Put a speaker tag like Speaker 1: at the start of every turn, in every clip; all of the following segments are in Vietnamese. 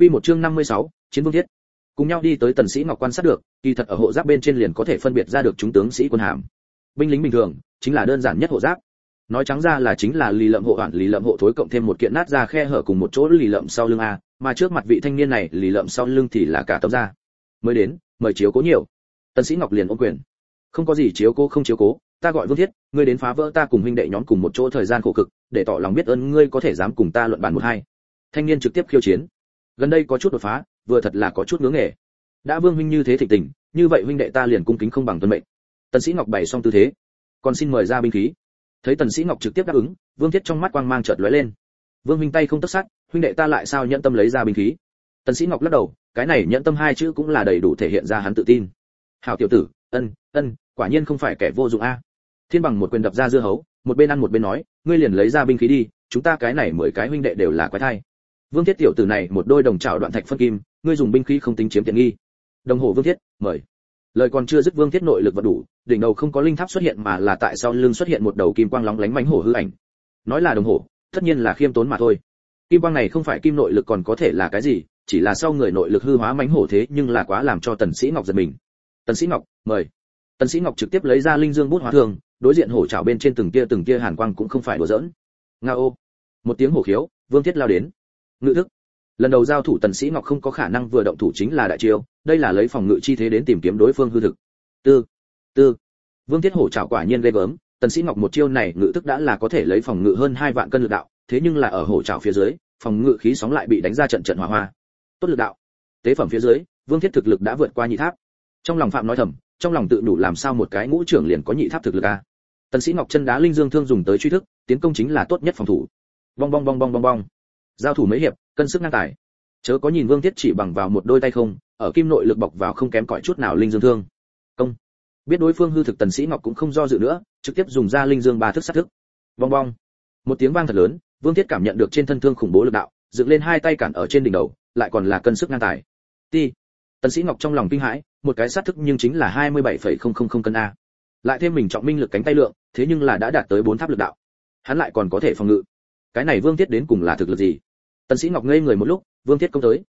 Speaker 1: Quy một chương 56, chiến vương thiết. Cùng nhau đi tới Tần Sĩ Ngọc quan sát được, kỳ thật ở hộ giáp bên trên liền có thể phân biệt ra được chúng tướng sĩ quân hàm. Binh lính bình thường, chính là đơn giản nhất hộ giáp. Nói trắng ra là chính là lì lợm hộ hoàn lì lợm hộ thối cộng thêm một kiện nát ra khe hở cùng một chỗ lì lợm sau lưng a, mà trước mặt vị thanh niên này lì lợm sau lưng thì là cả tấm da. Mới đến, mời chiếu cố nhiều. Tần Sĩ Ngọc liền ôn quyền. Không có gì chiếu cố không chiếu cố, ta gọi Vương Thiết, ngươi đến phá vỡ ta cùng huynh đệ nhóm cùng một chỗ thời gian khổ cực, để tỏ lòng biết ơn ngươi có thể dám cùng ta luận bàn một hai. Thanh niên trực tiếp khiêu chiến gần đây có chút đột phá, vừa thật là có chút ngưỡng nghề. Đã vương huynh như thế thịnh tình, như vậy huynh đệ ta liền cung kính không bằng tuân mệnh. Tần sĩ ngọc bày xong tư thế. Còn xin mời ra binh khí. Thấy tần sĩ ngọc trực tiếp đáp ứng, vương thiết trong mắt quang mang chợt lóe lên. Vương huynh tay không tất sát, huynh đệ ta lại sao nhận tâm lấy ra binh khí? Tần sĩ ngọc lắc đầu, cái này nhận tâm hai chữ cũng là đầy đủ thể hiện ra hắn tự tin. Hảo tiểu tử, ân ân, quả nhiên không phải kẻ vô dụng a. Thiên bằng một quyền đập ra dưa hấu, một bên ăn một bên nói, ngươi liền lấy ra binh khí đi, chúng ta cái này mười cái huynh đệ đều là quái thai vương thiết tiểu tử này một đôi đồng trảo đoạn thạch phân kim ngươi dùng binh khí không tính chiếm tiện nghi. Đồng hồ vương thiết mời. Lời còn chưa dứt vương thiết nội lực vật đủ đỉnh đầu không có linh tháp xuất hiện mà là tại sau lưng xuất hiện một đầu kim quang lóng lánh mánh hổ hư ảnh. Nói là đồng hồ tất nhiên là khiêm tốn mà thôi. Kim quang này không phải kim nội lực còn có thể là cái gì chỉ là sau người nội lực hư hóa mánh hổ thế nhưng là quá làm cho tần sĩ ngọc giật mình. Tần sĩ ngọc mời. Tần sĩ ngọc trực tiếp lấy ra linh dương bút hóa thường đối diện hổ trảo bên trên từng kia từng kia hàn quang cũng không phải đùa giỡn. Ngao, một tiếng hổ khiếu vương thiết lao đến ngự thức. Lần đầu giao thủ tần sĩ ngọc không có khả năng vừa động thủ chính là đại chiêu, đây là lấy phòng ngự chi thế đến tìm kiếm đối phương hư thực. Tư tư. Vương thiết hổ chảo quả nhiên gây gớm, tần sĩ ngọc một chiêu này ngự thức đã là có thể lấy phòng ngự hơn hai vạn cân lực đạo, thế nhưng là ở hổ chảo phía dưới, phòng ngự khí sóng lại bị đánh ra trận trận hỏa hoa. Tốt lực đạo. Tế phẩm phía dưới, vương thiết thực lực đã vượt qua nhị tháp. Trong lòng phạm nói thầm, trong lòng tự đủ làm sao một cái ngũ trưởng liền có nhị tháp thực lực a? Tần sĩ ngọc chân đá linh dương thương dùng tới truy thức, tiến công chính là tốt nhất phòng thủ. Bong bong bong bong bong bong giao thủ mấy hiệp cân sức ngang tài. Chớ có nhìn vương thiết chỉ bằng vào một đôi tay không ở kim nội lực bọc vào không kém cỏi chút nào linh dương thương. Công. Biết đối phương hư thực tần sĩ ngọc cũng không do dự nữa trực tiếp dùng ra linh dương ba thức sát thức. Bong bong. Một tiếng vang thật lớn vương thiết cảm nhận được trên thân thương khủng bố lực đạo dựng lên hai tay cản ở trên đỉnh đầu lại còn là cân sức ngang tài. Ti. Tần sĩ ngọc trong lòng kinh hãi một cái sát thức nhưng chính là 27,000 cân a. Lại thêm mình trọng minh lực cánh tay lượng thế nhưng là đã đạt tới bốn tháp lực đạo. Hắn lại còn có thể phòng ngự. Cái này vương thiết đến cùng là thực lực gì? Tần sĩ ngọc ngây người một lúc, vương thiết công tới.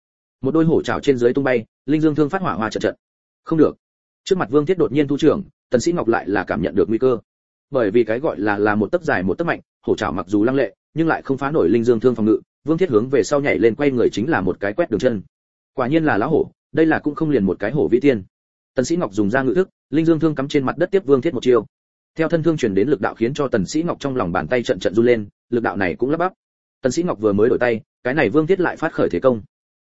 Speaker 1: một đôi hổ trảo trên dưới tung bay, linh dương thương phát hỏa hoa trận trận. không được. trước mặt vương thiết đột nhiên thu trưởng, tần sĩ ngọc lại là cảm nhận được nguy cơ. bởi vì cái gọi là là một tấc dài một tấc mạnh, hổ trảo mặc dù lăng lệ, nhưng lại không phá nổi linh dương thương phòng ngự, vương thiết hướng về sau nhảy lên quay người chính là một cái quét đường chân. quả nhiên là lão hổ, đây là cũng không liền một cái hổ vĩ tiên. tần sĩ ngọc dùng ra ngự thức, linh dương thương cắm trên mặt đất tiếp vương thiết một chiêu. theo thân thương truyền đến lực đạo khiến cho tần sĩ ngọc trong lòng bàn tay trận trận run lên, lực đạo này cũng lắp bắp. tần sĩ ngọc vừa mới đổi tay cái này vương thiết lại phát khởi thế công.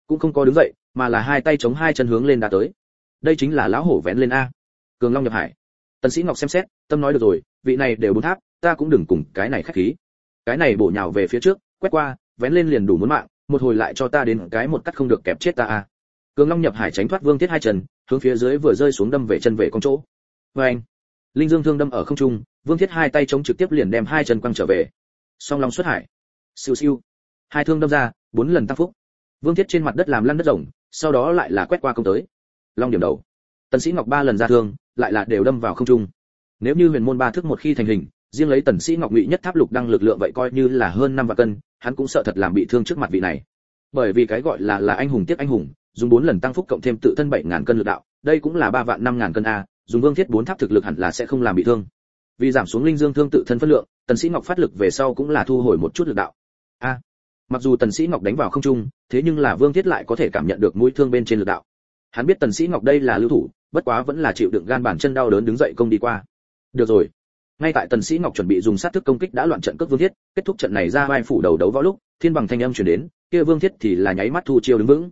Speaker 1: Cũng không có đứng dậy, mà là hai tay chống hai chân hướng lên đã tới. Đây chính là lão hổ vén lên a. Cường long nhập hải. Tần sĩ ngọc xem xét, tâm nói được rồi, vị này đều bốn tháp, ta cũng đừng cùng cái này khách khí. Cái này bổ nhào về phía trước, quét qua, vén lên liền đủ muốn mạng, một hồi lại cho ta đến cái một cắt không được kẹp chết ta a. Cường long nhập hải tránh thoát vương thiết hai chân, hướng phía dưới vừa rơi xuống đâm về chân về con chỗ. Với anh, linh dương thương đâm ở không trung, vương thiết hai tay chống trực tiếp liền đem hai chân quăng trở về. Song long xuất hải. Siêu siêu hai thương đâm ra, bốn lần tăng phúc. Vương thiết trên mặt đất làm lăn đất rồng, sau đó lại là quét qua công tới. Long điểm đầu. Tần sĩ ngọc ba lần ra thương, lại là đều đâm vào không trung. Nếu như huyền môn ba thức một khi thành hình, riêng lấy tần sĩ ngọc ngụy nhất tháp lục đăng lực lượng vậy coi như là hơn năm vạn cân, hắn cũng sợ thật làm bị thương trước mặt vị này. Bởi vì cái gọi là là anh hùng tiếp anh hùng, dùng bốn lần tăng phúc cộng thêm tự thân bảy ngàn cân lực đạo, đây cũng là ba vạn năm ngàn cân a, dùng vương thiết bốn tháp thực lực hẳn là sẽ không làm bị thương. Vì giảm xuống linh dương thương tự thân phân lượng, tần sĩ ngọc phát lực về sau cũng là thu hồi một chút lực đạo mặc dù tần sĩ ngọc đánh vào không trung, thế nhưng là vương thiết lại có thể cảm nhận được mũi thương bên trên lực đạo. Hắn biết tần sĩ ngọc đây là lưu thủ, bất quá vẫn là chịu đựng gan bản chân đau đớn đứng dậy công đi qua. Được rồi. Ngay tại tần sĩ ngọc chuẩn bị dùng sát thức công kích đã loạn trận cướp vương thiết, kết thúc trận này ra vai phủ đầu đấu võ lúc, thiên bằng thanh âm truyền đến, kia vương thiết thì là nháy mắt thu chiêu đứng vững.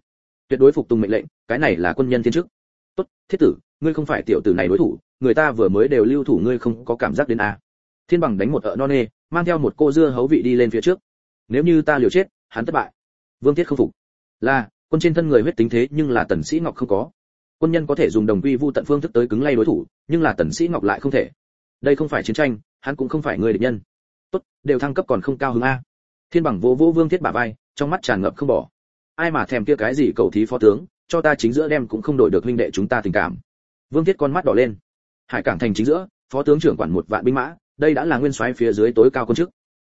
Speaker 1: Tuyệt đối phục tùng mệnh lệnh, cái này là quân nhân thiên chức. Tốt, thiết tử, ngươi không phải tiểu tử này đối thủ, người ta vừa mới đều lưu thủ ngươi không có cảm giác đến à. thiên bằng đánh một ợ non nê, mang theo một cô dưa hấu vị đi lên phía trước. Nếu như ta liều chết hắn thất bại. Vương thiết không phục. Là, quân trên thân người huyết tính thế nhưng là tần sĩ ngọc không có. Quân nhân có thể dùng đồng quy vu tận phương thức tới cứng lay đối thủ, nhưng là tần sĩ ngọc lại không thể. Đây không phải chiến tranh, hắn cũng không phải người địch nhân. Tốt, đều thăng cấp còn không cao hứng a. Thiên bằng vô vô vương thiết bả vai, trong mắt tràn ngập không bỏ. Ai mà thèm kia cái gì cầu thí phó tướng, cho ta chính giữa đem cũng không đổi được huynh đệ chúng ta tình cảm. Vương thiết con mắt đỏ lên. Hải cảng thành chính giữa, phó tướng trưởng quản một vạn binh mã, đây đã là nguyên soái phía dưới tối cao quân chức.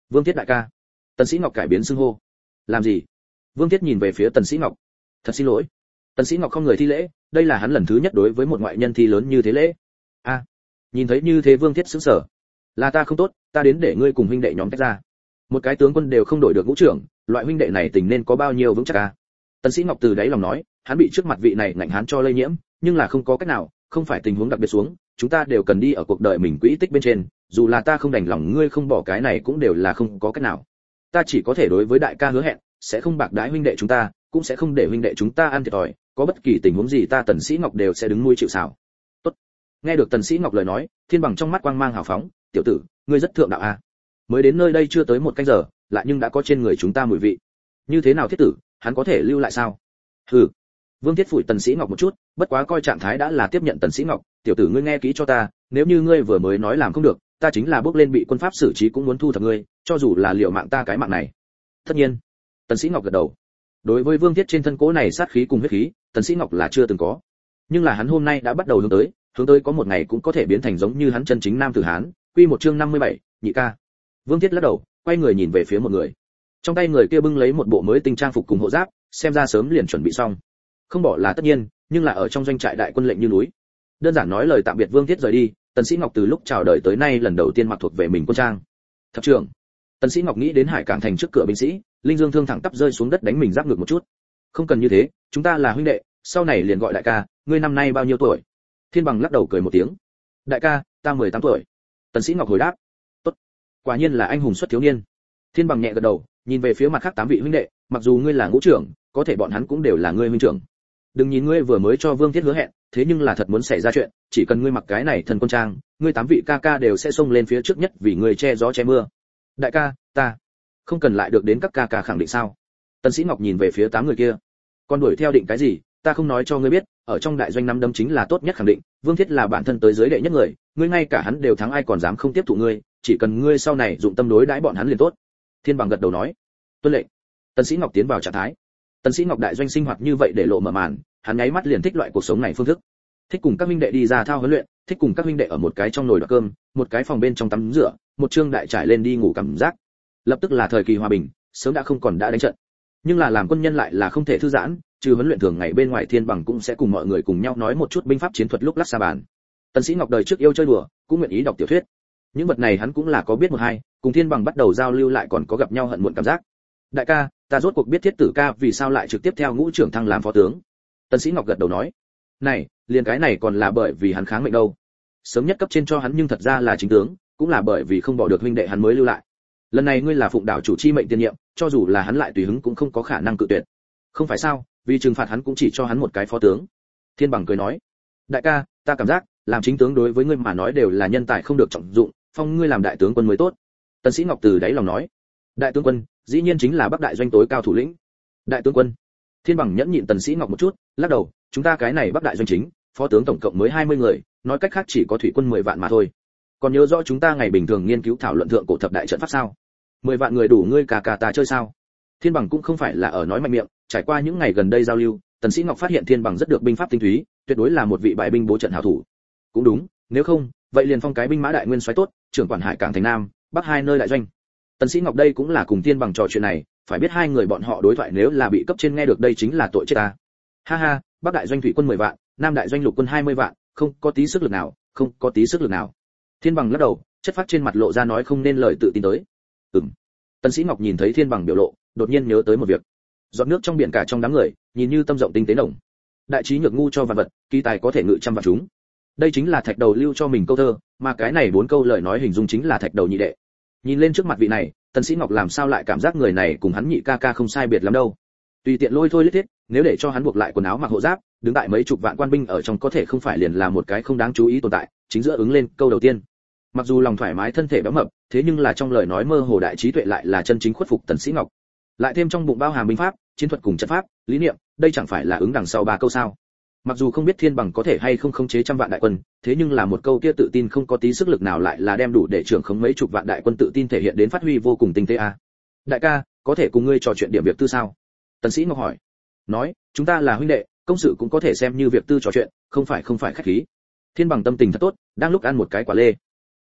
Speaker 1: Vương thiết đại ca. Tần sĩ ngọc cải biến xưng hô làm gì? Vương thiết nhìn về phía tần sĩ ngọc. Thật xin lỗi. Tần sĩ ngọc không người thi lễ, đây là hắn lần thứ nhất đối với một ngoại nhân thi lớn như thế lễ. A, nhìn thấy như thế vương thiết sững sờ. Là ta không tốt, ta đến để ngươi cùng huynh đệ nhóm tách ra. Một cái tướng quân đều không đổi được ngũ trưởng, loại huynh đệ này tình nên có bao nhiêu vững chắc a? Tần sĩ ngọc từ đấy lòng nói, hắn bị trước mặt vị này ngạnh hắn cho lây nhiễm, nhưng là không có cách nào, không phải tình huống đặc biệt xuống, chúng ta đều cần đi ở cuộc đời mình quỹ tích bên trên, dù là ta không đành lòng, ngươi không bỏ cái này cũng đều là không có cách nào ta chỉ có thể đối với đại ca hứa hẹn, sẽ không bạc đãi huynh đệ chúng ta, cũng sẽ không để huynh đệ chúng ta ăn thiệt thòi, có bất kỳ tình huống gì ta tần sĩ ngọc đều sẽ đứng nuôi chịu sào. Tốt. Nghe được tần sĩ ngọc lời nói, thiên bằng trong mắt quang mang hào phóng, tiểu tử, ngươi rất thượng đạo a. Mới đến nơi đây chưa tới một canh giờ, lại nhưng đã có trên người chúng ta mùi vị. Như thế nào thiết tử, hắn có thể lưu lại sao? Hừ. Vương thiết phủi tần sĩ ngọc một chút, bất quá coi trạng thái đã là tiếp nhận tần sĩ ngọc, tiểu tử ngươi nghe kỹ cho ta, nếu như ngươi vừa mới nói làm không được ta chính là bước lên bị quân pháp xử trí cũng muốn thu thập ngươi cho dù là liệu mạng ta cái mạng này. Tất nhiên tần sĩ ngọc gật đầu. Đối với vương thiết trên thân cố này sát khí cùng huyết khí tần sĩ ngọc là chưa từng có. Nhưng là hắn hôm nay đã bắt đầu hướng tới hướng tới có một ngày cũng có thể biến thành giống như hắn chân chính nam tử hán quy một chương 57, nhị ca. Vương thiết lắc đầu quay người nhìn về phía một người. Trong tay người kia bưng lấy một bộ mới tinh trang phục cùng hộ giáp xem ra sớm liền chuẩn bị xong. Không bỏ là tất nhiên nhưng là ở trong doanh trại đại quân lệnh như núi. Đơn giản nói lời tạm biệt vương thiết rời đi tần sĩ ngọc từ lúc chào đời tới nay lần đầu tiên mặc thuộc về mình quân trang. Thập trưởng. Tần sĩ ngọc nghĩ đến hải cảng thành trước cửa binh sĩ, linh dương thương thẳng tắp rơi xuống đất đánh mình giáp ngược một chút. Không cần như thế, chúng ta là huynh đệ, sau này liền gọi đại ca, ngươi năm nay bao nhiêu tuổi? Thiên bằng lắc đầu cười một tiếng. Đại ca, ta mười tám tuổi. Tần sĩ ngọc hồi đáp. Tốt. Quả nhiên là anh hùng xuất thiếu niên. Thiên bằng nhẹ gật đầu, nhìn về phía mặt khác tám vị huynh đệ, mặc dù ngươi là ngũ trưởng, có thể bọn hắn cũng đều là ngươi huynh trưởng. Đừng nhìn ngươi vừa mới cho vương thiết hứa hẹn thế nhưng là thật muốn xảy ra chuyện, chỉ cần ngươi mặc cái này thần quân trang, ngươi tám vị ca ca đều sẽ xông lên phía trước nhất vì ngươi che gió che mưa. Đại ca, ta không cần lại được đến các ca ca khẳng định sao? Tần sĩ ngọc nhìn về phía tám người kia. Còn đuổi theo định cái gì, ta không nói cho ngươi biết, ở trong đại doanh năm đấm chính là tốt nhất khẳng định, vương thiết là bản thân tới dưới đệ nhất người, ngươi ngay cả hắn đều thắng ai còn dám không tiếp thụ ngươi, chỉ cần ngươi sau này dụng tâm đối đãi bọn hắn liền tốt. Thiên bằng gật đầu nói. Tuân lệnh. Tần sĩ ngọc tiến vào trạng thái. Tần sĩ ngọc đại doanh sinh hoạt như vậy để lộ mở màn hắn nháy mắt liền thích loại cuộc sống này phương thức. Thích cùng các huynh đệ đi ra thao huấn luyện, thích cùng các huynh đệ ở một cái trong nồi đoạt cơm, một cái phòng bên trong tắm rửa, một trương đại trải lên đi ngủ cảm giác. Lập tức là thời kỳ hòa bình, sớm đã không còn đã đánh trận. Nhưng là làm quân nhân lại là không thể thư giãn, trừ huấn luyện thường ngày bên ngoài thiên bằng cũng sẽ cùng mọi người cùng nhau nói một chút binh pháp chiến thuật lúc lắc xa bàn. Tần sĩ ngọc đời trước yêu chơi đùa, cũng nguyện ý đọc tiểu thuyết. Những vật này hắn cũng là có biết một hai, cùng thiên bằng bắt đầu giao lưu lại còn có gặp nhau hận muộn cảm giác. Đại ca, ta rốt cuộc biết thiết tử ca vì sao lại trực tiếp theo ngũ trưởng thăng làm phó tướng tần sĩ ngọc gật đầu nói, này, liền cái này còn là bởi vì hắn kháng mệnh đâu. Sớm nhất cấp trên cho hắn nhưng thật ra là chính tướng, cũng là bởi vì không bỏ được huynh đệ hắn mới lưu lại. Lần này ngươi là phụng đảo chủ chi mệnh tiên nhiệm, cho dù là hắn lại tùy hứng cũng không có khả năng cự tuyệt. Không phải sao, vì trừng phạt hắn cũng chỉ cho hắn một cái phó tướng. Thiên bằng cười nói, đại ca, ta cảm giác, làm chính tướng đối với ngươi mà nói đều là nhân tài không được trọng dụng, phong ngươi làm đại tướng quân mới tốt. Tần sĩ ngọc từ đáy lòng nói, đại tướng quân, dĩ nhiên chính là bắc đại doanh tối cao thủ lĩnh. Đại tướng quân thiên bằng nhẫn nhịn tần sĩ ngọc một chút, lắc đầu, chúng ta cái này bắc đại doanh chính, phó tướng tổng cộng mới 20 người, nói cách khác chỉ có thủy quân 10 vạn mà thôi. Còn nhớ rõ chúng ta ngày bình thường nghiên cứu thảo luận thượng cổ thập đại trận pháp sao? 10 vạn người đủ ngươi cả cả ta chơi sao? Thiên bằng cũng không phải là ở nói mạnh miệng, trải qua những ngày gần đây giao lưu, tần sĩ ngọc phát hiện thiên bằng rất được binh pháp tinh túy, tuyệt đối là một vị bại binh bố trận hảo thủ. Cũng đúng, nếu không, vậy liền phong cái binh mã đại nguyên xoáy tốt, trưởng quản hải cảng thành nam, bắc hai nơi đại doanh. Tần sĩ ngọc đây cũng là cùng thiên bằng trò chuyện này phải biết hai người bọn họ đối thoại nếu là bị cấp trên nghe được đây chính là tội chết ta. Ha ha, bắc đại doanh thủy quân 10 vạn, nam đại doanh lục quân 20 vạn, không có tí sức lực nào, không có tí sức lực nào. Thiên bằng lắc đầu, chất phát trên mặt lộ ra nói không nên lời tự tin tới. Ừm. Tần sĩ ngọc nhìn thấy thiên bằng biểu lộ, đột nhiên nhớ tới một việc. Giọt nước trong biển cả trong đám người, nhìn như tâm rộng tinh tế nồng. Đại trí nhược ngu cho vạn vật, kỳ tài có thể ngự trăm vạn chúng. Đây chính là thạch đầu lưu cho mình câu thơ, mà cái này bốn câu lời nói hình dung chính là thạch đầu nhị đệ. Nhìn lên trước mặt vị này tần sĩ ngọc làm sao lại cảm giác người này cùng hắn nhị ca ca không sai biệt lắm đâu. Tùy tiện lôi thôi lết thiết, nếu để cho hắn buộc lại quần áo mặc hộ giáp, đứng tại mấy chục vạn quan binh ở trong có thể không phải liền là một cái không đáng chú ý tồn tại, chính giữa ứng lên câu đầu tiên. Mặc dù lòng thoải mái thân thể béo mập, thế nhưng là trong lời nói mơ hồ đại trí tuệ lại là chân chính khuất phục tần sĩ ngọc. Lại thêm trong bụng bao hàm binh pháp, chiến thuật cùng trận pháp, lý niệm, đây chẳng phải là ứng đằng sau ba câu sao? Mặc dù không biết thiên bằng có thể hay không khống chế trăm vạn đại quân, thế nhưng là một câu kia tự tin không có tí sức lực nào lại là đem đủ để trưởng khống mấy chục vạn đại quân tự tin thể hiện đến phát huy vô cùng tinh tế a. À. đại ca, có thể cùng ngươi trò chuyện điểm việc tư sao? Tần sĩ ngọc hỏi. Nói, chúng ta là huynh đệ, công sự cũng có thể xem như việc tư trò chuyện, không phải không phải khách khí. Thiên bằng tâm tình thật tốt, đang lúc ăn một cái quả lê.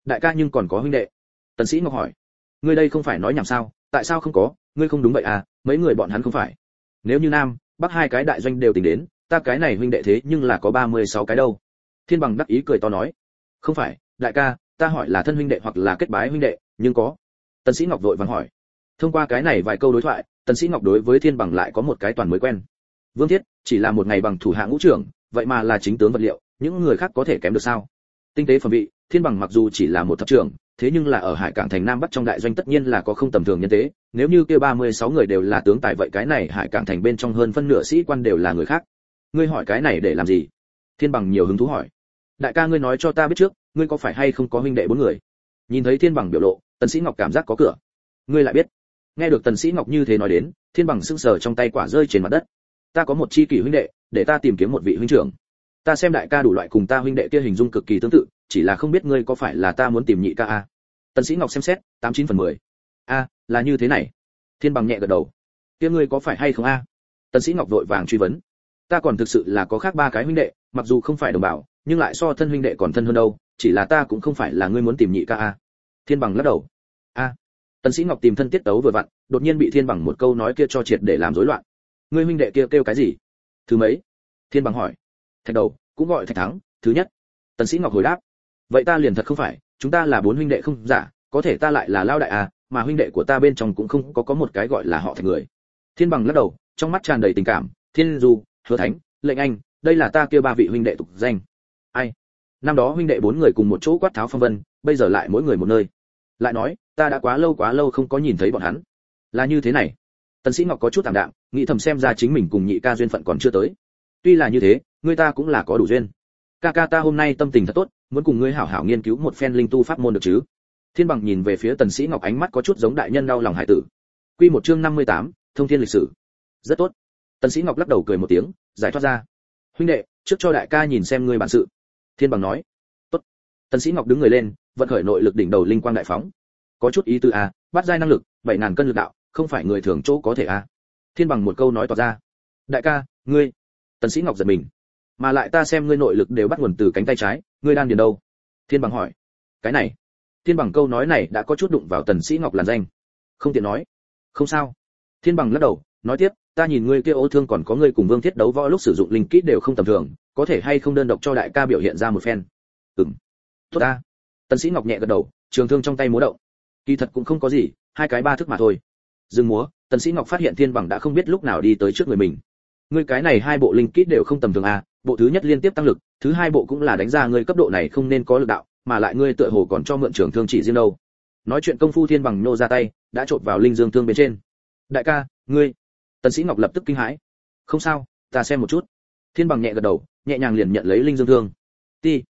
Speaker 1: Đại ca nhưng còn có huynh đệ. Tần sĩ ngọc hỏi. Ngươi đây không phải nói nhảm sao, tại sao không có, ngươi không đúng vậy à mấy người bọn hắn không phải. Nếu như nam, bắc hai cái đại doanh đều tính đến ta cái này huynh đệ thế nhưng là có 36 cái đâu. Thiên bằng đắc ý cười to nói. Không phải, đại ca, ta hỏi là thân huynh đệ hoặc là kết bái huynh đệ, nhưng có. Tần sĩ ngọc vội vàng hỏi. Thông qua cái này vài câu đối thoại, tần sĩ ngọc đối với thiên bằng lại có một cái toàn mới quen. Vương thiết, chỉ là một ngày bằng thủ hạ ngũ trưởng, vậy mà là chính tướng vật liệu, những người khác có thể kém được sao? Tinh tế phẩm vị, thiên bằng mặc dù chỉ là một thập trưởng, thế nhưng là ở hải cảng thành nam bắc trong đại doanh tất nhiên là có không tầm thường nhân tế, nếu như kia 36 người đều là tướng tài vậy cái này hải cảng thành bên trong hơn phân nửa sĩ quan đều là người khác ngươi hỏi cái này để làm gì? Thiên bằng nhiều hứng thú hỏi. Đại ca ngươi nói cho ta biết trước, ngươi có phải hay không có huynh đệ bốn người? Nhìn thấy thiên bằng biểu lộ, tần sĩ ngọc cảm giác có cửa. Ngươi lại biết. Nghe được tần sĩ ngọc như thế nói đến, thiên bằng sưng sờ trong tay quả rơi trên mặt đất. Ta có một chi kỷ huynh đệ, để ta tìm kiếm một vị huynh trưởng. Ta xem đại ca đủ loại cùng ta huynh đệ kia hình dung cực kỳ tương tự, chỉ là không biết ngươi có phải là ta muốn tìm nhị ca a? Tần sĩ ngọc xem xét, tám chín phần mười. A, là như thế này. Thiên bằng nhẹ gật đầu. Kia ngươi có phải hay không a? Tần sĩ ngọc vội vàng truy vấn ta còn thực sự là có khác ba cái huynh đệ mặc dù không phải đồng bào nhưng lại so thân huynh đệ còn thân hơn đâu chỉ là ta cũng không phải là ngươi muốn tìm nhị ca a. Thiên bằng lắc đầu. A. Tần sĩ ngọc tìm thân tiết tấu vừa vặn đột nhiên bị thiên bằng một câu nói kia cho triệt để làm rối loạn. Ngươi huynh đệ kia kêu, kêu cái gì? Thứ mấy? Thiên bằng hỏi. Thạch đầu cũng gọi thạch thắng thứ nhất. Tần sĩ ngọc hồi đáp. Vậy ta liền thật không phải chúng ta là bốn huynh đệ không giả có thể ta lại là lao đại à mà huynh đệ của ta bên trong cũng không có có một cái gọi là họ thạch người. Thiên bằng lắc đầu trong mắt tràn đầy tình cảm thiên du hứa thánh lệnh anh đây là ta kêu ba vị huynh đệ tục danh. Ai? Năm đó huynh đệ bốn người cùng một chỗ quát tháo phong vân bây giờ lại mỗi người một nơi. Lại nói ta đã quá lâu quá lâu không có nhìn thấy bọn hắn. Là như thế này. Tần sĩ ngọc có chút tạm đạm nghĩ thầm xem ra chính mình cùng nhị ca duyên phận còn chưa tới. Tuy là như thế người ta cũng là có đủ duyên. Ca ca ta hôm nay tâm tình thật tốt muốn cùng ngươi hảo hảo nghiên cứu một phen linh tu pháp môn được chứ? Thiên bằng nhìn về phía tần sĩ ngọc ánh mắt có chút giống đại nhân đau lòng hải tử. Quy một chương 58, thông thiên lịch sử. Rất tốt tần sĩ ngọc lắc đầu cười một tiếng giải thoát ra. Huynh đệ trước cho đại ca nhìn xem ngươi bản sự. Thiên bằng nói. Tốt. Tần sĩ ngọc đứng người lên vận khởi nội lực đỉnh đầu linh quang đại phóng. Có chút ý tư a à, bắt giai năng lực bảy ngàn cân lực đạo không phải người thường chỗ có thể a à. thiên bằng một câu nói tỏ ra. Đại ca ngươi. Tần sĩ ngọc giật mình. Mà lại ta xem ngươi nội lực đều bắt nguồn từ cánh tay trái ngươi đang điền đâu? Thiên bằng hỏi. Cái này. Thiên bằng câu nói này đã có chút đụng vào tần sĩ ngọc làn danh. Không tiện nói. Không sao. Thiên bằng lắc đầu nói tiếp ta nhìn ngươi kia ô thương còn có ngươi cùng vương thiết đấu võ lúc sử dụng linh kỹ đều không tầm thường, có thể hay không đơn độc cho đại ca biểu hiện ra một phen? Ừm. Tốt ta. Tân sĩ ngọc nhẹ gật đầu, trường thương trong tay múa động. Kỳ thật cũng không có gì, hai cái ba thức mà thôi. Dừng múa, tần sĩ ngọc phát hiện thiên bằng đã không biết lúc nào đi tới trước người mình. Ngươi cái này hai bộ linh kỹ đều không tầm thường à bộ thứ nhất liên tiếp tăng lực, thứ hai bộ cũng là đánh ra ngươi cấp độ này không nên có lực đạo, mà lại ngươi tựa hồ còn cho mượn trường thương chỉ riêng đâu. Nói chuyện công phu thiên bằng nô ra tay, đã trộn vào linh dương thương bên trên. Đại ca, ngươi tần sĩ ngọc lập tức kinh hãi. Không sao, ta xem một chút. Thiên bằng nhẹ gật đầu, nhẹ nhàng liền nhận lấy linh dương thương. Ti.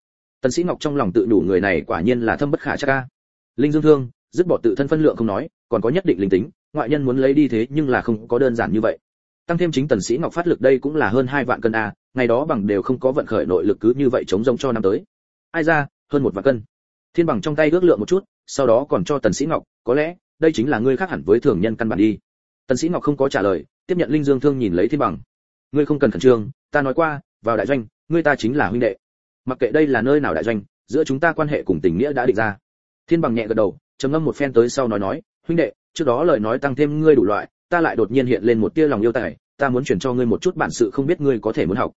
Speaker 1: Tần sĩ ngọc trong lòng tự đủ người này quả nhiên là thâm bất khả chắc ca linh dương thương, dứt bỏ tự thân phân lượng không nói, còn có nhất định linh tính, ngoại nhân muốn lấy đi thế nhưng là không có đơn giản như vậy. Tăng thêm chính tần sĩ ngọc phát lực đây cũng là hơn hai vạn cân a, ngày đó bằng đều không có vận khởi nội lực cứ như vậy chống rông cho năm tới. Ai ra, hơn một vạn cân. Thiên bằng trong tay ước lượng một chút, sau đó còn cho tần sĩ ngọc, có lẽ, đây chính là ngươi khác hẳn với thường nhân căn bản đi. Tần sĩ ngọc không có trả lời tiếp nhận linh dương thương nhìn lấy thiên bằng. Ngươi không cần khẩn trương, ta nói qua, vào đại doanh, ngươi ta chính là huynh đệ. Mặc kệ đây là nơi nào đại doanh, giữa chúng ta quan hệ cùng tình nghĩa đã định ra. Thiên bằng nhẹ gật đầu, trầm ngâm một phen tới sau nói nói, huynh đệ, trước đó lời nói tăng thêm ngươi đủ loại, ta lại đột nhiên hiện lên một tia lòng yêu tài, ta muốn truyền cho ngươi một chút bản sự không biết ngươi có thể muốn học.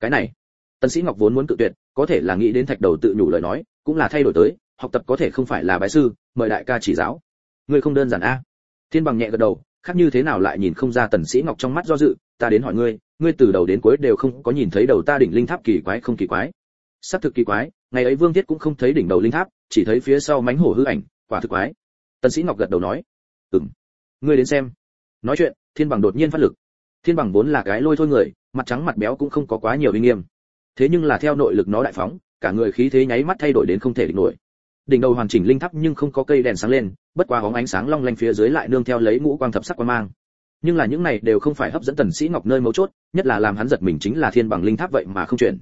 Speaker 1: Cái này, tần sĩ ngọc vốn muốn cự tuyệt, có thể là nghĩ đến thạch đầu tự nhủ lời nói, cũng là thay đổi tới, học tập có thể không phải là bái sư, mời đại ca chỉ giáo. Ngươi không đơn giản a. Thiên bằng nhẹ gật đầu khác như thế nào lại nhìn không ra tần sĩ ngọc trong mắt do dự, ta đến hỏi ngươi ngươi từ đầu đến cuối đều không có nhìn thấy đầu ta đỉnh linh tháp kỳ quái không kỳ quái. Sắp thực kỳ quái, ngày ấy vương thiết cũng không thấy đỉnh đầu linh tháp, chỉ thấy phía sau mánh hổ hư ảnh, quả thực quái. Tần sĩ ngọc gật đầu nói. Ừm, ngươi đến xem. Nói chuyện, thiên bằng đột nhiên phát lực. Thiên bằng vốn là cái lôi thôi người, mặt trắng mặt béo cũng không có quá nhiều uy nghiêm. Thế nhưng là theo nội lực nó đại phóng, cả người khí thế nháy mắt thay đổi đến không thể địch nổi đỉnh đầu hoàn chỉnh linh tháp nhưng không có cây đèn sáng lên, bất quá bóng ánh sáng long lanh phía dưới lại nương theo lấy ngũ quang thập sắc quang mang. Nhưng là những này đều không phải hấp dẫn tần sĩ ngọc nơi mấu chốt, nhất là làm hắn giật mình chính là thiên bằng linh tháp vậy mà không chuyển.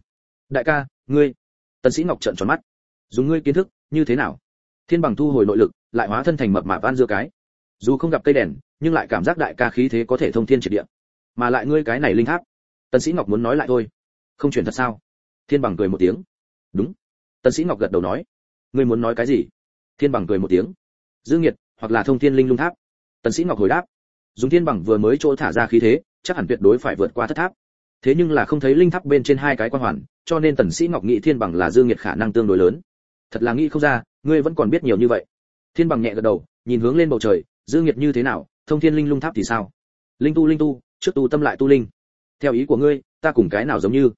Speaker 1: Đại ca, ngươi, tần sĩ ngọc trợn tròn mắt. Dùng ngươi kiến thức, như thế nào? Thiên bằng thu hồi nội lực, lại hóa thân thành mập mạp van dưa cái. Dù không gặp cây đèn, nhưng lại cảm giác đại ca khí thế có thể thông thiên triệt địa. Mà lại ngươi cái này linh tháp, tần sĩ ngọc muốn nói lại thôi. Không chuyển thật sao? Thiên bằng cười một tiếng. Đúng. Tần sĩ ngọc gật đầu nói ngươi muốn nói cái gì? Thiên bằng cười một tiếng. Dương nhiệt, hoặc là thông thiên linh lung tháp. Tần sĩ ngọc hồi đáp. Dùng thiên bằng vừa mới chỗ thả ra khí thế, chắc hẳn tuyệt đối phải vượt qua thất tháp. Thế nhưng là không thấy linh tháp bên trên hai cái quan hoàn, cho nên tần sĩ ngọc nghĩ thiên bằng là dương nhiệt khả năng tương đối lớn. Thật là nghĩ không ra, ngươi vẫn còn biết nhiều như vậy. Thiên bằng nhẹ gật đầu, nhìn hướng lên bầu trời, dương nhiệt như thế nào, thông thiên linh lung tháp thì sao? Linh tu linh tu, trước tu tâm lại tu linh. Theo ý của ngươi, ta cùng cái nào giống như?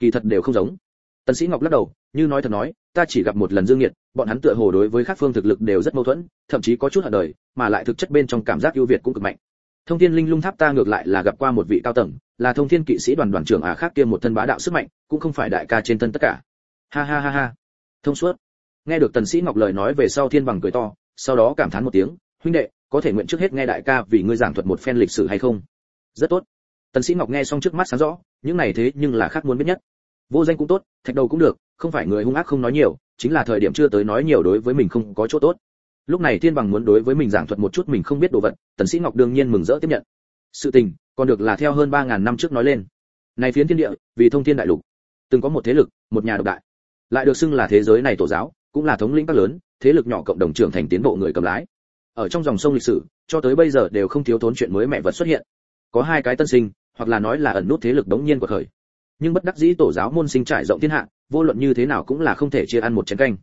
Speaker 1: Kỳ thật đều không giống. Tần sĩ ngọc lắc đầu, như nói thật nói ta chỉ gặp một lần dương nghiệt, bọn hắn tựa hồ đối với các phương thực lực đều rất mâu thuẫn thậm chí có chút hận đời mà lại thực chất bên trong cảm giác ưu việt cũng cực mạnh. Thông thiên linh lung tháp ta ngược lại là gặp qua một vị cao tầng là thông thiên kỵ sĩ đoàn đoàn trưởng à khác kia một thân bá đạo sức mạnh cũng không phải đại ca trên thân tất cả. Ha ha ha ha. Thông suốt. Nghe được tần sĩ ngọc lời nói về sau thiên bằng cười to sau đó cảm thán một tiếng huynh đệ có thể nguyện trước hết nghe đại ca vì ngươi giảng thuật một phen lịch sử hay không? Rất tốt. Tần sĩ ngọc nghe xong trước mắt sáng rõ những này thế nhưng là khác muốn biết nhất. Vô danh cũng tốt thạch đầu cũng được không phải người hung ác không nói nhiều, chính là thời điểm chưa tới nói nhiều đối với mình không có chỗ tốt. Lúc này thiên bằng muốn đối với mình giảng thuật một chút mình không biết đồ vật, tần sĩ ngọc đương nhiên mừng rỡ tiếp nhận. Sự tình, còn được là theo hơn ba ngàn năm trước nói lên. Này phiến thiên địa, vì thông thiên đại lục. Từng có một thế lực, một nhà độc đại. Lại được xưng là thế giới này tổ giáo, cũng là thống lĩnh các lớn, thế lực nhỏ cộng đồng trưởng thành tiến bộ người cầm lái. Ở trong dòng sông lịch sử, cho tới bây giờ đều không thiếu thốn chuyện mới mẹ vật xuất hiện. Có hai cái tân sinh, hoặc là nói là ẩn nút thế lực đống nhiên của khởi. Nhưng bất đắc dĩ tổ giáo môn sinh trải rộng thiên hạ vô luận như thế nào cũng là không thể chia ăn một chén canh.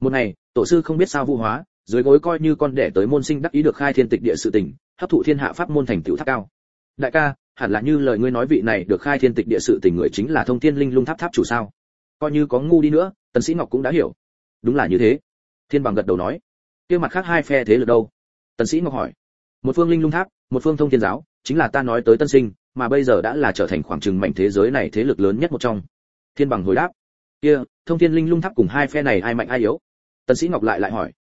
Speaker 1: Một ngày, tổ sư không biết sao vu hóa, dưới gối coi như con đẻ tới môn sinh đắc ý được khai thiên tịch địa sự tình, hấp thụ thiên hạ pháp môn thành tựu tháp cao. Đại ca, hẳn là như lời ngươi nói vị này được khai thiên tịch địa sự tình người chính là thông thiên linh lung tháp tháp chủ sao? Coi như có ngu đi nữa, tần sĩ ngọc cũng đã hiểu. Đúng là như thế. Thiên bằng gật đầu nói. Kia mặt khác hai phe thế lực đâu? Tần sĩ ngọc hỏi. Một phương linh lung tháp, một phương thông thiên giáo, chính là ta nói tới tân sinh, mà bây giờ đã là trở thành khoảng trừng mảnh thế giới này thế lực lớn nhất một trong. Thiên bằng hồi đáp kia, thông thiên linh lung tháp cùng hai phe này ai mạnh ai yếu? Tần sĩ ngọc lại lại hỏi.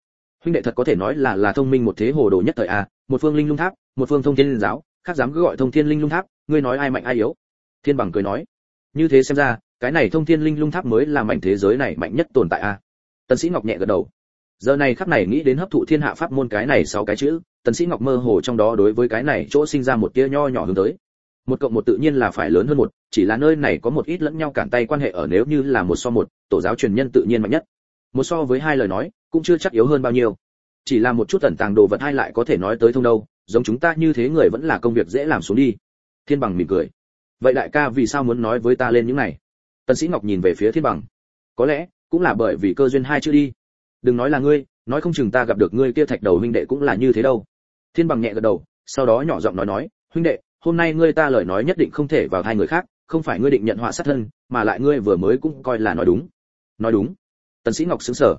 Speaker 1: Huynh đệ thật có thể nói là là thông minh một thế hồ đồ nhất thời à? một phương linh lung tháp, một phương thông thiên linh giáo, khác dám cứ gọi thông thiên linh lung tháp, ngươi nói ai mạnh ai yếu? Thiên bằng cười nói. Như thế xem ra, cái này thông thiên linh lung tháp mới là mạnh thế giới này mạnh nhất tồn tại à? tần sĩ ngọc nhẹ gật đầu. Giờ này khắc này nghĩ đến hấp thụ thiên hạ pháp môn cái này sáu cái chữ, tần sĩ ngọc mơ hồ trong đó đối với cái này chỗ sinh ra một tia nho nhỏ hướng tới. Một cộng một tự nhiên là phải lớn hơn một chỉ là nơi này có một ít lẫn nhau cản tay quan hệ ở nếu như là một so một, tổ giáo truyền nhân tự nhiên mạnh nhất. Một so với hai lời nói, cũng chưa chắc yếu hơn bao nhiêu. Chỉ là một chút tẩn tàng đồ vật hai lại có thể nói tới thông đâu, giống chúng ta như thế người vẫn là công việc dễ làm xuống đi. Thiên bằng mỉm cười. Vậy đại ca vì sao muốn nói với ta lên những này? Tần sĩ ngọc nhìn về phía thiên bằng. Có lẽ, cũng là bởi vì cơ duyên hai chữ đi. Đừng nói là ngươi, nói không chừng ta gặp được ngươi kia thạch đầu huynh đệ cũng là như thế đâu. Thiên bằng nhẹ gật đầu, sau đó nhỏ giọng nói nói, huynh đệ, hôm nay ngươi ta lời nói nhất định không thể vào hai người khác không phải ngươi định nhận họa sát thân mà lại ngươi vừa mới cũng coi là nói đúng. Nói đúng. Tần sĩ ngọc sững sờ.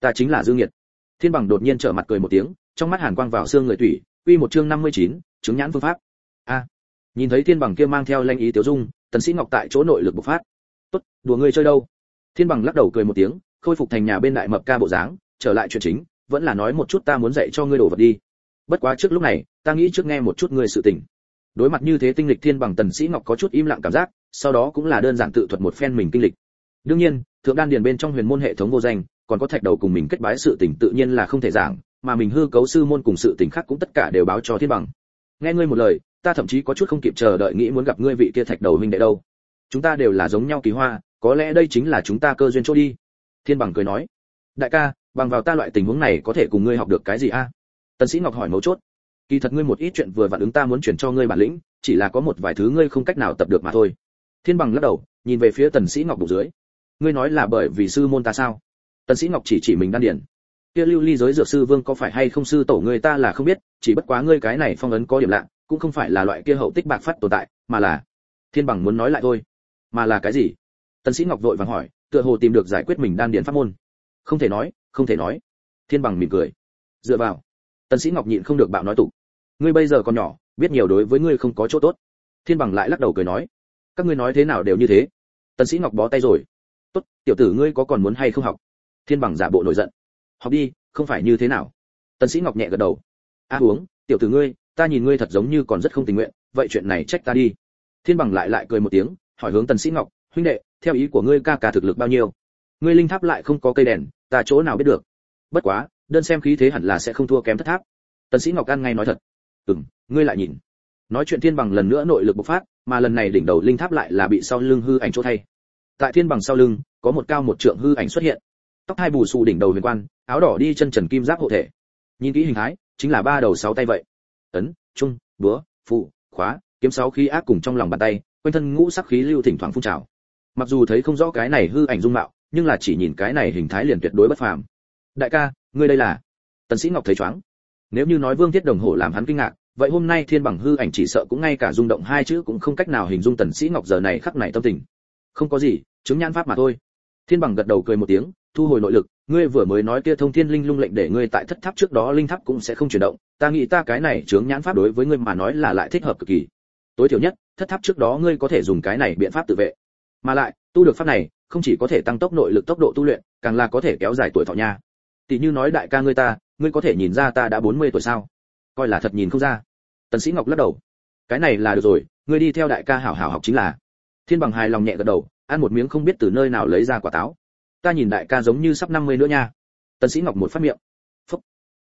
Speaker 1: Ta chính là dương nhiệt. Thiên bằng đột nhiên trở mặt cười một tiếng trong mắt hàn quang vào xương người tủy quy một chương 59, chứng nhãn phương pháp. A. Nhìn thấy thiên bằng kia mang theo lanh ý tiểu dung tần sĩ ngọc tại chỗ nội lực bộc phát. Tốt đùa ngươi chơi đâu? Thiên bằng lắc đầu cười một tiếng khôi phục thành nhà bên đại mập ca bộ dáng trở lại chuyện chính vẫn là nói một chút ta muốn dạy cho ngươi đồ vật đi. Bất quá trước lúc này ta nghĩ trước nghe một chút ngươi sự tình đối mặt như thế tinh lịch thiên bằng tần sĩ ngọc có chút im lặng cảm giác, sau đó cũng là đơn giản tự thuật một phen mình kinh lịch. Đương nhiên, thượng đan điền bên trong huyền môn hệ thống vô danh, còn có thạch đầu cùng mình kết bái sự tình tự nhiên là không thể giảng, mà mình hư cấu sư môn cùng sự tình khác cũng tất cả đều báo cho thiên bằng. Nghe ngươi một lời, ta thậm chí có chút không kịp chờ đợi nghĩ muốn gặp ngươi vị kia thạch đầu huynh đệ đâu. Chúng ta đều là giống nhau kỳ hoa, có lẽ đây chính là chúng ta cơ duyên chỗ đi. Thiên bằng cười nói, đại ca, bằng vào ta loại tình huống này có thể cùng ngươi học được cái gì a? Tần sĩ ngọc hỏi mấu chốt kỳ thật ngươi một ít chuyện vừa vặn ứng ta muốn chuyển cho ngươi bản lĩnh, chỉ là có một vài thứ ngươi không cách nào tập được mà thôi. Thiên bằng lắc đầu, nhìn về phía tần sĩ ngọc bụng dưới. Ngươi nói là bởi vì sư môn ta sao? Tần sĩ ngọc chỉ chỉ mình đan điển kia lưu ly giới dược sư vương có phải hay không sư tổ ngươi ta là không biết, chỉ bất quá ngươi cái này phong ấn có điểm lạ, cũng không phải là loại kia hậu tích bạc phát tồn tại, mà là thiên bằng muốn nói lại thôi. Mà là cái gì? Tần sĩ ngọc vội vàng hỏi, tựa hồ tìm được giải quyết mình đan điển pháp môn. Không thể nói, không thể nói. Thiên bằng mỉm cười. Dựa vào. Tần sĩ ngọc nhịn không được bạo nói tụ ngươi bây giờ còn nhỏ, biết nhiều đối với ngươi không có chỗ tốt. Thiên bằng lại lắc đầu cười nói, các ngươi nói thế nào đều như thế. Tần sĩ ngọc bó tay rồi. Tốt, tiểu tử ngươi có còn muốn hay không học? Thiên bằng giả bộ nổi giận. Học đi, không phải như thế nào? Tần sĩ ngọc nhẹ gật đầu. A à, uống, tiểu tử ngươi, ta nhìn ngươi thật giống như còn rất không tình nguyện, vậy chuyện này trách ta đi. Thiên bằng lại lại cười một tiếng, hỏi hướng tần sĩ ngọc, huynh đệ, theo ý của ngươi ca ca thực lực bao nhiêu? Ngươi linh tháp lại không có cây đèn, ta chỗ nào biết được? Bất quá, đơn xem khí thế hẳn là sẽ không thua kém thất tháp. Tần sĩ ngọc ăn ngay nói thật ừm, ngươi lại nhìn. Nói chuyện thiên bằng lần nữa nội lực bộc phát, mà lần này đỉnh đầu linh tháp lại là bị sau lưng hư ảnh chỗ thay. Tại thiên bằng sau lưng, có một cao một trượng hư ảnh xuất hiện. Tóc hai bù xù đỉnh đầu huyền quan, áo đỏ đi chân trần kim giáp hộ thể. Nhìn kỹ hình thái, chính là ba đầu sáu tay vậy. Ấn, trung, búa, phụ, khóa, kiếm sáu khí ác cùng trong lòng bàn tay, quanh thân ngũ sắc khí lưu thỉnh thoảng phun trào. Mặc dù thấy không rõ cái này hư ảnh dung mạo, nhưng là chỉ nhìn cái này hình thái liền tuyệt đối bất phàm. Đại ca, ngươi đây là? Tần sĩ ngọc thấy chóng nếu như nói vương thiết đồng hồ làm hắn kinh ngạc vậy hôm nay thiên bằng hư ảnh chỉ sợ cũng ngay cả rung động hai chữ cũng không cách nào hình dung tần sĩ ngọc giờ này khắc này tâm tình. Không có gì, chứng nhãn pháp mà thôi. Thiên bằng gật đầu cười một tiếng, thu hồi nội lực, ngươi vừa mới nói kia thông thiên linh lung lệnh để ngươi tại thất tháp trước đó linh tháp cũng sẽ không chuyển động, ta nghĩ ta cái này chứng nhãn pháp đối với ngươi mà nói là lại thích hợp cực kỳ. Tối thiểu nhất, thất tháp trước đó ngươi có thể dùng cái này biện pháp tự vệ. Mà lại, tu được pháp này, không chỉ có thể tăng tốc nội lực tốc độ tu luyện, càng là có thể kéo dài tuổi thọ nha. Tỷ như nói đại ca ngươi ta, ngươi có thể nhìn ra ta đã 40 tuổi sao? Coi là thật nhìn không ra tần sĩ ngọc lắc đầu. Cái này là được rồi, ngươi đi theo đại ca hảo hảo học chính là. Thiên bằng hài lòng nhẹ gật đầu, ăn một miếng không biết từ nơi nào lấy ra quả táo. Ta nhìn đại ca giống như sắp 50 nữa nha. Tần sĩ ngọc một phát miệng. Phúc.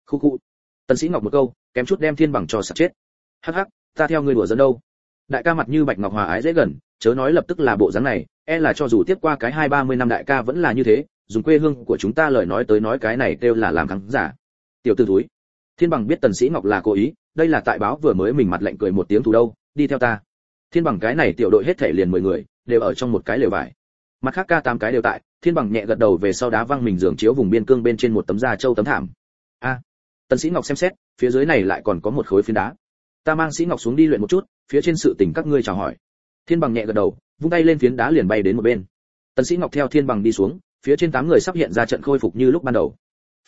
Speaker 1: Khu khu. Tần sĩ ngọc một câu, kém chút đem thiên bằng cho sặc chết. Hắc hắc, ta theo ngươi đùa dẫn đâu? Đại ca mặt như bạch ngọc hòa ái dễ gần, chớ nói lập tức là bộ dáng này e là cho dù tiếp qua cái hai ba mươi năm đại ca vẫn là như thế, dùng quê hương của chúng ta lời nói tới nói cái này kêu là làm khán giả. Tiểu tử túi thiên bằng biết tần sĩ ngọc là cố ý đây là tại báo vừa mới mình mặt lạnh cười một tiếng thù đâu, đi theo ta. Thiên bằng cái này tiểu đội hết thể liền mười người, đều ở trong một cái lều vải. Mặt khác ca tám cái đều tại, thiên bằng nhẹ gật đầu về sau đá văng mình giường chiếu vùng biên cương bên trên một tấm da trâu tấm thảm. A. Tần sĩ ngọc xem xét, phía dưới này lại còn có một khối phiến đá. Ta mang sĩ ngọc xuống đi luyện một chút, phía trên sự tình các ngươi chào hỏi. Thiên bằng nhẹ gật đầu, vung tay lên phiến đá liền bay đến một bên. Tần sĩ ngọc theo thiên bằng đi xuống, phía trên tám người sắp hiện ra trận khôi phục như lúc ban đầu.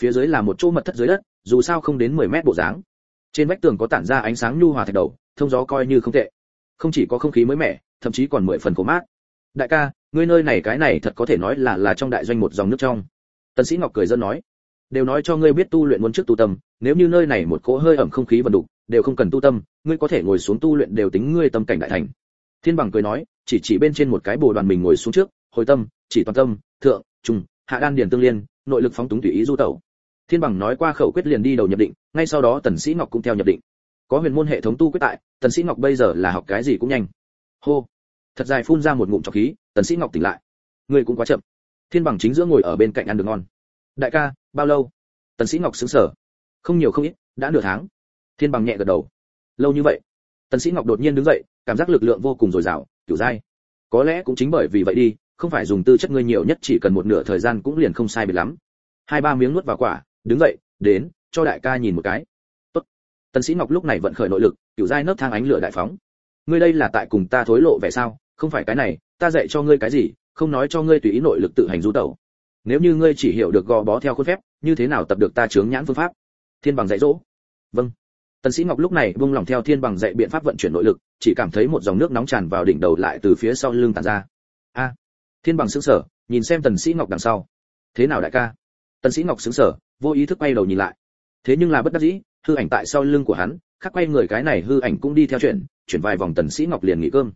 Speaker 1: Phía dưới là một chỗ mật thất dưới đất, dù sao không đến 10 mét bộ dáng trên vách tường có tản ra ánh sáng nhu hòa thạch đầu, thông gió coi như không tệ. Không chỉ có không khí mới mẻ, thậm chí còn mười phần cổ mát. Đại ca, ngươi nơi này cái này thật có thể nói là là trong đại doanh một dòng nước trong. Tần sĩ ngọc cười dân nói, đều nói cho ngươi biết tu luyện muốn trước tu tâm, nếu như nơi này một cỗ hơi ẩm không khí vần đục, đều không cần tu tâm, ngươi có thể ngồi xuống tu luyện đều tính ngươi tâm cảnh đại thành. Thiên bằng cười nói, chỉ chỉ bên trên một cái bồ đoàn mình ngồi xuống trước, hồi tâm, chỉ toàn tâm, thượng trung hạ đan điền tương liên, nội lực phóng túng tùy ý du tẩu thiên bằng nói qua khẩu quyết liền đi đầu nhập định, ngay sau đó tần sĩ ngọc cũng theo nhập định. Có huyền môn hệ thống tu quyết tại, tần sĩ ngọc bây giờ là học cái gì cũng nhanh. Hô. Thật dài phun ra một ngụm trọc khí, tần sĩ ngọc tỉnh lại. Ngươi cũng quá chậm. Thiên bằng chính giữa ngồi ở bên cạnh ăn được ngon. Đại ca, bao lâu? Tần sĩ ngọc sững sờ. Không nhiều không ít, đã nửa tháng. Thiên bằng nhẹ gật đầu. Lâu như vậy. Tần sĩ ngọc đột nhiên đứng dậy, cảm giác lực lượng vô cùng dồi dào, kiểu dai. Có lẽ cũng chính bởi vì vậy đi, không phải dùng tư chất ngươi nhiều nhất chỉ cần một nửa thời gian cũng liền không sai biệt lắm. Hai ba miếng nuốt vào quả đứng dậy, đến, cho đại ca nhìn một cái. Tốt. Tần sĩ ngọc lúc này vận khởi nội lực cửu giai nấp thang ánh lửa đại phóng. Ngươi đây là tại cùng ta thối lộ vẻ sao? Không phải cái này, ta dạy cho ngươi cái gì, không nói cho ngươi tùy ý nội lực tự hành du tẩu. Nếu như ngươi chỉ hiểu được gò bó theo khuôn phép, như thế nào tập được ta chướng nhãn phương pháp? Thiên bằng dạy dỗ. Vâng. Tần sĩ ngọc lúc này buông lòng theo thiên bằng dạy biện pháp vận chuyển nội lực, chỉ cảm thấy một dòng nước nóng tràn vào đỉnh đầu lại từ phía sau lưng tản ra. A. Thiên bằng sững sờ, nhìn xem tần sĩ ngọc đằng sau. Thế nào đại ca? Tần sĩ ngọc sững sờ vô ý thức quay đầu nhìn lại. Thế nhưng là bất đắc dĩ hư ảnh tại sau lưng của hắn khắc quay người cái này hư ảnh cũng đi theo chuyện chuyển vài vòng tần sĩ ngọc liền nghỉ cơm.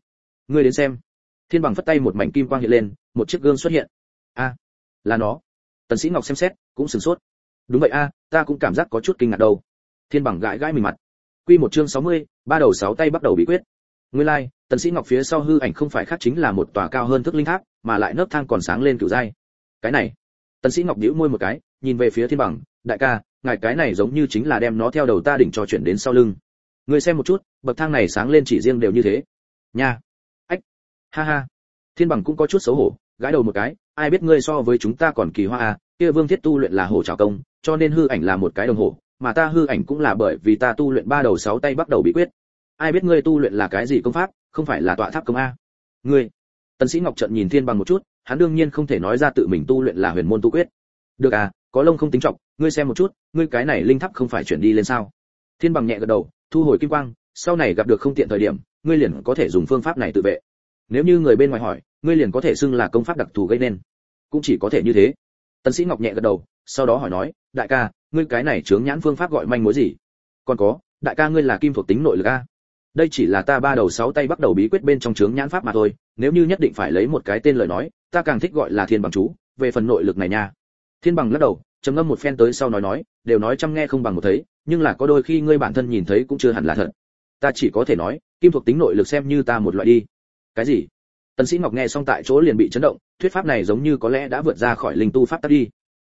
Speaker 1: Ngươi đến xem. Thiên bằng phất tay một mảnh kim quang hiện lên một chiếc gương xuất hiện. A là nó. Tần sĩ ngọc xem xét cũng sửng sốt. Đúng vậy a ta cũng cảm giác có chút kinh ngạc đâu. Thiên bằng gãi gãi mình mặt. Quy một chương 60, ba đầu sáu tay bắt đầu bí quyết. Nguyên lai like, tần sĩ ngọc phía sau hư ảnh không phải khác chính là một tòa cao hơn thức linh tháp mà lại nấp thang còn sáng lên cửu giai cái này. Tần sĩ ngọc nhíu môi một cái nhìn về phía thiên bằng, đại ca, ngài cái này giống như chính là đem nó theo đầu ta đỉnh cho chuyển đến sau lưng. Người xem một chút, bậc thang này sáng lên chỉ riêng đều như thế. Nha. Ách, ha ha. Thiên bằng cũng có chút xấu hổ, gãi đầu một cái, ai biết ngươi so với chúng ta còn kỳ hoa à kia vương thiết tu luyện là hổ trào công, cho nên hư ảnh là một cái đồng hồ, mà ta hư ảnh cũng là bởi vì ta tu luyện ba đầu sáu tay bắt đầu bí quyết. Ai biết ngươi tu luyện là cái gì công pháp, không phải là tọa tháp công a? Ngươi. Tần sĩ ngọc trận nhìn thiên bằng một chút, hắn đương nhiên không thể nói ra tự mình tu luyện là huyền môn tu quyết được à có lông không tính trọng, ngươi xem một chút, ngươi cái này linh tháp không phải chuyển đi lên sao? Thiên bằng nhẹ gật đầu, thu hồi kim quang, sau này gặp được không tiện thời điểm, ngươi liền có thể dùng phương pháp này tự vệ. Nếu như người bên ngoài hỏi, ngươi liền có thể xưng là công pháp đặc thù gây nên. Cũng chỉ có thể như thế. Tần sĩ ngọc nhẹ gật đầu, sau đó hỏi nói, đại ca, ngươi cái này chướng nhãn phương pháp gọi manh mối gì? Còn có, đại ca ngươi là kim thuộc tính nội lực a? Đây chỉ là ta ba đầu sáu tay bắt đầu bí quyết bên trong chướng nhãn pháp mà thôi, nếu như nhất định phải lấy một cái tên lời nói, ta càng thích gọi là thiên bằng chú, về phần nội lực này nha thiên bằng lắc đầu, trầm ngâm một phen tới sau nói nói, đều nói chăm nghe không bằng một thấy, nhưng là có đôi khi ngươi bản thân nhìn thấy cũng chưa hẳn là thật. Ta chỉ có thể nói, kim thuộc tính nội lực xem như ta một loại đi. Cái gì? Tần sĩ ngọc nghe xong tại chỗ liền bị chấn động, thuyết pháp này giống như có lẽ đã vượt ra khỏi linh tu pháp tắc đi.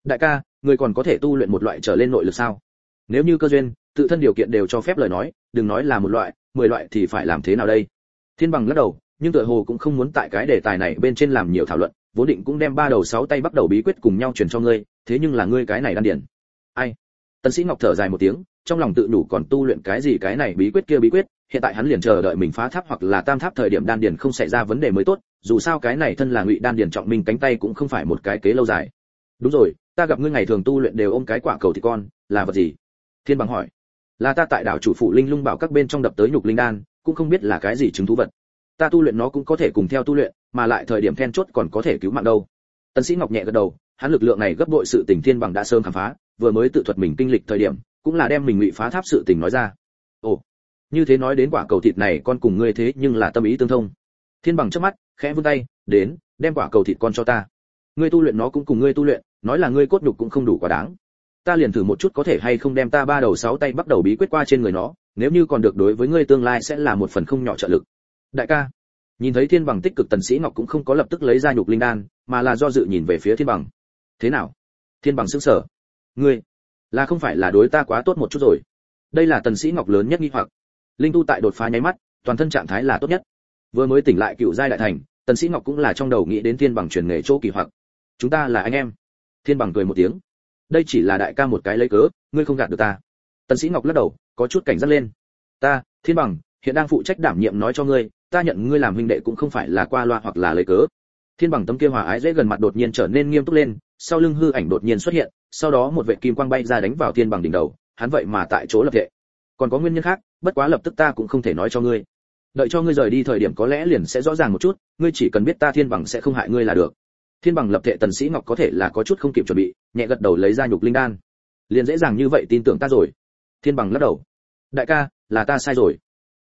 Speaker 1: Đại ca, ngươi còn có thể tu luyện một loại trở lên nội lực sao? Nếu như cơ duyên, tự thân điều kiện đều cho phép lời nói, đừng nói là một loại, mười loại thì phải làm thế nào đây? Thiên bằng lắc đầu, nhưng tựa hồ cũng không muốn tại cái đề tài này bên trên làm nhiều thảo luận vốn định cũng đem ba đầu sáu tay bắt đầu bí quyết cùng nhau truyền cho ngươi, thế nhưng là ngươi cái này đan điển ai? Tần sĩ ngọc thở dài một tiếng, trong lòng tự đủ còn tu luyện cái gì cái này bí quyết kia bí quyết, hiện tại hắn liền chờ đợi mình phá tháp hoặc là tam tháp thời điểm đan điển không xảy ra vấn đề mới tốt, dù sao cái này thân là ngụy đan điển trọng minh cánh tay cũng không phải một cái kế lâu dài. Đúng rồi, ta gặp ngươi ngày thường tu luyện đều ôm cái quả cầu thì con, là vật gì? Thiên bằng hỏi. Là ta tại đảo chủ phụ linh lung bảo các bên trong đập tới nhục linh đan, cũng không biết là cái gì chứng thú vật. Ta tu luyện nó cũng có thể cùng theo tu luyện mà lại thời điểm then chốt còn có thể cứu mạng đâu. Tần sĩ ngọc nhẹ gật đầu, hắn lực lượng này gấp bội sự tình thiên bằng đã sớm khám phá, vừa mới tự thuật mình kinh lịch thời điểm, cũng là đem mình ngụy phá tháp sự tình nói ra. Ồ, như thế nói đến quả cầu thịt này con cùng ngươi thế nhưng là tâm ý tương thông. Thiên bằng chớp mắt, khẽ vươn tay, đến, đem quả cầu thịt con cho ta. Ngươi tu luyện nó cũng cùng ngươi tu luyện, nói là ngươi cốt nhục cũng không đủ quá đáng. Ta liền thử một chút có thể hay không đem ta ba đầu sáu tay bắt đầu bí quyết qua trên người nó, nếu như còn được đối với ngươi tương lai sẽ là một phần không nhỏ trợ lực. Đại ca nhìn thấy thiên bằng tích cực tần sĩ ngọc cũng không có lập tức lấy ra nhục linh đan, mà là do dự nhìn về phía thiên bằng. Thế nào? Thiên bằng sững sờ. Ngươi, là không phải là đối ta quá tốt một chút rồi. Đây là tần sĩ ngọc lớn nhất nghi hoặc. Linh tu tại đột phá nháy mắt, toàn thân trạng thái là tốt nhất. Vừa mới tỉnh lại cựu giai đại thành, tần sĩ ngọc cũng là trong đầu nghĩ đến thiên bằng truyền nghề chỗ kỳ hoặc. Chúng ta là anh em. Thiên bằng cười một tiếng. Đây chỉ là đại ca một cái lấy cớ, ngươi không gạt được ta. Tần sĩ ngọc lắc đầu, có chút cảnh giác lên. Ta, thiên bằng, hiện đang phụ trách đảm nhiệm nói cho ngươi ta nhận ngươi làm huynh đệ cũng không phải là qua loa hoặc là lấy cớ. Thiên bằng tấm kia hòa ái dễ gần mặt đột nhiên trở nên nghiêm túc lên, sau lưng hư ảnh đột nhiên xuất hiện, sau đó một vệ kim quang bay ra đánh vào thiên bằng đỉnh đầu, hắn vậy mà tại chỗ lập thể còn có nguyên nhân khác, bất quá lập tức ta cũng không thể nói cho ngươi. Đợi cho ngươi rời đi thời điểm có lẽ liền sẽ rõ ràng một chút, ngươi chỉ cần biết ta thiên bằng sẽ không hại ngươi là được. Thiên bằng lập thể tần sĩ ngọc có thể là có chút không kịp chuẩn bị, nhẹ gật đầu lấy ra nhục linh đan. Liền dễ dàng như vậy tin tưởng ta rồi. Thiên bằng lắc đầu. Đại ca, là ta sai rồi.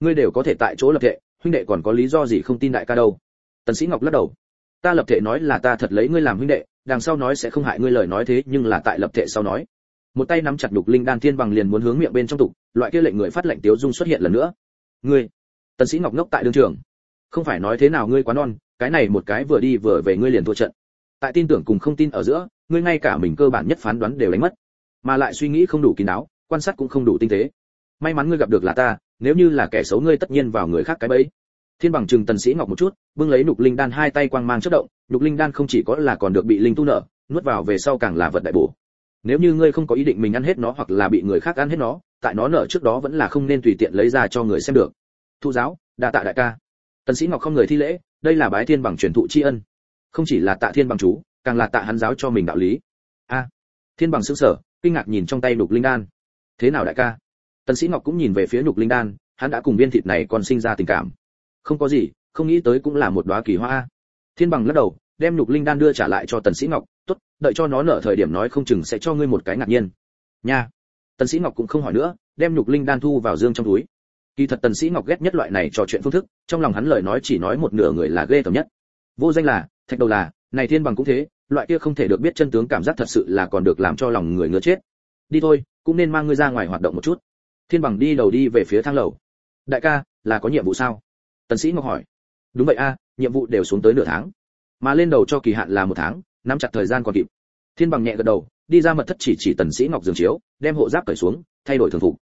Speaker 1: Ngươi đều có thể tại chỗ lập thể huynh đệ còn có lý do gì không tin đại ca đâu? Tần sĩ ngọc lắc đầu. Ta lập thể nói là ta thật lấy ngươi làm huynh đệ, đằng sau nói sẽ không hại ngươi lời nói thế, nhưng là tại lập thể sau nói. Một tay nắm chặt đục linh đan thiên bằng liền muốn hướng miệng bên trong tục, loại kia lệnh người phát lệnh tiếu dung xuất hiện lần nữa. Ngươi! Tần sĩ ngọc ngốc tại đường trường. Không phải nói thế nào ngươi quá non, cái này một cái vừa đi vừa về ngươi liền thua trận. Tại tin tưởng cùng không tin ở giữa, ngươi ngay cả mình cơ bản nhất phán đoán đều đánh mất. Mà lại suy nghĩ không đủ kín đáo, quan sát cũng không đủ tinh tế. May mắn ngươi gặp được là ta nếu như là kẻ xấu ngươi tất nhiên vào người khác cái bẫy. Thiên bằng trừng tần sĩ ngọc một chút bưng lấy nục linh đan hai tay quang mang chớp động nục linh đan không chỉ có là còn được bị linh tu nở, nuốt vào về sau càng là vật đại bổ. Nếu như ngươi không có ý định mình ăn hết nó hoặc là bị người khác ăn hết nó tại nó nở trước đó vẫn là không nên tùy tiện lấy ra cho người xem được. Thu giáo đa tạ đại ca. Tần sĩ ngọc không người thi lễ đây là bái thiên bằng truyền thụ tri ân. Không chỉ là tạ thiên bằng chú càng là tạ hắn giáo cho mình đạo lý. A thiên bằng sững sờ kinh ngạc nhìn trong tay nục linh đan. Thế nào đại ca? Tần sĩ ngọc cũng nhìn về phía nục linh đan, hắn đã cùng viên thịt này còn sinh ra tình cảm. Không có gì, không nghĩ tới cũng là một đóa kỳ hoa. Thiên bằng lắc đầu, đem nục linh đan đưa trả lại cho tần sĩ ngọc, tốt, đợi cho nó nở thời điểm nói không chừng sẽ cho ngươi một cái ngạc nhiên. Nha. Tần sĩ ngọc cũng không hỏi nữa, đem nhục linh đan thu vào dương trong túi. Kỳ thật tần sĩ ngọc ghét nhất loại này trò chuyện phương thức, trong lòng hắn lời nói chỉ nói một nửa người là ghê tởm nhất. Vô danh là, thạch đầu là, này thiên bằng cũng thế, loại kia không thể được biết chân tướng cảm giác thật sự là còn được làm cho lòng người ngứa chết. Đi thôi, cũng nên mang ngươi ra ngoài hoạt động một chút thiên bằng đi đầu đi về phía thang lầu. Đại ca là có nhiệm vụ sao? Tần sĩ ngọc hỏi. Đúng vậy a nhiệm vụ đều xuống tới nửa tháng. Mà lên đầu cho kỳ hạn là một tháng nắm chặt thời gian còn kịp. Thiên bằng nhẹ gật đầu đi ra mật thất chỉ chỉ tần sĩ ngọc giường chiếu đem hộ giáp cởi xuống thay đổi thường phục.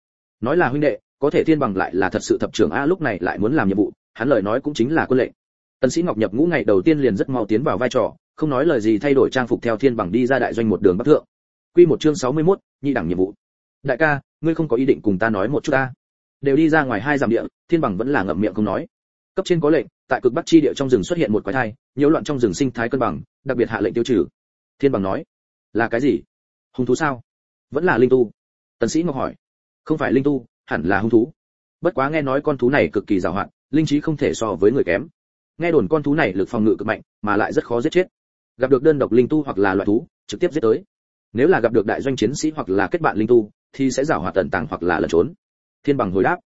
Speaker 1: Nói là huynh đệ có thể thiên bằng lại là thật sự thập trưởng a lúc này lại muốn làm nhiệm vụ hắn lời nói cũng chính là quân lệnh. Tần sĩ ngọc nhập ngũ ngày đầu tiên liền rất mau tiến vào vai trò không nói lời gì thay đổi trang phục theo thiên bằng đi ra đại doanh một đường bắc thượng. Quy một chương 61, nhị đẳng nhiệm vụ. Đại ca ngươi không có ý định cùng ta nói một chút ta. Đều đi ra ngoài hai dặm địa, thiên bằng vẫn là ngậm miệng không nói. Cấp trên có lệnh, tại cực bắc chi địa trong rừng xuất hiện một quái thai, nhiễu loạn trong rừng sinh thái cân bằng, đặc biệt hạ lệnh tiêu trừ. Thiên bằng nói, là cái gì? Hung thú sao? Vẫn là linh tu. Tần sĩ ngọc hỏi, không phải linh tu, hẳn là hung thú. Bất quá nghe nói con thú này cực kỳ dào hạn, linh trí không thể so với người kém. Nghe đồn con thú này lực phòng ngự cực mạnh, mà lại rất khó giết chết. Gặp được đơn độc linh tu hoặc là loại thú, trực tiếp giết tới. Nếu là gặp được đại doanh chiến sĩ hoặc là kết bạn linh tu thì sẽ giảo hoạt tận tàng hoặc là lẩn trốn. Thiên bằng hồi đáp,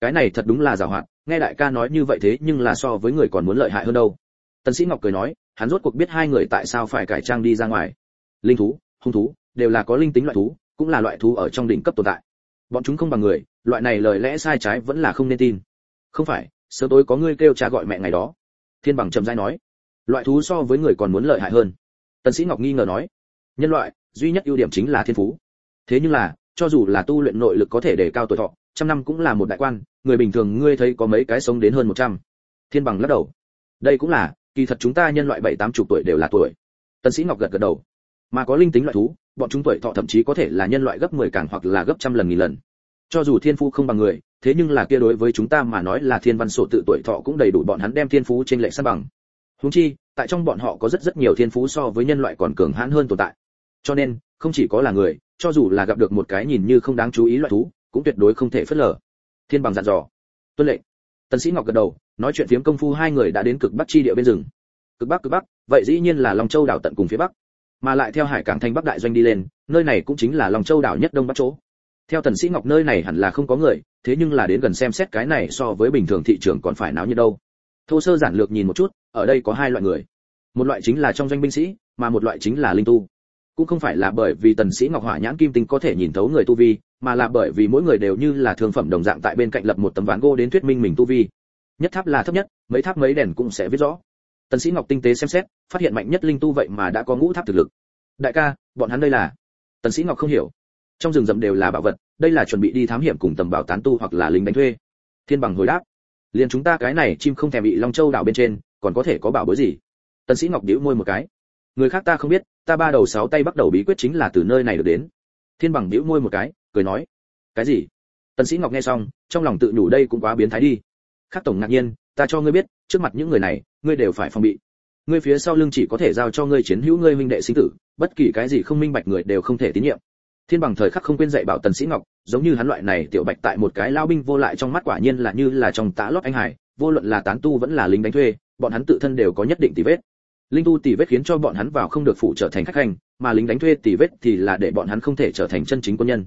Speaker 1: cái này thật đúng là giảo hoạt, nghe đại ca nói như vậy thế nhưng là so với người còn muốn lợi hại hơn đâu. Tần sĩ ngọc cười nói, hắn rốt cuộc biết hai người tại sao phải cải trang đi ra ngoài. Linh thú, hung thú, đều là có linh tính loại thú, cũng là loại thú ở trong đỉnh cấp tồn tại. Bọn chúng không bằng người, loại này lời lẽ sai trái vẫn là không nên tin. Không phải, sớm tối có ngươi kêu cha gọi mẹ ngày đó. Thiên bằng trầm rãi nói, loại thú so với người còn muốn lợi hại hơn. Tần sĩ ngọc nghi ngờ nói, nhân loại, duy nhất ưu điểm chính là thiên phú. Thế nhưng là cho dù là tu luyện nội lực có thể đề cao tuổi thọ, trăm năm cũng là một đại quan, người bình thường ngươi thấy có mấy cái sống đến hơn một trăm. Thiên bằng lắc đầu. Đây cũng là, kỳ thật chúng ta nhân loại bảy tám chục tuổi đều là tuổi. Tần sĩ ngọc gật gật đầu. Mà có linh tính loại thú, bọn chúng tuổi thọ thậm chí có thể là nhân loại gấp 10 càng hoặc là gấp trăm lần nghìn lần. Cho dù thiên phú không bằng người, thế nhưng là kia đối với chúng ta mà nói là thiên văn sổ tự tuổi thọ cũng đầy đủ bọn hắn đem thiên phú trên lệ san bằng. Huống chi, tại trong bọn họ có rất rất nhiều thiên phú so với nhân loại còn cường hãn hơn tồn tại cho nên, không chỉ có là người, cho dù là gặp được một cái nhìn như không đáng chú ý loại thú, cũng tuyệt đối không thể phớt lờ. Thiên bằng dặn dò. Tuân lệnh. Tần sĩ ngọc gật đầu, nói chuyện phiếm công phu hai người đã đến cực bắc chi địa bên rừng. Cực bắc cực bắc, vậy dĩ nhiên là long châu đảo tận cùng phía bắc. Mà lại theo hải cảng thành bắc đại doanh đi lên, nơi này cũng chính là long châu đảo nhất đông bắc chỗ. Theo tần sĩ ngọc, nơi này hẳn là không có người, thế nhưng là đến gần xem xét cái này so với bình thường thị trường còn phải náo như đâu. Thô sơ giản lược nhìn một chút, ở đây có hai loại người. Một loại chính là trong doanh binh sĩ, mà một loại chính là linh tu cũng không phải là bởi vì tần sĩ ngọc hỏa nhãn kim tinh có thể nhìn thấu người tu vi, mà là bởi vì mỗi người đều như là thương phẩm đồng dạng tại bên cạnh lập một tấm ván gỗ đến thuyết minh mình tu vi. Nhất tháp là thấp nhất, mấy tháp mấy đèn cũng sẽ viết rõ. Tần sĩ ngọc tinh tế xem xét, phát hiện mạnh nhất linh tu vậy mà đã có ngũ tháp thực lực. Đại ca, bọn hắn đây là? Tần sĩ ngọc không hiểu. Trong rừng rậm đều là bảo vật, đây là chuẩn bị đi thám hiểm cùng tầm bảo tán tu hoặc là lính đánh thuê. Thiên bằng hồi đáp. Liền chúng ta cái này chim không thèm bị long châu đảo bên trên, còn có thể có bảo bối gì? Tần sĩ ngọc điếu môi một cái. Người khác ta không biết ta ba đầu sáu tay bắt đầu bí quyết chính là từ nơi này được đến. Thiên bằng bĩu môi một cái, cười nói, cái gì? Tần sĩ ngọc nghe xong, trong lòng tự nhủ đây cũng quá biến thái đi. Khác tổng ngạc nhiên, ta cho ngươi biết, trước mặt những người này, ngươi đều phải phòng bị. Ngươi phía sau lưng chỉ có thể giao cho ngươi chiến hữu ngươi minh đệ sinh tử, bất kỳ cái gì không minh bạch người đều không thể tín nhiệm. Thiên bằng thời khắc không quên dạy bảo tần sĩ ngọc, giống như hắn loại này tiểu bạch tại một cái lao binh vô lại trong mắt quả nhiên là như là trong tã lót anh hải, vô luận là tán tu vẫn là lính đánh thuê, bọn hắn tự thân đều có nhất định tỷ vết linh tu tỷ vết khiến cho bọn hắn vào không được phụ trở thành khách hành mà lính đánh thuê tỷ vết thì là để bọn hắn không thể trở thành chân chính quân nhân.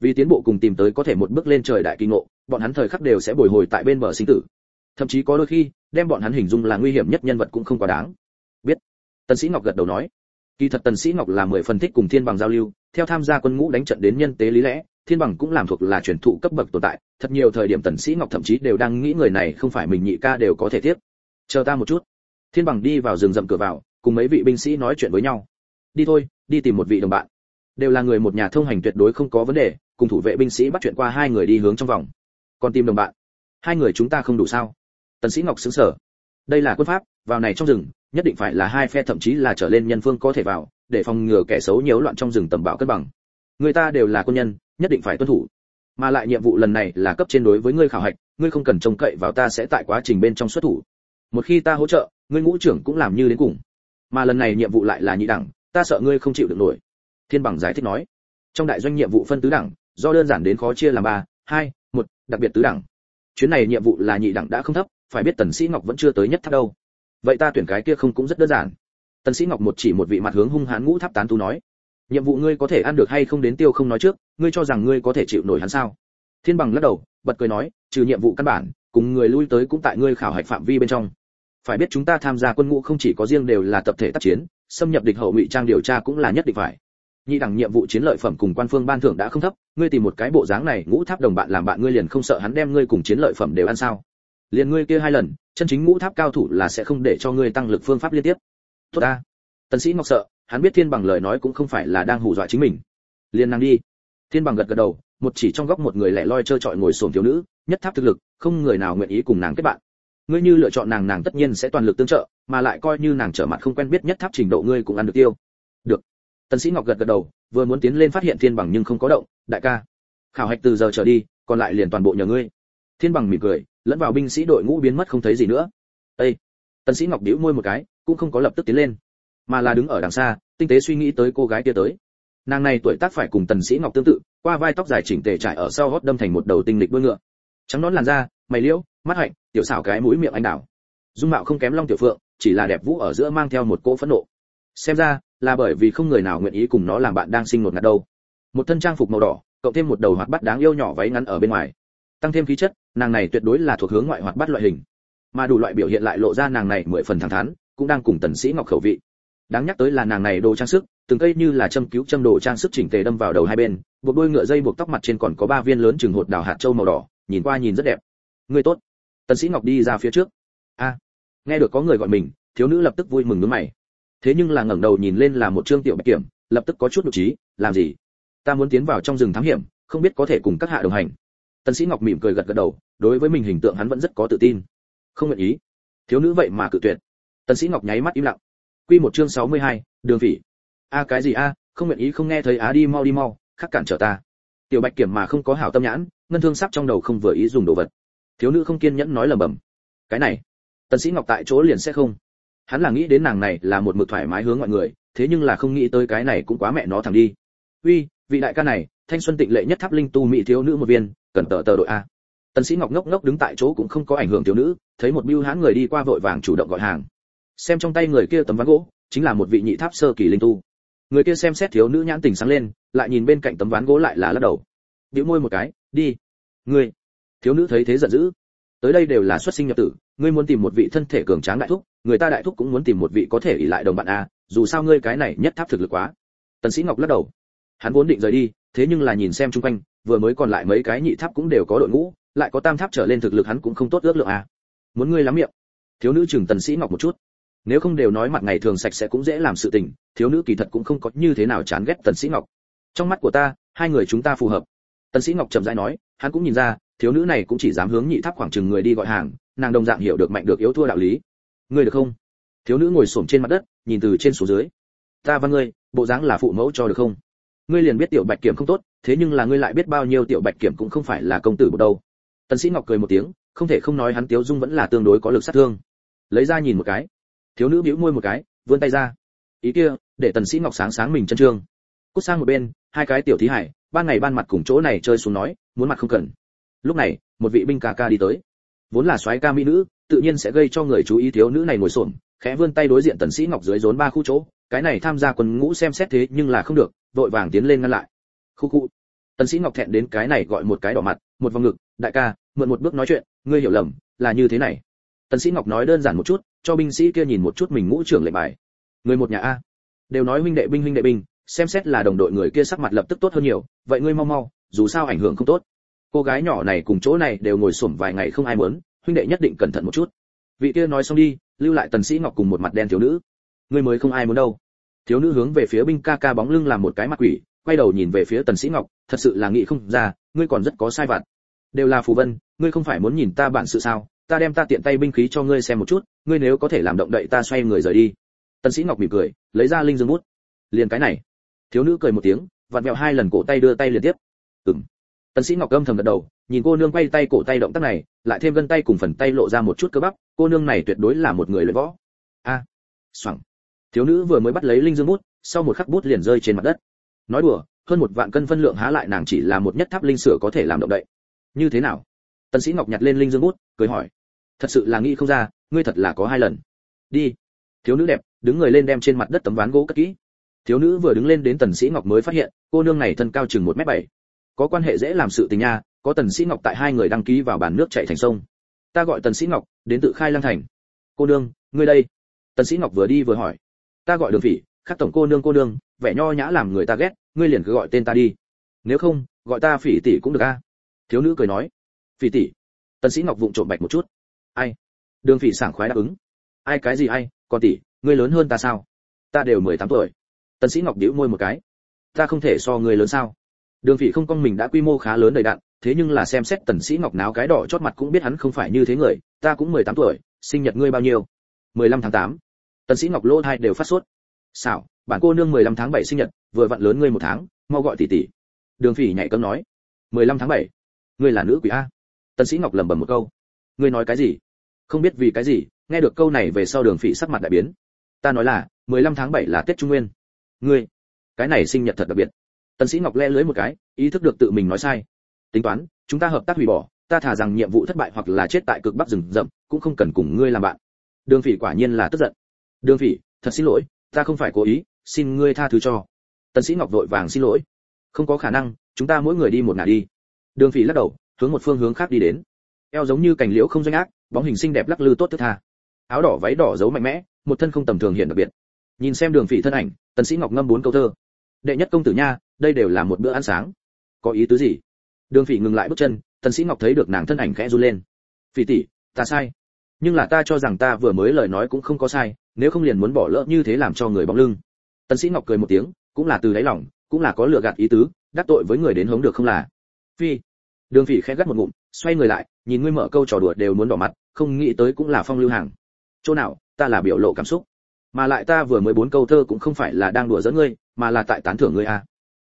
Speaker 1: Vì tiến bộ cùng tìm tới có thể một bước lên trời đại kỳ ngộ, bọn hắn thời khắc đều sẽ bồi hồi tại bên bờ sinh tử. Thậm chí có đôi khi, đem bọn hắn hình dung là nguy hiểm nhất nhân vật cũng không quá đáng. Biết. Tần sĩ ngọc gật đầu nói. Kỳ thật tần sĩ ngọc là mười phần thích cùng thiên bằng giao lưu, theo tham gia quân ngũ đánh trận đến nhân tế lý lẽ, thiên bằng cũng làm thuộc là truyền thụ cấp bậc tồn tại, thật nhiều thời điểm tần sĩ ngọc thậm chí đều đang nghĩ người này không phải mình nhị ca đều có thể tiếp. Chờ ta một chút thiên bằng đi vào rừng rậm cửa vào, cùng mấy vị binh sĩ nói chuyện với nhau. Đi thôi, đi tìm một vị đồng bạn. Đều là người một nhà thông hành tuyệt đối không có vấn đề, cùng thủ vệ binh sĩ bắt chuyện qua hai người đi hướng trong vòng. Còn tìm đồng bạn. Hai người chúng ta không đủ sao? Tần sĩ ngọc sững sờ. Đây là quân pháp, vào này trong rừng, nhất định phải là hai phe thậm chí là trở lên nhân phương có thể vào, để phòng ngừa kẻ xấu nhiễu loạn trong rừng tầm bảo cân bằng. Người ta đều là quân nhân, nhất định phải tuân thủ. Mà lại nhiệm vụ lần này là cấp trên đối với ngươi khảo hạch, ngươi không cần trông cậy vào ta sẽ tại quá trình bên trong xuất thủ. Một khi ta hỗ trợ ngươi ngũ trưởng cũng làm như đến cùng. Mà lần này nhiệm vụ lại là nhị đẳng, ta sợ ngươi không chịu được nổi. Thiên bằng giải thích nói. Trong đại doanh nhiệm vụ phân tứ đẳng, do đơn giản đến khó chia làm ba, hai, một, đặc biệt tứ đẳng. Chuyến này nhiệm vụ là nhị đẳng đã không thấp, phải biết tần sĩ ngọc vẫn chưa tới nhất tháp đâu. Vậy ta tuyển cái kia không cũng rất đơn giản. Tần sĩ ngọc một chỉ một vị mặt hướng hung hãn ngũ tháp tán tu nói. Nhiệm vụ ngươi có thể ăn được hay không đến tiêu không nói trước, ngươi cho rằng ngươi có thể chịu nổi hắn sao? Thiên bằng lắc đầu, bật cười nói, trừ nhiệm vụ căn bản, cùng người lui tới cũng tại ngươi khảo hạch phạm vi bên trong phải biết chúng ta tham gia quân ngũ không chỉ có riêng đều là tập thể tác chiến, xâm nhập địch hậu ngụy trang điều tra cũng là nhất định phải. Nhị đẳng nhiệm vụ chiến lợi phẩm cùng quan phương ban thưởng đã không thấp, ngươi tìm một cái bộ dáng này, ngũ tháp đồng bạn làm bạn ngươi liền không sợ hắn đem ngươi cùng chiến lợi phẩm đều ăn sao? Liền ngươi kia hai lần, chân chính ngũ tháp cao thủ là sẽ không để cho ngươi tăng lực phương pháp liên tiếp. Tốt ta. Tần sĩ ngọc sợ, hắn biết thiên bằng lời nói cũng không phải là đang hù dọa chính mình. Liền năng đi. Thiên bằng gật gật đầu, một chỉ trong góc một người lẻ loi chơi chọi ngồi xổm thiếu nữ, nhất tháp thực lực, không người nào nguyện ý cùng nàng kết bạn ngươi như lựa chọn nàng nàng tất nhiên sẽ toàn lực tương trợ, mà lại coi như nàng trở mặt không quen biết nhất tháp trình độ ngươi cũng ăn được tiêu. Được. Tần sĩ ngọc gật gật đầu, vừa muốn tiến lên phát hiện thiên bằng nhưng không có động. Đại ca, khảo hạch từ giờ trở đi, còn lại liền toàn bộ nhờ ngươi. Thiên bằng mỉm cười, lẫn vào binh sĩ đội ngũ biến mất không thấy gì nữa. Ê! tần sĩ ngọc điếu môi một cái, cũng không có lập tức tiến lên, mà là đứng ở đằng xa, tinh tế suy nghĩ tới cô gái kia tới. Nàng này tuổi tác phải cùng tần sĩ ngọc tương tự, qua vai tóc dài chỉnh tề trải ở sau gót đâm thành một đầu tinh lịch đuôi ngựa. Trắng nón làn da mày liễu, mắt hạnh, tiểu xảo cái mũi miệng anh đào. Dung mạo không kém long tiểu phượng, chỉ là đẹp vũ ở giữa mang theo một cỗ phẫn nộ. Xem ra, là bởi vì không người nào nguyện ý cùng nó làm bạn đang sinh một ngạt đâu. Một thân trang phục màu đỏ, cộng thêm một đầu hoạt bát đáng yêu nhỏ váy ngắn ở bên ngoài. Tăng thêm khí chất, nàng này tuyệt đối là thuộc hướng ngoại hoạt bát loại hình. Mà đủ loại biểu hiện lại lộ ra nàng này mười phần thẳng thắn, cũng đang cùng tần sĩ ngọc khẩu vị. Đáng nhắc tới là nàng này đồ trang sức, từng cây như là châm cứu châm đồ trang sức chỉnh tề đâm vào đầu hai bên, buộc đuôi ngựa dây buộc tóc mặt trên còn có ba viên lớn chừng hột đào hạt châu màu đỏ, nhìn qua nhìn rất đẹp người tốt. Tần sĩ ngọc đi ra phía trước. A. Nghe được có người gọi mình thiếu nữ lập tức vui mừng nhướng mày. Thế nhưng là ngẩng đầu nhìn lên là một trương tiểu bạch kiểm lập tức có chút nhục trí làm gì? Ta muốn tiến vào trong rừng thám hiểm không biết có thể cùng các hạ đồng hành. Tần sĩ ngọc mỉm cười gật gật đầu đối với mình hình tượng hắn vẫn rất có tự tin. Không nguyện ý. Thiếu nữ vậy mà cự tuyệt. Tần sĩ ngọc nháy mắt im lặng. Quy một chương 62, đường phỉ. A cái gì a? Không nguyện ý không nghe thấy á đi mau đi mau khắc cản trở ta. Tiểu bạch kiểm mà không có hảo tâm nhãn ngân thương sắp trong đầu không vừa ý dùng đồ vật thiếu nữ không kiên nhẫn nói lầm bầm cái này, tần sĩ ngọc tại chỗ liền sẽ không. Hắn là nghĩ đến nàng này là một mực thoải mái hướng mọi người, thế nhưng là không nghĩ tới cái này cũng quá mẹ nó thẳng đi. Uy, vị đại ca này, thanh xuân tịnh lệ nhất tháp linh tu mỹ thiếu nữ một viên, cần tờ tờ đội a. Tần sĩ ngọc ngốc ngốc đứng tại chỗ cũng không có ảnh hưởng thiếu nữ, thấy một bưu hắn người đi qua vội vàng chủ động gọi hàng. Xem trong tay người kia tấm ván gỗ, chính là một vị nhị tháp sơ kỳ linh tu. Người kia xem xét thiếu nữ nhãn tình sáng lên, lại nhìn bên cạnh tấm ván gỗ lại là lắc đầu. Bĩu môi một cái, đi, ngươi thiếu nữ thấy thế giận dữ. Tới đây đều là xuất sinh nhập tử, ngươi muốn tìm một vị thân thể cường tráng đại thúc, người ta đại thúc cũng muốn tìm một vị có thể ỉ lại đồng bạn a dù sao ngươi cái này nhất tháp thực lực quá. Tần sĩ ngọc lắc đầu. Hắn vốn định rời đi, thế nhưng là nhìn xem chung quanh, vừa mới còn lại mấy cái nhị tháp cũng đều có đội ngũ, lại có tam tháp trở lên thực lực hắn cũng không tốt ước lượng a muốn ngươi lắm miệng. Thiếu nữ chừng tần sĩ ngọc một chút. Nếu không đều nói mặt ngày thường sạch sẽ cũng dễ làm sự tình, thiếu nữ kỳ thật cũng không có như thế nào chán ghét tần sĩ ngọc. Trong mắt của ta, hai người chúng ta phù hợp. Tần sĩ ngọc trầm rãi nói, hắn cũng nhìn ra thiếu nữ này cũng chỉ dám hướng nhị tháp khoảng chừng người đi gọi hàng, nàng đồng dạng hiểu được mạnh được yếu thua đạo lý. Ngươi được không? Thiếu nữ ngồi xổm trên mặt đất, nhìn từ trên xuống dưới. Ta văn ngươi, bộ dáng là phụ mẫu cho được không? Ngươi liền biết tiểu bạch kiểm không tốt, thế nhưng là ngươi lại biết bao nhiêu tiểu bạch kiểm cũng không phải là công tử một đâu. Tần sĩ ngọc cười một tiếng, không thể không nói hắn tiếu dung vẫn là tương đối có lực sát thương. Lấy ra nhìn một cái. Thiếu nữ bĩu môi một cái, vươn tay ra. Ý kia, để tần sĩ ngọc sáng sáng mình chân trương. Cút sang một bên, hai cái tiểu thí hải, ban ngày ban mặt cùng chỗ này chơi xuống nói, muốn mặt không cần lúc này, một vị binh ca ca đi tới. Vốn là soái ca mỹ nữ, tự nhiên sẽ gây cho người chú ý thiếu nữ này ngồi xổm, khẽ vươn tay đối diện tần sĩ ngọc dưới rốn ba khu chỗ. Cái này tham gia quân ngũ xem xét thế nhưng là không được, vội vàng tiến lên ngăn lại. Khu khu. Tần sĩ ngọc thẹn đến cái này gọi một cái đỏ mặt, một vòng ngực, đại ca, mượn một bước nói chuyện, ngươi hiểu lầm, là như thế này. Tần sĩ ngọc nói đơn giản một chút, cho binh sĩ kia nhìn một chút mình ngũ trưởng lệnh bài. Người một nhà a. Đều nói huynh đệ binh, huynh đệ binh, xem xét là đồng đội người kia sắc mặt lập tức tốt hơn nhiều, vậy ngươi mau mau, dù sao ảnh hưởng không tốt cô gái nhỏ này cùng chỗ này đều ngồi xổm vài ngày không ai muốn, huynh đệ nhất định cẩn thận một chút. Vị kia nói xong đi, lưu lại tần sĩ ngọc cùng một mặt đen thiếu nữ. Ngươi mới không ai muốn đâu. Thiếu nữ hướng về phía binh ca ca bóng lưng làm một cái mặt quỷ, quay đầu nhìn về phía tần sĩ ngọc, thật sự là nghĩ không ra, ngươi còn rất có sai vặt. Đều là phù vân, ngươi không phải muốn nhìn ta bạn sự sao? Ta đem ta tiện tay binh khí cho ngươi xem một chút, ngươi nếu có thể làm động đậy ta xoay người rời đi. Tần sĩ ngọc mỉm cười, lấy ra linh dương bút. Liền cái này. Thiếu nữ cười một tiếng, vặn vẹo hai lần cổ tay đưa tay liên tiếp. Ừm tần sĩ ngọc âm thầm gật đầu nhìn cô nương quay tay cổ tay động tác này lại thêm gân tay cùng phần tay lộ ra một chút cơ bắp cô nương này tuyệt đối là một người luyện võ. A à, thiếu nữ vừa mới bắt lấy linh dương bút sau một khắc bút liền rơi trên mặt đất. Nói đùa hơn một vạn cân phân lượng há lại nàng chỉ là một nhất tháp linh sửa có thể làm động đậy. Như thế nào? Tần sĩ ngọc nhặt lên linh dương bút cười hỏi. Thật sự là nghĩ không ra ngươi thật là có hai lần. Đi. Thiếu nữ đẹp đứng người lên đem trên mặt đất tấm ván gỗ cất kỹ. Thiếu nữ vừa đứng lên đến tần sĩ ngọc mới phát hiện cô nương này thân cao chừng một mét bảy có quan hệ dễ làm sự tình nha, có tần sĩ ngọc tại hai người đăng ký vào bản nước chảy thành sông. Ta gọi tần sĩ ngọc, đến tự khai lang thành. Cô nương, ngươi đây. Tần sĩ ngọc vừa đi vừa hỏi. Ta gọi đường phỉ khát tổng cô nương cô nương, vẻ nho nhã làm người ta ghét, ngươi liền cứ gọi tên ta đi. Nếu không, gọi ta phỉ tỷ cũng được a. Thiếu nữ cười nói. Phỉ tỷ. Tần sĩ ngọc vụng trộm bạch một chút. Ai? Đường phỉ sảng khoái đáp ứng. Ai cái gì ai? Còn tỷ, ngươi lớn hơn ta sao? Ta đều mười tám tuổi. Tần sĩ ngọc nhíu môi một cái. Ta không thể so ngươi lớn sao? Đường phỉ không con mình đã quy mô khá lớn đầy đặn, thế nhưng là xem xét tần sĩ ngọc náo cái đỏ chót mặt cũng biết hắn không phải như thế người, ta cũng mười tám tuổi, sinh nhật ngươi bao nhiêu? mười lăm tháng tám. Tần sĩ ngọc lô thai đều phát sốt. Xảo bản cô nương mười lăm tháng bảy sinh nhật, vừa vặn lớn ngươi một tháng, mau gọi tỷ tỷ. Đường phỉ nhảy cấm nói. mười lăm tháng bảy. Ngươi là nữ quỷ a. Tần sĩ ngọc lẩm bẩm một câu. Ngươi nói cái gì? Không biết vì cái gì, nghe được câu này về sau đường phỉ sắc mặt đại biến. Ta nói là, mười lăm tháng bảy là tết trung nguyên. Ngươi, cái này sinh nhật thật đặc biệt tần sĩ ngọc le lưới một cái, ý thức được tự mình nói sai. Tính toán, chúng ta hợp tác hủy bỏ, ta thả rằng nhiệm vụ thất bại hoặc là chết tại cực bắc rừng rậm, cũng không cần cùng ngươi làm bạn. Đường phỉ quả nhiên là tức giận. Đường phỉ, thật xin lỗi, ta không phải cố ý, xin ngươi tha thứ cho. Tần sĩ ngọc vội vàng xin lỗi. Không có khả năng, chúng ta mỗi người đi một ngả đi. Đường phỉ lắc đầu, hướng một phương hướng khác đi đến. Eo giống như cành liễu không doanh ác, bóng hình xinh đẹp lắc lư tốt thức tha. Áo đỏ váy đỏ giấu mạnh mẽ, một thân không tầm thường hiện đặc biệt. Nhìn xem đường phỉ thân ảnh, tần sĩ ngọc ngâm bốn câu thơ đệ nhất công tử nha, đây đều là một bữa ăn sáng. Có ý tứ gì? Đường phỉ ngừng lại bước chân, tần sĩ ngọc thấy được nàng thân ảnh khẽ run lên. Phỉ tỷ, ta sai. Nhưng là ta cho rằng ta vừa mới lời nói cũng không có sai, nếu không liền muốn bỏ lỡ như thế làm cho người bóng lưng. Tần sĩ ngọc cười một tiếng, cũng là từ đáy lòng, cũng là có lừa gạt ý tứ, đắc tội với người đến hống được không là? Phi. Đường phỉ khẽ gắt một ngụm, xoay người lại, nhìn ngươi mở câu trò đùa đều muốn đỏ mặt, không nghĩ tới cũng là phong lưu hàng. Chỗ nào, ta là biểu lộ cảm xúc. Mà lại ta vừa mới bốn câu thơ cũng không phải là đang đùa giỡn ngươi mà là tại tán thưởng ngươi à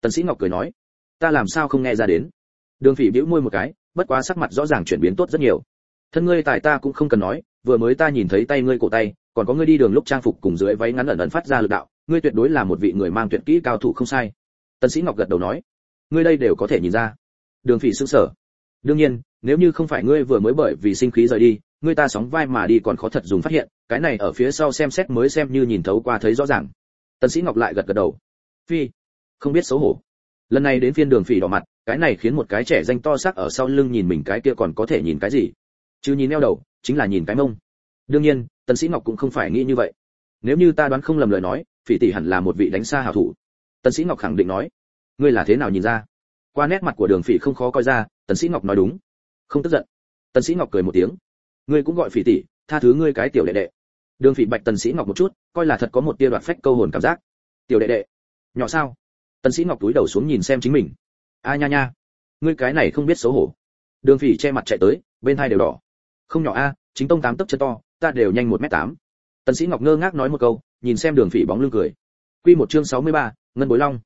Speaker 1: tần sĩ ngọc cười nói, ta làm sao không nghe ra đến? Đường phỉ bĩu môi một cái, bất quá sắc mặt rõ ràng chuyển biến tốt rất nhiều. Thân ngươi tại ta cũng không cần nói, vừa mới ta nhìn thấy tay ngươi cổ tay, còn có ngươi đi đường lúc trang phục cùng dưới váy ngắn ẩn ẩn phát ra lực đạo, ngươi tuyệt đối là một vị người mang tuyệt kỹ cao thủ không sai. Tần sĩ ngọc gật đầu nói, ngươi đây đều có thể nhìn ra. Đường phỉ sững sờ. Đương nhiên, nếu như không phải ngươi vừa mới bởi vì sinh khí rời đi, ngươi ta sóng vai mà đi còn khó thật dùng phát hiện, cái này ở phía sau xem xét mới xem như nhìn thấu qua thấy rõ ràng. Tần sĩ ngọc lại gật gật đầu phi. Không biết xấu hổ. Lần này đến phiên đường phỉ đỏ mặt, cái này khiến một cái trẻ danh to xác ở sau lưng nhìn mình cái kia còn có thể nhìn cái gì? Chứ nhìn neo đầu, chính là nhìn cái mông. Đương nhiên, tần sĩ ngọc cũng không phải nghĩ như vậy. Nếu như ta đoán không lầm lời nói, phỉ tỷ hẳn là một vị đánh xa hảo thủ. Tần sĩ ngọc khẳng định nói. Ngươi là thế nào nhìn ra? Qua nét mặt của đường phỉ không khó coi ra, tần sĩ ngọc nói đúng. Không tức giận. Tần sĩ ngọc cười một tiếng. Ngươi cũng gọi phỉ tỷ, tha thứ ngươi cái tiểu đệ đệ. Đường phỉ bạch tần sĩ ngọc một chút, coi là thật có một tia đoạt phách câu hồn cảm giác. Tiểu đệ đệ nhỏ sao? Tần sĩ ngọc túi đầu xuống nhìn xem chính mình. A nha nha ngươi cái này không biết xấu hổ. Đường phỉ che mặt chạy tới bên hai đều đỏ. Không nhỏ a chính tông tám tấc chân to ta đều nhanh một mét tám. Tần sĩ ngọc ngơ ngác nói một câu nhìn xem đường phỉ bóng lưng cười. Quy một chương 63, ngân bối long.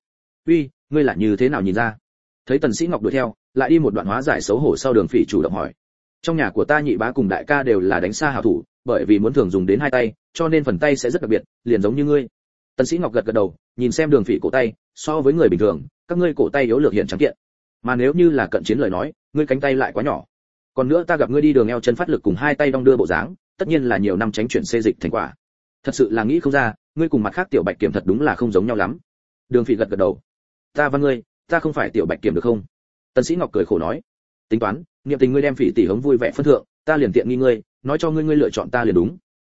Speaker 1: Uy ngươi là như thế nào nhìn ra? Thấy tần sĩ ngọc đuổi theo lại đi một đoạn hóa giải xấu hổ sau đường phỉ chủ động hỏi. Trong nhà của ta nhị bá cùng đại ca đều là đánh xa hảo thủ bởi vì muốn thường dùng đến hai tay cho nên phần tay sẽ rất đặc biệt liền giống như ngươi. Tần sĩ ngọc gật gật đầu nhìn xem đường phỉ cổ tay so với người bình thường các ngươi cổ tay yếu lược hiện trắng kiện. Mà nếu như là cận chiến lời nói ngươi cánh tay lại quá nhỏ. Còn nữa ta gặp ngươi đi đường eo chân phát lực cùng hai tay đong đưa bộ dáng tất nhiên là nhiều năm tránh chuyển xê dịch thành quả. Thật sự là nghĩ không ra ngươi cùng mặt khác tiểu bạch kiểm thật đúng là không giống nhau lắm. Đường phỉ gật gật đầu. Ta và ngươi ta không phải tiểu bạch kiểm được không? Tần sĩ ngọc cười khổ nói. Tính toán niệm tình ngươi đem phỉ tỷ hống vui vẻ phân thượng ta liền tiện nghi ngươi nói cho ngươi ngươi lựa chọn ta liền đúng.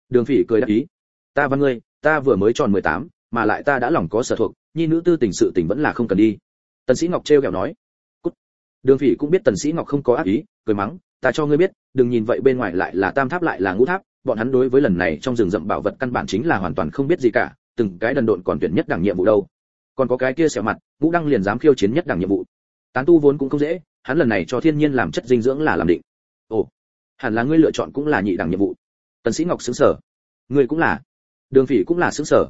Speaker 1: Đường phỉ cười đáp ý. Ta và ngươi ta vừa mới tròn 18, mà lại ta đã lòng có sở thuộc, nhi nữ tư tình sự tình vẫn là không cần đi. Tần sĩ ngọc treo kẹo nói. Cút. đường phỉ cũng biết tần sĩ ngọc không có ác ý, cười mắng, ta cho ngươi biết, đừng nhìn vậy bên ngoài lại là tam tháp lại là ngũ tháp, bọn hắn đối với lần này trong rừng rậm bảo vật căn bản chính là hoàn toàn không biết gì cả, từng cái đần độn còn tuyển nhất đẳng nhiệm vụ đâu. Còn có cái kia sẹo mặt, ngũ đăng liền dám khiêu chiến nhất đẳng nhiệm vụ. Tán tu vốn cũng không dễ, hắn lần này cho thiên nhiên làm chất dinh dưỡng là làm định. Ồ, hẳn là ngươi lựa chọn cũng là nhị đẳng nhiệm vụ. Tần sĩ ngọc sững sờ. Ngươi cũng là. Đường phỉ cũng là sững sờ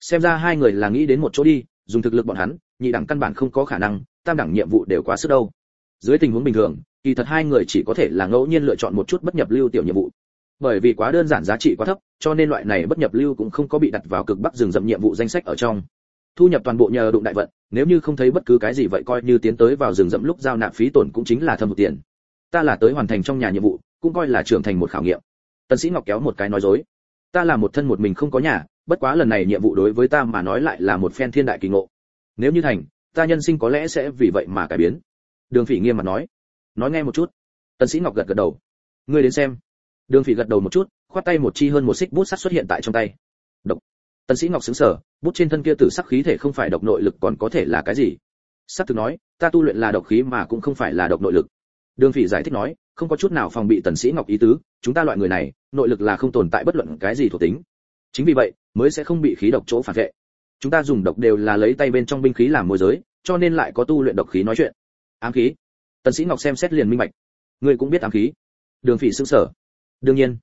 Speaker 1: xem ra hai người là nghĩ đến một chỗ đi, dùng thực lực bọn hắn, nhị đẳng căn bản không có khả năng, tam đẳng nhiệm vụ đều quá sức đâu. Dưới tình huống bình thường, kỳ thật hai người chỉ có thể là ngẫu nhiên lựa chọn một chút bất nhập lưu tiểu nhiệm vụ. Bởi vì quá đơn giản giá trị quá thấp, cho nên loại này bất nhập lưu cũng không có bị đặt vào cực bắc rừng rậm nhiệm vụ danh sách ở trong. Thu nhập toàn bộ nhờ đụng đại vận, nếu như không thấy bất cứ cái gì vậy coi như tiến tới vào rừng rậm lúc giao nạp phí tổn cũng chính là thâm hụt tiền. Ta là tới hoàn thành trong nhà nhiệm vụ, cũng coi là trưởng thành một khảo nghiệm. Tần sĩ ngọc kéo một cái nói dối. Ta là một thân một mình không có nhà bất quá lần này nhiệm vụ đối với ta mà nói lại là một phen thiên đại kỳ ngộ. Nếu như thành, ta nhân sinh có lẽ sẽ vì vậy mà cải biến. Đường phỉ nghiêm mặt nói. Nói nghe một chút. Tần sĩ ngọc gật gật đầu. Ngươi đến xem. Đường phỉ gật đầu một chút, khoát tay một chi hơn một xích bút sắt xuất hiện tại trong tay. Độc. Tần sĩ ngọc sững sờ, bút trên thân kia tử sắc khí thể không phải độc nội lực còn có thể là cái gì? Sắt thực nói, ta tu luyện là độc khí mà cũng không phải là độc nội lực. Đường phỉ giải thích nói, không có chút nào phòng bị tần sĩ ngọc ý tứ, chúng ta loại người này, nội lực là không tồn tại bất luận cái gì thuộc tính. Chính vì vậy mới sẽ không bị khí độc chỗ phản vệ. Chúng ta dùng độc đều là lấy tay bên trong binh khí làm môi giới, cho nên lại có tu luyện độc khí nói chuyện. Ám khí. Tần sĩ ngọc xem xét liền minh bạch. Ngươi cũng biết ám khí. Đường phỉ sững sờ. Đương nhiên.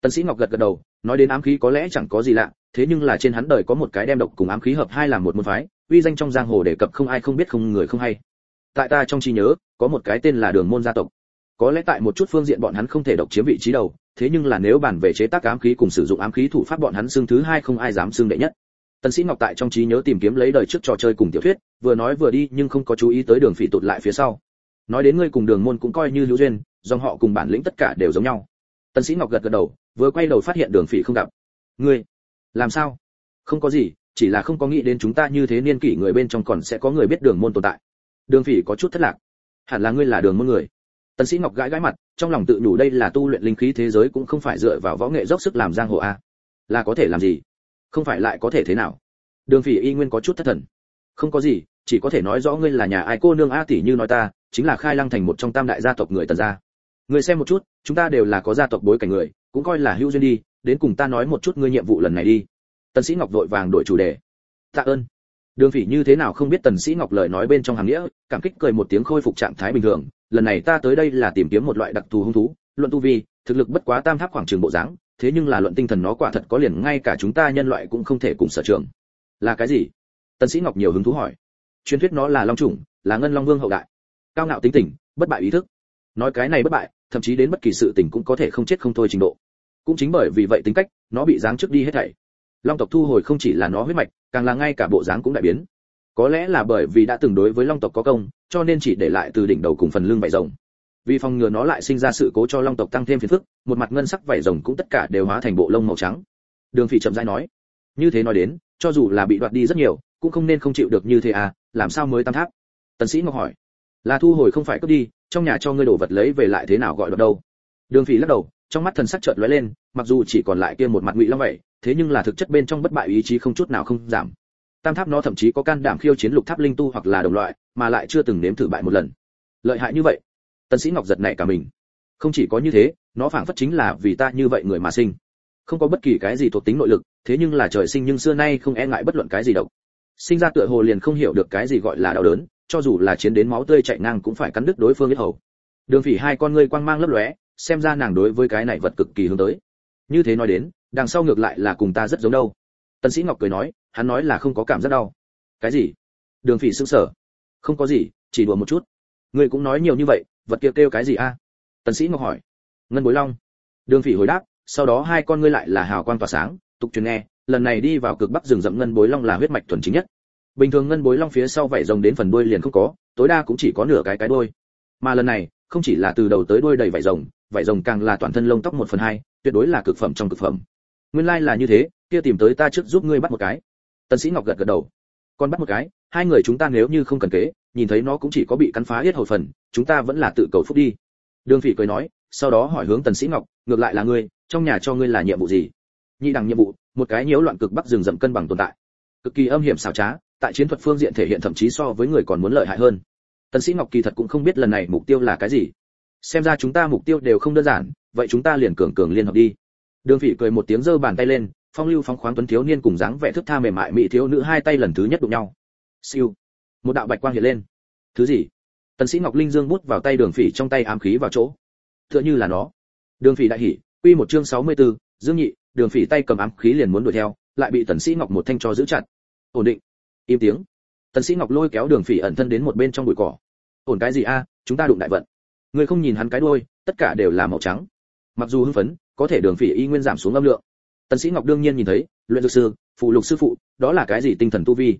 Speaker 1: Tần sĩ ngọc gật gật đầu, nói đến ám khí có lẽ chẳng có gì lạ, thế nhưng là trên hắn đời có một cái đem độc cùng ám khí hợp hai làm một môn phái, uy danh trong giang hồ đề cập không ai không biết không người không hay. Tại ta trong trí nhớ, có một cái tên là đường môn gia tộc. Có lẽ tại một chút phương diện bọn hắn không thể độc chiếm vị trí đầu thế nhưng là nếu bàn về chế tác ám khí cùng sử dụng ám khí thủ pháp bọn hắn xương thứ hai không ai dám xương đệ nhất. Tần sĩ ngọc tại trong trí nhớ tìm kiếm lấy đời trước trò chơi cùng tiểu thuyết, vừa nói vừa đi nhưng không có chú ý tới đường phỉ tụt lại phía sau. Nói đến ngươi cùng đường môn cũng coi như hữu duyên, dòng họ cùng bản lĩnh tất cả đều giống nhau. Tần sĩ ngọc gật gật đầu, vừa quay đầu phát hiện đường phỉ không gặp. Ngươi, làm sao? Không có gì, chỉ là không có nghĩ đến chúng ta như thế niên kỷ người bên trong còn sẽ có người biết đường môn tồn tại. Đường phỉ có chút thất lạc. Hẳn là ngươi là đường môn người tần sĩ ngọc gãi gãi mặt, trong lòng tự nhủ đây là tu luyện linh khí thế giới cũng không phải dựa vào võ nghệ dốc sức làm giang hồ a. Là có thể làm gì? Không phải lại có thể thế nào? Đường phỉ y nguyên có chút thất thần. Không có gì, chỉ có thể nói rõ ngươi là nhà ai cô nương a tỷ như nói ta, chính là khai lăng thành một trong tam đại gia tộc người tần gia. Người xem một chút, chúng ta đều là có gia tộc bối cảnh người, cũng coi là hữu duyên đi, đến cùng ta nói một chút ngươi nhiệm vụ lần này đi. Tần sĩ ngọc vội vàng đổi chủ đề. Tạ ơn. Đường phỉ như thế nào không biết tần sĩ ngọc lời nói bên trong hàng nghĩa, cảm kích cười một tiếng khôi phục trạng thái bình thường lần này ta tới đây là tìm kiếm một loại đặc thù hung thú, luận tu vi, thực lực bất quá tam tháp khoảng trường bộ dáng, thế nhưng là luận tinh thần nó quả thật có liền ngay cả chúng ta nhân loại cũng không thể cùng sở trường. Là cái gì? Tần sĩ ngọc nhiều hứng thú hỏi. Truyền thuyết nó là long trùng là ngân long vương hậu đại. Cao ngạo tính tình, bất bại ý thức. Nói cái này bất bại, thậm chí đến bất kỳ sự tình cũng có thể không chết không thôi trình độ. Cũng chính bởi vì vậy tính cách, nó bị giáng trước đi hết thảy. Long tộc thu hồi không chỉ là nó huyết mạch, càng là ngay cả bộ dáng cũng đại biến có lẽ là bởi vì đã từng đối với long tộc có công, cho nên chỉ để lại từ đỉnh đầu cùng phần lưng vảy rồng. Vì phòng ngừa nó lại sinh ra sự cố cho long tộc tăng thêm phiền phức, một mặt ngân sắc vảy rồng cũng tất cả đều hóa thành bộ lông màu trắng. Đường phỉ chậm rãi nói, như thế nói đến, cho dù là bị đoạt đi rất nhiều, cũng không nên không chịu được như thế à làm sao mới tam tháp? Tần sĩ ngọc hỏi, là thu hồi không phải cướp đi, trong nhà cho ngươi đổ vật lấy về lại thế nào gọi được đâu? Đường phỉ lắc đầu, trong mắt thần sắc chợt lóe lên, mặc dù chỉ còn lại kia một mặt ngụy long vậy, thế nhưng là thực chất bên trong bất bại ý chí không chút nào không giảm tam tháp nó thậm chí có can đảm khiêu chiến lục tháp linh tu hoặc là đồng loại, mà lại chưa từng nếm thử bại một lần. Lợi hại như vậy, tần sĩ ngọc giật nảy cả mình. Không chỉ có như thế, nó phảng phất chính là vì ta như vậy người mà sinh. Không có bất kỳ cái gì thuộc tính nội lực, thế nhưng là trời sinh nhưng xưa nay không e ngại bất luận cái gì độc. Sinh ra tựa hồ liền không hiểu được cái gì gọi là đau đớn, cho dù là chiến đến máu tươi chảy ngang cũng phải cắn đứt đối phương huyết hầu. Đường phỉ hai con ngươi quang mang lấp lóe, xem ra nàng đối với cái này vật cực kỳ hướng tới. Như thế nói đến, đằng sau ngược lại là cùng ta rất giống đâu. Tần sĩ ngọc cười nói hắn nói là không có cảm giác đau. Cái gì? Đường phỉ sững sờ. Không có gì chỉ đùa một chút. Ngươi cũng nói nhiều như vậy vật kia kêu, kêu cái gì a? Tần sĩ ngọc hỏi. Ngân bối long. Đường phỉ hồi đáp sau đó hai con ngươi lại là hào quang tỏa sáng tục truyền nghe lần này đi vào cực bắc rừng rậm ngân bối long là huyết mạch thuần chính nhất. Bình thường ngân bối long phía sau vảy rồng đến phần đuôi liền không có tối đa cũng chỉ có nửa cái cái đuôi. Mà lần này không chỉ là từ đầu tới đuôi đầy vảy rồng vảy rồng càng là toàn thân lông tóc một phần hai tuyệt đối là cực phẩm trong cực phẩm. Nguyên lai là như thế kia tìm tới ta trước giúp ngươi bắt một cái tần sĩ ngọc gật gật đầu. Còn bắt một cái, hai người chúng ta nếu như không cần kế, nhìn thấy nó cũng chỉ có bị cắn phá hết hồi phần, chúng ta vẫn là tự cầu phúc đi. Đường phỉ cười nói, sau đó hỏi hướng tần sĩ ngọc, ngược lại là ngươi, trong nhà cho ngươi là nhiệm vụ gì? Nhị đẳng nhiệm vụ, một cái nhiễu loạn cực bắc rừng rậm cân bằng tồn tại. Cực kỳ âm hiểm xảo trá, tại chiến thuật phương diện thể hiện thậm chí so với người còn muốn lợi hại hơn. Tần sĩ ngọc kỳ thật cũng không biết lần này mục tiêu là cái gì. Xem ra chúng ta mục tiêu đều không đơn giản, vậy chúng ta liền cường cường liên hợp đi. Đường phỉ cười một tiếng giơ bàn tay lên phong lưu phóng khoáng tuấn thiếu niên cùng dáng vẻ thức tha mềm mại mỹ thiếu nữ hai tay lần thứ nhất đụng nhau. Siêu. Một đạo bạch quang hiện lên. Thứ gì? Tần sĩ ngọc linh dương bút vào tay đường phỉ trong tay ám khí vào chỗ. Tựa như là nó. Đường phỉ đại hỉ quy một chương 64, dương nhị đường phỉ tay cầm ám khí liền muốn đuổi theo lại bị tần sĩ ngọc một thanh cho giữ chặt. Ổn định. Im tiếng. Tần sĩ ngọc lôi kéo đường phỉ ẩn thân đến một bên trong bụi cỏ. Ổn cái gì a chúng ta đụng đại vận. Người không nhìn hắn cái đuôi tất cả đều là màu trắng. Mặc dù hưng phấn có thể đường phỉ y nguyên giảm xuống âm lượng tần sĩ ngọc đương nhiên nhìn thấy, luyện dược sư, phụ lục sư phụ, đó là cái gì tinh thần tu vi?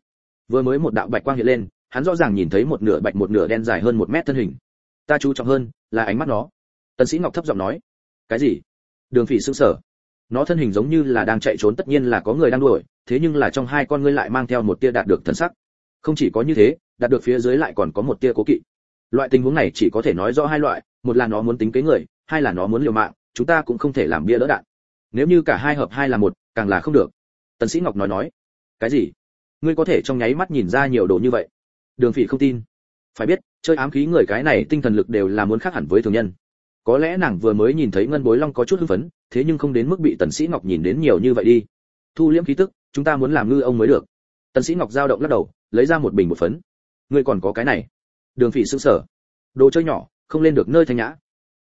Speaker 1: Vừa mới một đạo bạch quang hiện lên, hắn rõ ràng nhìn thấy một nửa bạch một nửa đen dài hơn một mét thân hình. Ta chú trọng hơn là ánh mắt nó. Tần sĩ ngọc thấp giọng nói. Cái gì? Đường phỉ sững sờ. Nó thân hình giống như là đang chạy trốn, tất nhiên là có người đang đuổi, thế nhưng là trong hai con ngươi lại mang theo một tia đạt được thần sắc. Không chỉ có như thế, đạt được phía dưới lại còn có một tia cố kỵ. Loại tình huống này chỉ có thể nói rõ hai loại, một là nó muốn tính kế người, hai là nó muốn liều mạng, chúng ta cũng không thể làm bia đỡ đạn nếu như cả hai hợp hai là một, càng là không được. Tần sĩ ngọc nói nói, cái gì? Ngươi có thể trong nháy mắt nhìn ra nhiều đồ như vậy? Đường phỉ không tin. Phải biết, chơi ám khí người cái này tinh thần lực đều là muốn khác hẳn với thường nhân. Có lẽ nàng vừa mới nhìn thấy ngân bối long có chút hưng phấn, thế nhưng không đến mức bị tần sĩ ngọc nhìn đến nhiều như vậy đi. Thu liễm khí tức, chúng ta muốn làm ngư ông mới được. Tần sĩ ngọc giao động lắc đầu, lấy ra một bình một phấn. Ngươi còn có cái này. Đường phỉ sững sờ. Đồ chơi nhỏ, không lên được nơi thanh nhã.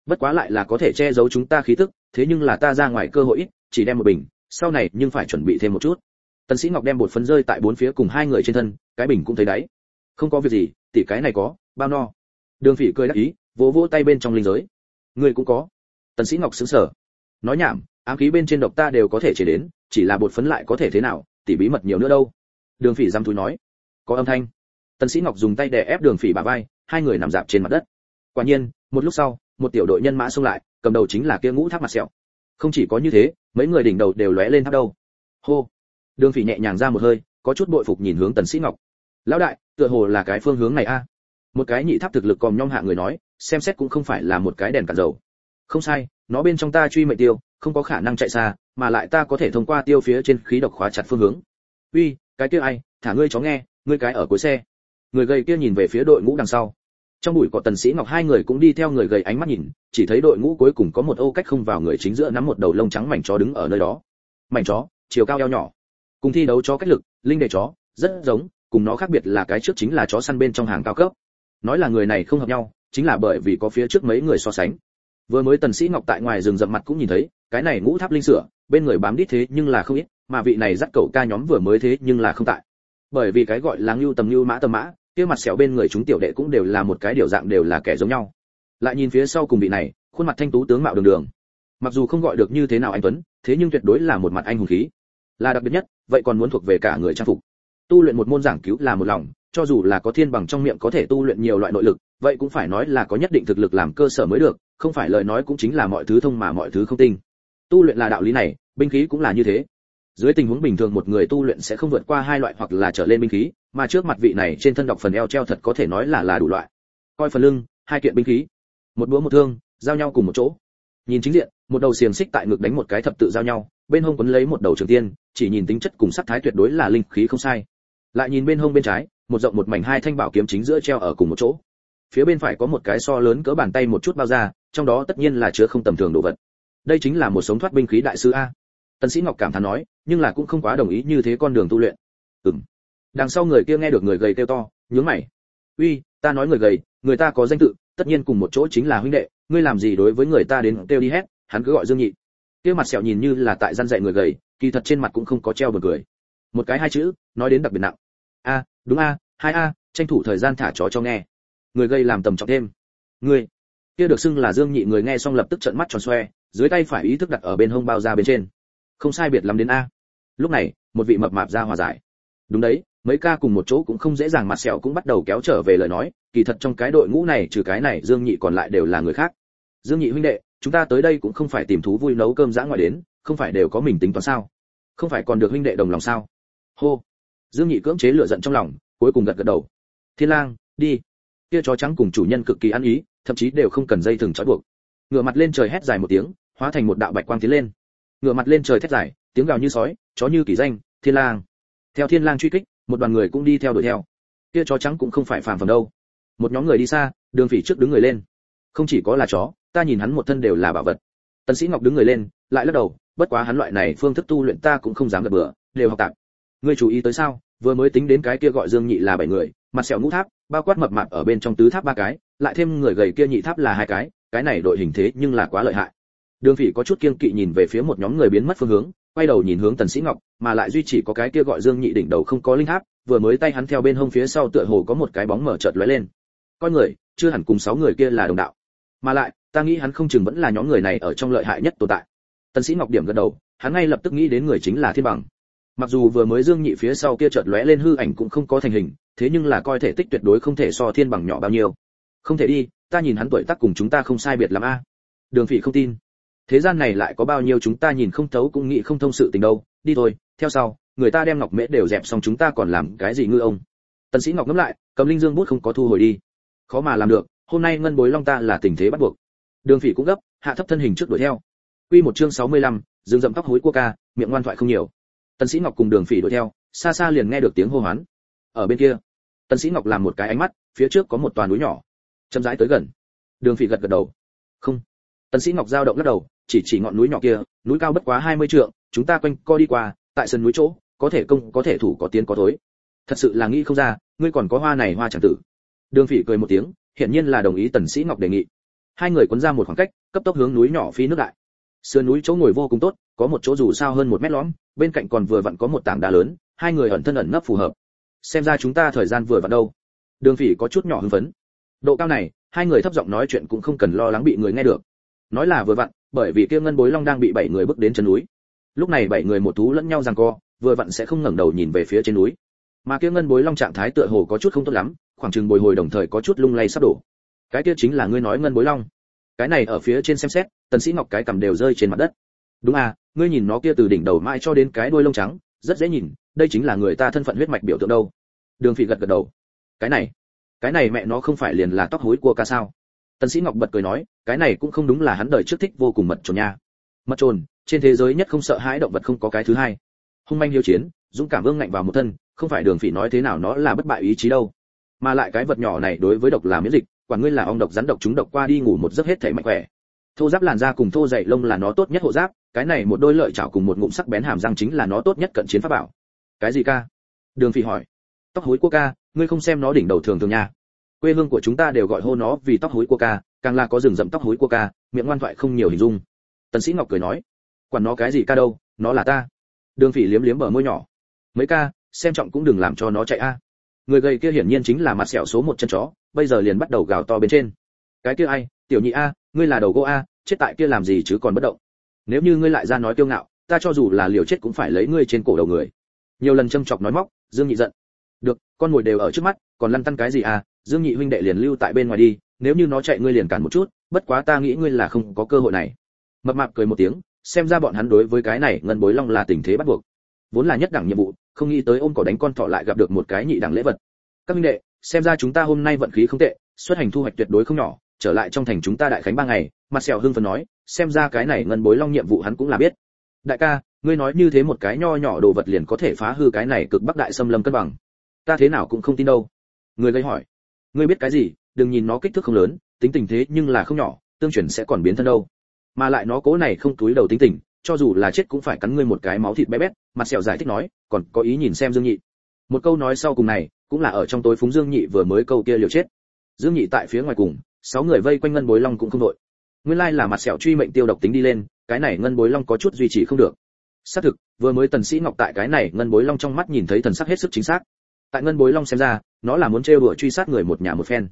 Speaker 1: Bất quá lại là có thể che giấu chúng ta khí tức thế nhưng là ta ra ngoài cơ hội ít, chỉ đem một bình sau này nhưng phải chuẩn bị thêm một chút. Tần sĩ ngọc đem bột phấn rơi tại bốn phía cùng hai người trên thân cái bình cũng thấy đấy. không có việc gì tỷ cái này có bao no. Đường phỉ cười đáp ý vỗ vỗ tay bên trong linh giới. Người cũng có. Tần sĩ ngọc sững sờ. Nói nhảm ám khí bên trên độc ta đều có thể chế đến chỉ là bột phấn lại có thể thế nào tỷ bí mật nhiều nữa đâu. Đường phỉ giam túi nói. Có âm thanh. Tần sĩ ngọc dùng tay đè ép đường phỉ bả vai hai người nằm dạp trên mặt đất. Quả nhiên một lúc sau một tiểu đội nhân mã xông lại cầm đầu chính là kia ngũ tháp mặt sẹo. Không chỉ có như thế, mấy người đỉnh đầu đều lóe lên tháp đâu. Hô. Đường phỉ nhẹ nhàng ra một hơi, có chút bội phục nhìn hướng tần sĩ ngọc. Lão đại, tựa hồ là cái phương hướng này a? Một cái nhị tháp thực lực còn nhong hạ người nói, xem xét cũng không phải là một cái đèn cản dầu. Không sai, nó bên trong ta truy mệnh tiêu, không có khả năng chạy xa, mà lại ta có thể thông qua tiêu phía trên khí độc khóa chặt phương hướng. Uy, cái kia ai? Thả ngươi chó nghe, ngươi cái ở cuối xe. Người gầy kia nhìn về phía đội ngũ đằng sau trong bụi có tần sĩ ngọc hai người cũng đi theo người gầy ánh mắt nhìn, chỉ thấy đội ngũ cuối cùng có một ô cách không vào người chính giữa nắm một đầu lông trắng mảnh chó đứng ở nơi đó. Mảnh chó, chiều cao eo nhỏ. Cùng thi đấu chó cách lực, linh đề chó, rất giống, cùng nó khác biệt là cái trước chính là chó săn bên trong hàng cao cấp. Nói là người này không hợp nhau, chính là bởi vì có phía trước mấy người so sánh. Vừa mới tần sĩ ngọc tại ngoài rừng rậm mặt cũng nhìn thấy, cái này ngũ tháp linh sửa, bên người bám đít thế nhưng là không ít, mà vị này dắt cậu ca nhóm vừa mới thế nhưng là không tại. Bởi vì cái gọi là lưu tầm lưu mã tầm mã kia mặt sẹo bên người chúng tiểu đệ cũng đều là một cái điều dạng đều là kẻ giống nhau. Lại nhìn phía sau cùng vị này, khuôn mặt thanh tú tướng mạo đường đường. Mặc dù không gọi được như thế nào anh tuấn, thế nhưng tuyệt đối là một mặt anh hùng khí. Là đặc biệt nhất, vậy còn muốn thuộc về cả người trang phục. Tu luyện một môn giảng cứu là một lòng, cho dù là có thiên bằng trong miệng có thể tu luyện nhiều loại nội lực, vậy cũng phải nói là có nhất định thực lực làm cơ sở mới được, không phải lời nói cũng chính là mọi thứ thông mà mọi thứ không tinh. Tu luyện là đạo lý này, binh khí cũng là như thế. Dưới tình huống bình thường một người tu luyện sẽ không vượt qua hai loại hoặc là trở lên binh khí mà trước mặt vị này trên thân đọc phần eo treo thật có thể nói là là đủ loại. Coi phần lưng, hai kiện binh khí, một búa một thương, giao nhau cùng một chỗ. Nhìn chính diện, một đầu xiềng xích tại ngực đánh một cái thập tự giao nhau, bên hông quấn lấy một đầu trường tiên, chỉ nhìn tính chất cùng sắc thái tuyệt đối là linh khí không sai. Lại nhìn bên hông bên trái, một rộng một mảnh hai thanh bảo kiếm chính giữa treo ở cùng một chỗ. Phía bên phải có một cái so lớn cỡ bàn tay một chút bao ra trong đó tất nhiên là chứa không tầm thường đồ vật. Đây chính là một sống thoát binh khí đại sư a. Tần sĩ ngọc cảm thán nói, nhưng là cũng không quá đồng ý như thế con đường tu luyện. Ừm đằng sau người kia nghe được người gầy kêu to, nhướng mày. Uy, ta nói người gầy, người ta có danh tự, tất nhiên cùng một chỗ chính là huynh đệ, ngươi làm gì đối với người ta đến kêu đi hết, hắn cứ gọi dương nhị. Kia mặt sẹo nhìn như là tại gian dạy người gầy, kỳ thật trên mặt cũng không có treo bật cười. Một cái hai chữ, nói đến đặc biệt nặng. A, đúng a, hai a, tranh thủ thời gian thả chó cho nghe. Người gây làm tầm trọng thêm. Người kia được xưng là dương nhị người nghe xong lập tức trợn mắt tròn xoe, dưới tay phải ý thức đặt ở bên hông bao da bên trên. Không sai biệt lắm đến a. Lúc này, một vị mập mạp ra hòa giải. Đúng đấy mấy ca cùng một chỗ cũng không dễ dàng mặt sẹo cũng bắt đầu kéo trở về lời nói, kỳ thật trong cái đội ngũ này, trừ cái này, dương nhị còn lại đều là người khác. Dương nhị huynh đệ, chúng ta tới đây cũng không phải tìm thú vui nấu cơm dã ngoại đến, không phải đều có mình tính toán sao? Không phải còn được huynh đệ đồng lòng sao? Hô. Dương nhị cưỡng chế lửa giận trong lòng, cuối cùng gật gật đầu. Thiên lang, đi. Kia chó trắng cùng chủ nhân cực kỳ ăn ý, thậm chí đều không cần dây thừng trói buộc. Ngửa mặt lên trời hét dài một tiếng, hóa thành một đạo bạch quang tiến lên. Ngửa mặt lên trời thét dài, tiếng gào như sói, chó như kỳ danh, thiên lang. Theo thiên lang truy kích một đoàn người cũng đi theo đuổi theo. Kia chó trắng cũng không phải phàm phẩm đâu. Một nhóm người đi xa, đường phỉ trước đứng người lên. Không chỉ có là chó, ta nhìn hắn một thân đều là bảo vật. Tần sĩ ngọc đứng người lên, lại lắc đầu, bất quá hắn loại này phương thức tu luyện ta cũng không dám gật bừa, đều học tạp. Ngươi chú ý tới sao? Vừa mới tính đến cái kia gọi dương nhị là bảy người, mặt sẹo ngũ tháp, bao quát mập mạp ở bên trong tứ tháp ba cái, lại thêm người gầy kia nhị tháp là hai cái cái này đội hình thế nhưng là quá lợi hại. Đường phỉ có chút kiên kỵ nhìn về phía một nhóm người biến mất phương hướng quay đầu nhìn hướng tần sĩ ngọc, mà lại duy chỉ có cái kia gọi dương nhị đỉnh đầu không có linh tháp, vừa mới tay hắn theo bên hông phía sau tựa hồ có một cái bóng mở chợt lóe lên. Coi người, chưa hẳn cùng sáu người kia là đồng đạo. Mà lại, ta nghĩ hắn không chừng vẫn là nhóm người này ở trong lợi hại nhất tồn tại. Tần sĩ ngọc điểm gật đầu, hắn ngay lập tức nghĩ đến người chính là thiên bằng. Mặc dù vừa mới dương nhị phía sau kia chợt lóe lên hư ảnh cũng không có thành hình, thế nhưng là coi thể tích tuyệt đối không thể so thiên bằng nhỏ bao nhiêu. Không thể đi, ta nhìn hắn tuổi tác cùng chúng ta không sai biệt lắm a. Đường phỉ không tin thế gian này lại có bao nhiêu chúng ta nhìn không thấu cũng nghĩ không thông sự tình đâu đi thôi theo sau người ta đem ngọc mễ đều dẹp xong chúng ta còn làm cái gì ngư ông? Tần sĩ ngọc ngắm lại cầm linh dương bút không có thu hồi đi. Khó mà làm được hôm nay ngân bối long ta là tình thế bắt buộc. Đường phỉ cũng gấp hạ thấp thân hình trước đuổi theo. Quy một chương 65, dương dậm tóc hối cua ca miệng ngoan thoại không nhiều. Tần sĩ ngọc cùng đường phỉ đuổi theo xa xa liền nghe được tiếng hô hoán. Ở bên kia tần sĩ ngọc làm một cái ánh mắt phía trước có một toàn núi nhỏ chậm rãi tới gần. Đường phỉ gật gật đầu. Không. Tần sĩ ngọc giao động lắc đầu chỉ chỉ ngọn núi nhỏ kia, núi cao bất quá 20 trượng, chúng ta quanh co đi qua, tại sân núi chỗ, có thể công, có thể thủ, có tiến, có thối. Thật sự là nghĩ không ra, ngươi còn có hoa này hoa chẳng tử. Đường phỉ cười một tiếng, hiển nhiên là đồng ý tần sĩ ngọc đề nghị. Hai người cuốn ra một khoảng cách, cấp tốc hướng núi nhỏ phi nước lại. Sườn núi chỗ ngồi vô cùng tốt, có một chỗ dù sao hơn một mét lõm, bên cạnh còn vừa vặn có một tảng đá lớn, hai người ẩn thân ẩn nấp phù hợp. Xem ra chúng ta thời gian vừa vặn đâu. Đường phỉ có chút nhỏ hưng phấn. Độ cao này, hai người thấp giọng nói chuyện cũng không cần lo lắng bị người nghe được nói là vừa vặn, bởi vì kia ngân bối long đang bị bảy người bước đến chân núi. Lúc này bảy người một thú lẫn nhau giằng co, vừa vặn sẽ không ngẩng đầu nhìn về phía trên núi. Mà kia ngân bối long trạng thái tựa hồ có chút không tốt lắm, khoảng chừng bồi hồi đồng thời có chút lung lay sắp đổ. Cái kia chính là ngươi nói ngân bối long. Cái này ở phía trên xem xét, tần sĩ ngọc cái cầm đều rơi trên mặt đất. Đúng à ngươi nhìn nó kia từ đỉnh đầu mãi cho đến cái đuôi lông trắng, rất dễ nhìn, đây chính là người ta thân phận huyết mạch biểu tượng đâu. Đường phỉ gật gật đầu. Cái này cái này mẹ nó không phải liền là tóc hối của ca sao? Tần sĩ ngọc bật cười nói, cái này cũng không đúng là hắn đời trước thích vô cùng mật trồn nha. Mật trồn, trên thế giới nhất không sợ hãi động vật không có cái thứ hai. Hung manh hiếu chiến, dũng cảm vương ngạnh vào một thân, không phải đường phỉ nói thế nào nó là bất bại ý chí đâu. Mà lại cái vật nhỏ này đối với độc là miễn dịch, quả ngươi là ong độc rắn độc chúng độc qua đi ngủ một giấc hết thể mạnh khỏe. Thô giáp làn da cùng thô dày lông là nó tốt nhất hộ giáp, cái này một đôi lợi chảo cùng một ngụm sắc bén hàm răng chính là nó tốt nhất cận chiến pháp bảo. Cái gì ca? Đường phỉ hỏi. Tóc hối quốc ca, ngươi không xem nó đỉnh đầu thường thường nha quê hương của chúng ta đều gọi hô nó vì tóc hối của ca, càng là có rừng rậm tóc hối của ca, miệng ngoan thoại không nhiều hình dung. Tần sĩ ngọc cười nói, quản nó cái gì ca đâu, nó là ta. Đường phỉ liếm liếm bờ môi nhỏ, mấy ca, xem trọng cũng đừng làm cho nó chạy a. Người gầy kia hiển nhiên chính là mặt sẹo số một chân chó, bây giờ liền bắt đầu gào to bên trên. Cái kia ai, tiểu nhị a, ngươi là đầu gỗ a, chết tại kia làm gì chứ còn bất động. Nếu như ngươi lại ra nói kiêu ngạo, ta cho dù là liều chết cũng phải lấy ngươi trên cổ đầu người. Nhiều lần châm chọc nói móc, dương nhị giận, được, con ngồi đều ở trước mắt, còn lăn tăn cái gì à dương nhị huynh đệ liền lưu tại bên ngoài đi, nếu như nó chạy ngươi liền cản một chút, bất quá ta nghĩ ngươi là không có cơ hội này. Mập mạp cười một tiếng, xem ra bọn hắn đối với cái này ngân bối long là tình thế bắt buộc. Vốn là nhất đẳng nhiệm vụ, không nghĩ tới ôm cỏ đánh con thọ lại gặp được một cái nhị đẳng lễ vật. Các minh đệ, xem ra chúng ta hôm nay vận khí không tệ, xuất hành thu hoạch tuyệt đối không nhỏ, trở lại trong thành chúng ta đại khánh ba ngày, mặt sẹo hưng phấn nói, xem ra cái này ngân bối long nhiệm vụ hắn cũng là biết. Đại ca, ngươi nói như thế một cái nho nhỏ đồ vật liền có thể phá hư cái này cực bắc đại xâm lâm cân bằng. Ta thế nào cũng không tin đâu. Người gây hỏi ngươi biết cái gì, đừng nhìn nó kích thước không lớn, tính tình thế nhưng là không nhỏ, tương truyền sẽ còn biến thân đâu. Mà lại nó cố này không túi đầu tính tình, cho dù là chết cũng phải cắn ngươi một cái máu thịt bé bét, mặt sẹo giải thích nói, còn có ý nhìn xem dương nhị. Một câu nói sau cùng này, cũng là ở trong tối phúng dương nhị vừa mới câu kia liều chết. Dương nhị tại phía ngoài cùng, sáu người vây quanh ngân bối long cũng không đội. Nguyên lai là mặt sẹo truy mệnh tiêu độc tính đi lên, cái này ngân bối long có chút duy trì không được. Xác thực, vừa mới tần sĩ ngọc tại cái này ngân bối long trong mắt nhìn thấy thần sắc hết sức chính xác tại ngân bối long xem ra, nó là muốn trêu đùa truy sát người một nhà một phen.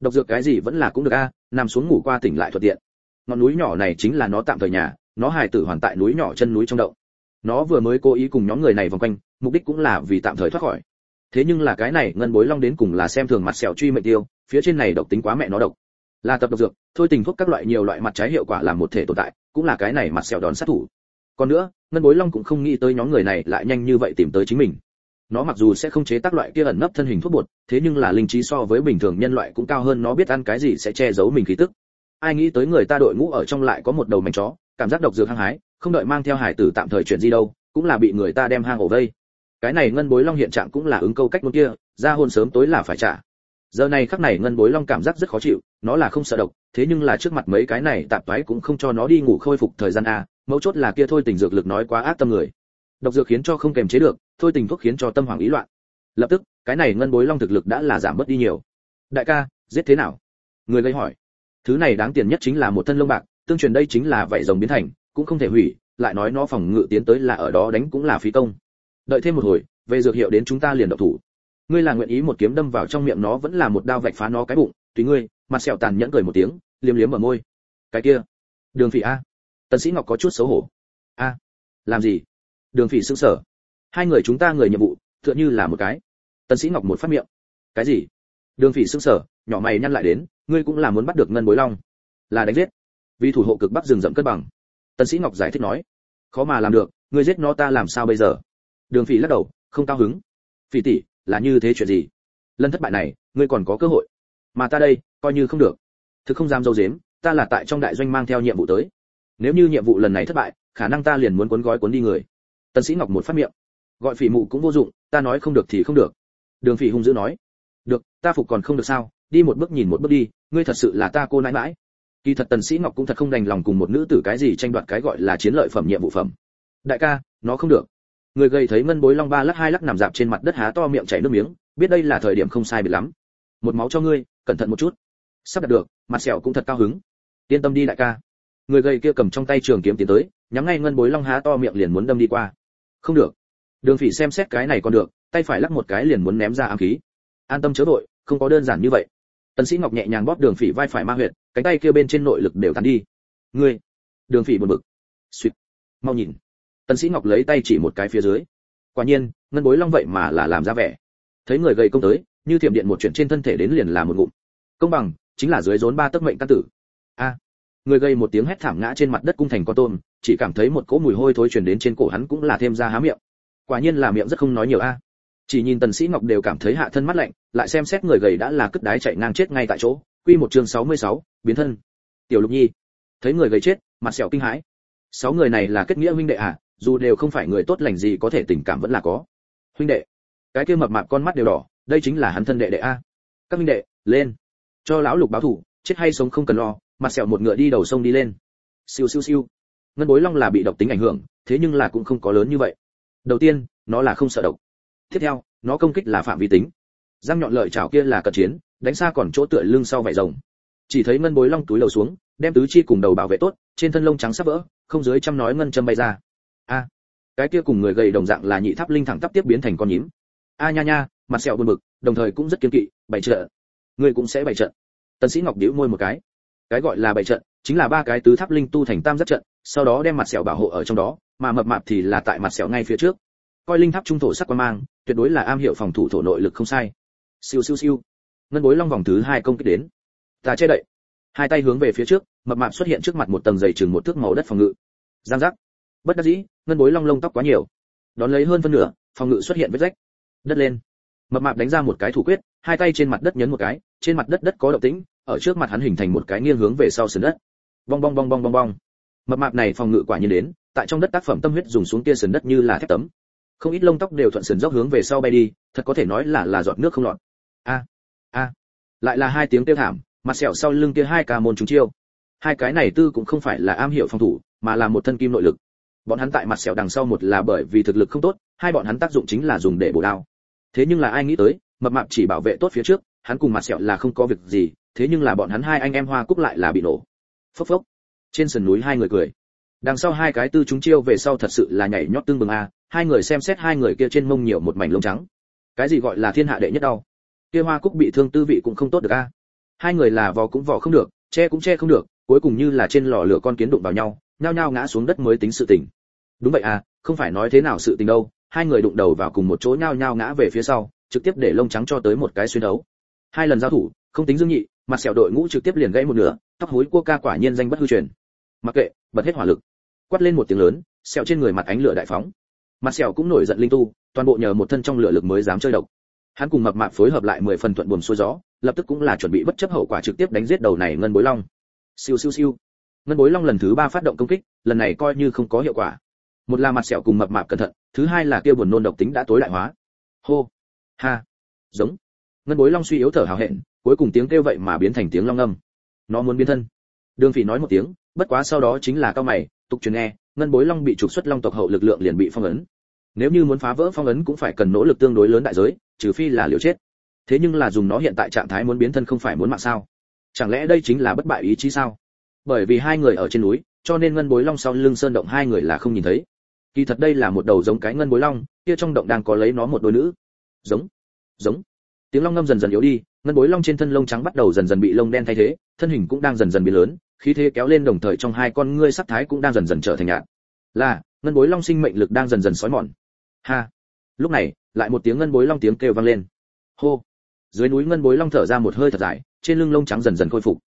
Speaker 1: Độc dược cái gì vẫn là cũng được a, nằm xuống ngủ qua tỉnh lại thuận tiện. Ngọn núi nhỏ này chính là nó tạm thời nhà, nó hài tử hoàn tại núi nhỏ chân núi trong động. Nó vừa mới cố ý cùng nhóm người này vòng quanh, mục đích cũng là vì tạm thời thoát khỏi. Thế nhưng là cái này, ngân bối long đến cùng là xem thường mặt sẹo truy mệnh tiêu, phía trên này độc tính quá mẹ nó độc. Là tập độc dược, thôi tình thuốc các loại nhiều loại mặt trái hiệu quả làm một thể tồn tại, cũng là cái này mặt sẹo đòn sát thủ. Còn nữa, ngân bối long cũng không nghĩ tới nhóm người này lại nhanh như vậy tìm tới chính mình nó mặc dù sẽ không chế tác loại kia ẩn nấp thân hình thuốc bột, thế nhưng là linh trí so với bình thường nhân loại cũng cao hơn nó biết ăn cái gì sẽ che giấu mình khí tức. Ai nghĩ tới người ta đội ngũ ở trong lại có một đầu mảnh chó, cảm giác độc dược hăng hái, không đợi mang theo hải tử tạm thời chuyện gì đâu, cũng là bị người ta đem hang ổ vây. Cái này ngân bối long hiện trạng cũng là ứng câu cách muốn kia, ra hôn sớm tối là phải trả. Giờ này khắc này ngân bối long cảm giác rất khó chịu, nó là không sợ độc, thế nhưng là trước mặt mấy cái này tạp toái cũng không cho nó đi ngủ khôi phục thời gian a mấu chốt là kia thôi tình dược lực nói quá ác tâm người độc dược khiến cho không kềm chế được, thôi tình thuốc khiến cho tâm hoàng ý loạn. Lập tức, cái này ngân bối long thực lực đã là giảm bớt đi nhiều. Đại ca, giết thế nào? Người gây hỏi. Thứ này đáng tiền nhất chính là một thân lông bạc, tương truyền đây chính là vảy rồng biến thành, cũng không thể hủy, lại nói nó phòng ngự tiến tới là ở đó đánh cũng là phí công. Đợi thêm một hồi, về dược hiệu đến chúng ta liền động thủ. Ngươi là nguyện ý một kiếm đâm vào trong miệng nó vẫn là một đao vạch phá nó cái bụng, tùy ngươi, mặt sẹo tàn nhẫn cười một tiếng, liếm liếm ở môi. Cái kia. Đường phỉ a. Tần sĩ ngọc có chút xấu hổ. A, làm gì? Đường phỉ sững sờ. Hai người chúng ta người nhiệm vụ, tựa như là một cái. Tần sĩ ngọc một phát miệng. Cái gì? Đường phỉ sững sờ, nhỏ mày nhăn lại đến, ngươi cũng là muốn bắt được ngân bối long. Là đánh giết. Vì thủ hộ cực bắc rừng rậm cân bằng. Tần sĩ ngọc giải thích nói. Khó mà làm được, ngươi giết nó ta làm sao bây giờ? Đường phỉ lắc đầu, không cao hứng. Phỉ tỷ, là như thế chuyện gì? Lần thất bại này, ngươi còn có cơ hội. Mà ta đây, coi như không được. Thực không dám dâu dếm, ta là tại trong đại doanh mang theo nhiệm vụ tới. Nếu như nhiệm vụ lần này thất bại, khả năng ta liền muốn cuốn gói cuốn đi người tần sĩ ngọc một phát miệng. Gọi phỉ mụ cũng vô dụng, ta nói không được thì không được. Đường phỉ hung dữ nói. Được, ta phục còn không được sao, đi một bước nhìn một bước đi, ngươi thật sự là ta cô nãi mãi. Kỳ thật tần sĩ ngọc cũng thật không đành lòng cùng một nữ tử cái gì tranh đoạt cái gọi là chiến lợi phẩm nhiệm vụ phẩm. Đại ca, nó không được. Người gầy thấy ngân bối long ba lắc hai lắc nằm dạp trên mặt đất há to miệng chảy nước miếng, biết đây là thời điểm không sai biệt lắm. Một máu cho ngươi, cẩn thận một chút. Sắp đặt được, mặt sẹo cũng thật cao hứng. Yên tâm đi đại ca. Người gầy kia cầm trong tay trường kiếm tiến tới, nhắm ngay ngân bối long há to miệng liền muốn đâm đi qua không được. Đường phỉ xem xét cái này còn được, tay phải lắc một cái liền muốn ném ra ám khí. An tâm chớ vội, không có đơn giản như vậy. Tần sĩ ngọc nhẹ nhàng bóp đường phỉ vai phải ma huyệt, cánh tay kia bên trên nội lực đều tan đi. Ngươi! Đường phỉ buồn bực. Suýt mau nhìn. Tần sĩ ngọc lấy tay chỉ một cái phía dưới. Quả nhiên, ngân bối long vậy mà là làm ra vẻ. Thấy người gầy công tới, như thiểm điện một chuyện trên thân thể đến liền là một ngụm. Công bằng, chính là dưới rốn ba tấc mệnh căn tử. A! Người gây một tiếng hét thảm ngã trên mặt đất cung thành con tôm chỉ cảm thấy một cỗ mùi hôi thối truyền đến trên cổ hắn cũng là thêm ra há miệng. Quả nhiên là miệng rất không nói nhiều a. Chỉ nhìn tần sĩ ngọc đều cảm thấy hạ thân mắt lạnh lại xem xét người gầy đã là cất đái chạy ngang chết ngay tại chỗ. Quy một chương 66, biến thân. Tiểu lục nhi. Thấy người gầy chết mặt sẹo kinh hãi. Sáu người này là kết nghĩa huynh đệ à dù đều không phải người tốt lành gì có thể tình cảm vẫn là có. Huynh đệ. Cái kia mập mạp con mắt đều đỏ đây chính là hắn thân đệ đệ a. Các huynh đệ lên. Cho lão lục báo thủ chết hay sống không cần lo mặt sẹo một ngựa đi đầu sông đi lên. Siêu siêu siêu. Ngân bối long là bị độc tính ảnh hưởng, thế nhưng là cũng không có lớn như vậy. Đầu tiên, nó là không sợ độc. Tiếp theo, nó công kích là phạm vi tính. Răng nhọn lợi chảo kia là cận chiến, đánh xa còn chỗ tựa lưng sau vải rồng. Chỉ thấy ngân bối long túi lầu xuống, đem tứ chi cùng đầu bảo vệ tốt, trên thân lông trắng sắp vỡ, không dưới trăm nói ngân châm bay ra. A. Cái kia cùng người gầy đồng dạng là nhị tháp linh thẳng tắp tiếp biến thành con nhím. A nha nha, mặt sẹo buồn bực, đồng thời cũng rất kiên kỵ, bày trợ. người cũng sẽ bày trận tần sĩ ngọc điếu môi một cái cái gọi là bảy trận, chính là ba cái tứ tháp linh tu thành tam giác trận, sau đó đem mặt sẹo bảo hộ ở trong đó, mà mập mạp thì là tại mặt sẹo ngay phía trước. Coi linh tháp trung thổ sắc quan mang, tuyệt đối là am hiểu phòng thủ thổ nội lực không sai. Siêu siêu siêu. Ngân bối long vòng thứ hai công kích đến. Ta che đậy. Hai tay hướng về phía trước, mập mạp xuất hiện trước mặt một tầng dày chừng một thước màu đất phòng ngự. Giang giác. Bất đắc dĩ, ngân bối long lông tóc quá nhiều. Đón lấy hơn phân nửa, phòng ngự xuất hiện vết rách. Đất lên. Mập mạp đánh ra một cái thủ quyết, hai tay trên mặt đất nhấn một cái, trên mặt đất đất có động tĩnh ở trước mặt hắn hình thành một cái nghiêng hướng về sau sườn đất. Bong bong bong bong bong bong. Mập mạp này phòng ngự quả nhiên đến, tại trong đất tác phẩm tâm huyết dùng xuống kia sườn đất như là thép tấm. Không ít lông tóc đều thuận sườn dốc hướng về sau bay đi, thật có thể nói là là giọt nước không lọt. A a. Lại là hai tiếng kêu thảm, mặt sẹo sau lưng kia hai ca môn chúng chiêu. Hai cái này tư cũng không phải là am hiểu phòng thủ, mà là một thân kim nội lực. Bọn hắn tại mặt sẹo đằng sau một là bởi vì thực lực không tốt, hai bọn hắn tác dụng chính là dùng để bổ đao. Thế nhưng là ai nghĩ tới, mập mạp chỉ bảo vệ tốt phía trước hắn cùng mặt sẹo là không có việc gì, thế nhưng là bọn hắn hai anh em hoa cúc lại là bị nổ. Phốc phốc. Trên sườn núi hai người cười. Đằng sau hai cái tư chúng chiêu về sau thật sự là nhảy nhót tương bừng a, hai người xem xét hai người kia trên mông nhiều một mảnh lông trắng. Cái gì gọi là thiên hạ đệ nhất đau? Kia hoa cúc bị thương tư vị cũng không tốt được a. Hai người là vò cũng vò không được, che cũng che không được, cuối cùng như là trên lò lửa con kiến đụng vào nhau, nhao nhao ngã xuống đất mới tính sự tình. Đúng vậy à không phải nói thế nào sự tình đâu, hai người đụng đầu vào cùng một chỗ nhao nhao ngã về phía sau, trực tiếp để lông trắng cho tới một cái xuyên đấu hai lần giao thủ, không tính dương nhị mặt sẹo đội ngũ trực tiếp liền gãy một nửa, tóc hối cua ca quả nhiên danh bất hư truyền. Mặc kệ, bật hết hỏa lực. Quát lên một tiếng lớn, sẹo trên người mặt ánh lửa đại phóng. Mặt sẹo cũng nổi giận linh tu, toàn bộ nhờ một thân trong lửa lực mới dám chơi độc. Hắn cùng mập mạp phối hợp lại mười phần thuận buồm xuôi gió, lập tức cũng là chuẩn bị bất chấp hậu quả trực tiếp đánh giết đầu này ngân bối long. Siêu siêu siêu. Ngân bối long lần thứ ba phát động công kích, lần này coi như không có hiệu quả. Một là mặt sẹo cùng mập mạp cẩn thận, thứ hai là kia buồn nôn độc tính đã tối đại hóa. Hô. Ha. Giống ngân bối long suy yếu thở hào hẹn, cuối cùng tiếng kêu vậy mà biến thành tiếng long âm. Nó muốn biến thân. Đường phỉ nói một tiếng, bất quá sau đó chính là cao mày, tục truyền nghe, ngân bối long bị trục xuất long tộc hậu lực lượng liền bị phong ấn. Nếu như muốn phá vỡ phong ấn cũng phải cần nỗ lực tương đối lớn đại giới, trừ phi là liều chết. Thế nhưng là dùng nó hiện tại trạng thái muốn biến thân không phải muốn mạng sao? Chẳng lẽ đây chính là bất bại ý chí sao? Bởi vì hai người ở trên núi, cho nên ngân bối long sau lưng sơn động hai người là không nhìn thấy. Kỳ thật đây là một đầu giống cái ngân bối long, kia trong động đang có lấy nó một đôi nữ. Giống. Giống tiếng long ngâm dần dần yếu đi, ngân bối long trên thân lông trắng bắt đầu dần dần bị lông đen thay thế, thân hình cũng đang dần dần biến lớn, khí thế kéo lên đồng thời trong hai con ngươi sắc thái cũng đang dần dần trở thành nhạt. Là, ngân bối long sinh mệnh lực đang dần dần sói mòn. Ha! Lúc này, lại một tiếng ngân bối long tiếng kêu vang lên. Hô! Dưới núi ngân bối long thở ra một hơi thật dài, trên lưng lông trắng dần dần khôi phục.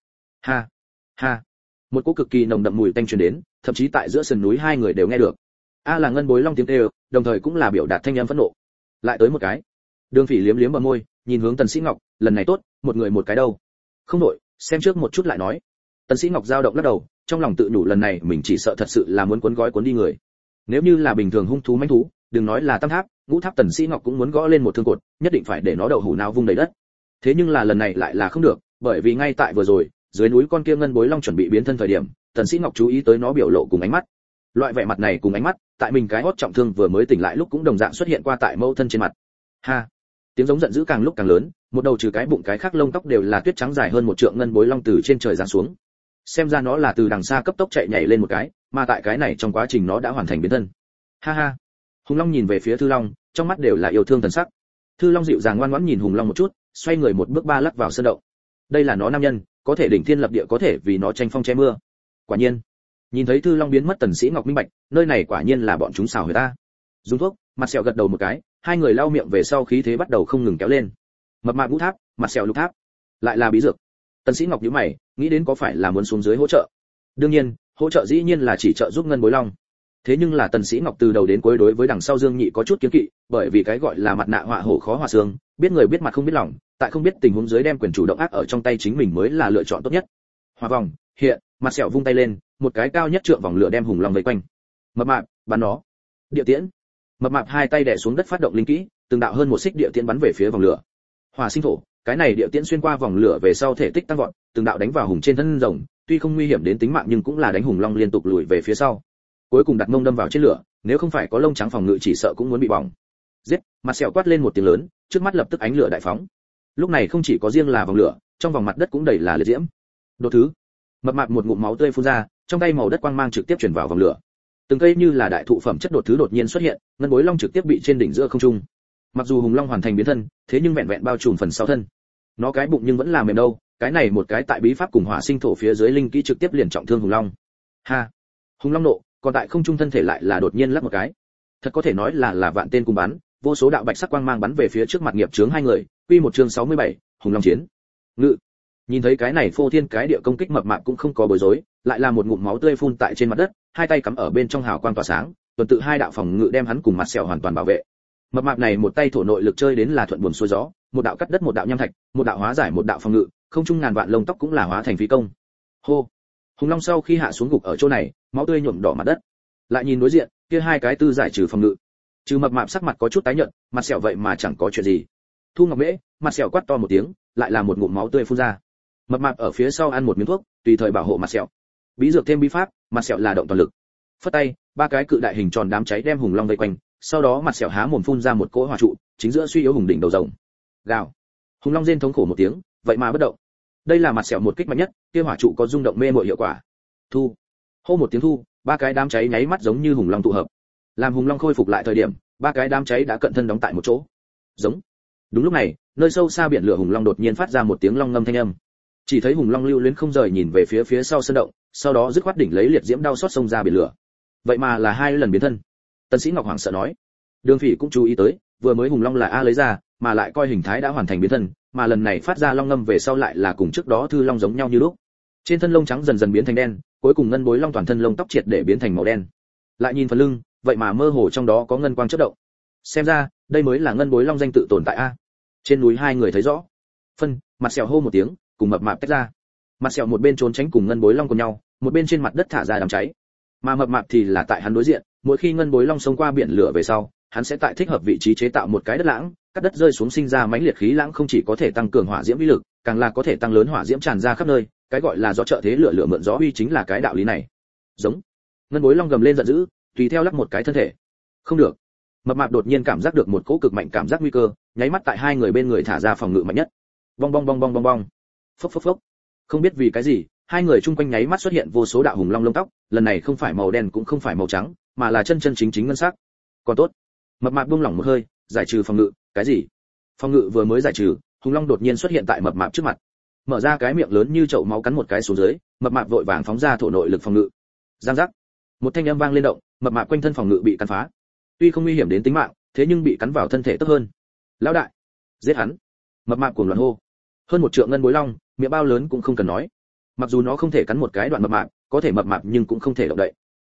Speaker 1: Ha! Ha! Một cỗ cực kỳ nồng đậm mùi tanh truyền đến, thậm chí tại giữa sườn núi hai người đều nghe được. A là ngân bối long tiếng kêu, đồng thời cũng là biểu đạt thanh âm phẫn nộ. Lại tới một cái. Đường phỉ liếm liếm bờ môi nhìn hướng tần sĩ ngọc, lần này tốt, một người một cái đâu? Không đổi, xem trước một chút lại nói. Tần sĩ ngọc giao động lắc đầu, trong lòng tự nhủ lần này mình chỉ sợ thật sự là muốn cuốn gói cuốn đi người. Nếu như là bình thường hung thú manh thú, đừng nói là tam tháp, ngũ tháp tần sĩ ngọc cũng muốn gõ lên một thương cột, nhất định phải để nó đậu hủ nào vung đầy đất. Thế nhưng là lần này lại là không được, bởi vì ngay tại vừa rồi, dưới núi con kia ngân bối long chuẩn bị biến thân thời điểm, tần sĩ ngọc chú ý tới nó biểu lộ cùng ánh mắt. Loại vẻ mặt này cùng ánh mắt, tại mình cái hốt trọng thương vừa mới tỉnh lại lúc cũng đồng dạng xuất hiện qua tại mâu thân trên mặt. Ha! Tiếng giống giận dữ càng lúc càng lớn, một đầu trừ cái bụng cái khác lông tóc đều là tuyết trắng dài hơn một trượng ngân bối long từ trên trời giáng xuống. Xem ra nó là từ đằng xa cấp tốc chạy nhảy lên một cái, mà tại cái này trong quá trình nó đã hoàn thành biến thân. Ha ha. Hùng long nhìn về phía thư long, trong mắt đều là yêu thương thần sắc. Thư long dịu dàng ngoan ngoãn nhìn hùng long một chút, xoay người một bước ba lắc vào sân động. Đây là nó nam nhân, có thể đỉnh thiên lập địa có thể vì nó tranh phong che mưa. Quả nhiên, nhìn thấy thư long biến mất tần sĩ ngọc minh bạch, nơi này quả nhiên là bọn chúng xào người ta. Dùng thuốc, mặt sẹo gật đầu một cái hai người lau miệng về sau khí thế bắt đầu không ngừng kéo lên. Mập mạp ngũ tháp, mặt sẹo lục tháp, lại là bí dược. Tần sĩ ngọc nhíu mày, nghĩ đến có phải là muốn xuống dưới hỗ trợ. Đương nhiên, hỗ trợ dĩ nhiên là chỉ trợ giúp ngân bối long. Thế nhưng là tần sĩ ngọc từ đầu đến cuối đối với đằng sau dương nhị có chút kiến kỵ, bởi vì cái gọi là mặt nạ họa hổ khó hòa xương, biết người biết mặt không biết lòng, tại không biết tình huống dưới đem quyền chủ động ác ở trong tay chính mình mới là lựa chọn tốt nhất. Hòa vòng, hiện, mặt sẹo vung tay lên, một cái cao nhất trượng vòng lửa đem hùng long vây quanh. Mập mạp, bắn nó. Địa tiễn mập mạp hai tay đè xuống đất phát động linh kỹ, từng đạo hơn một xích địa tiễn bắn về phía vòng lửa. Hòa sinh thổ, cái này địa tiễn xuyên qua vòng lửa về sau thể tích tăng vọt, từng đạo đánh vào hùng trên thân rồng, tuy không nguy hiểm đến tính mạng nhưng cũng là đánh hùng long liên tục lùi về phía sau. Cuối cùng đặt mông đâm vào trên lửa, nếu không phải có lông trắng phòng ngự chỉ sợ cũng muốn bị bỏng. Giết, mặt sẹo quát lên một tiếng lớn, trước mắt lập tức ánh lửa đại phóng. Lúc này không chỉ có riêng là vòng lửa, trong vòng mặt đất cũng đầy là liệt diễm. Đột thứ, mập mạp một ngụm máu tươi phun ra, trong tay màu đất quang mang trực tiếp chuyển vào vòng lửa từng cây như là đại thụ phẩm chất đột thứ đột nhiên xuất hiện ngân bối long trực tiếp bị trên đỉnh giữa không trung. Mặc dù hùng long hoàn thành biến thân thế nhưng vẹn vẹn bao trùm phần sau thân. Nó cái bụng nhưng vẫn là mềm đâu cái này một cái tại bí pháp cùng hỏa sinh thổ phía dưới linh kỹ trực tiếp liền trọng thương hùng long. Ha! Hùng long nộ còn tại không trung thân thể lại là đột nhiên lắc một cái. Thật có thể nói là là vạn tên cùng bắn vô số đạo bạch sắc quang mang bắn về phía trước mặt nghiệp chướng hai người quy một chương 67, hùng long chiến. Ngự! Nhìn thấy cái này phô thiên cái địa công kích mập mạp cũng không có bối rối, lại là một ngụm máu tươi phun tại trên mặt đất, hai tay cắm ở bên trong hào quang tỏa sáng, tuần tự hai đạo phòng ngự đem hắn cùng mặt sẹo hoàn toàn bảo vệ. Mập mạp này một tay thổ nội lực chơi đến là thuận buồn xuôi gió, một đạo cắt đất một đạo nham thạch, một đạo hóa giải một đạo phòng ngự, không chung ngàn vạn lông tóc cũng là hóa thành phi công. Hô! Hùng long sau khi hạ xuống gục ở chỗ này, máu tươi nhuộm đỏ mặt đất. Lại nhìn đối diện, kia hai cái tư giải trừ phòng ngự. Trừ mập mạp sắc mặt có chút tái nhợt, mặt sẹo vậy mà chẳng có chuyện gì. Thu ngọc mễ, mặt sẹo quát to một tiếng, lại là một ngụm máu tươi phun ra mập mạp ở phía sau ăn một miếng thuốc, tùy thời bảo hộ mặt sẹo. Bí dược thêm bí pháp, mặt sẹo là động toàn lực. Phất tay, ba cái cự đại hình tròn đám cháy đem hùng long vây quanh, sau đó mặt sẹo há mồm phun ra một cỗ hỏa trụ, chính giữa suy yếu hùng đỉnh đầu rồng. Gào. Hùng long rên thống khổ một tiếng, vậy mà bất động. Đây là mặt sẹo một kích mạnh nhất, kia hỏa trụ có rung động mê mội hiệu quả. Thu. Hô một tiếng thu, ba cái đám cháy nháy mắt giống như hùng long tụ hợp. Làm hùng long khôi phục lại thời điểm, ba cái đám cháy đã cận thân đóng tại một chỗ. Giống. Đúng lúc này, nơi sâu xa biển lửa hùng long đột nhiên phát ra một tiếng long ngâm thanh âm chỉ thấy hùng long lưu luyến không rời nhìn về phía phía sau sân động, sau đó dứt khoát đỉnh lấy liệt diễm đau xót sông ra biển lửa. Vậy mà là hai lần biến thân. Tân sĩ ngọc hoàng sợ nói. Đường phỉ cũng chú ý tới, vừa mới hùng long là a lấy ra, mà lại coi hình thái đã hoàn thành biến thân, mà lần này phát ra long ngâm về sau lại là cùng trước đó thư long giống nhau như lúc. Trên thân lông trắng dần dần biến thành đen, cuối cùng ngân bối long toàn thân lông tóc triệt để biến thành màu đen. Lại nhìn phần lưng, vậy mà mơ hồ trong đó có ngân quang chất động. Xem ra, đây mới là ngân bối long danh tự tồn tại a. Trên núi hai người thấy rõ. Phân, mặt sẹo hô một tiếng cùng mập mạp tách ra. Mặt sẹo một bên trốn tránh cùng ngân bối long cùng nhau, một bên trên mặt đất thả ra đám cháy. Mà mập mạp thì là tại hắn đối diện, mỗi khi ngân bối long xông qua biển lửa về sau, hắn sẽ tại thích hợp vị trí chế tạo một cái đất lãng, cắt đất rơi xuống sinh ra mãnh liệt khí lãng không chỉ có thể tăng cường hỏa diễm uy lực, càng là có thể tăng lớn hỏa diễm tràn ra khắp nơi, cái gọi là gió trợ thế lửa lửa mượn gió uy chính là cái đạo lý này. Giống. Ngân bối long gầm lên giận dữ, tùy theo lắc một cái thân thể. Không được. Mập mạp đột nhiên cảm giác được một cỗ cực mạnh cảm giác nguy cơ, nháy mắt tại hai người bên người thả ra phòng ngự mạnh nhất. Bong bong bong bong bong bong phốc phốc phốc. Không biết vì cái gì, hai người chung quanh nháy mắt xuất hiện vô số đạo hùng long lông tóc, lần này không phải màu đen cũng không phải màu trắng, mà là chân chân chính chính ngân sắc. Còn tốt. Mập mạp buông lỏng một hơi, giải trừ phòng ngự, cái gì? Phòng ngự vừa mới giải trừ, hùng long đột nhiên xuất hiện tại mập mạp trước mặt. Mở ra cái miệng lớn như chậu máu cắn một cái xuống dưới, mập mạp vội vàng phóng ra thổ nội lực phòng ngự. Giang giác. Một thanh âm vang lên động, mập mạp quanh thân phòng ngự bị cắn phá. Tuy không nguy hiểm đến tính mạng, thế nhưng bị cắn vào thân thể tốt hơn. Lão đại. Giết hắn. Mập mạp cuồng loạn hô. Hơn một trượng ngân bối long miệng bao lớn cũng không cần nói. Mặc dù nó không thể cắn một cái đoạn mập mạp, có thể mập mạp nhưng cũng không thể động đậy.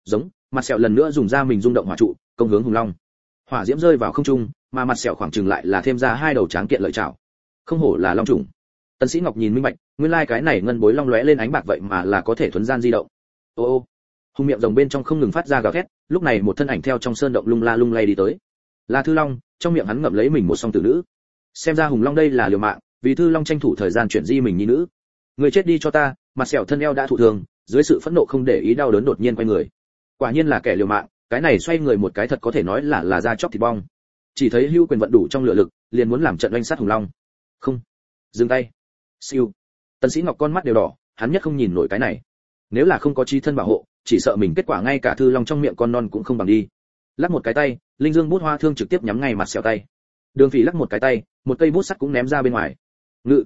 Speaker 1: Giống, mặt sẹo lần nữa dùng ra mình rung động hỏa trụ, công hướng hùng long. Hỏa diễm rơi vào không trung, mà mặt sẹo khoảng chừng lại là thêm ra hai đầu tráng kiện lợi chảo không hổ là long trùng. Tần sĩ ngọc nhìn minh bạch, nguyên lai cái này ngân bối long lóe lên ánh bạc vậy mà là có thể thuần gian di động. Ô ô. Hùng miệng rồng bên trong không ngừng phát ra gào thét, lúc này một thân ảnh theo trong sơn động lung la lung lay đi tới. Là thư long, trong miệng hắn ngậm lấy mình một song tử nữ. Xem ra hùng long đây là liều mạng vì thư long tranh thủ thời gian chuyển di mình nhi nữ. Người chết đi cho ta, mặt sẹo thân eo đã thụ thường dưới sự phẫn nộ không để ý đau đớn đột nhiên quay người. Quả nhiên là kẻ liều mạng, cái này xoay người một cái thật có thể nói là là ra chóc thịt bong. Chỉ thấy hưu quyền vận đủ trong lửa lực, liền muốn làm trận oanh sát hùng long. Không. Dừng tay. Siêu. Tần sĩ ngọc con mắt đều đỏ, hắn nhất không nhìn nổi cái này. Nếu là không có chi thân bảo hộ, chỉ sợ mình kết quả ngay cả thư long trong miệng con non cũng không bằng đi. Lắc một cái tay, linh dương bút hoa thương trực tiếp nhắm ngay mặt sẹo tay. Đường phỉ lắc một cái tay, một cây bút sắt cũng ném ra bên ngoài ngự.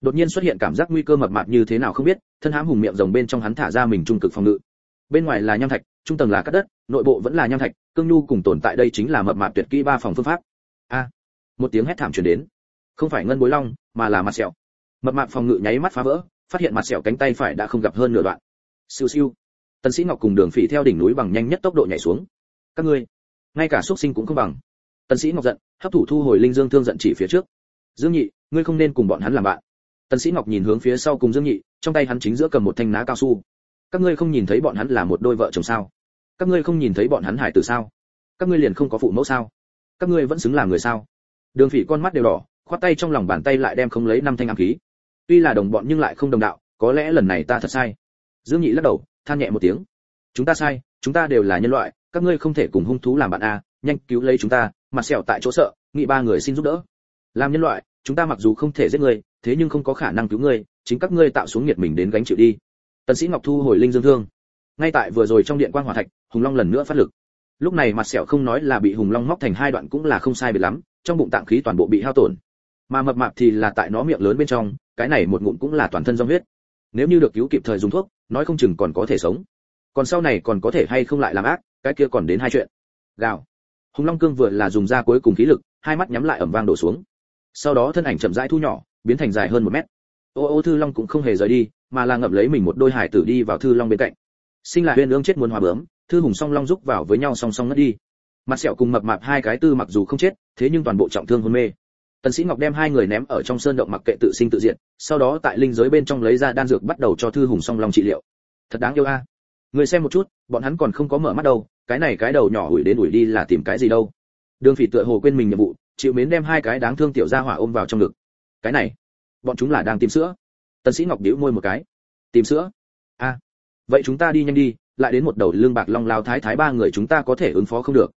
Speaker 1: Đột nhiên xuất hiện cảm giác nguy cơ mập mạp như thế nào không biết, thân hãm hùng miệng rồng bên trong hắn thả ra mình trung cực phòng ngự. Bên ngoài là nham thạch, trung tầng là cát đất, nội bộ vẫn là nham thạch, cương nhu cùng tồn tại đây chính là mập mạp tuyệt kỹ ba phòng phương pháp. A. Một tiếng hét thảm truyền đến. Không phải ngân bối long, mà là mặt sẹo. Mập mạp phòng ngự nháy mắt phá vỡ, phát hiện mặt sẹo cánh tay phải đã không gặp hơn nửa đoạn. Siêu siêu. Tần sĩ ngọc cùng đường phỉ theo đỉnh núi bằng nhanh nhất tốc độ nhảy xuống. Các ngươi, ngay cả xuất sinh cũng không bằng. Tần sĩ ngọc giận, hấp thủ thu hồi linh dương thương giận chỉ phía trước dương nhị, ngươi không nên cùng bọn hắn làm bạn. Tần sĩ ngọc nhìn hướng phía sau cùng dương nhị, trong tay hắn chính giữa cầm một thanh ná cao su. Các ngươi không nhìn thấy bọn hắn là một đôi vợ chồng sao? Các ngươi không nhìn thấy bọn hắn hải tử sao? Các ngươi liền không có phụ mẫu sao? Các ngươi vẫn xứng làm người sao? Đường phỉ con mắt đều đỏ, khoát tay trong lòng bàn tay lại đem không lấy năm thanh ám khí. Tuy là đồng bọn nhưng lại không đồng đạo, có lẽ lần này ta thật sai. Dương nhị lắc đầu, than nhẹ một tiếng. Chúng ta sai, chúng ta đều là nhân loại, các ngươi không thể cùng hung thú làm bạn a, nhanh cứu lấy chúng ta, mặt sẹo tại chỗ sợ, nghị ba người xin giúp đỡ làm nhân loại, chúng ta mặc dù không thể giết ngươi, thế nhưng không có khả năng cứu ngươi, chính các ngươi tạo xuống nhiệt mình đến gánh chịu đi. Tần sĩ ngọc thu hồi linh dương thương. Ngay tại vừa rồi trong điện quan hỏa thạch, hùng long lần nữa phát lực. Lúc này mặt sẹo không nói là bị hùng long móc thành hai đoạn cũng là không sai biệt lắm, trong bụng tạng khí toàn bộ bị hao tổn. Mà mập mạp thì là tại nó miệng lớn bên trong, cái này một ngụm cũng là toàn thân do huyết. Nếu như được cứu kịp thời dùng thuốc, nói không chừng còn có thể sống. Còn sau này còn có thể hay không lại làm ác, cái kia còn đến hai chuyện. Gào. Hùng long cương vừa là dùng ra cuối cùng khí lực, hai mắt nhắm lại ẩm vang đổ xuống sau đó thân ảnh chậm rãi thu nhỏ, biến thành dài hơn một mét. Ô ô, thư long cũng không hề rời đi, mà là ngậm lấy mình một đôi hải tử đi vào thư long bên cạnh. Sinh là huyên ương chết muốn hòa bướm, thư hùng song long rúc vào với nhau song song ngất đi. Mặt sẹo cùng mập mạp hai cái tư mặc dù không chết, thế nhưng toàn bộ trọng thương hôn mê. Tần sĩ ngọc đem hai người ném ở trong sơn động mặc kệ tự sinh tự diệt, sau đó tại linh giới bên trong lấy ra đan dược bắt đầu cho thư hùng song long trị liệu. Thật đáng yêu a. Người xem một chút, bọn hắn còn không có mở mắt đâu, cái này cái đầu nhỏ ủi đến ủi đi là tìm cái gì đâu. Đường phỉ tựa hồ quên mình nhiệm vụ chịu mến đem hai cái đáng thương tiểu gia hỏa ôm vào trong ngực. Cái này, bọn chúng là đang tìm sữa. Tần sĩ ngọc điếu môi một cái. Tìm sữa? A vậy chúng ta đi nhanh đi, lại đến một đầu lương bạc long lao thái thái ba người chúng ta có thể ứng phó không được.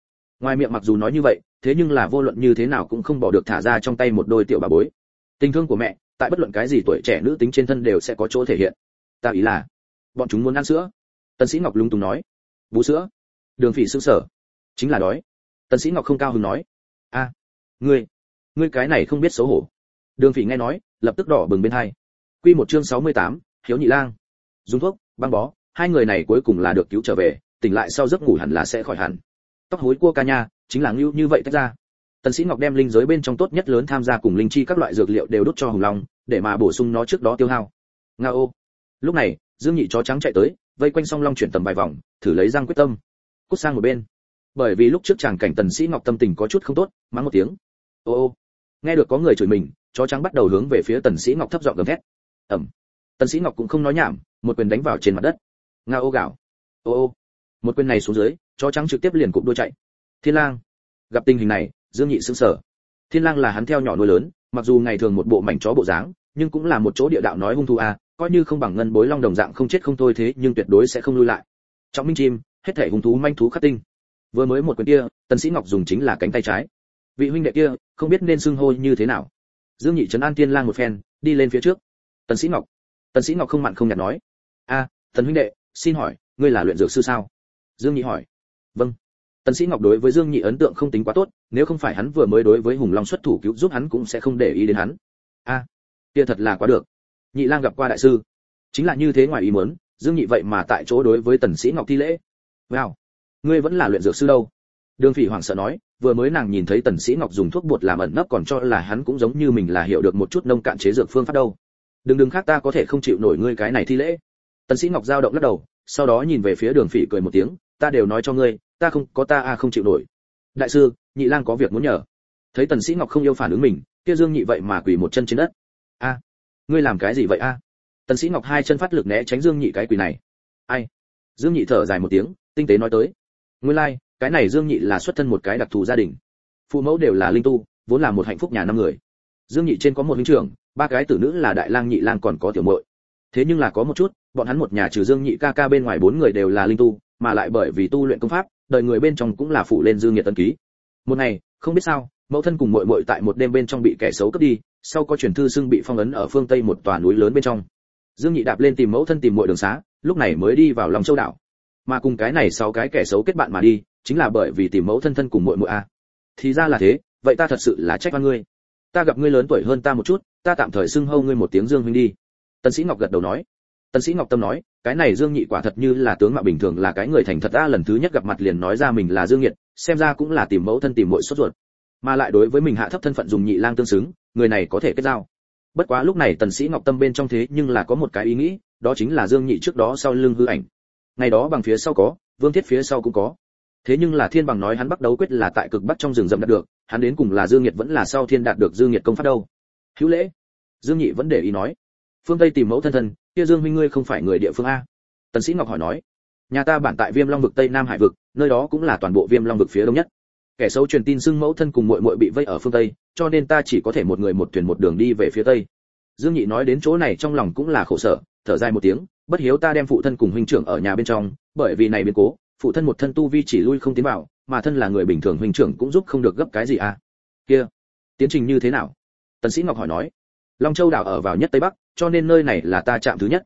Speaker 1: Ngoài miệng mặc dù nói như vậy, thế nhưng là vô luận như thế nào cũng không bỏ được thả ra trong tay một đôi tiểu bà bối. Tình thương của mẹ, tại bất luận cái gì tuổi trẻ nữ tính trên thân đều sẽ có chỗ thể hiện. Ta ý là, bọn chúng muốn ăn sữa. Tần sĩ ngọc lúng túng nói. Bú sữa. Đường phỉ sững sờ. Chính là đói. Tần sĩ ngọc không cao hứng nói. A ngươi ngươi cái này không biết xấu hổ. Đường phỉ nghe nói lập tức đỏ bừng bên hai. Quy một chương 68, hiếu nhị lang. Dùng thuốc băng bó hai người này cuối cùng là được cứu trở về tỉnh lại sau giấc ngủ hẳn là sẽ khỏi hẳn. Tóc hối cua ca nha chính là ngưu như vậy tách ra. Tần sĩ ngọc đem linh giới bên trong tốt nhất lớn tham gia cùng linh chi các loại dược liệu đều đốt cho hùng long để mà bổ sung nó trước đó tiêu hao. Nga ô. Lúc này dương nhị chó trắng chạy tới vây quanh song long chuyển tầm vài vòng thử lấy răng quyết tâm. Cút sang một bên bởi vì lúc trước chàng cảnh tần sĩ ngọc tâm tình có chút không tốt, mắng một tiếng. Ô ô, nghe được có người chửi mình, chó trắng bắt đầu hướng về phía tần sĩ ngọc thấp giọng gầm thét. Ẩm tần sĩ ngọc cũng không nói nhảm, một quyền đánh vào trên mặt đất. Nga ô gạo ô ô. Một quyền này xuống dưới, chó trắng trực tiếp liền cụp đuôi chạy. Thiên lang. Gặp tình hình này, dương nhị sững sờ. Thiên lang là hắn theo nhỏ nuôi lớn, mặc dù ngày thường một bộ mảnh chó bộ dáng, nhưng cũng là một chỗ địa đạo nói hung thú a coi như không bằng ngân bối long đồng dạng không chết không thôi thế, nhưng tuyệt đối sẽ không lui lại. Trọng minh chim, hết thể hung thú manh thú khắc tinh vừa mới một quyền kia, tần sĩ ngọc dùng chính là cánh tay trái. Vị huynh đệ kia, không biết nên xưng hô như thế nào. Dương nhị trấn an tiên lang một phen, đi lên phía trước. Tần sĩ ngọc. Tần sĩ ngọc không mặn không nhạt nói. A, tần huynh đệ, xin hỏi, ngươi là luyện dược sư sao? Dương nhị hỏi. Vâng. Tần sĩ ngọc đối với dương nhị ấn tượng không tính quá tốt, nếu không phải hắn vừa mới đối với hùng long xuất thủ cứu giúp hắn cũng sẽ không để ý đến hắn. A, kia thật là quá được. Nhị lang gặp qua đại sư. Chính là như thế ngoài ý muốn, dương nhị vậy mà tại chỗ đối với tần sĩ ngọc thi lễ. Wow ngươi vẫn là luyện dược sư đâu? Đường phỉ hoảng sợ nói, vừa mới nàng nhìn thấy tần sĩ ngọc dùng thuốc bột làm ẩn nấp còn cho là hắn cũng giống như mình là hiểu được một chút nông cạn chế dược phương pháp đâu. Đừng đừng khác ta có thể không chịu nổi ngươi cái này thi lễ. Tần sĩ ngọc giao động lắc đầu, sau đó nhìn về phía đường phỉ cười một tiếng, ta đều nói cho ngươi, ta không, có ta a không chịu nổi. Đại sư, nhị lang có việc muốn nhờ. Thấy tần sĩ ngọc không yêu phản ứng mình, kia dương nhị vậy mà quỳ một chân trên đất. A, ngươi làm cái gì vậy a? Tần sĩ ngọc hai chân phát lực né tránh dương nhị cái quỳ này. Ai? Dương nhị thở dài một tiếng, tinh tế nói tới nguyên lai like, cái này dương nhị là xuất thân một cái đặc thù gia đình. Phụ mẫu đều là linh tu vốn là một hạnh phúc nhà năm người. Dương nhị trên có một huynh trưởng ba cái tử nữ là đại lang nhị lang còn có tiểu muội. Thế nhưng là có một chút bọn hắn một nhà trừ dương nhị ca ca bên ngoài bốn người đều là linh tu mà lại bởi vì tu luyện công pháp đời người bên trong cũng là phụ lên dương nhiệt tân ký. Một ngày không biết sao mẫu thân cùng muội muội tại một đêm bên trong bị kẻ xấu cướp đi sau có truyền thư xưng bị phong ấn ở phương tây một tòa núi lớn bên trong. Dương nhị đạp lên tìm mẫu thân tìm muội đường xá lúc này mới đi vào lòng châu đảo mà cùng cái này sáu cái kẻ xấu kết bạn mà đi, chính là bởi vì tìm mẫu thân thân cùng muội muội a. Thì ra là thế, vậy ta thật sự là trách oan ngươi. Ta gặp ngươi lớn tuổi hơn ta một chút, ta tạm thời xưng hâu ngươi một tiếng dương huynh đi. Tần sĩ ngọc gật đầu nói. Tần sĩ ngọc tâm nói, cái này dương nhị quả thật như là tướng mạo bình thường là cái người thành thật a, lần thứ nhất gặp mặt liền nói ra mình là dương nhiệt, xem ra cũng là tìm mẫu thân tìm muội sốt ruột. Mà lại đối với mình hạ thấp thân phận dùng nhị lang tương xứng, người này có thể kết giao. Bất quá lúc này tần sĩ ngọc tâm bên trong thế nhưng là có một cái ý nghĩ, đó chính là dương nhị trước đó sau lưng hư ảnh ngày đó bằng phía sau có, vương thiết phía sau cũng có. Thế nhưng là thiên bằng nói hắn bắt đấu quyết là tại cực bắc trong rừng rậm đạt được, hắn đến cùng là dương nhiệt vẫn là sau thiên đạt được dương nhiệt công pháp đâu. Hữu lễ. Dương nhị vẫn để ý nói. Phương tây tìm mẫu thân thân, kia dương huynh ngươi không phải người địa phương a. Tần sĩ ngọc hỏi nói. Nhà ta bản tại viêm long vực tây nam hải vực, nơi đó cũng là toàn bộ viêm long vực phía đông nhất. Kẻ xấu truyền tin xưng mẫu thân cùng muội muội bị vây ở phương tây, cho nên ta chỉ có thể một người một thuyền một đường đi về phía tây. Dương nhị nói đến chỗ này trong lòng cũng là khổ sở thở dài một tiếng, bất hiếu ta đem phụ thân cùng huynh trưởng ở nhà bên trong, bởi vì này biến cố, phụ thân một thân tu vi chỉ lui không tiến vào, mà thân là người bình thường huynh trưởng cũng giúp không được gấp cái gì à? Kia, tiến trình như thế nào? Tần sĩ ngọc hỏi nói. Long châu đảo ở vào nhất tây bắc, cho nên nơi này là ta chạm thứ nhất.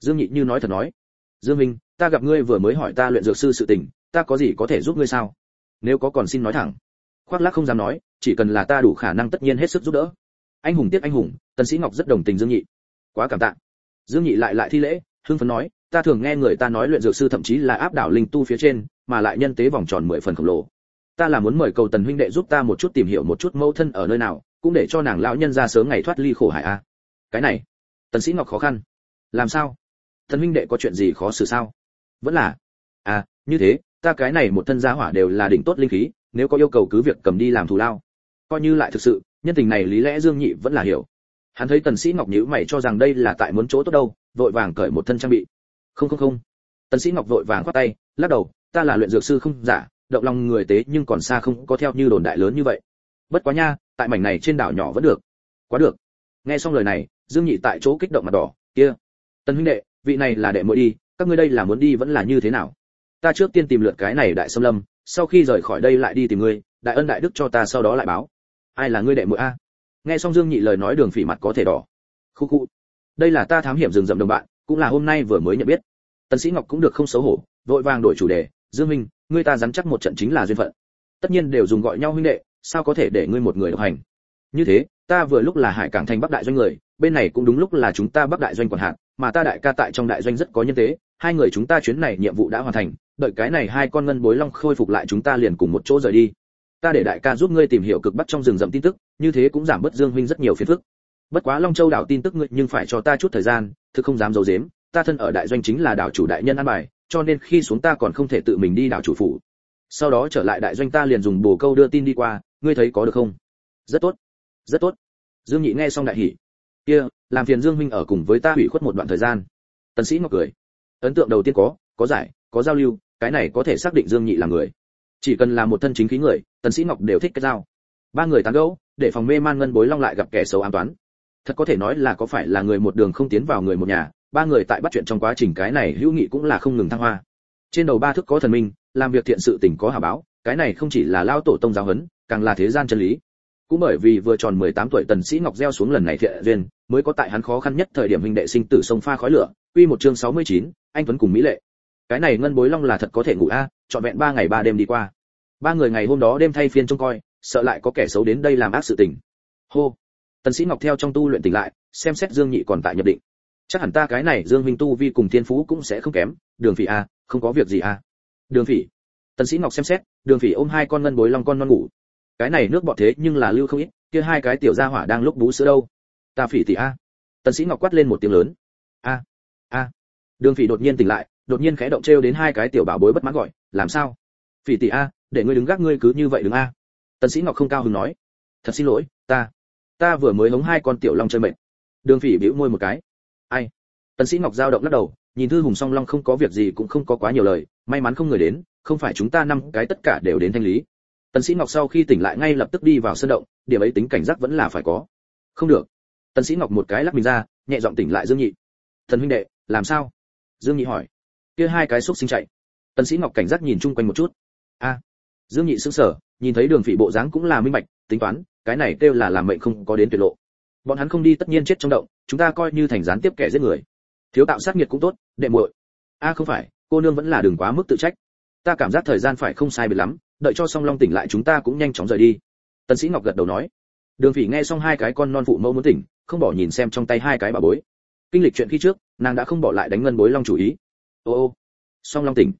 Speaker 1: Dương nhị như nói thật nói. Dương minh, ta gặp ngươi vừa mới hỏi ta luyện dược sư sự tình, ta có gì có thể giúp ngươi sao? Nếu có còn xin nói thẳng. Khoác lác không dám nói, chỉ cần là ta đủ khả năng tất nhiên hết sức giúp đỡ. Anh hùng tiếc anh hùng. Tần sĩ ngọc rất đồng tình dương nhị. Quá cảm tạ dương nhị lại lại thi lễ, hưng phấn nói, ta thường nghe người ta nói luyện dược sư thậm chí là áp đảo linh tu phía trên, mà lại nhân tế vòng tròn mười phần khổng lồ. Ta là muốn mời cầu tần huynh đệ giúp ta một chút tìm hiểu một chút mẫu thân ở nơi nào, cũng để cho nàng lão nhân ra sớm ngày thoát ly khổ hải a. Cái này, tần sĩ ngọc khó khăn. Làm sao? Tần huynh đệ có chuyện gì khó xử sao? Vẫn là. À như thế, ta cái này một thân gia hỏa đều là đỉnh tốt linh khí, nếu có yêu cầu cứ việc cầm đi làm thù lao. Coi như lại thực sự, nhân tình này lý lẽ dương nhị vẫn là hiểu hắn thấy tần sĩ ngọc nhíu mày cho rằng đây là tại muốn chỗ tốt đâu, vội vàng cởi một thân trang bị. Không không không. Tần sĩ ngọc vội vàng quát tay, lắc đầu, ta là luyện dược sư không giả, động lòng người tế nhưng còn xa không có theo như đồn đại lớn như vậy. Bất quá nha, tại mảnh này trên đảo nhỏ vẫn được. Quá được. Nghe xong lời này, dương nhị tại chỗ kích động mặt đỏ, kia, tần huynh đệ, vị này là đệ muội đi, các ngươi đây là muốn đi vẫn là như thế nào? Ta trước tiên tìm lượt cái này đại sâm lâm, sau khi rời khỏi đây lại đi tìm ngươi, đại ân đại đức cho ta sau đó lại báo. Ai là ngươi đệ muội a? Nghe xong dương nhị lời nói đường phỉ mặt có thể đỏ. Khu khu. Đây là ta thám hiểm rừng rậm đồng bạn, cũng là hôm nay vừa mới nhận biết. Tần sĩ ngọc cũng được không xấu hổ, vội vàng đổi chủ đề. Dương minh, ngươi ta dám chắc một trận chính là duyên phận. Tất nhiên đều dùng gọi nhau huynh đệ, sao có thể để ngươi một người độc hành? Như thế, ta vừa lúc là hải cảng thành bắc đại doanh người, bên này cũng đúng lúc là chúng ta bắc đại doanh quản hạt, mà ta đại ca tại trong đại doanh rất có nhân tế, hai người chúng ta chuyến này nhiệm vụ đã hoàn thành, đợi cái này hai con ngân bối long khôi phục lại chúng ta liền cùng một chỗ rời đi ta để đại ca giúp ngươi tìm hiểu cực bắc trong rừng rậm tin tức, như thế cũng giảm bớt dương huynh rất nhiều phiền phức. Bất quá long châu đảo tin tức ngươi nhưng phải cho ta chút thời gian, thực không dám giấu giếm, ta thân ở đại doanh chính là đảo chủ đại nhân an bài, cho nên khi xuống ta còn không thể tự mình đi đảo chủ phủ. Sau đó trở lại đại doanh ta liền dùng bồ câu đưa tin đi qua, ngươi thấy có được không? Rất tốt rất tốt. Dương nhị nghe xong đại hỉ. Kia, làm phiền dương huynh ở cùng với ta hủy khuất một đoạn thời gian. Tần sĩ ngọc cười. Ấn tượng đầu tiên có có giải, có giao lưu, cái này có thể xác định dương nhị là người chỉ cần là một thân chính khí người tần sĩ ngọc đều thích cái dao. ba người tán gẫu để phòng mê man ngân bối long lại gặp kẻ xấu an toán. Thật có thể nói là có phải là người một đường không tiến vào người một nhà ba người tại bắt chuyện trong quá trình cái này hữu nghị cũng là không ngừng thăng hoa. Trên đầu ba thức có thần minh làm việc thiện sự tình có hà báo cái này không chỉ là lao tổ tông giáo huấn càng là thế gian chân lý. Cũng bởi vì vừa tròn 18 tuổi tần sĩ ngọc gieo xuống lần này thiện duyên mới có tại hắn khó khăn nhất thời điểm huynh đệ sinh tử sông pha khói lửa quy một chương 69, anh tuấn cùng mỹ lệ. Cái này ngân bối long là thật có thể ngủ a trọn vẹn ba ngày ba đêm đi qua. Ba người ngày hôm đó đêm thay phiên trông coi, sợ lại có kẻ xấu đến đây làm ác sự tình. Hô. Tần sĩ ngọc theo trong tu luyện tỉnh lại, xem xét dương nhị còn tại nhập định. Chắc hẳn ta cái này dương minh tu vi cùng thiên phú cũng sẽ không kém. Đường phỉ a không có việc gì a đường phỉ. Tần sĩ ngọc xem xét, đường phỉ ôm hai con ngân bối long con non ngủ. Cái này nước bọt thế nhưng là lưu không ít, kia hai cái tiểu gia hỏa đang lúc bú sữa đâu. Ta phỉ tỷ a. Tần sĩ ngọc quát lên một tiếng lớn. A a. Đường phỉ đột nhiên tỉnh lại, đột nhiên khẽ động treo đến hai cái tiểu bảo bối bất mãn gọi làm sao? Phỉ tỷ a, để ngươi đứng gác ngươi cứ như vậy đứng a. Tần sĩ ngọc không cao hứng nói. Thật xin lỗi, ta ta vừa mới hống hai con tiểu long chơi mệt. Đường phỉ bĩu môi một cái. Ai? Tần sĩ ngọc giao động lắc đầu, nhìn thư hùng song long không có việc gì cũng không có quá nhiều lời, may mắn không người đến, không phải chúng ta năm cái tất cả đều đến thanh lý. Tần sĩ ngọc sau khi tỉnh lại ngay lập tức đi vào sân động, điểm ấy tính cảnh giác vẫn là phải có. Không được. Tần sĩ ngọc một cái lắc mình ra, nhẹ giọng tỉnh lại dương nhị. Thần huynh đệ, làm sao? Dương nhị hỏi. Kia hai cái xúc sinh chạy tần sĩ ngọc cảnh giác nhìn chung quanh một chút. A, dương nhị sững sờ, nhìn thấy đường phỉ bộ dáng cũng là minh bạch, tính toán, cái này kêu là làm mệnh không có đến tuyệt lộ. Bọn hắn không đi tất nhiên chết trong động, chúng ta coi như thành gián tiếp kẻ giết người. Thiếu tạo sát nghiệt cũng tốt, đệ muội. A, không phải, cô nương vẫn là đừng quá mức tự trách. Ta cảm giác thời gian phải không sai biệt lắm, đợi cho song long tỉnh lại chúng ta cũng nhanh chóng rời đi. Tần sĩ ngọc gật đầu nói. Đường phỉ nghe xong hai cái con non phụ mẫu muốn tỉnh, không bỏ nhìn xem trong tay hai cái bà bối. Kinh lịch chuyện khi trước, nàng đã không bỏ lại đánh ngân bối long chủ ý. Ô ô, song long tỉnh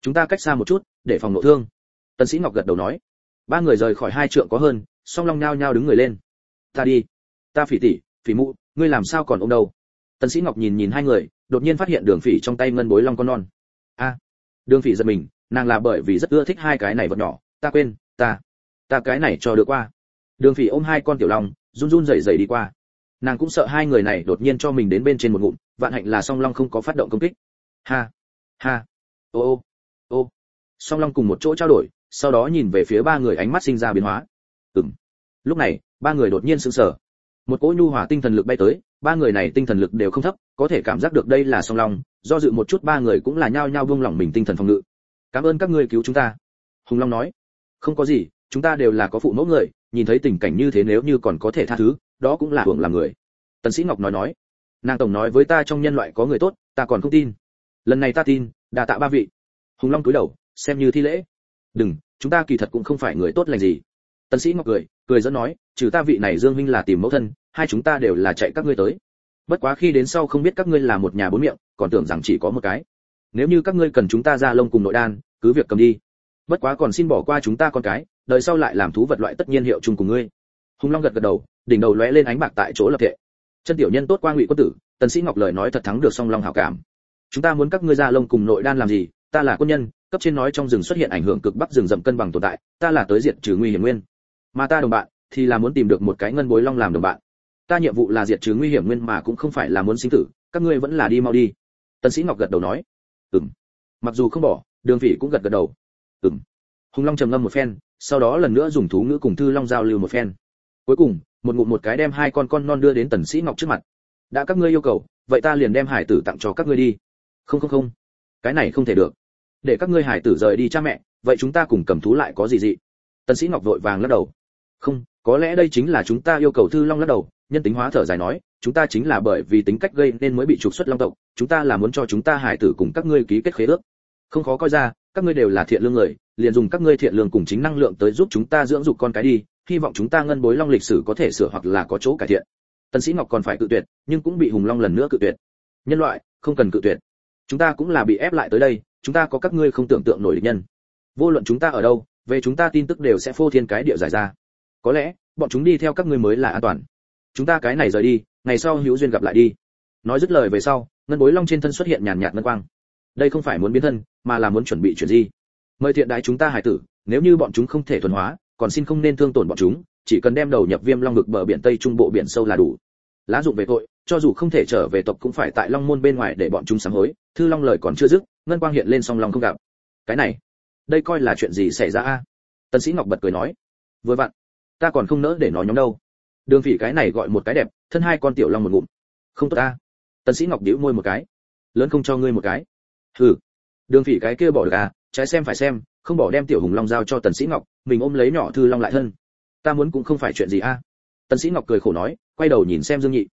Speaker 1: chúng ta cách xa một chút, để phòng nội thương. Tần sĩ ngọc gật đầu nói. Ba người rời khỏi hai trượng có hơn, song long nhao nhao đứng người lên. Ta đi. Ta phỉ tỷ phỉ mụ, ngươi làm sao còn ôm đâu? Tần sĩ ngọc nhìn nhìn hai người, đột nhiên phát hiện đường phỉ trong tay ngân bối long con non. A. Đường phỉ giật mình, nàng là bởi vì rất ưa thích hai cái này vật nhỏ. Ta quên, ta ta cái này cho được qua. Đường phỉ ôm hai con tiểu long, run run rẩy rẩy đi qua. Nàng cũng sợ hai người này đột nhiên cho mình đến bên trên một ngụm, vạn hạnh là song long không có phát động công kích. Ha ha. Ô ô ô. Song long cùng một chỗ trao đổi, sau đó nhìn về phía ba người ánh mắt sinh ra biến hóa. Ừm. Lúc này, ba người đột nhiên sững sờ. Một cỗ nhu hòa tinh thần lực bay tới, ba người này tinh thần lực đều không thấp, có thể cảm giác được đây là song long, do dự một chút ba người cũng là nhao nhao buông lỏng mình tinh thần phòng ngự. Cảm ơn các ngươi cứu chúng ta. Hùng long nói. Không có gì, chúng ta đều là có phụ mẫu người, nhìn thấy tình cảnh như thế nếu như còn có thể tha thứ, đó cũng là hưởng làm người. Tần sĩ ngọc nói nói. Nàng tổng nói với ta trong nhân loại có người tốt, ta còn không tin. Lần này ta tin, đa tạ ba vị hùng long cúi đầu, xem như thi lễ. Đừng, chúng ta kỳ thật cũng không phải người tốt lành gì. Tần sĩ ngọc cười cười dẫn nói, trừ ta vị này dương minh là tìm mẫu thân, hai chúng ta đều là chạy các ngươi tới. Bất quá khi đến sau không biết các ngươi là một nhà bốn miệng, còn tưởng rằng chỉ có một cái. Nếu như các ngươi cần chúng ta ra lông cùng nội đan, cứ việc cầm đi. Bất quá còn xin bỏ qua chúng ta con cái đời sau lại làm thú vật loại tất nhiên hiệu chung cùng ngươi. Hùng long gật gật đầu, đỉnh đầu lóe lên ánh bạc tại chỗ lập thể chân tiểu nhân tốt qua ngụy quân tử, tần sĩ ngọc lời nói thật thắng được song long hảo cảm. Chúng ta muốn các ngươi ra lông cùng nội đan làm gì ta là quân nhân, cấp trên nói trong rừng xuất hiện ảnh hưởng cực bắc rừng rậm cân bằng tồn tại, ta là tới diện trừ nguy hiểm nguyên. Mà ta đồng bạn, thì là muốn tìm được một cái ngân bối long làm đồng bạn. Ta nhiệm vụ là diệt trừ nguy hiểm nguyên mà cũng không phải là muốn sinh tử, các ngươi vẫn là đi mau đi. Tần sĩ ngọc gật đầu nói. Ừm. Mặc dù không bỏ, đường phỉ cũng gật gật đầu. Ừm. Hùng long trầm ngâm một phen, sau đó lần nữa dùng thú ngữ cùng thư long giao lưu một phen. Cuối cùng, một ngụm một cái đem hai con con non đưa đến tần sĩ ngọc trước mặt. Đã các ngươi yêu cầu, vậy ta liền đem hải tử tặng cho các ngươi đi. Không không không. Cái này không thể được để các ngươi hải tử rời đi cha mẹ, vậy chúng ta cùng cầm thú lại có gì dị? Tần sĩ ngọc vội vàng lắc đầu. Không, có lẽ đây chính là chúng ta yêu cầu thư long lắc đầu, nhân tính hóa thở dài nói, chúng ta chính là bởi vì tính cách gây nên mới bị trục xuất long tộc, chúng ta là muốn cho chúng ta hải tử cùng các ngươi ký kết khế ước. Không khó coi ra, các ngươi đều là thiện lương người, liền dùng các ngươi thiện lương cùng chính năng lượng tới giúp chúng ta dưỡng dục con cái đi, hy vọng chúng ta ngân bối long lịch sử có thể sửa hoặc là có chỗ cải thiện. Tần sĩ ngọc còn phải cự tuyệt, nhưng cũng bị hùng long lần nữa cự tuyệt. Nhân loại, không cần cự tuyệt. Chúng ta cũng là bị ép lại tới đây chúng ta có các ngươi không tưởng tượng nổi địch nhân. Vô luận chúng ta ở đâu, về chúng ta tin tức đều sẽ phô thiên cái địa giải ra. Có lẽ, bọn chúng đi theo các ngươi mới là an toàn. Chúng ta cái này rời đi, ngày sau hữu duyên gặp lại đi. Nói dứt lời về sau, ngân bối long trên thân xuất hiện nhàn nhạt ngân quang. Đây không phải muốn biến thân, mà là muốn chuẩn bị chuyện gì mời thiện đái chúng ta hải tử, nếu như bọn chúng không thể thuần hóa, còn xin không nên thương tổn bọn chúng, chỉ cần đem đầu nhập viêm long ngực bờ biển tây trung bộ biển sâu là đủ lá dụng về tội, cho dù không thể trở về tộc cũng phải tại long môn bên ngoài để bọn chúng sám hối. Thư long lời còn chưa dứt, ngân quang hiện lên song long không gặp. Cái này, đây coi là chuyện gì xảy ra a? Tân sĩ ngọc bật cười nói, vừa vặn, ta còn không nỡ để nói nhóm đâu. Đường phỉ cái này gọi một cái đẹp, thân hai con tiểu long một ngụm. Không tốt ta. Tân sĩ ngọc đĩu môi một cái. Lớn không cho ngươi một cái. Hừ. Đường phỉ cái kia bỏ được à trái xem phải xem, không bỏ đem tiểu hùng long giao cho tần sĩ ngọc, mình ôm lấy nhỏ thư long lại thân. Ta muốn cũng không phải chuyện gì a. Tần sĩ ngọc cười khổ nói quay đầu nhìn xem dương nhị.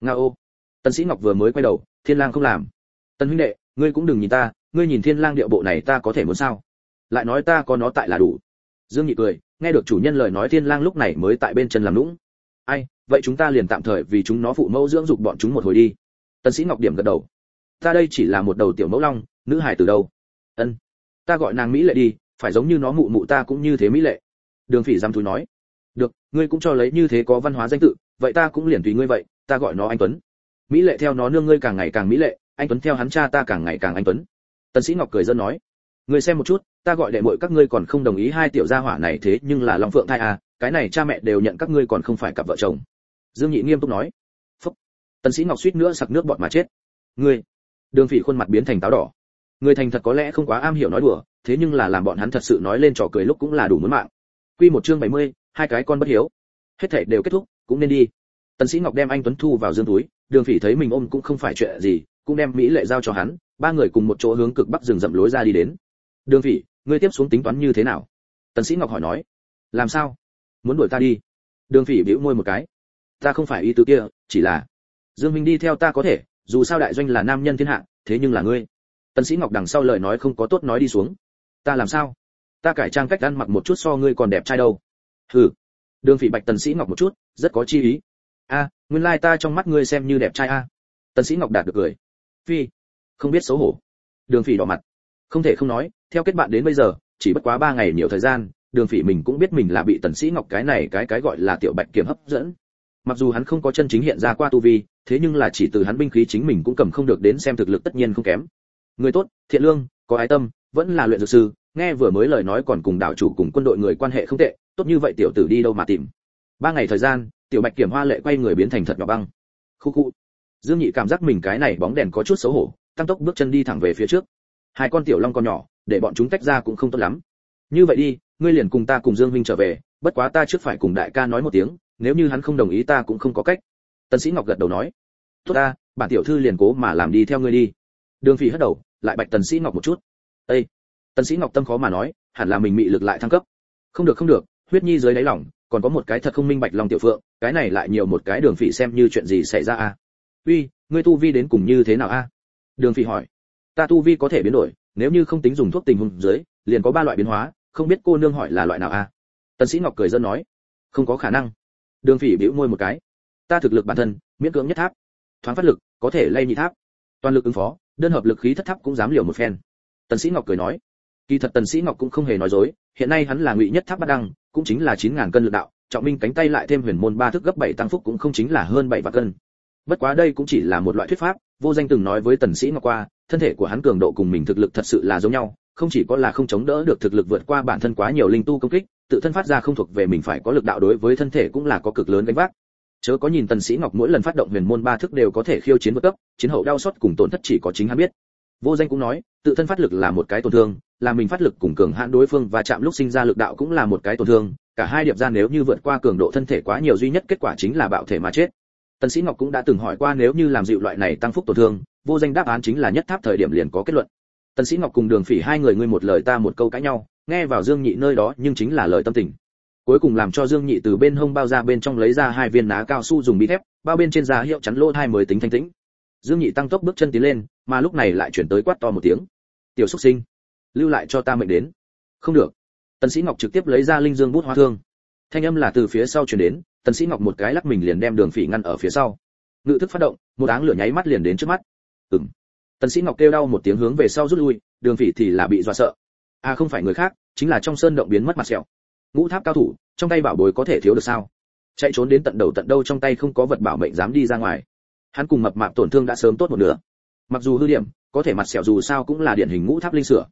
Speaker 1: Nga ô. Tần sĩ ngọc vừa mới quay đầu, thiên lang không làm. Tần huynh đệ, ngươi cũng đừng nhìn ta, ngươi nhìn thiên lang điệu bộ này ta có thể muốn sao? Lại nói ta có nó tại là đủ. Dương nhị cười, nghe được chủ nhân lời nói thiên lang lúc này mới tại bên chân làm nũng. Ai, vậy chúng ta liền tạm thời vì chúng nó phụ mẫu dưỡng dục bọn chúng một hồi đi. Tần sĩ ngọc điểm gật đầu. Ta đây chỉ là một đầu tiểu mẫu long, nữ hài từ đâu? Ân. Ta gọi nàng mỹ lệ đi, phải giống như nó mụ mụ ta cũng như thế mỹ lệ. Đường phỉ giam thúi nói. Được, ngươi cũng cho lấy như thế có văn hóa danh tự vậy ta cũng liền tùy ngươi vậy ta gọi nó anh tuấn. Mỹ lệ theo nó nương ngươi càng ngày càng mỹ lệ anh tuấn theo hắn cha ta càng ngày càng anh tuấn. Tần sĩ ngọc cười dân nói ngươi xem một chút ta gọi đệ muội các ngươi còn không đồng ý hai tiểu gia hỏa này thế nhưng là long phượng thai à cái này cha mẹ đều nhận các ngươi còn không phải cặp vợ chồng. Dương nhị nghiêm túc nói phúc. Tần sĩ ngọc suýt nữa sặc nước bọt mà chết. Ngươi đường phỉ khuôn mặt biến thành táo đỏ. Người thành thật có lẽ không quá am hiểu nói đùa thế nhưng là làm bọn hắn thật sự nói lên trò cười lúc cũng là đủ muốn mạng. Quy một chương 70, hai cái con bất hiếu. Hết thảy đều kết thúc cũng nên đi. Tần sĩ ngọc đem anh tuấn thu vào dương túi, đường phỉ thấy mình ôm cũng không phải chuyện gì, cũng đem mỹ lệ giao cho hắn, ba người cùng một chỗ hướng cực bắc rừng rậm lối ra đi đến. Đường phỉ, ngươi tiếp xuống tính toán như thế nào? Tần sĩ ngọc hỏi nói. Làm sao? Muốn đuổi ta đi? Đường phỉ bĩu môi một cái. Ta không phải ý tứ kia, chỉ là dương minh đi theo ta có thể, dù sao đại doanh là nam nhân thiên hạ, thế nhưng là ngươi. Tần sĩ ngọc đằng sau lời nói không có tốt nói đi xuống. Ta làm sao? Ta cải trang cách ăn mặc một chút so ngươi còn đẹp trai đâu. Hừ đường phỉ bạch tần sĩ ngọc một chút, rất có chi ý. A, nguyên lai ta trong mắt ngươi xem như đẹp trai a. Tần sĩ ngọc đạt được cười. Phi, không biết xấu hổ. Đường phỉ đỏ mặt. Không thể không nói, theo kết bạn đến bây giờ, chỉ bất quá ba ngày nhiều thời gian, đường phỉ mình cũng biết mình là bị tần sĩ ngọc cái này, cái cái gọi là tiểu bạch kiếm hấp dẫn. Mặc dù hắn không có chân chính hiện ra qua tu vi, thế nhưng là chỉ từ hắn binh khí chính mình cũng cầm không được đến xem thực lực tất nhiên không kém. Người tốt, thiện lương, có ái tâm, vẫn là luyện dược sư nghe vừa mới lời nói còn cùng đảo chủ cùng quân đội người quan hệ không tệ, tốt như vậy tiểu tử đi đâu mà tìm. Ba ngày thời gian, tiểu bạch kiểm hoa lệ quay người biến thành thật nhỏ băng. Khu khu. Dương nhị cảm giác mình cái này bóng đèn có chút xấu hổ, tăng tốc bước chân đi thẳng về phía trước. Hai con tiểu long con nhỏ, để bọn chúng tách ra cũng không tốt lắm. Như vậy đi, ngươi liền cùng ta cùng dương huynh trở về, bất quá ta trước phải cùng đại ca nói một tiếng, nếu như hắn không đồng ý ta cũng không có cách. Tần sĩ ngọc gật đầu nói. Tốt ta, bản tiểu thư liền cố mà làm đi theo ngươi đi. Đường phỉ hất đầu, lại bạch tần sĩ ngọc một chút. Ê! Tần sĩ ngọc tâm khó mà nói, hẳn là mình mị lực lại thăng cấp. Không được không được, huyết nhi dưới đáy lòng, còn có một cái thật không minh bạch lòng tiểu phượng, cái này lại nhiều một cái đường phỉ xem như chuyện gì xảy ra a? Uy, ngươi tu vi đến cùng như thế nào a? Đường phỉ hỏi. Ta tu vi có thể biến đổi, nếu như không tính dùng thuốc tình huống dưới, liền có ba loại biến hóa, không biết cô nương hỏi là loại nào a? Tần sĩ ngọc cười dân nói. Không có khả năng. Đường phỉ bĩu môi một cái. Ta thực lực bản thân, miễn cưỡng nhất tháp. Thoáng phát lực, có thể lay nhị tháp. Toàn lực ứng phó, đơn hợp lực khí thất tháp cũng dám liều một phen. Tần sĩ ngọc cười nói kỳ thật tần sĩ ngọc cũng không hề nói dối, hiện nay hắn là ngụy nhất tháp bát đăng, cũng chính là chín ngàn cân lực đạo, trọng minh cánh tay lại thêm huyền môn ba thức gấp bảy tăng phúc cũng không chính là hơn bảy vạn cân. Bất quá đây cũng chỉ là một loại thuyết pháp, vô danh từng nói với tần sĩ ngọc qua, thân thể của hắn cường độ cùng mình thực lực thật sự là giống nhau, không chỉ có là không chống đỡ được thực lực vượt qua bản thân quá nhiều linh tu công kích, tự thân phát ra không thuộc về mình phải có lực đạo đối với thân thể cũng là có cực lớn gánh vác. Chớ có nhìn tần sĩ ngọc mỗi lần phát động huyền môn ba thức đều có thể khiêu chiến vượt cấp, chiến hậu đau xót cùng tổn thất chỉ có chính hắn biết vô danh cũng nói, tự thân phát lực là một cái tổn thương, là mình phát lực cùng cường hãn đối phương và chạm lúc sinh ra lực đạo cũng là một cái tổn thương, cả hai điệp ra nếu như vượt qua cường độ thân thể quá nhiều duy nhất kết quả chính là bạo thể mà chết. Tần sĩ ngọc cũng đã từng hỏi qua nếu như làm dịu loại này tăng phúc tổn thương, vô danh đáp án chính là nhất tháp thời điểm liền có kết luận. Tần sĩ ngọc cùng đường phỉ hai người ngươi một lời ta một câu cãi nhau, nghe vào dương nhị nơi đó nhưng chính là lời tâm tình. Cuối cùng làm cho dương nhị từ bên hông bao ra bên trong lấy ra hai viên ná cao su dùng bi thép, bao bên trên da hiệu chắn lỗ hai mới tính thanh tĩnh. Dương nhị tăng tốc bước chân tiến lên mà lúc này lại chuyển tới quát to một tiếng. Tiểu xuất sinh, lưu lại cho ta mệnh đến. Không được. Tần sĩ ngọc trực tiếp lấy ra linh dương bút hoa thương. Thanh âm là từ phía sau truyền đến, tần sĩ ngọc một cái lắc mình liền đem đường phỉ ngăn ở phía sau. Ngự thức phát động, một áng lửa nháy mắt liền đến trước mắt. Ừm. Tần sĩ ngọc kêu đau một tiếng hướng về sau rút lui, đường phỉ thì là bị dọa sợ. À không phải người khác, chính là trong sơn động biến mất mặt sẹo. Ngũ tháp cao thủ, trong tay bảo bối có thể thiếu được sao? Chạy trốn đến tận đầu tận đâu trong tay không có vật bảo mệnh dám đi ra ngoài. Hắn cùng mập mạp tổn thương đã sớm tốt một nửa mặc dù hư điểm có thể mặt sẹo dù sao cũng là điển hình ngũ tháp linh sửa.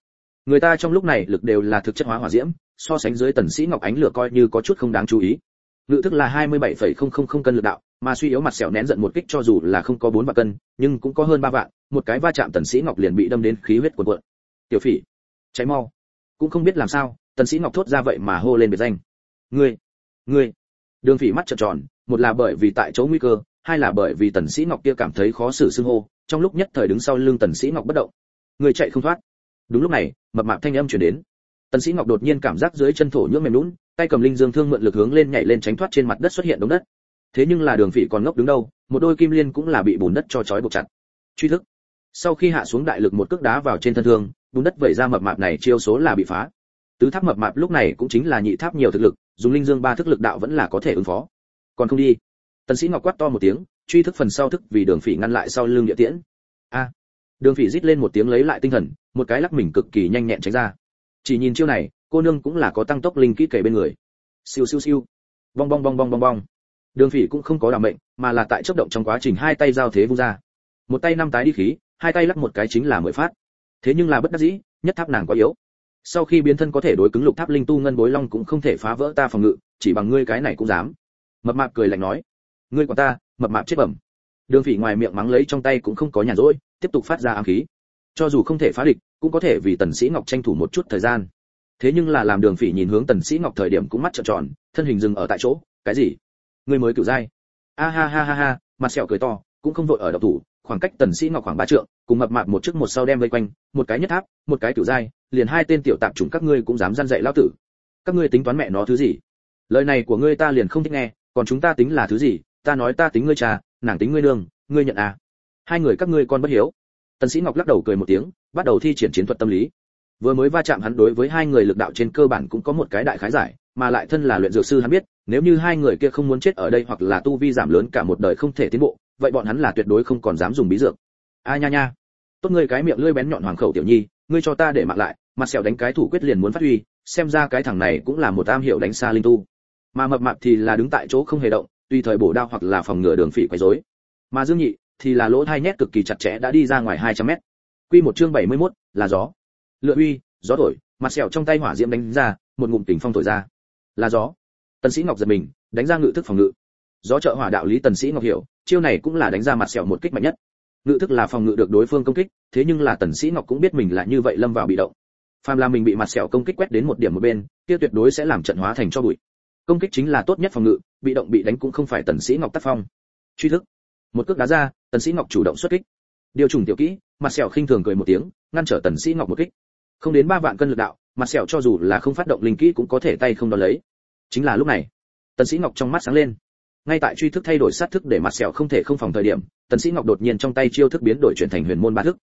Speaker 1: Người ta trong lúc này lực đều là thực chất hóa hỏa diễm so sánh dưới tần sĩ ngọc ánh lửa coi như có chút không đáng chú ý. Ngự thức là 27,000 cân lực đạo mà suy yếu mặt sẹo nén giận một kích cho dù là không có bốn vạn cân nhưng cũng có hơn ba vạn một cái va chạm tần sĩ ngọc liền bị đâm đến khí huyết cuồn cuộn. Tiểu phỉ cháy mau. Cũng không biết làm sao tần sĩ ngọc thốt ra vậy mà hô lên biệt danh. Ngươi ngươi. Đường phỉ mắt trợn tròn một là bởi vì tại chỗ nguy cơ hai là bởi vì tần sĩ ngọc kia cảm thấy khó xử xưng hô trong lúc nhất thời đứng sau lưng tần sĩ ngọc bất động. Người chạy không thoát. Đúng lúc này, mập mạp thanh âm truyền đến. Tần sĩ ngọc đột nhiên cảm giác dưới chân thổ nhưỡng mềm lún tay cầm linh dương thương mượn lực hướng lên nhảy lên tránh thoát trên mặt đất xuất hiện đống đất. Thế nhưng là đường phỉ còn ngốc đứng đâu, một đôi kim liên cũng là bị bùn đất cho chói buộc chặt. Truy thức. Sau khi hạ xuống đại lực một cước đá vào trên thân thương, bùn đất vẩy ra mập mạp này chiêu số là bị phá. Tứ tháp mập mạp lúc này cũng chính là nhị tháp nhiều thực lực, dùng linh dương ba thức lực đạo vẫn là có thể ứng phó. Còn không đi. Tần sĩ ngọc quát to một tiếng truy thức phần sau thức vì đường phỉ ngăn lại sau lưng địa tiễn. A. Đường phỉ rít lên một tiếng lấy lại tinh thần, một cái lắc mình cực kỳ nhanh nhẹn tránh ra. Chỉ nhìn chiêu này, cô nương cũng là có tăng tốc linh kỹ kể bên người. Siêu siêu siêu. Bong bong bong bong bong bong. Đường phỉ cũng không có đảm mệnh, mà là tại chốc động trong quá trình hai tay giao thế vung ra. Một tay năm tái đi khí, hai tay lắc một cái chính là mười phát. Thế nhưng là bất đắc dĩ, nhất tháp nàng quá yếu. Sau khi biến thân có thể đối cứng lục tháp linh tu ngân bối long cũng không thể phá vỡ ta phòng ngự, chỉ bằng ngươi cái này cũng dám. Mập mạp cười lạnh nói, ngươi của ta mập mạp chết bẩm. Đường phỉ ngoài miệng mắng lấy trong tay cũng không có nhàn rỗi, tiếp tục phát ra ám khí. Cho dù không thể phá địch, cũng có thể vì tần sĩ ngọc tranh thủ một chút thời gian. Thế nhưng là làm đường phỉ nhìn hướng tần sĩ ngọc thời điểm cũng mắt trợn tròn, thân hình dừng ở tại chỗ, cái gì? Ngươi mới cửu giai? A ha ha ha ha, mặt sẹo cười to, cũng không vội ở độc thủ, khoảng cách tần sĩ ngọc khoảng ba trượng, cùng mập mạp một trước một sau đem vây quanh, một cái nhất tháp, một cái cửu giai, liền hai tên tiểu tạp chủng các ngươi cũng dám gian dạy lão tử. Các ngươi tính toán mẹ nó thứ gì? Lời này của ngươi ta liền không thích nghe, còn chúng ta tính là thứ gì? Ta nói ta tính ngươi trà nàng tính ngươi nương, ngươi nhận à. Hai người các ngươi con bất hiếu. Tần sĩ ngọc lắc đầu cười một tiếng, bắt đầu thi triển chiến thuật tâm lý. Vừa mới va chạm hắn đối với hai người lực đạo trên cơ bản cũng có một cái đại khái giải, mà lại thân là luyện dược sư hắn biết, nếu như hai người kia không muốn chết ở đây hoặc là tu vi giảm lớn cả một đời không thể tiến bộ, vậy bọn hắn là tuyệt đối không còn dám dùng bí dược. A nha nha. Tốt ngươi cái miệng lưỡi bén nhọn hoàng khẩu tiểu nhi, ngươi cho ta để mặc lại, mặt sẹo đánh cái thủ quyết liền muốn phát huy, xem ra cái thằng này cũng là một am hiểu đánh xa linh tu. Mà mập mạp thì là đứng tại chỗ không hề động tùy thời bổ đao hoặc là phòng ngừa đường phỉ quấy rối. Mà dương nhị thì là lỗ thai nhét cực kỳ chặt chẽ đã đi ra ngoài 200 mét. Quy một chương 71, là gió. Lựa uy gió thổi mặt sẹo trong tay hỏa diễm đánh ra một ngụm tình phong thổi ra. Là gió. Tần sĩ ngọc giật mình đánh ra ngự thức phòng ngự. Gió trợ hỏa đạo lý tần sĩ ngọc hiểu chiêu này cũng là đánh ra mặt sẹo một kích mạnh nhất. Ngự thức là phòng ngự được đối phương công kích thế nhưng là tần sĩ ngọc cũng biết mình là như vậy lâm vào bị động. Phàm là mình bị mặt sẹo công kích quét đến một điểm một bên kia tuyệt đối sẽ làm trận hóa thành cho bụi công kích chính là tốt nhất phòng ngự, bị động bị đánh cũng không phải tần sĩ ngọc tác phong. Truy thức. Một cước đá ra, tần sĩ ngọc chủ động xuất kích. Điều trùng tiểu kỹ, mặt sẹo khinh thường cười một tiếng, ngăn trở tần sĩ ngọc một kích. Không đến ba vạn cân lực đạo, mặt sẹo cho dù là không phát động linh kỹ cũng có thể tay không đón lấy. Chính là lúc này, tần sĩ ngọc trong mắt sáng lên. Ngay tại truy thức thay đổi sát thức để mặt sẹo không thể không phòng thời điểm, tần sĩ ngọc đột nhiên trong tay chiêu thức biến đổi chuyển thành huyền môn ba thức.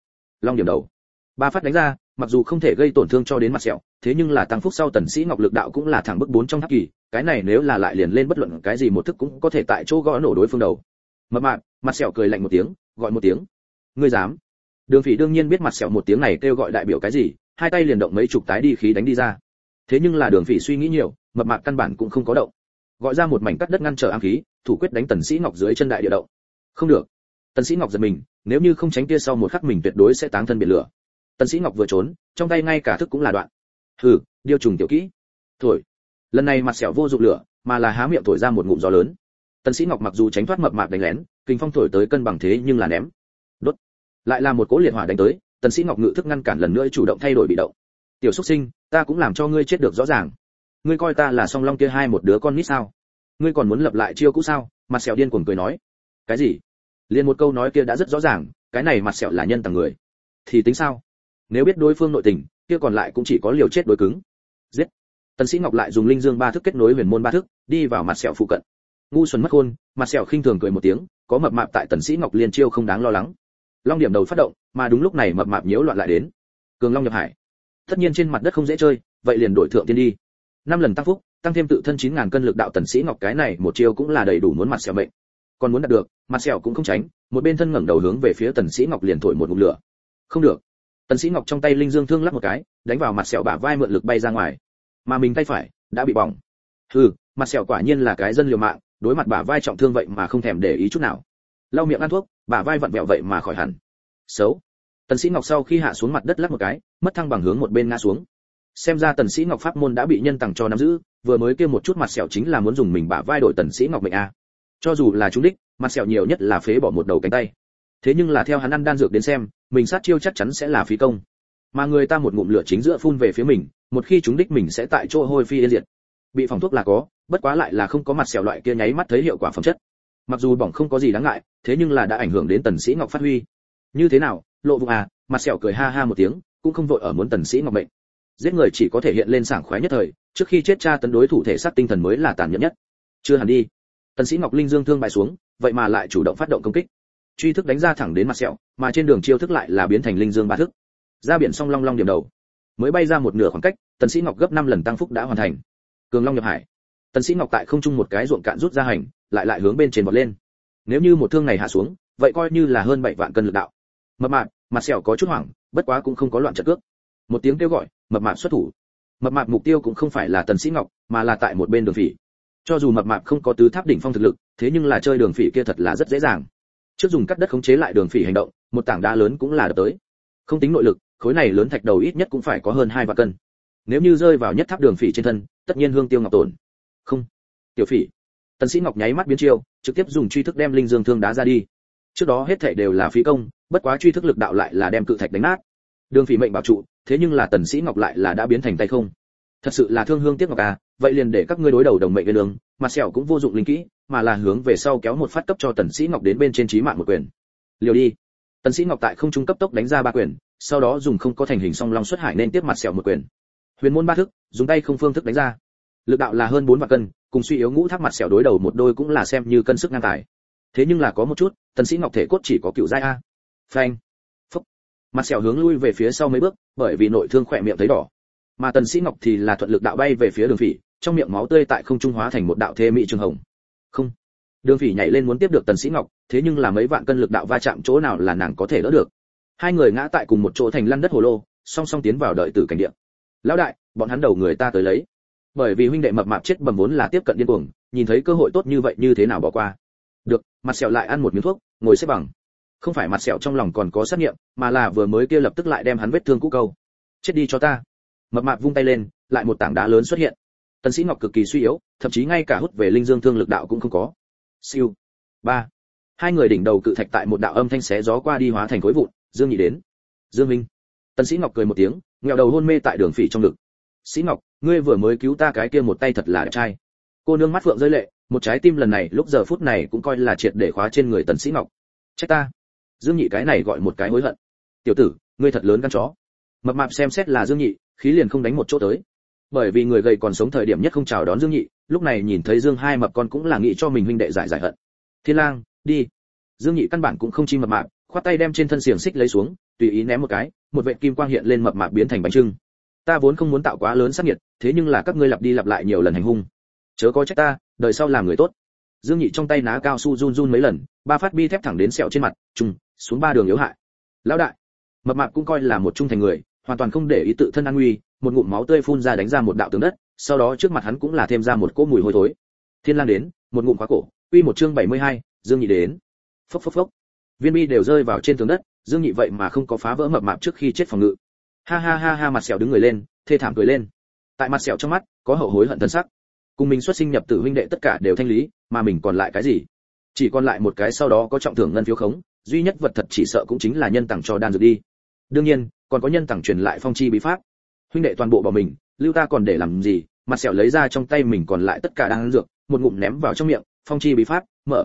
Speaker 1: Long điểm đầu. Ba phát đánh ra, mặc dù không thể gây tổn thương cho đến mặt sẹo thế nhưng là tăng phúc sau tần sĩ ngọc lực đạo cũng là thẳng bước bốn trong tháp kỳ, cái này nếu là lại liền lên bất luận cái gì một thức cũng có thể tại chỗ gõ nổ đối phương đầu. Mập mạp, mặt sẹo cười lạnh một tiếng, gọi một tiếng. Ngươi dám? Đường phỉ đương nhiên biết mặt sẹo một tiếng này kêu gọi đại biểu cái gì, hai tay liền động mấy chục tái đi khí đánh đi ra. Thế nhưng là đường phỉ suy nghĩ nhiều, mập mạp căn bản cũng không có động. Gọi ra một mảnh cắt đất ngăn trở ám khí, thủ quyết đánh tần sĩ ngọc dưới chân đại địa động. Không được. Tần sĩ ngọc giật mình, nếu như không tránh kia sau một khắc mình tuyệt đối sẽ táng thân biển lửa. Tần sĩ ngọc vừa trốn, trong tay ngay cả thức cũng là đoạn hừ, điêu trùng tiểu kỹ. Thổi. Lần này mặt sẹo vô dụng lửa, mà là há miệng thổi ra một ngụm gió lớn. Tần sĩ ngọc mặc dù tránh thoát mập mạp đánh lén, kinh phong thổi tới cân bằng thế nhưng là ném. Đốt. Lại là một cỗ liệt hỏa đánh tới, tần sĩ ngọc ngự thức ngăn cản lần nữa chủ động thay đổi bị động. Tiểu xuất sinh, ta cũng làm cho ngươi chết được rõ ràng. Ngươi coi ta là song long kia hai một đứa con nít sao? Ngươi còn muốn lập lại chiêu cũ sao? Mặt sẹo điên cuồng cười nói. Cái gì? Liền một câu nói kia đã rất rõ ràng, cái này mặt sẹo là nhân tầng người. Thì tính sao? Nếu biết đối phương nội tình kia còn lại cũng chỉ có liều chết đối cứng. Giết. Tần sĩ ngọc lại dùng linh dương ba thức kết nối huyền môn ba thức, đi vào mặt sẹo phụ cận. Ngu xuân mất khôn, mặt sẹo khinh thường cười một tiếng, có mập mạp tại tần sĩ ngọc liên chiêu không đáng lo lắng. Long điểm đầu phát động, mà đúng lúc này mập mạp nhiễu loạn lại đến. Cường long nhập hải. Tất nhiên trên mặt đất không dễ chơi, vậy liền đổi thượng tiên đi. Năm lần tăng phúc, tăng thêm tự thân chín ngàn cân lực đạo tần sĩ ngọc cái này một chiêu cũng là đầy đủ muốn mặt sẹo mệnh. Còn muốn đạt được, mặt sẹo cũng không tránh, một bên thân ngẩng đầu hướng về phía tần sĩ ngọc liền thổi một ngụm lửa. Không được tần sĩ ngọc trong tay linh dương thương lắc một cái, đánh vào mặt sẹo bả vai mượn lực bay ra ngoài. Mà mình tay phải đã bị bỏng. Hừ, mặt sẹo quả nhiên là cái dân liều mạng, đối mặt bả vai trọng thương vậy mà không thèm để ý chút nào. Lau miệng ăn thuốc, bả vai vặn vẹo vậy mà khỏi hẳn. Xấu. Tần sĩ ngọc sau khi hạ xuống mặt đất lắc một cái, mất thăng bằng hướng một bên ngã xuống. Xem ra tần sĩ ngọc pháp môn đã bị nhân tặng cho nắm giữ, vừa mới kia một chút mặt sẹo chính là muốn dùng mình bả vai đổi tần sĩ ngọc mệnh a. Cho dù là trúng đích, mặt sẹo nhiều nhất là phế bỏ một đầu cánh tay. Thế nhưng là theo hắn ăn đan dược đến xem mình sát chiêu chắc chắn sẽ là phí công. Mà người ta một ngụm lửa chính giữa phun về phía mình, một khi chúng đích mình sẽ tại chỗ hôi phi yên diệt. Bị phòng thuốc là có, bất quá lại là không có mặt sẹo loại kia nháy mắt thấy hiệu quả phẩm chất. Mặc dù bỏng không có gì đáng ngại, thế nhưng là đã ảnh hưởng đến tần sĩ ngọc phát huy. Như thế nào, lộ vụ à mặt sẹo cười ha ha một tiếng, cũng không vội ở muốn tần sĩ ngọc mệnh. Giết người chỉ có thể hiện lên sảng khoái nhất thời, trước khi chết cha tấn đối thủ thể xác tinh thần mới là tàn nhẫn nhất. Chưa hẳn đi. Tần sĩ ngọc linh dương thương bại xuống, vậy mà lại chủ động phát động công kích truy thức đánh ra thẳng đến mặt sẹo, mà trên đường chiêu thức lại là biến thành linh dương ba thức. Ra biển song long long điểm đầu. Mới bay ra một nửa khoảng cách, tần sĩ ngọc gấp 5 lần tăng phúc đã hoàn thành. Cường long nhập hải. Tần sĩ ngọc tại không trung một cái ruộng cạn rút ra hành, lại lại hướng bên trên vọt lên. Nếu như một thương này hạ xuống, vậy coi như là hơn 7 vạn cân lực đạo. Mập mạp, mặt sẹo có chút hoảng, bất quá cũng không có loạn trận cước. Một tiếng kêu gọi, mập mạp xuất thủ. Mập mạp mục tiêu cũng không phải là tần sĩ ngọc, mà là tại một bên đường phỉ. Cho dù mập mạp không có tứ tháp đỉnh phong thực lực, thế nhưng là chơi đường phỉ kia thật là rất dễ dàng trước dùng cắt đất khống chế lại đường phỉ hành động, một tảng đá lớn cũng là đập tới. Không tính nội lực, khối này lớn thạch đầu ít nhất cũng phải có hơn hai vạn cân. Nếu như rơi vào nhất tháp đường phỉ trên thân, tất nhiên hương tiêu ngọc tổn. Không. Tiểu phỉ. Tần sĩ ngọc nháy mắt biến chiêu, trực tiếp dùng truy thức đem linh dương thương đá ra đi. Trước đó hết thảy đều là phí công, bất quá truy thức lực đạo lại là đem cự thạch đánh nát. Đường phỉ mệnh bảo trụ, thế nhưng là tần sĩ ngọc lại là đã biến thành tay không. Thật sự là thương hương tiếc ngọc à vậy liền để các ngươi đối đầu đồng mệnh với đường, mặt sẹo cũng vô dụng linh kỹ mà là hướng về sau kéo một phát cấp cho tần sĩ ngọc đến bên trên chí mạng một quyền. Liều đi. Tần sĩ ngọc tại không trung cấp tốc đánh ra ba quyền, sau đó dùng không có thành hình song long xuất hải nên tiếp mặt sẹo một quyền. Huyền môn ba thức, dùng tay không phương thức đánh ra. Lực đạo là hơn bốn vạn cân, cùng suy yếu ngũ thác mặt sẹo đối đầu một đôi cũng là xem như cân sức ngang tài. Thế nhưng là có một chút, tần sĩ ngọc thể cốt chỉ có cựu giai a. Phanh. Phúc. Mặt sẹo hướng lui về phía sau mấy bước, bởi vì nội thương khỏe miệng thấy đỏ. Mà tần sĩ ngọc thì là thuận lực đạo bay về phía đường phỉ, trong miệng máu tươi tại không trung hóa thành một đạo thê mỹ trường hồng không. Đường phỉ nhảy lên muốn tiếp được tần sĩ ngọc, thế nhưng là mấy vạn cân lực đạo va chạm chỗ nào là nàng có thể đỡ được. Hai người ngã tại cùng một chỗ thành lăn đất hồ lô, song song tiến vào đợi tử cảnh địa. Lão đại, bọn hắn đầu người ta tới lấy. Bởi vì huynh đệ mập mạp chết bầm vốn là tiếp cận điên cuồng, nhìn thấy cơ hội tốt như vậy như thế nào bỏ qua. Được, mặt sẹo lại ăn một miếng thuốc, ngồi xếp bằng. Không phải mặt sẹo trong lòng còn có sát nghiệm, mà là vừa mới kia lập tức lại đem hắn vết thương cũ câu. Chết đi cho ta. Mập mạp vung tay lên, lại một tảng đá lớn xuất hiện tần sĩ ngọc cực kỳ suy yếu, thậm chí ngay cả hút về linh dương thương lực đạo cũng không có. Siêu. Ba. Hai người đỉnh đầu cự thạch tại một đạo âm thanh xé gió qua đi hóa thành khối vụn, dương nhị đến. Dương minh. Tần sĩ ngọc cười một tiếng ngẹo đầu hôn mê tại đường phỉ trong ngực. Sĩ ngọc, ngươi vừa mới cứu ta cái kia một tay thật là đẹp trai. Cô nương mắt phượng rơi lệ, một trái tim lần này, lúc giờ phút này cũng coi là triệt để khóa trên người tần sĩ ngọc. Trách ta. Dương nhị cái này gọi một cái hối hận. Tiểu tử, ngươi thật lớn gan chó. Mập mạp xem xét là dương nhị, khí liền không đánh một chỗ tới bởi vì người gầy còn sống thời điểm nhất không chào đón dương nhị, lúc này nhìn thấy dương hai mập con cũng là nghĩ cho mình huynh đệ giải giải hận. Thiên lang, đi. Dương nhị căn bản cũng không chi mập mạp, khoát tay đem trên thân xiềng xích lấy xuống, tùy ý ném một cái, một vệt kim quang hiện lên mập mạp biến thành bánh trưng. Ta vốn không muốn tạo quá lớn sát nhiệt thế nhưng là các ngươi lặp đi lặp lại nhiều lần hành hung. Chớ có trách ta, đời sau làm người tốt. Dương nhị trong tay ná cao su run run mấy lần, ba phát bi thép thẳng đến sẹo trên mặt, trùng, xuống ba đường yếu hại. Lão đại. Mập mạp cũng coi là một trung thành người, hoàn toàn không để ý tự thân an nguy một ngụm máu tươi phun ra đánh ra một đạo tường đất sau đó trước mặt hắn cũng là thêm ra một cỗ mùi hôi thối. Thiên lang đến một ngụm khóa cổ uy một chương 72, dương nhị đến. Phốc phốc phốc. Viên bi đều rơi vào trên tường đất dương nhị vậy mà không có phá vỡ mập mạp trước khi chết phòng ngự. Ha ha ha ha mặt sẹo đứng người lên thê thảm cười lên. Tại mặt sẹo trong mắt có hậu hối hận thân sắc. Cùng mình xuất sinh nhập tử huynh đệ tất cả đều thanh lý mà mình còn lại cái gì? Chỉ còn lại một cái sau đó có trọng thưởng ngân phiếu khống duy nhất vật thật chỉ sợ cũng chính là nhân tặng cho đan dược đi. Đương nhiên còn có nhân tặng truyền lại phong chi bí pháp huynh đệ toàn bộ bỏ mình, lưu ta còn để làm gì? Mặt sẹo lấy ra trong tay mình còn lại tất cả đan dược, một ngụm ném vào trong miệng, phong chi bí pháp, mở.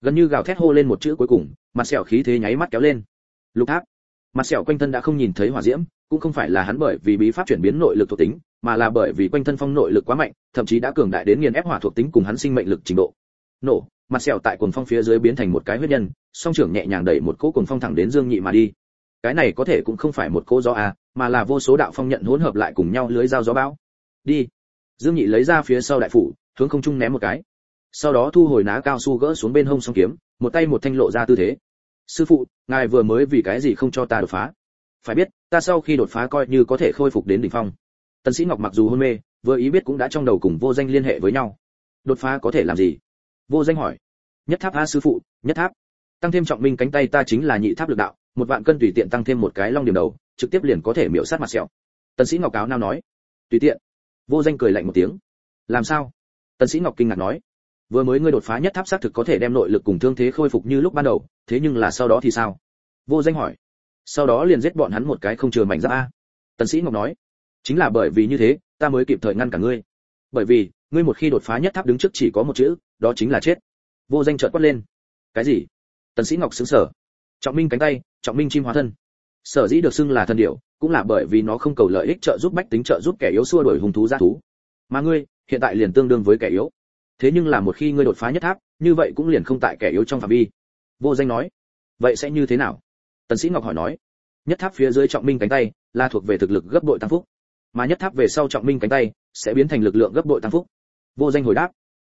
Speaker 1: Gần như gào thét hô lên một chữ cuối cùng, mặt sẹo khí thế nháy mắt kéo lên. Lục tháp. Mặt sẹo quanh thân đã không nhìn thấy hỏa diễm, cũng không phải là hắn bởi vì bí pháp chuyển biến nội lực thuộc tính, mà là bởi vì quanh thân phong nội lực quá mạnh, thậm chí đã cường đại đến nghiền ép hỏa thuộc tính cùng hắn sinh mệnh lực trình độ. Nổ. Mặt sẹo tại cuồng phong phía dưới biến thành một cái huyết nhân, song trưởng nhẹ nhàng đẩy một cỗ cuồng phong thẳng đến dương nhị mà đi. Cái này có thể cũng không phải một cỗ gió a mà là vô số đạo phong nhận hỗn hợp lại cùng nhau lưới dao gió bão. Đi. Dương nhị lấy ra phía sau đại phủ, hướng không trung ném một cái. Sau đó thu hồi ná cao su gỡ xuống bên hông song kiếm, một tay một thanh lộ ra tư thế. Sư phụ, ngài vừa mới vì cái gì không cho ta đột phá? Phải biết, ta sau khi đột phá coi như có thể khôi phục đến đỉnh phong. Tần sĩ ngọc mặc dù hôn mê, vừa ý biết cũng đã trong đầu cùng vô danh liên hệ với nhau. Đột phá có thể làm gì? Vô danh hỏi. Nhất tháp a sư phụ, nhất tháp. Tăng thêm trọng minh cánh tay ta chính là nhị tháp lực đạo, một vạn cân tùy tiện tăng thêm một cái long điểm đầu trực tiếp liền có thể miểu sát mặt sẹo. Tần sĩ ngọc cáo nao nói, tùy tiện. Vô danh cười lạnh một tiếng, làm sao? Tần sĩ ngọc kinh ngạc nói, vừa mới ngươi đột phá nhất tháp xác thực có thể đem nội lực cùng thương thế khôi phục như lúc ban đầu, thế nhưng là sau đó thì sao? Vô danh hỏi, sau đó liền giết bọn hắn một cái không chừa mảnh giáp a. Tần sĩ ngọc nói, chính là bởi vì như thế, ta mới kịp thời ngăn cả ngươi. Bởi vì, ngươi một khi đột phá nhất tháp đứng trước chỉ có một chữ, đó chính là chết. Vô danh chợt quát lên, cái gì? Tần sĩ ngọc sững sờ, trọng minh cánh tay, trọng minh chim hóa thân sở dĩ được xưng là thần điểu, cũng là bởi vì nó không cầu lợi ích trợ giúp bách tính trợ giúp kẻ yếu xua đuổi hung thú ra thú. Mà ngươi, hiện tại liền tương đương với kẻ yếu. Thế nhưng là một khi ngươi đột phá nhất tháp, như vậy cũng liền không tại kẻ yếu trong phạm vi. Vô danh nói, vậy sẽ như thế nào? Tần sĩ ngọc hỏi nói, nhất tháp phía dưới trọng minh cánh tay là thuộc về thực lực gấp bội tăng phúc. Mà nhất tháp về sau trọng minh cánh tay sẽ biến thành lực lượng gấp bội tăng phúc. Vô danh hồi đáp,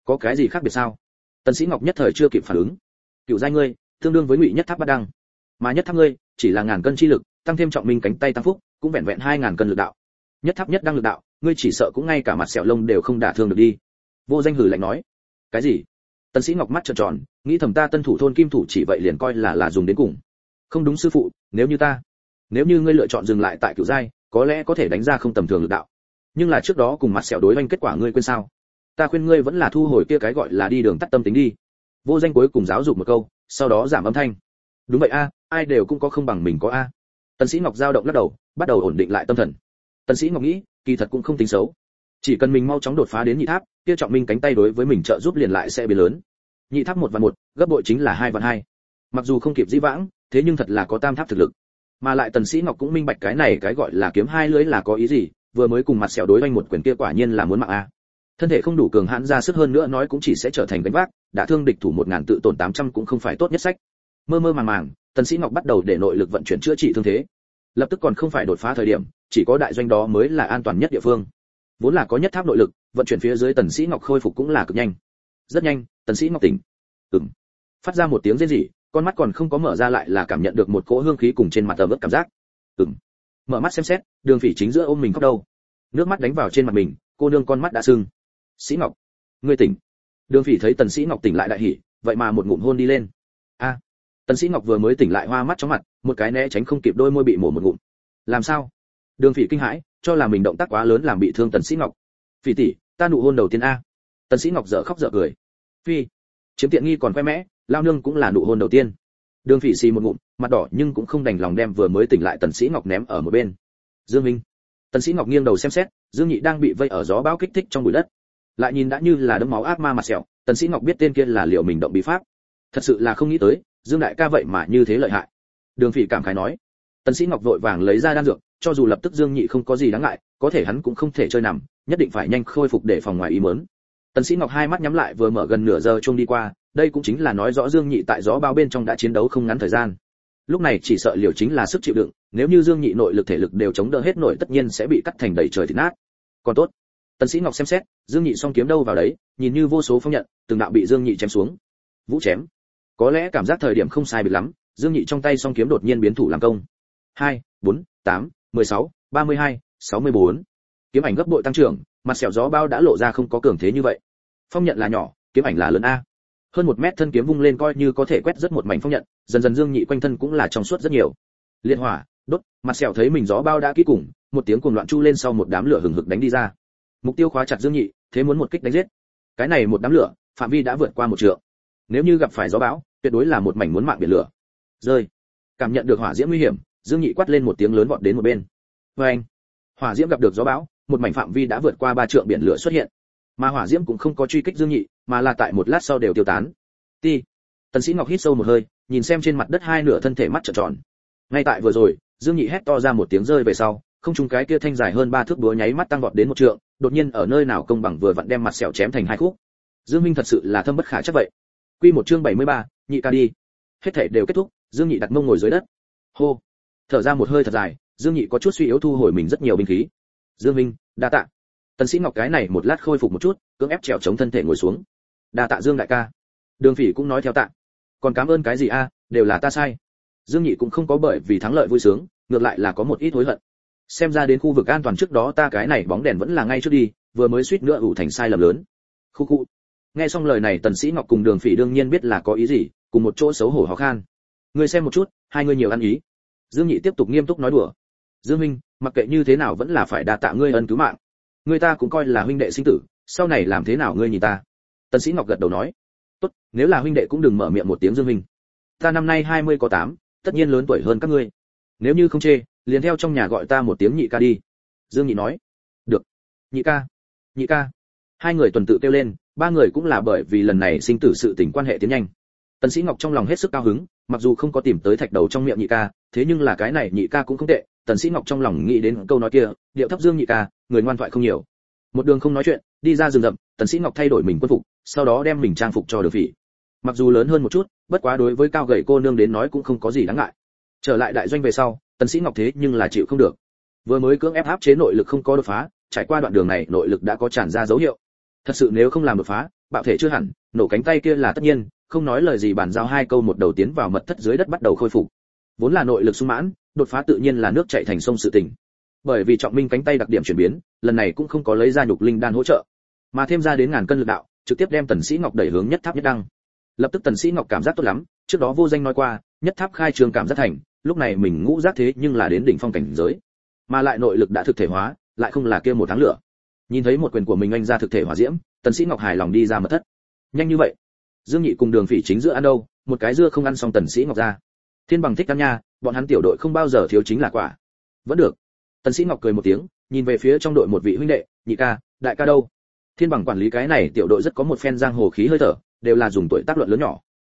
Speaker 1: có cái gì khác biệt sao? Tần sĩ ngọc nhất thời chưa kịp phản ứng. Cựu giai ngươi, tương đương với ngụy nhất tháp bát đăng mà nhất tháp ngươi, chỉ là ngàn cân chi lực, tăng thêm trọng minh cánh tay tăng phúc, cũng vẹn vẹn hai ngàn cân lực đạo. Nhất tháp nhất đang lực đạo, ngươi chỉ sợ cũng ngay cả mặt sẹo lông đều không đả thương được đi. Vô danh hử lạnh nói. Cái gì? Tần sĩ ngọc mắt trợn tròn, nghĩ thầm ta tân thủ thôn kim thủ chỉ vậy liền coi là là dùng đến cùng. Không đúng sư phụ, nếu như ta, nếu như ngươi lựa chọn dừng lại tại cửu giai, có lẽ có thể đánh ra không tầm thường lực đạo. Nhưng là trước đó cùng mặt sẹo đối anh kết quả ngươi quên sao? Ta khuyên ngươi vẫn là thu hồi kia cái gọi là đi đường tắt tâm tính đi. Vô danh cuối cùng giáo dục một câu, sau đó giảm âm thanh. Đúng vậy a ai đều cũng có không bằng mình có a. Tần sĩ ngọc giao động lắc đầu, bắt đầu ổn định lại tâm thần. Tần sĩ ngọc nghĩ, kỳ thật cũng không tính xấu. Chỉ cần mình mau chóng đột phá đến nhị tháp, kia trọng minh cánh tay đối với mình trợ giúp liền lại sẽ biến lớn. Nhị tháp một và một, gấp bội chính là hai và hai. Mặc dù không kịp dĩ vãng, thế nhưng thật là có tam tháp thực lực. Mà lại tần sĩ ngọc cũng minh bạch cái này cái gọi là kiếm hai lưỡi là có ý gì, vừa mới cùng mặt sẹo đối với một quyền kia quả nhiên là muốn mạng a. Thân thể không đủ cường hãn ra sức hơn nữa nói cũng chỉ sẽ trở thành gánh vác, đã thương địch thủ một ngàn tự tổn tám trăm cũng không phải tốt nhất sách. Mơ mơ màng màng tần sĩ ngọc bắt đầu để nội lực vận chuyển chữa trị thương thế. Lập tức còn không phải đột phá thời điểm, chỉ có đại doanh đó mới là an toàn nhất địa phương. Vốn là có nhất tháp nội lực, vận chuyển phía dưới tần sĩ ngọc khôi phục cũng là cực nhanh. Rất nhanh, tần sĩ ngọc tỉnh. Ừm. Phát ra một tiếng rên rỉ, con mắt còn không có mở ra lại là cảm nhận được một cỗ hương khí cùng trên mặt ẩm ướt cảm giác. Ừm. Mở mắt xem xét, đường phỉ chính giữa ôm mình khóc đâu. Nước mắt đánh vào trên mặt mình, cô nương con mắt đã sưng. Sĩ ngọc. Ngươi tỉnh. Đường phỉ thấy tần sĩ ngọc tỉnh lại đại hỉ, vậy mà một ngụm hôn đi lên. A tần sĩ ngọc vừa mới tỉnh lại hoa mắt chóng mặt, một cái né tránh không kịp đôi môi bị mổ một ngụm. Làm sao? Đường phỉ kinh hãi, cho là mình động tác quá lớn làm bị thương tần sĩ ngọc. Phỉ tỷ, ta nụ hôn đầu tiên a. Tần sĩ ngọc dở khóc dở cười. Phi, chiếm tiện nghi còn khoe mẽ, lao nương cũng là nụ hôn đầu tiên. Đường phỉ xì một ngụm, mặt đỏ nhưng cũng không đành lòng đem vừa mới tỉnh lại tần sĩ ngọc ném ở một bên. Dương minh. Tần sĩ ngọc nghiêng đầu xem xét, dương nhị đang bị vây ở gió bão kích thích trong bụi đất. Lại nhìn đã như là đấm máu ác ma mặt sẹo, tần sĩ ngọc biết tên kia là liệu mình động bí pháp. Thật sự là không nghĩ tới dương đại ca vậy mà như thế lợi hại. Đường phỉ cảm khái nói. Tần sĩ ngọc vội vàng lấy ra đan dược, cho dù lập tức dương nhị không có gì đáng ngại, có thể hắn cũng không thể chơi nằm, nhất định phải nhanh khôi phục để phòng ngoài ý muốn. Tần sĩ ngọc hai mắt nhắm lại vừa mở gần nửa giờ chuông đi qua, đây cũng chính là nói rõ dương nhị tại gió bao bên trong đã chiến đấu không ngắn thời gian. Lúc này chỉ sợ liều chính là sức chịu đựng, nếu như dương nhị nội lực thể lực đều chống đỡ hết nổi tất nhiên sẽ bị cắt thành đầy trời thịt nát. Còn tốt. Tần sĩ ngọc xem xét, dương nhị song kiếm đâu vào đấy, nhìn như vô số phong nhận, từng đạo bị dương nhị chém xuống. Vũ chém có lẽ cảm giác thời điểm không sai biệt lắm, dương nhị trong tay song kiếm đột nhiên biến thủ làm công. Hai, bốn, tám, mười sáu, ba mươi hai, sáu mươi bốn. Kiếm ảnh gấp bội tăng trưởng, mặt sẹo gió bao đã lộ ra không có cường thế như vậy. Phong nhận là nhỏ, kiếm ảnh là lớn a. Hơn một mét thân kiếm vung lên coi như có thể quét rất một mảnh phong nhận, dần dần dương nhị quanh thân cũng là trong suốt rất nhiều. Liên hỏa, đốt, mặt sẹo thấy mình gió bao đã kỹ cùng, một tiếng cuồng loạn chu lên sau một đám lửa hừng hực đánh đi ra. Mục tiêu khóa chặt dương nhị, thế muốn một kích đánh giết. Cái này một đám lửa, phạm vi đã vượt qua một trượng. Nếu như gặp phải gió bão tuyệt đối là một mảnh muốn mạng biển lửa. Rơi. Cảm nhận được hỏa diễm nguy hiểm, dương nhị quát lên một tiếng lớn vọt đến một bên. Vê anh, hỏa diễm gặp được gió bão, một mảnh phạm vi đã vượt qua ba trượng biển lửa xuất hiện. Mà hỏa diễm cũng không có truy kích dương nhị, mà là tại một lát sau đều tiêu tán. Ti. Tần sĩ ngọc hít sâu một hơi, nhìn xem trên mặt đất hai nửa thân thể mắt trợn tròn. Ngay tại vừa rồi, dương nhị hét to ra một tiếng rơi về sau, không trung cái kia thanh dài hơn ba thước búa nháy mắt tăng vọt đến một trượng, đột nhiên ở nơi nào công bằng vừa vặn đem mặt sẹo chém thành hai khúc. Dương minh thật sự là thâm bất khả chắc vậy quy một chương 73, nhị ca đi. Hết thể đều kết thúc dương nhị đặt mông ngồi dưới đất. Hô. Thở ra một hơi thật dài dương nhị có chút suy yếu thu hồi mình rất nhiều binh khí. Dương minh đa tạ. Tần sĩ ngọc cái này một lát khôi phục một chút cưỡng ép trèo chống thân thể ngồi xuống. Đa tạ dương đại ca. Đường phỉ cũng nói theo tạ. Còn cảm ơn cái gì a à, đều là ta sai. Dương nhị cũng không có bởi vì thắng lợi vui sướng ngược lại là có một ít hối hận. Xem ra đến khu vực an toàn trước đó ta cái này bóng đèn vẫn là ngay trước đi vừa mới suýt nữa ủ thành sai lầm lớn. Khu khu nghe xong lời này tần sĩ ngọc cùng đường phỉ đương nhiên biết là có ý gì cùng một chỗ xấu hổ khó khăn ngươi xem một chút hai người nhiều ăn ý. Dương nhị tiếp tục nghiêm túc nói đùa. Dương minh mặc kệ như thế nào vẫn là phải đa tạ ngươi ân cứu mạng. Người ta cũng coi là huynh đệ sinh tử sau này làm thế nào ngươi nhìn ta? Tần sĩ ngọc gật đầu nói. Tốt nếu là huynh đệ cũng đừng mở miệng một tiếng dương minh. Ta năm nay 20 có tám, tất nhiên lớn tuổi hơn các ngươi. Nếu như không chê liền theo trong nhà gọi ta một tiếng nhị ca đi. Dương nhị nói. Được. Nhị ca. Nhị ca. Hai người tuần tự kêu lên ba người cũng là bởi vì lần này sinh tử sự tình quan hệ tiến nhanh. Tần sĩ ngọc trong lòng hết sức cao hứng, mặc dù không có tìm tới thạch đầu trong miệng nhị ca, thế nhưng là cái này nhị ca cũng không tệ, tần sĩ ngọc trong lòng nghĩ đến câu nói kia, điệu thấp dương nhị ca, người ngoan thoại không nhiều. Một đường không nói chuyện, đi ra rừng rậm, tần sĩ ngọc thay đổi mình quân phục, sau đó đem mình trang phục cho đường phỉ. Mặc dù lớn hơn một chút, bất quá đối với cao gầy cô nương đến nói cũng không có gì đáng ngại. Trở lại đại doanh về sau, tần sĩ ngọc thế nhưng là chịu không được. Vừa mới cưỡng ép áp chế nội lực không có đột phá, trải qua đoạn đường này nội lực đã có tràn ra dấu hiệu thật sự nếu không làm đột phá, bạo thể chưa hẳn, nổ cánh tay kia là tất nhiên, không nói lời gì bàn giao hai câu một đầu tiến vào mật thất dưới đất bắt đầu khôi phục. Vốn là nội lực sung mãn, đột phá tự nhiên là nước chảy thành sông sự tình. Bởi vì trọng minh cánh tay đặc điểm chuyển biến, lần này cũng không có lấy ra nhục linh đan hỗ trợ. Mà thêm ra đến ngàn cân lực đạo, trực tiếp đem tần sĩ ngọc đẩy hướng nhất tháp nhất đăng. Lập tức tần sĩ ngọc cảm giác tốt lắm, trước đó vô danh nói qua, nhất tháp khai trường cảm giác thành, lúc này mình ngũ giác thế nhưng là đến đỉnh phong cảnh giới. Mà lại nội lực đã thực thể hóa, lại không là kia một tháng lửa nhìn thấy một quyền của mình anh ra thực thể hỏa diễm, tần sĩ ngọc hài lòng đi ra mật thất. Nhanh như vậy? Dương nhị cùng đường phỉ chính giữa ăn đâu? Một cái dưa không ăn xong tần sĩ ngọc ra. Thiên bằng thích ăn nha, bọn hắn tiểu đội không bao giờ thiếu chính là quả. Vẫn được. Tần sĩ ngọc cười một tiếng, nhìn về phía trong đội một vị huynh đệ, nhị ca, đại ca đâu? Thiên bằng quản lý cái này tiểu đội rất có một phen giang hồ khí hơi thở, đều là dùng tuổi tác luận lớn nhỏ.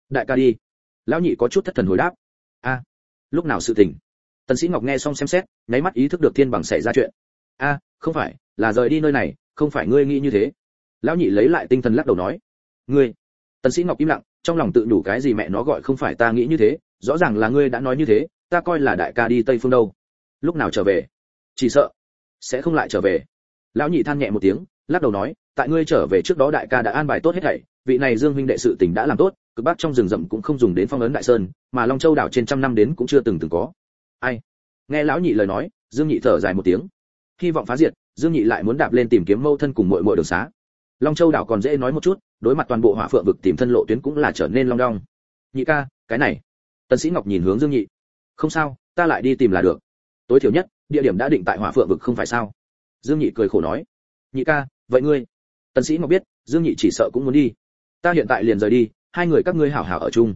Speaker 1: Đại ca đi. Lão nhị có chút thất thần hồi đáp. A, lúc nào sự tình? Tần sĩ ngọc nghe xong xem xét, nháy mắt ý thức được thiên bằng xảy ra chuyện a, không phải, là rời đi nơi này, không phải ngươi nghĩ như thế. Lão nhị lấy lại tinh thần lắc đầu nói, ngươi, tần sĩ ngọc im lặng, trong lòng tự đủ cái gì mẹ nó gọi không phải ta nghĩ như thế, rõ ràng là ngươi đã nói như thế, ta coi là đại ca đi tây phương đâu. Lúc nào trở về? Chỉ sợ sẽ không lại trở về. Lão nhị than nhẹ một tiếng, lắc đầu nói, tại ngươi trở về trước đó đại ca đã an bài tốt hết thảy, vị này dương huynh đệ sự tình đã làm tốt, cực bắc trong rừng rậm cũng không dùng đến phong ấn đại sơn, mà long châu đảo trên trăm năm đến cũng chưa từng từng có. Ai? Nghe lão nhị lời nói, dương nhị thở dài một tiếng hy vọng phá diệt, dương nhị lại muốn đạp lên tìm kiếm mâu thân cùng muội muội đường xá. Long châu đảo còn dễ nói một chút, đối mặt toàn bộ hỏa phượng vực tìm thân lộ tuyến cũng là trở nên long đong. Nhị ca, cái này. Tần sĩ ngọc nhìn hướng dương nhị. Không sao, ta lại đi tìm là được. Tối thiểu nhất, địa điểm đã định tại hỏa phượng vực không phải sao? Dương nhị cười khổ nói. Nhị ca, vậy ngươi? Tần sĩ ngọc biết, dương nhị chỉ sợ cũng muốn đi. Ta hiện tại liền rời đi, hai người các ngươi hảo hảo ở chung.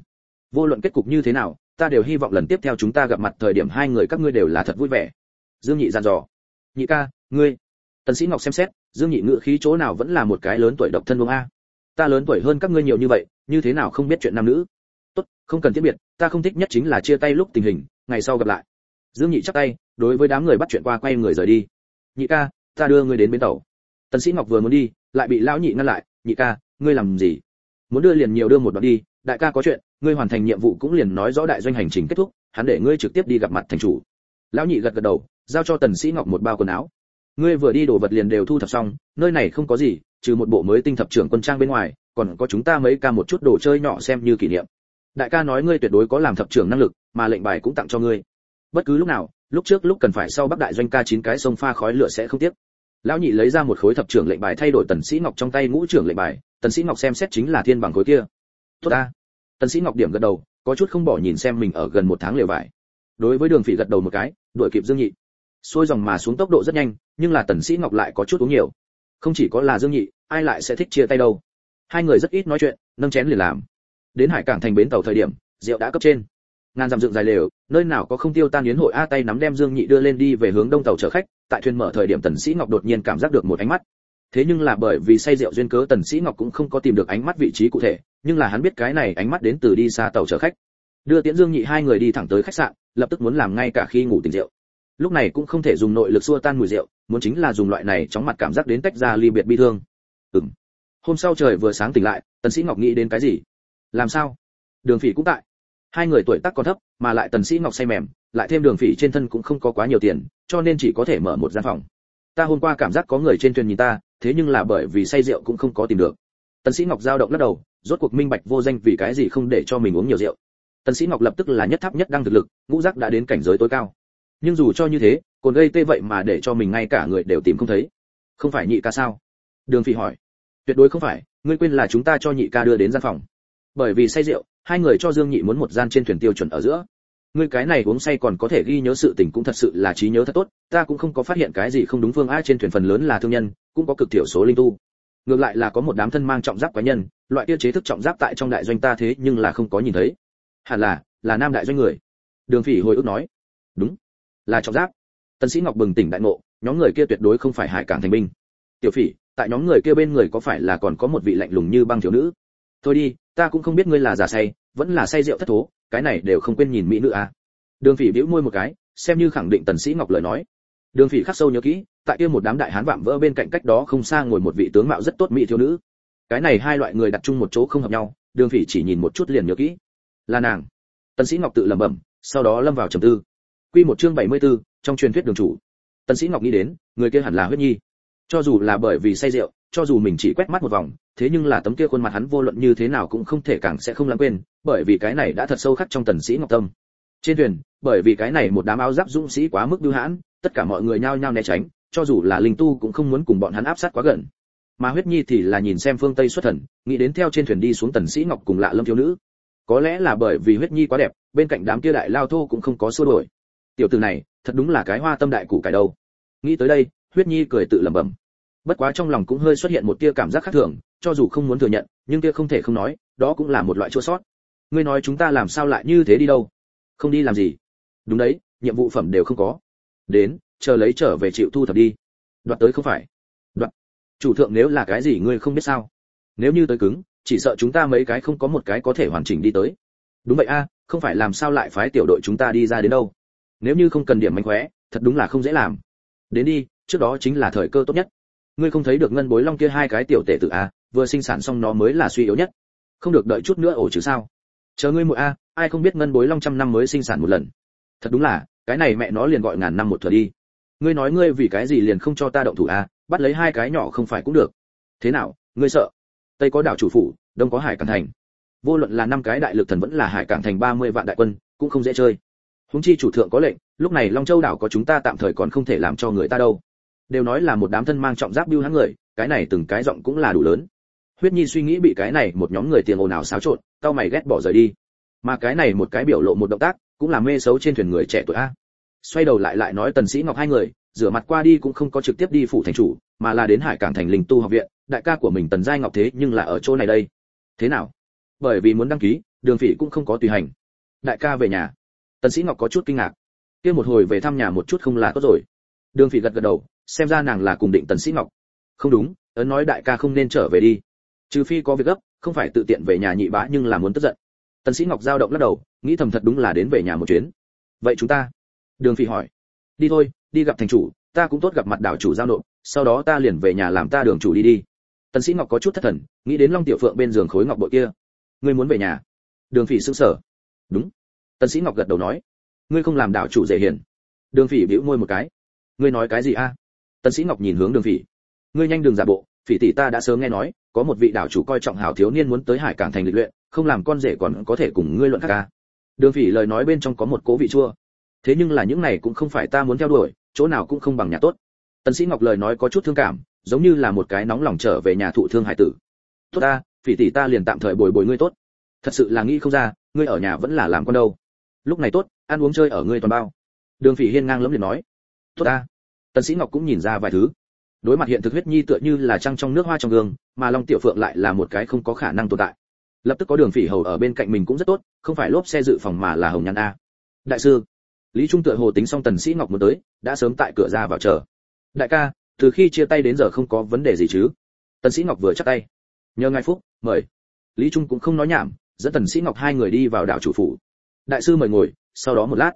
Speaker 1: Vô luận kết cục như thế nào, ta đều hy vọng lần tiếp theo chúng ta gặp mặt thời điểm hai người các ngươi đều là thật vui vẻ. Dương nhị dặn dò nhị ca, ngươi. Tần sĩ ngọc xem xét, dương nhị ngựa khí chỗ nào vẫn là một cái lớn tuổi độc thân vương a. Ta lớn tuổi hơn các ngươi nhiều như vậy, như thế nào không biết chuyện nam nữ? Tốt, không cần tiết biệt, ta không thích nhất chính là chia tay lúc tình hình, ngày sau gặp lại. Dương nhị chắp tay, đối với đám người bắt chuyện qua quay người rời đi. Nhị ca, ta đưa ngươi đến bến tàu. Tần sĩ ngọc vừa muốn đi, lại bị lão nhị ngăn lại. Nhị ca, ngươi làm gì? Muốn đưa liền nhiều đưa một đoạn đi, đại ca có chuyện, ngươi hoàn thành nhiệm vụ cũng liền nói rõ đại doanh hành trình kết thúc, hắn để ngươi trực tiếp đi gặp mặt thành chủ. Lão nhị gật gật đầu giao cho tần sĩ ngọc một bao quần áo. Ngươi vừa đi đồ vật liền đều thu thập xong, nơi này không có gì, trừ một bộ mới tinh thập trưởng quân trang bên ngoài, còn có chúng ta mấy ca một chút đồ chơi nhỏ xem như kỷ niệm. Đại ca nói ngươi tuyệt đối có làm thập trưởng năng lực, mà lệnh bài cũng tặng cho ngươi. Bất cứ lúc nào, lúc trước lúc cần phải sau bắc đại doanh ca chín cái sông pha khói lửa sẽ không tiếc. Lão nhị lấy ra một khối thập trưởng lệnh bài thay đổi tần sĩ ngọc trong tay ngũ trưởng lệnh bài, tần sĩ ngọc xem xét chính là thiên bằng khối kia. Tốt ta. Tần sĩ ngọc điểm gật đầu, có chút không bỏ nhìn xem mình ở gần một tháng liều vải. Đối với đường phỉ gật đầu một cái, đuổi kịp dương nhị xuôi dòng mà xuống tốc độ rất nhanh, nhưng là tần sĩ ngọc lại có chút uống nhiều. Không chỉ có là dương nhị, ai lại sẽ thích chia tay đâu? Hai người rất ít nói chuyện, nâng chén liền làm. Đến hải cảng thành bến tàu thời điểm, rượu đã cấp trên. Ngàn dặm dựng dài lều, nơi nào có không tiêu tan yến hội a tay nắm đem dương nhị đưa lên đi về hướng đông tàu chở khách, tại thuyền mở thời điểm tần sĩ ngọc đột nhiên cảm giác được một ánh mắt. Thế nhưng là bởi vì say rượu duyên cớ tần sĩ ngọc cũng không có tìm được ánh mắt vị trí cụ thể, nhưng là hắn biết cái này ánh mắt đến từ đi xa tàu chở khách. Đưa tiễn dương nhị hai người đi thẳng tới khách sạn, lập tức muốn làm ngay cả khi ngủ tỉnh rượu lúc này cũng không thể dùng nội lực xua tan mùi rượu, muốn chính là dùng loại này chóng mặt cảm giác đến tách ra ly biệt bi thương. Ừm. Hôm sau trời vừa sáng tỉnh lại, tần sĩ ngọc nghĩ đến cái gì? Làm sao? Đường phỉ cũng tại. Hai người tuổi tác còn thấp, mà lại tần sĩ ngọc say mềm, lại thêm đường phỉ trên thân cũng không có quá nhiều tiền, cho nên chỉ có thể mở một gian phòng. Ta hôm qua cảm giác có người trên thuyền nhìn ta, thế nhưng là bởi vì say rượu cũng không có tìm được. Tần sĩ ngọc giao động lắc đầu, rốt cuộc minh bạch vô danh vì cái gì không để cho mình uống nhiều rượu. Tần sĩ ngọc lập tức là nhất tháp nhất đăng thực lực, ngũ giác đã đến cảnh giới tối cao nhưng dù cho như thế còn gây tê vậy mà để cho mình ngay cả người đều tìm không thấy. Không phải nhị ca sao? Đường phỉ hỏi. Tuyệt đối không phải, ngươi quên là chúng ta cho nhị ca đưa đến gian phòng. Bởi vì say rượu, hai người cho dương nhị muốn một gian trên thuyền tiêu chuẩn ở giữa. Ngươi cái này uống say còn có thể ghi nhớ sự tình cũng thật sự là trí nhớ thật tốt, ta cũng không có phát hiện cái gì không đúng phương ai trên thuyền phần lớn là thương nhân, cũng có cực thiểu số linh tu. Ngược lại là có một đám thân mang trọng giáp quái nhân, loại tiêu chế thức trọng giáp tại trong đại doanh ta thế nhưng là không có nhìn thấy. Hẳn là là nam đại doanh người. Đường phỉ hồi ức nói. Đúng là trọng giáp. Tân sĩ ngọc bừng tỉnh đại ngộ, nhóm người kia tuyệt đối không phải hải cảng thành binh. Tiểu phỉ, tại nhóm người kia bên người có phải là còn có một vị lạnh lùng như băng thiếu nữ? Thôi đi, ta cũng không biết ngươi là giả say, vẫn là say rượu thất thố, cái này đều không quên nhìn mỹ nữ à. Đường phỉ bĩu môi một cái, xem như khẳng định tần sĩ ngọc lời nói. Đường phỉ khắc sâu nhớ kỹ, tại kia một đám đại hán vạm vỡ bên cạnh cách đó không xa ngồi một vị tướng mạo rất tốt mỹ thiếu nữ. Cái này hai loại người đặt chung một chỗ không hợp nhau, đường phỉ chỉ nhìn một chút liền nhớ kỹ. Là nàng. Tần sĩ ngọc tự lẩm bẩm, sau đó lâm vào trầm tư quy một chương 74, trong truyền thuyết đường chủ. Tần sĩ ngọc nghĩ đến người kia hẳn là huyết nhi. Cho dù là bởi vì say rượu cho dù mình chỉ quét mắt một vòng thế nhưng là tấm kia khuôn mặt hắn vô luận như thế nào cũng không thể càng sẽ không lãng quên bởi vì cái này đã thật sâu khắc trong tần sĩ ngọc tâm. Trên thuyền bởi vì cái này một đám áo giáp dũng sĩ quá mức bưu hãn tất cả mọi người nhao nhao né tránh cho dù là linh tu cũng không muốn cùng bọn hắn áp sát quá gần. Mà huyết nhi thì là nhìn xem phương tây xuất thần nghĩ đến theo trên thuyền đi xuống tần sĩ ngọc cùng lạ lâm thiếu nữ. Có lẽ là bởi vì huyết nhi quá đẹp bên cạnh đám kia đại lao thô cũng không có xua đổi tiểu tử này, thật đúng là cái hoa tâm đại củ cải đâu. Nghĩ tới đây, huyết nhi cười tự lẩm bẩm. Bất quá trong lòng cũng hơi xuất hiện một tia cảm giác khác thường, cho dù không muốn thừa nhận, nhưng tia không thể không nói, đó cũng là một loại chua sót. Ngươi nói chúng ta làm sao lại như thế đi đâu? Không đi làm gì? Đúng đấy, nhiệm vụ phẩm đều không có. Đến, chờ lấy trở về chịu thu thập đi. Đoạt tới không phải. Đoạt. Chủ thượng nếu là cái gì ngươi không biết sao? Nếu như tới cứng, chỉ sợ chúng ta mấy cái không có một cái có thể hoàn chỉnh đi tới. Đúng vậy a, không phải làm sao lại phái tiểu đội chúng ta đi ra đến đâu? Nếu như không cần điểm mánh khóe, thật đúng là không dễ làm. Đến đi, trước đó chính là thời cơ tốt nhất. Ngươi không thấy được ngân bối long kia hai cái tiểu tể tử a vừa sinh sản xong nó mới là suy yếu nhất. Không được đợi chút nữa ổ chứ sao. Chờ ngươi muội a, ai không biết ngân bối long trăm năm mới sinh sản một lần. Thật đúng là, cái này mẹ nó liền gọi ngàn năm một thừa đi. Ngươi nói ngươi vì cái gì liền không cho ta động thủ a bắt lấy hai cái nhỏ không phải cũng được. Thế nào, ngươi sợ? Tây có đảo chủ phủ, đông có hải cảng thành. Vô luận là năm cái đại lực thần vẫn là hải cảng thành ba mươi vạn đại quân, cũng không dễ chơi húng chi chủ thượng có lệnh, lúc này long châu đảo có chúng ta tạm thời còn không thể làm cho người ta đâu. Đều nói là một đám thân mang trọng giáp bưu hắn người, cái này từng cái giọng cũng là đủ lớn. Huyết nhi suy nghĩ bị cái này một nhóm người tiền ồn ào xáo trộn tao mày ghét bỏ rời đi. Mà cái này một cái biểu lộ một động tác, cũng là mê xấu trên thuyền người trẻ tuổi a. Xoay đầu lại lại nói tần sĩ ngọc hai người, rửa mặt qua đi cũng không có trực tiếp đi phủ thành chủ, mà là đến hải cảng thành linh tu học viện, đại ca của mình tần giai ngọc thế nhưng là ở chỗ này đây. Thế nào? Bởi vì muốn đăng ký, đường phỉ cũng không có tùy hành. Đại ca về nhà tần sĩ ngọc có chút kinh ngạc. Kia một hồi về thăm nhà một chút không là tốt rồi. Đường phỉ gật gật đầu, xem ra nàng là cùng định tần sĩ ngọc. Không đúng, ấn nói đại ca không nên trở về đi. Trừ phi có việc gấp, không phải tự tiện về nhà nhị bá nhưng là muốn tức giận. Tần sĩ ngọc giao động lắc đầu, nghĩ thầm thật đúng là đến về nhà một chuyến. Vậy chúng ta? Đường phỉ hỏi. Đi thôi, đi gặp thành chủ, ta cũng tốt gặp mặt đảo chủ giao nộp, sau đó ta liền về nhà làm ta đường chủ đi đi. Tần sĩ ngọc có chút thất thần, nghĩ đến long tiểu phượng bên giường khối ngọc bội kia. Ngươi muốn về nhà? Đường phỉ sững sờ. Đúng tần sĩ ngọc gật đầu nói, ngươi không làm đạo chủ dễ hiền. Đường phỉ bĩu môi một cái, ngươi nói cái gì a? Tần sĩ ngọc nhìn hướng đường phỉ, ngươi nhanh đường giả bộ, phỉ tỷ ta đã sớm nghe nói, có một vị đạo chủ coi trọng hảo thiếu niên muốn tới hải cảng thành lịch luyện, không làm con rể còn có thể cùng ngươi luận khác ca đường phỉ lời nói bên trong có một cố vị chua, thế nhưng là những này cũng không phải ta muốn theo đuổi, chỗ nào cũng không bằng nhà tốt. Tần sĩ ngọc lời nói có chút thương cảm, giống như là một cái nóng lòng trở về nhà thụ thương hải tử. Tốt ta, phỉ tỷ ta liền tạm thời bồi bồi ngươi tốt. Thật sự là nghĩ không ra, ngươi ở nhà vẫn là làm con đâu lúc này tốt, ăn uống chơi ở ngươi toàn bao. Đường phỉ hiên ngang lẫm liền nói. Tốt ta. Tần sĩ ngọc cũng nhìn ra vài thứ. Đối mặt hiện thực huyết nhi tựa như là trăng trong nước hoa trong gương, mà long tiểu phượng lại là một cái không có khả năng tồn tại. Lập tức có đường phỉ hầu ở bên cạnh mình cũng rất tốt, không phải lốp xe dự phòng mà là hồng nhăn a. Đại sư, lý trung tựa hồ tính xong tần sĩ ngọc muốn tới, đã sớm tại cửa ra vào chờ. Đại ca, từ khi chia tay đến giờ không có vấn đề gì chứ? Tần sĩ ngọc vừa chắc tay. Nhờ ngài phúc, mời. Lý trung cũng không nói nhảm, dẫn tần sĩ ngọc hai người đi vào đảo chủ phủ đại sư mời ngồi, sau đó một lát.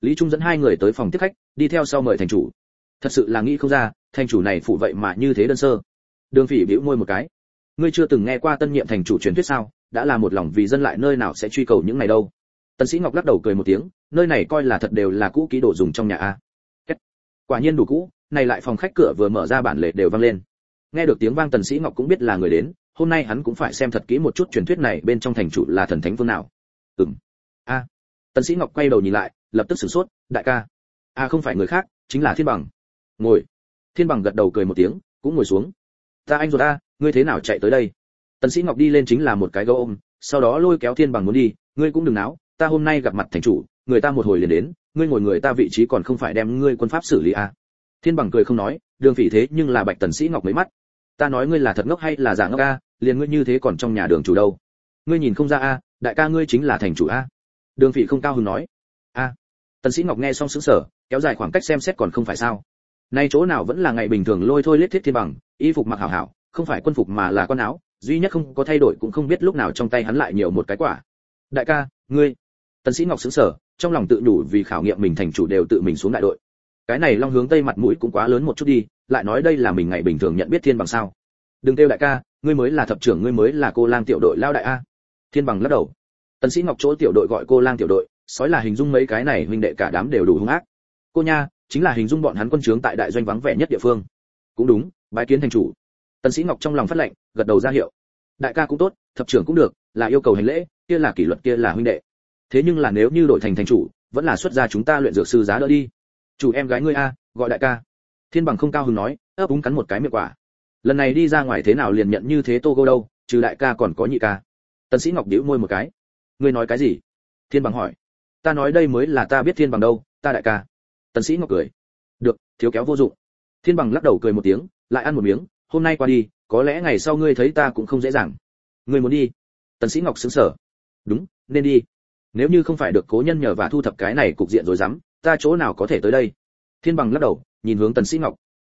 Speaker 1: Lý trung dẫn hai người tới phòng tiếp khách, đi theo sau mời thành chủ. Thật sự là nghĩ không ra, thành chủ này phụ vậy mà như thế đơn sơ. Đường phỉ bĩu môi một cái. Ngươi chưa từng nghe qua tân nhiệm thành chủ truyền thuyết sao? Đã là một lòng vì dân lại nơi nào sẽ truy cầu những này đâu. Tần sĩ ngọc lắc đầu cười một tiếng, nơi này coi là thật đều là cũ kỹ đồ dùng trong nhà a. Quả nhiên đủ cũ, này lại phòng khách cửa vừa mở ra bản lệ đều vang lên. Nghe được tiếng vang tần sĩ ngọc cũng biết là người đến, hôm nay hắn cũng phải xem thật kỹ một chút truyền thuyết này bên trong thành chủ là thần thánh phương nào. Ừm tần sĩ ngọc quay đầu nhìn lại, lập tức sửng sốt, đại ca. A không phải người khác, chính là thiên bằng. Ngồi. Thiên bằng gật đầu cười một tiếng, cũng ngồi xuống. Ta anh rồi ta ngươi thế nào chạy tới đây? Tần sĩ ngọc đi lên chính là một cái gấu ôm, sau đó lôi kéo thiên bằng muốn đi, ngươi cũng đừng náo, ta hôm nay gặp mặt thành chủ, người ta một hồi liền đến, ngươi ngồi người ta vị trí còn không phải đem ngươi quân pháp xử lý à. thiên bằng cười không nói, đường phỉ thế nhưng là bạch tần sĩ ngọc mấy mắt. Ta nói ngươi là thật ngốc hay là giả ngốc a, liền ngươi như thế còn trong nhà đường chủ đâu? Ngươi nhìn không ra a, đại ca ngươi chính là thành chủ a đường phỉ không cao hứng nói. A. Tần sĩ ngọc nghe xong sững sờ, kéo dài khoảng cách xem xét còn không phải sao. Nay chỗ nào vẫn là ngày bình thường lôi thôi lết thiết thiên bằng, y phục mặc hảo hảo, không phải quân phục mà là con áo, duy nhất không có thay đổi cũng không biết lúc nào trong tay hắn lại nhiều một cái quả. Đại ca, ngươi. Tần sĩ ngọc sững sờ, trong lòng tự nhủ vì khảo nghiệm mình thành chủ đều tự mình xuống đại đội. Cái này long hướng tây mặt mũi cũng quá lớn một chút đi, lại nói đây là mình ngày bình thường nhận biết thiên bằng sao? Đừng kêu đại ca, ngươi mới là thập trưởng, ngươi mới là cô lang tiểu đội lao đại a. Thiên bằng lắc đầu tần sĩ ngọc chỗ tiểu đội gọi cô lang tiểu đội, sói là hình dung mấy cái này huynh đệ cả đám đều đủ hung ác. Cô nha, chính là hình dung bọn hắn quân trướng tại đại doanh vắng vẻ nhất địa phương. Cũng đúng, bái kiến thành chủ. Tần sĩ ngọc trong lòng phát lệnh, gật đầu ra hiệu. Đại ca cũng tốt, thập trưởng cũng được, là yêu cầu hành lễ, kia là kỷ luật, kia là huynh đệ. Thế nhưng là nếu như đổi thành thành chủ, vẫn là xuất gia chúng ta luyện dược sư giá đỡ đi. Chủ em gái ngươi a, gọi đại ca. Thiên bằng không cao hứng nói, ấp úng cắn một cái miệng quả. Lần này đi ra ngoài thế nào liền nhận như thế tô cô đâu, trừ đại ca còn có nhị ca. Tần sĩ ngọc điếu môi một cái ngươi nói cái gì? Thiên bằng hỏi. Ta nói đây mới là ta biết thiên bằng đâu, ta đại ca. Tần sĩ ngọc cười. Được, thiếu kéo vô dụng. Thiên bằng lắc đầu cười một tiếng, lại ăn một miếng. Hôm nay qua đi, có lẽ ngày sau ngươi thấy ta cũng không dễ dàng. Ngươi muốn đi? Tần sĩ ngọc sững sờ. Đúng, nên đi. Nếu như không phải được cố nhân nhờ và thu thập cái này cục diện rồi dám, ta chỗ nào có thể tới đây? Thiên bằng lắc đầu, nhìn hướng tần sĩ ngọc.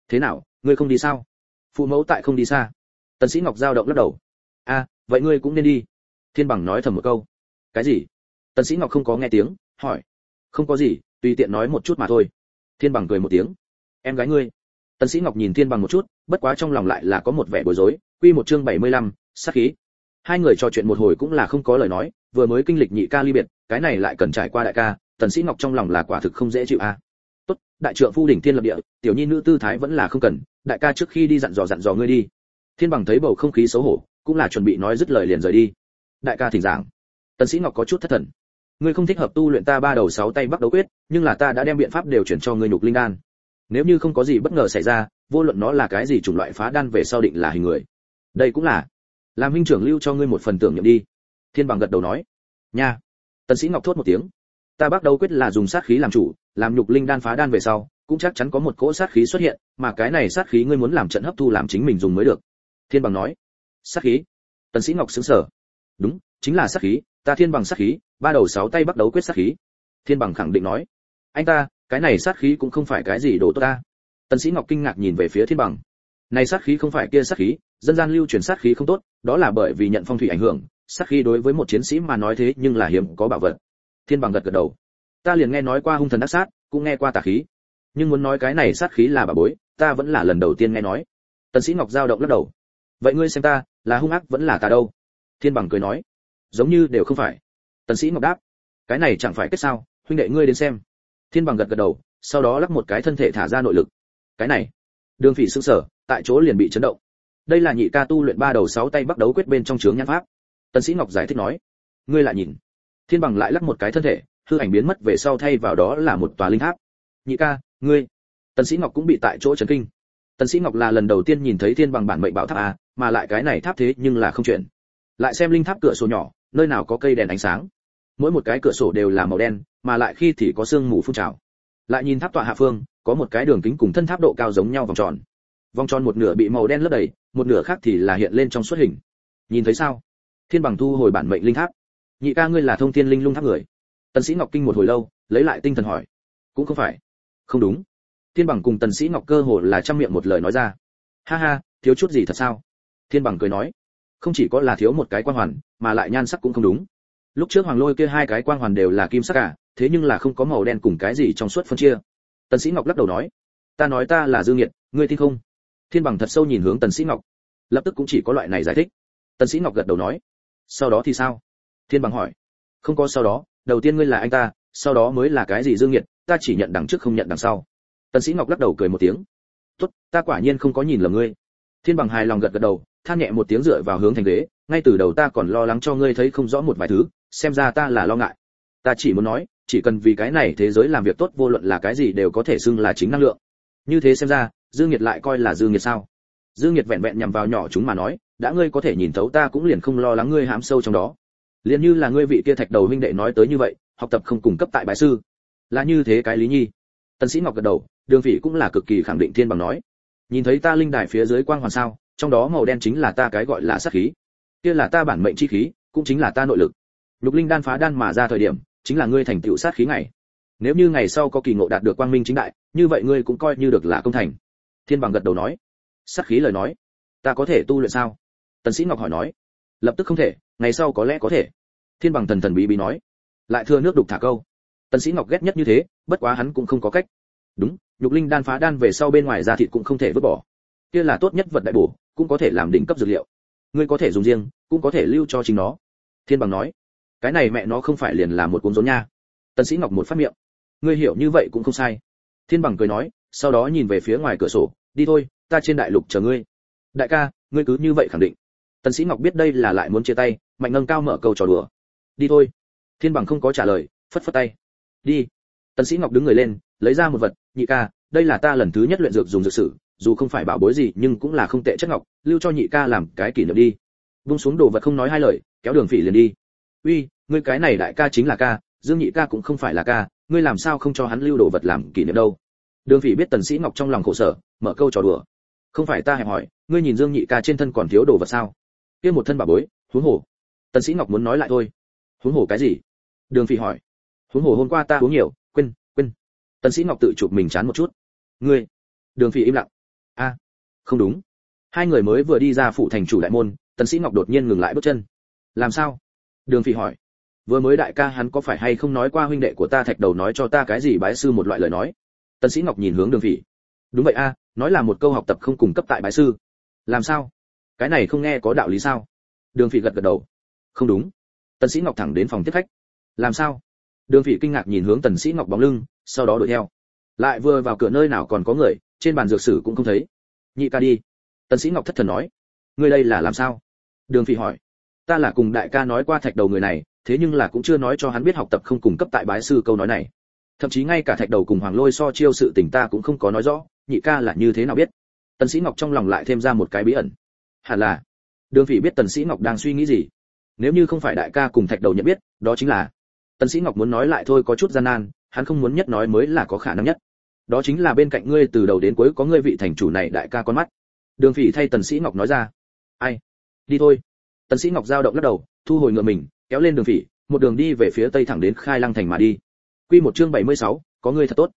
Speaker 1: Thế nào, ngươi không đi sao? Phụ mẫu tại không đi xa. Tần sĩ ngọc giao động lắc đầu. A vậy ngươi cũng nên đi. Thiên bằng nói thầm một câu cái gì? Tần sĩ ngọc không có nghe tiếng hỏi. Không có gì tùy tiện nói một chút mà thôi. Thiên bằng cười một tiếng. Em gái ngươi. Tần sĩ ngọc nhìn thiên bằng một chút bất quá trong lòng lại là có một vẻ bối rối. Quy một chương 75, sát khí. Hai người trò chuyện một hồi cũng là không có lời nói vừa mới kinh lịch nhị ca ly biệt cái này lại cần trải qua đại ca tần sĩ ngọc trong lòng là quả thực không dễ chịu a. Tốt đại trưởng phu đỉnh thiên lập địa tiểu nhi nữ tư thái vẫn là không cần đại ca trước khi đi dặn dò dặn dò ngươi đi. Thiên bằng thấy bầu không khí xấu hổ cũng là chuẩn bị nói dứt lời liền rời đi. Đại ca thỉnh giảng tần sĩ ngọc có chút thất thần. Ngươi không thích hợp tu luyện ta ba đầu sáu tay bắt đấu quyết, nhưng là ta đã đem biện pháp đều chuyển cho ngươi nhục linh đan. Nếu như không có gì bất ngờ xảy ra, vô luận nó là cái gì chủng loại phá đan về sau định là hình người. Đây cũng là. Làm huynh trưởng lưu cho ngươi một phần tưởng niệm đi. Thiên bằng gật đầu nói. Nha. Tần sĩ ngọc thốt một tiếng. Ta bắt đầu quyết là dùng sát khí làm chủ, làm nhục linh đan phá đan về sau, cũng chắc chắn có một cỗ sát khí xuất hiện, mà cái này sát khí ngươi muốn làm trận hấp thu làm chính mình dùng mới được. Thiên bằng nói. Sát khí? Tần sĩ ngọc sững sờ. Đúng chính là sát khí, ta thiên bằng sát khí, ba đầu sáu tay bắt đầu quyết sát khí. Thiên bằng khẳng định nói, anh ta, cái này sát khí cũng không phải cái gì đồ tốt ta. Tần sĩ ngọc kinh ngạc nhìn về phía thiên bằng. Này sát khí không phải kia sát khí, dân gian lưu truyền sát khí không tốt, đó là bởi vì nhận phong thủy ảnh hưởng, sát khí đối với một chiến sĩ mà nói thế nhưng là hiếm có bảo vật. Thiên bằng gật gật đầu. Ta liền nghe nói qua hung thần đắc sát, cũng nghe qua tà khí. Nhưng muốn nói cái này sát khí là bà bối, ta vẫn là lần đầu tiên nghe nói. Tần sĩ ngọc giao động lắc đầu. Vậy ngươi xem ta, là hung ác vẫn là ta đâu? Thiên bằng cười nói giống như đều không phải. Tần sĩ ngọc đáp, cái này chẳng phải kết sao, huynh đệ ngươi đến xem. Thiên bằng gật gật đầu, sau đó lắc một cái thân thể thả ra nội lực. Cái này, đường phỉ sững sờ, tại chỗ liền bị chấn động. Đây là nhị ca tu luyện ba đầu sáu tay bắt đấu quyết bên trong chướng nhãn pháp. Tần sĩ ngọc giải thích nói, ngươi lại nhìn. Thiên bằng lại lắc một cái thân thể, hư ảnh biến mất về sau thay vào đó là một tòa linh tháp. Nhị ca, ngươi. Tần sĩ ngọc cũng bị tại chỗ chấn kinh. Tần sĩ ngọc là lần đầu tiên nhìn thấy thiên bằng bản mệnh bảo tháp à mà lại cái này tháp thế nhưng là không chuyển lại xem linh tháp cửa sổ nhỏ nơi nào có cây đèn ánh sáng. Mỗi một cái cửa sổ đều là màu đen, mà lại khi thì có sương mù phun trào. Lại nhìn tháp tọa hạ phương, có một cái đường kính cùng thân tháp độ cao giống nhau vòng tròn. Vòng tròn một nửa bị màu đen lấp đầy, một nửa khác thì là hiện lên trong suốt hình. Nhìn thấy sao? Thiên bằng thu hồi bản mệnh linh tháp. Nhị ca ngươi là thông thiên linh lung tháp người. Tần sĩ ngọc kinh một hồi lâu, lấy lại tinh thần hỏi. Cũng không phải. Không đúng. Thiên bằng cùng tần sĩ ngọc cơ hồ là trăm miệng một lời nói ra. Ha ha, thiếu chút gì thật sao? Thiên bằng cười nói không chỉ có là thiếu một cái quang hoàn, mà lại nhan sắc cũng không đúng. Lúc trước hoàng lôi kia hai cái quang hoàn đều là kim sắc cả thế nhưng là không có màu đen cùng cái gì trong suốt phân chia. Tần sĩ ngọc lắc đầu nói, ta nói ta là dương nghiệt, ngươi tin không? Thiên bằng thật sâu nhìn hướng tần sĩ ngọc, lập tức cũng chỉ có loại này giải thích. Tần sĩ ngọc gật đầu nói, sau đó thì sao? Thiên bằng hỏi, không có sau đó, đầu tiên ngươi là anh ta, sau đó mới là cái gì dương nghiệt, ta chỉ nhận đằng trước không nhận đằng sau. Tần sĩ ngọc lắc đầu cười một tiếng, tốt, ta quả nhiên không có nhìn lầm ngươi. Thiên bằng hài lòng gật gật đầu than nhẹ một tiếng dựa vào hướng thành ghế, ngay từ đầu ta còn lo lắng cho ngươi thấy không rõ một vài thứ, xem ra ta là lo ngại. Ta chỉ muốn nói, chỉ cần vì cái này thế giới làm việc tốt vô luận là cái gì đều có thể xưng là chính năng lượng. Như thế xem ra, dương nhiệt lại coi là dương nhiệt sao? Dương nhiệt vẹn vẹn nhằm vào nhỏ chúng mà nói, đã ngươi có thể nhìn thấu ta cũng liền không lo lắng ngươi hãm sâu trong đó. Liền như là ngươi vị kia thạch đầu huynh đệ nói tới như vậy, học tập không cung cấp tại bái sư. Là như thế cái lý nhi. Tân sĩ ngọc gật đầu, đường phỉ cũng là cực kỳ khẳng định thiên bằng nói. Nhìn thấy ta linh đài phía dưới quang hoàn sao? Trong đó màu đen chính là ta cái gọi là sát khí. Kia là ta bản mệnh chi khí, cũng chính là ta nội lực. Lục linh đan phá đan mà ra thời điểm, chính là ngươi thành tựu sát khí ngày. Nếu như ngày sau có kỳ ngộ đạt được quang minh chính đại, như vậy ngươi cũng coi như được là công thành. Thiên bằng gật đầu nói. Sát khí lời nói. Ta có thể tu luyện sao? Tần sĩ ngọc hỏi nói. Lập tức không thể, ngày sau có lẽ có thể. Thiên bằng thần thần bí bí nói. Lại thưa nước đục thả câu. Tần sĩ ngọc ghét nhất như thế, bất quá hắn cũng không có cách. Đúng nhục linh đan phá đan về sau bên ngoài ra thịt cũng không thể vứt bỏ. Kia là tốt nhất vật đại bổ cũng có thể làm đỉnh cấp dược liệu. Ngươi có thể dùng riêng, cũng có thể lưu cho chính nó. Thiên bằng nói. Cái này mẹ nó không phải liền là một cuốn rốn nha. Tần sĩ ngọc một phát miệng. Ngươi hiểu như vậy cũng không sai. Thiên bằng cười nói, sau đó nhìn về phía ngoài cửa sổ. Đi thôi, ta trên đại lục chờ ngươi. Đại ca, ngươi cứ như vậy khẳng định. Tần sĩ ngọc biết đây là lại muốn chia tay, mạnh nâng cao mở câu trò đùa. Đi thôi. Thiên bằng không có trả lời, phất phất tay. Đi. Tần sĩ ngọc đứng người lên, lấy ra một vật. Nhị ca, đây là ta lần thứ nhất luyện dược dùng dược sử dù không phải bảo bối gì nhưng cũng là không tệ chất ngọc, lưu cho nhị ca làm cái kỷ niệm đi. Vung xuống đồ vật không nói hai lời, kéo đường phỉ liền đi. Uy, ngươi cái này đại ca chính là ca, dương nhị ca cũng không phải là ca, ngươi làm sao không cho hắn lưu đồ vật làm kỷ niệm đâu? Đường phỉ biết tần sĩ ngọc trong lòng khổ sở, mở câu trò đùa. Không phải ta hẹp hỏi, ngươi nhìn dương nhị ca trên thân còn thiếu đồ vật sao? Kia một thân bảo bối, huống hồ. Tần sĩ ngọc muốn nói lại thôi. Huống hồ cái gì? Đường phỉ hỏi. Huống hồ hôm qua ta uống nhiều, quên quên. Tần sĩ ngọc tự chụp mình chán một chút. Ngươi. Đường phỉ im lặng a không đúng. Hai người mới vừa đi ra phủ thành chủ đại môn, tần sĩ ngọc đột nhiên ngừng lại bước chân. Làm sao? Đường phỉ hỏi. Vừa mới đại ca hắn có phải hay không nói qua huynh đệ của ta thạch đầu nói cho ta cái gì bái sư một loại lời nói? Tần sĩ ngọc nhìn hướng đường phỉ. Đúng vậy a, nói là một câu học tập không cùng cấp tại bái sư. Làm sao? Cái này không nghe có đạo lý sao? Đường phỉ gật gật đầu. Không đúng. Tần sĩ ngọc thẳng đến phòng tiếp khách. Làm sao? Đường phỉ kinh ngạc nhìn hướng tần sĩ ngọc bóng lưng, sau đó đuổi theo. Lại vừa vào cửa nơi nào còn có người trên bàn dược sử cũng không thấy. Nhị ca đi. Tần sĩ ngọc thất thần nói. Ngươi đây là làm sao? Đường phỉ hỏi. Ta là cùng đại ca nói qua thạch đầu người này, thế nhưng là cũng chưa nói cho hắn biết học tập không cùng cấp tại bái sư câu nói này. Thậm chí ngay cả thạch đầu cùng hoàng lôi so chiêu sự tình ta cũng không có nói rõ, nhị ca là như thế nào biết? Tần sĩ ngọc trong lòng lại thêm ra một cái bí ẩn. Hẳn là, đường phỉ biết tần sĩ ngọc đang suy nghĩ gì. Nếu như không phải đại ca cùng thạch đầu nhận biết, đó chính là, tần sĩ ngọc muốn nói lại thôi có chút gian nan, hắn không muốn nhất nói mới là có khả năng nhất đó chính là bên cạnh ngươi từ đầu đến cuối có ngươi vị thành chủ này đại ca con mắt. Đường phỉ thay tần sĩ ngọc nói ra. Ai? Đi thôi. Tần sĩ ngọc giao động lắc đầu thu hồi ngựa mình kéo lên đường phỉ một đường đi về phía tây thẳng đến khai lăng thành mà đi. Quy một chương 76, có ngươi thật tốt.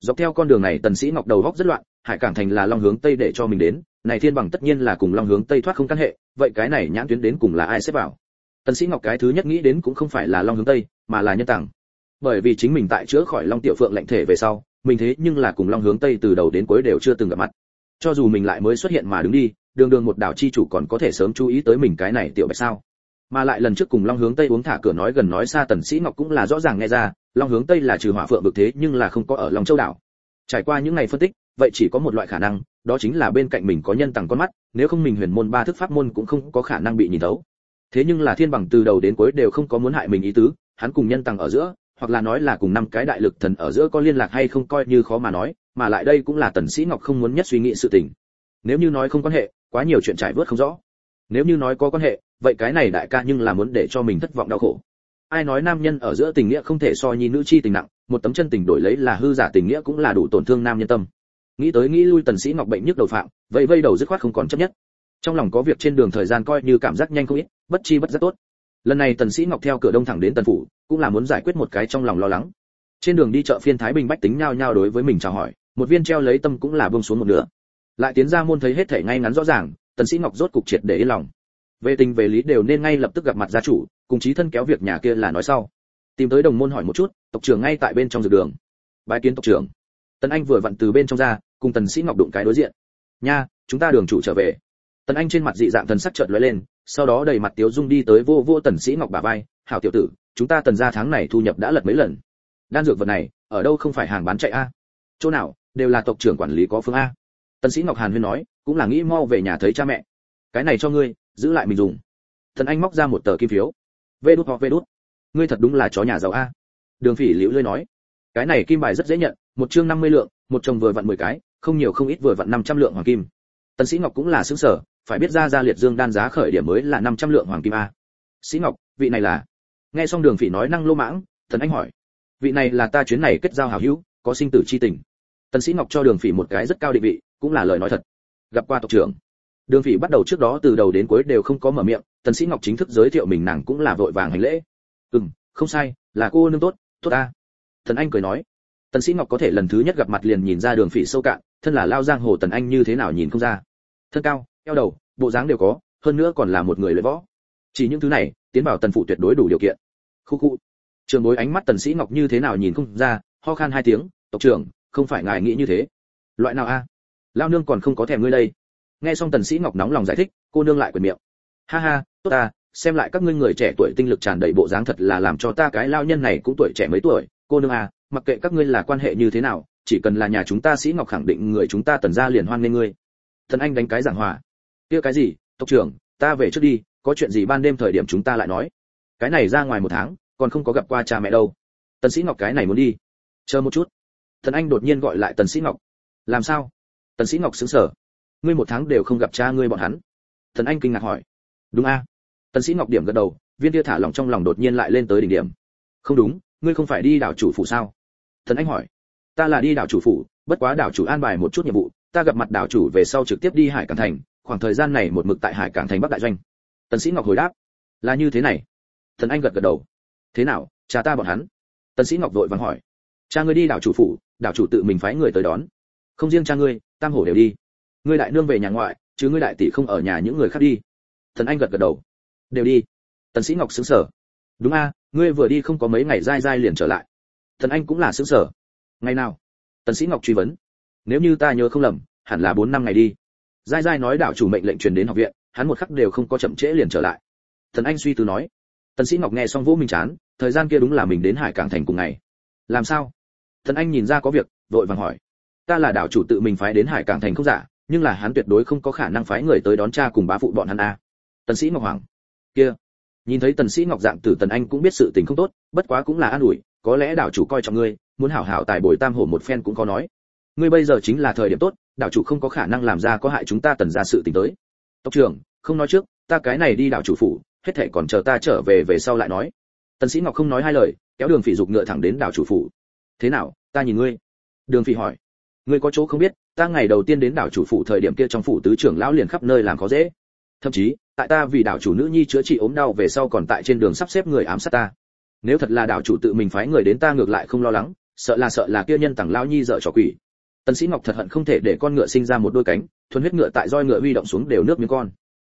Speaker 1: Dọc theo con đường này tần sĩ ngọc đầu góc rất loạn hải cảng thành là long hướng tây để cho mình đến này thiên bằng tất nhiên là cùng long hướng tây thoát không căn hệ vậy cái này nhãn tuyến đến cùng là ai xếp vào? Tần sĩ ngọc cái thứ nhất nghĩ đến cũng không phải là long hướng tây mà là nhân tàng. Bởi vì chính mình tại chữa khỏi long tiểu phượng lệnh thể về sau mình thế nhưng là cùng long hướng tây từ đầu đến cuối đều chưa từng gặp mặt. Cho dù mình lại mới xuất hiện mà đứng đi, đường đường một đảo chi chủ còn có thể sớm chú ý tới mình cái này tiểu bạch sao. Mà lại lần trước cùng long hướng tây uống thả cửa nói gần nói xa tần sĩ ngọc cũng là rõ ràng nghe ra, long hướng tây là trừ hỏa phượng bực thế nhưng là không có ở long châu đảo. Trải qua những ngày phân tích, vậy chỉ có một loại khả năng, đó chính là bên cạnh mình có nhân tàng con mắt, nếu không mình huyền môn ba thức pháp môn cũng không có khả năng bị nhìn thấu. Thế nhưng là thiên bằng từ đầu đến cuối đều không có muốn hại mình ý tứ, hắn cùng nhân tàng ở giữa hoặc là nói là cùng năm cái đại lực thần ở giữa có liên lạc hay không coi như khó mà nói, mà lại đây cũng là tần sĩ ngọc không muốn nhất suy nghĩ sự tình. Nếu như nói không quan hệ, quá nhiều chuyện trải vớt không rõ. Nếu như nói có quan hệ, vậy cái này đại ca nhưng là muốn để cho mình thất vọng đau khổ. Ai nói nam nhân ở giữa tình nghĩa không thể so nhi nữ chi tình nặng, một tấm chân tình đổi lấy là hư giả tình nghĩa cũng là đủ tổn thương nam nhân tâm. Nghĩ tới nghĩ lui tần sĩ ngọc bệnh nhức đầu phạm vậy vây đầu dứt khoát không còn chấp nhất. Trong lòng có việc trên đường thời gian coi như cảm giác nhanh không ít, bất chi bất giác tốt lần này tần sĩ ngọc theo cửa đông thẳng đến tần phủ, cũng là muốn giải quyết một cái trong lòng lo lắng. Trên đường đi chợ phiên thái bình bách tính nhao nhao đối với mình chào hỏi, một viên treo lấy tâm cũng là buông xuống một nửa. Lại tiến ra môn thấy hết thể ngay ngắn rõ ràng, tần sĩ ngọc rốt cục triệt để yên lòng. Về tình về lý đều nên ngay lập tức gặp mặt gia chủ, cùng chí thân kéo việc nhà kia là nói sau. Tìm tới đồng môn hỏi một chút, tộc trưởng ngay tại bên trong dược đường. Bái kiến tộc trưởng. Tần anh vừa vặn từ bên trong ra, cùng tần sĩ ngọc đụng cái đối diện. Nha, chúng ta đường chủ trở về. Tần anh trên mặt dị dạng thần sắc chợt lóe lên sau đó đầy mặt tiếu dung đi tới vô vô tần sĩ ngọc bà vai, hảo tiểu tử, chúng ta tần gia tháng này thu nhập đã lật mấy lần? Đan dược vật này, ở đâu không phải hàng bán chạy a? Chỗ nào, đều là tộc trưởng quản lý có phương a. Tần sĩ ngọc hàn huyên nói, cũng là nghĩ mau về nhà thấy cha mẹ. Cái này cho ngươi, giữ lại mình dùng. Thần anh móc ra một tờ kim phiếu. Vê đút hoặc vê đút. Ngươi thật đúng là chó nhà giàu a. Đường phỉ liễu lươi nói, cái này kim bài rất dễ nhận, một chương 50 lượng, một chồng vừa vặn 10 cái, không nhiều không ít vừa vặn 500 lượng hoàng kim. Tần sĩ ngọc cũng là sướng sở phải biết ra ra liệt dương đan giá khởi điểm mới là 500 lượng hoàng kim a. Sĩ ngọc, vị này là? Nghe xong đường phỉ nói năng lô mãng, thần anh hỏi. Vị này là ta chuyến này kết giao hảo hữu, có sinh tử chi tình. Tần sĩ ngọc cho đường phỉ một cái rất cao định vị, cũng là lời nói thật. Gặp qua tộc trưởng. Đường phỉ bắt đầu trước đó từ đầu đến cuối đều không có mở miệng, tần sĩ ngọc chính thức giới thiệu mình nàng cũng là vội vàng hành lễ. Ừm, không sai, là cô nương tốt tốt ta. Thần anh cười nói. Tần sĩ ngọc có thể lần thứ nhất gặp mặt liền nhìn ra đường phỉ sâu cạn, thân là lao giang hồ tần anh như thế nào nhìn không ra. Thân cao eo đầu, bộ dáng đều có, hơn nữa còn là một người luyện võ. Chỉ những thứ này, tiến vào tần phụ tuyệt đối đủ điều kiện. Khu khu. Trường bối ánh mắt tần sĩ ngọc như thế nào nhìn không ra, ho khan hai tiếng, tộc trưởng, không phải ngài nghĩ như thế. Loại nào a? Lao nương còn không có thèm ngươi đây. Nghe xong tần sĩ ngọc nóng lòng giải thích, cô nương lại quyền miệng. Ha ha, tốt ta, xem lại các ngươi người trẻ tuổi tinh lực tràn đầy bộ dáng thật là làm cho ta cái lao nhân này cũng tuổi trẻ mấy tuổi. Cô nương à mặc kệ các ngươi là quan hệ như thế nào, chỉ cần là nhà chúng ta sĩ ngọc khẳng định người chúng ta tần gia liền hoan nghênh ngươi. Thần anh đánh cái giảng hòa kia cái gì? Tộc trưởng, ta về trước đi, có chuyện gì ban đêm thời điểm chúng ta lại nói. Cái này ra ngoài một tháng, còn không có gặp qua cha mẹ đâu. Tần sĩ ngọc cái này muốn đi. Chờ một chút. Thần anh đột nhiên gọi lại tần sĩ ngọc. Làm sao? Tần sĩ ngọc sững sờ. Ngươi một tháng đều không gặp cha ngươi bọn hắn. Thần anh kinh ngạc hỏi. Đúng a. Tần sĩ ngọc điểm gật đầu, viên kia thả lỏng trong lòng đột nhiên lại lên tới đỉnh điểm. Không đúng, ngươi không phải đi đảo chủ phủ sao? Thần anh hỏi. Ta là đi đảo chủ phủ, bất quá đảo chủ an bài một chút nhiệm vụ, ta gặp mặt đảo chủ về sau trực tiếp đi hải cảng thành khoảng thời gian này một mực tại hải cảng thành bắc đại doanh. Tần sĩ ngọc hồi đáp, là như thế này. Thần anh gật gật đầu, thế nào, cha ta bọn hắn? Tần sĩ ngọc vội vàng hỏi, cha ngươi đi đảo chủ phủ, đảo chủ tự mình phái người tới đón. Không riêng cha ngươi, tam hổ đều đi. Ngươi đại nương về nhà ngoại, chứ ngươi đại tỷ không ở nhà những người khác đi. Thần anh gật gật đầu, đều đi. Tần sĩ ngọc sững sờ, đúng a, ngươi vừa đi không có mấy ngày dai dai liền trở lại. Thần anh cũng là sững sờ, ngày nào? Tần sĩ ngọc truy vấn, nếu như ta nhớ không lầm, hẳn là bốn năm ngày đi dai dai nói đảo chủ mệnh lệnh truyền đến học viện, hắn một khắc đều không có chậm trễ liền trở lại. Thần anh suy tư nói, tần sĩ ngọc nghe xong vỗ mình chán, thời gian kia đúng là mình đến hải cảng thành cùng ngày. Làm sao? Thần anh nhìn ra có việc, vội vàng hỏi, ta là đảo chủ tự mình phái đến hải cảng thành không giả, nhưng là hắn tuyệt đối không có khả năng phái người tới đón cha cùng bá phụ bọn hắn a. Tần sĩ ngọc hoàng kia. Nhìn thấy tần sĩ ngọc dạng tử tần anh cũng biết sự tình không tốt, bất quá cũng là an ủi, có lẽ đảo chủ coi trọng ngươi, muốn hảo hảo tài bồi tam hổ một phen cũng có nói. Ngươi bây giờ chính là thời điểm tốt đảo chủ không có khả năng làm ra có hại chúng ta tần ra sự tình tới. Tộc trưởng, không nói trước, ta cái này đi đảo chủ phủ, hết thảy còn chờ ta trở về về sau lại nói. Tần sĩ ngọc không nói hai lời, kéo đường phỉ dục ngựa thẳng đến đảo chủ phủ. Thế nào, ta nhìn ngươi? Đường phỉ hỏi. Ngươi có chỗ không biết, ta ngày đầu tiên đến đảo chủ phủ thời điểm kia trong phủ tứ trưởng lão liền khắp nơi làm khó dễ. Thậm chí, tại ta vì đảo chủ nữ nhi chữa trị ốm đau về sau còn tại trên đường sắp xếp người ám sát ta. Nếu thật là đảo chủ tự mình phái người đến ta ngược lại không lo lắng, sợ là sợ là kia nhân tặng lão nhi dở trò quỷ tần sĩ ngọc thật hận không thể để con ngựa sinh ra một đôi cánh, thuần huyết ngựa tại roi ngựa huy động xuống đều nước miếng con.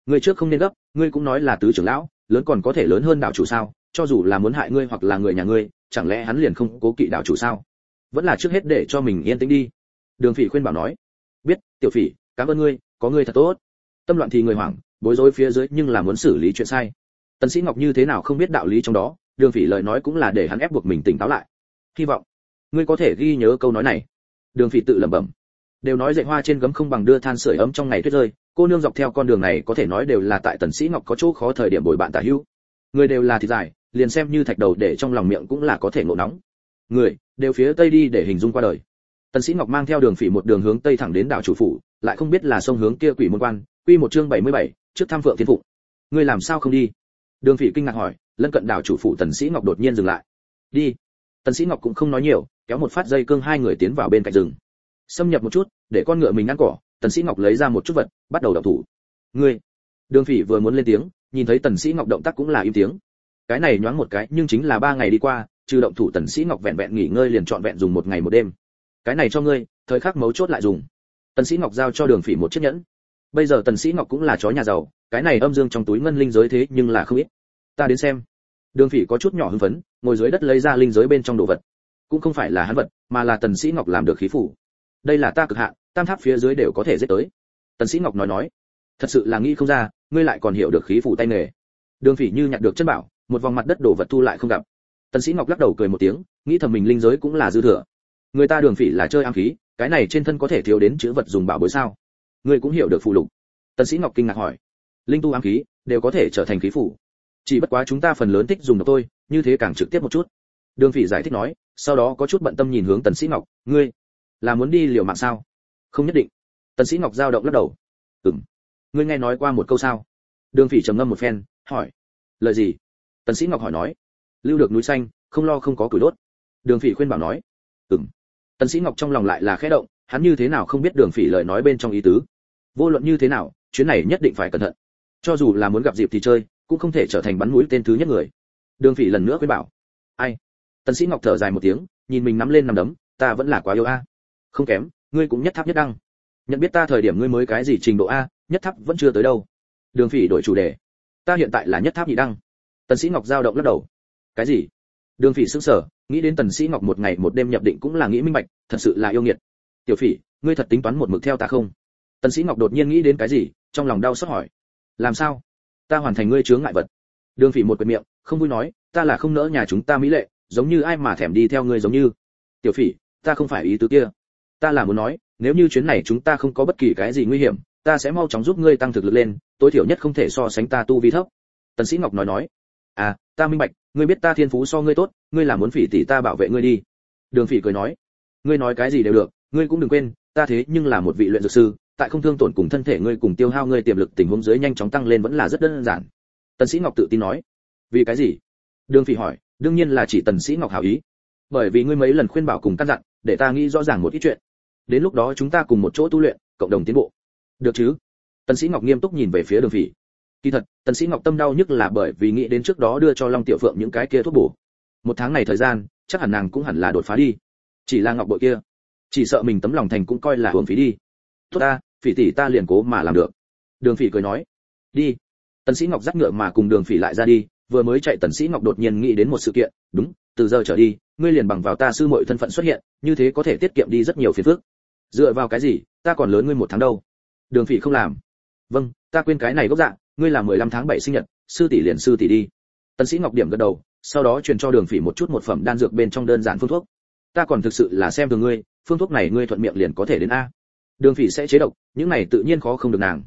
Speaker 1: Ngươi trước không nên gấp, ngươi cũng nói là tứ trưởng lão, lớn còn có thể lớn hơn đảo chủ sao? Cho dù là muốn hại ngươi hoặc là người nhà ngươi, chẳng lẽ hắn liền không cố kỵ đảo chủ sao? Vẫn là trước hết để cho mình yên tĩnh đi. Đường phỉ khuyên bảo nói. Biết, tiểu phỉ, cảm ơn ngươi, có ngươi thật tốt. Tâm loạn thì người hoảng, bối rối phía dưới nhưng là muốn xử lý chuyện sai. Tần sĩ ngọc như thế nào không biết đạo lý trong đó, đường phỉ lời nói cũng là để hắn ép buộc mình tỉnh táo lại. Hy vọng, ngươi có thể ghi nhớ câu nói này đường phỉ tự lẩm bẩm. Đều nói dạy hoa trên gấm không bằng đưa than sưởi ấm trong ngày tuyết rơi cô nương dọc theo con đường này có thể nói đều là tại tần sĩ ngọc có chỗ khó thời điểm bồi bạn tả hữu. Người đều là thịt dài liền xem như thạch đầu để trong lòng miệng cũng là có thể ngộ nóng. Người đều phía tây đi để hình dung qua đời. Tần sĩ ngọc mang theo đường phỉ một đường hướng tây thẳng đến đảo chủ phủ lại không biết là sông hướng kia quỷ môn quan quy một chương 77, trước tham phượng thiên phụ ngươi làm sao không đi? Đường phỉ kinh ngạc hỏi lân cận đảo chủ phủ tần sĩ ngọc đột nhiên dừng lại. Đi. Tần sĩ ngọc cũng không nói nhiều kéo một phát dây cương hai người tiến vào bên cạnh rừng. Xâm nhập một chút, để con ngựa mình ăn cỏ, tần sĩ ngọc lấy ra một chút vật, bắt đầu động thủ. Ngươi! Đường phỉ vừa muốn lên tiếng, nhìn thấy tần sĩ ngọc động tác cũng là im tiếng. Cái này nhoáng một cái, nhưng chính là ba ngày đi qua, trừ động thủ tần sĩ ngọc vẹn vẹn nghỉ ngơi liền trọn vẹn dùng một ngày một đêm. Cái này cho ngươi, thời khắc mấu chốt lại dùng. Tần sĩ ngọc giao cho đường phỉ một chiếc nhẫn. Bây giờ tần sĩ ngọc cũng là chó nhà giàu, cái này âm dương trong túi ngân linh giới thế nhưng là không ít. Ta đến xem. Đường phỉ có chút nhỏ hưng phấn, ngồi dưới đất lấy ra linh giới bên trong đồ vật cũng không phải là hắn vật, mà là tần sĩ ngọc làm được khí phủ. Đây là ta cực hạn tam tháp phía dưới đều có thể giết tới. Tần sĩ ngọc nói nói, thật sự là nghĩ không ra, ngươi lại còn hiểu được khí phủ tay nghề. Đường phỉ như nhặt được chân bảo, một vòng mặt đất đổ vật thu lại không gặp. Tần sĩ ngọc lắc đầu cười một tiếng, nghĩ thầm mình linh giới cũng là dư thừa. Người ta đường phỉ là chơi ám khí, cái này trên thân có thể thiếu đến chữ vật dùng bảo bối sao? Ngươi cũng hiểu được phụ lục. Tần sĩ ngọc kinh ngạc hỏi. Linh tu ám khí, đều có thể trở thành khí phủ. Chỉ bất quá chúng ta phần lớn thích dùng độc tôi như thế càng trực tiếp một chút. Đường phỉ giải thích nói sau đó có chút bận tâm nhìn hướng tần sĩ ngọc, ngươi là muốn đi liều mạng sao? Không nhất định. Tần sĩ ngọc giao động lắc đầu. Ừm, ngươi nghe nói qua một câu sao? Đường phỉ trầm ngâm một phen, hỏi, lời gì? Tần sĩ ngọc hỏi nói, lưu được núi xanh, không lo không có củi đốt. Đường phỉ khuyên bảo nói, ừm. Tần sĩ ngọc trong lòng lại là khẽ động, hắn như thế nào không biết đường phỉ lời nói bên trong ý tứ. Vô luận như thế nào, chuyến này nhất định phải cẩn thận. Cho dù là muốn gặp dịp thì chơi, cũng không thể trở thành bắn mũi tên thứ nhất người. Đường phỉ lần nữa khuyên bảo, ai tần sĩ ngọc thở dài một tiếng, nhìn mình nắm lên nắm đấm, ta vẫn là quá yêu a. Không kém, ngươi cũng nhất tháp nhất đăng. Nhận biết ta thời điểm ngươi mới cái gì trình độ a, nhất tháp vẫn chưa tới đâu. Đường phỉ đổi chủ đề. Ta hiện tại là nhất tháp nhị đăng. Tần sĩ ngọc giao động lắc đầu. Cái gì? Đường phỉ sững sờ, nghĩ đến tần sĩ ngọc một ngày một đêm nhập định cũng là nghĩ minh bạch, thật sự là yêu nghiệt. Tiểu phỉ, ngươi thật tính toán một mực theo ta không? Tần sĩ ngọc đột nhiên nghĩ đến cái gì, trong lòng đau xót hỏi. Làm sao? Ta hoàn thành ngươi chướng ngại vật. Đường phỉ một quyền miệng, không vui nói, ta là không nỡ nhà chúng ta mỹ lệ giống như ai mà thèm đi theo ngươi giống như. Tiểu phỉ, ta không phải ý tứ kia. Ta là muốn nói, nếu như chuyến này chúng ta không có bất kỳ cái gì nguy hiểm, ta sẽ mau chóng giúp ngươi tăng thực lực lên, tối thiểu nhất không thể so sánh ta tu vi thấp. Tần sĩ ngọc nói nói. À ta minh bạch, ngươi biết ta thiên phú so ngươi tốt, ngươi là muốn phỉ tỷ ta bảo vệ ngươi đi. Đường phỉ cười nói. Ngươi nói cái gì đều được, ngươi cũng đừng quên, ta thế nhưng là một vị luyện dược sư, tại không thương tổn cùng thân thể ngươi cùng tiêu hao ngươi tiềm lực tình huống dưới nhanh chóng tăng lên vẫn là rất đơn giản. Tần sĩ ngọc tự tin nói. Vì cái gì? Đường phỉ hỏi đương nhiên là chỉ tần sĩ ngọc hảo ý. Bởi vì ngươi mấy lần khuyên bảo cùng căn dặn, để ta nghĩ rõ ràng một ít chuyện. Đến lúc đó chúng ta cùng một chỗ tu luyện, cộng đồng tiến bộ. Được chứ? Tần sĩ ngọc nghiêm túc nhìn về phía đường phỉ. Kỳ thật, tần sĩ ngọc tâm đau nhất là bởi vì nghĩ đến trước đó đưa cho long tiểu phượng những cái kia thuốc bổ. Một tháng này thời gian, chắc hẳn nàng cũng hẳn là đột phá đi. Chỉ là ngọc bội kia, chỉ sợ mình tấm lòng thành cũng coi là hưởng phí đi. Tốt ta, phỉ tỷ ta liền cố mà làm được. Đường phỉ cười nói, đi. Tần sĩ ngọc dắt ngựa mà cùng đường phỉ lại ra đi vừa mới chạy tần sĩ ngọc đột nhiên nghĩ đến một sự kiện, đúng, từ giờ trở đi, ngươi liền bằng vào ta sư muội thân phận xuất hiện, như thế có thể tiết kiệm đi rất nhiều phiền phức. Dựa vào cái gì? Ta còn lớn ngươi một tháng đâu. Đường phỉ không làm. Vâng ta quên cái này gốc dạng ngươi là 15 tháng 7 sinh nhật, sư tỷ liền sư tỷ đi. Tần sĩ ngọc điểm gật đầu, sau đó truyền cho đường phỉ một chút một phẩm đan dược bên trong đơn giản phương thuốc. Ta còn thực sự là xem thường ngươi, phương thuốc này ngươi thuận miệng liền có thể đến a. Đường phỉ sẽ chế độc, những này tự nhiên khó không được nàng.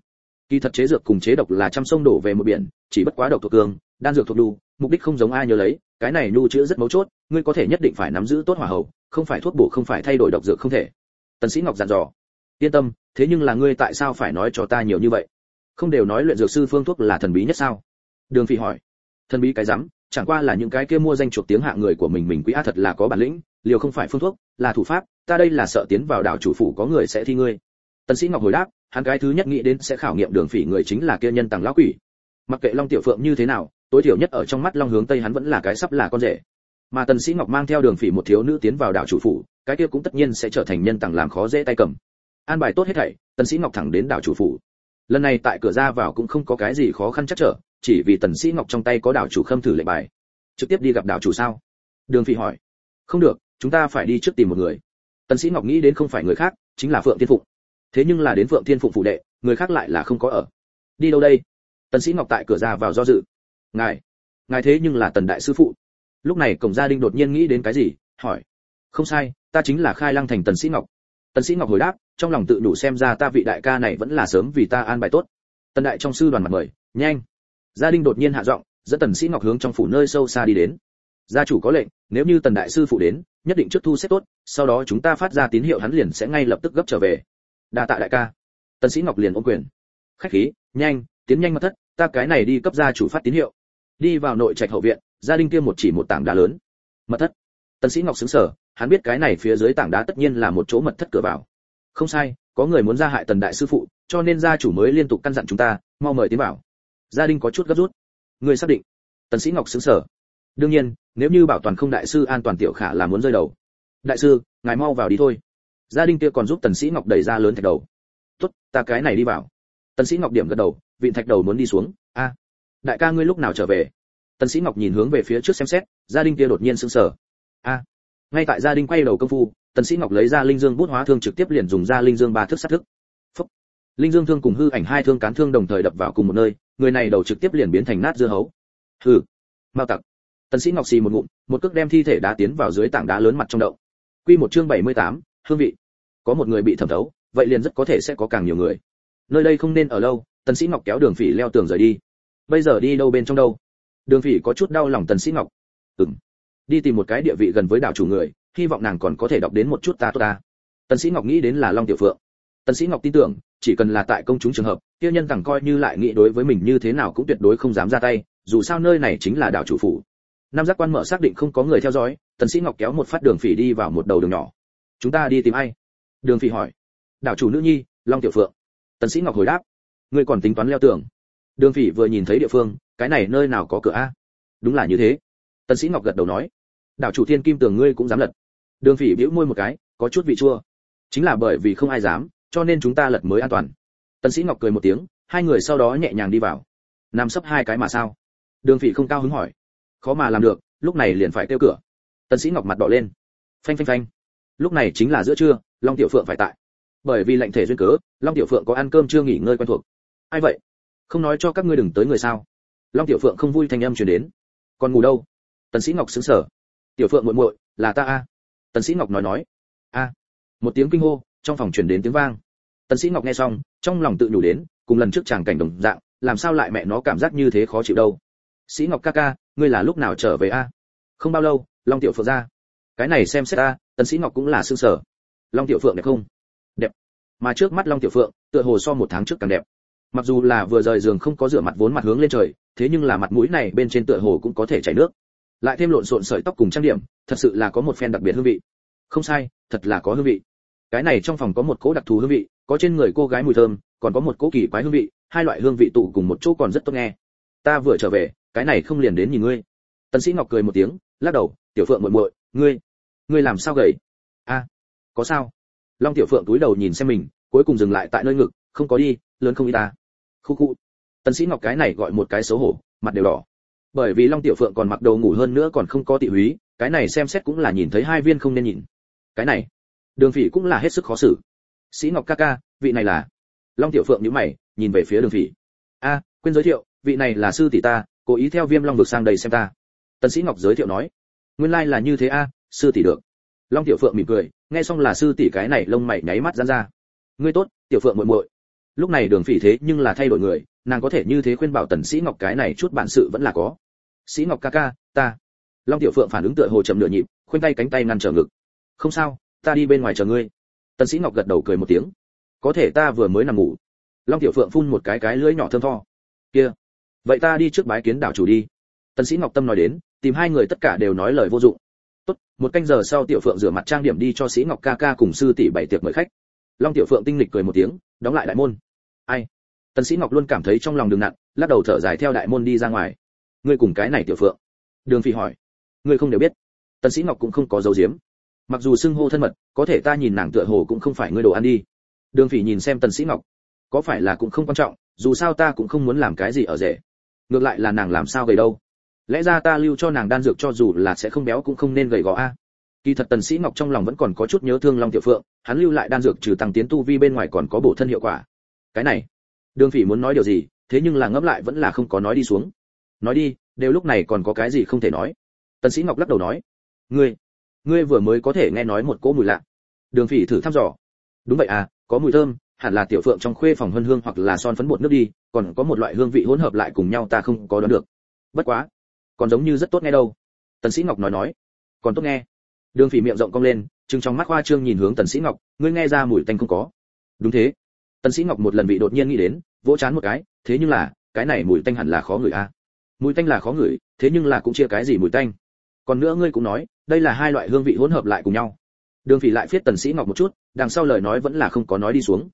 Speaker 1: Kỳ thật chế dược cùng chế độc là trăm sông đổ về một biển, chỉ bất quá độc thuộc cường đan dược thuộc đu, mục đích không giống ai nhớ lấy, cái này nhu chữa rất mấu chốt, ngươi có thể nhất định phải nắm giữ tốt hỏa hậu không phải thuốc bổ không phải thay đổi độc dược không thể. Tần sĩ ngọc dặn dò. Yên tâm, thế nhưng là ngươi tại sao phải nói cho ta nhiều như vậy? Không đều nói luyện dược sư phương thuốc là thần bí nhất sao? Đường phi hỏi. Thần bí cái rắm, chẳng qua là những cái kia mua danh chuộc tiếng hạ người của mình mình quý a thật là có bản lĩnh, liều không phải phương thuốc, là thủ pháp, ta đây là sợ tiến vào đảo chủ phủ có người sẽ thi ngươi. Tần sĩ ngọc hồi đáp, hắn cái thứ nhất nghĩ đến sẽ khảo nghiệm đường phỉ người chính là kia nhân tàng lão quỷ. Mặc kệ long tiểu phượng như thế nào tối thiểu nhất ở trong mắt long hướng tây hắn vẫn là cái sắp là con rể. Mà tần sĩ ngọc mang theo đường phỉ một thiếu nữ tiến vào đảo chủ phủ, cái kia cũng tất nhiên sẽ trở thành nhân tặng làm khó dễ tay cầm. An bài tốt hết thảy, tần sĩ ngọc thẳng đến đảo chủ phủ. Lần này tại cửa ra vào cũng không có cái gì khó khăn chắc trở, chỉ vì tần sĩ ngọc trong tay có đảo chủ khâm thử lệnh bài. Trực tiếp đi gặp đảo chủ sao? Đường phỉ hỏi. Không được, chúng ta phải đi trước tìm một người. Tần sĩ ngọc nghĩ đến không phải người khác, chính là phượng thiên phụng. Thế nhưng là đến phượng thiên phụng phủ đệ, người khác lại là không có ở. Đi đâu đây? Tần sĩ ngọc tại cửa ra vào do dự ngài ngài thế nhưng là tần đại sư phụ. Lúc này cổng gia đình đột nhiên nghĩ đến cái gì, hỏi. Không sai, ta chính là khai lăng thành tần sĩ ngọc. Tần sĩ ngọc hồi đáp, trong lòng tự đủ xem ra ta vị đại ca này vẫn là sớm vì ta an bài tốt. Tần đại trong sư đoàn mặt mời, nhanh. Gia đình đột nhiên hạ giọng, dẫn tần sĩ ngọc hướng trong phủ nơi sâu xa đi đến. Gia chủ có lệnh, nếu như tần đại sư phụ đến, nhất định trước thu xếp tốt, sau đó chúng ta phát ra tín hiệu hắn liền sẽ ngay lập tức gấp trở về. Đa tạ đại ca. Tần sĩ ngọc liền ôm quyền. Khách khí, nhanh, tiến nhanh mà thất, ta cái này đi cấp gia chủ phát tín hiệu đi vào nội trạch hậu viện, gia đình kia một chỉ một tảng đá lớn. Mật thất. Tần sĩ ngọc sững sờ hắn biết cái này phía dưới tảng đá tất nhiên là một chỗ mật thất cửa vào. Không sai, có người muốn ra hại tần đại sư phụ, cho nên gia chủ mới liên tục căn dặn chúng ta, mau mời tiến vào. Gia đình có chút gấp rút. Người xác định. Tần sĩ ngọc sững sờ đương nhiên, nếu như bảo toàn không đại sư an toàn tiểu khả là muốn rơi đầu. Đại sư, ngài mau vào đi thôi. Gia đình kia còn giúp tần sĩ ngọc đẩy ra lớn thạch đầu. Tốt, ta cái này đi vào. Tần sĩ ngọc điểm gật đầu, vị thạch đầu muốn đi xuống. A đại ca ngươi lúc nào trở về? Tần sĩ ngọc nhìn hướng về phía trước xem xét gia đình kia đột nhiên sững sờ. A ngay tại gia đình quay đầu công phu tần sĩ ngọc lấy ra linh dương bút hóa thương trực tiếp liền dùng ra linh dương ba thước sát thức. Phúc. linh dương thương cùng hư ảnh hai thương cán thương đồng thời đập vào cùng một nơi người này đầu trực tiếp liền biến thành nát dưa hấu. Hừ. Mao tặc. Tần sĩ ngọc xì một ngụm một cước đem thi thể đá tiến vào dưới tảng đá lớn mặt trong đậu quy một chương 78, hương vị. Có một người bị thẩm thấu vậy liền rất có thể sẽ có càng nhiều người. Nơi đây không nên ở lâu tần sĩ ngọc kéo đường phỉ leo tường rời đi bây giờ đi đâu bên trong đâu? Đường phỉ có chút đau lòng tần sĩ ngọc. Ừm. Đi tìm một cái địa vị gần với đảo chủ người, hy vọng nàng còn có thể đọc đến một chút ta tốt ta. Tần sĩ ngọc nghĩ đến là long tiểu phượng. Tần sĩ ngọc tin tưởng, chỉ cần là tại công chúng trường hợp tiêu nhân tặng coi như lại nghĩ đối với mình như thế nào cũng tuyệt đối không dám ra tay, dù sao nơi này chính là đảo chủ phủ. Nam giác quan mở xác định không có người theo dõi, tần sĩ ngọc kéo một phát đường phỉ đi vào một đầu đường nhỏ. Chúng ta đi tìm ai? Đường phỉ hỏi. Đảo chủ nữ nhi, long tiểu phượng. Tần sĩ ngọc hồi đáp. Ngươi còn tính toán leo tường đường phỉ vừa nhìn thấy địa phương, cái này nơi nào có cửa a? Đúng là như thế. Tần sĩ ngọc gật đầu nói. Đảo chủ thiên kim tường ngươi cũng dám lật. Đường phỉ bĩu môi một cái, có chút vị chua. Chính là bởi vì không ai dám, cho nên chúng ta lật mới an toàn. Tần sĩ ngọc cười một tiếng, hai người sau đó nhẹ nhàng đi vào. Nằm sấp hai cái mà sao? Đường phỉ không cao hứng hỏi. Khó mà làm được, lúc này liền phải kêu cửa. Tần sĩ ngọc mặt đỏ lên. Phanh phanh phanh. Lúc này chính là giữa trưa, long tiểu phượng phải tại. Bởi vì lệnh thể duyên cớ, long tiểu phượng có ăn cơm chưa nghỉ ngơi quen thuộc. Ai vậy? Không nói cho các ngươi đừng tới người sao? Long tiểu phượng không vui thanh âm truyền đến. Còn ngủ đâu? Tần sĩ ngọc sững sờ. Tiểu phượng muội muội, là ta a. Tần sĩ ngọc nói nói. A. Một tiếng kinh hô, trong phòng truyền đến tiếng vang. Tần sĩ ngọc nghe xong, trong lòng tự nhủ đến, cùng lần trước chàng cảnh đồng dạng, làm sao lại mẹ nó cảm giác như thế khó chịu đâu. Sĩ ngọc ca ca, ngươi là lúc nào trở về a? Không bao lâu, long tiểu phượng ra. Cái này xem xét a, tần sĩ ngọc cũng là sương sở long tiểu phượng đẹp không? Đẹp. Mà trước mắt long tiểu phượng, tựa hồ so một tháng trước càng đẹp mặc dù là vừa rời giường không có rửa mặt vốn mặt hướng lên trời, thế nhưng là mặt mũi này bên trên tựa hồ cũng có thể chảy nước. Lại thêm lộn xộn sợi tóc cùng trang điểm, thật sự là có một phen đặc biệt hương vị. Không sai, thật là có hương vị. Cái này trong phòng có một cỗ đặc thù hương vị, có trên người cô gái mùi thơm, còn có một cỗ kỳ quái hương vị, hai loại hương vị tụ cùng một chỗ còn rất tốt nghe. Ta vừa trở về, cái này không liền đến nhìn ngươi. Tần sĩ ngọc cười một tiếng, lắc đầu, tiểu phượng muội muội, ngươi ngươi làm sao gầy? A, có sao. Long tiểu phượng cúi đầu nhìn xem mình, cuối cùng dừng lại tại nơi ngực, không có đi, lớn không y ta khu khu. Tần sĩ ngọc cái này gọi một cái xấu hổ, mặt đều đỏ. Bởi vì long tiểu phượng còn mặc đồ ngủ hơn nữa còn không có tị húy, cái này xem xét cũng là nhìn thấy hai viên không nên nhìn. Cái này, đường phỉ cũng là hết sức khó xử. Sĩ ngọc ca ca, vị này là? Long tiểu phượng nhíu mày, nhìn về phía đường phỉ. A, quên giới thiệu, vị này là sư tỷ ta, cố ý theo viêm long vực sang đây xem ta. Tần sĩ ngọc giới thiệu nói. Nguyên lai là như thế a, sư tỷ được. Long tiểu phượng mỉm cười, nghe xong là sư tỷ cái này lông mày nháy mắt giãn ra. Ngươi tốt, tiểu phượng muội muội lúc này đường phỉ thế nhưng là thay đổi người, nàng có thể như thế khuyên bảo tần sĩ ngọc cái này chút bản sự vẫn là có. Sĩ ngọc ca ca, ta. Long tiểu phượng phản ứng tựa hồ chậm nửa nhịp khuyên tay cánh tay ngăn trở ngực. Không sao, ta đi bên ngoài chờ ngươi. Tần sĩ ngọc gật đầu cười một tiếng. Có thể ta vừa mới nằm ngủ. Long tiểu phượng phun một cái cái lưỡi nhỏ thơm tho. Kia. Vậy ta đi trước bái kiến đảo chủ đi. Tần sĩ ngọc tâm nói đến, tìm hai người tất cả đều nói lời vô dụng. Tốt, một canh giờ sau tiểu phượng rửa mặt trang điểm đi cho sĩ ngọc ca ca cùng sư tỷ bảy tiệc mời khách long tiểu phượng tinh lịch cười một tiếng, đóng lại đại môn. Ai? Tần sĩ ngọc luôn cảm thấy trong lòng đường nặng, lắc đầu thở dài theo đại môn đi ra ngoài. Ngươi cùng cái này tiểu phượng. Đường phi hỏi. Ngươi không đều biết. Tần sĩ ngọc cũng không có dấu diếm mặc dù xưng hô thân mật, có thể ta nhìn nàng tựa hồ cũng không phải ngươi đồ ăn đi. Đường phỉ nhìn xem tần sĩ ngọc. Có phải là cũng không quan trọng, dù sao ta cũng không muốn làm cái gì ở rể. Ngược lại là nàng làm sao gầy đâu? Lẽ ra ta lưu cho nàng đan dược cho dù là sẽ không béo cũng không nên gầy gò a kỳ thật tần sĩ ngọc trong lòng vẫn còn có chút nhớ thương long tiểu phượng, hắn lưu lại đan dược trừ tăng tiến tu vi bên ngoài còn có bổ thân hiệu quả. Cái này, đường phỉ muốn nói điều gì, thế nhưng là ngẫm lại vẫn là không có nói đi xuống. Nói đi, đều lúc này còn có cái gì không thể nói. Tần sĩ ngọc lắc đầu nói, ngươi ngươi vừa mới có thể nghe nói một cỗ mùi lạ. Đường phỉ thử thăm dò, đúng vậy à có mùi thơm, hẳn là tiểu phượng trong khuê phòng hương hương hoặc là son phấn bột nước đi, còn có một loại hương vị hỗn hợp lại cùng nhau ta không có đoán được. Bất quá, còn giống như rất tốt nghe đâu. Tần sĩ ngọc nói nói, còn tốt nghe đường phỉ miệng rộng cong lên, trừng trong mắt hoa trương nhìn hướng tần sĩ ngọc, ngươi nghe ra mùi tanh không có? Đúng thế. Tần sĩ ngọc một lần vị đột nhiên nghĩ đến, vỗ chán một cái, thế nhưng là, cái này mùi tanh hẳn là khó ngửi a. À. mùi tanh là khó ngửi, thế nhưng là cũng chia cái gì mùi tanh? Còn nữa ngươi cũng nói, đây là hai loại hương vị hỗn hợp lại cùng nhau. Đường phỉ lại phiết tần sĩ ngọc một chút, đằng sau lời nói vẫn là không có nói đi xuống.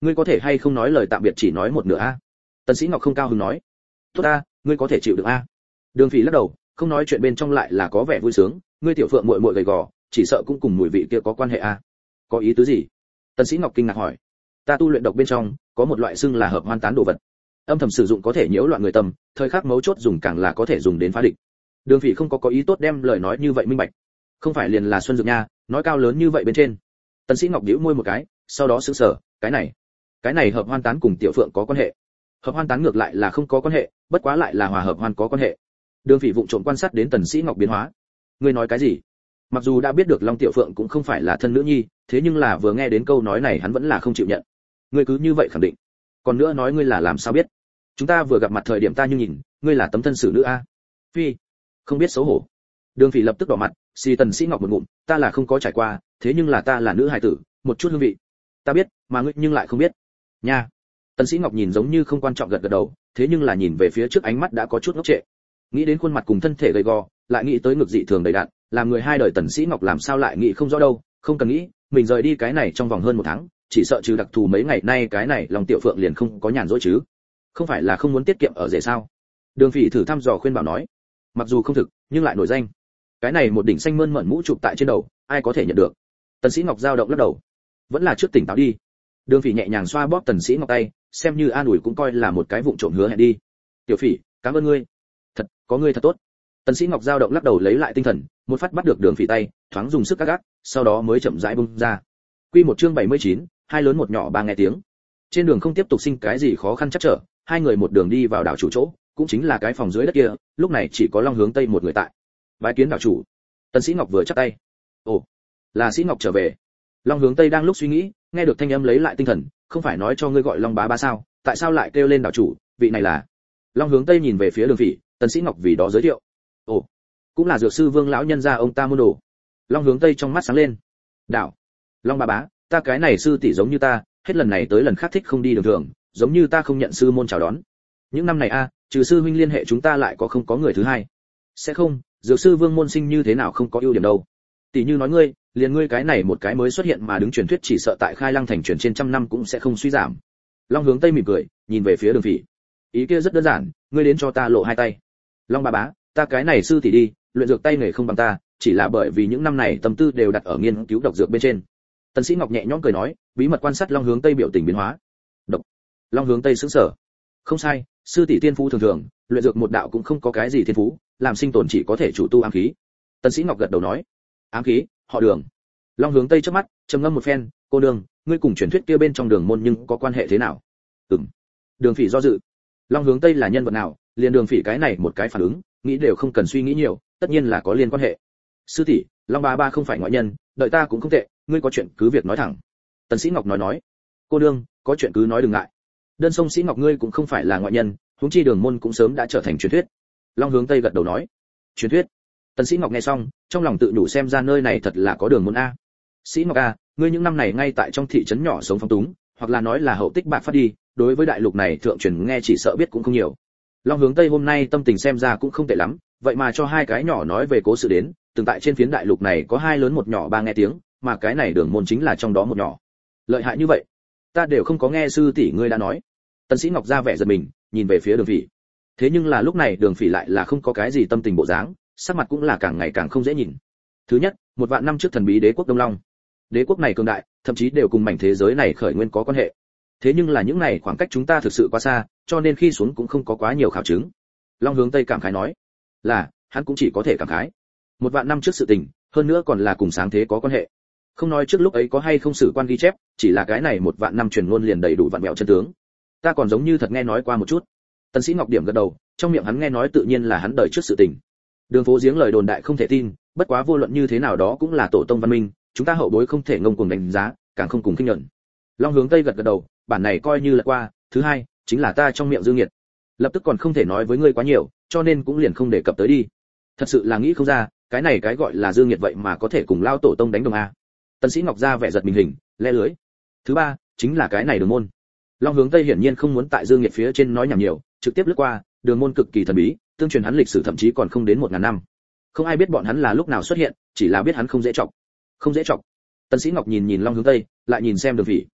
Speaker 1: Ngươi có thể hay không nói lời tạm biệt chỉ nói một nửa a? Tần sĩ ngọc không cao hứng nói. Tốt a ngươi có thể chịu được a? Đường phỉ lắc đầu, không nói chuyện bên trong lại là có vẻ vui sướng ngươi tiểu phượng muội muội gầy gò, chỉ sợ cũng cùng mùi vị kia có quan hệ a có ý tứ gì? Tần sĩ ngọc kinh ngạc hỏi. Ta tu luyện độc bên trong, có một loại xương là hợp hoan tán đồ vật. Âm thầm sử dụng có thể nhiễu loạn người tâm, thời khắc mấu chốt dùng càng là có thể dùng đến phá địch. Đường vị không có có ý tốt đem lời nói như vậy minh bạch. Không phải liền là xuân dược nha, nói cao lớn như vậy bên trên. Tần sĩ ngọc nhíu môi một cái, sau đó sững sờ, cái này cái này hợp hoan tán cùng tiểu phượng có quan hệ. Hợp hoan tán ngược lại là không có quan hệ, bất quá lại là hòa hợp hoan có quan hệ. Đường vị vụng trộm quan sát đến tần sĩ ngọc biến hóa ngươi nói cái gì? Mặc dù đã biết được long tiểu phượng cũng không phải là thân nữ nhi, thế nhưng là vừa nghe đến câu nói này hắn vẫn là không chịu nhận. Ngươi cứ như vậy khẳng định. Còn nữa nói ngươi là làm sao biết? Chúng ta vừa gặp mặt thời điểm ta như nhìn, ngươi là tấm thân xử nữ a? Phi, không biết xấu hổ. Đường phỉ lập tức đỏ mặt, xì tần sĩ ngọc một ngụm, ta là không có trải qua, thế nhưng là ta là nữ hài tử, một chút hương vị. Ta biết, mà ngươi nhưng lại không biết. Nha. Tần sĩ ngọc nhìn giống như không quan trọng gật gật đầu, thế nhưng là nhìn về phía trước ánh mắt đã có chút ngốc trệ nghĩ đến khuôn mặt cùng thân thể gầy gò, lại nghĩ tới ngực dị thường đầy đặn, làm người hai đời tần sĩ ngọc làm sao lại nghĩ không rõ đâu, không cần nghĩ, mình rời đi cái này trong vòng hơn một tháng, chỉ sợ trừ đặc thù mấy ngày nay cái này lòng tiểu phượng liền không có nhàn rỗi chứ. Không phải là không muốn tiết kiệm ở rể sao? Đường phỉ thử thăm dò khuyên bảo nói. Mặc dù không thực, nhưng lại nổi danh. Cái này một đỉnh xanh mơn mởn mũ chụp tại trên đầu, ai có thể nhận được? Tần sĩ ngọc giao động lắc đầu. Vẫn là trước tỉnh táo đi. Đường phỉ nhẹ nhàng xoa bóp tần sĩ ngọc tay, xem như an ủi cũng coi là một cái vụng trộm hứa hẹn đi. Tiểu phỉ, cảm ơn ngươi có ngươi thật tốt. Tần sĩ ngọc giao động lắc đầu lấy lại tinh thần một phát bắt được đường phỉ tay thoáng dùng sức cắt gắt sau đó mới chậm rãi bung ra. Quy một chương 79, hai lớn một nhỏ ba nghe tiếng. Trên đường không tiếp tục sinh cái gì khó khăn chắc trở hai người một đường đi vào đảo chủ chỗ cũng chính là cái phòng dưới đất kia lúc này chỉ có long hướng tây một người tại. Bái kiến đảo chủ. Tần sĩ ngọc vừa chắp tay. Ồ là sĩ ngọc trở về. Long hướng tây đang lúc suy nghĩ nghe được thanh âm lấy lại tinh thần không phải nói cho ngươi gọi long bá ba sao tại sao lại kêu lên đảo chủ vị này là? Long hướng tây nhìn về phía đường phỉ tần sĩ ngọc vì đó giới thiệu. Ồ, cũng là dược sư vương lão nhân gia ông ta mua đồ long hướng tây trong mắt sáng lên. Đảo, long bà bá, ta cái này sư tỷ giống như ta, hết lần này tới lần khác thích không đi đường thường, giống như ta không nhận sư môn chào đón. Những năm này a, trừ sư huynh liên hệ chúng ta lại có không có người thứ hai. Sẽ không, dược sư vương môn sinh như thế nào không có ưu điểm đâu. Tỷ như nói ngươi, liền ngươi cái này một cái mới xuất hiện mà đứng truyền thuyết chỉ sợ tại khai lăng thành truyền trên trăm năm cũng sẽ không suy giảm. Long hướng tây mỉm cười, nhìn về phía đường phỉ. Ý kia rất đơn giản, ngươi đến cho ta lộ hai tay long ba bá, ta cái này sư tỷ đi, luyện dược tay nghề không bằng ta, chỉ là bởi vì những năm này tâm tư đều đặt ở nghiên cứu độc dược bên trên. Tần sĩ ngọc nhẹ nhõm cười nói, bí mật quan sát long hướng tây biểu tình biến hóa. Độc. Long hướng tây sững sờ. Không sai, sư tỷ tiên phú thường thường, luyện dược một đạo cũng không có cái gì thiên phú, làm sinh tồn chỉ có thể chủ tu ám khí. Tần sĩ ngọc gật đầu nói, ám khí, họ đường. Long hướng tây trước mắt, trầm ngâm một phen, cô đường, ngươi cùng truyền thuyết kia bên trong đường môn nhưng có quan hệ thế nào? Ừm. Đường phỉ do dự. Long hướng tây là nhân vật nào? Liền đường phỉ cái này một cái phản ứng, nghĩ đều không cần suy nghĩ nhiều, tất nhiên là có liên quan hệ. Sư tỷ, long ba ba không phải ngoại nhân, đợi ta cũng không tệ, ngươi có chuyện cứ việc nói thẳng. Tần sĩ ngọc nói nói, cô đương có chuyện cứ nói đừng ngại. Đơn sông sĩ ngọc ngươi cũng không phải là ngoại nhân, huống chi đường môn cũng sớm đã trở thành truyền thuyết. Long hướng tây gật đầu nói, truyền thuyết? Tần sĩ ngọc nghe xong, trong lòng tự đủ xem ra nơi này thật là có đường môn a. Sĩ ngọc a ngươi những năm này ngay tại trong thị trấn nhỏ sống phong túng, hoặc là nói là hậu tích bạc phát đi, đối với đại lục này thượng truyền nghe chỉ sợ biết cũng không nhiều long hướng tây hôm nay tâm tình xem ra cũng không tệ lắm, vậy mà cho hai cái nhỏ nói về cố sự đến, từng tại trên phiến đại lục này có hai lớn một nhỏ ba nghe tiếng, mà cái này đường môn chính là trong đó một nhỏ. Lợi hại như vậy, ta đều không có nghe sư tỷ ngươi đã nói. Tần sĩ ngọc ra vẻ giật mình, nhìn về phía đường phỉ. Thế nhưng là lúc này đường phỉ lại là không có cái gì tâm tình bộ dáng, sắc mặt cũng là càng ngày càng không dễ nhìn. Thứ nhất, một vạn năm trước thần bí đế quốc đông long. Đế quốc này cường đại, thậm chí đều cùng mảnh thế giới này khởi nguyên có quan hệ. Thế nhưng là những này khoảng cách chúng ta thực sự quá xa cho nên khi xuống cũng không có quá nhiều khảo chứng. Long hướng tây cảm khái nói, là, hắn cũng chỉ có thể cảm khái. Một vạn năm trước sự tình, hơn nữa còn là cùng sáng thế có quan hệ. Không nói trước lúc ấy có hay không sử quan ghi chép, chỉ là cái này một vạn năm truyền ngôn liền đầy đủ vạn mẹo chân tướng. Ta còn giống như thật nghe nói qua một chút. Tần sĩ ngọc điểm gật đầu, trong miệng hắn nghe nói tự nhiên là hắn đời trước sự tình. Đường phố giếng lời đồn đại không thể tin, bất quá vô luận như thế nào đó cũng là tổ tông văn minh, chúng ta hậu bối không thể ngông cuồng đánh giá, càng không cùng kinh nhận. Long hướng tây gật gật đầu, bản này coi như là qua, thứ hai chính là ta trong miệng dương nhiệt lập tức còn không thể nói với ngươi quá nhiều, cho nên cũng liền không đề cập tới đi. Thật sự là nghĩ không ra, cái này cái gọi là dương nhiệt vậy mà có thể cùng lao tổ tông đánh đồng a. Tần sĩ ngọc ra vẻ giật mình hình, le lưới. Thứ ba, chính là cái này đường môn. Long hướng tây hiển nhiên không muốn tại dương nhiệt phía trên nói nhảm nhiều, trực tiếp lướt qua, đường môn cực kỳ thần bí, tương truyền hắn lịch sử thậm chí còn không đến một ngàn năm. Không ai biết bọn hắn là lúc nào xuất hiện, chỉ là biết hắn không dễ trọng không dễ trọng tần sĩ ngọc nhìn nhìn long hướng tây, lại nhìn xem đường vị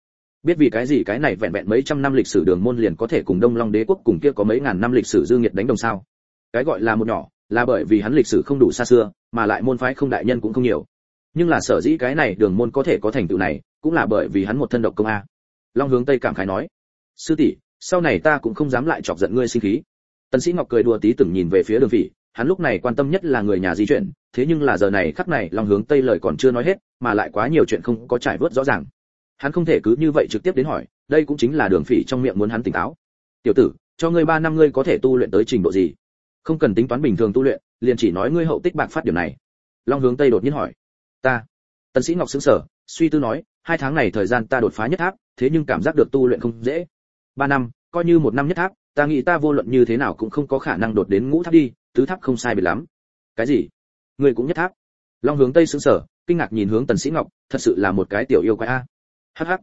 Speaker 1: biết vì cái gì cái này vẹn vẹn mấy trăm năm lịch sử đường môn liền có thể cùng đông long đế quốc cùng kia có mấy ngàn năm lịch sử dương nhiệt đánh đồng sao? Cái gọi là một nhỏ, là bởi vì hắn lịch sử không đủ xa xưa, mà lại môn phái không đại nhân cũng không nhiều. Nhưng là sở dĩ cái này đường môn có thể có thành tựu này, cũng là bởi vì hắn một thân độc công a. Long hướng tây cảm khái nói, sư tỷ, sau này ta cũng không dám lại chọc giận ngươi sinh khí. Tần sĩ ngọc cười đùa tí từng nhìn về phía đường vị hắn lúc này quan tâm nhất là người nhà di chuyển, thế nhưng là giờ này khắc này long hướng tây lời còn chưa nói hết, mà lại quá nhiều chuyện không có trải vớt rõ ràng hắn không thể cứ như vậy trực tiếp đến hỏi, đây cũng chính là đường phỉ trong miệng muốn hắn tỉnh táo. Tiểu tử, cho ngươi ba năm ngươi có thể tu luyện tới trình độ gì? Không cần tính toán bình thường tu luyện, liền chỉ nói ngươi hậu tích bạc phát điểm này. Long hướng tây đột nhiên hỏi. Ta. Tần sĩ ngọc sững sờ, suy tư nói, hai tháng này thời gian ta đột phá nhất tháp, thế nhưng cảm giác được tu luyện không dễ. Ba năm, coi như một năm nhất tháp, ta nghĩ ta vô luận như thế nào cũng không có khả năng đột đến ngũ tháp đi, tứ tháp không sai biệt lắm. Cái gì? Ngươi cũng nhất tháp? Long hướng tây sững sờ, kinh ngạc nhìn hướng tần sĩ ngọc, thật sự là một cái tiểu yêu quái a hắc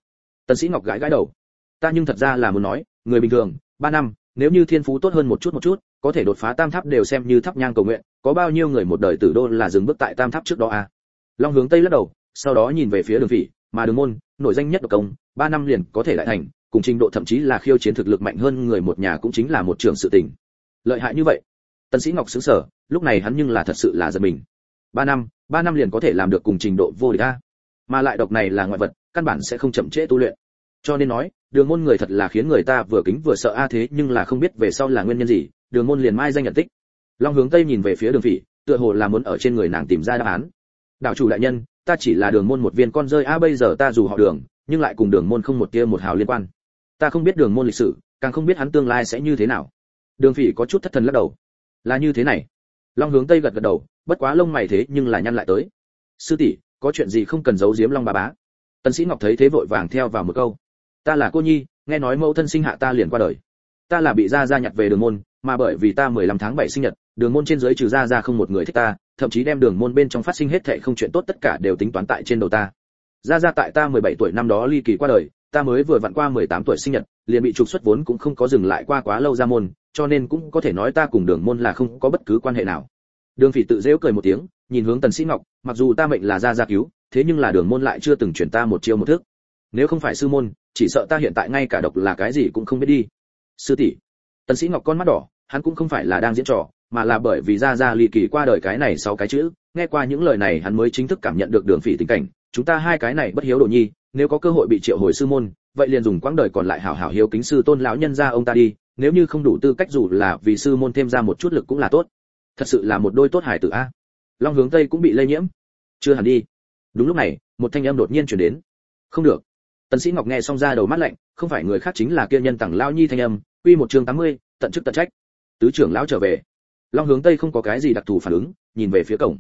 Speaker 1: tần sĩ ngọc gãi gãi đầu. Ta nhưng thật ra là muốn nói người bình thường ba năm nếu như thiên phú tốt hơn một chút một chút có thể đột phá tam tháp đều xem như tháp nhang cầu nguyện có bao nhiêu người một đời tử đô là dừng bước tại tam tháp trước đó à? long hướng tây lắc đầu sau đó nhìn về phía đường vĩ, mà đường môn nổi danh nhất độc công ba năm liền có thể lại thành cùng trình độ thậm chí là khiêu chiến thực lực mạnh hơn người một nhà cũng chính là một trường sự tình. Lợi hại như vậy. Tần sĩ ngọc sững sờ lúc này hắn nhưng là thật sự là giật mình. Ba năm ba năm liền có thể làm được cùng trình độ vô địch a? Mà lại độc này là ngoại vật, căn bản sẽ không chậm trễ tu luyện. Cho nên nói, đường môn người thật là khiến người ta vừa kính vừa sợ a à thế nhưng là không biết về sau là nguyên nhân gì, đường môn liền mai danh nhận tích. Long hướng tây nhìn về phía đường phỉ, tựa hồ là muốn ở trên người nàng tìm ra đáp án. Đạo chủ đại nhân, ta chỉ là đường môn một viên con rơi a, bây giờ ta dù họ đường, nhưng lại cùng đường môn không một tia một hào liên quan. Ta không biết đường môn lịch sử, càng không biết hắn tương lai sẽ như thế nào. Đường phỉ có chút thất thần lắc đầu. Là như thế này. Long hướng tây gật gật đầu, bất quá lông mày thế nhưng là nhăn lại tới. Sư tỷ có chuyện gì không cần giấu giếm long bà bá. Tần sĩ ngọc thấy thế vội vàng theo vào một câu. Ta là cô nhi, nghe nói mẫu thân sinh hạ ta liền qua đời. Ta là bị gia gia nhặt về đường môn, mà bởi vì ta 15 tháng 7 sinh nhật, đường môn trên dưới trừ gia gia không một người thích ta, thậm chí đem đường môn bên trong phát sinh hết thảy không chuyện tốt tất cả đều tính toán tại trên đầu ta. Gia gia tại ta 17 tuổi năm đó ly kỳ qua đời, ta mới vừa vặn qua 18 tuổi sinh nhật, liền bị trục xuất vốn cũng không có dừng lại qua quá lâu ra môn, cho nên cũng có thể nói ta cùng đường môn là không có bất cứ quan hệ nào. Đường phỉ tự dễu cười một tiếng, nhìn hướng tần sĩ ngọc mặc dù ta mệnh là gia gia cứu, thế nhưng là đường môn lại chưa từng chuyển ta một chiêu một thức. nếu không phải sư môn, chỉ sợ ta hiện tại ngay cả độc là cái gì cũng không biết đi. Sư tỷ. Tần sĩ ngọc con mắt đỏ, hắn cũng không phải là đang diễn trò, mà là bởi vì ra ra ly kỳ qua đời cái này sau cái chữ, nghe qua những lời này hắn mới chính thức cảm nhận được đường phỉ tình cảnh. Chúng ta hai cái này bất hiếu đồ nhi, nếu có cơ hội bị triệu hồi sư môn, vậy liền dùng quãng đời còn lại hảo hảo hiếu kính sư tôn lão nhân gia ông ta đi, nếu như không đủ tư cách dù là vì sư môn thêm ra một chút lực cũng là tốt. Thật sự là một đôi tốt hải tử a long hướng tây cũng bị lây nhiễm. Chưa hẳn đi. Đúng lúc này một thanh âm đột nhiên truyền đến. Không được. Tần sĩ ngọc nghe xong ra đầu mắt lạnh không phải người khác chính là kia nhân tặng lão nhi thanh âm. Quy một chương 80, tận chức tận trách. Tứ trưởng lão trở về. Long hướng tây không có cái gì đặc thù phản ứng nhìn về phía cổng.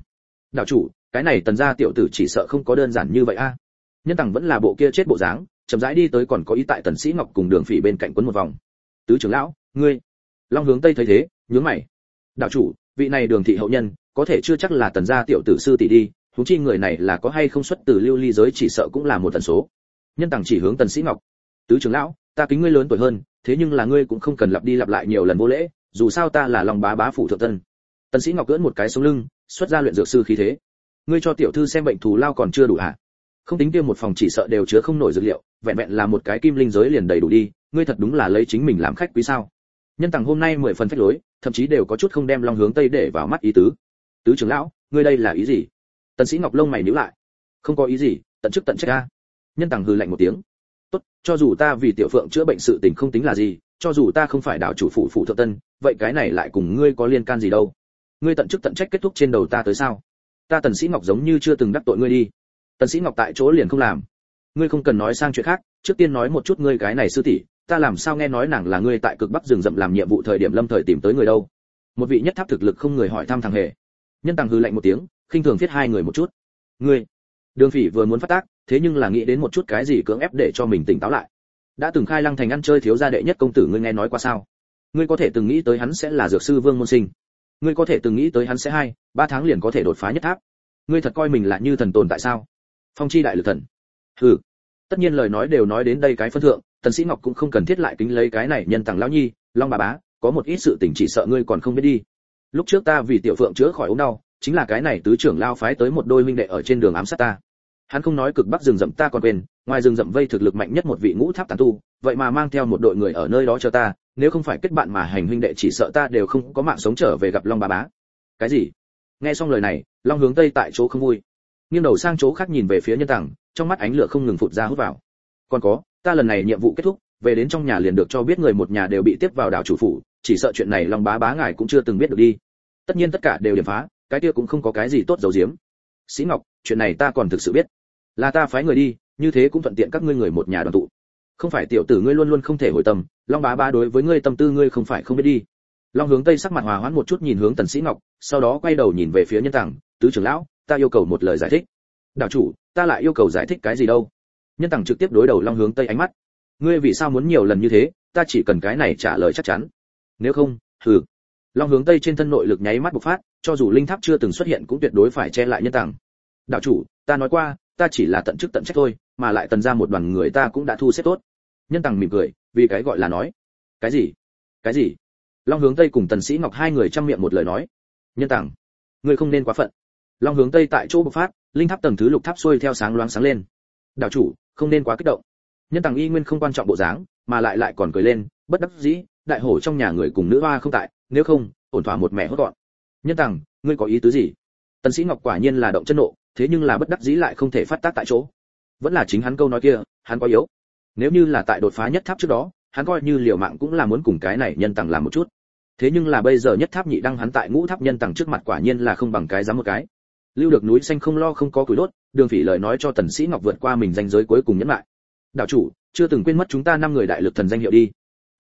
Speaker 1: Đạo chủ cái này tần gia tiểu tử chỉ sợ không có đơn giản như vậy a. Nhân tặng vẫn là bộ kia chết bộ dáng chậm rãi đi tới còn có ý tại tần sĩ ngọc cùng đường phỉ bên cạnh quấn một vòng. Tứ trưởng lão ngươi. Long hướng tây thấy thế nhướng mày. Đạo chủ vị này đường thị hậu nhân có thể chưa chắc là tần gia tiểu tử sư tỷ đi, huống chi người này là có hay không xuất từ lưu ly giới chỉ sợ cũng là một tần số. Nhân tàng chỉ hướng tần sĩ ngọc. Tứ trưởng lão, ta kính ngươi lớn tuổi hơn, thế nhưng là ngươi cũng không cần lặp đi lặp lại nhiều lần vô lễ, dù sao ta là lòng bá bá phủ thượng tân tần sĩ ngọc cưỡn một cái sống lưng, xuất ra luyện dược sư khí thế. Ngươi cho tiểu thư xem bệnh thù lao còn chưa đủ à? không tính kia một phòng chỉ sợ đều chứa không nổi dược liệu, vẹn vẹn là một cái kim linh giới liền đầy đủ đi, ngươi thật đúng là lấy chính mình làm khách quý sao? Nhân tàng hôm nay mười phần phách lối, thậm chí đều có chút không đem long hướng tây để vào mắt ý tứ tứ trưởng lão, ngươi đây là ý gì? Tần sĩ ngọc lông mày nhíu lại. Không có ý gì, tận chức tận trách a. Nhân tàng hừ lạnh một tiếng. Tốt, cho dù ta vì tiểu phượng chữa bệnh sự tình không tính là gì, cho dù ta không phải đạo chủ phụ phụ thượng tân, vậy cái này lại cùng ngươi có liên can gì đâu? Ngươi tận chức tận trách kết thúc trên đầu ta tới sao? Ta tần sĩ ngọc giống như chưa từng đắc tội ngươi đi. Tần sĩ ngọc tại chỗ liền không làm. Ngươi không cần nói sang chuyện khác, trước tiên nói một chút ngươi cái này sư tỷ, ta làm sao nghe nói nàng là ngươi tại cực bắc rừng rậm làm nhiệm vụ thời điểm lâm thời tìm tới người đâu? Một vị nhất tháp thực lực không người hỏi thăm thằng hề nhân tàng hư lạnh một tiếng, khinh thường viết hai người một chút. Ngươi, đường phỉ vừa muốn phát tác, thế nhưng là nghĩ đến một chút cái gì cưỡng ép để cho mình tỉnh táo lại. Đã từng khai lăng thành ăn chơi thiếu gia đệ nhất công tử ngươi nghe nói qua sao? Ngươi có thể từng nghĩ tới hắn sẽ là dược sư vương môn sinh. Ngươi có thể từng nghĩ tới hắn sẽ hai, ba tháng liền có thể đột phá nhất tháp. Ngươi thật coi mình là như thần tồn tại sao? Phong chi đại lực thần. Hừ. Tất nhiên lời nói đều nói đến đây cái phân thượng, tần sĩ ngọc cũng không cần thiết lại kính lấy cái này nhân tàng lão nhi, long bà bá, có một ít sự tình chỉ sợ ngươi còn không biết đi lúc trước ta vì tiểu phượng chữa khỏi ốm đau, chính là cái này tứ trưởng lao phái tới một đôi minh đệ ở trên đường ám sát ta. Hắn không nói cực bắc rừng rậm ta còn quên, ngoài rừng rậm vây thực lực mạnh nhất một vị ngũ tháp tán tu, vậy mà mang theo một đội người ở nơi đó cho ta, nếu không phải kết bạn mà hành huynh đệ chỉ sợ ta đều không có mạng sống trở về gặp long bà bá. Cái gì? Nghe xong lời này, long hướng tây tại chỗ không vui. Nghiêng đầu sang chỗ khác nhìn về phía nhân tàng trong mắt ánh lửa không ngừng phụt ra hút vào. Còn có, ta lần này nhiệm vụ kết thúc, về đến trong nhà liền được cho biết người một nhà đều bị tiếp vào đảo chủ phủ, chỉ sợ chuyện này long bá bá ngài cũng chưa từng biết được đi tất nhiên tất cả đều điểm phá, cái kia cũng không có cái gì tốt giấu giếm. Sĩ ngọc, chuyện này ta còn thực sự biết. Là ta phái người đi, như thế cũng thuận tiện các ngươi người một nhà đoàn tụ. Không phải tiểu tử ngươi luôn luôn không thể hồi tâm, long bá ba đối với ngươi tâm tư ngươi không phải không biết đi. Long hướng tây sắc mặt hòa hoãn một chút nhìn hướng tần sĩ ngọc, sau đó quay đầu nhìn về phía nhân tàng tứ trưởng lão, ta yêu cầu một lời giải thích. Đạo chủ, ta lại yêu cầu giải thích cái gì đâu? Nhân tàng trực tiếp đối đầu long hướng tây ánh mắt. Ngươi vì sao muốn nhiều lần như thế, ta chỉ cần cái này trả lời chắc chắn. Nếu không thử long hướng tây trên thân nội lực nháy mắt bộc phát, cho dù linh tháp chưa từng xuất hiện cũng tuyệt đối phải che lại nhân tàng. Đạo chủ, ta nói qua, ta chỉ là tận chức tận trách thôi, mà lại tần ra một đoàn người ta cũng đã thu xếp tốt. Nhân tàng mỉm cười, vì cái gọi là nói. Cái gì? Cái gì? Long hướng tây cùng tần sĩ ngọc hai người chăm miệng một lời nói. Nhân tàng, ngươi không nên quá phận. Long hướng tây tại chỗ bộc phát, linh tháp tầng thứ lục tháp xuôi theo sáng loáng sáng lên. Đạo chủ, không nên quá kích động. Nhân tàng y nguyên không quan trọng bộ dáng, mà lại lại còn cười lên, bất đắc dĩ, đại hổ trong nhà người cùng nữ hoa không tại nếu không, ổn thỏa một mẹ hốt gọn. Nhân tàng ngươi có ý tứ gì? Tần sĩ ngọc quả nhiên là động chân nộ, thế nhưng là bất đắc dĩ lại không thể phát tác tại chỗ. Vẫn là chính hắn câu nói kia, hắn quá yếu. Nếu như là tại đột phá nhất tháp trước đó, hắn coi như liều mạng cũng là muốn cùng cái này nhân tằng làm một chút. Thế nhưng là bây giờ nhất tháp nhị đăng hắn tại ngũ tháp nhân tằng trước mặt quả nhiên là không bằng cái dám một cái. Lưu được núi xanh không lo không có củi đốt, đường phỉ lời nói cho tần sĩ ngọc vượt qua mình danh giới cuối cùng nhẫn lại. Đạo chủ, chưa từng quên mất chúng ta năm người đại lực thần danh hiệu đi.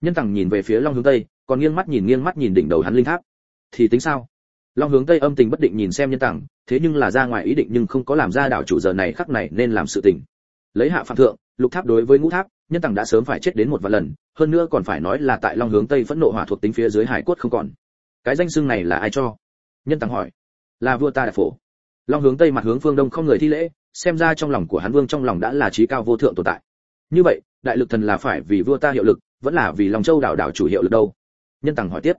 Speaker 1: Nhân tằng nhìn về phía long hướng tây còn nghiêng mắt nhìn nghiêng mắt nhìn đỉnh đầu hắn linh tháp. Thì tính sao? Long hướng tây âm tình bất định nhìn xem nhân Tặng, thế nhưng là ra ngoài ý định nhưng không có làm ra đảo chủ giờ này khắc này nên làm sự tình. Lấy hạ phạm thượng lục tháp đối với ngũ tháp nhân Tặng đã sớm phải chết đến một vài lần hơn nữa còn phải nói là tại long hướng tây phẫn nộ hỏa thuộc tính phía dưới hải cốt không còn. Cái danh xưng này là ai cho? Nhân Tặng hỏi. Là vua ta đại phổ. Long hướng tây mặt hướng phương đông không người thi lễ xem ra trong lòng của hắn vương trong lòng đã là trí cao vô thượng tồn tại. Như vậy đại lực thần là phải vì vua ta hiệu lực vẫn là vì lòng châu đảo đảo chủ hiệu lực đâu? Nhân tằng hỏi tiếp.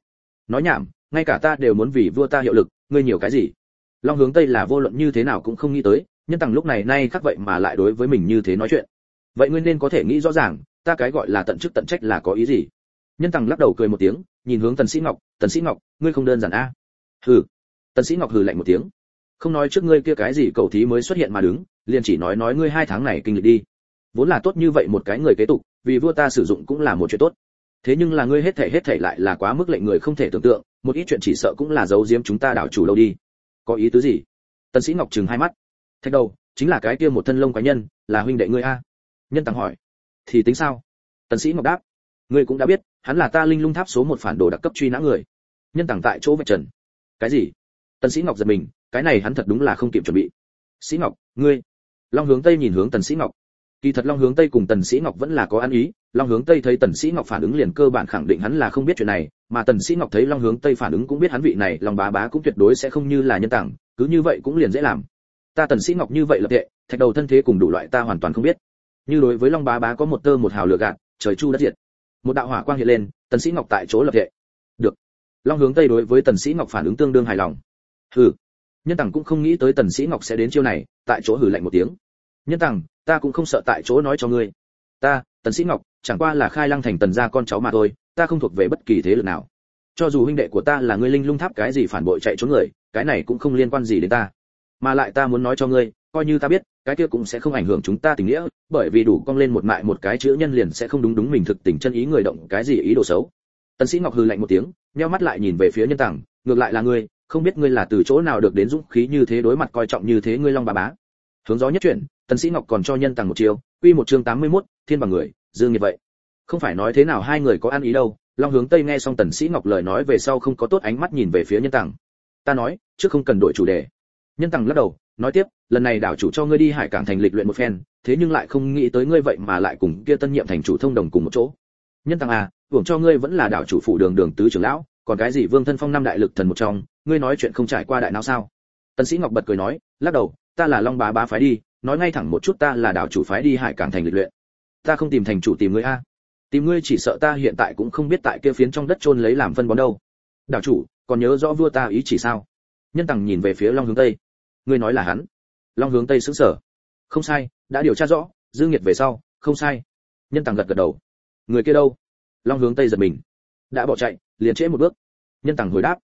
Speaker 1: Nói nhảm, ngay cả ta đều muốn vì vua ta hiệu lực, ngươi nhiều cái gì? Long hướng tây là vô luận như thế nào cũng không nghĩ tới, nhân tằng lúc này nay khác vậy mà lại đối với mình như thế nói chuyện. Vậy ngươi nên có thể nghĩ rõ ràng, ta cái gọi là tận chức tận trách là có ý gì? Nhân tằng lắc đầu cười một tiếng, nhìn hướng tần sĩ ngọc, tần sĩ ngọc, ngươi không đơn giản a? Hừ. Tần sĩ ngọc hừ lạnh một tiếng. Không nói trước ngươi kia cái gì cầu thí mới xuất hiện mà đứng, liền chỉ nói nói ngươi hai tháng này kinh lịch đi. Vốn là tốt như vậy một cái người kế tục, vì vua ta sử dụng cũng là một chuyện tốt thế nhưng là ngươi hết thảy hết thảy lại là quá mức lệnh người không thể tưởng tượng, một ít chuyện chỉ sợ cũng là giấu giếm chúng ta đảo chủ lâu đi. Có ý tứ gì? Tần sĩ ngọc trừng hai mắt. Thạch đầu, chính là cái kia một thân lông quái nhân, là huynh đệ ngươi a. Nhân tăng hỏi. Thì tính sao? Tần sĩ ngọc đáp. Ngươi cũng đã biết, hắn là ta linh lung tháp số một phản đồ đặc cấp truy nã người. Nhân tăng tại chỗ vạch trần. Cái gì? Tần sĩ ngọc giật mình, cái này hắn thật đúng là không kịp chuẩn bị. Sĩ ngọc, ngươi. Long hướng tây nhìn hướng tần sĩ ngọc kỳ thật long hướng tây cùng tần sĩ ngọc vẫn là có ăn ý, long hướng tây thấy tần sĩ ngọc phản ứng liền cơ bản khẳng định hắn là không biết chuyện này, mà tần sĩ ngọc thấy long hướng tây phản ứng cũng biết hắn vị này long bá bá cũng tuyệt đối sẽ không như là nhân tặng, cứ như vậy cũng liền dễ làm. Ta tần sĩ ngọc như vậy lập tệ thạch đầu thân thế cùng đủ loại ta hoàn toàn không biết. Như đối với long bá bá có một tơ một hào lửa gạt, trời chu đất diệt. Một đạo hỏa quang hiện lên, tần sĩ ngọc tại chỗ lập tệ được. Long hướng tây đối với tần sĩ ngọc phản ứng tương đương hài lòng. Hừ. Nhân tặng cũng không nghĩ tới tần sĩ ngọc sẽ đến chiêu này, tại chỗ hừ lạnh một tiếng. Nhân tặng ta cũng không sợ tại chỗ nói cho ngươi. Ta, tần sĩ ngọc, chẳng qua là khai lăng thành tần gia con cháu mà thôi, ta không thuộc về bất kỳ thế lực nào. Cho dù huynh đệ của ta là ngươi linh lung tháp cái gì phản bội chạy trốn người, cái này cũng không liên quan gì đến ta. Mà lại ta muốn nói cho ngươi, coi như ta biết, cái kia cũng sẽ không ảnh hưởng chúng ta tình nghĩa, bởi vì đủ cong lên một mại một cái chữ nhân liền sẽ không đúng đúng mình thực tình chân ý người động cái gì ý đồ xấu. Tần sĩ ngọc hừ lạnh một tiếng, nheo mắt lại nhìn về phía nhân tàng, ngược lại là ngươi, không biết ngươi là từ chỗ nào được đến dũng khí như thế đối mặt coi trọng như thế ngươi long bà bá. Hướng gió nhất chuyển tần sĩ ngọc còn cho nhân tàng một chiều quy một chương 81, thiên bằng người dương như vậy. Không phải nói thế nào hai người có ăn ý đâu long hướng tây nghe xong tần sĩ ngọc lời nói về sau không có tốt ánh mắt nhìn về phía nhân tàng. ta nói trước không cần đổi chủ đề. Nhân tàng lắc đầu nói tiếp lần này đảo chủ cho ngươi đi hải cảng thành lịch luyện một phen thế nhưng lại không nghĩ tới ngươi vậy mà lại cùng kia tân nhiệm thành chủ thông đồng cùng một chỗ. Nhân tàng à hưởng cho ngươi vẫn là đảo chủ phủ đường đường tứ trưởng lão còn cái gì vương thân phong năm đại lực thần một trong ngươi nói chuyện không trải qua đại não sao? Tần sĩ ngọc bật cười nói lắc đầu ta là long bá bá phái đi nói ngay thẳng một chút ta là đảo chủ phái đi hải cảng thành lịch luyện. Ta không tìm thành chủ tìm ngươi a. Tìm ngươi chỉ sợ ta hiện tại cũng không biết tại kia phiến trong đất trôn lấy làm phân bón đâu. Đảo chủ, còn nhớ rõ vua ta ý chỉ sao? Nhân tằng nhìn về phía long hướng tây. Ngươi nói là hắn. Long hướng tây sững sờ. Không sai, đã điều tra rõ dương nhiệt về sau, không sai. Nhân tằng gật gật đầu. Người kia đâu? Long hướng tây giật mình. Đã bỏ chạy, liền trễ một bước. Nhân tằng hồi đáp.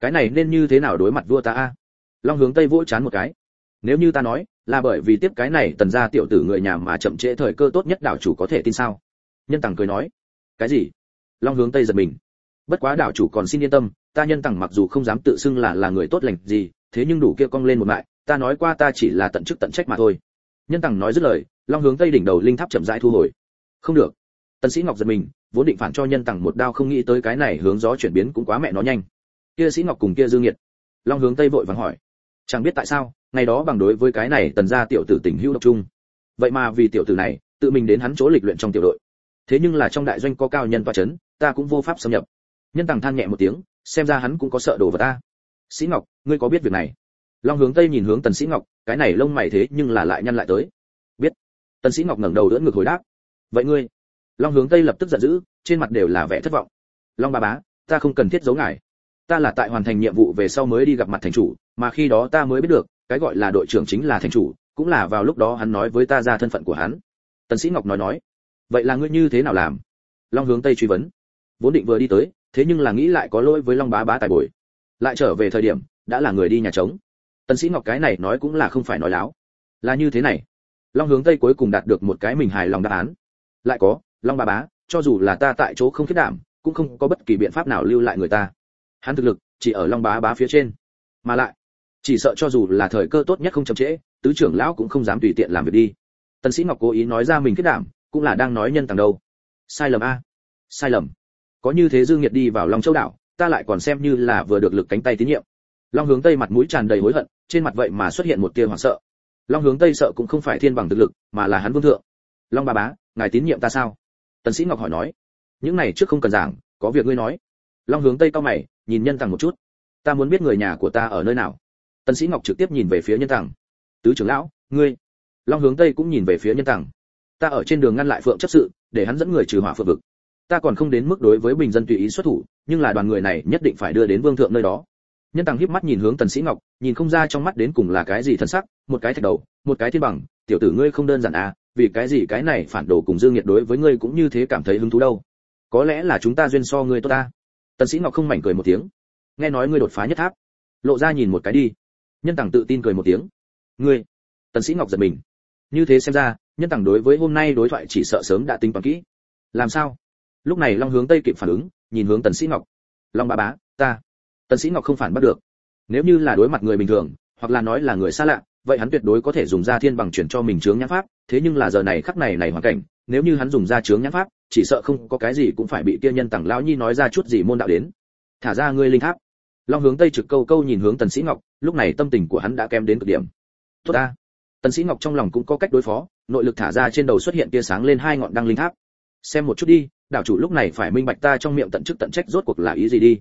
Speaker 1: Cái này nên như thế nào đối mặt vua ta a? Long hướng tây vỗ chán một cái. Nếu như ta nói là bởi vì tiếp cái này tần gia tiểu tử người nhà mà chậm trễ thời cơ tốt nhất đảo chủ có thể tin sao? Nhân tằng cười nói. Cái gì? Long hướng tây giật mình. Bất quá đảo chủ còn xin yên tâm, ta nhân tằng mặc dù không dám tự xưng là là người tốt lành gì, thế nhưng đủ kia cong lên một mại, ta nói qua ta chỉ là tận chức tận trách mà thôi. Nhân tằng nói dứt lời, long hướng tây đỉnh đầu linh tháp chậm rãi thu hồi. Không được. Tần sĩ ngọc giật mình, vốn định phản cho nhân tằng một đao không nghĩ tới cái này hướng gió chuyển biến cũng quá mẹ nó nhanh. Kia sĩ ngọc cùng kia dương nhiệt long hướng tây vội vàng hỏi. Chẳng biết tại sao ngày đó bằng đối với cái này tần gia tiểu tử tình hữu độc trung vậy mà vì tiểu tử này, tự mình đến hắn chỗ lịch luyện trong tiểu đội. Thế nhưng là trong đại doanh có cao nhân toa chấn, ta cũng vô pháp xâm nhập. Nhân tàng than nhẹ một tiếng, xem ra hắn cũng có sợ đồ vật ta. Sĩ ngọc, ngươi có biết việc này? Long hướng tây nhìn hướng tần sĩ ngọc, cái này lông mày thế nhưng là lại nhăn lại tới. Biết. Tần sĩ ngọc ngẩng đầu đỡ ngực hồi đáp. Vậy ngươi? Long hướng tây lập tức giận dữ, trên mặt đều là vẻ thất vọng. Long ba bá, ta không cần thiết giấu ngài. Ta là tại hoàn thành nhiệm vụ về sau mới đi gặp mặt thành chủ, mà khi đó ta mới biết được cái gọi là đội trưởng chính là thành chủ, cũng là vào lúc đó hắn nói với ta ra thân phận của hắn. Tần sĩ ngọc nói nói, vậy là ngươi như thế nào làm? Long hướng tây truy vấn. Vốn định vừa đi tới, thế nhưng là nghĩ lại có lỗi với long bá bá tài bồi. Lại trở về thời điểm, đã là người đi nhà trống. Tần sĩ ngọc cái này nói cũng là không phải nói láo. Là như thế này. Long hướng tây cuối cùng đạt được một cái mình hài lòng đáp án. Lại có, long bá bá, cho dù là ta tại chỗ không khiết đảm, cũng không có bất kỳ biện pháp nào lưu lại người ta. Hắn thực lực chỉ ở long bá bá phía trên. Mà lại chỉ sợ cho dù là thời cơ tốt nhất không chậm trễ, tứ trưởng lão cũng không dám tùy tiện làm việc đi. Tần sĩ ngọc cố ý nói ra mình kết đảm, cũng là đang nói nhân tàng đâu. Sai lầm a. Sai lầm. Có như thế dương nhiệt đi vào long châu đảo, ta lại còn xem như là vừa được lực cánh tay tín nhiệm. Long hướng tây mặt mũi tràn đầy hối hận, trên mặt vậy mà xuất hiện một tia hoảng sợ. Long hướng tây sợ cũng không phải thiên bằng thực lực, mà là hắn vương thượng. Long ba bá, ngài tín nhiệm ta sao? Tần sĩ ngọc hỏi nói. Những này trước không cần giảng, có việc ngươi nói. Long hướng tây cao mày, nhìn nhân tàng một chút. Ta muốn biết người nhà của ta ở nơi nào tần sĩ ngọc trực tiếp nhìn về phía nhân tàng. Tứ trưởng lão, ngươi. Long hướng tây cũng nhìn về phía nhân tàng. Ta ở trên đường ngăn lại phượng chấp sự, để hắn dẫn người trừ hỏa phượng vực. Ta còn không đến mức đối với bình dân tùy ý xuất thủ, nhưng là đoàn người này nhất định phải đưa đến vương thượng nơi đó. Nhân tàng híp mắt nhìn hướng tần sĩ ngọc, nhìn không ra trong mắt đến cùng là cái gì thần sắc, một cái thạch đầu, một cái thiên bằng. Tiểu tử ngươi không đơn giản à vì cái gì cái này phản đồ cùng dương nhiệt đối với ngươi cũng như thế cảm thấy hứng thú đâu. Có lẽ là chúng ta duyên so ngươi tốt ta. Tần sĩ ngọc không mảnh cười một tiếng. Nghe nói ngươi đột phá nhất tháp. Lộ ra nhìn một cái đi nhân tàng tự tin cười một tiếng. Ngươi, tần sĩ ngọc giật mình. Như thế xem ra, nhân tàng đối với hôm nay đối thoại chỉ sợ sớm đã tính toán kỹ. Làm sao? Lúc này long hướng tây kịp phản ứng, nhìn hướng tần sĩ ngọc. Long bá bá, ta. Tần sĩ ngọc không phản bắt được. Nếu như là đối mặt người bình thường, hoặc là nói là người xa lạ, vậy hắn tuyệt đối có thể dùng ra thiên bằng chuyển cho mình chướng nhãn pháp, thế nhưng là giờ này khắc này này hoàn cảnh, nếu như hắn dùng ra chướng nhãn pháp, chỉ sợ không có cái gì cũng phải bị kia nhân tàng lão nhi nói ra chút gì môn đạo đến. Thả ra ngươi linh tháp long hướng tây trực câu câu nhìn hướng tần sĩ ngọc, lúc này tâm tình của hắn đã kém đến cực điểm. Tốt ta. Tần sĩ ngọc trong lòng cũng có cách đối phó, nội lực thả ra trên đầu xuất hiện tia sáng lên hai ngọn đăng linh tháp. Xem một chút đi đảo chủ lúc này phải minh bạch ta trong miệng tận chức tận trách rốt cuộc là ý gì đi.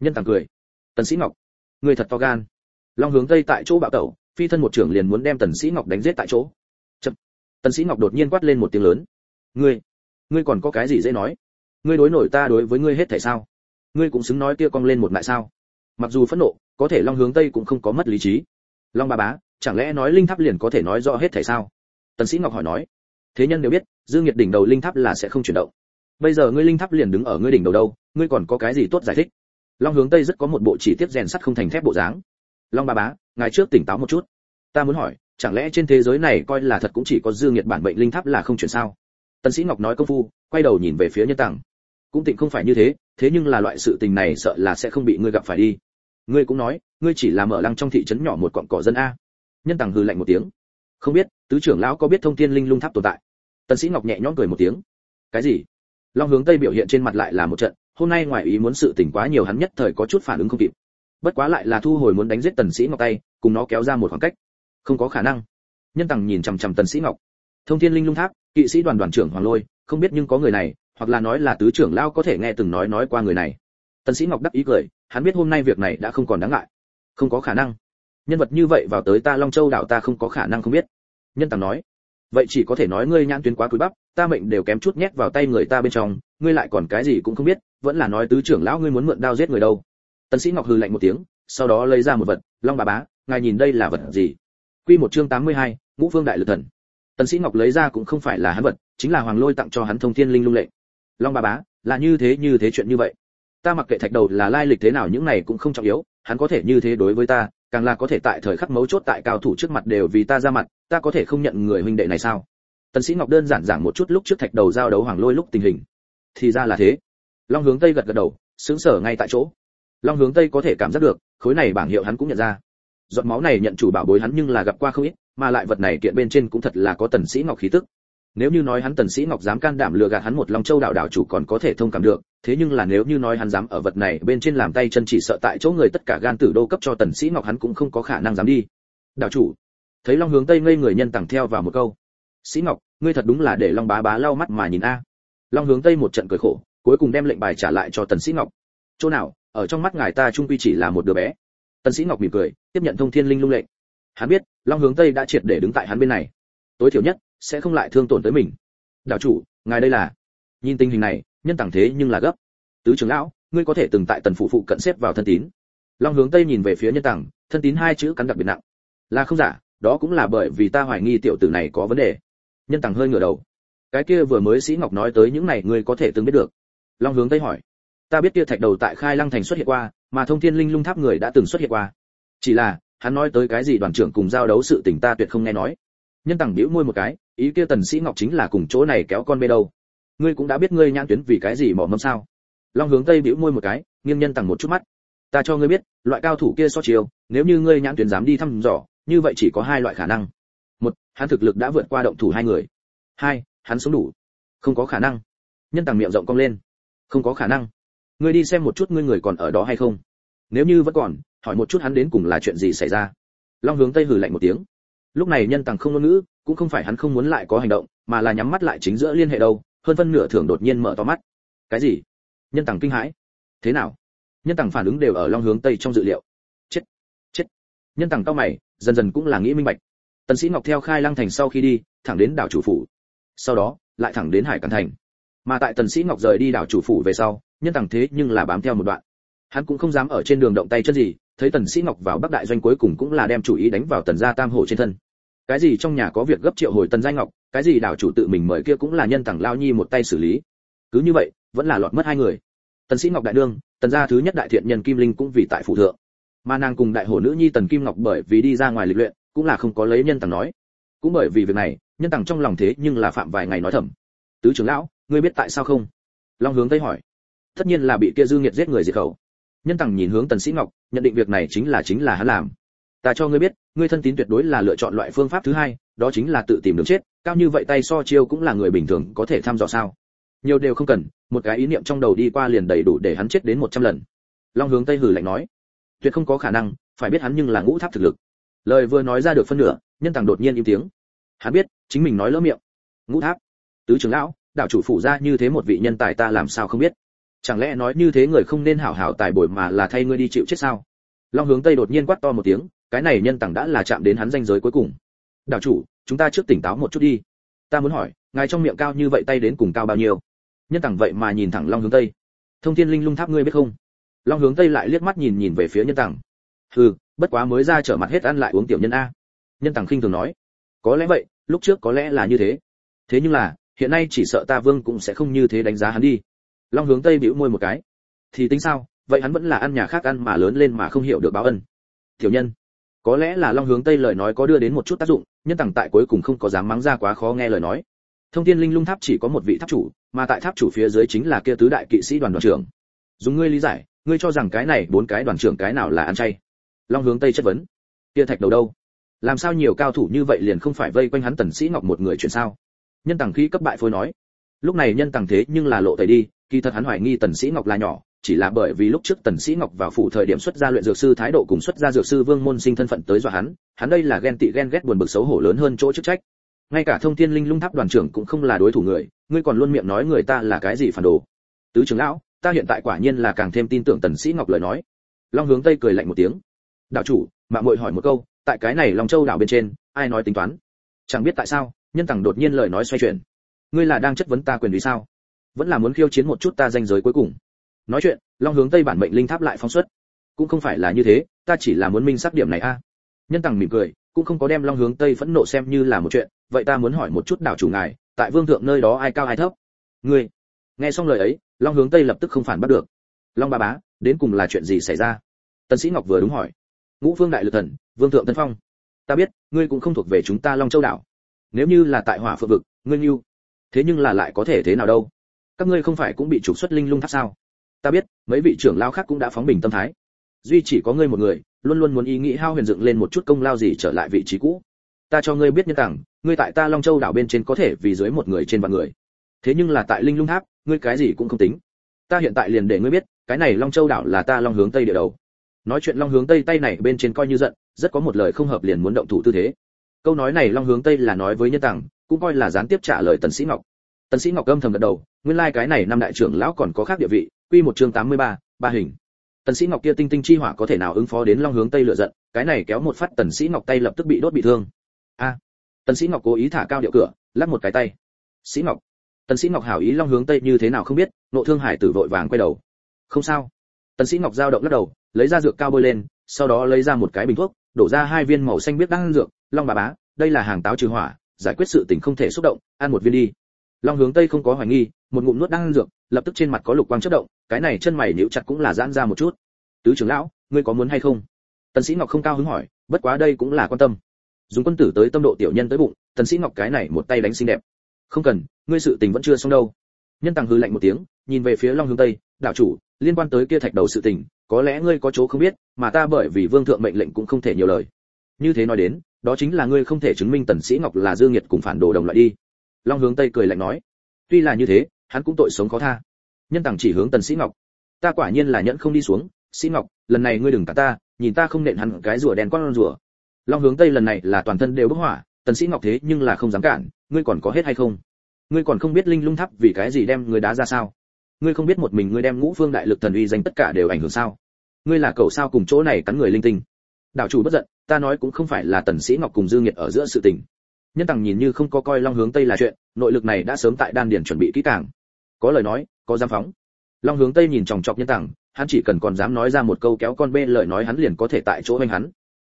Speaker 1: Nhân tàng cười. Tần sĩ ngọc. Người thật to gan. Long hướng tây tại chỗ bạo tẩu, phi thân một trưởng liền muốn đem tần sĩ ngọc đánh giết tại chỗ. Chậm. tần sĩ ngọc đột nhiên quát lên một tiếng lớn. Ngươi ngươi còn có cái gì dễ nói? Ngươi đối nổi ta đối với ngươi hết thảy sao? Ngươi cũng xứng nói kia cong lên một lại sao? Mặc dù phẫn nộ, có thể long hướng tây cũng không có mất lý trí. Long ba bá, chẳng lẽ nói linh tháp liền có thể nói rõ hết thảy sao? Tần sĩ ngọc hỏi nói. Thế nhân đều biết, dương nhiệt đỉnh đầu linh tháp là sẽ không chuyển động. Bây giờ ngươi linh tháp liền đứng ở ngươi đỉnh đầu đâu, ngươi còn có cái gì tốt giải thích? Long hướng tây rất có một bộ chỉ tiết rèn sắt không thành thép bộ dáng. Long ba bá, ngài trước tỉnh táo một chút. Ta muốn hỏi, chẳng lẽ trên thế giới này coi là thật cũng chỉ có dương nhiệt bản bệnh linh tháp là không chuyển sao? Tần sĩ ngọc nói công phu, quay đầu nhìn về phía nhân tàng cũng tịnh không phải như thế thế nhưng là loại sự tình này sợ là sẽ không bị ngươi gặp phải đi ngươi cũng nói, ngươi chỉ là mở lăng trong thị trấn nhỏ một quặng cỏ dân a. Nhân tàng hừ lạnh một tiếng. Không biết, tứ trưởng lão có biết thông thiên linh lung tháp tồn tại? Tần sĩ ngọc nhẹ nhõm cười một tiếng. Cái gì? Long hướng tây biểu hiện trên mặt lại là một trận, hôm nay ngoài ý muốn sự tỉnh quá nhiều hắn nhất thời có chút phản ứng không kịp. Bất quá lại là thu hồi muốn đánh giết tần sĩ ngọc tay, cùng nó kéo ra một khoảng cách. Không có khả năng. Nhân tàng nhìn chằm chằm tần sĩ ngọc. Thông thiên linh lung tháp, kỵ sĩ đoàn đoàn trưởng hoàng lôi, không biết nhưng có người này, hoặc là nói là tứ trưởng lão có thể nghe từng nói nói qua người này. Tần sĩ ngọc đắc ý cười hắn biết hôm nay việc này đã không còn đáng ngại. Không có khả năng. Nhân vật như vậy vào tới ta long châu đảo ta không có khả năng không biết. Nhân tàng nói vậy chỉ có thể nói ngươi nhãn tuyến quá cúi bắp ta mệnh đều kém chút nhét vào tay người ta bên trong ngươi lại còn cái gì cũng không biết vẫn là nói tứ trưởng lão ngươi muốn mượn đao giết người đâu. Tần sĩ ngọc hừ lạnh một tiếng sau đó lấy ra một vật long bà bá ngài nhìn đây là vật gì? Quy một chương 82, ngũ phương đại lực thần. Tần sĩ ngọc lấy ra cũng không phải là hắn vật chính là hoàng lôi tặng cho hắn thông thiên linh lung lệ. Long bà bá là như thế như thế chuyện như vậy ta mặc kệ thạch đầu là lai lịch thế nào những này cũng không trọng yếu, hắn có thể như thế đối với ta, càng là có thể tại thời khắc mấu chốt tại cao thủ trước mặt đều vì ta ra mặt, ta có thể không nhận người huynh đệ này sao? Tần sĩ ngọc đơn giản giảng một chút lúc trước thạch đầu giao đấu hoàng lôi lúc tình hình. Thì ra là thế. Long hướng tây gật gật đầu sướng sở ngay tại chỗ. Long hướng tây có thể cảm giác được, khối này bảng hiệu hắn cũng nhận ra. Giọt máu này nhận chủ bảo bối hắn nhưng là gặp qua không ít, mà lại vật này kiện bên trên cũng thật là có tần sĩ ngọc khí tức nếu như nói hắn tần sĩ ngọc dám can đảm lừa gạt hắn một long châu đạo đạo chủ còn có thể thông cảm được, thế nhưng là nếu như nói hắn dám ở vật này bên trên làm tay chân chỉ sợ tại chỗ người tất cả gan tử đô cấp cho tần sĩ ngọc hắn cũng không có khả năng dám đi. Đạo chủ, thấy long hướng tây ngây người nhân tặng theo vào một câu. Sĩ ngọc, ngươi thật đúng là để long bá bá lau mắt mà nhìn a. Long hướng tây một trận cười khổ, cuối cùng đem lệnh bài trả lại cho tần sĩ ngọc. Chỗ nào, ở trong mắt ngài ta trung quy chỉ là một đứa bé. Tần sĩ ngọc mỉm cười, tiếp nhận thông thiên linh lung lệnh. Hắn biết, long hướng tây đã triệt để đứng tại hắn bên này. Tối thiểu nhất sẽ không lại thương tổn tới mình. Đạo chủ ngài đây là? Nhìn tình hình này nhân tàng thế nhưng là gấp. Tứ trưởng lão ngươi có thể từng tại tần phụ phụ cận xếp vào thân tín. Long hướng tây nhìn về phía nhân tàng, thân tín hai chữ cắn đặc biệt nặng. Là không giả đó cũng là bởi vì ta hoài nghi tiểu tử này có vấn đề. Nhân tàng hơi ngửa đầu. Cái kia vừa mới sĩ ngọc nói tới những này ngươi có thể từng biết được. Long hướng tây hỏi. Ta biết kia thạch đầu tại khai lăng thành xuất hiện qua mà thông thiên linh lung tháp người đã từng xuất hiện qua. Chỉ là hắn nói tới cái gì đoàn trưởng cùng giao đấu sự tình ta tuyệt không nghe nói nhân tằng bĩu môi một cái, ý kia tần sĩ ngọc chính là cùng chỗ này kéo con bê đâu. Ngươi cũng đã biết ngươi nhãn tuyến vì cái gì mỏ mâm sao? Long hướng tây bĩu môi một cái, nghiêng nhân tằng một chút mắt. Ta cho ngươi biết, loại cao thủ kia so chiều nếu như ngươi nhãn tuyến dám đi thăm dò, như vậy chỉ có hai loại khả năng. Một, hắn thực lực đã vượt qua động thủ hai người. Hai, hắn sống đủ. Không có khả năng. Nhân tằng miệng rộng cong lên. Không có khả năng. Ngươi đi xem một chút ngươi người còn ở đó hay không. Nếu như vẫn còn, hỏi một chút hắn đến cùng là chuyện gì xảy ra. Long hướng tây hừ lạnh một tiếng lúc này nhân tàng không ngôn ngữ, cũng không phải hắn không muốn lại có hành động, mà là nhắm mắt lại chính giữa liên hệ đâu, hơn phân nửa thường đột nhiên mở to mắt. Cái gì? Nhân tàng kinh hãi. Thế nào? Nhân tàng phản ứng đều ở long hướng tây trong dự liệu. Chết chết. Nhân tàng cao mày, dần dần cũng là nghĩ minh bạch. Tần sĩ ngọc theo khai lăng thành sau khi đi, thẳng đến đảo chủ phủ. Sau đó, lại thẳng đến hải cẩn thành. Mà tại tần sĩ ngọc rời đi đảo chủ phủ về sau, nhân tàng thế nhưng là bám theo một đoạn. Hắn cũng không dám ở trên đường động tay chân gì thấy tần sĩ ngọc vào bắc đại doanh cuối cùng cũng là đem chủ ý đánh vào tần gia tam hổ trên thân. Cái gì trong nhà có việc gấp triệu hồi tần gia ngọc, cái gì đảo chủ tự mình mời kia cũng là nhân tặng lao nhi một tay xử lý. Cứ như vậy, vẫn là lọt mất hai người. Tần sĩ ngọc đại đương, tần gia thứ nhất đại thiện nhân kim linh cũng vì tại phụ thượng. Mà nàng cùng đại hổ nữ nhi tần kim ngọc bởi vì đi ra ngoài lịch luyện, cũng là không có lấy nhân tặng nói. Cũng bởi vì việc này, nhân tặng trong lòng thế nhưng là phạm vài ngày nói thầm. Tứ trưởng lão, ngươi biết tại sao không? Long hướng tây hỏi. Tất nhiên là bị kia dư nghiệt giết người diệt khẩu nhân tằng nhìn hướng tần sĩ ngọc, nhận định việc này chính là chính là hắn làm. Ta cho ngươi biết, ngươi thân tín tuyệt đối là lựa chọn loại phương pháp thứ hai, đó chính là tự tìm đường chết, cao như vậy tay so chiêu cũng là người bình thường có thể thăm dò sao. Nhiều đều không cần, một cái ý niệm trong đầu đi qua liền đầy đủ để hắn chết đến một trăm lần. Long hướng tây hử lạnh nói, tuyệt không có khả năng, phải biết hắn nhưng là ngũ tháp thực lực. Lời vừa nói ra được phân nửa, nhân tàng đột nhiên im tiếng. Hắn biết, chính mình nói lỡ miệng. Ngũ tháp? Tứ trưởng lão, đạo chủ phủ ra như thế một vị nhân tài ta làm sao không biết? Chẳng lẽ nói như thế người không nên hảo hảo tài bồi mà là thay ngươi đi chịu chết sao? Long hướng tây đột nhiên quát to một tiếng, cái này nhân tặng đã là chạm đến hắn danh giới cuối cùng. Đạo chủ, chúng ta trước tỉnh táo một chút đi. Ta muốn hỏi, ngài trong miệng cao như vậy tay đến cùng cao bao nhiêu? Nhân tặng vậy mà nhìn thẳng long hướng tây. Thông thiên linh lung tháp ngươi biết không? Long hướng tây lại liếc mắt nhìn nhìn về phía nhân tặng hừ, bất quá mới ra trở mặt hết ăn lại uống tiểu nhân a. Nhân tặng khinh thường nói. Có lẽ vậy, lúc trước có lẽ là như thế. Thế nhưng là, hiện nay chỉ sợ ta vương cũng sẽ không như thế đánh giá hắn đi long hướng tây bĩu môi một cái. Thì tính sao? Vậy hắn vẫn là ăn nhà khác ăn mà lớn lên mà không hiểu được báo ân. Tiểu nhân, có lẽ là long hướng tây lời nói có đưa đến một chút tác dụng, nhân tặng tại cuối cùng không có dám mắng ra quá khó nghe lời nói. Thông thiên linh lung tháp chỉ có một vị tháp chủ, mà tại tháp chủ phía dưới chính là kia tứ đại kỵ sĩ đoàn đoàn trưởng. Dùng ngươi lý giải, ngươi cho rằng cái này bốn cái đoàn trưởng cái nào là ăn chay? Long hướng tây chất vấn. Kia thạch đầu đâu? Làm sao nhiều cao thủ như vậy liền không phải vây quanh hắn tần sĩ ngọc một người chuyện sao? Nhân tặng khí cấp bại phôi nói lúc này nhân tàng thế nhưng là lộ tẩy đi, kỳ thật hắn hoài nghi tần sĩ ngọc là nhỏ, chỉ là bởi vì lúc trước tần sĩ ngọc vào phủ thời điểm xuất gia luyện dược sư thái độ cùng xuất gia dược sư vương môn sinh thân phận tới dọa hắn hắn đây là ghen tị ghen ghét buồn bực xấu hổ lớn hơn chỗ chức trách. Ngay cả thông thiên linh lung tháp đoàn trưởng cũng không là đối thủ người, ngươi còn luôn miệng nói người ta là cái gì phản đồ. Tứ trưởng lão, ta hiện tại quả nhiên là càng thêm tin tưởng tần sĩ ngọc lời nói. Long hướng tây cười lạnh một tiếng. Đạo chủ mạng muội hỏi một câu, tại cái này long châu đảo bên trên, ai nói tính toán? Chẳng biết tại sao, nhân tàng đột nhiên lời nói xoay chuyển ngươi là đang chất vấn ta quyền vì sao? Vẫn là muốn khiêu chiến một chút ta danh giới cuối cùng. Nói chuyện, long hướng tây bản mệnh linh tháp lại phóng xuất. Cũng không phải là như thế, ta chỉ là muốn minh xác điểm này a. Nhân tằng mỉm cười, cũng không có đem long hướng tây phẫn nộ xem như là một chuyện, vậy ta muốn hỏi một chút đảo chủ ngài, tại vương thượng nơi đó ai cao ai thấp? Ngươi. Nghe xong lời ấy, long hướng tây lập tức không phản bắt được. Long ba bá, đến cùng là chuyện gì xảy ra? Tần sĩ ngọc vừa đúng hỏi. Ngũ vương đại lực thần, vương thượng tân phong. Ta biết, ngươi cũng không thuộc về chúng ta long châu đảo. Nếu như là tại hỏa phượng vực, ngươi như thế nhưng là lại có thể thế nào đâu? Các ngươi không phải cũng bị trục xuất linh lung tháp sao? Ta biết, mấy vị trưởng lao khác cũng đã phóng bình tâm thái. Duy chỉ có ngươi một người, luôn luôn muốn ý nghĩ hao huyền dựng lên một chút công lao gì trở lại vị trí cũ. Ta cho ngươi biết nhân tặng, ngươi tại ta long châu đảo bên trên có thể vì dưới một người trên vạn người. Thế nhưng là tại linh lung tháp, ngươi cái gì cũng không tính. Ta hiện tại liền để ngươi biết, cái này long châu đảo là ta long hướng tây địa đầu. Nói chuyện long hướng tây, tay này bên trên coi như giận, rất có một lời không hợp liền muốn động thủ tư thế câu nói này long hướng tây là nói với nhân Tặng, cũng coi là gián tiếp trả lời tần sĩ ngọc. Tần sĩ ngọc âm thầm gật đầu nguyên lai like cái này năm đại trưởng lão còn có khác địa vị quy một chương 83, ba hình. Tần sĩ ngọc kia tinh tinh chi hỏa có thể nào ứng phó đến long hướng tây lửa giận cái này kéo một phát tần sĩ ngọc tay lập tức bị đốt bị thương. A. À, tần sĩ ngọc cố ý thả cao điệu cửa lắc một cái tay. Sĩ ngọc. Tần sĩ ngọc hảo ý long hướng tây như thế nào không biết nộ thương hải tử vội vàng quay đầu. Không sao. Tần sĩ ngọc giao động lắc đầu lấy ra dược cao bôi lên sau đó lấy ra một cái bình thuốc đổ ra hai viên màu xanh biết đang dược long bà bá, đây là hàng táo trừ hỏa, giải quyết sự tình không thể xúc động, ăn một viên đi. Long hướng tây không có hoài nghi, một ngụm nuốt đang ăn dược, lập tức trên mặt có lục quang chớp động, cái này chân mày níu chặt cũng là giãn ra một chút. Tứ trưởng lão, ngươi có muốn hay không? Tần sĩ ngọc không cao hứng hỏi, bất quá đây cũng là quan tâm. Dùng quân tử tới tâm độ tiểu nhân tới bụng, tần sĩ ngọc cái này một tay đánh xinh đẹp. Không cần, ngươi sự tình vẫn chưa xong đâu. Nhân tăng hừ lạnh một tiếng, nhìn về phía long hướng tây, đạo chủ, liên quan tới kia thạch đầu sự tình, có lẽ ngươi có chỗ không biết, mà ta bởi vì vương thượng mệnh lệnh cũng không thể nhiều lời. Như thế nói đến đó chính là ngươi không thể chứng minh tần sĩ ngọc là dương nhiệt cùng phản đồ đồng loại đi. Long hướng tây cười lạnh nói, tuy là như thế, hắn cũng tội sống khó tha. Nhân tàng chỉ hướng tần sĩ ngọc. Ta quả nhiên là nhẫn không đi xuống, sĩ ngọc, lần này ngươi đừng cả ta, nhìn ta không nện hắn cái rùa đen con rùa. Long hướng tây lần này là toàn thân đều bốc hỏa tần sĩ ngọc thế nhưng là không dám cản, ngươi còn có hết hay không? Ngươi còn không biết linh lung tháp vì cái gì đem ngươi đá ra sao? Ngươi không biết một mình ngươi đem ngũ phương đại lực thần uy danh tất cả đều ảnh hưởng sao? Ngươi là cậu sao cùng chỗ này cắn người linh tinh? Đạo chủ bất giận ta nói cũng không phải là tần sĩ ngọc cùng dương nghiệt ở giữa sự tình. Nhân tằng nhìn như không có coi long hướng tây là chuyện, nội lực này đã sớm tại đan điền chuẩn bị kỹ càng. Có lời nói, có dám phóng. Long hướng tây nhìn chòng chọc nhân tằng, hắn chỉ cần còn dám nói ra một câu kéo con bê lời nói hắn liền có thể tại chỗ anh hắn.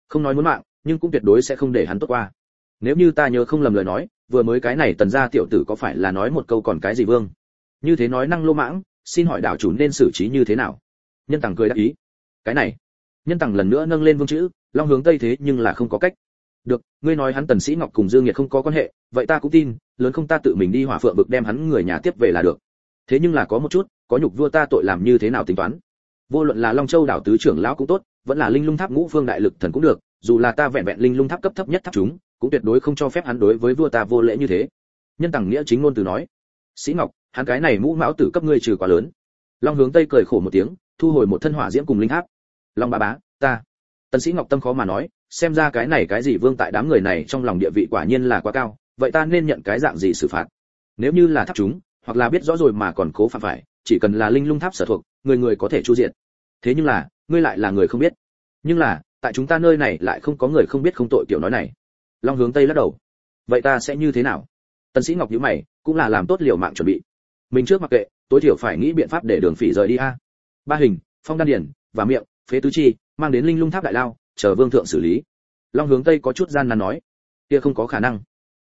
Speaker 1: Không nói muốn mạng, nhưng cũng tuyệt đối sẽ không để hắn tốt qua. Nếu như ta nhớ không lầm lời nói, vừa mới cái này tần gia tiểu tử có phải là nói một câu còn cái gì vương? Như thế nói năng lô mãng, xin hỏi đạo chủ nên xử trí như thế nào? Nhân tằng cười đáp ý. Cái này. Nhân tằng lần nữa nâng lên vương chữ long hướng tây thế nhưng là không có cách. Được, ngươi nói hắn tần sĩ ngọc cùng dương nhiệt không có quan hệ, vậy ta cũng tin, lớn không ta tự mình đi hỏa phượng vực đem hắn người nhà tiếp về là được. Thế nhưng là có một chút, có nhục vua ta tội làm như thế nào tính toán? Vô luận là long châu đảo tứ trưởng lão cũng tốt, vẫn là linh lung tháp ngũ phương đại lực thần cũng được, dù là ta vẹn vẹn linh lung tháp cấp thấp nhất tháp chúng, cũng tuyệt đối không cho phép hắn đối với vua ta vô lễ như thế. Nhân tằng nghĩa chính ngôn từ nói, sĩ ngọc, hắn cái này mũ mão tử cấp ngươi trừ quá lớn. Long hướng tây cười khổ một tiếng, thu hồi một thân hỏa diễm cùng linh tháp. Long bà bá, ta tần sĩ ngọc tâm khó mà nói, xem ra cái này cái gì vương tại đám người này trong lòng địa vị quả nhiên là quá cao, vậy ta nên nhận cái dạng gì xử phạt? Nếu như là tháp chúng, hoặc là biết rõ rồi mà còn cố phạm phải, chỉ cần là linh lung tháp sở thuộc, người người có thể chu diện. Thế nhưng là, ngươi lại là người không biết. Nhưng là, tại chúng ta nơi này lại không có người không biết không tội kiểu nói này. Long hướng tây lắc đầu. Vậy ta sẽ như thế nào? Tần sĩ ngọc nhíu mày, cũng là làm tốt liều mạng chuẩn bị. Mình trước mặc kệ, tối thiểu phải nghĩ biện pháp để đường phỉ rời đi a. Ba hình, phong đan điển, và miệng phế tứ chi, mang đến linh lung tháp đại lao, chờ vương thượng xử lý. Long hướng tây có chút gian nan nói, kia không có khả năng.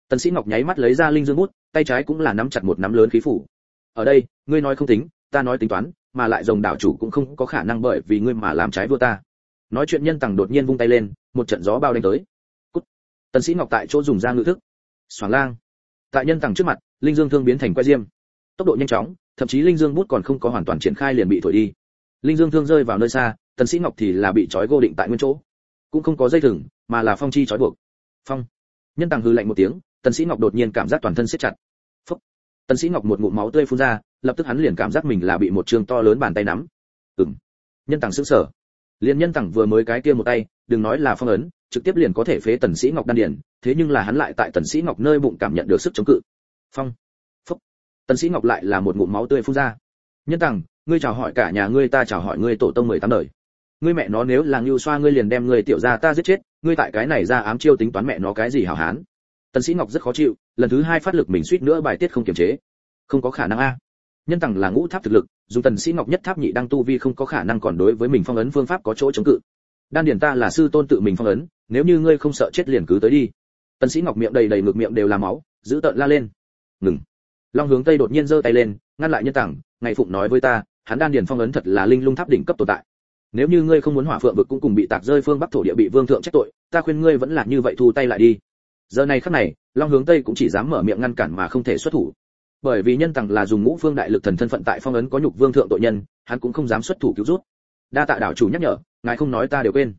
Speaker 1: Tần sĩ ngọc nháy mắt lấy ra linh dương bút, tay trái cũng là nắm chặt một nắm lớn khí phủ. Ở đây, ngươi nói không tính, ta nói tính toán, mà lại rồng đảo chủ cũng không có khả năng bởi vì ngươi mà làm trái vua ta. Nói chuyện nhân tằng đột nhiên vung tay lên, một trận gió bao đánh tới. Cút. tần sĩ ngọc tại chỗ dùng ra ngữ thức. Xoáng lang. Tại nhân tằng trước mặt, linh dương thương biến thành que diêm. Tốc độ nhanh chóng, thậm chí linh dương bút còn không có hoàn toàn triển khai liền bị thổi đi. Linh dương thương rơi vào nơi xa tần sĩ ngọc thì là bị trói gô định tại nguyên chỗ cũng không có dây thừng mà là phong chi trói buộc. Phong. Nhân tàng hư lạnh một tiếng tần sĩ ngọc đột nhiên cảm giác toàn thân siết chặt. Phúc. tần sĩ ngọc một ngụm máu tươi phun ra lập tức hắn liền cảm giác mình là bị một trường to lớn bàn tay nắm. Ừm. Nhân tàng sững sờ. Liên nhân tàng vừa mới cái kia một tay đừng nói là phong ấn trực tiếp liền có thể phế tần sĩ ngọc đan điển thế nhưng là hắn lại tại tần sĩ ngọc nơi bụng cảm nhận được sức chống cự. Phong. Phúc. Tần sĩ ngọc lại là một ngụm máu tươi phun ra. Nhân tàng, ngươi chào hỏi cả nhà ngươi ta chào hỏi ngươi tổ tông mười tám đời ngươi mẹ nó nếu là ngưu xoa ngươi liền đem ngươi tiểu gia ta giết chết, ngươi tại cái này ra ám chiêu tính toán mẹ nó cái gì hảo hán. Tần sĩ ngọc rất khó chịu, lần thứ hai phát lực mình suýt nữa bài tiết không kiềm chế. Không có khả năng a. Nhân tằng là ngũ tháp thực lực dù tần sĩ ngọc nhất tháp nhị đăng tu vi không có khả năng còn đối với mình phong ấn phương pháp có chỗ chống cự. Đan điển ta là sư tôn tự mình phong ấn, nếu như ngươi không sợ chết liền cứ tới đi. Tần sĩ ngọc miệng đầy đầy ngược miệng đều là máu, giữ tợn la lên. Ngừng. Long hướng tây đột nhiên giơ tay lên, ngăn lại nhân tằng ngày phụng nói với ta, hắn đan điển phong ấn thật là linh lung tháp đỉnh cấp tồn tại nếu như ngươi không muốn hỏa phượng vực cũng cùng bị tạc rơi phương bắc thổ địa bị vương thượng trách tội, ta khuyên ngươi vẫn là như vậy thu tay lại đi. Giờ này khắc này, long hướng tây cũng chỉ dám mở miệng ngăn cản mà không thể xuất thủ. Bởi vì nhân tằng là dùng ngũ phương đại lực thần thân phận tại phong ấn có nhục vương thượng tội nhân, hắn cũng không dám xuất thủ cứu rút. Đa tạ đảo chủ nhắc nhở, ngài không nói ta đều quên.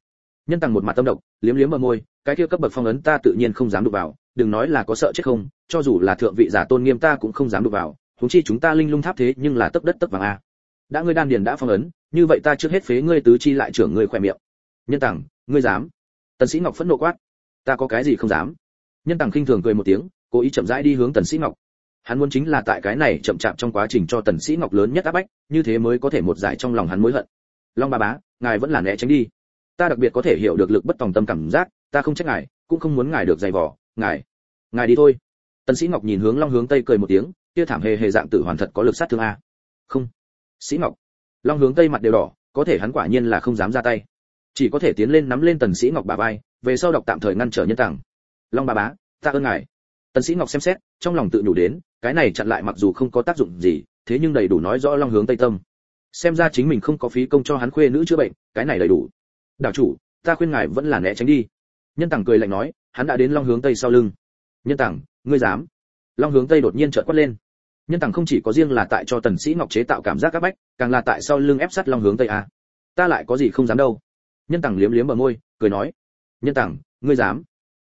Speaker 1: Nhân tằng một mặt tâm độc, liếm liếm ở môi, cái kia cấp bậc phong ấn ta tự nhiên không dám đụng vào, đừng nói là có sợ chết không, cho dù là thượng vị giả tôn nghiêm ta cũng không dám đụng vào, huống chi chúng ta linh lung tháp thế nhưng là tấp đất tấp vàng a đã ngươi đan điền đã phong ấn, như vậy ta trước hết phế ngươi tứ chi lại trưởng ngươi khỏe miệng. Nhân tằng, ngươi dám? Tần sĩ ngọc phẫn nộ quát. Ta có cái gì không dám? Nhân tằng khinh thường cười một tiếng, cố ý chậm rãi đi hướng tần sĩ ngọc. Hắn muốn chính là tại cái này chậm chạp trong quá trình cho tần sĩ ngọc lớn nhất áp bách, như thế mới có thể một giải trong lòng hắn mối hận. Long ba bá, ngài vẫn là né tránh đi. Ta đặc biệt có thể hiểu được lực bất tòng tâm cảm giác, ta không trách ngài, cũng không muốn ngài được dày vò, ngài ngài đi thôi. Tần sĩ ngọc nhìn hướng long hướng tây cười một tiếng, kia thảm hề hề dạng tử hoàn thật có lực sát thương a. Không sĩ ngọc. Long hướng tây mặt đều đỏ, có thể hắn quả nhiên là không dám ra tay. Chỉ có thể tiến lên nắm lên tần sĩ ngọc bà vai, về sau đọc tạm thời ngăn trở nhân tàng. Long bà bá ta ơn ngài. Tần sĩ ngọc xem xét, trong lòng tự nhủ đến, cái này chặn lại mặc dù không có tác dụng gì, thế nhưng đầy đủ nói rõ long hướng tây tâm. Xem ra chính mình không có phí công cho hắn khuê nữ chữa bệnh, cái này đầy đủ. Đảo chủ, ta khuyên ngài vẫn là né tránh đi. Nhân tàng cười lạnh nói, hắn đã đến long hướng tây sau lưng. Nhân tàng, ngươi dám. Long hướng tây đột nhiên trợn quát lên nhân tàng không chỉ có riêng là tại cho tần sĩ ngọc chế tạo cảm giác các bách càng là tại sau lưng ép sát long hướng tây a. Ta lại có gì không dám đâu. Nhân tàng liếm liếm bờ môi cười nói. Nhân tàng ngươi dám.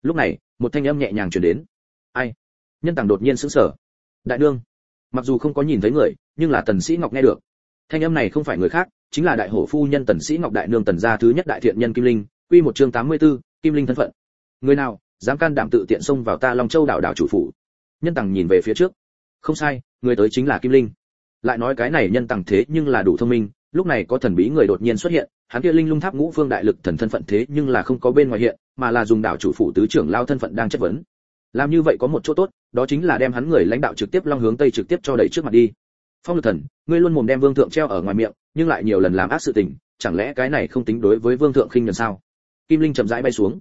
Speaker 1: Lúc này một thanh âm nhẹ nhàng truyền đến. Ai? Nhân tàng đột nhiên sững sờ. Đại đương mặc dù không có nhìn thấy người nhưng là tần sĩ ngọc nghe được. Thanh âm này không phải người khác chính là đại hổ phu nhân tần sĩ ngọc đại nương tần gia thứ nhất đại thiện nhân kim linh quy một chương 84, kim linh thân phận. Người nào dám can đảm tự tiện xông vào ta long châu đảo đảo chủ phủ. Nhân tằng nhìn về phía trước không sai, người tới chính là kim linh. Lại nói cái này nhân tặng thế nhưng là đủ thông minh, lúc này có thần bí người đột nhiên xuất hiện, hắn kia linh lung tháp ngũ phương đại lực thần thân phận thế nhưng là không có bên ngoài hiện, mà là dùng đảo chủ phủ tứ trưởng lao thân phận đang chất vấn. Làm như vậy có một chỗ tốt, đó chính là đem hắn người lãnh đạo trực tiếp long hướng tây trực tiếp cho đẩy trước mặt đi. Phong lực thần, ngươi luôn mồm đem vương thượng treo ở ngoài miệng, nhưng lại nhiều lần làm ác sự tình, chẳng lẽ cái này không tính đối với vương thượng khinh nhẫn sao? Kim linh chậm rãi bay xuống.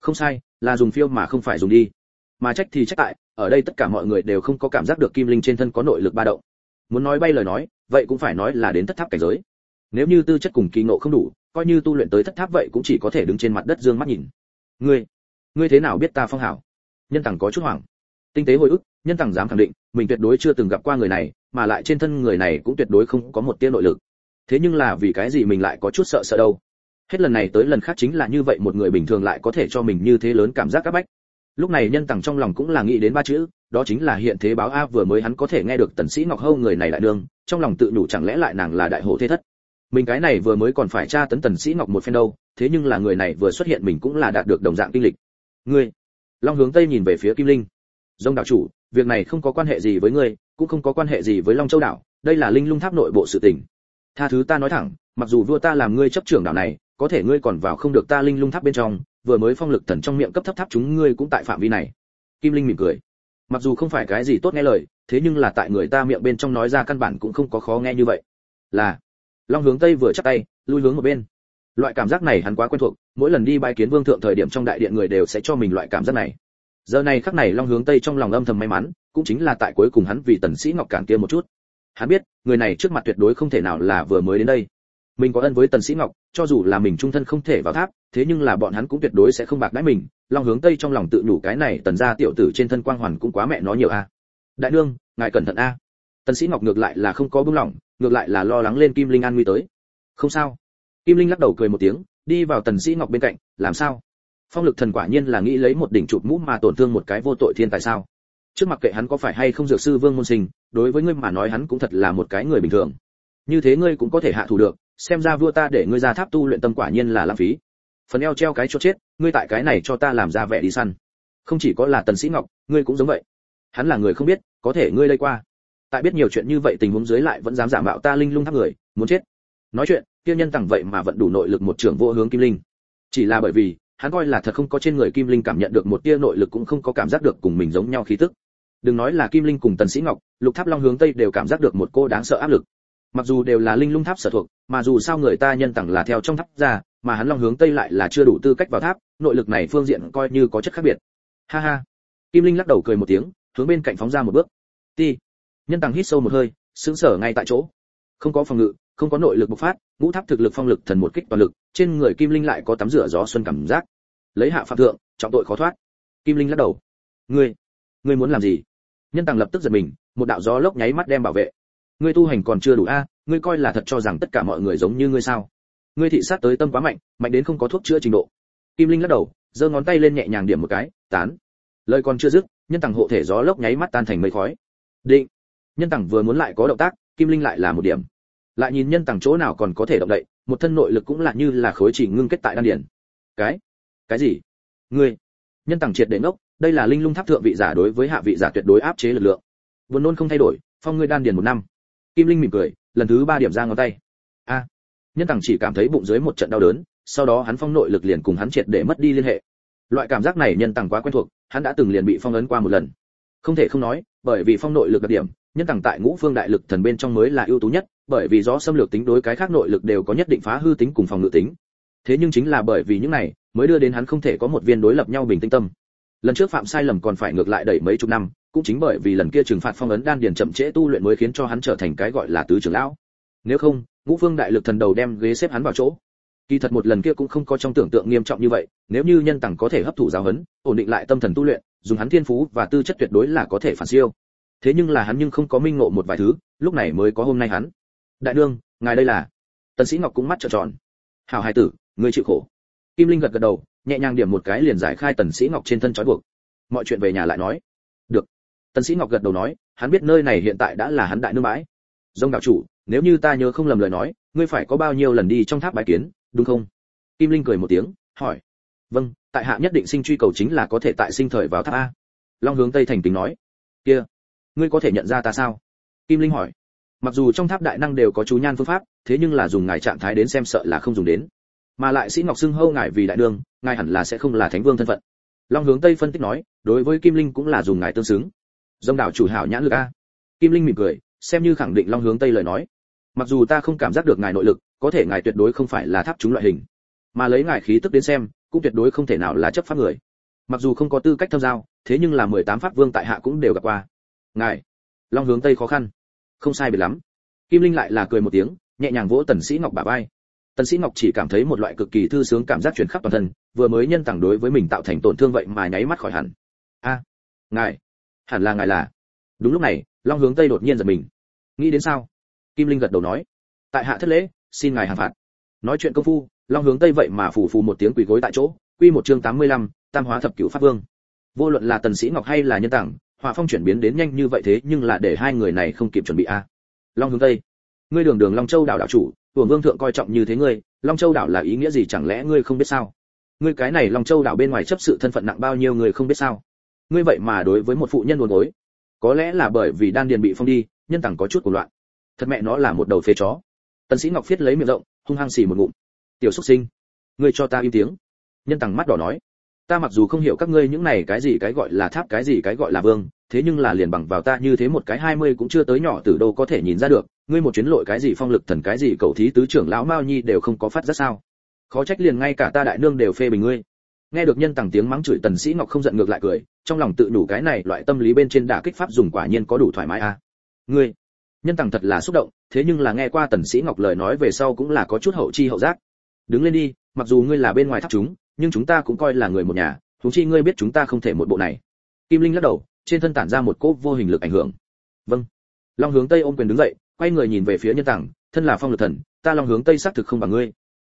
Speaker 1: Không sai, là dùng phiêu mà không phải dùng đi mà trách thì trách tại, ở đây tất cả mọi người đều không có cảm giác được kim linh trên thân có nội lực ba động. Muốn nói bay lời nói, vậy cũng phải nói là đến thất tháp cảnh giới. Nếu như tư chất cùng kỳ ngộ không đủ, coi như tu luyện tới thất tháp vậy cũng chỉ có thể đứng trên mặt đất dương mắt nhìn. Ngươi ngươi thế nào biết ta phong hảo? Nhân tằng có chút hoảng. Tinh tế hồi ức, nhân tằng dám khẳng định, mình tuyệt đối chưa từng gặp qua người này, mà lại trên thân người này cũng tuyệt đối không có một tia nội lực. Thế nhưng là vì cái gì mình lại có chút sợ sợ đâu? Hết lần này tới lần khác chính là như vậy, một người bình thường lại có thể cho mình như thế lớn cảm giác các bách lúc này nhân tằng trong lòng cũng là nghĩ đến ba chữ, đó chính là hiện thế báo a vừa mới hắn có thể nghe được tần sĩ ngọc hâu người này lại đương trong lòng tự nhủ chẳng lẽ lại nàng là đại hộ thế thất. Mình cái này vừa mới còn phải tra tấn tần sĩ ngọc một phen đâu, thế nhưng là người này vừa xuất hiện mình cũng là đạt được đồng dạng kinh lịch. Ngươi, long hướng tây nhìn về phía kim linh. Dông đạo chủ, việc này không có quan hệ gì với ngươi, cũng không có quan hệ gì với long châu đảo, đây là linh lung tháp nội bộ sự tình. Tha thứ ta nói thẳng, mặc dù vua ta làm ngươi chấp trưởng đảo này, có thể ngươi còn vào không được ta linh lung tháp bên trong vừa mới phong lực thần trong miệng cấp thấp tháp chúng ngươi cũng tại phạm vi này. Kim linh mỉm cười. Mặc dù không phải cái gì tốt nghe lời, thế nhưng là tại người ta miệng bên trong nói ra căn bản cũng không có khó nghe như vậy. Là, long hướng tây vừa chắc tay, lui hướng một bên. Loại cảm giác này hắn quá quen thuộc, mỗi lần đi bái kiến vương thượng thời điểm trong đại điện người đều sẽ cho mình loại cảm giác này. Giờ này khắc này long hướng tây trong lòng âm thầm may mắn, cũng chính là tại cuối cùng hắn vì tần sĩ ngọc cản kia một chút. Hắn biết, người này trước mặt tuyệt đối không thể nào là vừa mới đến đây. Mình có ân với tần sĩ ngọc, cho dù là mình trung thân không thể vào tháp thế nhưng là bọn hắn cũng tuyệt đối sẽ không bạc đãi mình, long hướng tây trong lòng tự nhủ cái này tần gia tiểu tử trên thân quang hoàn cũng quá mẹ nó nhiều a. Đại nương, ngài cẩn thận a. Tần sĩ ngọc ngược lại là không có buông lỏng, ngược lại là lo lắng lên kim linh an nguy tới. Không sao. Kim linh lắc đầu cười một tiếng, đi vào tần sĩ ngọc bên cạnh, làm sao? Phong lực thần quả nhiên là nghĩ lấy một đỉnh chụp mũ mà tổn thương một cái vô tội thiên tài sao? Trước mặt kệ hắn có phải hay không dược sư vương môn sinh, đối với ngươi mà nói hắn cũng thật là một cái người bình thường. Như thế ngươi cũng có thể hạ thủ được, xem ra vua ta để ngươi ra tháp tu luyện tâm quả nhiên là lãng phí phần eo treo cái cho chết, ngươi tại cái này cho ta làm ra vẻ đi săn. Không chỉ có là tần sĩ ngọc, ngươi cũng giống vậy. Hắn là người không biết, có thể ngươi lây qua. Tại biết nhiều chuyện như vậy tình huống dưới lại vẫn dám giả mạo ta linh lung tháp người, muốn chết. Nói chuyện, kia nhân tặng vậy mà vẫn đủ nội lực một trưởng vô hướng kim linh. Chỉ là bởi vì, hắn coi là thật không có trên người kim linh cảm nhận được một tia nội lực cũng không có cảm giác được cùng mình giống nhau khí tức. Đừng nói là kim linh cùng tần sĩ ngọc, lục tháp long hướng tây đều cảm giác được một cô đáng sợ áp lực. Mặc dù đều là linh lung tháp sở thuộc, mà dù sao người ta nhân tặng là theo trong tháp ra mà hắn long hướng tây lại là chưa đủ tư cách vào tháp, nội lực này phương diện coi như có chất khác biệt. Ha ha. Kim linh lắc đầu cười một tiếng, hướng bên cạnh phóng ra một bước. Ti. Nhân tàng hít sâu một hơi, sững sờ ngay tại chỗ. Không có phòng ngự, không có nội lực bộc phát, ngũ tháp thực lực phong lực thần một kích toàn lực, trên người kim linh lại có tắm rửa gió xuân cảm giác. Lấy hạ phạm thượng, trọng tội khó thoát. Kim linh lắc đầu. Ngươi ngươi muốn làm gì? Nhân tàng lập tức giật mình, một đạo gió lốc nháy mắt đem bảo vệ. Ngươi tu hành còn chưa đủ a, ngươi coi là thật cho rằng tất cả mọi người giống như ngươi sao? Ngươi thị sát tới tâm quá mạnh mạnh đến không có thuốc chữa trình độ. Kim linh lắc đầu, giơ ngón tay lên nhẹ nhàng điểm một cái, tán. Lời còn chưa dứt, nhân tàng hộ thể gió lốc nháy mắt tan thành mây khói. Định. Nhân tàng vừa muốn lại có động tác, kim linh lại là một điểm. Lại nhìn nhân tàng chỗ nào còn có thể động đậy, một thân nội lực cũng là như là khối chỉ ngưng kết tại đan điển cái? Cái gì? Ngươi. Nhân tàng triệt để ngốc, đây là linh lung tháp thượng vị giả đối với hạ vị giả tuyệt đối áp chế lực lượng. Vốn nôn không thay đổi, phong ngươi đan điền một năm. Kim linh mỉm cười, lần thứ ba điểm ra ngón tay. A nhân tàng chỉ cảm thấy bụng dưới một trận đau đớn, sau đó hắn phong nội lực liền cùng hắn triệt để mất đi liên hệ. Loại cảm giác này nhân tàng quá quen thuộc, hắn đã từng liền bị phong ấn qua một lần. Không thể không nói, bởi vì phong nội lực đặc điểm, nhân tàng tại ngũ phương đại lực thần bên trong mới là ưu tú nhất, bởi vì do xâm lược tính đối cái khác nội lực đều có nhất định phá hư tính cùng phòng ngự tính. Thế nhưng chính là bởi vì những này, mới đưa đến hắn không thể có một viên đối lập nhau bình tĩnh tâm. Lần trước phạm sai lầm còn phải ngược lại đẩy mấy chục năm, cũng chính bởi vì lần kia trừng phạt phong ấn đan điền chậm trễ tu luyện mới khiến cho hắn trở thành cái gọi là tứ trưởng lão nếu không, ngũ phương đại lực thần đầu đem ghế xếp hắn vào chỗ. Kỳ thật một lần kia cũng không có trong tưởng tượng nghiêm trọng như vậy, nếu như nhân tằng có thể hấp thụ giáo huấn, ổn định lại tâm thần tu luyện, dùng hắn thiên phú và tư chất tuyệt đối là có thể phản siêu. Thế nhưng là hắn nhưng không có minh ngộ một vài thứ, lúc này mới có hôm nay hắn. Đại đương ngài đây là? Tần sĩ ngọc cũng mắt trợn tròn. Hảo hải tử, ngươi chịu khổ. Kim linh gật gật đầu, nhẹ nhàng điểm một cái liền giải khai tần sĩ ngọc trên thân trói buộc. Mọi chuyện về nhà lại nói. Được. Tần sĩ ngọc gật đầu nói, hắn biết nơi này hiện tại đã là hắn đại nương bãi dông đạo chủ nếu như ta nhớ không lầm lời nói, ngươi phải có bao nhiêu lần đi trong tháp bái kiến, đúng không? Kim linh cười một tiếng, hỏi. Vâng tại hạ nhất định sinh truy cầu chính là có thể tại sinh thời vào tháp a. Long hướng tây thành kính nói. Kia, ngươi có thể nhận ra ta sao? Kim linh hỏi. Mặc dù trong tháp đại năng đều có chú nhan phương pháp, thế nhưng là dùng ngài trạng thái đến xem sợ là không dùng đến. Mà lại sĩ ngọc xưng hâu ngài vì đại đương ngài hẳn là sẽ không là thánh vương thân phận. Long hướng tây phân tích nói, đối với kim linh cũng là dùng ngài tương xứng. Dông đảo chủ hảo nhãn lực a. Kim linh mỉm cười, xem như khẳng định long hướng tây lời nói mặc dù ta không cảm giác được ngài nội lực, có thể ngài tuyệt đối không phải là tháp chúng loại hình. Mà lấy ngài khí tức đến xem, cũng tuyệt đối không thể nào là chấp pháp người. Mặc dù không có tư cách tham giao, thế nhưng là mười tám pháp vương tại hạ cũng đều gặp qua. Ngài, long hướng tây khó khăn. Không sai biệt lắm. Kim linh lại là cười một tiếng, nhẹ nhàng vỗ tần sĩ ngọc bả vai. Tần sĩ ngọc chỉ cảm thấy một loại cực kỳ thư sướng cảm giác truyền khắp toàn thân, vừa mới nhân tặng đối với mình tạo thành tổn thương vậy mà nháy mắt khỏi hẳn. A, ngài, hẳn là ngài là. Đúng lúc này, long hướng tây đột nhiên giật mình. Nghĩ đến sao? Kim linh gật đầu nói tại hạ thất lễ xin ngài hàng phạt. Nói chuyện công phu long hướng tây vậy mà phủ phù một tiếng quỳ gối tại chỗ quy một chương 85, tam hóa thập cửu pháp vương. Vô luận là tần sĩ ngọc hay là nhân tặng hỏa phong chuyển biến đến nhanh như vậy thế nhưng là để hai người này không kịp chuẩn bị a. Long hướng tây ngươi đường đường long châu đảo đảo chủ hưởng vương thượng coi trọng như thế ngươi long châu đảo là ý nghĩa gì chẳng lẽ ngươi không biết sao? Ngươi cái này long châu đảo bên ngoài chấp sự thân phận nặng bao nhiêu người không biết sao? Ngươi vậy mà đối với một phụ nhân buồn gối có lẽ là bởi vì đan điền bị phong đi nhân tặng có chút của loạn thật mẹ nó là một đầu phế chó. Tần sĩ ngọc phiết lấy miệng rộng, hung hăng xì một ngụm. Tiểu xuất sinh, ngươi cho ta im tiếng. Nhân tằng mắt đỏ nói, ta mặc dù không hiểu các ngươi những này cái gì cái gọi là tháp, cái gì cái gọi là vương, thế nhưng là liền bằng vào ta như thế một cái hai mươi cũng chưa tới nhỏ tử đâu có thể nhìn ra được, ngươi một chuyến lội cái gì phong lực thần cái gì cầu thí tứ trưởng lão mao nhi đều không có phát giác sao. Khó trách liền ngay cả ta đại nương đều phê bình ngươi. Nghe được nhân tằng tiếng mắng chửi, tần sĩ ngọc không giận ngược lại cười, trong lòng tự đủ cái này, loại tâm lý bên trên đả kích pháp dùng quả nhiên có đủ thoải mái à. Ngươi nhân tằng thật là xúc động, thế nhưng là nghe qua tần sĩ ngọc lời nói về sau cũng là có chút hậu chi hậu giác. Đứng lên đi, mặc dù ngươi là bên ngoài tháp chúng, nhưng chúng ta cũng coi là người một nhà chúng chi ngươi biết chúng ta không thể một bộ này. Kim linh lắc đầu, trên thân tản ra một cỗ vô hình lực ảnh hưởng. Vâng. Long hướng tây ôm quyền đứng dậy, quay người nhìn về phía nhân tàng, thân là phong lực thần, ta long hướng tây xác thực không bằng ngươi.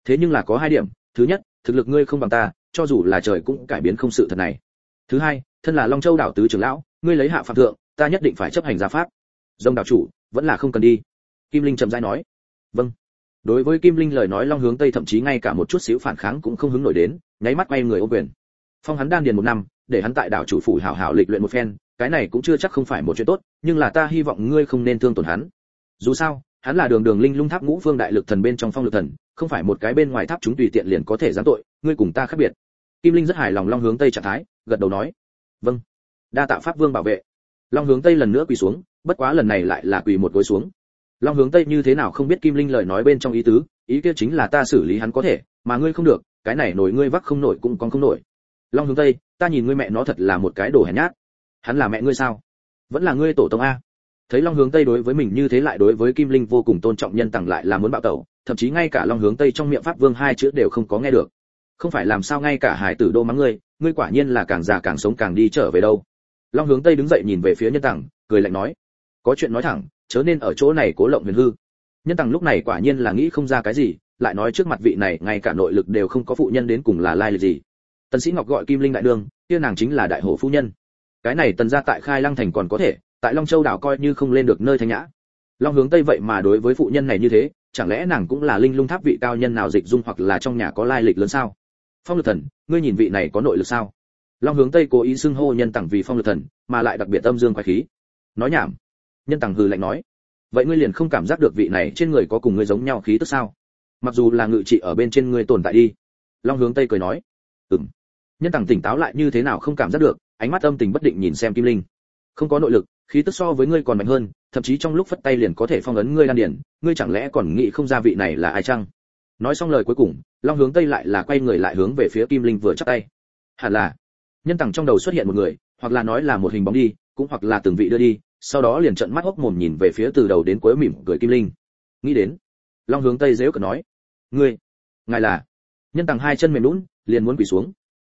Speaker 1: Thế nhưng là có hai điểm, thứ nhất, thực lực ngươi không bằng ta, cho dù là trời cũng cải biến không sự thật này. Thứ hai, thân là long châu đảo tứ trưởng lão, ngươi lấy hạ phạm thượng, ta nhất định phải chấp hành gia pháp. Dông đạo chủ vẫn là không cần đi. Kim linh chậm rãi nói. Vâng. Đối với kim linh lời nói long hướng tây thậm chí ngay cả một chút xíu phản kháng cũng không hứng nổi đến, nháy mắt quay người ô quyền. Phong hắn đan điền một năm, để hắn tại đảo chủ phủ hảo hảo lịch luyện một phen, cái này cũng chưa chắc không phải một chuyện tốt, nhưng là ta hy vọng ngươi không nên thương tổn hắn. Dù sao, hắn là đường đường linh lung tháp ngũ phương đại lực thần bên trong phong lực thần, không phải một cái bên ngoài tháp chúng tùy tiện liền có thể giáng tội, ngươi cùng ta khác biệt. Kim linh rất hài lòng long hướng tây trạng thái, gật đầu nói. Vâng. Đa tạ pháp vương bảo vệ long hướng tây lần nữa quỳ xuống, bất quá lần này lại là quỳ một gối xuống. Long hướng tây như thế nào không biết kim linh lời nói bên trong ý tứ, ý kia chính là ta xử lý hắn có thể, mà ngươi không được, cái này nổi ngươi vắc không nổi cũng còn không nổi. Long hướng tây, ta nhìn ngươi mẹ nó thật là một cái đồ hèn nhát. Hắn là mẹ ngươi sao? Vẫn là ngươi tổ tông a. Thấy long hướng tây đối với mình như thế lại đối với kim linh vô cùng tôn trọng nhân tặng lại là muốn bạo tẩu, thậm chí ngay cả long hướng tây trong miệng pháp vương hai chữ đều không có nghe được. Không phải làm sao ngay cả hải tử đô mắng ngươi ngươi quả nhiên là càng già càng sống càng đi trở về đâu long hướng tây đứng dậy nhìn về phía nhân tằng, cười lạnh nói, có chuyện nói thẳng, chớ nên ở chỗ này cố lộng huyền hư. Nhân tằng lúc này quả nhiên là nghĩ không ra cái gì, lại nói trước mặt vị này, ngay cả nội lực đều không có phụ nhân đến cùng là lai lịch gì. Tần sĩ ngọc gọi kim linh đại đương kia nàng chính là đại hổ phu nhân. Cái này tần gia tại khai lăng thành còn có thể, tại long châu đảo coi như không lên được nơi thanh nhã. Long hướng tây vậy mà đối với phụ nhân này như thế, chẳng lẽ nàng cũng là linh lung tháp vị cao nhân nào dịch dung hoặc là trong nhà có lai lịch lớn sao? Phong lực thần, ngươi nhìn vị này có nội lực sao? Long hướng tây cố ý xưng hô nhân tặng vì phong lực thần, mà lại đặc biệt âm dương quái khí. Nói nhảm. Nhân tặng hừ lạnh nói. Vậy ngươi liền không cảm giác được vị này trên người có cùng ngươi giống nhau khí tức sao? Mặc dù là ngự trị ở bên trên ngươi tồn tại đi. Long hướng tây cười nói. Ừm. Nhân tặng tỉnh táo lại như thế nào không cảm giác được, ánh mắt âm tình bất định nhìn xem kim linh. Không có nội lực, khí tức so với ngươi còn mạnh hơn, thậm chí trong lúc phất tay liền có thể phong ấn ngươi đan điển ngươi chẳng lẽ còn nghĩ không ra vị này là ai chăng? Nói xong lời cuối cùng, long hướng tây lại là quay người lại hướng về phía kim linh vừa chắp tay. Hẳn là nhân tằng trong đầu xuất hiện một người, hoặc là nói là một hình bóng đi, cũng hoặc là từng vị đưa đi, sau đó liền trợn mắt hốc mồm nhìn về phía từ đầu đến cuối mỉm cười kim linh. Nghĩ đến, long hướng tây dễu cợt nói, ngươi, ngài là nhân tằng hai chân mềm lún, liền muốn quỳ xuống.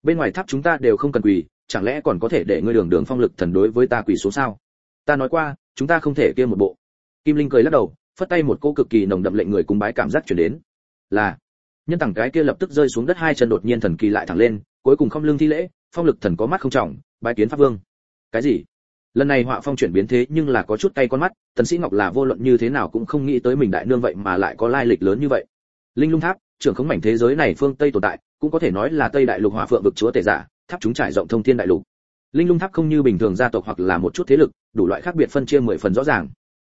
Speaker 1: Bên ngoài tháp chúng ta đều không cần quỳ, chẳng lẽ còn có thể để ngươi đường đường phong lực thần đối với ta quỳ xuống sao? Ta nói qua, chúng ta không thể kia một bộ. Kim linh cười lắc đầu, phất tay một cô cực kỳ nồng đậm lệnh người cung bái cảm giác chuyển đến. Là nhân tằng cái kia lập tức rơi xuống đất hai chân đột nhiên thần kỳ lại thẳng lên, cuối cùng không lưng thi lễ phong lực thần có mắt không trọng, bái kiến pháp vương. Cái gì? Lần này họa phong chuyển biến thế nhưng là có chút cay con mắt, tần sĩ ngọc là vô luận như thế nào cũng không nghĩ tới mình đại nương vậy mà lại có lai lịch lớn như vậy. Linh lung tháp, trưởng khống mảnh thế giới này phương tây tồn tại, cũng có thể nói là tây đại lục hỏa phượng vực chúa tể giả, tháp chúng trải rộng thông thiên đại lục. Linh lung tháp không như bình thường gia tộc hoặc là một chút thế lực, đủ loại khác biệt phân chia mười phần rõ ràng.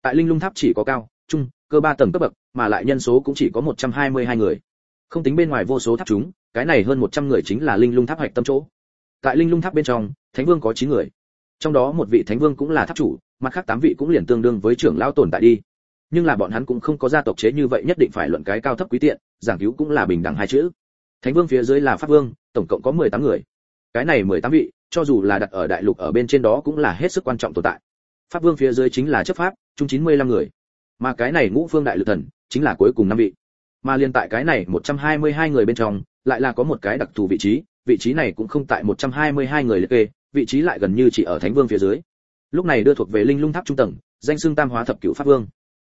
Speaker 1: Tại linh lung tháp chỉ có cao, trung, cơ ba tầng cấp bậc, mà lại nhân số cũng chỉ có 122 người. Không tính bên ngoài vô số tháp chúng, cái này hơn 100 người chính là linh lung tháp hoạch tâm chỗ tại linh lung tháp bên trong, thánh vương có chín người. Trong đó một vị thánh vương cũng là tháp chủ, mặt khác tám vị cũng liền tương đương với trưởng lão tồn tại đi. Nhưng là bọn hắn cũng không có gia tộc chế như vậy nhất định phải luận cái cao thấp quý tiện, giảng cứu cũng là bình đẳng hai chữ. Thánh vương phía dưới là pháp vương, tổng cộng có 18 người. Cái này 18 vị, cho dù là đặt ở đại lục ở bên trên đó cũng là hết sức quan trọng tồn tại. Pháp vương phía dưới chính là chấp pháp, chung 95 người. Mà cái này ngũ phương đại lực thần, chính là cuối cùng năm vị. Mà liên tại cái này 122 người bên trong, lại là có một cái đặc thù vị trí vị trí này cũng không tại 122 người liệt kê, vị trí lại gần như chỉ ở thánh vương phía dưới. Lúc này đưa thuộc về linh lung tháp trung tầng, danh xưng tam hóa thập cửu pháp vương.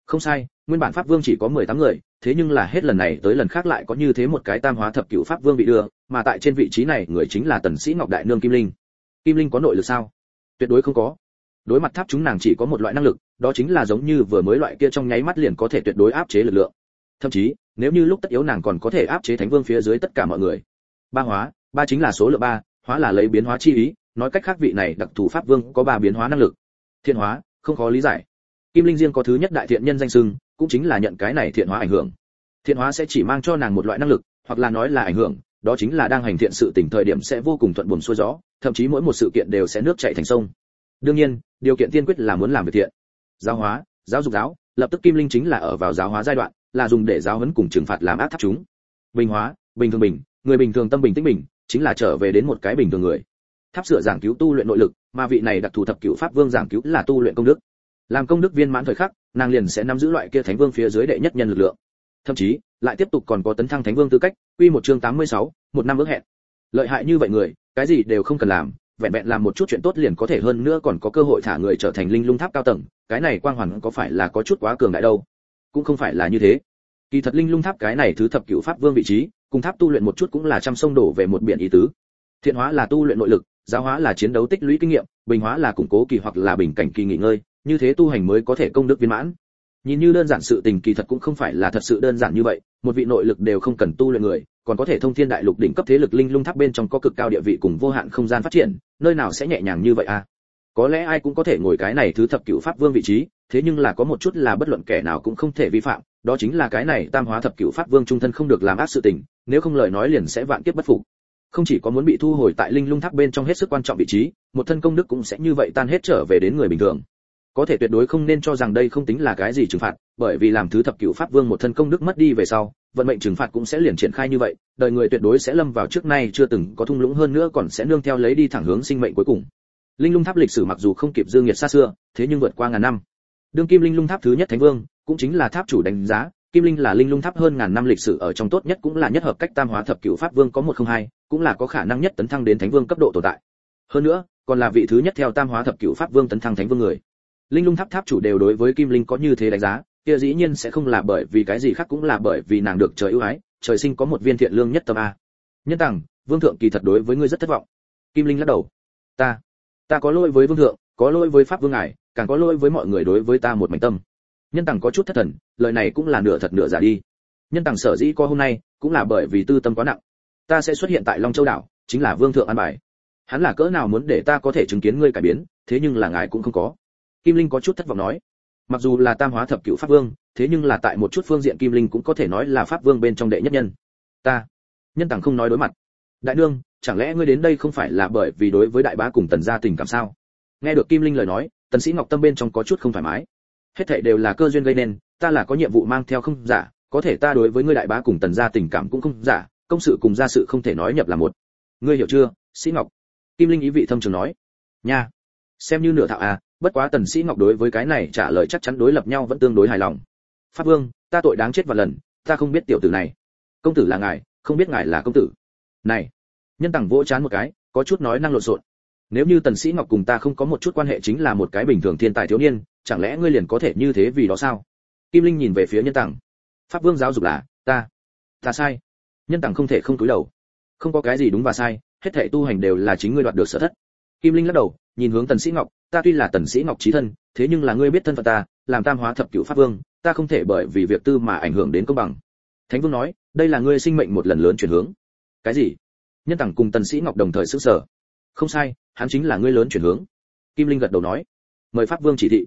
Speaker 1: Không sai, nguyên bản pháp vương chỉ có 18 người, thế nhưng là hết lần này tới lần khác lại có như thế một cái tam hóa thập cửu pháp vương bị đưa, mà tại trên vị trí này người chính là tần sĩ ngọc đại nương kim linh. Kim linh có nội lực sao? Tuyệt đối không có. Đối mặt tháp chúng nàng chỉ có một loại năng lực, đó chính là giống như vừa mới loại kia trong nháy mắt liền có thể tuyệt đối áp chế lực lượng. Thậm chí, nếu như lúc tất yếu nàng còn có thể áp chế thánh vương phía dưới tất cả mọi người. Ba hóa ba chính là số lượng ba, hóa là lấy biến hóa chi ý, nói cách khác vị này đặc thù pháp vương có ba biến hóa năng lực. Thiện hóa, không khó lý giải. Kim linh riêng có thứ nhất đại thiện nhân danh sưng cũng chính là nhận cái này thiện hóa ảnh hưởng. Thiện hóa sẽ chỉ mang cho nàng một loại năng lực, hoặc là nói là ảnh hưởng, đó chính là đang hành thiện sự tỉnh thời điểm sẽ vô cùng thuận buồm xuôi gió, thậm chí mỗi một sự kiện đều sẽ nước chảy thành sông. Đương nhiên, điều kiện tiên quyết là muốn làm việc thiện. Giáo hóa, giáo dục giáo, lập tức kim linh chính là ở vào giáo hóa giai đoạn, là dùng để giáo huấn cùng trừng phạt làm ác tháp chúng. Bình hóa, bình thường bình, người bình thường tâm bình tĩnh bình chính là trở về đến một cái bình thường người. Tháp sửa giảng cứu tu luyện nội lực mà vị này đặc thù thập cửu pháp vương giảng cứu là tu luyện công đức. Làm công đức viên mãn thời khắc nàng liền sẽ nắm giữ loại kia thánh vương phía dưới đệ nhất nhân lực lượng. Thậm chí lại tiếp tục còn có tấn thăng thánh vương tư cách quy một chương 86, một năm ước hẹn. Lợi hại như vậy người cái gì đều không cần làm vẹn vẹn làm một chút chuyện tốt liền có thể hơn nữa còn có cơ hội thả người trở thành linh lung tháp cao tầng cái này quang hoàn có phải là có chút quá cường đại đâu? Cũng không phải là như thế. Kỳ thật linh lung tháp cái này thứ thập cửu pháp vương vị trí cùng tháp tu luyện một chút cũng là trăm sông đổ về một biển ý tứ. Thiện hóa là tu luyện nội lực, giáo hóa là chiến đấu tích lũy kinh nghiệm, bình hóa là củng cố kỳ hoặc là bình cảnh kỳ nghỉ ngơi, như thế tu hành mới có thể công đức viên mãn. Nhìn như đơn giản sự tình kỳ thật cũng không phải là thật sự đơn giản như vậy, một vị nội lực đều không cần tu luyện người, còn có thể thông thiên đại lục đỉnh cấp thế lực linh lung tháp bên trong có cực cao địa vị cùng vô hạn không gian phát triển, nơi nào sẽ nhẹ nhàng như vậy à? Có lẽ ai cũng có thể ngồi cái này thứ thập cửu pháp vương vị trí, thế nhưng là có một chút là bất luận kẻ nào cũng không thể vi phạm, đó chính là cái này tam hóa thập cửu pháp vương trung thân không được làm ác sự tình nếu không lời nói liền sẽ vạn kiếp bất phục. Không chỉ có muốn bị thu hồi tại linh lung tháp bên trong hết sức quan trọng vị trí, một thân công đức cũng sẽ như vậy tan hết trở về đến người bình thường. Có thể tuyệt đối không nên cho rằng đây không tính là cái gì trừng phạt, bởi vì làm thứ thập cửu pháp vương một thân công đức mất đi về sau, vận mệnh trừng phạt cũng sẽ liền triển khai như vậy, đời người tuyệt đối sẽ lâm vào trước nay chưa từng có thung lũng hơn nữa còn sẽ nương theo lấy đi thẳng hướng sinh mệnh cuối cùng. Linh lung tháp lịch sử mặc dù không kịp dương nhiệt xa xưa, thế nhưng vượt qua ngàn năm. Đương kim linh lung tháp thứ nhất thánh vương, cũng chính là tháp chủ đánh giá kim linh là linh lung tháp hơn ngàn năm lịch sử, ở trong tốt nhất cũng là nhất hợp cách tam hóa thập cửu pháp vương có một không hai, cũng là có khả năng nhất tấn thăng đến thánh vương cấp độ tồn tại. Hơn nữa, còn là vị thứ nhất theo tam hóa thập cửu pháp vương tấn thăng thánh vương người. Linh lung tháp tháp chủ đều đối với kim linh có như thế đánh giá, kia dĩ nhiên sẽ không là bởi vì cái gì khác cũng là bởi vì nàng được trời ưu ái, trời sinh có một viên thiện lương nhất tâm a. Nhân tằng, vương thượng kỳ thật đối với ngươi rất thất vọng. Kim linh lắc đầu. Ta ta có lỗi với vương thượng, có lỗi với pháp vương ngài, càng có lỗi với mọi người đối với ta một mảnh tâm nhân tằng có chút thất thần, lời này cũng là nửa thật nửa giả đi. Nhân tằng sở dĩ có hôm nay, cũng là bởi vì tư tâm quá nặng. Ta sẽ xuất hiện tại long châu đảo, chính là vương thượng an bài. Hắn là cỡ nào muốn để ta có thể chứng kiến ngươi cải biến, thế nhưng là ngài cũng không có. Kim linh có chút thất vọng nói. Mặc dù là tam hóa thập Cựu pháp vương, thế nhưng là tại một chút phương diện kim linh cũng có thể nói là pháp vương bên trong đệ nhất nhân. Ta. Nhân tằng không nói đối mặt. Đại đương chẳng lẽ ngươi đến đây không phải là bởi vì đối với đại bá cùng tần gia tình cảm sao? Nghe được kim linh lời nói, tần sĩ ngọc tâm bên trong có chút không thoải mái hết thảy đều là cơ duyên gây nên, ta là có nhiệm vụ mang theo không giả, có thể ta đối với ngươi đại bá cùng tần gia tình cảm cũng không giả, công sự cùng gia sự không thể nói nhập là một. Ngươi hiểu chưa, sĩ ngọc? Kim linh ý vị thâm trường nói. Nha. Xem như nửa thạo à bất quá tần sĩ ngọc đối với cái này trả lời chắc chắn đối lập nhau vẫn tương đối hài lòng. Pháp vương, ta tội đáng chết vạn lần, ta không biết tiểu tử này. Công tử là ngài, không biết ngài là công tử. Này. Nhân tằng vỗ chán một cái, có chút nói năng lộn xộn. Nếu như tần sĩ ngọc cùng ta không có một chút quan hệ chính là một cái bình thường thiên tài thiếu niên chẳng lẽ ngươi liền có thể như thế vì đó sao? Kim linh nhìn về phía nhân Tặng, pháp vương giáo dục là ta ta sai. Nhân Tặng không thể không cúi đầu. Không có cái gì đúng và sai hết thảy tu hành đều là chính ngươi đoạt được sở thất. Kim linh lắc đầu nhìn hướng tần sĩ ngọc ta tuy là tần sĩ ngọc trí thân thế nhưng là ngươi biết thân phận ta làm tam hóa thập cửu pháp vương ta không thể bởi vì việc tư mà ảnh hưởng đến công bằng. Thánh vương nói đây là ngươi sinh mệnh một lần lớn chuyển hướng. Cái gì? Nhân tặng cùng tần sĩ ngọc đồng thời sức sở không sai hắn chính là ngươi lớn chuyển hướng. Kim linh gật đầu nói mời pháp vương chỉ thị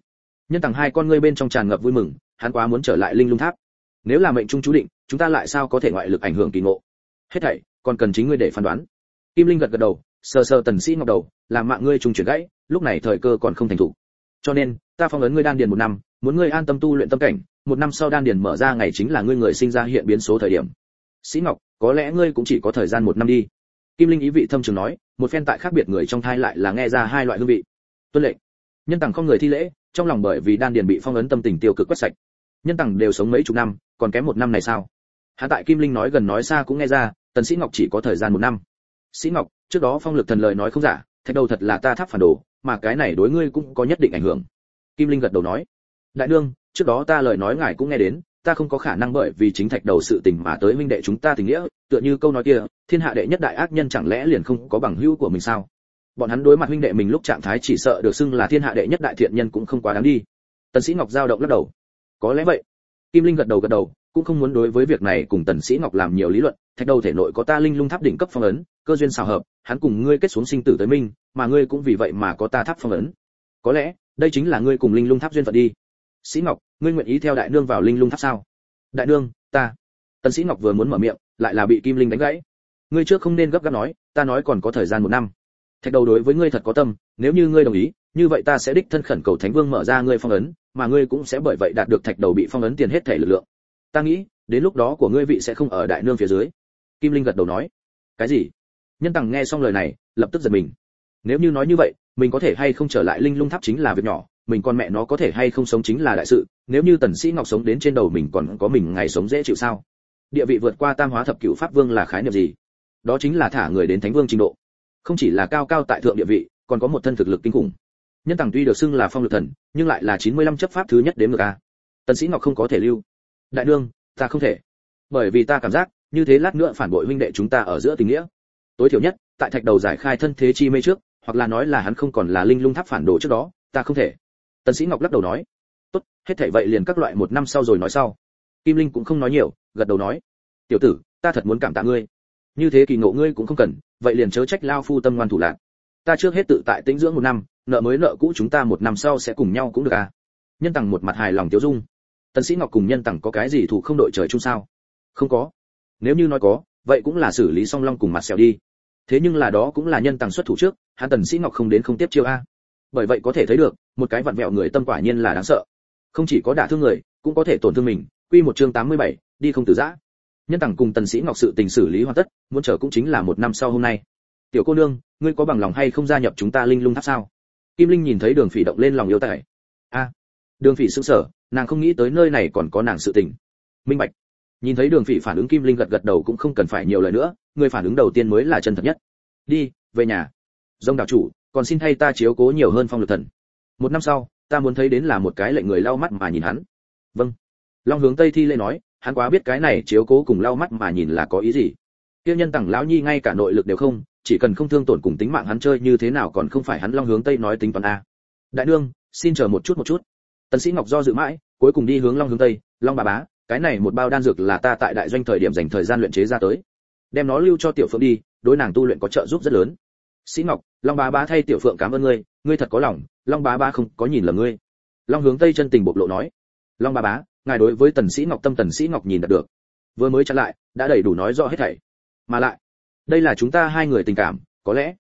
Speaker 1: nhân tặng hai con ngươi bên trong tràn ngập vui mừng, hắn quá muốn trở lại linh lung tháp. Nếu là mệnh trung chú định, chúng ta lại sao có thể ngoại lực ảnh hưởng kỳ ngộ? Hết thảy, còn cần chính ngươi để phán đoán. Kim linh gật gật đầu, sờ sờ tần sĩ ngọc đầu, làm mạng ngươi trùng chuyển gãy, lúc này thời cơ còn không thành thủ. Cho nên, ta phong ấn ngươi đan điền một năm, muốn ngươi an tâm tu luyện tâm cảnh, một năm sau đan điền mở ra ngày chính là ngươi người sinh ra hiện biến số thời điểm. Sĩ ngọc, có lẽ ngươi cũng chỉ có thời gian một năm đi. Kim linh ý vị thâm trường nói, một phen tại khác biệt người trong thai lại là nghe ra hai loại hương vị. Tuân lệnh. Nhân tặng không người thi lễ trong lòng bởi vì đan điền bị phong ấn tâm tình tiêu cực quét sạch. Nhân tằng đều sống mấy chục năm, còn kém một năm này sao? Hạ tại kim linh nói gần nói xa cũng nghe ra, tần sĩ ngọc chỉ có thời gian một năm. Sĩ ngọc, trước đó phong lực thần lời nói không giả, thạch đầu thật là ta tháp phản đồ, mà cái này đối ngươi cũng có nhất định ảnh hưởng. Kim linh gật đầu nói, đại đương trước đó ta lời nói ngài cũng nghe đến, ta không có khả năng bởi vì chính thạch đầu sự tình mà tới huynh đệ chúng ta tình nghĩa, tựa như câu nói kia, thiên hạ đệ nhất đại ác nhân chẳng lẽ liền không có bằng hữu của mình sao? Bọn hắn đối mặt huynh đệ mình lúc trạng thái chỉ sợ được xưng là thiên hạ đệ nhất đại thiện nhân cũng không quá đáng đi. Tần sĩ ngọc giao động lắc đầu. Có lẽ vậy. Kim linh gật đầu gật đầu, cũng không muốn đối với việc này cùng tần sĩ ngọc làm nhiều lý luận, thạch đầu thể nội có ta linh lung tháp đỉnh cấp phong ấn, cơ duyên xào hợp, hắn cùng ngươi kết xuống sinh tử tới minh mà ngươi cũng vì vậy mà có ta tháp phong ấn. Có lẽ, đây chính là ngươi cùng linh lung tháp duyên phận đi. Sĩ ngọc, ngươi nguyện ý theo đại nương vào linh lung tháp sao? Đại nương, ta. Tần sĩ ngọc vừa muốn mở miệng, lại là bị kim linh đánh gãy. Ngươi trước không nên gấp gáp nói, ta nói còn có thời gian một năm thạch đầu đối với ngươi thật có tâm, nếu như ngươi đồng ý, như vậy ta sẽ đích thân khẩn cầu thánh vương mở ra ngươi phong ấn, mà ngươi cũng sẽ bởi vậy đạt được thạch đầu bị phong ấn tiền hết thể lực lượng. Ta nghĩ, đến lúc đó của ngươi vị sẽ không ở đại nương phía dưới. Kim linh gật đầu nói. Cái gì? Nhân tằng nghe xong lời này, lập tức giật mình. Nếu như nói như vậy, mình có thể hay không trở lại linh lung tháp chính là việc nhỏ, mình con mẹ nó có thể hay không sống chính là đại sự, nếu như tần sĩ ngọc sống đến trên đầu mình còn có mình ngày sống dễ chịu sao? Địa vị vượt qua tam hóa thập cửu pháp vương là khái niệm gì? Đó chính là thả người đến thánh vương trình độ không chỉ là cao cao tại thượng địa vị, còn có một thân thực lực kinh khủng. Nhân tàng tuy được xưng là phong lực thần, nhưng lại là 95 chấp pháp thứ nhất đến ngược a. Tần sĩ ngọc không có thể lưu. Đại đương ta không thể. Bởi vì ta cảm giác, như thế lát nữa phản bội huynh đệ chúng ta ở giữa tình nghĩa. Tối thiểu nhất, tại thạch đầu giải khai thân thế chi mê trước, hoặc là nói là hắn không còn là linh lung tháp phản đồ trước đó, ta không thể. Tần sĩ ngọc lắc đầu nói. Tốt, hết thảy vậy liền các loại một năm sau rồi nói sau. Kim linh cũng không nói nhiều, gật đầu nói. Tiểu tử, ta thật muốn cảm tạ ngươi. Như thế kỳ ngộ ngươi cũng không cần vậy liền chớ trách lao phu tâm ngoan thủ lạc. Ta trước hết tự tại tĩnh dưỡng một năm nợ mới nợ cũ chúng ta một năm sau sẽ cùng nhau cũng được à? Nhân tằng một mặt hài lòng tiêu dung. Tần sĩ ngọc cùng nhân tằng có cái gì thủ không đội trời chung sao? Không có. Nếu như nói có vậy cũng là xử lý song long cùng mặt sẹo đi. Thế nhưng là đó cũng là nhân tằng xuất thủ trước hắn tần sĩ ngọc không đến không tiếp chiêu a. Bởi vậy có thể thấy được một cái vặn vẹo người tâm quả nhiên là đáng sợ. Không chỉ có đả thương người cũng có thể tổn thương mình. Quy một chương 87, đi không từ giã nhân tặng cùng tần sĩ ngọc sự tình xử lý hoàn tất, muốn chờ cũng chính là một năm sau hôm nay. Tiểu cô nương, ngươi có bằng lòng hay không gia nhập chúng ta linh lung tháp sao? Kim linh nhìn thấy đường phỉ động lên lòng yêu tài. A, đường phỉ sững sờ, nàng không nghĩ tới nơi này còn có nàng sự tình. Minh bạch. Nhìn thấy đường phỉ phản ứng kim linh gật gật đầu cũng không cần phải nhiều lời nữa, người phản ứng đầu tiên mới là chân thật nhất. Đi, về nhà. Dông đạo chủ, còn xin thay ta chiếu cố nhiều hơn phong lực thần. Một năm sau, ta muốn thấy đến là một cái lệnh người lau mắt mà nhìn hắn. Vâng. Long hướng tây thi lễ nói hắn quá biết cái này chiếu cố cùng lau mắt mà nhìn là có ý gì. Tiêu nhân tặng lão nhi ngay cả nội lực đều không chỉ cần không thương tổn cùng tính mạng hắn chơi như thế nào còn không phải hắn long hướng tây nói tính toán a. Đại đương, xin chờ một chút một chút. Tần sĩ ngọc do dự mãi cuối cùng đi hướng long hướng tây. Long bà bá cái này một bao đan dược là ta tại đại doanh thời điểm dành thời gian luyện chế ra tới. Đem nó lưu cho tiểu phượng đi đối nàng tu luyện có trợ giúp rất lớn. Sĩ ngọc long bá bá thay tiểu phượng cảm ơn ngươi ngươi thật có lòng long bá bá không có nhìn lầm ngươi. Long hướng tây chân tình bộc lộ nói. Long bá bá ngài đối với tần sĩ ngọc tâm tần sĩ ngọc nhìn được. Vừa mới chặn lại, đã đầy đủ nói rõ hết thảy. Mà lại, đây là chúng ta hai người tình cảm, có lẽ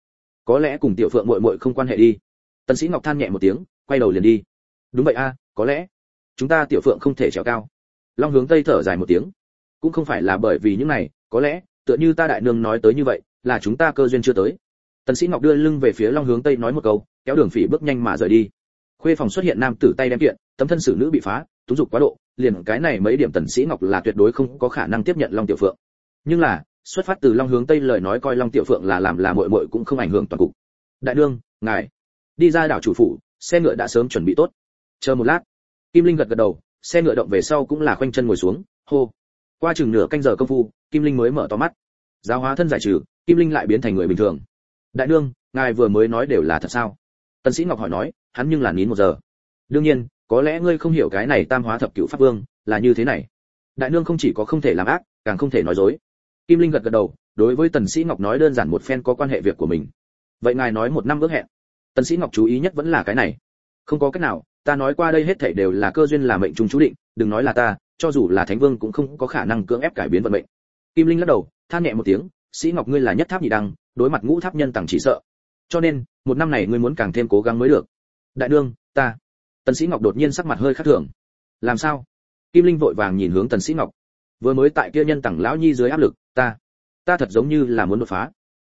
Speaker 1: có lẽ cùng tiểu phượng muội muội không quan hệ đi. Tần sĩ ngọc than nhẹ một tiếng, quay đầu liền đi. Đúng vậy a, có lẽ, chúng ta tiểu phượng không thể trèo cao. Long hướng tây thở dài một tiếng. Cũng không phải là bởi vì những này, có lẽ, tựa như ta đại nương nói tới như vậy, là chúng ta cơ duyên chưa tới. Tần sĩ ngọc đưa lưng về phía long hướng tây nói một câu, kéo đường phỉ bước nhanh mà rời đi. Khuê phòng xuất hiện nam tử tay đem kiện, tấm thân xử nữ bị phá túng dục quá độ liền cái này mấy điểm tần sĩ ngọc là tuyệt đối không có khả năng tiếp nhận long tiểu phượng. Nhưng là, xuất phát từ long hướng tây lời nói coi long tiểu phượng là làm là muội muội cũng không ảnh hưởng toàn cục. Đại đương, ngài, đi ra đảo chủ phủ, xe ngựa đã sớm chuẩn bị tốt. Chờ một lát, kim linh gật gật đầu, xe ngựa động về sau cũng là khoanh chân ngồi xuống, hô. Qua chừng nửa canh giờ công phu, kim linh mới mở to mắt. Giáo hóa thân giải trừ, kim linh lại biến thành người bình thường. Đại đương, ngài vừa mới nói đều là thật sao? Tần sĩ ngọc hỏi nói, hắn nhưng là nín một giờ. Đương nhiên có lẽ ngươi không hiểu cái này tam hóa thập cửu pháp vương là như thế này. Đại nương không chỉ có không thể làm ác, càng không thể nói dối. Kim linh gật gật đầu, đối với tần sĩ ngọc nói đơn giản một phen có quan hệ việc của mình. Vậy ngài nói một năm ước hẹn. Tần sĩ ngọc chú ý nhất vẫn là cái này. Không có cách nào, ta nói qua đây hết thảy đều là cơ duyên là mệnh trung chú định, đừng nói là ta, cho dù là thánh vương cũng không có khả năng cưỡng ép cải biến vận mệnh. Kim linh lắc đầu, than nhẹ một tiếng, sĩ ngọc ngươi là nhất tháp nhị đăng, đối mặt ngũ tháp nhân tàng chỉ sợ. Cho nên, một năm này ngươi muốn càng thêm cố gắng mới được. Đại đương ta tần sĩ ngọc đột nhiên sắc mặt hơi khác thường. Làm sao? Kim linh vội vàng nhìn hướng tần sĩ ngọc. Vừa mới tại kia nhân tặng lão nhi dưới áp lực, ta ta thật giống như là muốn đột phá.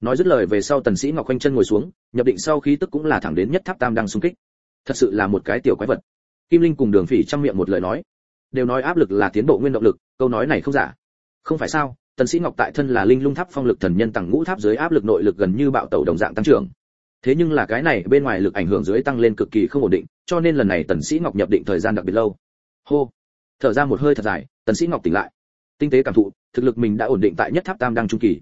Speaker 1: Nói dứt lời về sau tần sĩ ngọc quanh chân ngồi xuống, nhập định sau khí tức cũng là thẳng đến nhất tháp tam đang xung kích. Thật sự là một cái tiểu quái vật. Kim linh cùng đường phỉ trong miệng một lời nói. Đều nói áp lực là tiến bộ nguyên động lực, câu nói này không giả. Không phải sao, tần sĩ ngọc tại thân là linh lung tháp phong lực thần nhân tầng ngũ tháp dưới áp lực nội lực gần như bạo tẩu đồng dạng tăng trưởng. Thế nhưng là cái này bên ngoài lực ảnh hưởng dưới tăng lên cực kỳ không ổn định cho nên lần này tần sĩ ngọc nhập định thời gian đặc biệt lâu. Hô. Thở ra một hơi thật dài, tần sĩ ngọc tỉnh lại. Tinh tế cảm thụ, thực lực mình đã ổn định tại nhất tháp tam đang trung kỳ.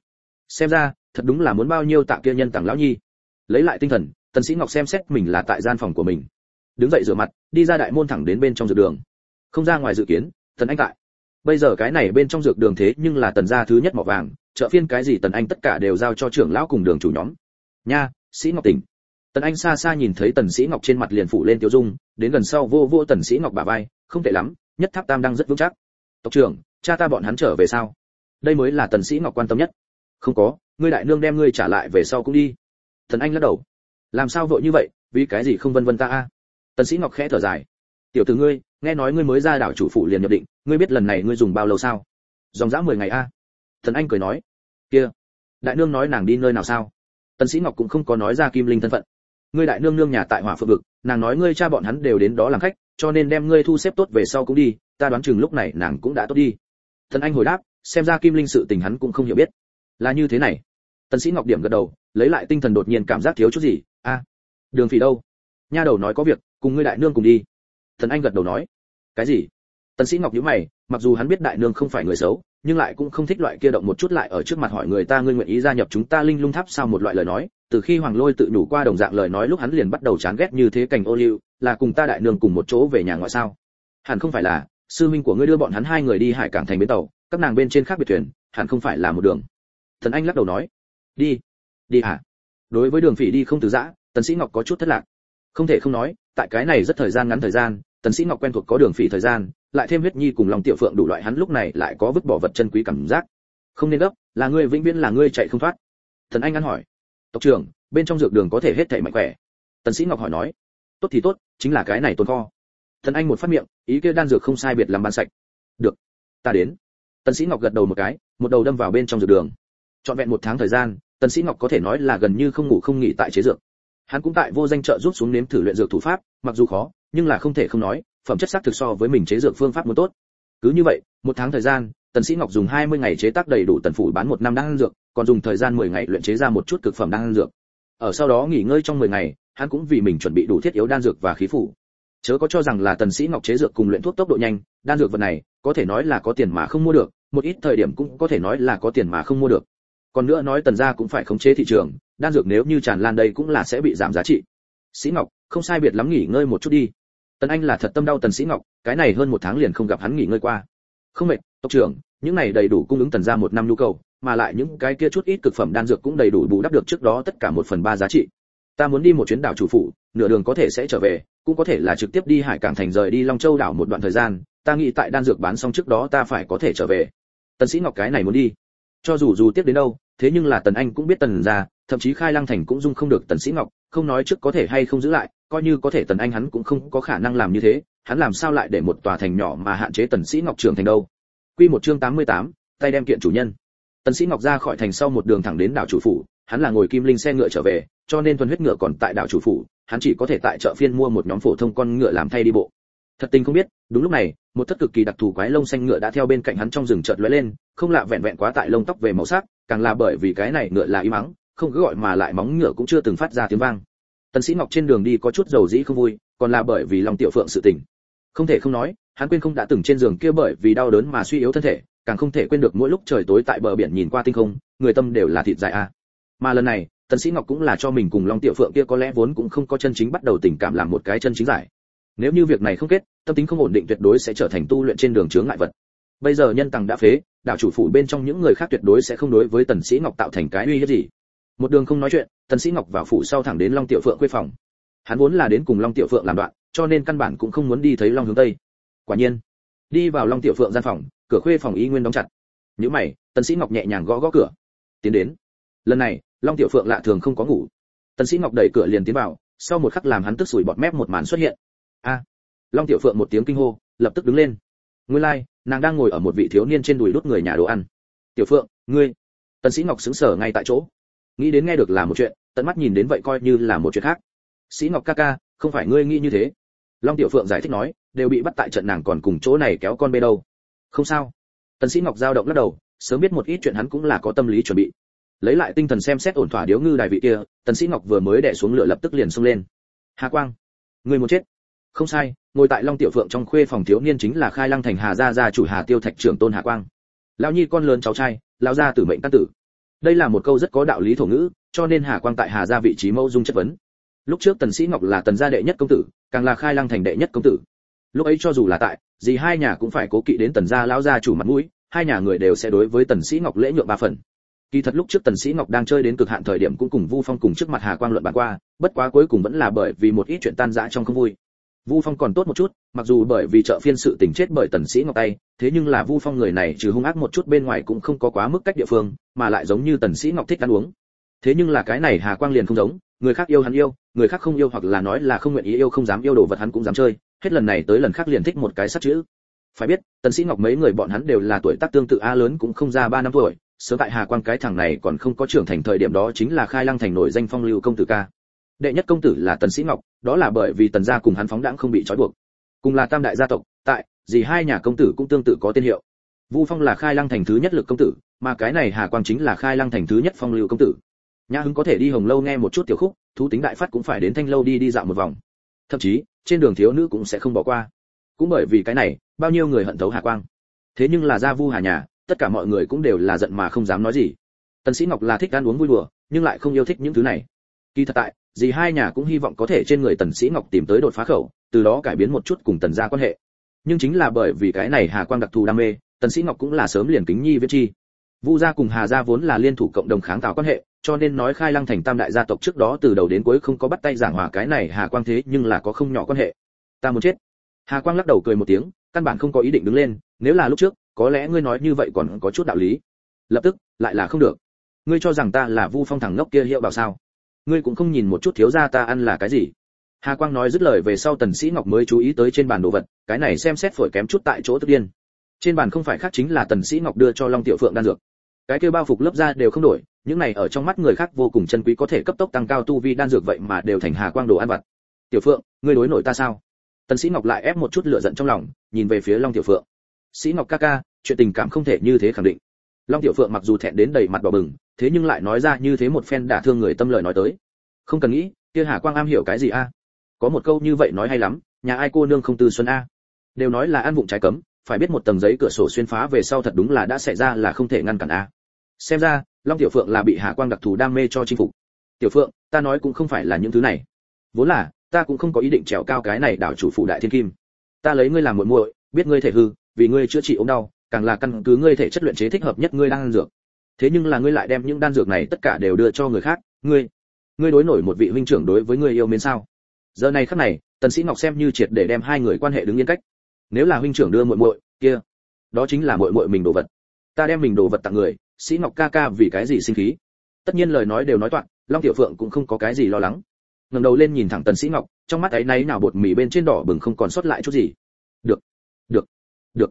Speaker 1: Xem ra, thật đúng là muốn bao nhiêu tạ kia nhân tặng lão nhi. Lấy lại tinh thần, tần sĩ ngọc xem xét mình là tại gian phòng của mình. Đứng dậy rửa mặt, đi ra đại môn thẳng đến bên trong dược đường. Không ra ngoài dự kiến, tần anh tại. Bây giờ cái này bên trong dược đường thế nhưng là tần gia thứ nhất mỏ vàng chợ phiên cái gì tần anh tất cả đều giao cho trưởng lão cùng đường chủ nhóm. Nha, sĩ ngọc tỉnh tần anh xa xa nhìn thấy tần sĩ ngọc trên mặt liền phủ lên tiêu dung, đến gần sau vô vô tần sĩ ngọc bả vai, không tệ lắm, nhất tháp tam đang rất vững chắc. Tộc trưởng, cha ta bọn hắn trở về sao? Đây mới là tần sĩ ngọc quan tâm nhất. Không có, ngươi đại nương đem ngươi trả lại về sau cũng đi. Tần anh lắc đầu. Làm sao vội như vậy, vì cái gì không vân vân ta a? Tần sĩ ngọc khẽ thở dài. Tiểu tử ngươi, nghe nói ngươi mới ra đảo chủ phủ liền nhập định, ngươi biết lần này ngươi dùng bao lâu sao? Dòng dã mười ngày a. Thần anh cười nói. Kia, đại nương nói nàng đi nơi nào sao? Tần sĩ ngọc cũng không có nói ra kim linh thân phận ngươi đại nương nương nhà tại hỏa phượng vực, nàng nói ngươi cha bọn hắn đều đến đó làm khách, cho nên đem ngươi thu xếp tốt về sau cũng đi, ta đoán chừng lúc này nàng cũng đã tốt đi. Thần anh hồi đáp, xem ra kim linh sự tình hắn cũng không hiểu biết. Là như thế này. Tần sĩ ngọc điểm gật đầu, lấy lại tinh thần đột nhiên cảm giác thiếu chút gì. A, đường phỉ đâu? Nha đầu nói có việc, cùng ngươi đại nương cùng đi. Thần anh gật đầu nói. Cái gì? Tần sĩ ngọc nhíu mày, mặc dù hắn biết đại nương không phải người xấu, nhưng lại cũng không thích loại kia động một chút lại ở trước mặt hỏi người ta ngươi nguyện ý gia nhập chúng ta linh lung tháp sao một loại lời nói từ khi hoàng lôi tự đủ qua đồng dạng lời nói lúc hắn liền bắt đầu chán ghét như thế cảnh ô liu, là cùng ta đại nương cùng một chỗ về nhà ngoại sao? Hẳn không phải là, sư huynh của ngươi đưa bọn hắn hai người đi hải cảng thành bến tàu, các nàng bên trên khác biệt thuyền, hẳn không phải là một đường. Thần anh lắc đầu nói, đi đi hả? Đối với đường phỉ đi không từ giã, tần sĩ ngọc có chút thất lạc. Không thể không nói, tại cái này rất thời gian ngắn thời gian, tần sĩ ngọc quen thuộc có đường phỉ thời gian, lại thêm huyết nhi cùng lòng tiểu phượng đủ loại hắn lúc này lại có vứt bỏ vật chân quý cảm giác. Không nên gấp, là ngươi vĩnh viễn là ngươi chạy không thoát. Thần anh ăn hỏi tộc trưởng, bên trong dược đường có thể hết thảy mạnh khỏe. Tần sĩ ngọc hỏi nói. Tốt thì tốt, chính là cái này tồn kho. Thần anh một phát miệng, ý kia đan dược không sai biệt làm ban sạch. Được, ta đến. Tần sĩ ngọc gật đầu một cái, một đầu đâm vào bên trong dược đường. Trọn vẹn một tháng thời gian, tần sĩ ngọc có thể nói là gần như không ngủ không nghỉ tại chế dược. Hắn cũng tại vô danh trợ rút xuống nếm thử luyện dược thủ pháp, mặc dù khó, nhưng là không thể không nói, phẩm chất sắc thực so với mình chế dược phương pháp muốn tốt. Cứ như vậy, một tháng thời gian, tần sĩ ngọc dùng 20 ngày chế tác đầy đủ tần phủ bán một năm đan dược còn dùng thời gian 10 ngày luyện chế ra một chút cực phẩm đan dược. Ở sau đó nghỉ ngơi trong 10 ngày, hắn cũng vì mình chuẩn bị đủ thiết yếu đan dược và khí phủ. Chớ có cho rằng là tần sĩ ngọc chế dược cùng luyện thuốc tốc độ nhanh, đan dược vật này, có thể nói là có tiền mà không mua được, một ít thời điểm cũng có thể nói là có tiền mà không mua được. Còn nữa nói tần gia cũng phải khống chế thị trường, đan dược nếu như tràn lan đây cũng là sẽ bị giảm giá trị. Sĩ ngọc, không sai biệt lắm nghỉ ngơi một chút đi. Tần anh là thật tâm đau tần sĩ ngọc, cái này hơn một tháng liền không gặp hắn nghỉ ngơi qua. Không mệt, tộc trưởng, những này đầy đủ cung ứng tần gia một năm nhu cầu mà lại những cái kia chút ít cực phẩm đan dược cũng đầy đủ bù đắp được trước đó tất cả một phần ba giá trị. Ta muốn đi một chuyến đảo chủ phủ nửa đường có thể sẽ trở về cũng có thể là trực tiếp đi hải cảng thành rời đi long châu đảo một đoạn thời gian ta nghĩ tại đan dược bán xong trước đó ta phải có thể trở về. Tần sĩ ngọc cái này muốn đi. Cho dù dù tiếp đến đâu thế nhưng là tần anh cũng biết tần gia thậm chí khai lăng thành cũng dung không được tần sĩ ngọc không nói trước có thể hay không giữ lại coi như có thể tần anh hắn cũng không có khả năng làm như thế hắn làm sao lại để một tòa thành nhỏ mà hạn chế tần sĩ ngọc trưởng thành đâu. Quy một chương 88, tay đem kiện chủ nhân tần sĩ ngọc ra khỏi thành sau một đường thẳng đến đảo chủ phủ, hắn là ngồi kim linh xe ngựa trở về, cho nên thuần huyết ngựa còn tại đảo chủ phủ, hắn chỉ có thể tại chợ phiên mua một nhóm phổ thông con ngựa làm thay đi bộ. Thật tình không biết, đúng lúc này, một thất cực kỳ đặc thù quái lông xanh ngựa đã theo bên cạnh hắn trong rừng chợt lóe lên, không lạ vẹn vẹn quá tại lông tóc về màu sắc, càng là bởi vì cái này ngựa là y mắng, không cứ gọi mà lại móng ngựa cũng chưa từng phát ra tiếng vang. Tần sĩ ngọc trên đường đi có chút dầu dĩ không vui, còn là bởi vì lòng tiểu phượng sự tình. Không thể không nói, hắn quên không đã từng trên giường kia bởi vì đau đớn mà suy yếu thân thể càng không thể quên được mỗi lúc trời tối tại bờ biển nhìn qua tinh không, người tâm đều là thịt dài a. Mà lần này, tần sĩ ngọc cũng là cho mình cùng long tiểu phượng kia có lẽ vốn cũng không có chân chính bắt đầu tình cảm làm một cái chân chính giải. Nếu như việc này không kết, tâm tính không ổn định tuyệt đối sẽ trở thành tu luyện trên đường chướng ngại vật. Bây giờ nhân tăng đã phế, đạo chủ phủ bên trong những người khác tuyệt đối sẽ không đối với tần sĩ ngọc tạo thành cái uy hiếp gì. Một đường không nói chuyện, tần sĩ ngọc vào phủ sau thẳng đến long tiểu phượng quê phòng. Hắn vốn là đến cùng long tiểu phượng làm đoạn, cho nên căn bản cũng không muốn đi thấy long hướng tây. Quả nhiên, đi vào long tiểu phượng gian phòng cửa khuê phòng y nguyên đóng chặt. Nhữ mày tần sĩ ngọc nhẹ nhàng gõ gõ cửa. Tiến đến. Lần này long tiểu phượng lạ thường không có ngủ. Tần sĩ ngọc đẩy cửa liền tiến vào sau một khắc làm hắn tức sủi bọt mép một màn xuất hiện. A! Long tiểu phượng một tiếng kinh hô lập tức đứng lên. Nguyên lai like, nàng đang ngồi ở một vị thiếu niên trên đùi đút người nhà đồ ăn. Tiểu phượng ngươi. Tần sĩ ngọc sững sờ ngay tại chỗ. Nghĩ đến nghe được là một chuyện tận mắt nhìn đến vậy coi như là một chuyện khác. Sĩ ngọc ca ca không phải ngươi nghĩ như thế. Long tiểu phượng giải thích nói đều bị bắt tại trận nàng còn cùng chỗ này kéo con bê đâu không sao. Tần sĩ ngọc giao động lắc đầu, sớm biết một ít chuyện hắn cũng là có tâm lý chuẩn bị. Lấy lại tinh thần xem xét ổn thỏa điếu ngư đại vị kia, tần sĩ ngọc vừa mới đè xuống lửa lập tức liền xông lên. Hà quang ngươi muốn chết? Không sai, ngồi tại long tiểu phượng trong khuê phòng thiếu niên chính là khai lăng thành hà gia gia chủ hà tiêu thạch trưởng tôn hà quang. Lão nhi con lớn cháu trai, lão gia tử mệnh căn tử. Đây là một câu rất có đạo lý thổ ngữ, cho nên hà quang tại hà gia vị trí mẫu dung chất vấn. Lúc trước tần sĩ ngọc là tần gia đệ nhất công tử, càng là khai lăng thành đệ nhất công tử. Lúc ấy cho dù là tại gì hai nhà cũng phải cố kỵ đến tần gia lão gia chủ mặt mũi, hai nhà người đều sẽ đối với tần sĩ ngọc lễ nhượng ba phần. Kỳ thật lúc trước tần sĩ ngọc đang chơi đến cực hạn thời điểm cũng cùng vu phong cùng trước mặt hà quang luận bàn qua, bất quá cuối cùng vẫn là bởi vì một ít chuyện tan rã trong không vui. Vu phong còn tốt một chút, mặc dù bởi vì trợ phiên sự tình chết bởi tần sĩ ngọc tay, thế nhưng là vu phong người này trừ hung ác một chút bên ngoài cũng không có quá mức cách địa phương, mà lại giống như tần sĩ ngọc thích ăn uống. Thế nhưng là cái này hà quang liền không giống, người khác yêu hắn yêu, người khác không yêu hoặc là nói là không nguyện ý yêu không dám yêu đồ vật hắn cũng dám chơi hết lần này tới lần khác liền thích một cái sát chữ. Phải biết, tần sĩ ngọc mấy người bọn hắn đều là tuổi tác tương tự a lớn cũng không ra ba năm tuổi, sớm tại hà quang cái thằng này còn không có trưởng thành thời điểm đó chính là khai lăng thành nổi danh phong lưu công tử ca. Đệ nhất công tử là tần sĩ ngọc, đó là bởi vì tần gia cùng hắn phóng đãng không bị trói buộc. Cùng là tam đại gia tộc, tại gì hai nhà công tử cũng tương tự có tên hiệu. Vu phong là khai lăng thành thứ nhất lực công tử, mà cái này hà quang chính là khai lăng thành thứ nhất phong lưu công tử. Nhã hứng có thể đi hồng lâu nghe một chút tiểu khúc, thú tính đại phát cũng phải đến thanh lâu đi đi dạo một vòng. Thậm chí trên đường thiếu nữ cũng sẽ không bỏ qua. Cũng bởi vì cái này, bao nhiêu người hận thấu hà quang. Thế nhưng là gia vu hà nhà, tất cả mọi người cũng đều là giận mà không dám nói gì. Tần sĩ ngọc là thích ăn uống vui đùa, nhưng lại không yêu thích những thứ này. Kỳ thật tại, dì hai nhà cũng hy vọng có thể trên người tần sĩ ngọc tìm tới đột phá khẩu, từ đó cải biến một chút cùng tần gia quan hệ. Nhưng chính là bởi vì cái này hà quang đặc thù đam mê, tần sĩ ngọc cũng là sớm liền kính nhi viết chi. Vu gia cùng hà gia vốn là liên thủ cộng đồng kháng tạo quan hệ cho nên nói khai lăng thành tam đại gia tộc trước đó từ đầu đến cuối không có bắt tay giảng hòa cái này hà quang thế, nhưng là có không nhỏ quan hệ. Ta muốn chết. Hà quang lắc đầu cười một tiếng, căn bản không có ý định đứng lên, nếu là lúc trước, có lẽ ngươi nói như vậy còn có chút đạo lý. Lập tức, lại là không được. Ngươi cho rằng ta là vu phong thằng ngốc kia hiệu bảo sao? Ngươi cũng không nhìn một chút thiếu gia ta ăn là cái gì? Hà quang nói dứt lời về sau tần sĩ ngọc mới chú ý tới trên bàn đồ vật, cái này xem xét phổi kém chút tại chỗ tức điên. Trên bàn không phải khác chính là tần sĩ ngọc đưa cho long tiểu phượng đan dược. Cái kia bao phục lớp da đều không đổi những này ở trong mắt người khác vô cùng chân quý có thể cấp tốc tăng cao tu vi đan dược vậy mà đều thành hà quang đồ ăn vặt. Tiểu phượng, ngươi đối nổi ta sao? Tần sĩ ngọc lại ép một chút lửa giận trong lòng, nhìn về phía long tiểu phượng. Sĩ ngọc ca ca, chuyện tình cảm không thể như thế khẳng định. Long tiểu phượng mặc dù thẹn đến đầy mặt đỏ bừng, thế nhưng lại nói ra như thế một phen đả thương người tâm lời nói tới. Không cần nghĩ, kia hà quang am hiểu cái gì a? Có một câu như vậy nói hay lắm, nhà ai cô nương không tư xuân a? Đều nói là ăn vụng trái cấm, phải biết một tầng giấy cửa sổ xuyên phá về sau thật đúng là đã xảy ra là không thể ngăn cản a. Xem ra long tiểu phượng là bị hà quang đặc thù đam mê cho chinh phục. Tiểu phượng, ta nói cũng không phải là những thứ này. Vốn là, ta cũng không có ý định trèo cao cái này đảo chủ phụ đại thiên kim. Ta lấy ngươi làm muội muội, biết ngươi thể hư, vì ngươi chữa trị ốm đau, càng là căn cứ ngươi thể chất luyện chế thích hợp nhất ngươi đang ăn dược. Thế nhưng là ngươi lại đem những đan dược này tất cả đều đưa cho người khác, ngươi ngươi đối nổi một vị huynh trưởng đối với ngươi yêu mến sao? Giờ này khắc này, tần sĩ ngọc xem như triệt để đem hai người quan hệ đứng yên cách. Nếu là huynh trưởng đưa muội muội, kia, đó chính là muội muội mình đồ vật. Ta đem mình đồ vật tặng người sĩ ngọc ca ca vì cái gì sinh khí? Tất nhiên lời nói đều nói toạc, long tiểu phượng cũng không có cái gì lo lắng. Ngẩng đầu lên nhìn thẳng tần sĩ ngọc, trong mắt ấy náy nào bột mì bên trên đỏ bừng không còn sót lại chút gì. Được được được.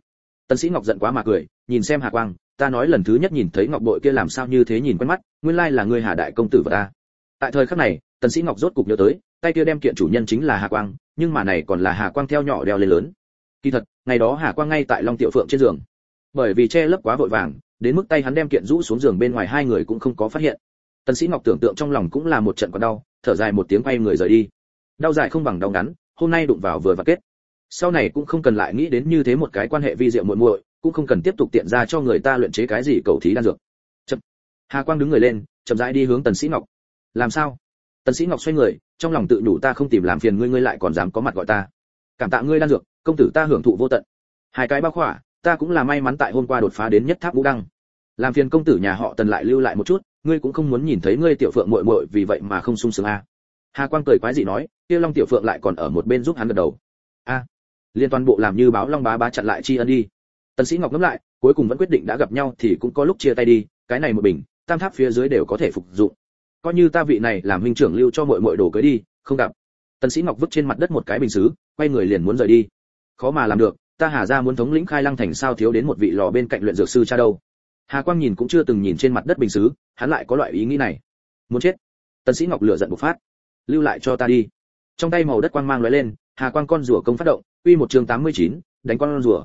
Speaker 1: Tần sĩ ngọc giận quá mà cười, nhìn xem hà quang, ta nói lần thứ nhất nhìn thấy ngọc bội kia làm sao như thế nhìn quen mắt, nguyên lai là ngươi hà đại công tử và ta. Tại thời khắc này, tần sĩ ngọc rốt cục nhớ tới, tay kia đem kiện chủ nhân chính là hà quang, nhưng mà này còn là hà quang theo nhỏ đeo lên lớn. Kỳ thật, ngày đó hà quang ngay tại long tiểu phượng trên giường. Bởi vì che lấp quá vội vàng đến mức tay hắn đem kiện rũ xuống giường bên ngoài hai người cũng không có phát hiện. Tần sĩ ngọc tưởng tượng trong lòng cũng là một trận còn đau, thở dài một tiếng quay người rời đi. Đau dài không bằng đau ngắn, hôm nay đụng vào vừa và kết. Sau này cũng không cần lại nghĩ đến như thế một cái quan hệ vi diệu muội muội, cũng không cần tiếp tục tiện ra cho người ta luyện chế cái gì cầu thí đan dược. Chậm. Hà quang đứng người lên, chậm rãi đi hướng tần sĩ ngọc. Làm sao? Tần sĩ ngọc xoay người, trong lòng tự đủ ta không tìm làm phiền ngươi ngươi lại còn dám có mặt gọi ta. Cảm tạ ngươi đan dược, công tử ta hưởng thụ vô tận. Hai cái bao khỏa ta cũng là may mắn tại hôm qua đột phá đến nhất tháp vũ đăng. Làm phiền công tử nhà họ tần lại lưu lại một chút, ngươi cũng không muốn nhìn thấy ngươi tiểu phượng muội muội vì vậy mà không sung sướng a à. hà quang cười quái dị nói, kia long tiểu phượng lại còn ở một bên giúp hắn gật đầu. A liên toàn bộ làm như báo long bá bá chặn lại chi ân đi. Tần sĩ ngọc ngẫm lại, cuối cùng vẫn quyết định đã gặp nhau thì cũng có lúc chia tay đi, cái này một bình, tam tháp phía dưới đều có thể phục dụng. Coi như ta vị này làm huynh trưởng lưu cho muội muội đồ cưới đi, không gặp. Tần sĩ ngọc vứt trên mặt đất một cái bình sứ quay người liền muốn rời đi. Khó mà làm được ta hà gia muốn thống lĩnh khai lăng thành sao thiếu đến một vị lò bên cạnh luyện dược sư cha đâu? Hà quang nhìn cũng chưa từng nhìn trên mặt đất bình sứ hắn lại có loại ý nghĩ này. Muốn chết. Tần sĩ ngọc lửa giận bộc phát. Lưu lại cho ta đi. Trong tay màu đất quang mang lóe lên hà quang con rùa công phát động uy một chương 89, đánh con rùa.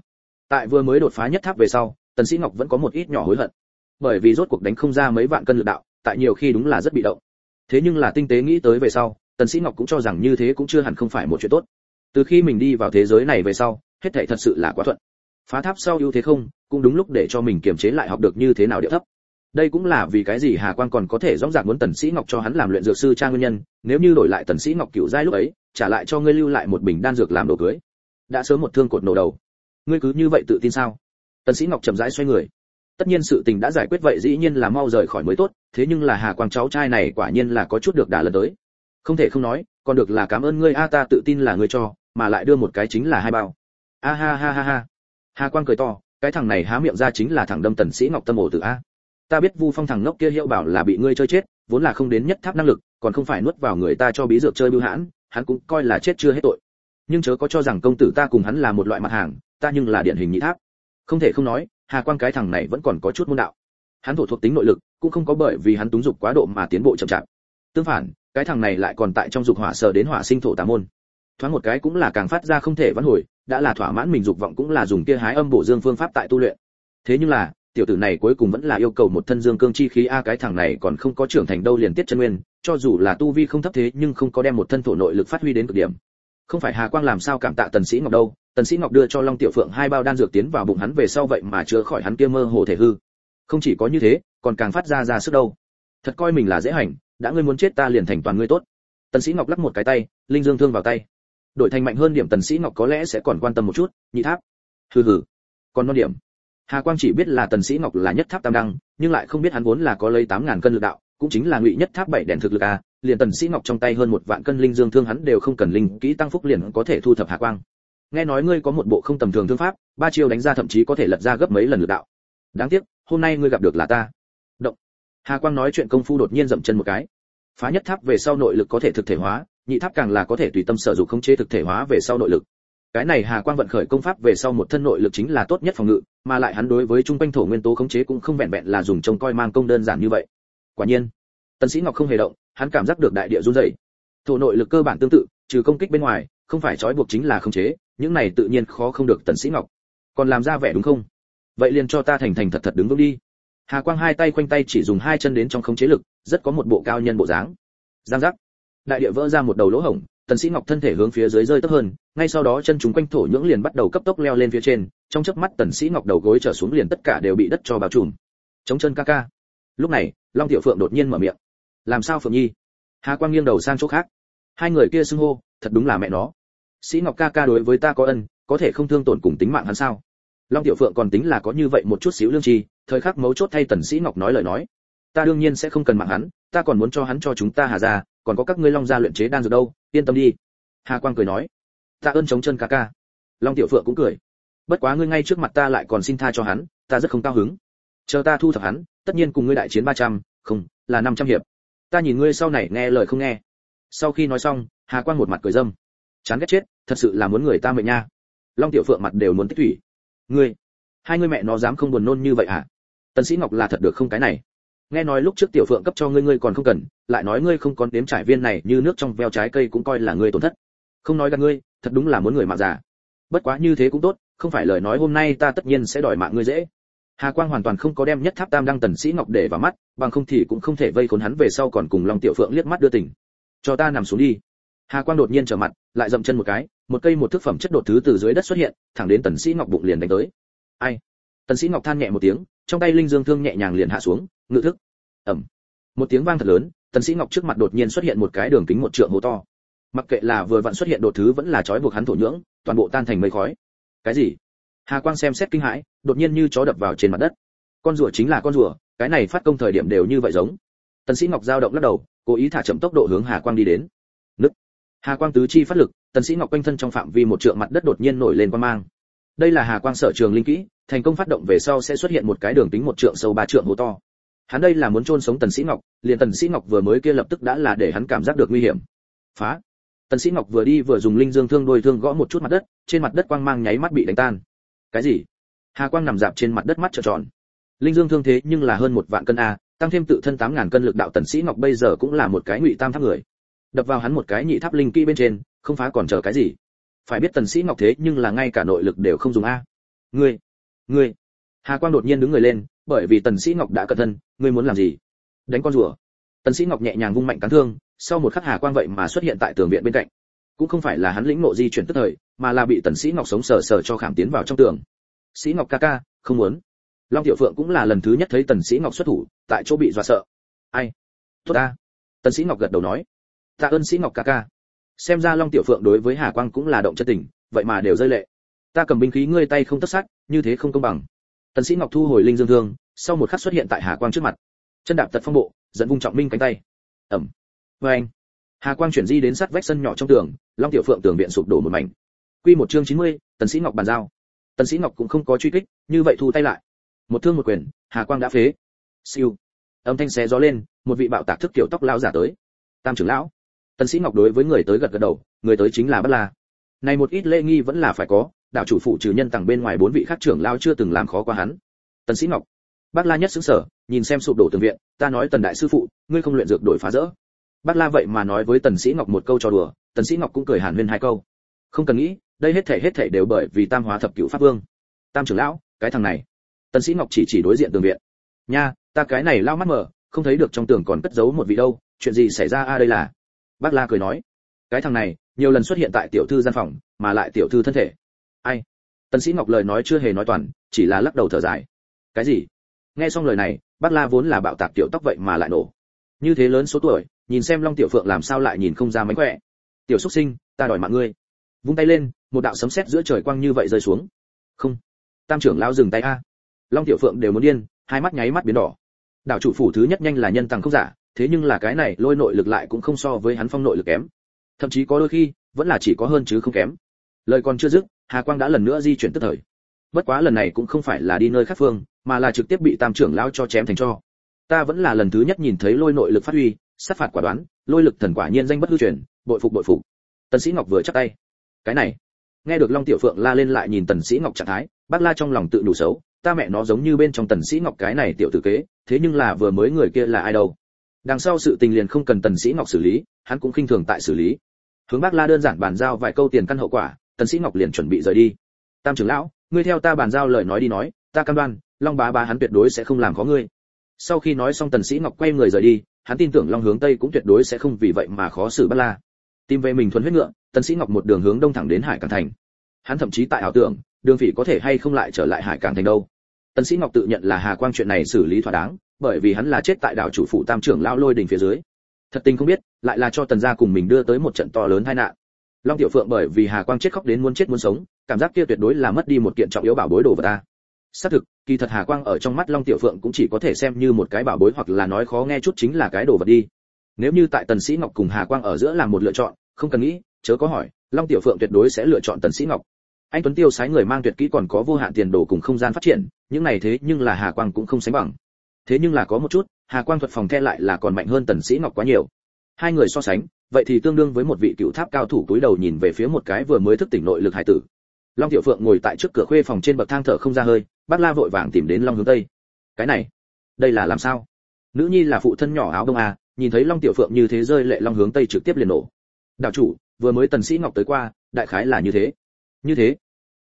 Speaker 1: Tại vừa mới đột phá nhất tháp về sau tần sĩ ngọc vẫn có một ít nhỏ hối hận. Bởi vì rốt cuộc đánh không ra mấy vạn cân lực đạo tại nhiều khi đúng là rất bị động. Thế nhưng là tinh tế nghĩ tới về sau tần sĩ ngọc cũng cho rằng như thế cũng chưa hẳn không phải một chuyện tốt. Từ khi mình đi vào thế giới này về sau hết thảy thật sự là quá thuận. Phá tháp sau ưu thế không, cũng đúng lúc để cho mình kiềm chế lại học được như thế nào địa thấp. Đây cũng là vì cái gì hà Quang còn có thể rõ ràng muốn tần sĩ ngọc cho hắn làm luyện dược sư trang nguyên nhân, nếu như đổi lại tần sĩ ngọc cựu giai lúc ấy, trả lại cho ngươi lưu lại một bình đan dược làm đồ cưới. Đã sớm một thương cột nổ đầu. Ngươi cứ như vậy tự tin sao? Tần sĩ ngọc chậm rãi xoay người. Tất nhiên sự tình đã giải quyết vậy dĩ nhiên là mau rời khỏi mới tốt, thế nhưng là hà quang cháu trai này quả nhiên là có chút được đả lần tới. Không thể không nói, còn được là cảm ơn ngươi, a, ta tự tin là ngươi cho, mà lại đưa một cái chính là hai bao a ha ha ha ha. Hà quang cười to, cái thằng này há miệng ra chính là thằng đâm tần sĩ ngọc tâm ổ tử a. Ta biết vu phong thằng ngốc kia hiệu bảo là bị ngươi chơi chết, vốn là không đến nhất tháp năng lực, còn không phải nuốt vào người ta cho bí dược chơi bưu hãn, hắn cũng coi là chết chưa hết tội. Nhưng chớ có cho rằng công tử ta cùng hắn là một loại mặt hàng, ta nhưng là điển hình nhị tháp. Không thể không nói, hà quang cái thằng này vẫn còn có chút môn đạo. Hắn thổ thuộc tính nội lực, cũng không có bởi vì hắn túng dục quá độ mà tiến bộ chậm chạp. Tương phản, cái thằng này lại còn tại trong dục hỏa sở đến hỏa sinh thổ tà môn. Thoáng một cái cũng là càng phát ra không thể vãn hồi đã là thỏa mãn mình dục vọng cũng là dùng kia hái âm bổ dương phương pháp tại tu luyện. Thế nhưng là, tiểu tử này cuối cùng vẫn là yêu cầu một thân dương cương chi khí a, cái thằng này còn không có trưởng thành đâu liền tiết chân nguyên, cho dù là tu vi không thấp thế nhưng không có đem một thân thổ nội lực phát huy đến cực điểm. Không phải hà quang làm sao cảm tạ tần sĩ ngọc đâu, tần sĩ ngọc đưa cho long tiểu phượng hai bao đan dược tiến vào bụng hắn về sau vậy mà chữa khỏi hắn kia mơ hồ thể hư. Không chỉ có như thế, còn càng phát ra ra sức đâu. Thật coi mình là dễ hành, đã ngươi muốn chết ta liền thành toàn ngươi tốt. Tần sĩ ngọc lắc một cái tay, linh dương thương vào tay đổi thành mạnh hơn điểm tần sĩ ngọc có lẽ sẽ còn quan tâm một chút, nhị tháp. Hừ hừ. Còn non điểm. Hà quang chỉ biết là tần sĩ ngọc là nhất tháp tam đăng, nhưng lại không biết hắn vốn là có lấy tám ngàn cân lực đạo, cũng chính là ngụy nhất tháp bảy đèn thực lực a, liền tần sĩ ngọc trong tay hơn một vạn cân linh dương thương hắn đều không cần linh kỹ tăng phúc liền có thể thu thập hà quang. Nghe nói ngươi có một bộ không tầm thường thương pháp, ba chiêu đánh ra thậm chí có thể lật ra gấp mấy lần lực đạo. Đáng tiếc, hôm nay ngươi gặp được là ta. Động. Hà quang nói chuyện công phu đột nhiên dậm chân một cái. Phá nhất tháp về sau nội lực có thể thực thể hóa nhị tháp càng là có thể tùy tâm sở dụng khống chế thực thể hóa về sau nội lực. Cái này hà quang vận khởi công pháp về sau một thân nội lực chính là tốt nhất phòng ngự, mà lại hắn đối với trung quanh thổ nguyên tố khống chế cũng không vẹn vẹn là dùng trông coi mang công đơn giản như vậy. Quả nhiên, tần sĩ ngọc không hề động, hắn cảm giác được đại địa run rẩy. Thổ nội lực cơ bản tương tự, trừ công kích bên ngoài, không phải trói buộc chính là khống chế, những này tự nhiên khó không được tần sĩ ngọc. Còn làm ra vẻ đúng không? Vậy liền cho ta thành thành thật thật đứng vững đi. Hà quang hai tay quanh tay chỉ dùng hai chân đến trong khống chế lực, rất có một bộ cao nhân bộ dáng. Giang giác đại địa vỡ ra một đầu lỗ hổng, tần sĩ ngọc thân thể hướng phía dưới rơi thấp hơn, ngay sau đó chân chúng quanh thổ nhưỡng liền bắt đầu cấp tốc leo lên phía trên, trong chớp mắt tần sĩ ngọc đầu gối trở xuống liền tất cả đều bị đất cho bao trùm. Chống chân ca ca. Lúc này, long tiểu phượng đột nhiên mở miệng. Làm sao phượng nhi? Hà quang nghiêng đầu sang chỗ khác. Hai người kia xưng hô, thật đúng là mẹ nó. Sĩ ngọc ca ca đối với ta có ân, có thể không thương tổn cùng tính mạng hắn sao? Long tiểu phượng còn tính là có như vậy một chút xíu lương tri, thời khắc mấu chốt thay tần sĩ ngọc nói lời nói. Ta đương nhiên sẽ không cần mạng hắn, ta còn muốn cho hắn cho chúng ta hà ra còn có các ngươi long gia luyện chế đan dược đâu yên tâm đi. Hà quang cười nói. Tạ ơn chống chân ca ca. Long tiểu phượng cũng cười. Bất quá ngươi ngay trước mặt ta lại còn xin tha cho hắn ta rất không cao hứng. Chờ ta thu thập hắn tất nhiên cùng ngươi đại chiến 300, không là 500 hiệp. Ta nhìn ngươi sau này nghe lời không nghe. Sau khi nói xong hà quang một mặt cười dâm. Chán ghét chết thật sự là muốn người ta mệnh nha. Long tiểu phượng mặt đều muốn tích thủy. Ngươi hai ngươi mẹ nó dám không buồn nôn như vậy à tần sĩ ngọc là thật được không cái này nghe nói lúc trước tiểu phượng cấp cho ngươi ngươi còn không cần, lại nói ngươi không còn đếm trải viên này như nước trong veo trái cây cũng coi là ngươi tổn thất. Không nói gặp ngươi, thật đúng là muốn người mạng già. Bất quá như thế cũng tốt, không phải lời nói hôm nay ta tất nhiên sẽ đòi mạng ngươi dễ. Hà quang hoàn toàn không có đem nhất tháp tam đăng tần sĩ ngọc để vào mắt, bằng không thì cũng không thể vây khốn hắn về sau còn cùng long tiểu phượng liếc mắt đưa tình. Cho ta nằm xuống đi. Hà quang đột nhiên trở mặt, lại dậm chân một cái, một cây một thức phẩm chất đột thứ từ dưới đất xuất hiện, thẳng đến tần sĩ ngọc bụng liền đánh tới. Ai? Tần sĩ ngọc than nhẹ một tiếng trong tay linh dương thương nhẹ nhàng liền hạ xuống, ngự thức. Ẩm một tiếng vang thật lớn, tần sĩ ngọc trước mặt đột nhiên xuất hiện một cái đường kính một trượng hố to. Mặc kệ là vừa vặn xuất hiện đột thứ vẫn là trói buộc hắn thổ nhưỡng, toàn bộ tan thành mây khói. Cái gì? Hà quang xem xét kinh hãi, đột nhiên như chó đập vào trên mặt đất. Con rùa chính là con rùa, cái này phát công thời điểm đều như vậy giống. Tần sĩ ngọc giao động lắc đầu, cố ý thả chậm tốc độ hướng hà quang đi đến. Nứt. Hà quang tứ chi phát lực, tần sĩ ngọc quanh thân trong phạm vi một trượng mặt đất đột nhiên nổi lên quang mang đây là hà quang sở trường linh kỹ, thành công phát động về sau sẽ xuất hiện một cái đường tính một trượng sâu ba trượng hố to. Hắn đây là muốn chôn sống tần sĩ ngọc, liền tần sĩ ngọc vừa mới kia lập tức đã là để hắn cảm giác được nguy hiểm. Phá! Tần sĩ ngọc vừa đi vừa dùng linh dương thương đôi thương gõ một chút mặt đất, trên mặt đất quang mang nháy mắt bị đánh tan. Cái gì? Hà quang nằm dạp trên mặt đất mắt trợn tròn. Linh dương thương thế nhưng là hơn một vạn cân a, tăng thêm tự thân tám ngàn cân lực đạo tần sĩ ngọc bây giờ cũng là một cái ngụy tam tháp người. Đập vào hắn một cái nhị tháp linh kỹ bên trên, không phá còn chờ cái gì? Phải biết tần sĩ ngọc thế nhưng là ngay cả nội lực đều không dùng a. Ngươi ngươi. Hà quang đột nhiên đứng người lên, bởi vì tần sĩ ngọc đã cẩn thân, ngươi muốn làm gì? Đánh con rùa. Tần sĩ ngọc nhẹ nhàng vung mạnh cán thương, sau một khắc hà quang vậy mà xuất hiện tại tường viện bên cạnh. Cũng không phải là hắn lĩnh ngộ di chuyển tức thời, mà là bị tần sĩ ngọc sống sờ sờ cho khảm tiến vào trong tường. Sĩ ngọc ca ca, không muốn. Long tiểu phượng cũng là lần thứ nhất thấy tần sĩ ngọc xuất thủ, tại chỗ bị dọa sợ. Ai? Tốt ta. Tần sĩ ngọc gật đầu nói. Tạ ơn sĩ ngọc ca ca xem ra long tiểu phượng đối với hà quang cũng là động chân tình vậy mà đều rơi lệ. Ta cầm binh khí ngươi tay không tất sát như thế không công bằng. Tần sĩ ngọc thu hồi linh dương thương sau một khắc xuất hiện tại hà quang trước mặt. Chân đạp tật phong bộ dẫn vung trọng minh cánh tay. Ẩm. Với anh. Hà quang chuyển di đến sát vách sân nhỏ trong tường long tiểu phượng tường viện sụp đổ một mảnh. Quy một chương 90, tần sĩ ngọc bàn giao. Tần sĩ ngọc cũng không có truy kích như vậy thu tay lại. Một thương một quyền hà quang đã phế. Siêu. Âm thanh xé gió lên một vị bạo tạc thức tiểu tóc lão giả tới. Tam trưởng lão tần sĩ ngọc đối với người tới gật gật đầu, người tới chính là bất la. Này một ít lễ nghi vẫn là phải có, đạo chủ phụ trừ nhân tầng bên ngoài bốn vị khác trưởng lao chưa từng làm khó qua hắn. Tần sĩ ngọc. Bác la nhất xứng sở nhìn xem sụp đổ tường viện, ta nói tần đại sư phụ, ngươi không luyện dược đổi phá rỡ. Bác la vậy mà nói với tần sĩ ngọc một câu trò đùa, tần sĩ ngọc cũng cười hàn huyên hai câu. Không cần nghĩ, đây hết thảy hết thảy đều bởi vì tam hóa thập cửu pháp vương. Tam trưởng lão, cái thằng này. Tần sĩ ngọc chỉ chỉ đối diện tường viện. Nha, ta cái này lao mắt mở, không thấy được trong tường còn cất giấu một vị đâu, chuyện gì xảy ra a, đây là bác la cười nói, cái thằng này, nhiều lần xuất hiện tại tiểu thư gian phòng, mà lại tiểu thư thân thể. Ai? Tần sĩ ngọc lời nói chưa hề nói toàn, chỉ là lắc đầu thở dài. Cái gì? Nghe xong lời này, bác la vốn là bạo tạc tiểu tóc vậy mà lại nổ. Như thế lớn số tuổi, nhìn xem long tiểu phượng làm sao lại nhìn không ra mánh khỏe. Tiểu xuất sinh, ta đòi mạng ngươi. Vung tay lên, một đạo sấm sét giữa trời quang như vậy rơi xuống. Không, tam trưởng lao dừng tay a. Long tiểu phượng đều muốn điên, hai mắt nháy mắt biến đỏ. Đảo chủ phủ thứ nhất nhanh là nhân tăng không giả thế nhưng là cái này lôi nội lực lại cũng không so với hắn phong nội lực kém. Thậm chí có đôi khi, vẫn là chỉ có hơn chứ không kém. Lời còn chưa dứt, hà quang đã lần nữa di chuyển tức thời. Bất quá lần này cũng không phải là đi nơi khác phương, mà là trực tiếp bị tam trưởng lao cho chém thành cho. Ta vẫn là lần thứ nhất nhìn thấy lôi nội lực phát huy, sát phạt quả đoán, lôi lực thần quả nhiên danh bất hư truyền, bội phục bội phục. Tần sĩ ngọc vừa chắp tay. Cái này, nghe được long tiểu phượng la lên lại nhìn tần sĩ ngọc trạng thái, bác la trong lòng tự đủ xấu, ta mẹ nó giống như bên trong tần sĩ ngọc cái này tiểu tử kế, thế nhưng là vừa mới người kia là ai đâu? Đằng sau sự tình liền không cần tần sĩ ngọc xử lý, hắn cũng khinh thường tại xử lý. Hướng bác la đơn giản bàn giao vài câu tiền căn hậu quả, tần sĩ ngọc liền chuẩn bị rời đi. Tam trưởng lão, ngươi theo ta bàn giao lời nói đi nói, ta cam đoan, long bá bá hắn tuyệt đối sẽ không làm khó ngươi. Sau khi nói xong tần sĩ ngọc quay người rời đi, hắn tin tưởng long hướng tây cũng tuyệt đối sẽ không vì vậy mà khó xử bác la. Tìm về mình thuần huyết ngựa, tần sĩ ngọc một đường hướng đông thẳng đến hải cảng thành. Hắn thậm chí tại ảo tưởng, đường phỉ có thể hay không lại trở lại hải cảng thành đâu. Tần sĩ ngọc tự nhận là hà quang chuyện này xử lý thỏa đáng bởi vì hắn là chết tại đảo chủ phụ tam trưởng lão lôi đỉnh phía dưới. Thật tình không biết, lại là cho tần gia cùng mình đưa tới một trận to lớn tai nạn. Long tiểu phượng bởi vì hà quang chết khóc đến muốn chết muốn sống, cảm giác kia tuyệt đối là mất đi một kiện trọng yếu bảo bối đồ vật ta. Xác thực, kỳ thật hà quang ở trong mắt long tiểu phượng cũng chỉ có thể xem như một cái bảo bối hoặc là nói khó nghe chút chính là cái đồ vật đi. Nếu như tại tần sĩ ngọc cùng hà quang ở giữa làm một lựa chọn, không cần nghĩ, chớ có hỏi, long tiểu phượng tuyệt đối sẽ lựa chọn tần sĩ ngọc. Anh tuấn tiêu sái người mang tuyệt kỹ còn có vô hạn tiền đồ cùng không gian phát triển, những này thế nhưng là hà quang cũng không sánh bằng thế nhưng là có một chút, hà quang thuật phòng the lại là còn mạnh hơn tần sĩ ngọc quá nhiều. Hai người so sánh, vậy thì tương đương với một vị cựu tháp cao thủ cúi đầu nhìn về phía một cái vừa mới thức tỉnh nội lực hải tử. Long tiểu phượng ngồi tại trước cửa khuê phòng trên bậc thang thở không ra hơi, bác la vội vàng tìm đến long hướng tây. Cái này, đây là làm sao? Nữ nhi là phụ thân nhỏ áo đông à nhìn thấy long tiểu phượng như thế rơi lệ long hướng tây trực tiếp liền nổ. Đạo chủ, vừa mới tần sĩ ngọc tới qua, đại khái là như thế. Như thế.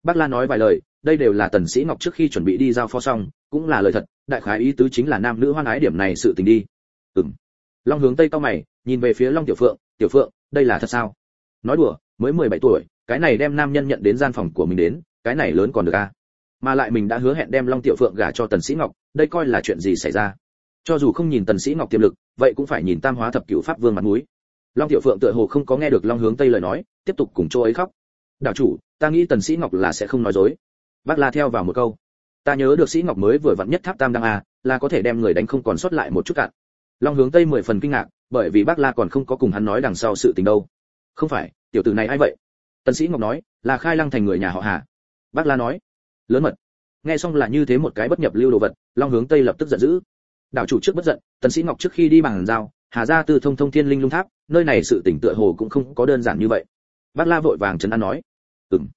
Speaker 1: Bác la nói vài lời đây đều là tần sĩ ngọc trước khi chuẩn bị đi giao phó xong, cũng là lời thật, đại khái ý tứ chính là nam nữ hoan ái điểm này sự tình đi. Ừm. Long hướng tây cao mày, nhìn về phía long tiểu phượng tiểu phượng, đây là thật sao? Nói đùa, mới 17 tuổi, cái này đem nam nhân nhận đến gian phòng của mình đến, cái này lớn còn được à? Mà lại mình đã hứa hẹn đem long tiểu phượng gả cho tần sĩ ngọc, đây coi là chuyện gì xảy ra? Cho dù không nhìn tần sĩ ngọc tiềm lực, vậy cũng phải nhìn tam hóa thập cửu pháp vương mặt mũi. Long tiểu phượng tựa hồ không có nghe được long hướng tây lời nói, tiếp tục cùng chỗ ấy khóc. Đạo chủ, ta nghĩ tần sĩ ngọc là sẽ không nói dối bác la theo vào một câu. Ta nhớ được sĩ ngọc mới vừa vặn nhất tháp tam đăng a là có thể đem người đánh không còn sót lại một chút cạn. Long hướng tây mười phần kinh ngạc, bởi vì bác la còn không có cùng hắn nói đằng sau sự tình đâu. Không phải, tiểu tử này ai vậy? Tần sĩ ngọc nói là khai lăng thành người nhà họ hà. Bác la nói, lớn mật. Nghe xong là như thế một cái bất nhập lưu đồ vật, long hướng tây lập tức giận dữ. Đảo chủ trước bất giận, tần sĩ ngọc trước khi đi bằng giao, hà gia từ thông thông thiên linh lung tháp, nơi này sự tỉnh tựa hồ cũng không có đơn giản như vậy. Bác la vội vàng trấn an nói, ừm.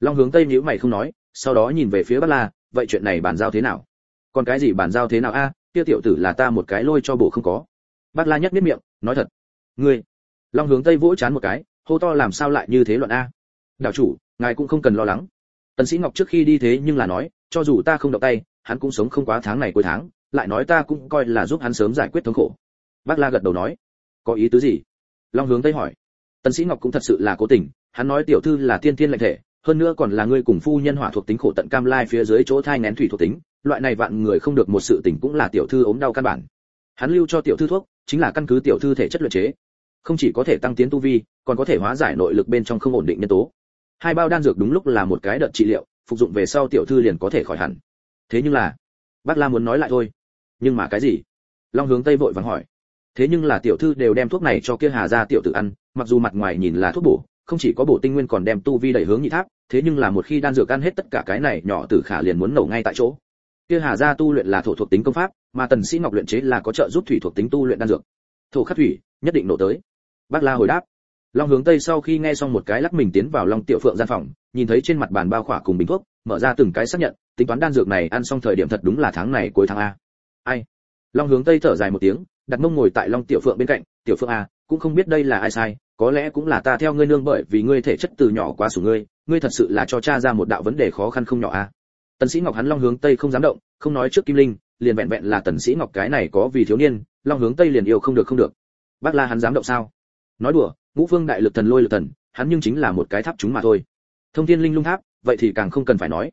Speaker 1: Long hướng tây nhíu mày không nói sau đó nhìn về phía bác la vậy chuyện này bàn giao thế nào? Còn cái gì bàn giao thế nào a? À, kia tiểu tử là ta một cái lôi cho bổ không có. Bác la nhếch miệng nói thật ngươi long hướng tây vỗ chán một cái hô to làm sao lại như thế luận a? Đạo chủ ngài cũng không cần lo lắng. Tần sĩ ngọc trước khi đi thế nhưng là nói cho dù ta không động tay hắn cũng sống không quá tháng này cuối tháng lại nói ta cũng coi là giúp hắn sớm giải quyết thống khổ. Bác la gật đầu nói có ý tứ gì? Long hướng tây hỏi. Tần sĩ ngọc cũng thật sự là cố tình hắn nói tiểu thư là tiên tiên lệnh thể hơn nữa còn là ngươi cùng phu nhân hỏa thuộc tính khổ tận cam lai phía dưới chỗ thai nén thủy thuộc tính, loại này vạn người không được một sự tình cũng là tiểu thư ốm đau căn bản. Hắn lưu cho tiểu thư thuốc, chính là căn cứ tiểu thư thể chất luyện chế. Không chỉ có thể tăng tiến tu vi, còn có thể hóa giải nội lực bên trong không ổn định nhân tố. Hai bao đan dược đúng lúc là một cái đợt trị liệu, phục dụng về sau tiểu thư liền có thể khỏi hẳn. Thế nhưng là, bác la muốn nói lại thôi. Nhưng mà cái gì? Long hướng tây vội vàng hỏi. Thế nhưng là tiểu thư đều đem thuốc này cho kia hà gia tiểu tử ăn, mặc dù mặt ngoài nhìn là thuốc bổ không chỉ có bổ tinh nguyên còn đem tu vi đẩy hướng nhị tháp, thế nhưng là một khi đan dược ăn hết tất cả cái này nhỏ tử khả liền muốn nổ ngay tại chỗ. Kia hà gia tu luyện là thổ thuộc tính công pháp, mà tần sĩ ngọc luyện chế là có trợ giúp thủy thuộc tính tu luyện đan dược. Thổ khắc thủy, nhất định nổ tới. Bác la hồi đáp. Long hướng tây sau khi nghe xong một cái lắc mình tiến vào long tiểu phượng gian phòng, nhìn thấy trên mặt bàn bao khỏa cùng bình thuốc, mở ra từng cái xác nhận, tính toán đan dược này ăn xong thời điểm thật đúng là tháng này cuối tháng a. Ai? Long hướng tây thở dài một tiếng, đặt mông ngồi tại long tiểu phượng bên cạnh, tiểu phượng a cũng không biết đây là ai sai có lẽ cũng là ta theo ngươi nương bởi vì ngươi thể chất từ nhỏ quá sủng ngươi ngươi thật sự là cho cha ra một đạo vấn đề khó khăn không nhỏ a tần sĩ ngọc hắn long hướng tây không dám động không nói trước kim linh liền vẹn vẹn là tần sĩ ngọc cái này có vì thiếu niên long hướng tây liền yêu không được không được. Bác la hắn dám động sao? Nói đùa ngũ vương đại lực thần lôi lực thần hắn nhưng chính là một cái tháp chúng mà thôi. Thông thiên linh lung tháp vậy thì càng không cần phải nói.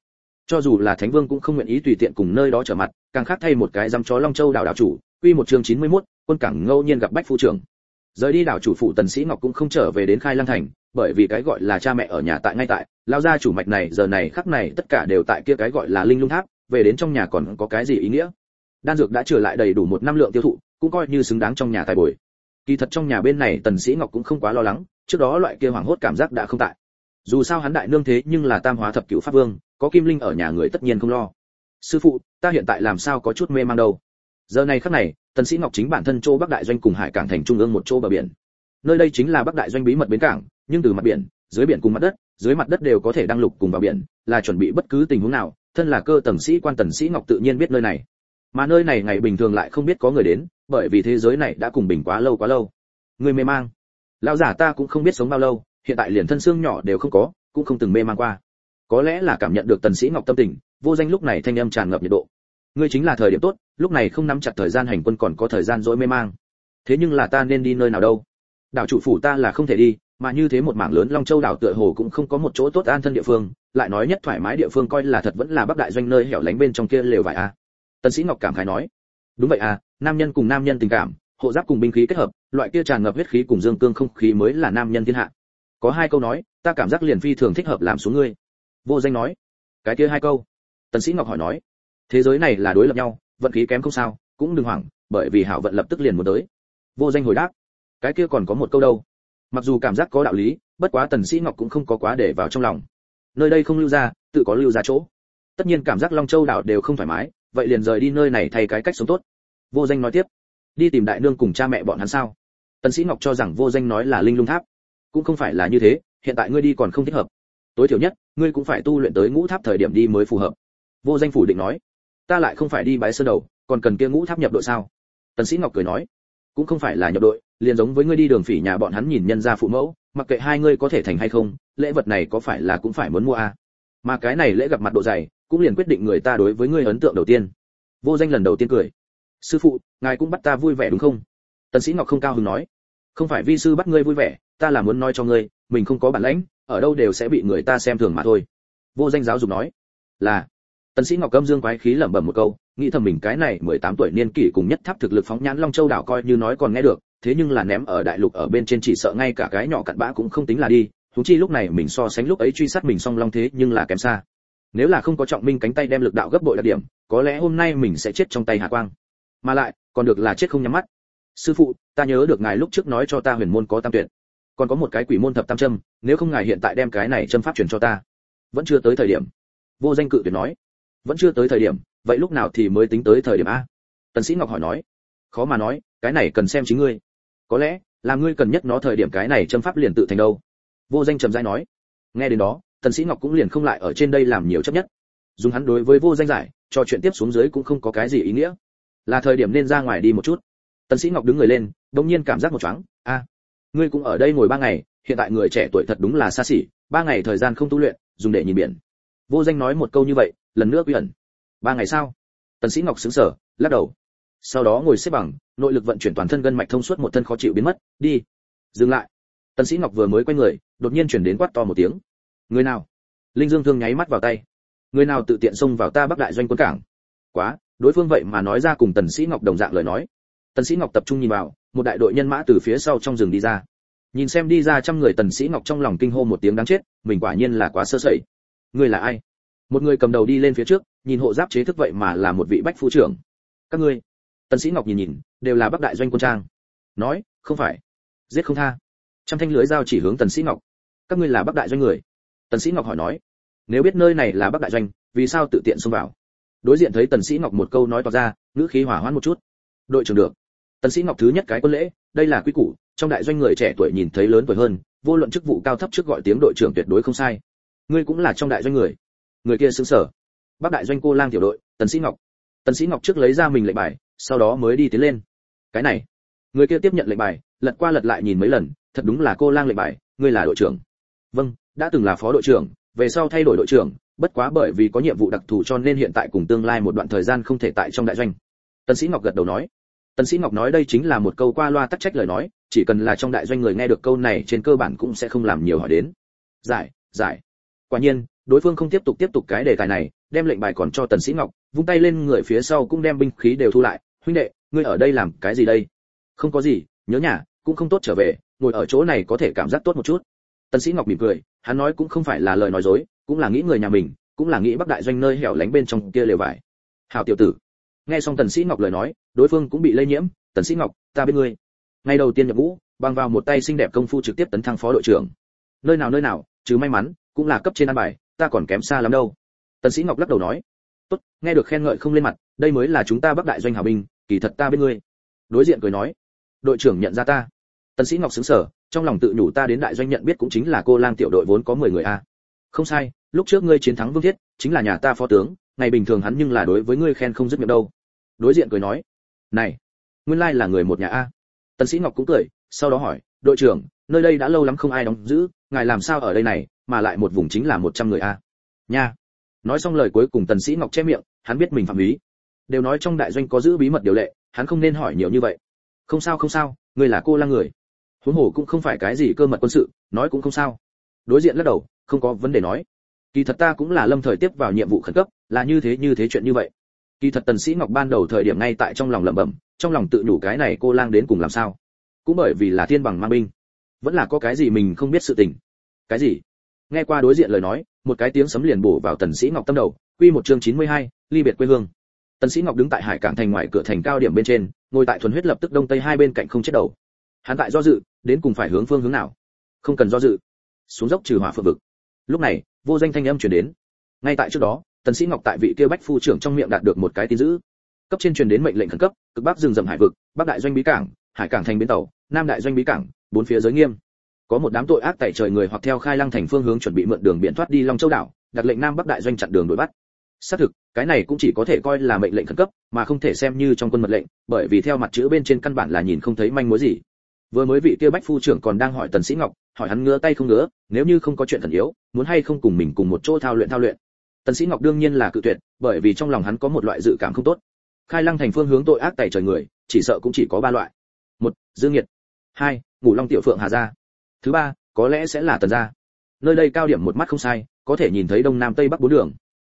Speaker 1: Cho dù là thánh vương cũng không nguyện ý tùy tiện cùng nơi đó trở mặt càng khác thay một cái dăm chó long châu đảo đảo chủ quy một chương 91, quân cảng ngẫu nhiên gặp bách phu trưởng rời đi đảo chủ phụ tần sĩ ngọc cũng không trở về đến khai lăng thành, bởi vì cái gọi là cha mẹ ở nhà tại ngay tại lao ra chủ mạch này giờ này khắc này tất cả đều tại kia cái gọi là linh lung tháp, về đến trong nhà còn có cái gì ý nghĩa? Đan dược đã trở lại đầy đủ một năm lượng tiêu thụ, cũng coi như xứng đáng trong nhà tài bồi. Kỳ thật trong nhà bên này tần sĩ ngọc cũng không quá lo lắng, trước đó loại kia hoảng hốt cảm giác đã không tại. Dù sao hắn đại nương thế nhưng là tam hóa thập cửu pháp vương, có kim linh ở nhà người tất nhiên không lo. Sư phụ, ta hiện tại làm sao có chút mê mang đâu? Giờ này khắc này, tần sĩ ngọc chính bản thân châu bắc đại doanh cùng hải cảng thành trung ương một châu bờ biển. Nơi đây chính là bắc đại doanh bí mật bến cảng, nhưng từ mặt biển, dưới biển cùng mặt đất, dưới mặt đất đều có thể đăng lục cùng vào biển, là chuẩn bị bất cứ tình huống nào, thân là cơ tầng sĩ quan tần sĩ ngọc tự nhiên biết nơi này. Mà nơi này ngày bình thường lại không biết có người đến, bởi vì thế giới này đã cùng bình quá lâu quá lâu. Người mê mang. Lão giả ta cũng không biết sống bao lâu, hiện tại liền thân xương nhỏ đều không có, cũng không từng mê mang qua. Có lẽ là cảm nhận được tần sĩ ngọc tâm tình, vô danh lúc này thanh âm tràn ngập nhiệt độ ngươi chính là thời điểm tốt, lúc này không nắm chặt thời gian hành quân còn có thời gian dỗi mê mang. Thế nhưng là ta nên đi nơi nào đâu? Đảo chủ phủ ta là không thể đi, mà như thế một mảng lớn long châu đảo tựa hồ cũng không có một chỗ tốt an thân địa phương, lại nói nhất thoải mái địa phương coi là thật vẫn là bắc đại doanh nơi hẻo lánh bên trong kia lều vải a. Tần sĩ ngọc cảm khái nói, đúng vậy à nam nhân cùng nam nhân tình cảm, hộ giáp cùng binh khí kết hợp, loại kia tràn ngập huyết khí cùng dương cương không khí mới là nam nhân thiên hạ. Có hai câu nói, ta cảm giác liền phi thường thích hợp làm xuống ngươi. Vô danh nói, cái kia hai câu. Tần sĩ ngọc hỏi nói thế giới này là đối lập nhau, vận khí kém không sao, cũng đừng hoảng, bởi vì hảo vận lập tức liền muốn tới. Vô danh hồi đáp. Cái kia còn có một câu đâu. Mặc dù cảm giác có đạo lý, bất quá tần sĩ ngọc cũng không có quá để vào trong lòng. Nơi đây không lưu ra, tự có lưu ra chỗ. Tất nhiên cảm giác long châu đảo đều không thoải mái, vậy liền rời đi nơi này thay cái cách sống tốt. Vô danh nói tiếp. Đi tìm đại nương cùng cha mẹ bọn hắn sao? Tần sĩ ngọc cho rằng vô danh nói là linh lung tháp. Cũng không phải là như thế, hiện tại ngươi đi còn không thích hợp. Tối thiểu nhất, ngươi cũng phải tu luyện tới ngũ tháp thời điểm đi mới phù hợp. Vô danh phủ định nói ta lại không phải đi bái sơn đầu, còn cần kia ngũ tháp nhập đội sao? Tần sĩ ngọc cười nói, cũng không phải là nhập đội, liền giống với ngươi đi đường phỉ nhà bọn hắn nhìn nhân gia phụ mẫu, mặc kệ hai ngươi có thể thành hay không, lễ vật này có phải là cũng phải muốn mua à? Mà cái này lễ gặp mặt độ dày, cũng liền quyết định người ta đối với ngươi ấn tượng đầu tiên. Vô danh lần đầu tiên cười. Sư phụ, ngài cũng bắt ta vui vẻ đúng không? Tần sĩ ngọc không cao hứng nói. Không phải vi sư bắt ngươi vui vẻ, ta là muốn nói cho ngươi, mình không có bản lĩnh ở đâu đều sẽ bị người ta xem thường mà thôi. Vô danh giáo dục nói. Là tần sĩ ngọc câm dương quái khí lẩm bẩm một câu, nghĩ thầm mình cái này 18 tuổi niên kỷ cùng nhất tháp thực lực phóng nhãn long châu đảo coi như nói còn nghe được, thế nhưng là ném ở đại lục ở bên trên chỉ sợ ngay cả cái nhỏ cặn bã cũng không tính là đi, huống chi lúc này mình so sánh lúc ấy truy sát mình song long thế nhưng là kém xa. Nếu là không có trọng minh cánh tay đem lực đạo gấp bội đặc điểm, có lẽ hôm nay mình sẽ chết trong tay hà quang. Mà lại, còn được là chết không nhắm mắt. Sư phụ, ta nhớ được ngài lúc trước nói cho ta huyền môn có tam tuyệt. Còn có một cái quỷ môn thập tam châm, nếu không ngài hiện tại đem cái này châm pháp truyền cho ta. Vẫn chưa tới thời điểm. Vô danh cự tuyệt nói vẫn chưa tới thời điểm, vậy lúc nào thì mới tính tới thời điểm a? Tần sĩ ngọc hỏi nói. Khó mà nói, cái này cần xem chính ngươi. Có lẽ là ngươi cần nhất nó thời điểm cái này châm pháp liền tự thành đâu. Vô danh trầm rãi nói. Nghe đến đó, tần sĩ ngọc cũng liền không lại ở trên đây làm nhiều chấp nhất. Dùng hắn đối với vô danh giải, cho chuyện tiếp xuống dưới cũng không có cái gì ý nghĩa. Là thời điểm nên ra ngoài đi một chút. Tần sĩ ngọc đứng người lên đung nhiên cảm giác một thoáng a, ngươi cũng ở đây ngồi ba ngày, hiện tại người trẻ tuổi thật đúng là xa xỉ, ba ngày thời gian không tu luyện, dùng để nhìn biển. Vô danh nói một câu như vậy lần nữa quy ẩn. Ba ngày sau, tần sĩ ngọc sững sờ, lắc đầu. Sau đó ngồi xếp bằng, nội lực vận chuyển toàn thân gân mạch thông suốt một thân khó chịu biến mất. Đi, dừng lại. Tần sĩ ngọc vừa mới quay người, đột nhiên chuyển đến quát to một tiếng. Người nào? Linh dương thương nháy mắt vào tay. Người nào tự tiện xông vào ta bắc đại doanh quân cảng? Quá, đối phương vậy mà nói ra cùng tần sĩ ngọc đồng dạng lời nói. Tần sĩ ngọc tập trung nhìn vào, một đại đội nhân mã từ phía sau trong rừng đi ra. Nhìn xem đi ra trăm người, tần sĩ ngọc trong lòng kinh hô một tiếng đáng chết, mình quả nhiên là quá sơ sẩy. Ngươi là ai? Một người cầm đầu đi lên phía trước, nhìn hộ giáp chế thức vậy mà là một vị bách phu trưởng. Các ngươi, tần sĩ ngọc nhìn nhìn, đều là bắc đại doanh quân trang. Nói, không phải. Giết không tha. Trăm thanh lưới dao chỉ hướng tần sĩ ngọc. Các ngươi là bắc đại doanh người. Tần sĩ ngọc hỏi nói, nếu biết nơi này là bắc đại doanh, vì sao tự tiện xông vào? Đối diện thấy tần sĩ ngọc một câu nói to ra, ngữ khí hỏa hoãn một chút. Đội trưởng được. Tần sĩ ngọc thứ nhất cái quân lễ, đây là quy củ, trong đại doanh người trẻ tuổi nhìn thấy lớn tuổi hơn, vô luận chức vụ cao thấp trước gọi tiếng đội trưởng tuyệt đối không sai. Ngươi cũng là trong đại doanh người người kia sững sờ bắc đại doanh cô lang tiểu đội, tần sĩ ngọc. Tần sĩ ngọc trước lấy ra mình lệnh bài, sau đó mới đi tiến lên. Cái này, người kia tiếp nhận lệnh bài, lật qua lật lại nhìn mấy lần, thật đúng là cô lang lệnh bài, ngươi là đội trưởng. Vâng đã từng là phó đội trưởng, về sau thay đổi đội trưởng, bất quá bởi vì có nhiệm vụ đặc thù cho nên hiện tại cùng tương lai một đoạn thời gian không thể tại trong đại doanh. Tần sĩ ngọc gật đầu nói. Tần sĩ ngọc nói đây chính là một câu qua loa tắc trách lời nói, chỉ cần là trong đại doanh người nghe được câu này trên cơ bản cũng sẽ không làm nhiều hỏi đến. Giải giải. Quả nhiên đối phương không tiếp tục tiếp tục cái đề tài này, đem lệnh bài còn cho tần sĩ ngọc, vung tay lên người phía sau cũng đem binh khí đều thu lại. Huynh đệ, ngươi ở đây làm cái gì đây? Không có gì, nhớ nhà, cũng không tốt trở về, ngồi ở chỗ này có thể cảm giác tốt một chút. Tần sĩ ngọc mỉm cười, hắn nói cũng không phải là lời nói dối, cũng là nghĩ người nhà mình, cũng là nghĩ bắc đại doanh nơi hẻo lánh bên trong kia lều vải. Hảo tiểu tử. Nghe xong tần sĩ ngọc lời nói, đối phương cũng bị lây nhiễm. Tần sĩ ngọc, ta bên ngươi. Ngay đầu tiên nhập ngũ, bằng vào một tay xinh đẹp công phu trực tiếp tấn thăng phó đội trưởng. Nơi nào nơi nào, chứ may mắn, cũng là cấp trên ăn bài ta còn kém xa lắm đâu. Tần sĩ ngọc lắc đầu nói, tốt, nghe được khen ngợi không lên mặt, đây mới là chúng ta bắc đại doanh hảo binh, kỳ thật ta bên ngươi. Đối diện cười nói, đội trưởng nhận ra ta. Tần sĩ ngọc sững sờ, trong lòng tự nhủ ta đến đại doanh nhận biết cũng chính là cô lang tiểu đội vốn có 10 người a. Không sai, lúc trước ngươi chiến thắng vương thiết, chính là nhà ta phó tướng, ngày bình thường hắn nhưng là đối với ngươi khen không dứt miệng đâu. Đối diện cười nói, này, nguyên lai là người một nhà a. Tần sĩ ngọc cũng cười, sau đó hỏi, đội trưởng, nơi đây đã lâu lắm không ai đóng giữ, ngài làm sao ở đây này? Mà lại một vùng chính là 100 người a. Nha. Nói xong lời cuối cùng tần sĩ ngọc che miệng, hắn biết mình phạm ý. Đều nói trong đại doanh có giữ bí mật điều lệ, hắn không nên hỏi nhiều như vậy. Không sao không sao, người là cô lang người. Huống hồ cũng không phải cái gì cơ mật quân sự, nói cũng không sao. Đối diện lắc đầu, không có vấn đề nói. Kỳ thật ta cũng là lâm thời tiếp vào nhiệm vụ khẩn cấp, là như thế như thế chuyện như vậy. Kỳ thật tần sĩ ngọc ban đầu thời điểm ngay tại trong lòng lẩm bẩm, trong lòng tự nhủ cái này cô lang đến cùng làm sao. Cũng bởi vì là thiên bằng mang binh, vẫn là có cái gì mình không biết sự tình. Cái gì? Nghe qua đối diện lời nói một cái tiếng sấm liền bổ vào tần sĩ ngọc tâm đầu quy một chương 92, ly biệt quê hương. Tần sĩ ngọc đứng tại hải cảng thành ngoài cửa thành cao điểm bên trên ngồi tại thuần huyết lập tức đông tây hai bên cạnh không chết đầu. Hắn tại do dự đến cùng phải hướng phương hướng nào? Không cần do dự. Xuống dốc trừ hỏa phượng vực. Lúc này vô danh thanh âm truyền đến. Ngay tại trước đó tần sĩ ngọc tại vị kia bách phu trưởng trong miệng đạt được một cái tin dữ. Cấp trên truyền đến mệnh lệnh khẩn cấp cực bắc rừng rậm hải vực bắc đại doanh bí cảng hải cảng thành bến tàu nam đại doanh bí cảng bốn phía giới nghiêm có một đám tội ác tại trời người hoặc theo khai lăng thành phương hướng chuẩn bị mượn đường biển thoát đi long châu đảo, đặt lệnh nam bắc đại doanh chặn đường đuổi bắt. Xác thực, cái này cũng chỉ có thể coi là mệnh lệnh khẩn cấp, mà không thể xem như trong quân mật lệnh, bởi vì theo mặt chữ bên trên căn bản là nhìn không thấy manh mối gì. Vừa mới vị kia bách phu trưởng còn đang hỏi tần sĩ ngọc, hỏi hắn ngứa tay không ngứa, nếu như không có chuyện thần yếu, muốn hay không cùng mình cùng một chỗ thao luyện thao luyện. Tần sĩ ngọc đương nhiên là cự tuyệt, bởi vì trong lòng hắn có một loại dự cảm không tốt. Khai lăng thành phương hướng tội ác tẩy trời người, chỉ sợ cũng chỉ có ba loại. Một, dương nhiệt. Hai ngũ long tiểu phượng hà gia thứ ba, có lẽ sẽ là tần gia. Nơi đây cao điểm một mắt không sai, có thể nhìn thấy đông nam tây bắc bốn đường.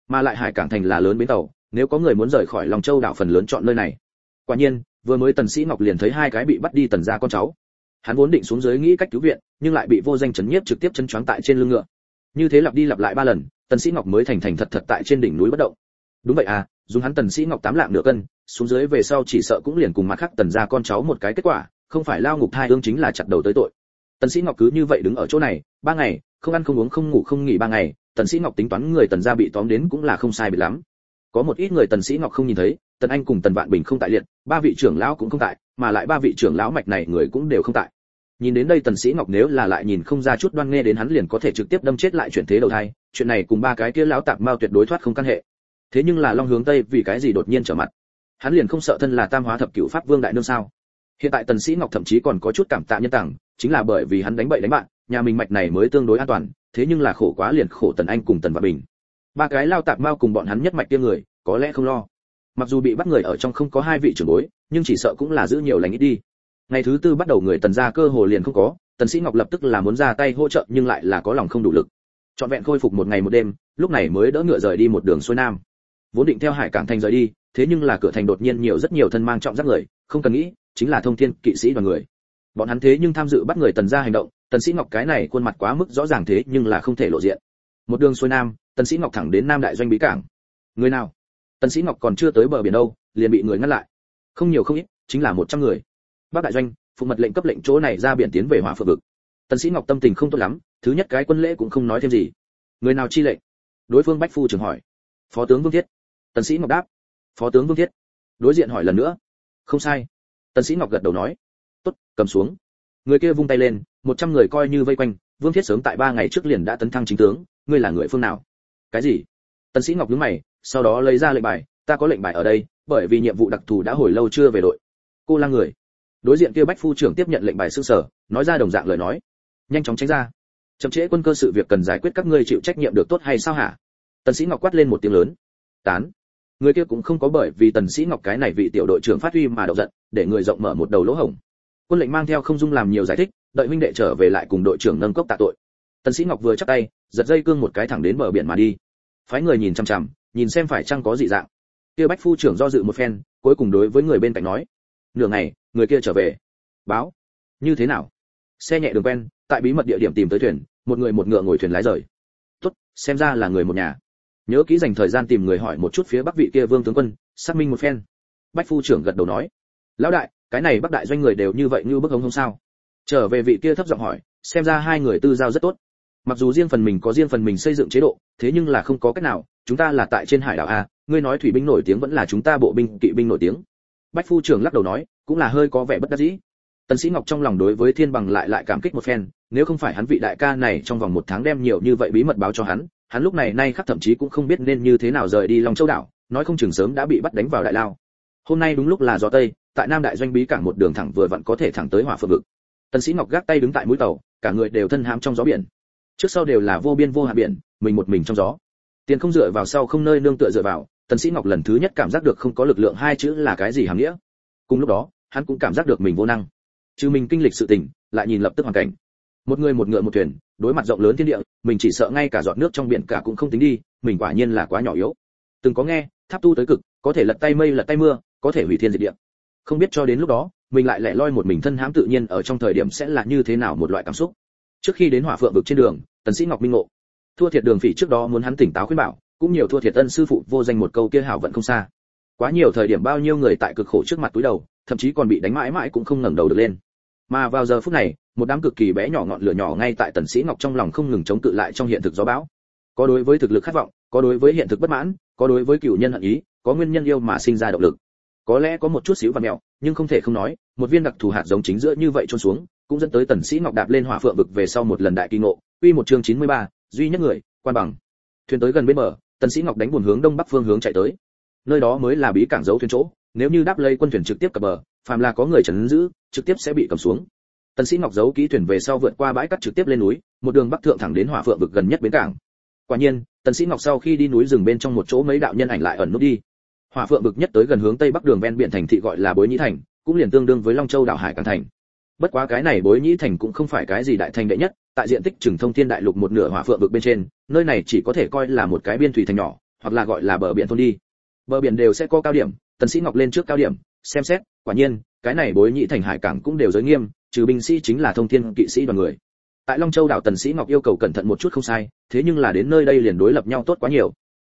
Speaker 1: Mà lại hải cảng thành là lớn bến tàu, nếu có người muốn rời khỏi lòng châu đảo phần lớn chọn nơi này. Quả nhiên, vừa mới tần sĩ ngọc liền thấy hai cái bị bắt đi tần gia con cháu. Hắn vốn định xuống dưới nghĩ cách cứu viện, nhưng lại bị vô danh chấn nhiếp trực tiếp chân choáng tại trên lưng ngựa. Như thế lặp đi lặp lại ba lần, tần sĩ ngọc mới thành thành thật thật tại trên đỉnh núi bất động. Đúng vậy à dùng hắn tần sĩ ngọc tám lạng nửa cân, xuống dưới về sau chỉ sợ cũng liền cùng mặt khác tần gia con cháu một cái kết quả, không phải lao ngục thai ương chính là chặt đầu tới tội tần sĩ ngọc cứ như vậy đứng ở chỗ này, ba ngày, không ăn không uống không ngủ không nghỉ ba ngày, tần sĩ ngọc tính toán người tần gia bị tóm đến cũng là không sai biệt lắm. Có một ít người tần sĩ ngọc không nhìn thấy, tần anh cùng tần vạn bình không tại liệt, ba vị trưởng lão cũng không tại, mà lại ba vị trưởng lão mạch này người cũng đều không tại. Nhìn đến đây tần sĩ ngọc nếu là lại nhìn không ra chút đoan nghe đến hắn liền có thể trực tiếp đâm chết lại chuyển thế đầu thai, chuyện này cùng ba cái kia lão tạp mao tuyệt đối thoát không căn hệ. Thế nhưng là long hướng tây vì cái gì đột nhiên trở mặt? Hắn liền không sợ thân là tam hóa thập cửu pháp vương đại nương sao? Hiện tại tần sĩ ngọc thậm chí còn có chút cảm tạ nhân tặng chính là bởi vì hắn đánh bậy đánh bạn, nhà mình mạch này mới tương đối an toàn, thế nhưng là khổ quá liền khổ tần anh cùng tần và bình. Ba cái lao tạp mao cùng bọn hắn nhất mạch kia người, có lẽ không lo. Mặc dù bị bắt người ở trong không có hai vị trưởng bối, nhưng chỉ sợ cũng là giữ nhiều lành ít đi. Ngày thứ tư bắt đầu người tần gia cơ hồ liền không có, tần sĩ ngọc lập tức là muốn ra tay hỗ trợ, nhưng lại là có lòng không đủ lực. Trọn vẹn khôi phục một ngày một đêm, lúc này mới đỡ ngựa rời đi một đường xuôi nam. Vốn định theo hải cảng thành rời đi, thế nhưng là cửa thành đột nhiên nhiều rất nhiều thân mang trọng giáp người, không cần nghĩ, chính là thông thiên kỵ sĩ đoàn người bọn hắn thế nhưng tham dự bắt người tần gia hành động, tần sĩ ngọc cái này khuôn mặt quá mức rõ ràng thế nhưng là không thể lộ diện. Một đường xuôi nam, tần sĩ ngọc thẳng đến nam đại doanh bí cảng. Người nào? Tần sĩ ngọc còn chưa tới bờ biển đâu, liền bị người ngăn lại. Không nhiều không ít, chính là một trăm người. Bắc đại doanh, phụ mật lệnh cấp lệnh chỗ này ra biển tiến về hỏa phượng vực. Tần sĩ ngọc tâm tình không tốt lắm, thứ nhất cái quân lễ cũng không nói thêm gì. Người nào chi lệnh? Đối phương bách phu trưởng hỏi. Phó tướng vương thiết. Tần sĩ ngọc đáp. Phó tướng vương thiết. Đối diện hỏi lần nữa. Không sai. Tần sĩ ngọc gật đầu nói tốt, cầm xuống. Người kia vung tay lên, một trăm người coi như vây quanh, vương thiết sớm tại ba ngày trước liền đã tấn thăng chính tướng, ngươi là người phương nào? Cái gì? Tần sĩ ngọc nhướng mày, sau đó lấy ra lệnh bài, ta có lệnh bài ở đây, bởi vì nhiệm vụ đặc thù đã hồi lâu chưa về đội. Cô là người? Đối diện kia bách phu trưởng tiếp nhận lệnh bài sương sở nói ra đồng dạng lời nói. Nhanh chóng tránh ra. Chậm trễ quân cơ sự việc cần giải quyết, các ngươi chịu trách nhiệm được tốt hay sao hả? Tần sĩ ngọc quát lên một tiếng lớn. Tán. Người kia cũng không có bởi vì tần sĩ ngọc cái này vị tiểu đội trưởng phát huy mà động giận, để người rộng mở một đầu lỗ hổng quân lệnh mang theo không dung làm nhiều giải thích, đợi huynh đệ trở về lại cùng đội trưởng nâng cốc tạ tội. Tần sĩ ngọc vừa chắc tay, giật dây cương một cái thẳng đến bờ biển mà đi. Phái người nhìn chăm chăm nhìn xem phải chăng có dị dạng. Kia bách phu trưởng do dự một phen, cuối cùng đối với người bên cạnh nói, nửa ngày, người kia trở về. Báo. Như thế nào? Xe nhẹ đường quen, tại bí mật địa điểm tìm tới thuyền, một người một ngựa ngồi thuyền lái rời. Tốt, xem ra là người một nhà. Nhớ kỹ dành thời gian tìm người hỏi một chút phía bắc vị kia vương tướng quân, xác minh một phen. Bách phu trưởng gật đầu nói. Lão đại cái này bắc đại doanh người đều như vậy như bức hống không sao. Trở về vị kia thấp giọng hỏi, xem ra hai người tư giao rất tốt. Mặc dù riêng phần mình có riêng phần mình xây dựng chế độ, thế nhưng là không có cách nào, chúng ta là tại trên hải đảo a, ngươi nói thủy binh nổi tiếng vẫn là chúng ta bộ binh, kỵ binh nổi tiếng. Bách phu trưởng lắc đầu nói, cũng là hơi có vẻ bất đắc dĩ. Tần sĩ ngọc trong lòng đối với thiên bằng lại lại cảm kích một phen, nếu không phải hắn vị đại ca này trong vòng một tháng đem nhiều như vậy bí mật báo cho hắn hắn lúc này nay khắc thậm chí cũng không biết nên như thế nào rời đi long châu đảo, nói không chừng sớm đã bị bắt đánh vào đại lao hôm nay đúng lúc là gió tây, tại nam đại doanh bí cảng một đường thẳng vừa vặn có thể thẳng tới hỏa phượng vực. Tần sĩ ngọc gác tay đứng tại mũi tàu, cả người đều thân hãm trong gió biển. Trước sau đều là vô biên vô hạn biển, mình một mình trong gió. Tiền không dựa vào sau không nơi nương tựa dựa vào, tần sĩ ngọc lần thứ nhất cảm giác được không có lực lượng hai chữ là cái gì hàm nghĩa. Cùng lúc đó, hắn cũng cảm giác được mình vô năng. Trừ mình kinh lịch sự tình, lại nhìn lập tức hoàn cảnh. Một người một ngựa một thuyền, đối mặt rộng lớn thiên địa, mình chỉ sợ ngay cả giọt nước trong biển cả cũng không tính đi, mình quả nhiên là quá nhỏ yếu. Từng có nghe, tháp tu tới cực, có thể lật tay mây lật tay mưa có thể hủy thiên diệt địa. Không biết cho đến lúc đó, mình lại lẻ loi một mình thân hãm tự nhiên ở trong thời điểm sẽ là như thế nào một loại cảm xúc. Trước khi đến hỏa phượng vực trên đường, tần sĩ ngọc minh ngộ, thua thiệt đường phỉ trước đó muốn hắn tỉnh táo khuyên bảo, cũng nhiều thua thiệt ân sư phụ vô danh một câu kia hảo vận không xa. Quá nhiều thời điểm bao nhiêu người tại cực khổ trước mặt túi đầu, thậm chí còn bị đánh mãi mãi cũng không ngẩng đầu được lên. Mà vào giờ phút này, một đám cực kỳ bé nhỏ ngọn lửa nhỏ ngay tại tần sĩ ngọc trong lòng không ngừng chống cự lại trong hiện thực gió bão. Có đối với thực lực khát vọng, có đối với hiện thực bất mãn, có đối với cựu nhân hận ý, có nguyên nhân yêu mà sinh ra động lực có lẽ có một chút xíu và mẹo nhưng không thể không nói một viên đặc thù hạt giống chính giữa như vậy trôn xuống cũng dẫn tới tần sĩ ngọc đạp lên hỏa phượng vực về sau một lần đại kỳ ngộ. Quy một chương 93, duy nhất người quan bằng. Thuyền tới gần bên bờ tần sĩ ngọc đánh buồn hướng đông bắc phương hướng chạy tới. Nơi đó mới là bí cảng giấu thuyền chỗ nếu như đáp lấy quân thuyền trực tiếp cập bờ phàm là có người chấn giữ trực tiếp sẽ bị cầm xuống. Tần sĩ ngọc giấu kỹ thuyền về sau vượt qua bãi cát trực tiếp lên núi một đường bắc thượng thẳng đến hỏa phượng vực gần nhất bến cảng. Quả nhiên tần sĩ ngọc sau khi đi núi rừng bên trong một chỗ mấy đạo nhân ảnh lại ẩn nút đi hỏa phượng bực nhất tới gần hướng tây bắc đường ven biển thành thị gọi là bối nhĩ thành, cũng liền tương đương với long châu đảo hải cảng thành. Bất quá cái này bối nhĩ thành cũng không phải cái gì đại thành đệ nhất, tại diện tích trường thông thiên đại lục một nửa hỏa phượng vực bên trên, nơi này chỉ có thể coi là một cái biên thủy thành nhỏ, hoặc là gọi là bờ biển thôn đi. Bờ biển đều sẽ có cao điểm, tần sĩ ngọc lên trước cao điểm, xem xét, quả nhiên, cái này bối nhĩ thành hải cảng cũng đều giới nghiêm, trừ binh sĩ chính là thông thiên kỵ sĩ đoàn người. Tại long châu đảo tần sĩ ngọc yêu cầu cẩn thận một chút không sai, thế nhưng là đến nơi đây liền đối lập nhau tốt quá nhiều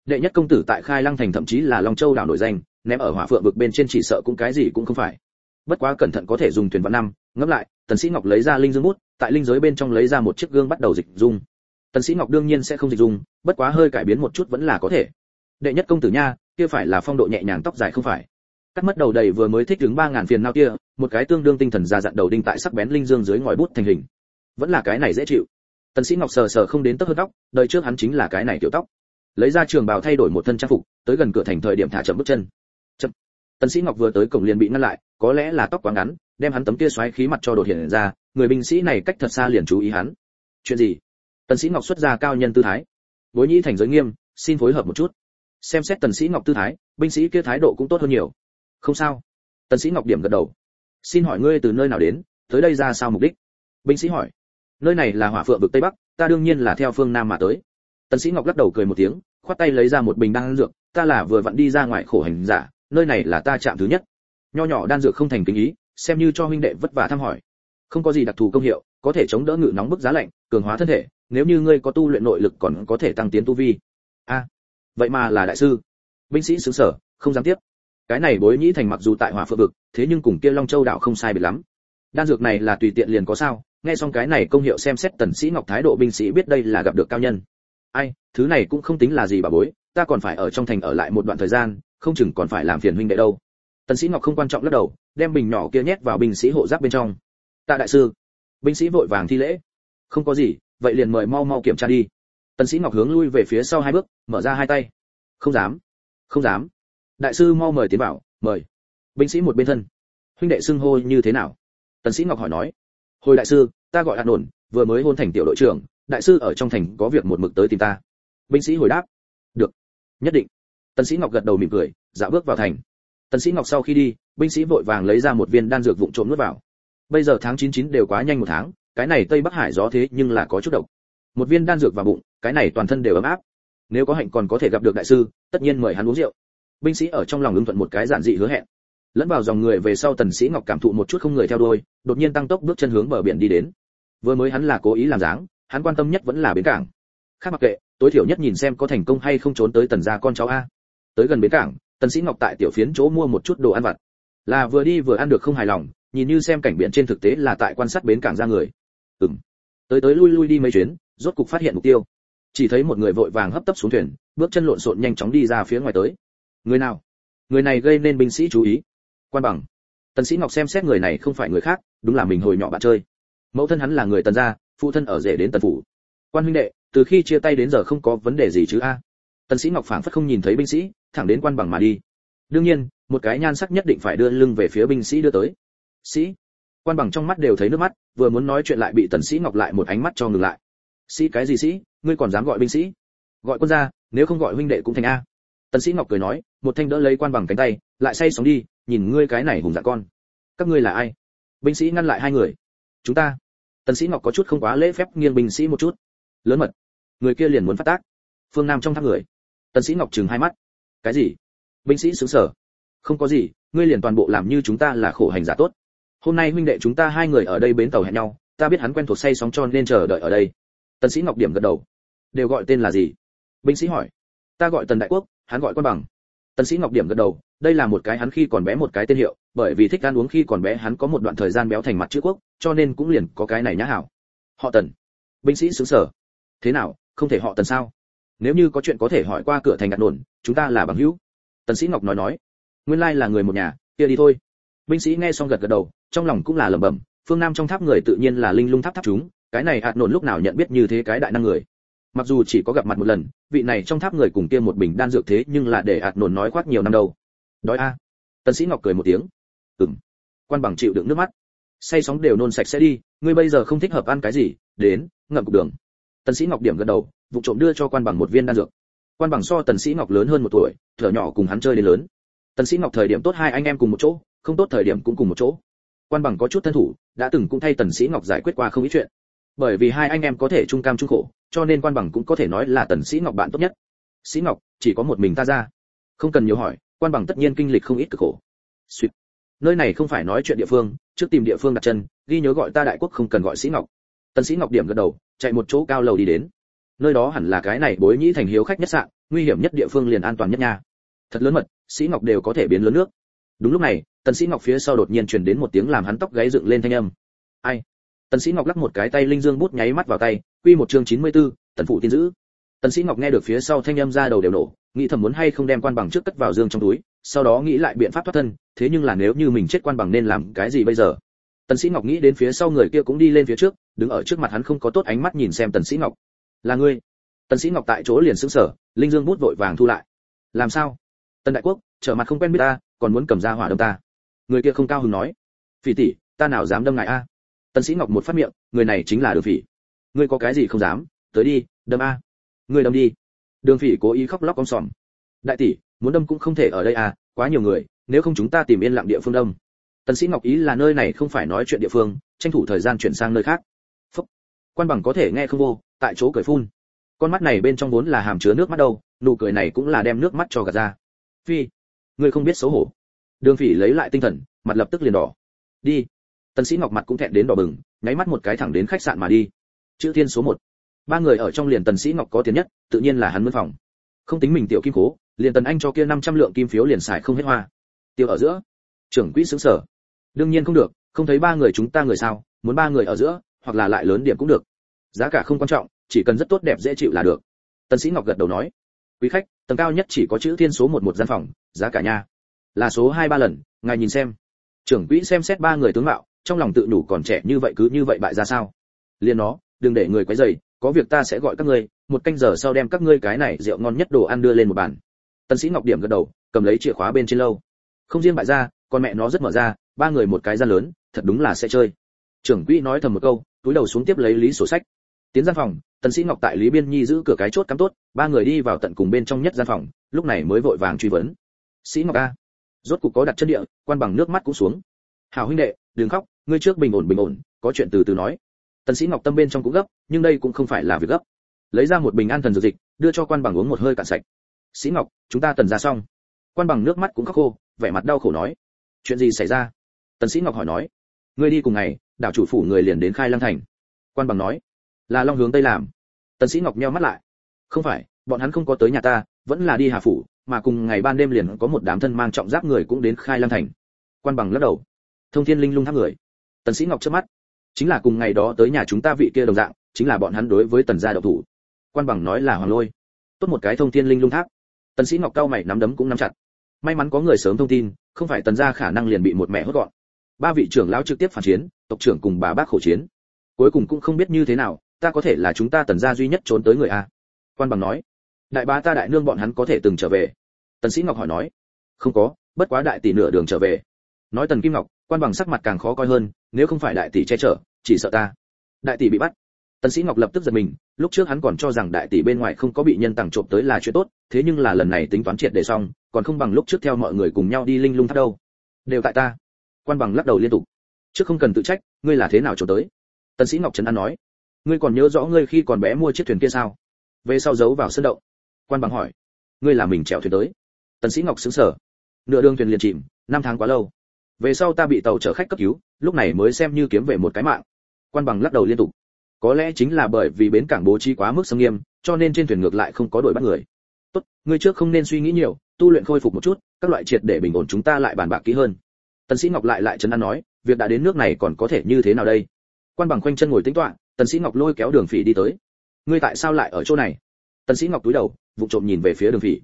Speaker 1: đệ nhất công tử tại khai lăng thành thậm chí là long châu đảo nổi danh, ném ở hỏa phượng vực bên trên chỉ sợ cũng cái gì cũng không phải. Bất quá cẩn thận có thể dùng thuyền vạn năm. Ngẫm lại, tần sĩ ngọc lấy ra linh dương bút, tại linh giới bên trong lấy ra một chiếc gương bắt đầu dịch dung. Tần sĩ ngọc đương nhiên sẽ không dịch dung, bất quá hơi cải biến một chút vẫn là có thể. Đệ nhất công tử nha, kia phải là phong độ nhẹ nhàng tóc dài không phải. Cắt mất đầu đầy vừa mới thích đứng ba ngàn phiền nao kia, một cái tương đương tinh thần ra dặn đầu đinh tại sắc bén linh dương dưới ngòi bút thành hình. Vẫn là cái này dễ chịu. Tần sĩ ngọc sờ sờ không đến tóc hơn tóc, đời trước hắn chính là cái này tiểu tóc lấy ra trường bào thay đổi một thân trang phục, tới gần cửa thành thời điểm thả chậm bước chân. Chậm. Tần sĩ ngọc vừa tới cổng liền bị ngăn lại, có lẽ là tóc quá ngắn, đem hắn tấm kia xoáy khí mặt cho đột hiện ra, người binh sĩ này cách thật xa liền chú ý hắn. Chuyện gì? Tần sĩ ngọc xuất ra cao nhân tư thái. Bối nhĩ thành giới nghiêm, xin phối hợp một chút. Xem xét tần sĩ ngọc tư thái, binh sĩ kia thái độ cũng tốt hơn nhiều. Không sao. Tần sĩ ngọc điểm gật đầu. Xin hỏi ngươi từ nơi nào đến, tới đây ra sao mục đích? Binh sĩ hỏi. Nơi này là hỏa phượng vực tây bắc, ta đương nhiên là theo phương nam mà tới tần sĩ ngọc lắc đầu cười một tiếng, khoát tay lấy ra một bình đan dược, ta là vừa vặn đi ra ngoài khổ hành giả, nơi này là ta chạm thứ nhất. Nho nhỏ đan dược không thành kính ý, xem như cho huynh đệ vất vả thăm hỏi. Không có gì đặc thù công hiệu, có thể chống đỡ ngự nóng bức giá lạnh, cường hóa thân thể, nếu như ngươi có tu luyện nội lực còn có thể tăng tiến tu vi. A, vậy mà là đại sư. Binh sĩ xứ sở, không dám tiếp. Cái này bối nhĩ thành mặc dù tại hỏa phượng vực, thế nhưng cùng kia long châu đảo không sai biệt lắm. Đan dược này là tùy tiện liền có sao, nghe xong cái này công hiệu xem xét tần sĩ ngọc thái độ binh sĩ biết đây là gặp được cao nhân ai, thứ này cũng không tính là gì bà bối, ta còn phải ở trong thành ở lại một đoạn thời gian, không chừng còn phải làm phiền huynh đệ đâu. Tần sĩ ngọc không quan trọng lắc đầu, đem bình nhỏ kia nhét vào binh sĩ hộ giáp bên trong. Tạ đại sư, binh sĩ vội vàng thi lễ. Không có gì, vậy liền mời mau mau kiểm tra đi. Tần sĩ ngọc hướng lui về phía sau hai bước, mở ra hai tay. Không dám không dám. Đại sư mau mời tiến vào, mời. Binh sĩ một bên thân. Huynh đệ xưng hô như thế nào? Tần sĩ ngọc hỏi nói. Hồi đại sư, ta gọi hạt nổn, vừa mới hôn thành tiểu đội trưởng đại sư ở trong thành có việc một mực tới tìm ta. Binh sĩ hồi đáp. Được. Nhất định. Tần sĩ ngọc gật đầu mỉm cười dạo bước vào thành. Tần sĩ ngọc sau khi đi, binh sĩ vội vàng lấy ra một viên đan dược vụng trộm nuốt vào. Bây giờ tháng 99 đều quá nhanh một tháng, cái này tây bắc hải gió thế nhưng là có chút độc. Một viên đan dược vào bụng, cái này toàn thân đều ấm áp. Nếu có hạnh còn có thể gặp được đại sư, tất nhiên mời hắn uống rượu. Binh sĩ ở trong lòng ứng thuận một cái giản dị hứa hẹn. Lẫn vào dòng người về sau tần sĩ ngọc cảm thụ một chút không người theo đuôi, đột nhiên tăng tốc bước chân hướng bờ biển đi đến. Vừa mới hắn là cố ý làm dáng hắn quan tâm nhất vẫn là bến cảng. Khác mặc kệ, tối thiểu nhất nhìn xem có thành công hay không trốn tới tần gia con cháu a. Tới gần bến cảng, tần sĩ ngọc tại tiểu phiến chỗ mua một chút đồ ăn vặt. Là vừa đi vừa ăn được không hài lòng, nhìn như xem cảnh biển trên thực tế là tại quan sát bến cảng ra người. Ừm. Tới tới lui lui đi mấy chuyến, rốt cục phát hiện mục tiêu. Chỉ thấy một người vội vàng hấp tấp xuống thuyền, bước chân lộn xộn nhanh chóng đi ra phía ngoài tới. Người nào? Người này gây nên binh sĩ chú ý. Quan bằng. Tần sĩ ngọc xem xét người này không phải người khác, đúng là mình hồi nhỏ bạn chơi. Mẫu thân hắn là người tần gia phụ thân ở rể đến tần phủ. Quan huynh đệ, từ khi chia tay đến giờ không có vấn đề gì chứ a? Tần sĩ ngọc phảng phất không nhìn thấy binh sĩ, thẳng đến quan bằng mà đi. Đương nhiên, một cái nhan sắc nhất định phải đưa lưng về phía binh sĩ đưa tới. Sĩ? Quan bằng trong mắt đều thấy nước mắt, vừa muốn nói chuyện lại bị tần sĩ ngọc lại một ánh mắt cho ngừng lại. Sĩ cái gì sĩ? Ngươi còn dám gọi binh sĩ? Gọi quân gia, nếu không gọi huynh đệ cũng thành a. Tần sĩ ngọc cười nói, một thanh đỡ lấy quan bằng cánh tay, lại say sóng đi, nhìn ngươi cái này hùng dạ con. Các ngươi là ai? Binh sĩ ngăn lại hai người. Chúng ta tần sĩ ngọc có chút không quá lễ phép nghiêng binh sĩ một chút. Lớn mật. Người kia liền muốn phát tác. Phương nam trong tháp người. Tần sĩ ngọc chừng hai mắt. Cái gì? Binh sĩ sướng sở. Không có gì, ngươi liền toàn bộ làm như chúng ta là khổ hành giả tốt. Hôm nay huynh đệ chúng ta hai người ở đây bến tàu hẹn nhau, ta biết hắn quen thuộc say sóng tròn nên chờ đợi ở đây. Tần sĩ ngọc điểm gật đầu. Đều gọi tên là gì? Binh sĩ hỏi. Ta gọi tần đại quốc, hắn gọi quan bằng. Tần sĩ ngọc điểm gật đầu, đây là một cái hắn khi còn bé một cái tên hiệu bởi vì thích ăn uống khi còn bé hắn có một đoạn thời gian béo thành mặt chữ quốc, cho nên cũng liền có cái này nhã hảo. Họ tần. Binh sĩ sướng sở. Thế nào, không thể họ tần sao? Nếu như có chuyện có thể hỏi qua cửa thành gạt nổn, chúng ta là bằng hữu. Tần sĩ ngọc nói nói. Nguyên lai là người một nhà, kia đi thôi. Binh sĩ nghe xong gật gật đầu, trong lòng cũng là lẩm bẩm, phương nam trong tháp người tự nhiên là linh lung tháp tháp chúng, cái này hạt nổn lúc nào nhận biết như thế cái đại năng người? Mặc dù chỉ có gặp mặt một lần, vị này trong tháp người cùng kia một bình đan dược thế nhưng là để hạt nổn nói khoác nhiều năm đâu. Đói a. Tần sĩ ngọc cười một tiếng ừm. Quan bằng chịu đựng nước mắt. Say sóng đều nôn sạch sẽ đi, ngươi bây giờ không thích hợp ăn cái gì, đến, ngậm cục đường. Tần sĩ ngọc điểm gật đầu, vụ trộm đưa cho quan bằng một viên đan dược. Quan bằng so tần sĩ ngọc lớn hơn một tuổi, thở nhỏ cùng hắn chơi đến lớn. Tần sĩ ngọc thời điểm tốt hai anh em cùng một chỗ, không tốt thời điểm cũng cùng một chỗ. Quan bằng có chút thân thủ, đã từng cũng thay tần sĩ ngọc giải quyết qua không ít chuyện. Bởi vì hai anh em có thể chung cam chung khổ, cho nên quan bằng cũng có thể nói là tần sĩ ngọc bạn tốt nhất. Sĩ ngọc, chỉ có một mình ta ra. Không cần nhiều hỏi, quan bằng tất nhiên kinh lịch không ít cực khổ. Sweet nơi này không phải nói chuyện địa phương trước tìm địa phương đặt chân ghi nhớ gọi ta đại quốc không cần gọi sĩ ngọc. Tần sĩ ngọc điểm gật đầu chạy một chỗ cao lầu đi đến. Nơi đó hẳn là cái này bối nhĩ thành hiếu khách nhất sạn nguy hiểm nhất địa phương liền an toàn nhất nha. Thật lớn mật sĩ ngọc đều có thể biến lớn nước. Đúng lúc này tần sĩ ngọc phía sau đột nhiên truyền đến một tiếng làm hắn tóc gáy dựng lên thanh âm. Ai? Tần sĩ ngọc lắc một cái tay linh dương bút nháy mắt vào tay quy một chương 94, tần phụ tin giữ. Tần sĩ ngọc nghe được phía sau thanh âm ra đầu đều nổ nghĩ thầm muốn hay không đem quan bằng trước cất vào dương trong túi sau đó nghĩ lại biện pháp thoát thân, thế nhưng là nếu như mình chết quan bằng nên làm cái gì bây giờ? Tần sĩ ngọc nghĩ đến phía sau người kia cũng đi lên phía trước, đứng ở trước mặt hắn không có tốt ánh mắt nhìn xem tần sĩ ngọc. Là ngươi? Tần sĩ ngọc tại chỗ liền sững sờ, linh dương bút vội vàng thu lại. Làm sao? Tần đại quốc, trở mặt không quen biết ta, còn muốn cầm ra hỏa đâm ta. Người kia không cao hứng nói. Phỉ tỷ, ta nào dám đâm ngài a? Tần sĩ ngọc một phát miệng, người này chính là đường phỉ. Ngươi có cái gì không dám? Tới đi, đâm a. Ngươi đâm đi. Đường phỉ cố ý khóc lóc om sòm. Đại tỷ muốn đâm cũng không thể ở đây à quá nhiều người, nếu không chúng ta tìm yên lặng địa phương đông tần sĩ ngọc ý là nơi này không phải nói chuyện địa phương, tranh thủ thời gian chuyển sang nơi khác. Phúc. quan bằng có thể nghe không vô, tại chỗ cười phun. Con mắt này bên trong vốn là hàm chứa nước mắt đâu, nụ cười này cũng là đem nước mắt cho gạt ra. Phi. Ngươi không biết xấu hổ. Đường phỉ lấy lại tinh thần, mặt lập tức liền đỏ. Đi. Tần sĩ ngọc mặt cũng thẹn đến đỏ bừng, nháy mắt một cái thẳng đến khách sạn mà đi. Chữ thiên số một. Ba người ở trong liền tần sĩ ngọc có tiền nhất, tự nhiên là hắn mướn phòng. Không tính mình tiểu kim cố liền tần anh cho kia 500 lượng kim phiếu liền xài không hết hoa. Tiêu ở giữa. Trưởng quỹ sững sở. Đương nhiên không được, không thấy ba người chúng ta người sao, muốn ba người ở giữa, hoặc là lại lớn điểm cũng được. Giá cả không quan trọng, chỉ cần rất tốt đẹp dễ chịu là được. Tần sĩ ngọc gật đầu nói. Quý khách, tầng cao nhất chỉ có chữ thiên số một một gian phòng, giá cả nha. Là số hai ba lần, ngài nhìn xem. Trưởng quỹ xem xét ba người tướng mạo, trong lòng tự đủ còn trẻ như vậy cứ như vậy bại ra sao? Liên nó, đừng để người quấy rầy, có việc ta sẽ gọi các ngươi, một canh giờ sau đem các ngươi cái này rượu ngon nhất đồ ăn đưa lên một bàn tần sĩ ngọc điểm gật đầu, cầm lấy chìa khóa bên trên lâu. Không riêng bại ra con mẹ nó rất mở ra, ba người một cái gian lớn, thật đúng là sẽ chơi. Trưởng quỹ nói thầm một câu, túi đầu xuống tiếp lấy lý sổ sách. Tiến gian phòng, tần sĩ ngọc tại lý biên nhi giữ cửa cái chốt cắm tốt, ba người đi vào tận cùng bên trong nhất gian phòng, lúc này mới vội vàng truy vấn. Sĩ ngọc a, rốt cục có đặt chân địa, quan bằng nước mắt cũng xuống. Hảo huynh đệ, đừng khóc, ngươi trước bình ổn bình ổn, có chuyện từ từ nói. Tần sĩ ngọc tâm bên trong cũng gấp, nhưng đây cũng không phải là việc gấp. Lấy ra một bình an thần dược dịch, đưa cho quan bằng uống một hơi cạn sạch sĩ ngọc, chúng ta tần ra xong. Quan bằng nước mắt cũng khóc khô, vẻ mặt đau khổ nói. Chuyện gì xảy ra? Tần sĩ ngọc hỏi nói. Ngươi đi cùng ngày, đảo chủ phủ người liền đến khai lăng thành. Quan bằng nói. Là long hướng tây làm. Tần sĩ ngọc nheo mắt lại. Không phải, bọn hắn không có tới nhà ta, vẫn là đi hà phủ, mà cùng ngày ban đêm liền có một đám thân mang trọng giáp người cũng đến khai lăng thành. Quan bằng lắc đầu. Thông thiên linh lung tháp người. Tần sĩ ngọc chớp mắt. Chính là cùng ngày đó tới nhà chúng ta vị kia đồng dạng, chính là bọn hắn đối với tần gia độc thủ. Quan bằng nói là hoàng lôi. Tốt một cái thông thiên linh lung tháp tần sĩ ngọc cao mày nắm đấm cũng nắm chặt. May mắn có người sớm thông tin, không phải tần gia khả năng liền bị một mẹ hốt gọn. Ba vị trưởng lão trực tiếp phản chiến, tộc trưởng cùng bà bác khổ chiến. Cuối cùng cũng không biết như thế nào, ta có thể là chúng ta tần gia duy nhất trốn tới người a. Quan bằng nói. Đại bá ta đại nương bọn hắn có thể từng trở về. Tần sĩ ngọc hỏi nói. Không có, bất quá đại tỷ nửa đường trở về. Nói tần kim ngọc, quan bằng sắc mặt càng khó coi hơn, nếu không phải đại tỷ che chở, chỉ sợ ta. Đại tỷ bị bắt tần sĩ ngọc lập tức giật mình, lúc trước hắn còn cho rằng đại tỷ bên ngoài không có bị nhân tàng trộm tới là chuyện tốt, thế nhưng là lần này tính toán triệt để xong, còn không bằng lúc trước theo mọi người cùng nhau đi linh lung tháp đâu. Đều tại ta. Quan bằng lắc đầu liên tục. Trước không cần tự trách, ngươi là thế nào trộm tới? Tần sĩ ngọc trấn an nói. Ngươi còn nhớ rõ ngươi khi còn bé mua chiếc thuyền kia sao? Về sau giấu vào sân động. Quan bằng hỏi. Ngươi là mình chèo thuyền tới. Tần sĩ ngọc sững sờ. Nửa đường thuyền liền chìm, năm tháng quá lâu. Về sau ta bị tàu chở khách cấp cứu, lúc này mới xem như kiếm về một cái mạng. Quan bằng lắc đầu liên tục có lẽ chính là bởi vì bến cảng bố trí quá mức sâm nghiêm cho nên trên thuyền ngược lại không có đội bắt người. Tốt ngươi trước không nên suy nghĩ nhiều tu luyện khôi phục một chút các loại triệt để bình ổn chúng ta lại bàn bạc kỹ hơn. Tần sĩ ngọc lại lại chấn an nói việc đã đến nước này còn có thể như thế nào đây? Quan bằng quanh chân ngồi tĩnh tọa, tần sĩ ngọc lôi kéo đường phỉ đi tới. Ngươi tại sao lại ở chỗ này? Tần sĩ ngọc cúi đầu vụng trộm nhìn về phía đường phỉ.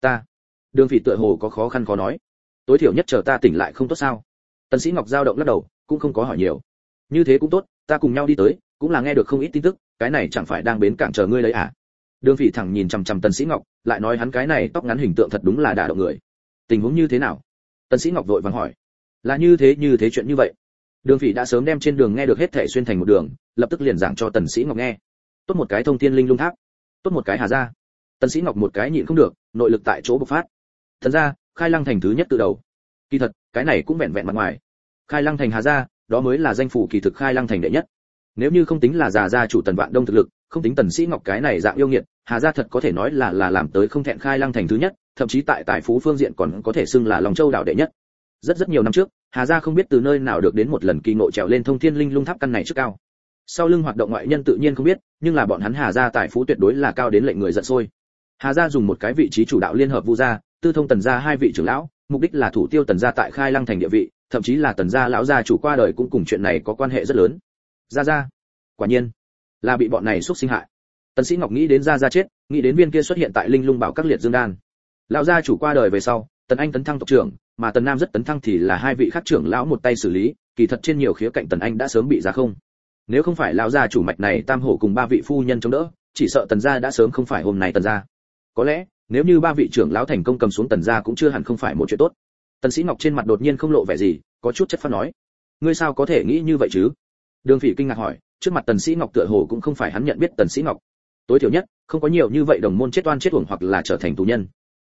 Speaker 1: Ta. Đường phỉ tựa hồ có khó khăn khó nói. Tối thiểu nhất chờ ta tỉnh lại không tốt sao? Tần sĩ ngọc giao động lắc đầu cũng không có hỏi nhiều. Như thế cũng tốt ta cùng nhau đi tới cũng là nghe được không ít tin tức, cái này chẳng phải đang bến cảng chờ ngươi lấy à? Đường phỉ thẳng nhìn chằm chằm tần sĩ ngọc, lại nói hắn cái này tóc ngắn hình tượng thật đúng là đả động người. Tình huống như thế nào? Tần sĩ ngọc vội vàng hỏi. Là như thế như thế chuyện như vậy. Đường phỉ đã sớm đem trên đường nghe được hết thảy xuyên thành một đường, lập tức liền giảng cho tần sĩ ngọc nghe. Tốt một cái thông thiên linh lung tháp. Tốt một cái hà gia. Tần sĩ ngọc một cái nhịn không được, nội lực tại chỗ bộc phát. Thần ra khai lăng thành thứ nhất từ đầu. Kỳ thật, cái này cũng vẹn vẹn mặt ngoài. Khai lăng thành hà gia, đó mới là danh phủ kỳ thực khai lăng thành đệ nhất nếu như không tính là già gia chủ tần vạn đông thực lực, không tính tần sĩ ngọc cái này dạng yêu nghiệt, hà gia thật có thể nói là là làm tới không thẹn khai lăng thành thứ nhất, thậm chí tại tài phú phương diện còn có thể xưng là lòng châu đảo đệ nhất. Rất rất nhiều năm trước, hà gia không biết từ nơi nào được đến một lần kỳ ngộ trèo lên thông thiên linh lung tháp căn này trước cao. Sau lưng hoạt động ngoại nhân tự nhiên không biết, nhưng là bọn hắn hà gia tài phú tuyệt đối là cao đến lệnh người giận sôi. Hà gia dùng một cái vị trí chủ đạo liên hợp vu gia, tư thông tần gia hai vị trưởng lão, mục đích là thủ tiêu tần gia tại khai lăng thành địa vị, thậm chí là tần gia lão gia chủ qua đời cũng cùng chuyện này có quan hệ rất lớn gia gia quả nhiên, là bị bọn này xúc sinh hại. Tần sĩ ngọc nghĩ đến gia gia chết, nghĩ đến viên kia xuất hiện tại linh lung bảo các liệt dương đan. Lão gia chủ qua đời về sau, tần anh tấn thăng tộc trưởng, mà tần nam rất tấn thăng thì là hai vị khác trưởng lão một tay xử lý, kỳ thật trên nhiều khía cạnh tần anh đã sớm bị ra không. Nếu không phải lão gia chủ mạch này tam hổ cùng ba vị phu nhân chống đỡ, chỉ sợ tần gia đã sớm không phải hôm nay tần gia. Có lẽ, nếu như ba vị trưởng lão thành công cầm xuống tần gia cũng chưa hẳn không phải một chuyện tốt. Tần sĩ ngọc trên mặt đột nhiên không lộ vẻ gì, có chút chất phát nói. Ngươi sao có thể nghĩ như vậy chứ? Đường phỉ kinh ngạc hỏi trước mặt tần sĩ ngọc tựa hồ cũng không phải hắn nhận biết tần sĩ ngọc. Tối thiểu nhất không có nhiều như vậy đồng môn chết oan chết uổng hoặc là trở thành tù nhân.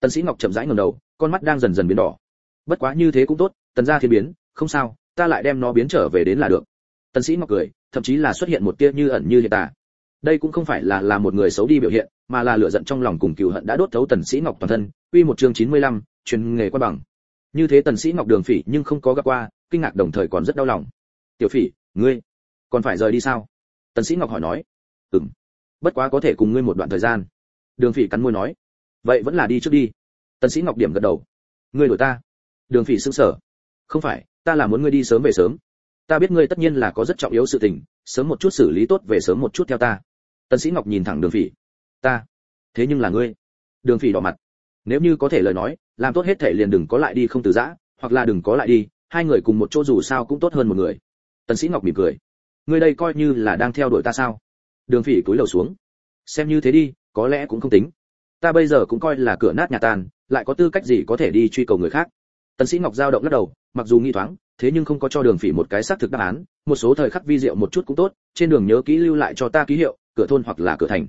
Speaker 1: Tần sĩ ngọc chậm rãi ngẩng đầu con mắt đang dần dần biến đỏ. Bất quá như thế cũng tốt tần gia thiên biến không sao ta lại đem nó biến trở về đến là được. Tần sĩ ngọc cười thậm chí là xuất hiện một tia như ẩn như hiện tà. Đây cũng không phải là là một người xấu đi biểu hiện mà là lửa giận trong lòng cùng cừu hận đã đốt thấu tần sĩ ngọc toàn thân. Quy một chương 95, truyền nghề qua bằng. Như thế tần sĩ ngọc đường phỉ nhưng không có gặp qua kinh ngạc đồng thời còn rất đau lòng. Tiểu phỉ ngươi còn phải rời đi sao? Tần sĩ ngọc hỏi nói. Ừm, bất quá có thể cùng ngươi một đoạn thời gian. Đường phỉ cắn môi nói. Vậy vẫn là đi trước đi. Tần sĩ ngọc điểm gật đầu. Ngươi đổi ta. Đường phỉ sững sờ. Không phải, ta là muốn ngươi đi sớm về sớm. Ta biết ngươi tất nhiên là có rất trọng yếu sự tình, sớm một chút xử lý tốt về sớm một chút theo ta. Tần sĩ ngọc nhìn thẳng đường phỉ. Ta. Thế nhưng là ngươi. Đường phỉ đỏ mặt. Nếu như có thể lời nói, làm tốt hết thể liền đừng có lại đi không từ giã, hoặc là đừng có lại đi, hai người cùng một chỗ dù sao cũng tốt hơn một người. Tần sĩ ngọc mỉm cười ngươi đây coi như là đang theo đuổi ta sao? Đường phỉ cúi đầu xuống. Xem như thế đi, có lẽ cũng không tính. Ta bây giờ cũng coi là cửa nát nhà tàn, lại có tư cách gì có thể đi truy cầu người khác? Tần sĩ ngọc giao động lắc đầu, mặc dù nghi thoáng, thế nhưng không có cho đường phỉ một cái xác thực đáp án, một số thời khắc vi diệu một chút cũng tốt, trên đường nhớ kỹ lưu lại cho ta ký hiệu, cửa thôn hoặc là cửa thành.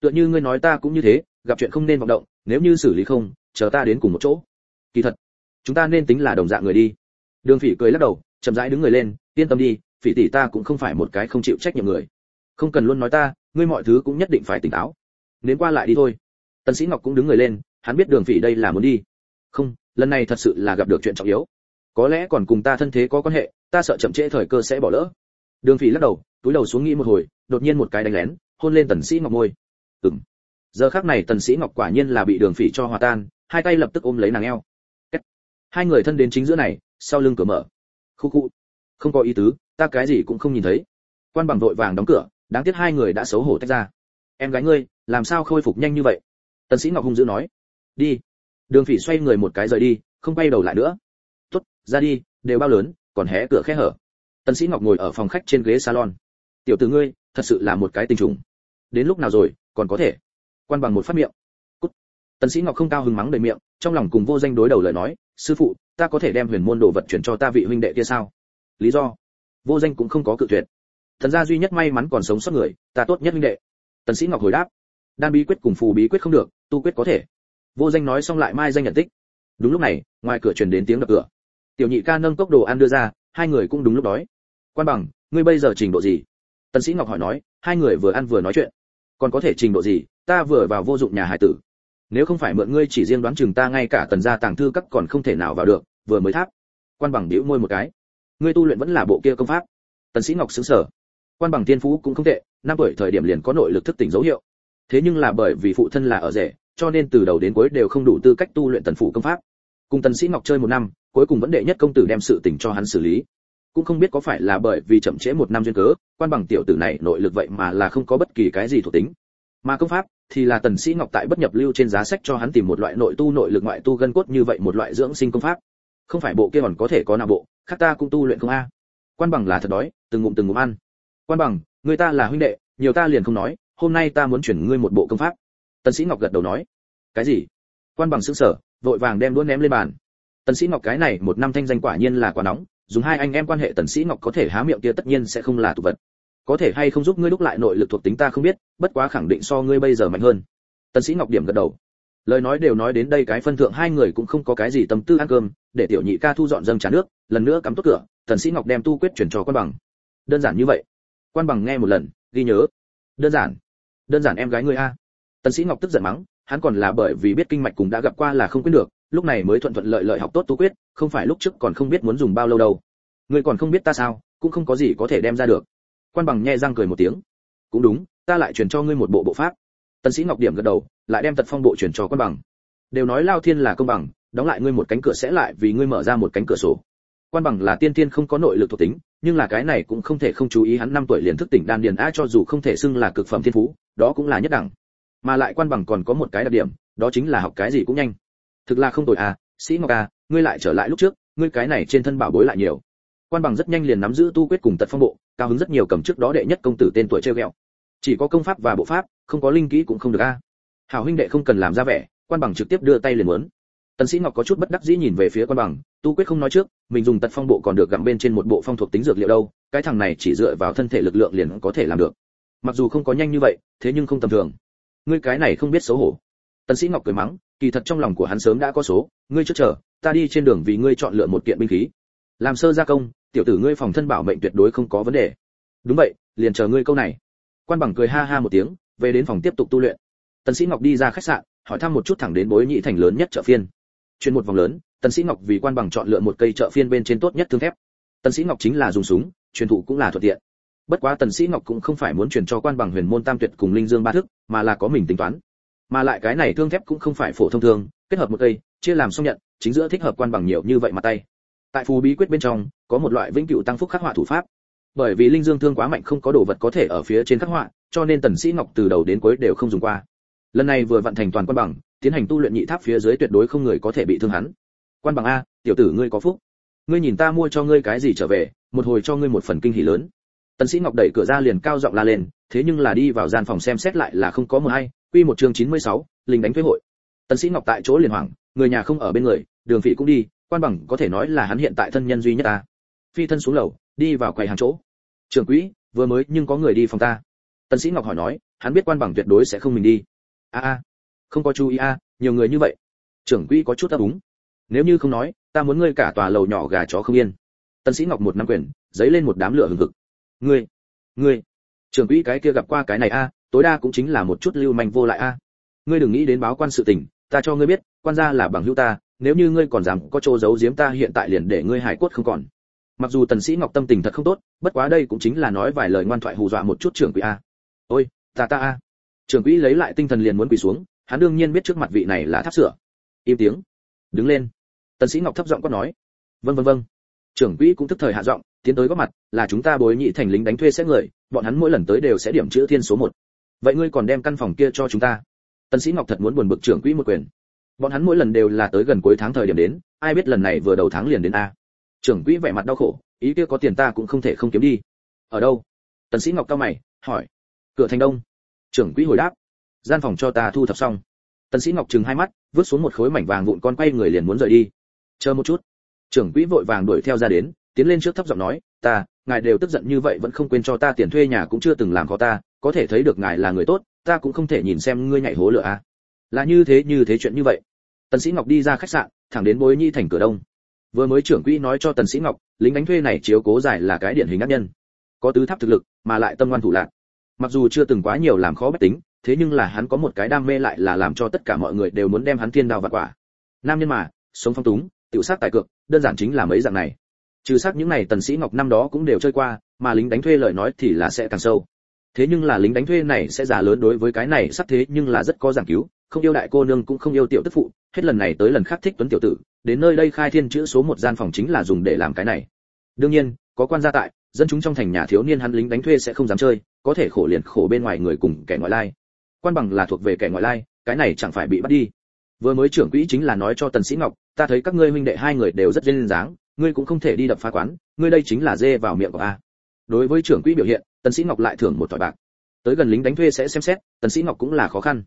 Speaker 1: Tựa như ngươi nói ta cũng như thế, gặp chuyện không nên vọng động, nếu như xử lý không, chờ ta đến cùng một chỗ. Kỳ thật, chúng ta nên tính là đồng dạng người đi. Đường phỉ cười lắc đầu, chậm rãi đứng người lên, yên tâm đi phỉ tỷ ta cũng không phải một cái không chịu trách nhiệm người. Không cần luôn nói ta, ngươi mọi thứ cũng nhất định phải tỉnh táo. Đến qua lại đi thôi. Tần sĩ ngọc cũng đứng người lên, hắn biết đường phỉ đây là muốn đi. Không, lần này thật sự là gặp được chuyện trọng yếu. Có lẽ còn cùng ta thân thế có quan hệ, ta sợ chậm trễ thời cơ sẽ bỏ lỡ. Đường phỉ lắc đầu, túi đầu xuống nghĩ một hồi, đột nhiên một cái đánh lén, hôn lên tần sĩ ngọc môi. Ừm. Giờ khắc này tần sĩ ngọc quả nhiên là bị đường phỉ cho hòa tan, hai tay lập tức ôm lấy nàng eo. Hai người thân đến chính giữa này, sau lưng cửa mở. Khu khu. Không có ý tứ ta cái gì cũng không nhìn thấy. Quan bằng vội vàng đóng cửa, đáng tiếc hai người đã xấu hổ tách ra. Em gái ngươi, làm sao khôi phục nhanh như vậy? Tần sĩ ngọc hung dữ nói. Đi. Đường phỉ xoay người một cái rời đi, không quay đầu lại nữa. Tốt, ra đi, đều bao lớn, còn hé cửa khẽ hở. Tần sĩ ngọc ngồi ở phòng khách trên ghế salon. Tiểu tử ngươi, thật sự là một cái tình trùng. Đến lúc nào rồi, còn có thể. Quan bằng một phát miệng. Cút. tần sĩ ngọc không cao hứng mắng đầy miệng, trong lòng cùng vô danh đối đầu lời nói. Sư phụ, ta có thể đem huyền môn đồ vật chuyển cho ta vị huynh đệ kia sao? Lý do vô danh cũng không có cự tuyệt. Thần gia duy nhất may mắn còn sống sót người, ta tốt nhất huynh đệ. Tần sĩ ngọc hồi đáp. Đan bí quyết cùng phù bí quyết không được, tu quyết có thể. Vô danh nói xong lại mai danh nhận tích. Đúng lúc này, ngoài cửa truyền đến tiếng đập cửa. Tiểu nhị ca nâng cốc đồ ăn đưa ra, hai người cũng đúng lúc đói. Quan bằng, ngươi bây giờ trình độ gì? Tần sĩ ngọc hỏi nói, hai người vừa ăn vừa nói chuyện. Còn có thể trình độ gì? Ta vừa vào vô dụng nhà hải tử. Nếu không phải mượn ngươi chỉ riêng đoán chừng ta ngay cả tần gia tàng thư các còn không thể nào vào được, vừa mới tháp. Quan bằng bĩu môi một cái ngươi tu luyện vẫn là bộ kia công pháp. Tần sĩ ngọc sướng sở, quan bằng tiên phú cũng không tệ năm tuổi thời điểm liền có nội lực thức tỉnh dấu hiệu. Thế nhưng là bởi vì phụ thân là ở rể cho nên từ đầu đến cuối đều không đủ tư cách tu luyện tần phủ công pháp. Cùng tần sĩ ngọc chơi một năm cuối cùng vẫn đệ nhất công tử đem sự tình cho hắn xử lý. Cũng không biết có phải là bởi vì chậm trễ một năm duyên cớ quan bằng tiểu tử này nội lực vậy mà là không có bất kỳ cái gì thuộc tính. Mà công pháp thì là tần sĩ ngọc tại bất nhập lưu trên giá sách cho hắn tìm một loại nội tu nội lực ngoại tu gân cốt như vậy một loại dưỡng sinh công pháp không phải bộ kia còn có thể có nào bộ, khác ta cũng tu luyện không a. Quan bằng là thật đói, từng ngụm từng ngụm ăn. Quan bằng, người ta là huynh đệ, nhiều ta liền không nói, hôm nay ta muốn chuyển ngươi một bộ công pháp. Tần sĩ ngọc gật đầu nói. Cái gì? Quan bằng sững sờ, vội vàng đem đũa ném lên bàn. Tần sĩ ngọc cái này một năm thanh danh quả nhiên là quá nóng, dùng hai anh em quan hệ tần sĩ ngọc có thể há miệng kia tất nhiên sẽ không là tụ vật. Có thể hay không giúp ngươi đúc lại nội lực thuộc tính ta không biết, bất quá khẳng định so ngươi bây giờ mạnh hơn. Tần sĩ ngọc điểm gật đầu. Lời nói đều nói đến đây, cái phân thượng hai người cũng không có cái gì tâm tư ăn cơm để tiểu nhị ca thu dọn dâng trà nước, lần nữa cắm tốt cửa tần sĩ ngọc đem tu quyết chuyển cho quan bằng. Đơn giản như vậy. Quan bằng nghe một lần, ghi nhớ. Đơn giản. Đơn giản em gái ngươi a. Tần sĩ ngọc tức giận mắng, hắn còn là bởi vì biết kinh mạch cùng đã gặp qua là không quyết được, lúc này mới thuận thuận lợi lợi học tốt tu quyết, không phải lúc trước còn không biết muốn dùng bao lâu đâu. Ngươi còn không biết ta sao, cũng không có gì có thể đem ra được. Quan bằng nhẹ răng cười một tiếng. Cũng đúng, ta lại truyền cho ngươi một bộ bộ pháp. Tần sĩ ngọc điểm gật đầu, lại đem tật phong bộ truyền cho quan bằng. Đều nói lao thiên là công bằng đóng lại ngươi một cánh cửa sẽ lại vì ngươi mở ra một cánh cửa sổ. Quan bằng là tiên tiên không có nội lực thuộc tính, nhưng là cái này cũng không thể không chú ý hắn năm tuổi liền thức tỉnh đan điền a cho dù không thể xưng là cực phẩm thiên phú, đó cũng là nhất đẳng. Mà lại quan bằng còn có một cái đặc điểm, đó chính là học cái gì cũng nhanh. Thực là không tồi à sĩ ngọc à ngươi lại trở lại lúc trước, ngươi cái này trên thân bảo bối lại nhiều. Quan bằng rất nhanh liền nắm giữ tu quyết cùng tật phong bộ, cao hứng rất nhiều cầm trước đó đệ nhất công tử tên tuổi treo ghẹo. Chỉ có công pháp và bộ pháp, không có linh kỹ cũng không được a. Hảo huynh đệ không cần làm ra vẻ, quan bằng trực tiếp đưa tay liền muốn tần sĩ ngọc có chút bất đắc dĩ nhìn về phía quan bằng, tu quyết không nói trước, mình dùng tật phong bộ còn được gặm bên trên một bộ phong thuộc tính dược liệu đâu, cái thằng này chỉ dựa vào thân thể lực lượng liền có thể làm được. Mặc dù không có nhanh như vậy, thế nhưng không tầm thường. Ngươi cái này không biết xấu hổ. Tần sĩ ngọc cười mắng, kỳ thật trong lòng của hắn sớm đã có số, ngươi trước chờ, ta đi trên đường vì ngươi chọn lựa một kiện binh khí. Làm sơ gia công, tiểu tử ngươi phòng thân bảo mệnh tuyệt đối không có vấn đề. Đúng vậy, liền chờ ngươi câu này. Quan bằng cười ha ha một tiếng, về đến phòng tiếp tục tu luyện. Tần sĩ ngọc đi ra khách sạn, hỏi thăm một chút thẳng đến bối nhị thành lớn nhất chợ phiên chuyên một vòng lớn, tần sĩ ngọc vì quan bằng chọn lựa một cây trợ phiên bên trên tốt nhất thương thép. Tần sĩ ngọc chính là dùng súng, truyền thụ cũng là thuận tiện. Bất quá tần sĩ ngọc cũng không phải muốn truyền cho quan bằng huyền môn tam tuyệt cùng linh dương ba thức, mà là có mình tính toán. Mà lại cái này thương thép cũng không phải phổ thông thương, kết hợp một cây, chia làm xong nhận, chính giữa thích hợp quan bằng nhiều như vậy mà tay. Tại phù bí quyết bên trong, có một loại vĩnh cửu tăng phúc khắc họa thủ pháp. Bởi vì linh dương thương quá mạnh không có đồ vật có thể ở phía trên khắc họa, cho nên tần sĩ ngọc từ đầu đến cuối đều không dùng qua. Lần này vừa vận thành toàn quan bằng tiến hành tu luyện nhị tháp phía dưới tuyệt đối không người có thể bị thương hắn. Quan bằng a tiểu tử ngươi có phúc. Ngươi nhìn ta mua cho ngươi cái gì trở về một hồi cho ngươi một phần kinh hỉ lớn. Tần sĩ ngọc đẩy cửa ra liền cao giọng la lên thế nhưng là đi vào gian phòng xem xét lại là không có một ai quy một chương 96, linh đánh thuế hội. Tần sĩ ngọc tại chỗ liền hoảng người nhà không ở bên người đường phỉ cũng đi quan bằng có thể nói là hắn hiện tại thân nhân duy nhất ta. Phi thân xuống lầu đi vào quầy hàng chỗ. Trưởng quỹ vừa mới nhưng có người đi phòng ta. Tần sĩ ngọc hỏi nói hắn biết quan bằng tuyệt đối sẽ không mình đi. A a không có chú ý a, nhiều người như vậy. Trưởng quỹ có chút ấp úng. Nếu như không nói, ta muốn ngươi cả tòa lầu nhỏ gà chó không yên. Tân sĩ ngọc một năm quyền dấy lên một đám lửa hừng hực. Ngươi ngươi, trưởng quỹ cái kia gặp qua cái này a, tối đa cũng chính là một chút lưu manh vô lại a. Ngươi đừng nghĩ đến báo quan sự tình, ta cho ngươi biết, quan gia là bằng hữu ta, nếu như ngươi còn dám có chỗ giấu giếm ta hiện tại liền để ngươi hải cốt không còn. Mặc dù tần sĩ ngọc tâm tình thật không tốt, bất quá đây cũng chính là nói vài lời ngoan thoại hù dọa một chút trưởng quỹ a. Ôi, ta ta a. Trưởng quỹ lấy lại tinh thần liền muốn quỳ xuống hắn đương nhiên biết trước mặt vị này là tháp sửa. Im tiếng. Đứng lên. Tần sĩ ngọc thấp giọng quát nói. Vâng vâng vâng. Trưởng quỹ cũng tức thời hạ giọng, tiến tới góp mặt, là chúng ta bối nhị thành lính đánh thuê sẽ người, bọn hắn mỗi lần tới đều sẽ điểm chữ thiên số một. Vậy ngươi còn đem căn phòng kia cho chúng ta? Tần sĩ ngọc thật muốn buồn bực trưởng quỹ một quyền. Bọn hắn mỗi lần đều là tới gần cuối tháng thời điểm đến, ai biết lần này vừa đầu tháng liền đến a. Trưởng quỹ vẻ mặt đau khổ, ý kia có tiền ta cũng không thể không kiếm đi. Ở đâu? Tần sĩ ngọc cao mày, hỏi. Cửa thành đông. Trưởng quỹ hồi đáp gian phòng cho ta thu thập xong. Tần sĩ ngọc trừng hai mắt, vứt xuống một khối mảnh vàng vụn con quay người liền muốn rời đi. Chờ một chút. Trưởng quỹ vội vàng đuổi theo ra đến, tiến lên trước thấp giọng nói, ta, ngài đều tức giận như vậy vẫn không quên cho ta tiền thuê nhà cũng chưa từng làm khó ta, có thể thấy được ngài là người tốt, ta cũng không thể nhìn xem ngươi nhảy hố lửa à. Là như thế như thế chuyện như vậy. Tần sĩ ngọc đi ra khách sạn, thẳng đến bối nhi thành cửa đông. Vừa mới trưởng quỹ nói cho tần sĩ ngọc, lính đánh thuê này chiếu cố giải là cái điển hình ác nhân. Có tứ tháp thực lực, mà lại tâm ngoan thủ lạn mặc dù chưa từng quá nhiều làm khó bách tính thế nhưng là hắn có một cái đam mê lại là làm cho tất cả mọi người đều muốn đem hắn thiên đao vặt quả. Nam nhân mà, sống phong túng, tiểu sát tài cược, đơn giản chính là mấy dạng này. Trừ sát những này tần sĩ ngọc năm đó cũng đều chơi qua, mà lính đánh thuê lời nói thì là sẽ càng sâu. Thế nhưng là lính đánh thuê này sẽ già lớn đối với cái này sắp thế nhưng là rất có giảng cứu, không yêu đại cô nương cũng không yêu tiểu tức phụ, hết lần này tới lần khác thích tuấn tiểu tử, đến nơi đây khai thiên chữ số một gian phòng chính là dùng để làm cái này. Đương nhiên, có quan gia tại, dân chúng trong thành nhà thiếu niên hắn lính đánh thuê sẽ không dám chơi, có thể khổ liền khổ bên ngoài người cùng kẻ ngoại lai quan bằng là thuộc về kẻ ngoại lai, cái này chẳng phải bị bắt đi. Vừa mới trưởng quỹ chính là nói cho tần sĩ ngọc, ta thấy các ngươi huynh đệ hai người đều rất duyên dáng, ngươi cũng không thể đi đập phá quán, ngươi đây chính là dê vào miệng của a đối với trưởng quỹ biểu hiện, tần sĩ ngọc lại thưởng một tỏi bạc. Tới gần lính đánh thuê sẽ xem xét, tần sĩ ngọc cũng là khó khăn.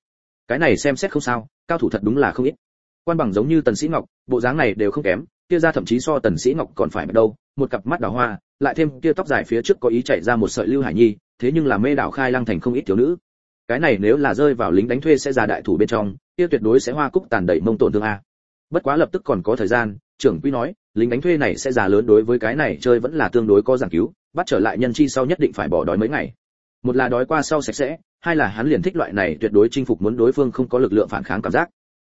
Speaker 1: Cái này xem xét không sao, cao thủ thật đúng là không ít. Quan bằng giống như tần sĩ ngọc, bộ dáng này đều không kém, kia ra thậm chí so tần sĩ ngọc còn phải đâu, một cặp mắt đào hoa, lại thêm kia tóc dài phía trước có ý chạy ra một sợi lưu hải nhi, thế nhưng là mê đảo khai lăng thành không ít thiếu nữ cái này nếu là rơi vào lính đánh thuê sẽ ra đại thủ bên trong, kia tuyệt đối sẽ hoa cúc tàn đẩy mông tổn thương a. Bất quá lập tức còn có thời gian, trưởng quy nói, lính đánh thuê này sẽ già lớn đối với cái này chơi vẫn là tương đối có giảng cứu, bắt trở lại nhân chi sau nhất định phải bỏ đói mấy ngày. Một là đói qua sau sạch sẽ, hai là hắn liền thích loại này tuyệt đối chinh phục muốn đối phương không có lực lượng phản kháng cảm giác.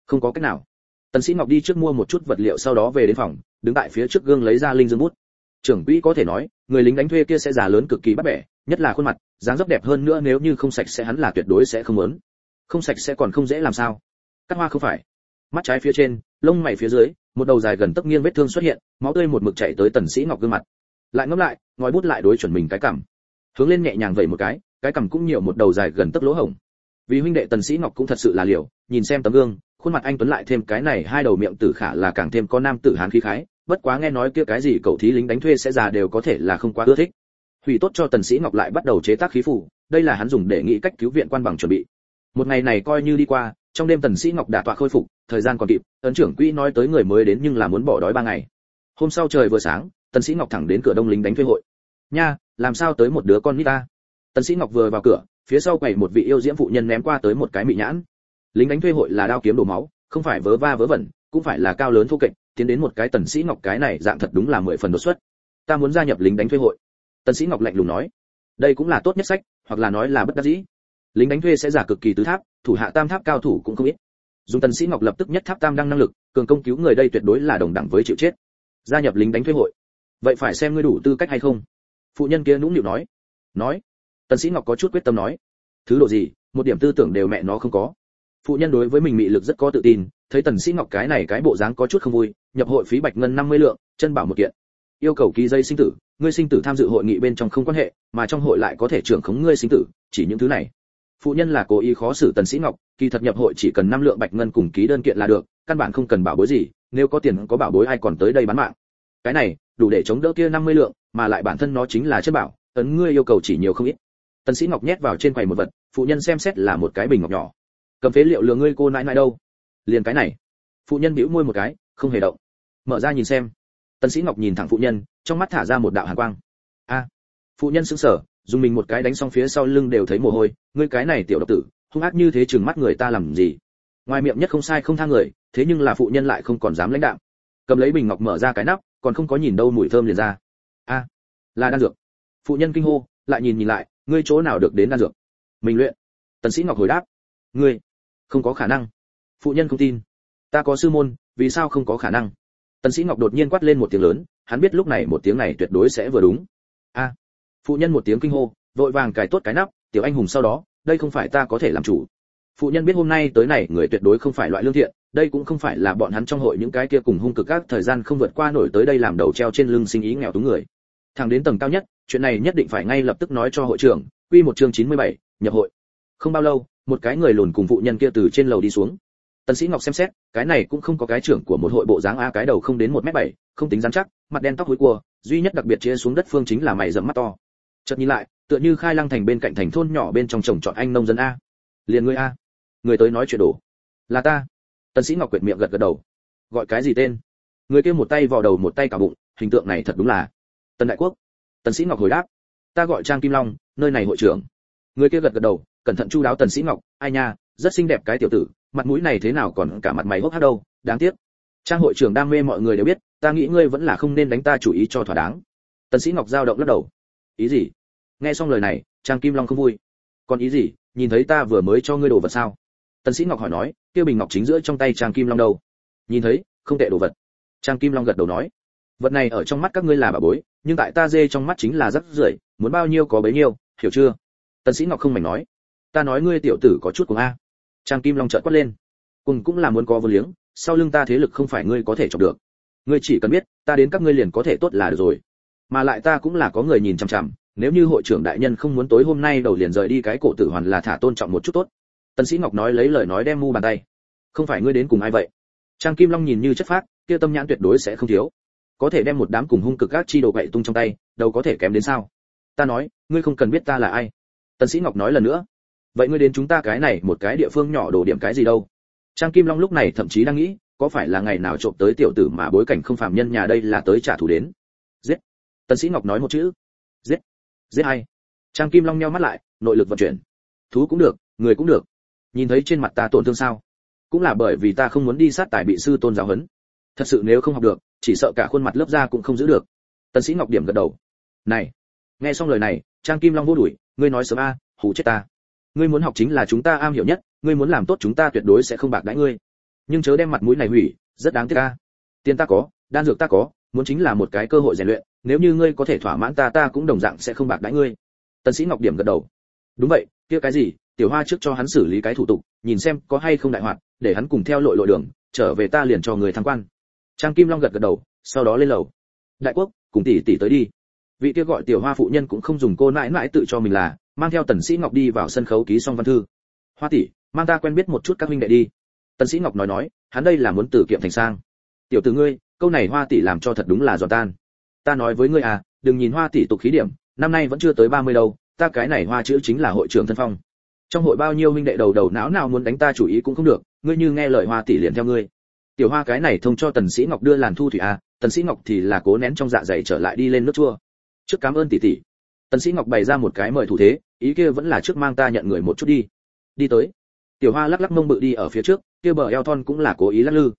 Speaker 1: Không có cách nào. Tần sĩ ngọc đi trước mua một chút vật liệu sau đó về đến phòng, đứng tại phía trước gương lấy ra linh dương bút. Trưởng quỹ có thể nói, người lính đánh thuê kia sẽ già lớn cực kỳ bắt bẻ nhất là khuôn mặt, dáng dấp đẹp hơn nữa nếu như không sạch sẽ hắn là tuyệt đối sẽ không muốn. Không sạch sẽ còn không dễ làm sao. Cắt hoa không phải. Mắt trái phía trên, lông mày phía dưới, một đầu dài gần tấc nghiêng vết thương xuất hiện, máu tươi một mực chảy tới tần sĩ ngọc gương mặt. Lại ngấm lại, ngòi bút lại đối chuẩn mình cái cằm hướng lên nhẹ nhàng vẩy một cái cái cằm cũng nhiều một đầu dài gần tấc lỗ hổng. Vì huynh đệ tần sĩ ngọc cũng thật sự là liều, nhìn xem tấm gương, khuôn mặt anh tuấn lại thêm cái này hai đầu miệng tử khả là càng thêm có nam tử hán khí khái, bất quá nghe nói kia cái gì cậu thí lính đánh thuê sẽ già đều có thể là không quá ưa thích hủy tốt cho tần sĩ ngọc lại bắt đầu chế tác khí phủ đây là hắn dùng để nghĩ cách cứu viện quan bằng chuẩn bị. Một ngày này coi như đi qua trong đêm tần sĩ ngọc đã tọa khôi phục thời gian còn kịp ấn trưởng quỹ nói tới người mới đến nhưng là muốn bỏ đói ba ngày. Hôm sau trời vừa sáng tần sĩ ngọc thẳng đến cửa đông lính đánh thuê hội. Nha làm sao tới một đứa con nít ta? Tần sĩ ngọc vừa vào cửa phía sau quầy một vị yêu diễm phụ nhân ném qua tới một cái mị nhãn. Lính đánh thuê hội là đao kiếm đổ máu không phải vớ va vớ vẩn cũng phải là cao lớn thu kịch, tiến đến một cái tần sĩ ngọc cái này dạng thật đúng là mười phần đột xuất. Ta muốn gia nhập lính đánh thuê hội tần sĩ ngọc lạnh lùng nói, đây cũng là tốt nhất sách, hoặc là nói là bất đắc dĩ. Lính đánh thuê sẽ giả cực kỳ tứ tháp, thủ hạ tam tháp cao thủ cũng không ít. Dùng tần sĩ ngọc lập tức nhất tháp tam đăng năng lực, cường công cứu người đây tuyệt đối là đồng đẳng với chịu chết. Gia nhập lính đánh thuê hội. Vậy phải xem ngươi đủ tư cách hay không? Phụ nhân kia nũng nịu nói. Nói. Tần sĩ ngọc có chút quyết tâm nói. Thứ độ gì, một điểm tư tưởng đều mẹ nó không có. Phụ nhân đối với mình mị lực rất có tự tin, thấy tần sĩ ngọc cái này cái bộ dáng có chút không vui, nhập hội phí bạch ngân 50 lượng, chân bảo một kiện yêu cầu ký dây sinh tử, ngươi sinh tử tham dự hội nghị bên trong không quan hệ, mà trong hội lại có thể trưởng khống ngươi sinh tử, chỉ những thứ này. Phụ nhân là cố ý khó xử tần sĩ ngọc, kỳ thật nhập hội chỉ cần năm lượng bạch ngân cùng ký đơn kiện là được, căn bản không cần bảo bối gì, nếu có tiền có bảo bối ai còn tới đây bán mạng. Cái này, đủ để chống đỡ kia 50 lượng, mà lại bản thân nó chính là chất bảo, ấn ngươi yêu cầu chỉ nhiều không ít. Tần sĩ ngọc nhét vào trên quầy một vật, phụ nhân xem xét là một cái bình ngọc nhỏ. Cầm phế liệu lừa ngươi cô nãi nãi đâu? Liền cái này. Phụ nhân bĩu môi một cái, không hề động. Mở ra nhìn xem tần sĩ ngọc nhìn thẳng phụ nhân, trong mắt thả ra một đạo hàn quang. A, phụ nhân sững sờ, dùng mình một cái đánh xong phía sau lưng đều thấy mồ hôi, ngươi cái này tiểu độc tử, hung ác như thế chừng mắt người ta làm gì? Ngoài miệng nhất không sai không tha người, thế nhưng là phụ nhân lại không còn dám lãnh đạo cầm lấy bình ngọc mở ra cái nắp, còn không có nhìn đâu mùi thơm liền ra. A, là đan dược. Phụ nhân kinh hô, lại nhìn nhìn lại, ngươi chỗ nào được đến đan dược? Mình luyện. Tần sĩ ngọc hồi đáp, ngươi, không có khả năng. Phụ nhân không tin. Ta có sư môn, vì sao không có khả năng? Tần sĩ ngọc đột nhiên quát lên một tiếng lớn hắn biết lúc này một tiếng này tuyệt đối sẽ vừa đúng. A phụ nhân một tiếng kinh hô vội vàng cài tốt cái nắp tiểu anh hùng sau đó đây không phải ta có thể làm chủ. Phụ nhân biết hôm nay tới này người tuyệt đối không phải loại lương thiện đây cũng không phải là bọn hắn trong hội những cái kia cùng hung cực các thời gian không vượt qua nổi tới đây làm đầu treo trên lưng sinh ý nghèo túng người. Thẳng đến tầng cao nhất chuyện này nhất định phải ngay lập tức nói cho hội trưởng quy một chương 97, nhập hội. Không bao lâu một cái người lùn cùng phụ nhân kia từ trên lầu đi xuống tần sĩ ngọc xem xét, cái này cũng không có cái trưởng của một hội bộ dáng a, cái đầu không đến một mét bảy, không tính rắn chắc, mặt đen tóc hối cua, duy nhất đặc biệt chia xuống đất phương chính là mày rậm mắt to. Chợt nhìn lại, tựa như khai lăng thành bên cạnh thành thôn nhỏ bên trong trồng trọt anh nông dân a. Liền ngươi a. Người tới nói chuyện đổ. Là ta. Tần sĩ ngọc quệt miệng gật gật đầu. Gọi cái gì tên? Người kia một tay vò đầu một tay cả bụng, hình tượng này thật đúng là tần đại quốc. Tần sĩ ngọc hồi đáp. Ta gọi trang kim long, nơi này hội trưởng. Người kia gật gật đầu, cẩn thận chu đáo tần sĩ ngọc. Ai nha, rất xinh đẹp cái tiểu tử mặt mũi này thế nào còn cả mặt mày hốc hác đâu, đáng tiếc. Trang hội trưởng đam mê mọi người đều biết, ta nghĩ ngươi vẫn là không nên đánh ta chủ ý cho thỏa đáng. Tần sĩ ngọc giao động lắc đầu. Ý gì? Nghe xong lời này, trang kim long không vui. Còn ý gì? Nhìn thấy ta vừa mới cho ngươi đồ vật sao? Tần sĩ ngọc hỏi nói, kia bình ngọc chính giữa trong tay trang kim long đâu? Nhìn thấy, không tệ đồ vật. Trang kim long gật đầu nói, vật này ở trong mắt các ngươi là bà bối, nhưng tại ta dê trong mắt chính là rất rưởi, muốn bao nhiêu có bấy nhiêu, hiểu chưa? Tần sĩ ngọc không mảnh nói, ta nói ngươi tiểu tử có chút cuồng a trang kim long trợn quát lên. Cùng cũng là muốn có vô liếng, sau lưng ta thế lực không phải ngươi có thể chọc được. Ngươi chỉ cần biết, ta đến các ngươi liền có thể tốt là được rồi. Mà lại ta cũng là có người nhìn chằm chằm, nếu như hội trưởng đại nhân không muốn tối hôm nay đầu liền rời đi cái cổ tử hoàn là thả tôn trọng một chút tốt. Tân sĩ ngọc nói lấy lời nói đem mu bàn tay. Không phải ngươi đến cùng ai vậy? Trang kim long nhìn như chất phát kia tâm nhãn tuyệt đối sẽ không thiếu. Có thể đem một đám cùng hung cực các chi đồ gậy tung trong tay, đâu có thể kém đến sao? Ta nói, ngươi không cần biết ta là ai. Tân sĩ ngọc nói lần nữa vậy ngươi đến chúng ta cái này một cái địa phương nhỏ đổ điểm cái gì đâu? Trang kim long lúc này thậm chí đang nghĩ, có phải là ngày nào trộm tới tiểu tử mà bối cảnh không phạm nhân nhà đây là tới trả thù đến? Giết! Tần sĩ ngọc nói một chữ. Giết! Giết hay trang kim long nheo mắt lại, nội lực vận chuyển. Thú cũng được, người cũng được. Nhìn thấy trên mặt ta tổn thương sao? Cũng là bởi vì ta không muốn đi sát tài bị sư tôn giáo huấn. Thật sự nếu không học được, chỉ sợ cả khuôn mặt lớp da cũng không giữ được. Tần sĩ ngọc điểm gật đầu. Này! Nghe xong lời này, trang kim long vô đuổi, ngươi nói sớm a, hù chết ta ngươi muốn học chính là chúng ta am hiểu nhất, ngươi muốn làm tốt chúng ta tuyệt đối sẽ không bạc đãi ngươi. Nhưng chớ đem mặt mũi này hủy, rất đáng tiếc a. Tiền ta có, đan dược ta có, muốn chính là một cái cơ hội rèn luyện, nếu như ngươi có thể thỏa mãn ta ta cũng đồng dạng sẽ không bạc đãi ngươi. Tần sĩ ngọc điểm gật đầu. Đúng vậy, kia cái gì, tiểu hoa trước cho hắn xử lý cái thủ tục, nhìn xem có hay không đại hoạt, để hắn cùng theo lội lội đường, trở về ta liền cho người thăng quan. Trang kim long gật gật đầu, sau đó lên lầu. Đại quốc, cùng tỷ tỷ tới đi. Vị kia gọi tiểu hoa phụ nhân cũng không dùng cô nãi nãi tự cho mình là mang theo tần sĩ ngọc đi vào sân khấu ký xong văn thư. Hoa tỷ, mang ta quen biết một chút các huynh đệ đi. Tần sĩ ngọc nói nói, hắn đây là muốn tử kiệm thành sang. Tiểu tử ngươi, câu này hoa tỷ làm cho thật đúng là giòn tan. Ta nói với ngươi à đừng nhìn hoa tỷ tục khí điểm, năm nay vẫn chưa tới 30 đâu, ta cái này hoa chữ chính là hội trưởng thân phong. Trong hội bao nhiêu huynh đệ đầu đầu não nào muốn đánh ta chủ ý cũng không được, ngươi như nghe lời hoa tỷ liền theo ngươi. Tiểu hoa cái này thông cho tần sĩ ngọc đưa làn thu thủy à tần sĩ ngọc thì là cố nén trong dạ dày trở lại đi lên nước chua. Trước cảm ơn tỷ tỷ tần sĩ ngọc bày ra một cái mời thủ thế, ý kia vẫn là trước mang ta nhận người một chút đi. Đi tới. Tiểu hoa lắc lắc mông bự đi ở phía trước, kia bờ eo thon cũng là cố ý lắc lư.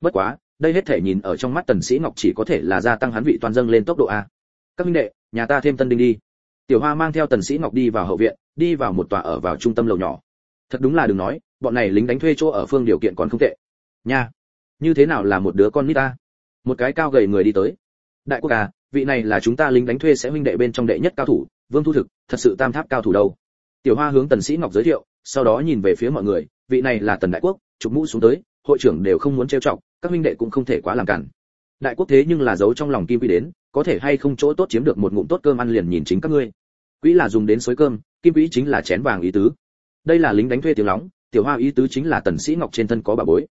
Speaker 1: Bất quá, đây hết thể nhìn ở trong mắt tần sĩ ngọc chỉ có thể là gia tăng hắn vị toàn dâng lên tốc độ a. Các minh đệ, nhà ta thêm tân đinh đi. Tiểu hoa mang theo tần sĩ ngọc đi vào hậu viện, đi vào một tòa ở vào trung tâm lầu nhỏ. Thật đúng là đừng nói, bọn này lính đánh thuê chỗ ở phương điều kiện còn không tệ. Nha, như thế nào là một đứa con nít ta? Một cái cao gầy người đi tới. Đại quốc à vị này là chúng ta lính đánh thuê sẽ huynh đệ bên trong đệ nhất cao thủ, vương thu thực, thật sự tam tháp cao thủ đâu. Tiểu hoa hướng tần sĩ ngọc giới thiệu, sau đó nhìn về phía mọi người, vị này là tần đại quốc, chụp mũ xuống tới, hội trưởng đều không muốn trêu chọc, các huynh đệ cũng không thể quá làm cản. Đại quốc thế nhưng là giấu trong lòng kim quy đến, có thể hay không chỗ tốt chiếm được một ngụm tốt cơm ăn liền nhìn chính các ngươi. Quỹ là dùng đến xới cơm, kim quỹ chính là chén vàng ý tứ. Đây là lính đánh thuê tiếng lóng, tiểu hoa ý tứ chính là tần sĩ ngọc trên thân có bà bối.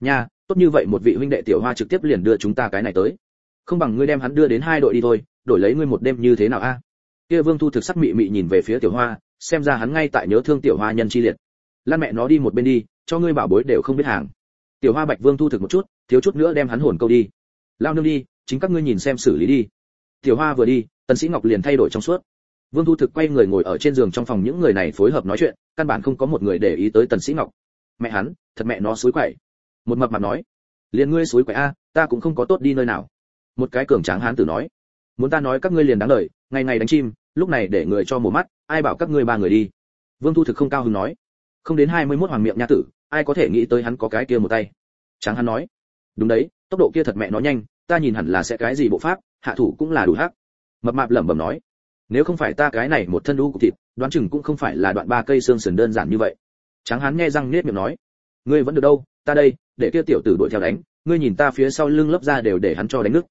Speaker 1: Nha, tốt như vậy một vị huynh đệ tiểu hoa trực tiếp liền đưa chúng ta cái này tới không bằng ngươi đem hắn đưa đến hai đội đi thôi, đổi lấy ngươi một đêm như thế nào a? Kia vương thu thực sắc mị mị nhìn về phía tiểu hoa, xem ra hắn ngay tại nhớ thương tiểu hoa nhân chi liệt. Lan mẹ nó đi một bên đi, cho ngươi bảo bối đều không biết hàng. Tiểu hoa bạch vương thu thực một chút, thiếu chút nữa đem hắn hồn câu đi. Lao nương đi, chính các ngươi nhìn xem xử lý đi. Tiểu hoa vừa đi, tần sĩ ngọc liền thay đổi trong suốt. Vương thu thực quay người ngồi ở trên giường trong phòng những người này phối hợp nói chuyện, căn bản không có một người để ý tới tần sĩ ngọc. Mẹ hắn, thật mẹ nó suối quậy. Một mập mặt nói, liền ngươi suối quậy a, ta cũng không có tốt đi nơi nào một cái cường tráng hán tử nói, muốn ta nói các ngươi liền đáng lời, ngày ngày đánh chim, lúc này để người cho mổ mắt, ai bảo các ngươi ba người đi? Vương thu thực không cao hứng nói, không đến 21 hoàng miệng nha tử, ai có thể nghĩ tới hắn có cái kia một tay? Tráng Hán nói, đúng đấy, tốc độ kia thật mẹ nó nhanh, ta nhìn hẳn là sẽ cái gì bộ pháp, hạ thủ cũng là đủ hắc. Mập mạp lẩm bẩm nói, nếu không phải ta cái này một thân đu cục thịt, đoán chừng cũng không phải là đoạn ba cây xương sườn đơn giản như vậy. Tráng Hán nghe răng nết miệng nói, ngươi vẫn được đâu, ta đây, để kia tiểu tử đuổi theo đánh, ngươi nhìn ta phía sau lưng lấp ra đều để hắn cho đánh nước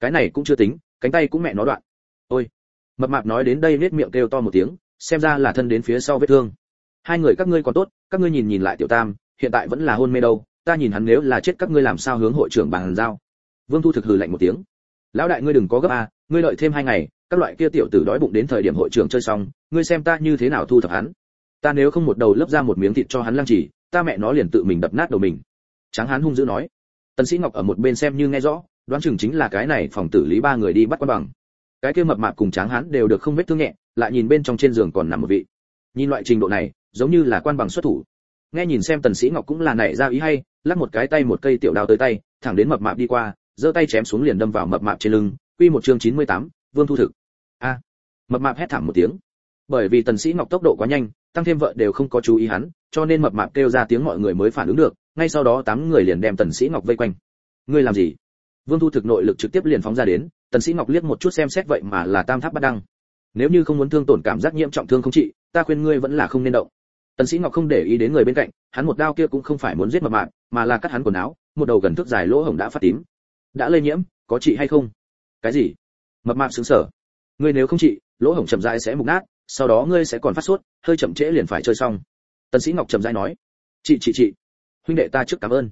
Speaker 1: cái này cũng chưa tính, cánh tay cũng mẹ nó đoạn. Ôi, mập mạp nói đến đây nết miệng kêu to một tiếng, xem ra là thân đến phía sau vết thương. Hai người các ngươi còn tốt, các ngươi nhìn nhìn lại tiểu tam, hiện tại vẫn là hôn mê đâu, ta nhìn hắn nếu là chết các ngươi làm sao hướng hội trưởng bàn giao. Vương thu thực hừ lạnh một tiếng. Lão đại ngươi đừng có gấp a, ngươi đợi thêm hai ngày, các loại kia tiểu tử đói bụng đến thời điểm hội trưởng chơi xong, ngươi xem ta như thế nào thu thập hắn. Ta nếu không một đầu lấp ra một miếng thịt cho hắn lăng trì ta mẹ nó liền tự mình đập nát đầu mình. Tráng hán hung dữ nói. Tần sĩ ngọc ở một bên xem như nghe rõ đoán chừng chính là cái này phòng tử lý ba người đi bắt quan bằng. Cái kia mập mạp cùng tráng hán đều được không vết thương nhẹ lại nhìn bên trong trên giường còn nằm một vị. Nhìn loại trình độ này giống như là quan bằng xuất thủ. Nghe nhìn xem tần sĩ ngọc cũng là nảy ra ý hay lắc một cái tay một cây tiểu đao tới tay thẳng đến mập mạp đi qua giơ tay chém xuống liền đâm vào mập mạp trên lưng quy một chương 98, vương thu thực. A. Mập mạp hét thảm một tiếng. Bởi vì tần sĩ ngọc tốc độ quá nhanh tăng thêm vợ đều không có chú ý hắn cho nên mập mạp kêu ra tiếng mọi người mới phản ứng được ngay sau đó tám người liền đem tần sĩ ngọc vây quanh. Ngươi làm gì? Vương thu thực nội lực trực tiếp liền phóng ra đến, tần sĩ ngọc liếc một chút xem xét vậy mà là tam tháp bát đăng. Nếu như không muốn thương tổn cảm giác nhiễm trọng thương không trị, ta khuyên ngươi vẫn là không nên động. Tần sĩ ngọc không để ý đến người bên cạnh, hắn một đao kia cũng không phải muốn giết mập mạp mà là cắt hắn quần áo, một đầu gần thước dài lỗ hổng đã phát tím. Đã lây nhiễm, có trị hay không? Cái gì? Mập mạp sướng sở ngươi nếu không trị, lỗ hổng chậm rãi sẽ mục nát, sau đó ngươi sẽ còn phát sốt, hơi chậm trễ liền phải chơi xong. Tần sĩ ngọc chậm rãi nói. Chị chị chị. Huynh đệ ta trước cảm ơn.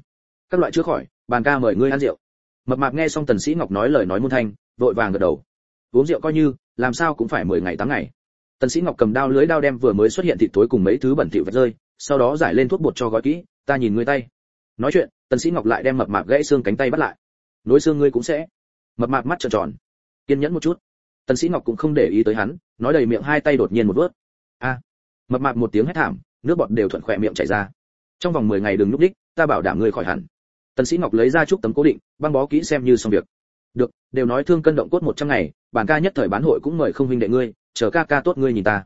Speaker 1: Các loại chữa khỏi, bàn ca mời ngươi ăn rượu mập mạp nghe xong tần sĩ ngọc nói lời nói muôn thanh, vội vàng gật đầu. Uống rượu coi như, làm sao cũng phải 10 ngày 8 ngày. Tần sĩ ngọc cầm dao lưới dao đem vừa mới xuất hiện thịt thối cùng mấy thứ bẩn thỉu vật rơi, sau đó giải lên thuốc bột cho gói kỹ, ta nhìn ngươi tay. Nói chuyện, tần sĩ ngọc lại đem mập mạp gãy xương cánh tay bắt lại. Nối xương ngươi cũng sẽ. Mập mạp mắt tròn tròn. Kiên nhẫn một chút. Tần sĩ ngọc cũng không để ý tới hắn, nói đầy miệng hai tay đột nhiên một vớt. A. Mập mạp một tiếng hét thảm, nước bọt đều thuận khỏe miệng chảy ra. Trong vòng 10 ngày đừng núp đích, ta bảo đảm ngươi khỏi hẳn tần sĩ ngọc lấy ra chút tấm cố định, băng bó kỹ xem như xong việc. Được, đều nói thương cân động cốt 100 ngày, bản ca nhất thời bán hội cũng mời không huynh đệ ngươi, chờ ca ca tốt ngươi nhìn ta.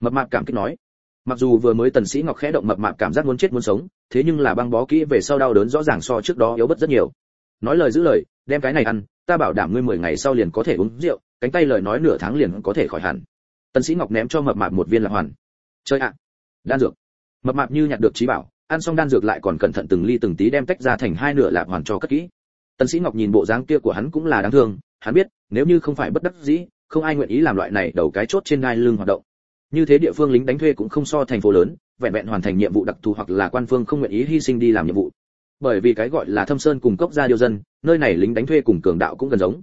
Speaker 1: Mập mạp cảm kích nói. Mặc dù vừa mới tần sĩ ngọc khẽ động mập mạp cảm giác muốn chết muốn sống, thế nhưng là băng bó kỹ về sau đau đớn rõ ràng so trước đó yếu bất rất nhiều. Nói lời giữ lời, đem cái này ăn, ta bảo đảm ngươi 10 ngày sau liền có thể uống rượu, cánh tay lời nói nửa tháng liền có thể khỏi hẳn. Tần sĩ ngọc ném cho mập mạp một viên lạc hoàn. Chơi ạ. Đan dược. Mập mạp như nhặt được trí bảo ăn xong đan dược lại còn cẩn thận từng ly từng tí đem tách ra thành hai nửa lạp hoàn cho cất kỹ. Tần sĩ ngọc nhìn bộ dáng kia của hắn cũng là đáng thương, hắn biết, nếu như không phải bất đắc dĩ, không ai nguyện ý làm loại này đầu cái chốt trên ngai lưng hoạt động. Như thế địa phương lính đánh thuê cũng không so thành phố lớn, vẹn vẹn hoàn thành nhiệm vụ đặc thù hoặc là quan phương không nguyện ý hy sinh đi làm nhiệm vụ. Bởi vì cái gọi là thâm sơn cùng cốc gia điều dân, nơi này lính đánh thuê cùng cường đạo cũng gần giống.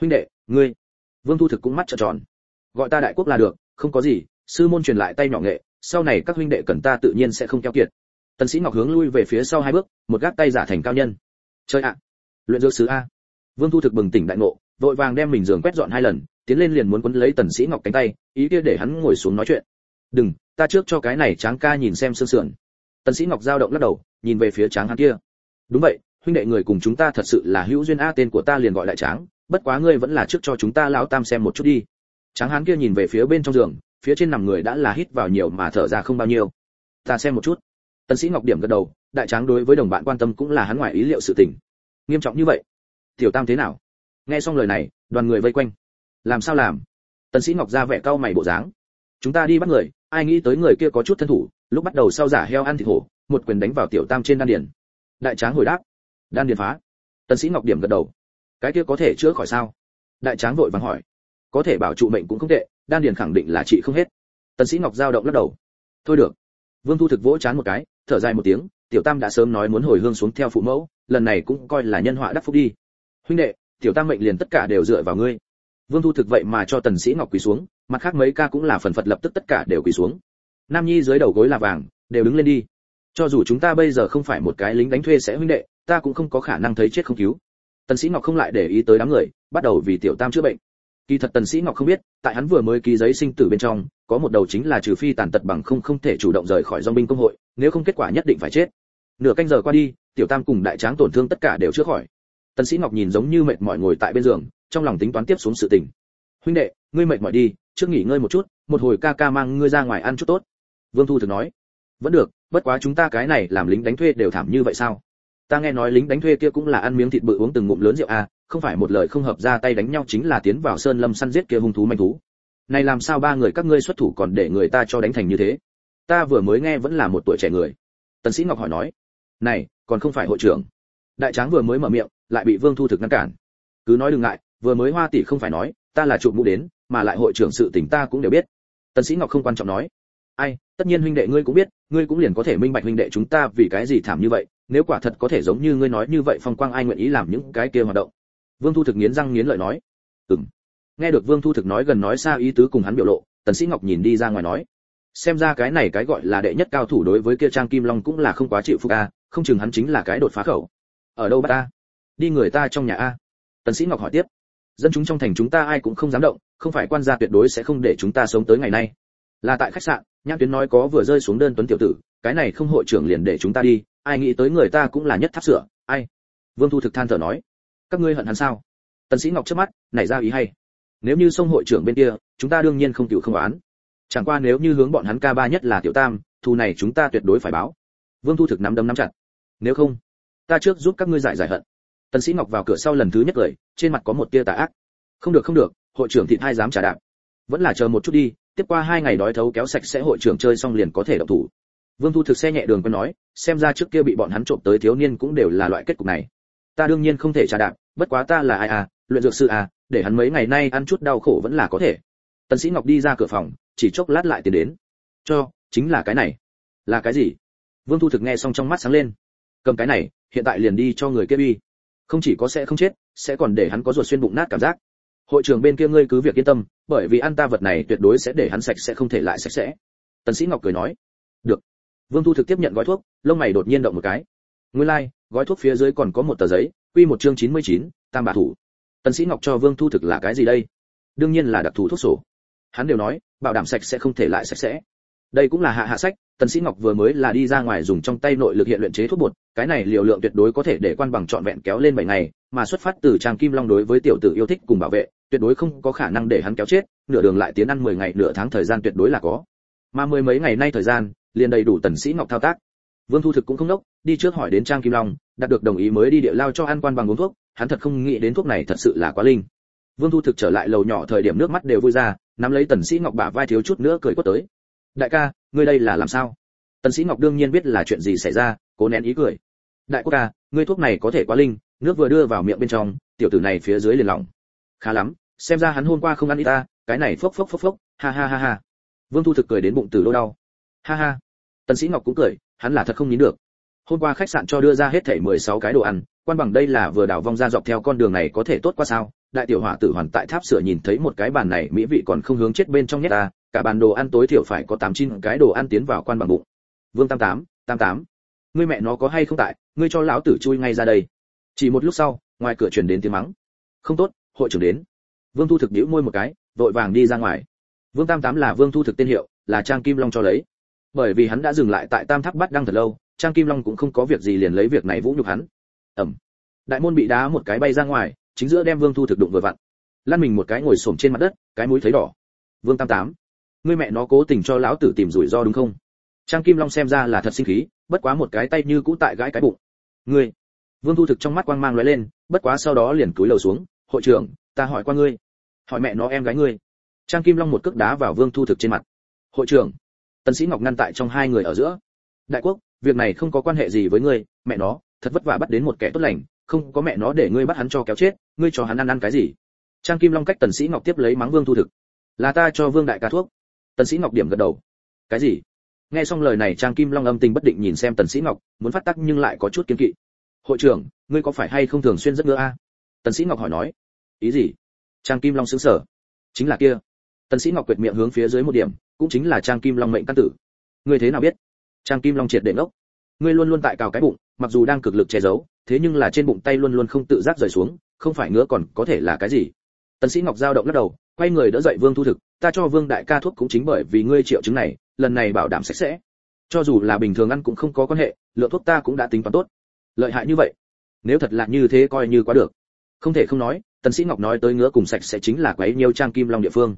Speaker 1: Huynh đệ, ngươi. Vương thu thực cũng mắt trợn tròn. Gọi ta đại quốc là được, không có gì, sư môn truyền lại tay nhỏ nghệ, sau này các huynh đệ cần ta tự nhiên sẽ không keo kiệt tần sĩ ngọc hướng lui về phía sau hai bước, một gác tay giả thành cao nhân. Chơi ạ! Luyện dược sứ a. Vương thu thực bừng tỉnh đại ngộ, vội vàng đem mình giường quét dọn hai lần, tiến lên liền muốn quấn lấy tần sĩ ngọc cánh tay, ý kia để hắn ngồi xuống nói chuyện. Đừng, ta trước cho cái này tráng ca nhìn xem sương sườn. Tần sĩ ngọc giao động lắc đầu, nhìn về phía tráng hắn kia. Đúng vậy, huynh đệ người cùng chúng ta thật sự là hữu duyên a, tên của ta liền gọi lại tráng, bất quá ngươi vẫn là trước cho chúng ta lão tam xem một chút đi. Tráng hắn kia nhìn về phía bên trong giường, phía trên nằm người đã là hít vào nhiều mà thở ra không bao nhiêu. Ta xem một chút tần sĩ ngọc điểm gật đầu, đại tráng đối với đồng bạn quan tâm cũng là hắn ngoài ý liệu sự tình. Nghiêm trọng như vậy, tiểu tam thế nào? Nghe xong lời này, đoàn người vây quanh. Làm sao làm? Tần sĩ ngọc ra vẻ cau mày bộ dáng. Chúng ta đi bắt người, ai nghĩ tới người kia có chút thân thủ, lúc bắt đầu sau giả heo ăn thịt hổ, một quyền đánh vào tiểu tam trên đan điền. Đại tráng hồi đáp. Đan điền phá. Tần sĩ ngọc điểm gật đầu. Cái kia có thể chữa khỏi sao? Đại tráng vội vàng hỏi. Có thể bảo trụ mệnh cũng không tệ, đan điền khẳng định là trị không hết. Tần sĩ ngọc giao động lắc đầu. Thôi được. Vương thu thực vỗ chán một cái thở dài một tiếng, tiểu tam đã sớm nói muốn hồi hương xuống theo phụ mẫu, lần này cũng coi là nhân họa đắc phúc đi. Huynh đệ, tiểu tam mệnh liền tất cả đều dựa vào ngươi. Vương thu thực vậy mà cho tần sĩ ngọc quỳ xuống, mặt khác mấy ca cũng là phần phật lập tức tất cả đều quỳ xuống. Nam nhi dưới đầu gối là vàng, đều đứng lên đi. Cho dù chúng ta bây giờ không phải một cái lính đánh thuê sẽ huynh đệ, ta cũng không có khả năng thấy chết không cứu. Tần sĩ ngọc không lại để ý tới đám người, bắt đầu vì tiểu tam chữa bệnh kỳ thật tần sĩ ngọc không biết, tại hắn vừa mới ký giấy sinh tử bên trong, có một đầu chính là trừ phi tàn tật bằng không không thể chủ động rời khỏi dòng binh công hội, nếu không kết quả nhất định phải chết. Nửa canh giờ qua đi, tiểu tam cùng đại tráng tổn thương tất cả đều chữa khỏi. Tần sĩ ngọc nhìn giống như mệt mỏi ngồi tại bên giường, trong lòng tính toán tiếp xuống sự tình. Huynh đệ, ngươi mệt mỏi đi, trước nghỉ ngơi một chút, một hồi ca ca mang ngươi ra ngoài ăn chút tốt. Vương thu thực nói. Vẫn được, bất quá chúng ta cái này làm lính đánh thuê đều thảm như vậy sao? Ta nghe nói lính đánh thuê kia cũng là ăn miếng thịt bự uống từng ngụm lớn rượu à không phải một lời không hợp ra tay đánh nhau chính là tiến vào sơn lâm săn giết kia hung thú manh thú. Này làm sao ba người các ngươi xuất thủ còn để người ta cho đánh thành như thế? Ta vừa mới nghe vẫn là một tuổi trẻ người. Tần sĩ ngọc hỏi nói, này, còn không phải hội trưởng. Đại tráng vừa mới mở miệng, lại bị vương thu thực ngăn cản. Cứ nói đừng ngại, vừa mới hoa tỷ không phải nói, ta là trụ mũ đến, mà lại hội trưởng sự tình ta cũng đều biết. Tần sĩ ngọc không quan trọng nói, ai, tất nhiên huynh đệ ngươi cũng biết, ngươi cũng liền có thể minh bạch huynh đệ chúng ta vì cái gì thảm như vậy, nếu quả thật có thể giống như ngươi nói như vậy, phong quang ai nguyện ý làm những cái kia hoạt động? Vương thu thực nghiến răng nghiến lợi nói. Ừm. Nghe được vương thu thực nói gần nói xa ý tứ cùng hắn biểu lộ, tần sĩ ngọc nhìn đi ra ngoài nói. Xem ra cái này cái gọi là đệ nhất cao thủ đối với kia trang kim long cũng là không quá chịu phục a, không chừng hắn chính là cái đột phá khẩu. Ở đâu bắt ta? Đi người ta trong nhà a. Tần sĩ ngọc hỏi tiếp. Dân chúng trong thành chúng ta ai cũng không dám động, không phải quan gia tuyệt đối sẽ không để chúng ta sống tới ngày nay. Là tại khách sạn, nhãn tuyến nói có vừa rơi xuống đơn tuấn tiểu tử, cái này không hội trưởng liền để chúng ta đi, ai nghĩ tới người ta cũng là nhất tháp sửa, ai? Vương thu thực than thở nói các ngươi hận hắn sao? Tần sĩ ngọc chớp mắt, nảy ra ý hay. Nếu như sông hội trưởng bên kia, chúng ta đương nhiên không chịu không oán. Chẳng qua nếu như hướng bọn hắn ca ba nhất là tiểu tam, thù này chúng ta tuyệt đối phải báo. Vương thu thực nắm đấm nắm chặt. Nếu không, ta trước giúp các ngươi giải giải hận. Tần sĩ ngọc vào cửa sau lần thứ nhất cười, trên mặt có một tia tà ác. Không được không được, hội trưởng thịt hai dám trả đạm. vẫn là chờ một chút đi, tiếp qua hai ngày đói thấu kéo sạch sẽ hội trưởng chơi xong liền có thể động thủ. Vương thu thực xe nhẹ đường quen nói, xem ra trước kia bị bọn hắn trộm tới thiếu niên cũng đều là loại kết cục này ta đương nhiên không thể trả đạp, bất quá ta là ai à luyện dược sư à để hắn mấy ngày nay ăn chút đau khổ vẫn là có thể. Tần sĩ ngọc đi ra cửa phòng, chỉ chốc lát lại tiến đến. Cho, chính là cái này. Là cái gì? Vương thu thực nghe xong trong mắt sáng lên. Cầm cái này, hiện tại liền đi cho người kia bi không chỉ có sẽ không chết, sẽ còn để hắn có ruột xuyên bụng nát cảm giác. Hội trưởng bên kia ngươi cứ việc yên tâm, bởi vì ăn ta vật này tuyệt đối sẽ để hắn sạch sẽ không thể lại sạch sẽ. Tần sĩ ngọc cười nói. Được. Vương thu thực tiếp nhận gói thuốc, lông mày đột nhiên động một cái nguyên lai like, gói thuốc phía dưới còn có một tờ giấy quy một chương 99, tam bà thủ. Tần sĩ ngọc cho vương thu thực là cái gì đây? Đương nhiên là đặc thù thuốc sổ. Hắn đều nói bảo đảm sạch sẽ không thể lại sạch sẽ. Đây cũng là hạ hạ sách tần sĩ ngọc vừa mới là đi ra ngoài dùng trong tay nội lực hiện luyện chế thuốc bột cái này liều lượng tuyệt đối có thể để quan bằng trọn vẹn kéo lên 7 ngày mà xuất phát từ trang kim long đối với tiểu tử yêu thích cùng bảo vệ tuyệt đối không có khả năng để hắn kéo chết nửa đường lại tiến ăn 10 ngày nửa tháng thời gian tuyệt đối là có. Mà mười mấy ngày nay thời gian liền đầy đủ tần sĩ ngọc thao tác vương thu thực cũng không nốc, đi trước hỏi đến trang kim long, đạt được đồng ý mới đi địa lao cho ăn quan bằng uống thuốc, hắn thật không nghĩ đến thuốc này thật sự là quá linh. Vương thu thực trở lại lầu nhỏ thời điểm nước mắt đều vui ra, nắm lấy tần sĩ ngọc bả vai thiếu chút nữa cười quất tới. Đại ca, ngươi đây là làm sao? Tần sĩ ngọc đương nhiên biết là chuyện gì xảy ra, cố nén ý cười. Đại quốc ca, ngươi thuốc này có thể quá linh, nước vừa đưa vào miệng bên trong, tiểu tử này phía dưới liền lỏng. Khá lắm, xem ra hắn hôm qua không ăn ít ta, cái này phốc phốc phốc phốc, ha ha ha ha. Vương thu thực cười đến bụng từ đô đau. Ha ha. Tần sĩ ngọc cũng cười hắn là thật không nín được. Hôm qua khách sạn cho đưa ra hết thảy 16 cái đồ ăn, quan bằng đây là vừa đảo vong ra dọc theo con đường này có thể tốt qua sao? Đại tiểu hỏa tử hoàn tại tháp sửa nhìn thấy một cái bàn này, mỹ vị còn không hướng chết bên trong nhất ta, cả bàn đồ ăn tối thiểu phải có tám chín cái đồ ăn tiến vào quan bằng bụng. Vương tam tám tam tám, ngươi mẹ nó có hay không tại, ngươi cho lão tử chui ngay ra đây. Chỉ một lúc sau, ngoài cửa truyền đến tiếng mắng. Không tốt, hội trưởng đến. Vương thu thực nhíu môi một cái, vội vàng đi ra ngoài. Vương tam tám là vương thu thực tên hiệu, là trang kim long cho lấy bởi vì hắn đã dừng lại tại tam tháp bắt đăng thật lâu, trang kim long cũng không có việc gì liền lấy việc này vũ nhục hắn. Ẩm. Đại môn bị đá một cái bay ra ngoài, chính giữa đem vương thu thực đụng vừa vặn. Lăn mình một cái ngồi xổm trên mặt đất, cái mũi thấy đỏ. Vương tam tám, ngươi mẹ nó cố tình cho lão tử tìm rủi ro đúng không? Trang kim long xem ra là thật sinh khí, bất quá một cái tay như cũ tại gãi cái bụng. Ngươi. Vương thu thực trong mắt quang mang lóe lên, bất quá sau đó liền cúi đầu xuống, hội trưởng, ta hỏi qua ngươi. Hỏi mẹ nó em gái ngươi. Trang kim long một cước đá vào vương thu thực trên mặt. Hội trưởng tần sĩ ngọc ngăn tại trong hai người ở giữa. Đại quốc, việc này không có quan hệ gì với ngươi, mẹ nó, thật vất vả bắt đến một kẻ tốt lành, không có mẹ nó để ngươi bắt hắn cho kéo chết, ngươi cho hắn ăn ăn cái gì? Trang kim long cách tần sĩ ngọc tiếp lấy mắng vương thu thực. Là ta cho vương đại ca thuốc. Tần sĩ ngọc điểm gật đầu. Cái gì? Nghe xong lời này, trang kim long âm tình bất định nhìn xem tần sĩ ngọc, muốn phát tác nhưng lại có chút kiên kỵ. Hội trưởng, ngươi có phải hay không thường xuyên rất ngứa a? Tần sĩ ngọc hỏi nói. Ý gì? Trang kim long sững sờ. Chính là kia tần sĩ ngọc quyệt miệng hướng phía dưới một điểm, cũng chính là trang kim long mệnh căn tử. Ngươi thế nào biết? Trang kim long triệt để ngốc. Ngươi luôn luôn tại cào cái bụng, mặc dù đang cực lực che giấu, thế nhưng là trên bụng tay luôn luôn không tự giác rời xuống, không phải ngứa còn có thể là cái gì? Tần sĩ ngọc giao động lắc đầu, quay người đỡ dậy vương thu thực, ta cho vương đại ca thuốc cũng chính bởi vì ngươi triệu chứng này, lần này bảo đảm sạch sẽ. Cho dù là bình thường ăn cũng không có quan hệ, lượng thuốc ta cũng đã tính toán tốt. Lợi hại như vậy, nếu thật là như thế coi như quá được. Không thể không nói, tần sĩ ngọc nói tới ngứa cùng sạch sẽ chính là quấy nhiều trang kim long địa phương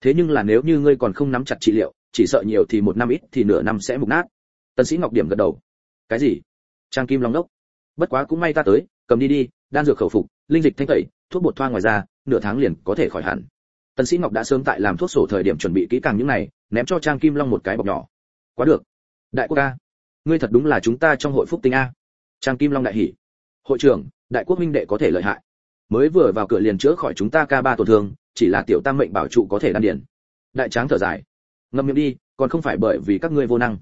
Speaker 1: thế nhưng là nếu như ngươi còn không nắm chặt trị liệu, chỉ sợ nhiều thì một năm ít thì nửa năm sẽ mục nát. Tần sĩ ngọc điểm gật đầu. Cái gì? Trang kim long đốc. Bất quá cũng may ta tới, cầm đi đi, đan dược khẩu phục, linh dịch thanh tẩy, thuốc bột thoa ngoài ra nửa tháng liền có thể khỏi hẳn. Tần sĩ ngọc đã sớm tại làm thuốc sổ thời điểm chuẩn bị kỹ càng những này, ném cho trang kim long một cái bọc nhỏ. Quá được. Đại quốc ca, ngươi thật đúng là chúng ta trong hội phúc tinh a. Trang kim long đại hỉ. Hội trưởng, đại quốc minh đệ có thể lợi hại. Mới vừa vào cửa liền chữa khỏi chúng ta ca ba tổn thương chỉ là tiểu tam mệnh bảo trụ có thể đan điền. Đại tráng thở dài. Ngậm miệng đi, còn không phải bởi vì các ngươi vô năng.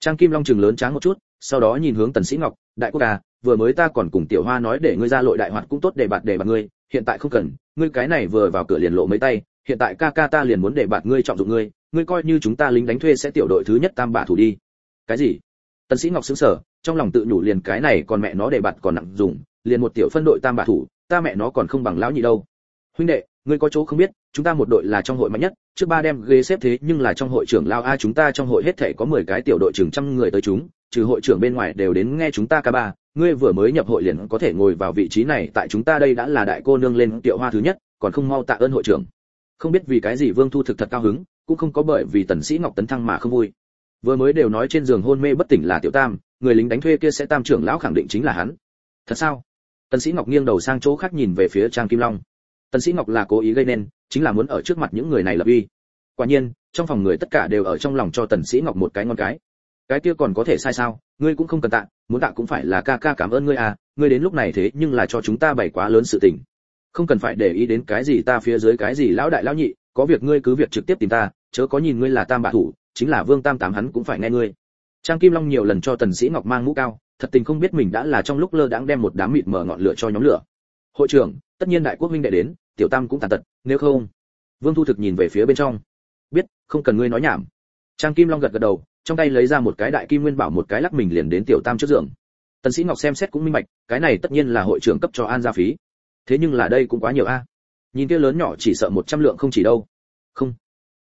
Speaker 1: Trang kim long chừng lớn tráng một chút, sau đó nhìn hướng tần sĩ ngọc, đại quốc ca vừa mới ta còn cùng tiểu hoa nói để ngươi ra lội đại hoạt cũng tốt để bạt để bạt ngươi, hiện tại không cần, ngươi cái này vừa vào cửa liền lộ mấy tay, hiện tại ca ca ta liền muốn để bạt ngươi trọng dụng ngươi ngươi coi như chúng ta lính đánh thuê sẽ tiểu đội thứ nhất tam bả thủ đi. Cái gì? Tần sĩ ngọc sững sờ, trong lòng tự nhủ liền cái này còn mẹ nó để bạt còn nặng dùng, liền một tiểu phân đội tam bả thủ, ta mẹ nó còn không bằng lão nhị đâu. Huynh đệ ngươi có chỗ không biết, chúng ta một đội là trong hội mạnh nhất, trước ba đem ghế xếp thế nhưng là trong hội trưởng lao a, chúng ta trong hội hết thể có 10 cái tiểu đội trưởng trăm người tới chúng, trừ hội trưởng bên ngoài đều đến nghe chúng ta ca ba. Ngươi vừa mới nhập hội liền có thể ngồi vào vị trí này, tại chúng ta đây đã là đại cô nương lên tiểu hoa thứ nhất, còn không mau tạ ơn hội trưởng. Không biết vì cái gì vương thu thực thật cao hứng, cũng không có bởi vì tần sĩ ngọc tấn thăng mà không vui. Vừa mới đều nói trên giường hôn mê bất tỉnh là tiểu tam, người lính đánh thuê kia sẽ tam trưởng lão khẳng định chính là hắn. Thật sao? Tần sĩ ngọc nghiêng đầu sang chỗ khác nhìn về phía trang kim long tần sĩ ngọc là cố ý gây nên, chính là muốn ở trước mặt những người này lập uy. Quả nhiên, trong phòng người tất cả đều ở trong lòng cho tần sĩ ngọc một cái ngon cái. Cái kia còn có thể sai sao? Ngươi cũng không cần tạ, muốn tạ cũng phải là ca ca cảm ơn ngươi à ngươi đến lúc này thế nhưng là cho chúng ta bày quá lớn sự tình. Không cần phải để ý đến cái gì ta phía dưới cái gì lão đại lão nhị, có việc ngươi cứ việc trực tiếp tìm ta, chớ có nhìn ngươi là tam bạ thủ, chính là vương tam tám hắn cũng phải nghe ngươi. Trang kim long nhiều lần cho tần sĩ ngọc mang mũ cao, thật tình không biết mình đã là trong lúc lơ đãng đem một đám mịt mở ngọn lửa cho nhóm lửa hội trưởng, tất nhiên đại quốc minh đệ đến, tiểu tam cũng tàn tật, nếu không. Vương thu thực nhìn về phía bên trong. Biết, không cần ngươi nói nhảm. Trang kim long gật gật đầu, trong tay lấy ra một cái đại kim nguyên bảo một cái lắc mình liền đến tiểu tam trước giường. Tần sĩ ngọc xem xét cũng minh bạch, cái này tất nhiên là hội trưởng cấp cho an gia phí. Thế nhưng là đây cũng quá nhiều a. Nhìn kia lớn nhỏ chỉ sợ một trăm lượng không chỉ đâu. Không.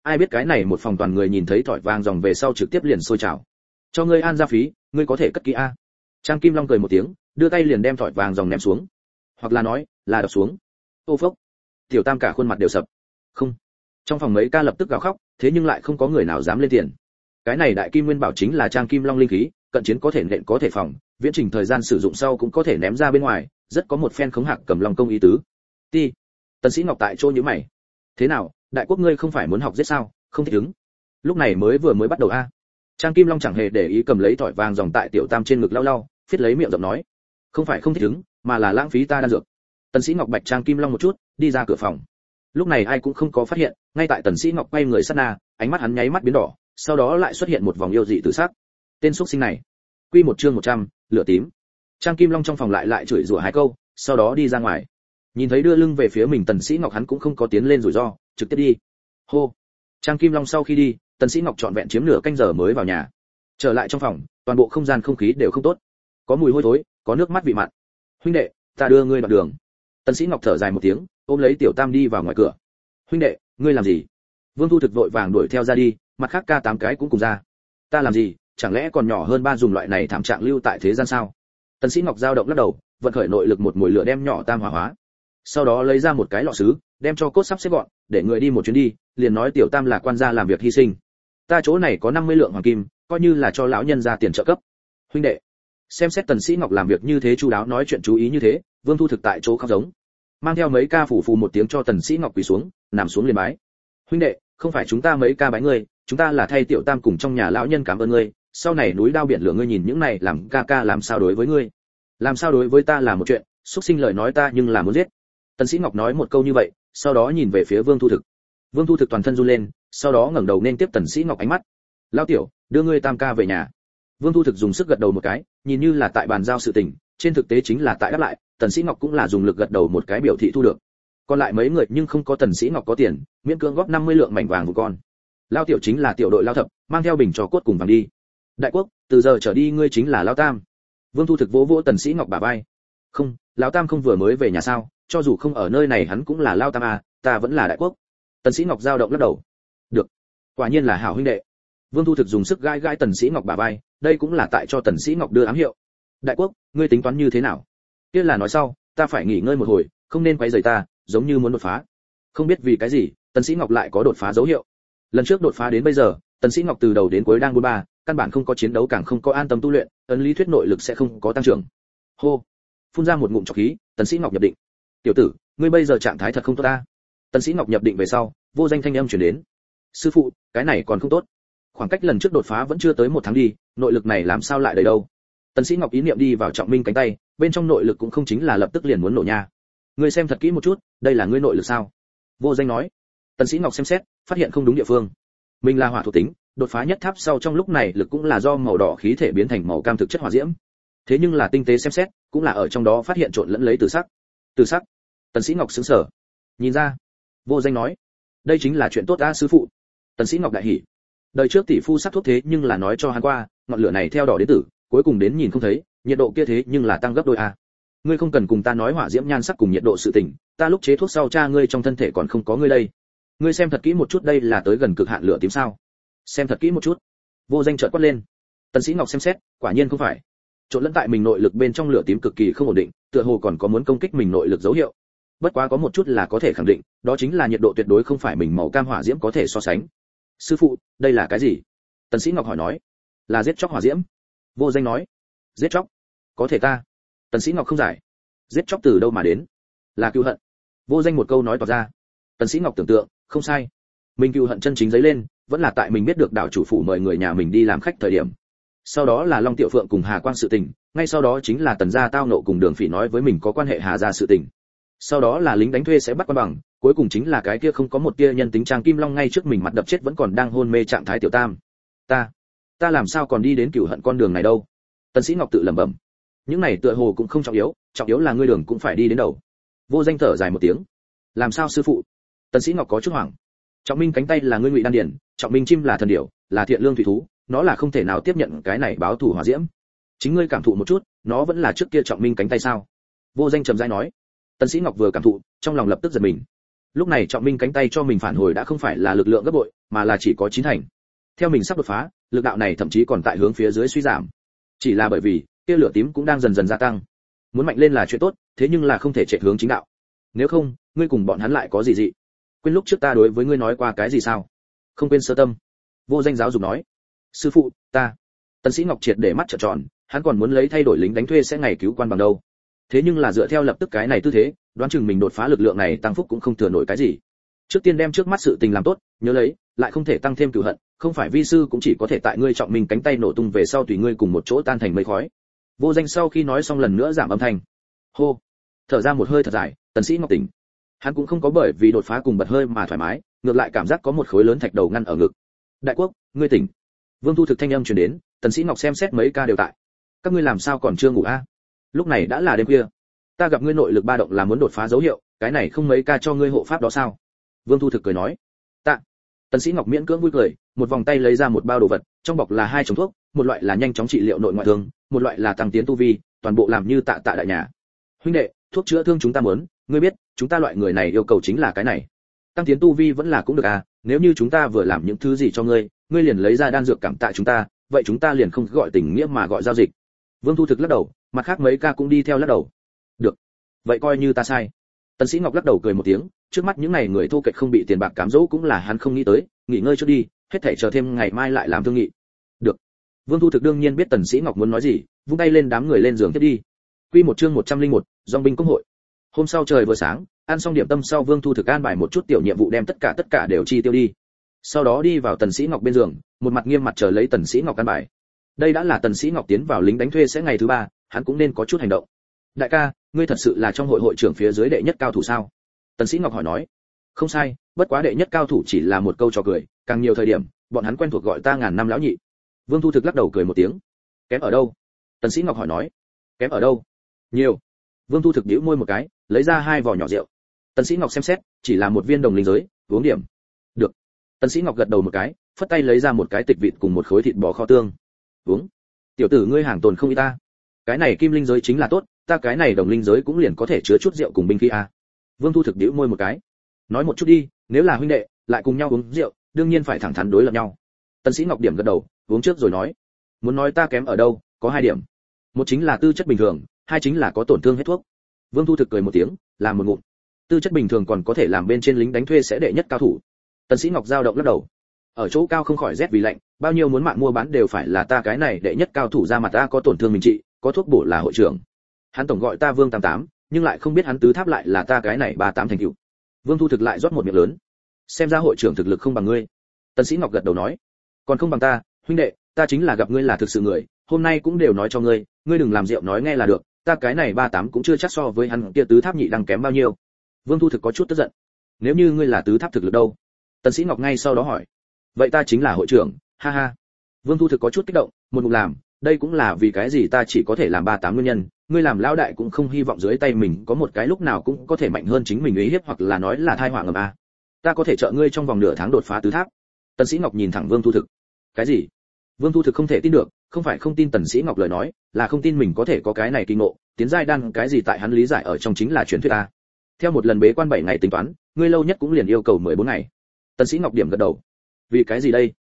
Speaker 1: Ai biết cái này một phòng toàn người nhìn thấy thỏi vàng dòng về sau trực tiếp liền sôi trào. Cho ngươi an gia phí, ngươi có thể cất kỹ a. Trang kim long cười một tiếng, đưa tay liền đem thỏi vàng dòng ném xuống hoặc là nói, là đập xuống. Ô phốc. Tiểu tam cả khuôn mặt đều sập. Không. Trong phòng mấy ca lập tức gào khóc, thế nhưng lại không có người nào dám lên tiền. Cái này đại kim nguyên bảo chính là trang kim long linh khí, cận chiến có thể nện có thể phòng, viễn trình thời gian sử dụng sau cũng có thể ném ra bên ngoài, rất có một phen khống hạc cầm long công ý tứ. Ti. Tần sĩ ngọc tại chỗ như mày. Thế nào, đại quốc ngươi không phải muốn học giết sao, không thích ứng. Lúc này mới vừa mới bắt đầu a. Trang kim long chẳng hề để ý cầm lấy thỏi vàng dòng tại tiểu tam trên ngực lau lau, phiết lấy miệng giọng nói. Không phải không thích ứng mà là lãng phí ta đan dược. Tần sĩ ngọc bạch trang kim long một chút đi ra cửa phòng. Lúc này ai cũng không có phát hiện ngay tại tần sĩ ngọc quay người sát na ánh mắt hắn nháy mắt biến đỏ sau đó lại xuất hiện một vòng yêu dị tự sắc. Tên xuất sinh này quy một chương 100, lửa tím. Trang kim long trong phòng lại lại chửi rủa hai câu sau đó đi ra ngoài. Nhìn thấy đưa lưng về phía mình tần sĩ ngọc hắn cũng không có tiến lên rủi ro trực tiếp đi. Hô. Trang kim long sau khi đi tần sĩ ngọc trọn vẹn chiếm nửa canh giờ mới vào nhà. Trở lại trong phòng toàn bộ không gian không khí đều không tốt. Có mùi hôi thối có nước mắt vị mặn huynh đệ, ta đưa ngươi đoạn đường. Tần sĩ ngọc thở dài một tiếng, ôm lấy tiểu tam đi vào ngoài cửa. Huynh đệ, ngươi làm gì? Vương thu thực vội vàng đuổi theo ra đi, mặt khác ca tám cái cũng cùng ra. Ta làm gì? Chẳng lẽ còn nhỏ hơn ba dùng loại này thảm trạng lưu tại thế gian sao? Tần sĩ ngọc giao động lắc đầu, vận khởi nội lực một mùi lửa đem nhỏ tam hỏa hóa. Sau đó lấy ra một cái lọ sứ, đem cho cốt sắp xếp gọn, để người đi một chuyến đi, liền nói tiểu tam là quan gia làm việc hy sinh. Ta chỗ này có 50 lượng hoàng kim, coi như là cho lão nhân ra tiền trợ cấp. Huynh đệ xem xét tần sĩ ngọc làm việc như thế chu đáo nói chuyện chú ý như thế, vương thu thực tại chỗ khóc giống. Mang theo mấy ca phủ phù một tiếng cho tần sĩ ngọc quỳ xuống, nằm xuống liền bái. Huynh đệ, không phải chúng ta mấy ca bái ngươi, chúng ta là thay tiểu tam cùng trong nhà lão nhân cảm ơn ngươi, sau này núi đao biển lửa ngươi nhìn những này làm ca ca làm sao đối với ngươi? Làm sao đối với ta là một chuyện xuất sinh lời nói ta nhưng là muốn giết. Tần sĩ ngọc nói một câu như vậy, sau đó nhìn về phía vương thu thực. Vương thu thực toàn thân run lên, sau đó ngẩng đầu nên tiếp tần sĩ ngọc ánh mắt. Lao tiểu, đưa ngươi tam ca về nhà vương thu thực dùng sức gật đầu một cái, nhìn như là tại bàn giao sự tình, trên thực tế chính là tại đáp lại, tần sĩ ngọc cũng là dùng lực gật đầu một cái biểu thị thu được. Còn lại mấy người nhưng không có tần sĩ ngọc có tiền, miễn cưỡng góp 50 lượng mảnh vàng của con. Lao tiểu chính là tiểu đội lao thập, mang theo bình trò cốt cùng vàng đi. Đại quốc, từ giờ trở đi ngươi chính là lao tam. Vương thu thực vỗ vỗ tần sĩ ngọc bả vai. Không lão tam không vừa mới về nhà sao, cho dù không ở nơi này hắn cũng là lao tam à ta vẫn là đại quốc. Tần sĩ ngọc giao động lắc đầu. Được, quả nhiên là hảo huynh đệ. Vương thu thực dùng sức gãi gãi tần sĩ ngọc bả vai đây cũng là tại cho tần sĩ ngọc đưa ám hiệu. Đại quốc, ngươi tính toán như thế nào? Kia là nói sau, ta phải nghỉ ngơi một hồi, không nên quấy rầy ta, giống như muốn đột phá. Không biết vì cái gì, tần sĩ ngọc lại có đột phá dấu hiệu. Lần trước đột phá đến bây giờ, tần sĩ ngọc từ đầu đến cuối đang buôn ba, căn bản không có chiến đấu, càng không có an tâm tu luyện, ấn lý thuyết nội lực sẽ không có tăng trưởng. Hô! Phun ra một ngụm trọc khí, tần sĩ ngọc nhập định. Tiểu tử, ngươi bây giờ trạng thái thật không tốt ta. Tần sĩ ngọc nhập định về sau, vô danh thanh âm truyền đến. Sư phụ, cái này còn không tốt khoảng cách lần trước đột phá vẫn chưa tới một tháng đi, nội lực này làm sao lại đầy đâu? Tần sĩ ngọc ý niệm đi vào trọng minh cánh tay, bên trong nội lực cũng không chính là lập tức liền muốn nổ nha. Ngươi xem thật kỹ một chút, đây là ngươi nội lực sao? Vô danh nói. Tần sĩ ngọc xem xét, phát hiện không đúng địa phương. Mình là hỏa thuộc tính, đột phá nhất tháp sau trong lúc này lực cũng là do màu đỏ khí thể biến thành màu cam thực chất hỏa diễm. Thế nhưng là tinh tế xem xét, cũng là ở trong đó phát hiện trộn lẫn lấy từ sắc. Từ sắc. Tần sĩ ngọc sững sờ. Nhìn ra. Vô danh nói. Đây chính là chuyện tốt a sư phụ. Tần sĩ ngọc đại hỉ đời trước tỷ phu sắc thuốc thế nhưng là nói cho hắn qua, ngọn lửa này theo đỏ đến tử, cuối cùng đến nhìn không thấy, nhiệt độ kia thế nhưng là tăng gấp đôi a. Ngươi không cần cùng ta nói hỏa diễm nhan sắc cùng nhiệt độ sự tình, ta lúc chế thuốc sau cha ngươi trong thân thể còn không có ngươi đây. Ngươi xem thật kỹ một chút đây là tới gần cực hạn lửa tím sao? Xem thật kỹ một chút. Vô danh trợn quát lên. Tần sĩ ngọc xem xét, quả nhiên không phải. Trộn lẫn tại mình nội lực bên trong lửa tím cực kỳ không ổn định, tựa hồ còn có muốn công kích mình nội lực dấu hiệu. Bất quá có một chút là có thể khẳng định, đó chính là nhiệt độ tuyệt đối không phải mình màu cam hỏa diễm có thể so sánh sư phụ, đây là cái gì? Tần sĩ ngọc hỏi nói. Là giết chóc hỏa diễm. Vô danh nói. Giết chóc? Có thể ta. Tần sĩ ngọc không giải. Giết chóc từ đâu mà đến? Là cựu hận. Vô danh một câu nói tỏ ra. Tần sĩ ngọc tưởng tượng, không sai. Mình cựu hận chân chính giấy lên, vẫn là tại mình biết được đảo chủ phủ mời người nhà mình đi làm khách thời điểm. Sau đó là long tiểu phượng cùng hà quang sự tình, ngay sau đó chính là tần gia tao nộ cùng đường phỉ nói với mình có quan hệ hà gia sự tình sau đó là lính đánh thuê sẽ bắt quan bằng, cuối cùng chính là cái kia không có một tia nhân tính trang kim long ngay trước mình mặt đập chết vẫn còn đang hôn mê trạng thái tiểu tam. Ta ta làm sao còn đi đến cửu hận con đường này đâu? Tần sĩ ngọc tự lẩm bẩm. Những này tựa hồ cũng không trọng yếu trọng yếu là ngươi đường cũng phải đi đến đầu. Vô danh thở dài một tiếng. Làm sao sư phụ? Tần sĩ ngọc có chút hoảng. Trọng minh cánh tay là ngươi ngụy đan điển trọng minh chim là thần điểu, là thiện lương thủy thú, nó là không thể nào tiếp nhận cái này báo thù hỏa diễm. Chính ngươi cảm thụ một chút, nó vẫn là trước kia trọng minh cánh tay sao? Vô danh trầm rãi nói tần sĩ ngọc vừa cảm thụ, trong lòng lập tức giật mình. Lúc này trọng minh cánh tay cho mình phản hồi đã không phải là lực lượng gấp bội, mà là chỉ có chín thành. Theo mình sắp đột phá, lực đạo này thậm chí còn tại hướng phía dưới suy giảm. Chỉ là bởi vì kia lửa tím cũng đang dần dần gia tăng. Muốn mạnh lên là chuyện tốt, thế nhưng là không thể chạy hướng chính đạo. Nếu không, ngươi cùng bọn hắn lại có gì dị? Quên lúc trước ta đối với ngươi nói qua cái gì sao? Không quên sơ tâm. Vô danh giáo dục nói. Sư phụ, ta. Tần sĩ ngọc triệt để mắt trợn tròn, hắn còn muốn lấy thay đổi lính đánh thuê sẽ ngày cứu quan bằng đâu? Thế nhưng là dựa theo lập tức cái này tư thế, đoán chừng mình đột phá lực lượng này tăng phúc cũng không thừa nổi cái gì. Trước tiên đem trước mắt sự tình làm tốt, nhớ lấy, lại không thể tăng thêm cửu hận, không phải vi sư cũng chỉ có thể tại ngươi trọng mình cánh tay nổ tung về sau tùy ngươi cùng một chỗ tan thành mây khói. Vô danh sau khi nói xong lần nữa giảm âm thanh. Hô. Thở ra một hơi thật dài, tần sĩ ngọc tỉnh. Hắn cũng không có bởi vì đột phá cùng bật hơi mà thoải mái, ngược lại cảm giác có một khối lớn thạch đầu ngăn ở ngực. Đại quốc, ngươi tỉnh. Vương thu thực thanh âm truyền đến, tần sĩ ngọc xem xét mấy ca đều tại. Các ngươi làm sao còn chưa ngủ a? Lúc này đã là đêm khuya. Ta gặp ngươi nội lực ba động là muốn đột phá dấu hiệu, cái này không mấy ca cho ngươi hộ pháp đó sao? Vương thu thực cười nói. Tạ. Tần sĩ ngọc miễn cưỡng vui cười, một vòng tay lấy ra một bao đồ vật, trong bọc là hai chồng thuốc, một loại là nhanh chóng trị liệu nội ngoại thương, một loại là tăng tiến tu vi, toàn bộ làm như tạ tạ đại nhà. Huynh đệ, thuốc chữa thương chúng ta muốn, ngươi biết, chúng ta loại người này yêu cầu chính là cái này. Tăng tiến tu vi vẫn là cũng được à nếu như chúng ta vừa làm những thứ gì cho ngươi ngươi liền lấy ra đan dược cảm tạ chúng ta, vậy chúng ta liền không gọi tình nghĩa mà gọi giao dịch. Vương thu thực lắc đầu mặt khác mấy ca cũng đi theo lắc đầu. Được. Vậy coi như ta sai. Tần sĩ ngọc lắc đầu cười một tiếng trước mắt những này người thu kệch không bị tiền bạc cám dỗ cũng là hắn không nghĩ tới nghỉ ngơi trước đi hết thảy chờ thêm ngày mai lại làm thương nghị. Được. Vương thu thực đương nhiên biết tần sĩ ngọc muốn nói gì vung tay lên đám người lên giường tiếp đi. Quy một chương 101, dòng binh công hội. Hôm sau trời vừa sáng ăn xong điểm tâm sau vương thu thực an bài một chút tiểu nhiệm vụ đem tất cả tất cả đều chi tiêu đi. Sau đó đi vào tần sĩ ngọc bên giường một mặt nghiêm mặt chờ lấy tần sĩ ngọc an bài. Đây đã là tần sĩ ngọc tiến vào lính đánh thuê sẽ ngày thứ ba hắn cũng nên có chút hành động. Đại ca, ngươi thật sự là trong hội hội trưởng phía dưới đệ nhất cao thủ sao? Tần sĩ ngọc hỏi nói. Không sai, bất quá đệ nhất cao thủ chỉ là một câu trò cười, càng nhiều thời điểm, bọn hắn quen thuộc gọi ta ngàn năm lão nhị. Vương thu thực lắc đầu cười một tiếng. Kém ở đâu? Tần sĩ ngọc hỏi nói. Kém ở đâu? Nhiều. Vương thu thực nhíu môi một cái, lấy ra hai vỏ nhỏ rượu. Tần sĩ ngọc xem xét, chỉ là một viên đồng linh giới, uống điểm. Được. Tần sĩ ngọc gật đầu một cái, phất tay lấy ra một cái tịch vịt cùng một khối thịt bò kho tương. Uống. Tiểu tử ngươi hàng tồn không y ta cái này kim linh giới chính là tốt, ta cái này đồng linh giới cũng liền có thể chứa chút rượu cùng binh khí a vương thu thực đĩu môi một cái. Nói một chút đi, nếu là huynh đệ, lại cùng nhau uống rượu, đương nhiên phải thẳng thắn đối lập nhau. Tần sĩ ngọc điểm gật đầu, uống trước rồi nói. Muốn nói ta kém ở đâu, có hai điểm. Một chính là tư chất bình thường, hai chính là có tổn thương hết thuốc. Vương thu thực cười một tiếng, làm một ngụm. Tư chất bình thường còn có thể làm bên trên lính đánh thuê sẽ đệ nhất cao thủ. Tần sĩ ngọc giao động lắc đầu. Ở chỗ cao không khỏi rét vì lạnh, bao nhiêu muốn mạng mua bán đều phải là ta cái này đệ nhất cao thủ ra mặt ta có tổn thương mình trị có thuốc bổ là hội trưởng. Hắn tổng gọi ta vương tám tám, nhưng lại không biết hắn tứ tháp lại là ta cái này ba tám thành cựu vương thu thực lại rót một miệng lớn. Xem ra hội trưởng thực lực không bằng ngươi. Tần sĩ ngọc gật đầu nói. Còn không bằng ta, huynh đệ, ta chính là gặp ngươi là thực sự người, hôm nay cũng đều nói cho ngươi ngươi đừng làm rượu nói nghe là được, ta cái này ba tám cũng chưa chắc so với hắn kia tứ tháp nhị đang kém bao nhiêu. Vương thu thực có chút tức giận. Nếu như ngươi là tứ tháp thực lực đâu? Tần sĩ ngọc ngay sau đó hỏi. Vậy ta chính là hội trưởng, ha ha. Vương thu thực có chút kích động, một ngục làm đây cũng là vì cái gì ta chỉ có thể làm ba tám nguyên nhân, ngươi làm lão đại cũng không hy vọng dưới tay mình có một cái lúc nào cũng có thể mạnh hơn chính mình uy hiếp hoặc là nói là thai họa ngầm a. Ta có thể trợ ngươi trong vòng nửa tháng đột phá tứ tháp. Tần sĩ ngọc nhìn thẳng vương thu thực. Cái gì? Vương thu thực không thể tin được, không phải không tin tần sĩ ngọc lời nói, là không tin mình có thể có cái này kinh ngộ, tiến giai đan cái gì tại hắn lý giải ở trong chính là truyền thuyết a. Theo một lần bế quan bảy ngày tính toán, ngươi lâu nhất cũng liền yêu cầu mười bốn ngày. Tần sĩ ngọc điểm gật đầu. Vì cái gì đây?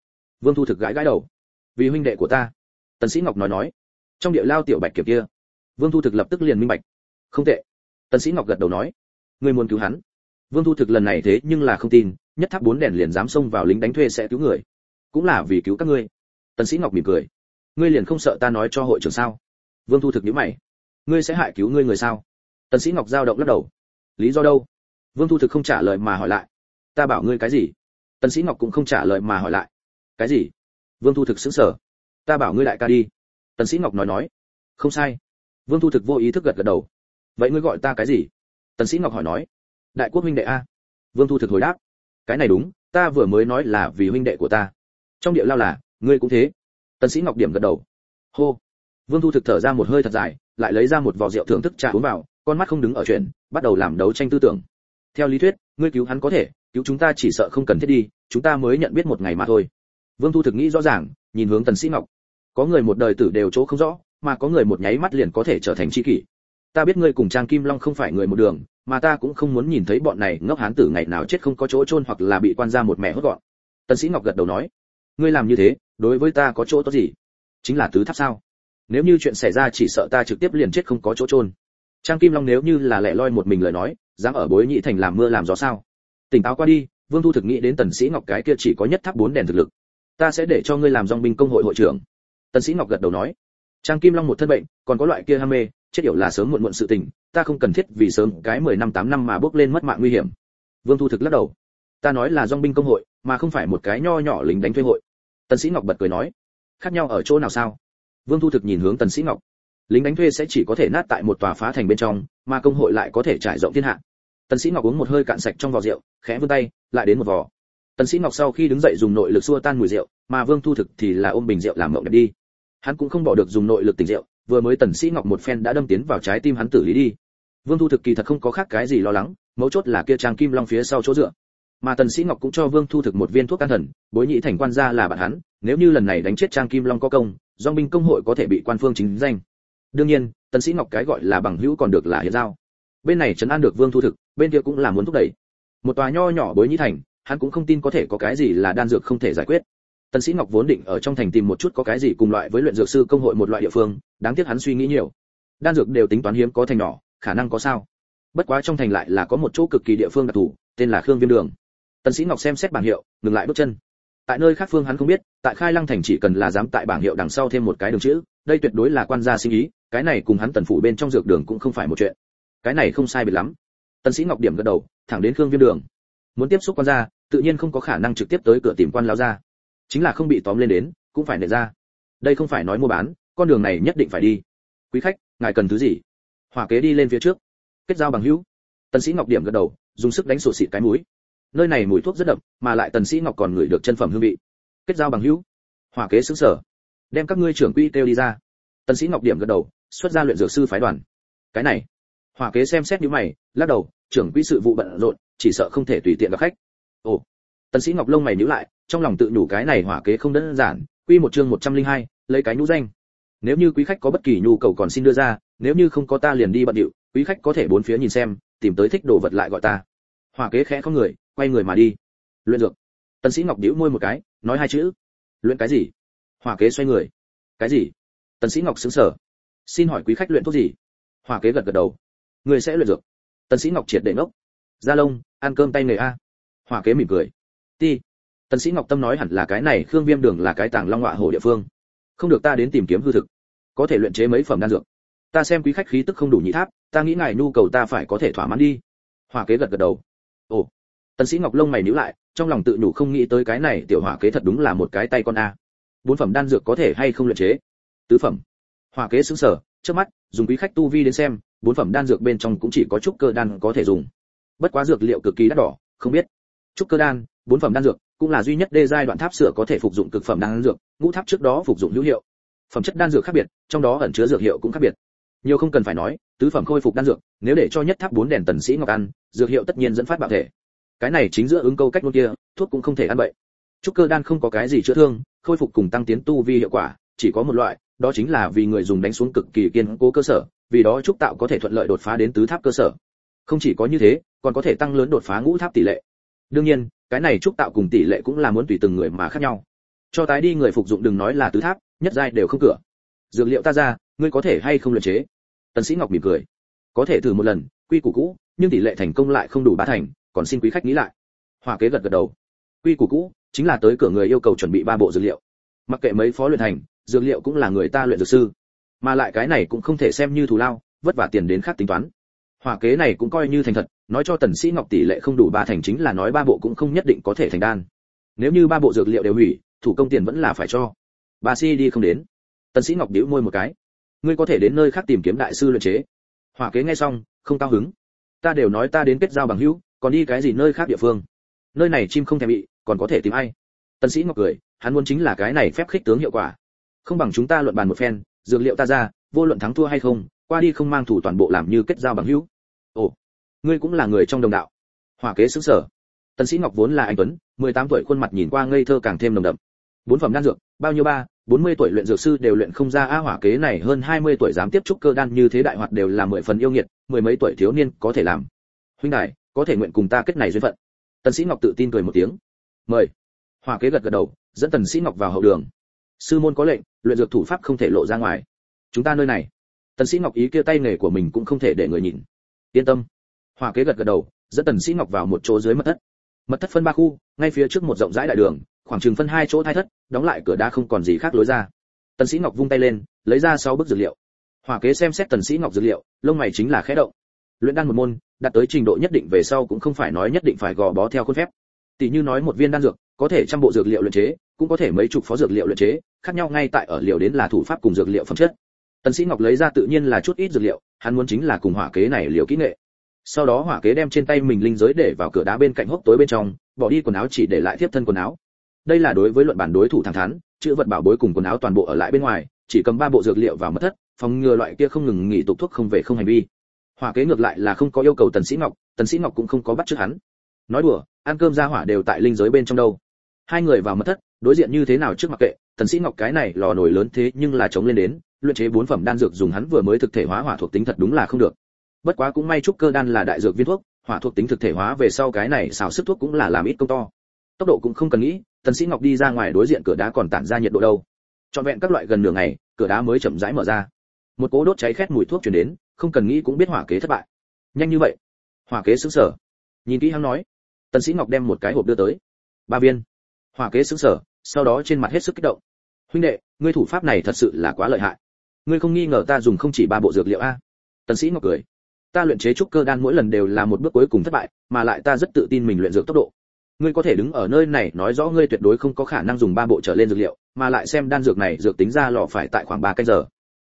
Speaker 1: Vương thu thực gãi gãi đầu. Vì huynh đệ của ta tần sĩ ngọc nói nói, trong địa lao tiểu bạch kiểu kia, vương thu thực lập tức liền minh bạch. Không tệ. Tần sĩ ngọc gật đầu nói ngươi muốn cứu hắn. Vương thu thực lần này thế nhưng là không tin, nhất tháp bốn đèn liền dám xông vào lính đánh thuê sẽ cứu người. Cũng là vì cứu các ngươi. Tần sĩ ngọc mỉm cười. Ngươi liền không sợ ta nói cho hội trưởng sao? Vương thu thực nhíu mày. Ngươi sẽ hại cứu ngươi người sao? Tần sĩ ngọc giao động lắc đầu. Lý do đâu? Vương thu thực không trả lời mà hỏi lại. Ta bảo ngươi cái gì? Tần sĩ ngọc cũng không trả lời mà hỏi lại. Cái gì? Vương thu thực sững sờ ta bảo ngươi đại ca đi. Tần sĩ ngọc nói nói. Không sai. Vương thu thực vô ý thức gật gật đầu. Vậy ngươi gọi ta cái gì? Tần sĩ ngọc hỏi nói. Đại quốc huynh đệ a. Vương thu thực hồi đáp. Cái này đúng, ta vừa mới nói là vì huynh đệ của ta. Trong địa lao là, ngươi cũng thế. Tần sĩ ngọc điểm gật đầu. Hô. Vương thu thực thở ra một hơi thật dài, lại lấy ra một vò rượu thưởng thức trà uống vào, con mắt không đứng ở chuyện, bắt đầu làm đấu tranh tư tưởng. Theo lý thuyết, ngươi cứu hắn có thể, cứu chúng ta chỉ sợ không cần thiết đi, chúng ta mới nhận biết một ngày mà thôi. Vương thu thực nghĩ rõ ràng, nhìn hướng tần sĩ ngọc có người một đời tử đều chỗ không rõ, mà có người một nháy mắt liền có thể trở thành chi kỷ. Ta biết ngươi cùng trang kim long không phải người một đường, mà ta cũng không muốn nhìn thấy bọn này ngốc hán tử ngày nào chết không có chỗ chôn hoặc là bị quan gia một mẹ hốt gọn. Tần sĩ ngọc gật đầu nói, ngươi làm như thế, đối với ta có chỗ tốt gì? Chính là tứ tháp sao? Nếu như chuyện xảy ra chỉ sợ ta trực tiếp liền chết không có chỗ chôn. Trang kim long nếu như là lẻ loi một mình lời nói, dám ở bối nhị thành làm mưa làm gió sao? Tỉnh táo qua đi, vương thu thực nghĩ đến tần sĩ ngọc cái kia chỉ có nhất tháp bốn đèn thực lực. Ta sẽ để cho ngươi làm dòng binh công hội hội trưởng tần sĩ ngọc gật đầu nói, trang kim long một thân bệnh, còn có loại kia ham mê, chết yểu là sớm muộn muộn sự tình, ta không cần thiết vì sớm cái 10 năm 8 năm mà bước lên mất mạng nguy hiểm. Vương thu thực lắc đầu, ta nói là dòng binh công hội, mà không phải một cái nho nhỏ lính đánh thuê hội. Tần sĩ ngọc bật cười nói, khác nhau ở chỗ nào sao? Vương thu thực nhìn hướng tần sĩ ngọc, lính đánh thuê sẽ chỉ có thể nát tại một tòa phá thành bên trong, mà công hội lại có thể trải rộng thiên hạ. Tần sĩ ngọc uống một hơi cạn sạch trong vò rượu, khẽ vươn tay, lại đến một vò. Tần sĩ ngọc sau khi đứng dậy dùng nội lực xua tan mùi rượu, mà vương thu thực thì là ôm bình rượu làm mộng đẹp đi hắn cũng không bỏ được dùng nội lực tỉnh rượu, vừa mới tần sĩ ngọc một phen đã đâm tiến vào trái tim hắn tử lý đi. Vương thu thực kỳ thật không có khác cái gì lo lắng, mấu chốt là kia trang kim long phía sau chỗ dựa. Mà tần sĩ ngọc cũng cho vương thu thực một viên thuốc can thần, bối nhị thành quan gia là bạn hắn, nếu như lần này đánh chết trang kim long có công, dòng binh công hội có thể bị quan phương chính danh. Đương nhiên, tần sĩ ngọc cái gọi là bằng hữu còn được là hiệp giao. Bên này chấn an được vương thu thực, bên kia cũng là muốn thúc đẩy. Một tòa nho nhỏ bối nhị thành, hắn cũng không tin có thể có cái gì là đan dược không thể giải quyết tần sĩ ngọc vốn định ở trong thành tìm một chút có cái gì cùng loại với luyện dược sư công hội một loại địa phương, đáng tiếc hắn suy nghĩ nhiều. Đan dược đều tính toán hiếm có thành nhỏ, khả năng có sao. Bất quá trong thành lại là có một chỗ cực kỳ địa phương đặc thù, tên là khương viêm đường. Tần sĩ ngọc xem xét bảng hiệu, ngừng lại bước chân. Tại nơi khác phương hắn không biết, tại khai lăng thành chỉ cần là dám tại bảng hiệu đằng sau thêm một cái đường chữ, đây tuyệt đối là quan gia sinh ý, cái này cùng hắn tần phủ bên trong dược đường cũng không phải một chuyện. Cái này không sai biệt lắm. Tần sĩ ngọc điểm gật đầu, thẳng đến khương viêm đường. Muốn tiếp xúc quan gia, tự nhiên không có khả năng trực tiếp tới cửa tìm quan lão gia chính là không bị tóm lên đến, cũng phải nệ ra. Đây không phải nói mua bán, con đường này nhất định phải đi. Quý khách, ngài cần thứ gì? Hỏa kế đi lên phía trước. Kết giao bằng hữu. Tần sĩ ngọc điểm gật đầu, dùng sức đánh sổ xịt cái mũi. Nơi này mùi thuốc rất đậm, mà lại tần sĩ ngọc còn ngửi được chân phẩm hương vị. Kết giao bằng hữu. Hỏa kế sững sờ đem các ngươi trưởng quỹ kêu đi ra. Tần sĩ ngọc điểm gật đầu, xuất ra luyện dược sư phái đoàn. Cái này. Hỏa kế xem xét như mày, lắc đầu, trưởng quỹ sự vụ bận rộn, chỉ sợ không thể tùy tiện gặp khách. Ồ tần sĩ ngọc lông mày nhíu lại trong lòng tự đủ cái này hỏa kế không đơn giản quy một chương 102, lấy cái nhũ danh. Nếu như quý khách có bất kỳ nhu cầu còn xin đưa ra nếu như không có ta liền đi bận điệu quý khách có thể bốn phía nhìn xem tìm tới thích đồ vật lại gọi ta. Hỏa kế khẽ không người quay người mà đi. Luyện dược. Tần sĩ ngọc điếu môi một cái nói hai chữ. Luyện cái gì? Hỏa kế xoay người. Cái gì? Tần sĩ ngọc sững sờ. Xin hỏi quý khách luyện thuốc gì? Hỏa kế gật gật đầu. Người sẽ luyện dược. Tần sĩ ngọc triệt để ngốc. Gia lông ăn cơm tay nghề a. Hỏa kế mỉm cười ti. Tần sĩ ngọc tâm nói hẳn là cái này khương viêm đường là cái tàng long ngọa hổ địa phương. Không được ta đến tìm kiếm hư thực. Có thể luyện chế mấy phẩm đan dược. Ta xem quý khách khí tức không đủ nhị tháp, ta nghĩ ngài nhu cầu ta phải có thể thỏa mãn đi. Hỏa kế gật gật đầu. Ồ. Tần sĩ ngọc lông mày nhíu lại, trong lòng tự nhủ không nghĩ tới cái này tiểu hỏa kế thật đúng là một cái tay con a. Bốn phẩm đan dược có thể hay không luyện chế? Tứ phẩm. Hỏa kế sững sờ trước mắt, dùng quý khách tu vi đến xem, bốn phẩm đan dược bên trong cũng chỉ có trúc cơ đan có thể dùng. Bất quá dược liệu cực kỳ đắt đỏ, không biết. Trúc cơ đan bốn phẩm đan dược, cũng là duy nhất đê giai đoạn tháp sửa có thể phục dụng cực phẩm đan dược, ngũ tháp trước đó phục dụng hữu hiệu. Phẩm chất đan dược khác biệt, trong đó ẩn chứa dược hiệu cũng khác biệt. Nhiều không cần phải nói, tứ phẩm khôi phục đan dược, nếu để cho nhất tháp bốn đèn tần sĩ ngọc ăn, dược hiệu tất nhiên dẫn phát bạo thể. Cái này chính giữa ứng câu cách luôn kia, thuốc cũng không thể ăn bậy. Trúc cơ đan không có cái gì chữa thương, khôi phục cùng tăng tiến tu vi hiệu quả, chỉ có một loại, đó chính là vì người dùng đánh xuống cực kỳ kiên cố cơ sở, vì đó trúc tạo có thể thuận lợi đột phá đến tứ tháp cơ sở. Không chỉ có như thế, còn có thể tăng lớn đột phá ngũ tháp tỷ lệ. Đương nhiên cái này trúc tạo cùng tỷ lệ cũng là muốn tùy từng người mà khác nhau. Cho tái đi người phục dụng đừng nói là tứ tháp, nhất giai đều không cửa. Dược liệu ta ra, ngươi có thể hay không luyện chế? Tần sĩ ngọc mỉm cười. Có thể thử một lần, quy củ cũ, nhưng tỷ lệ thành công lại không đủ ba thành, còn xin quý khách nghĩ lại. Hỏa kế gật gật đầu. Quy củ cũ, chính là tới cửa người yêu cầu chuẩn bị ba bộ dược liệu. Mặc kệ mấy phó luyện thành, dược liệu cũng là người ta luyện dược sư. Mà lại cái này cũng không thể xem như thù lao, vất vả tiền đến khác tính toán hỏa kế này cũng coi như thành thật, nói cho tần sĩ ngọc tỷ lệ không đủ ba thành chính là nói ba bộ cũng không nhất định có thể thành đan. Nếu như ba bộ dược liệu đều hủy, thủ công tiền vẫn là phải cho. Bà si đi không đến. Tần sĩ ngọc điếu môi một cái. Ngươi có thể đến nơi khác tìm kiếm đại sư luyện chế. Hỏa kế nghe xong, không cao hứng. Ta đều nói ta đến kết giao bằng hữu, còn đi cái gì nơi khác địa phương? Nơi này chim không thèm bị, còn có thể tìm ai? Tần sĩ ngọc cười, hắn muốn chính là cái này phép khích tướng hiệu quả. Không bằng chúng ta luận bàn một phen, dược liệu ta ra, vô luận thắng thua hay không, qua đi không mang thủ toàn bộ làm như kết giao bằng hữu ồ ngươi cũng là người trong đồng đạo. Hỏa kế sững sở, tần sĩ ngọc vốn là anh tuấn 18 tuổi khuôn mặt nhìn qua ngây thơ càng thêm nồng đậm. Bốn phẩm đan dược bao nhiêu ba 40 tuổi luyện dược sư đều luyện không ra a hỏa kế này hơn 20 tuổi dám tiếp trúc cơ đan như thế đại hoạt đều là mười phần yêu nghiệt mười mấy tuổi thiếu niên có thể làm. Huynh đài có thể nguyện cùng ta kết này duyên phận. Tần sĩ ngọc tự tin cười một tiếng. Mời. Hỏa kế gật gật đầu dẫn tần sĩ ngọc vào hậu đường. Sư môn có lệnh luyện dược thủ pháp không thể lộ ra ngoài. Chúng ta nơi này. Tần sĩ ngọc ý kia tay nghề của mình cũng không thể để người nhìn yên tâm. Hỏa kế gật gật đầu, dẫn tần sĩ ngọc vào một chỗ dưới mật thất. Mật thất phân ba khu, ngay phía trước một rộng rãi đại đường, khoảng chừng phân hai chỗ thai thất, đóng lại cửa đá không còn gì khác lối ra. Tần sĩ ngọc vung tay lên, lấy ra sáu bức dược liệu. Hỏa kế xem xét tần sĩ ngọc dược liệu, lông mày chính là khẽ động. Luyện đan một môn, đạt tới trình độ nhất định về sau cũng không phải nói nhất định phải gò bó theo khuôn phép. Tỷ như nói một viên đan dược, có thể trăm bộ dược liệu luyện chế, cũng có thể mấy chục phó dược liệu luyện chế, khác nhau ngay tại ở liều đến là thủ pháp cùng dược liệu phẩm chất tần sĩ ngọc lấy ra tự nhiên là chút ít dược liệu, hắn muốn chính là cùng hỏa kế này liệu kỹ nghệ. Sau đó hỏa kế đem trên tay mình linh giới để vào cửa đá bên cạnh hốc tối bên trong, bỏ đi quần áo chỉ để lại tiếp thân quần áo. Đây là đối với luận bản đối thủ thẳng thắn, chữ vật bảo bối cùng quần áo toàn bộ ở lại bên ngoài, chỉ cầm ba bộ dược liệu vào mất thất, phòng ngừa loại kia không ngừng nghỉ tục thuốc không về không hành vi. Hỏa kế ngược lại là không có yêu cầu tần sĩ ngọc, tần sĩ ngọc cũng không có bắt trước hắn. Nói đùa, ăn cơm ra hỏa đều tại linh giới bên trong đâu. Hai người vào mất thất, đối diện như thế nào trước mặc kệ, tần sĩ ngọc cái này lò nổi lớn thế nhưng là chống lên đến luyện chế bốn phẩm đan dược dùng hắn vừa mới thực thể hóa hỏa thuộc tính thật đúng là không được. Bất quá cũng may trúc cơ đan là đại dược viên thuốc, hỏa thuộc tính thực thể hóa về sau cái này xào sức thuốc cũng là làm ít công to. Tốc độ cũng không cần nghĩ, tần sĩ ngọc đi ra ngoài đối diện cửa đá còn tản ra nhiệt độ đâu. Trọn vẹn các loại gần nửa ngày, cửa đá mới chậm rãi mở ra. Một cỗ đốt cháy khét mùi thuốc truyền đến, không cần nghĩ cũng biết hỏa kế thất bại. Nhanh như vậy? Hỏa kế sững sờ nhìn kỹ hắn nói. Tần sĩ ngọc đem một cái hộp đưa tới. Ba viên. Hỏa kế sững sờ sau đó trên mặt hết sức kích động. Huynh đệ, ngươi thủ pháp này thật sự là quá lợi hại ngươi không nghi ngờ ta dùng không chỉ ba bộ dược liệu a? Tần sĩ ngọc cười. Ta luyện chế trúc cơ đan mỗi lần đều là một bước cuối cùng thất bại, mà lại ta rất tự tin mình luyện dược tốc độ. Ngươi có thể đứng ở nơi này nói rõ ngươi tuyệt đối không có khả năng dùng ba bộ trở lên dược liệu, mà lại xem đan dược này, dược tính ra lò phải tại khoảng ba canh giờ.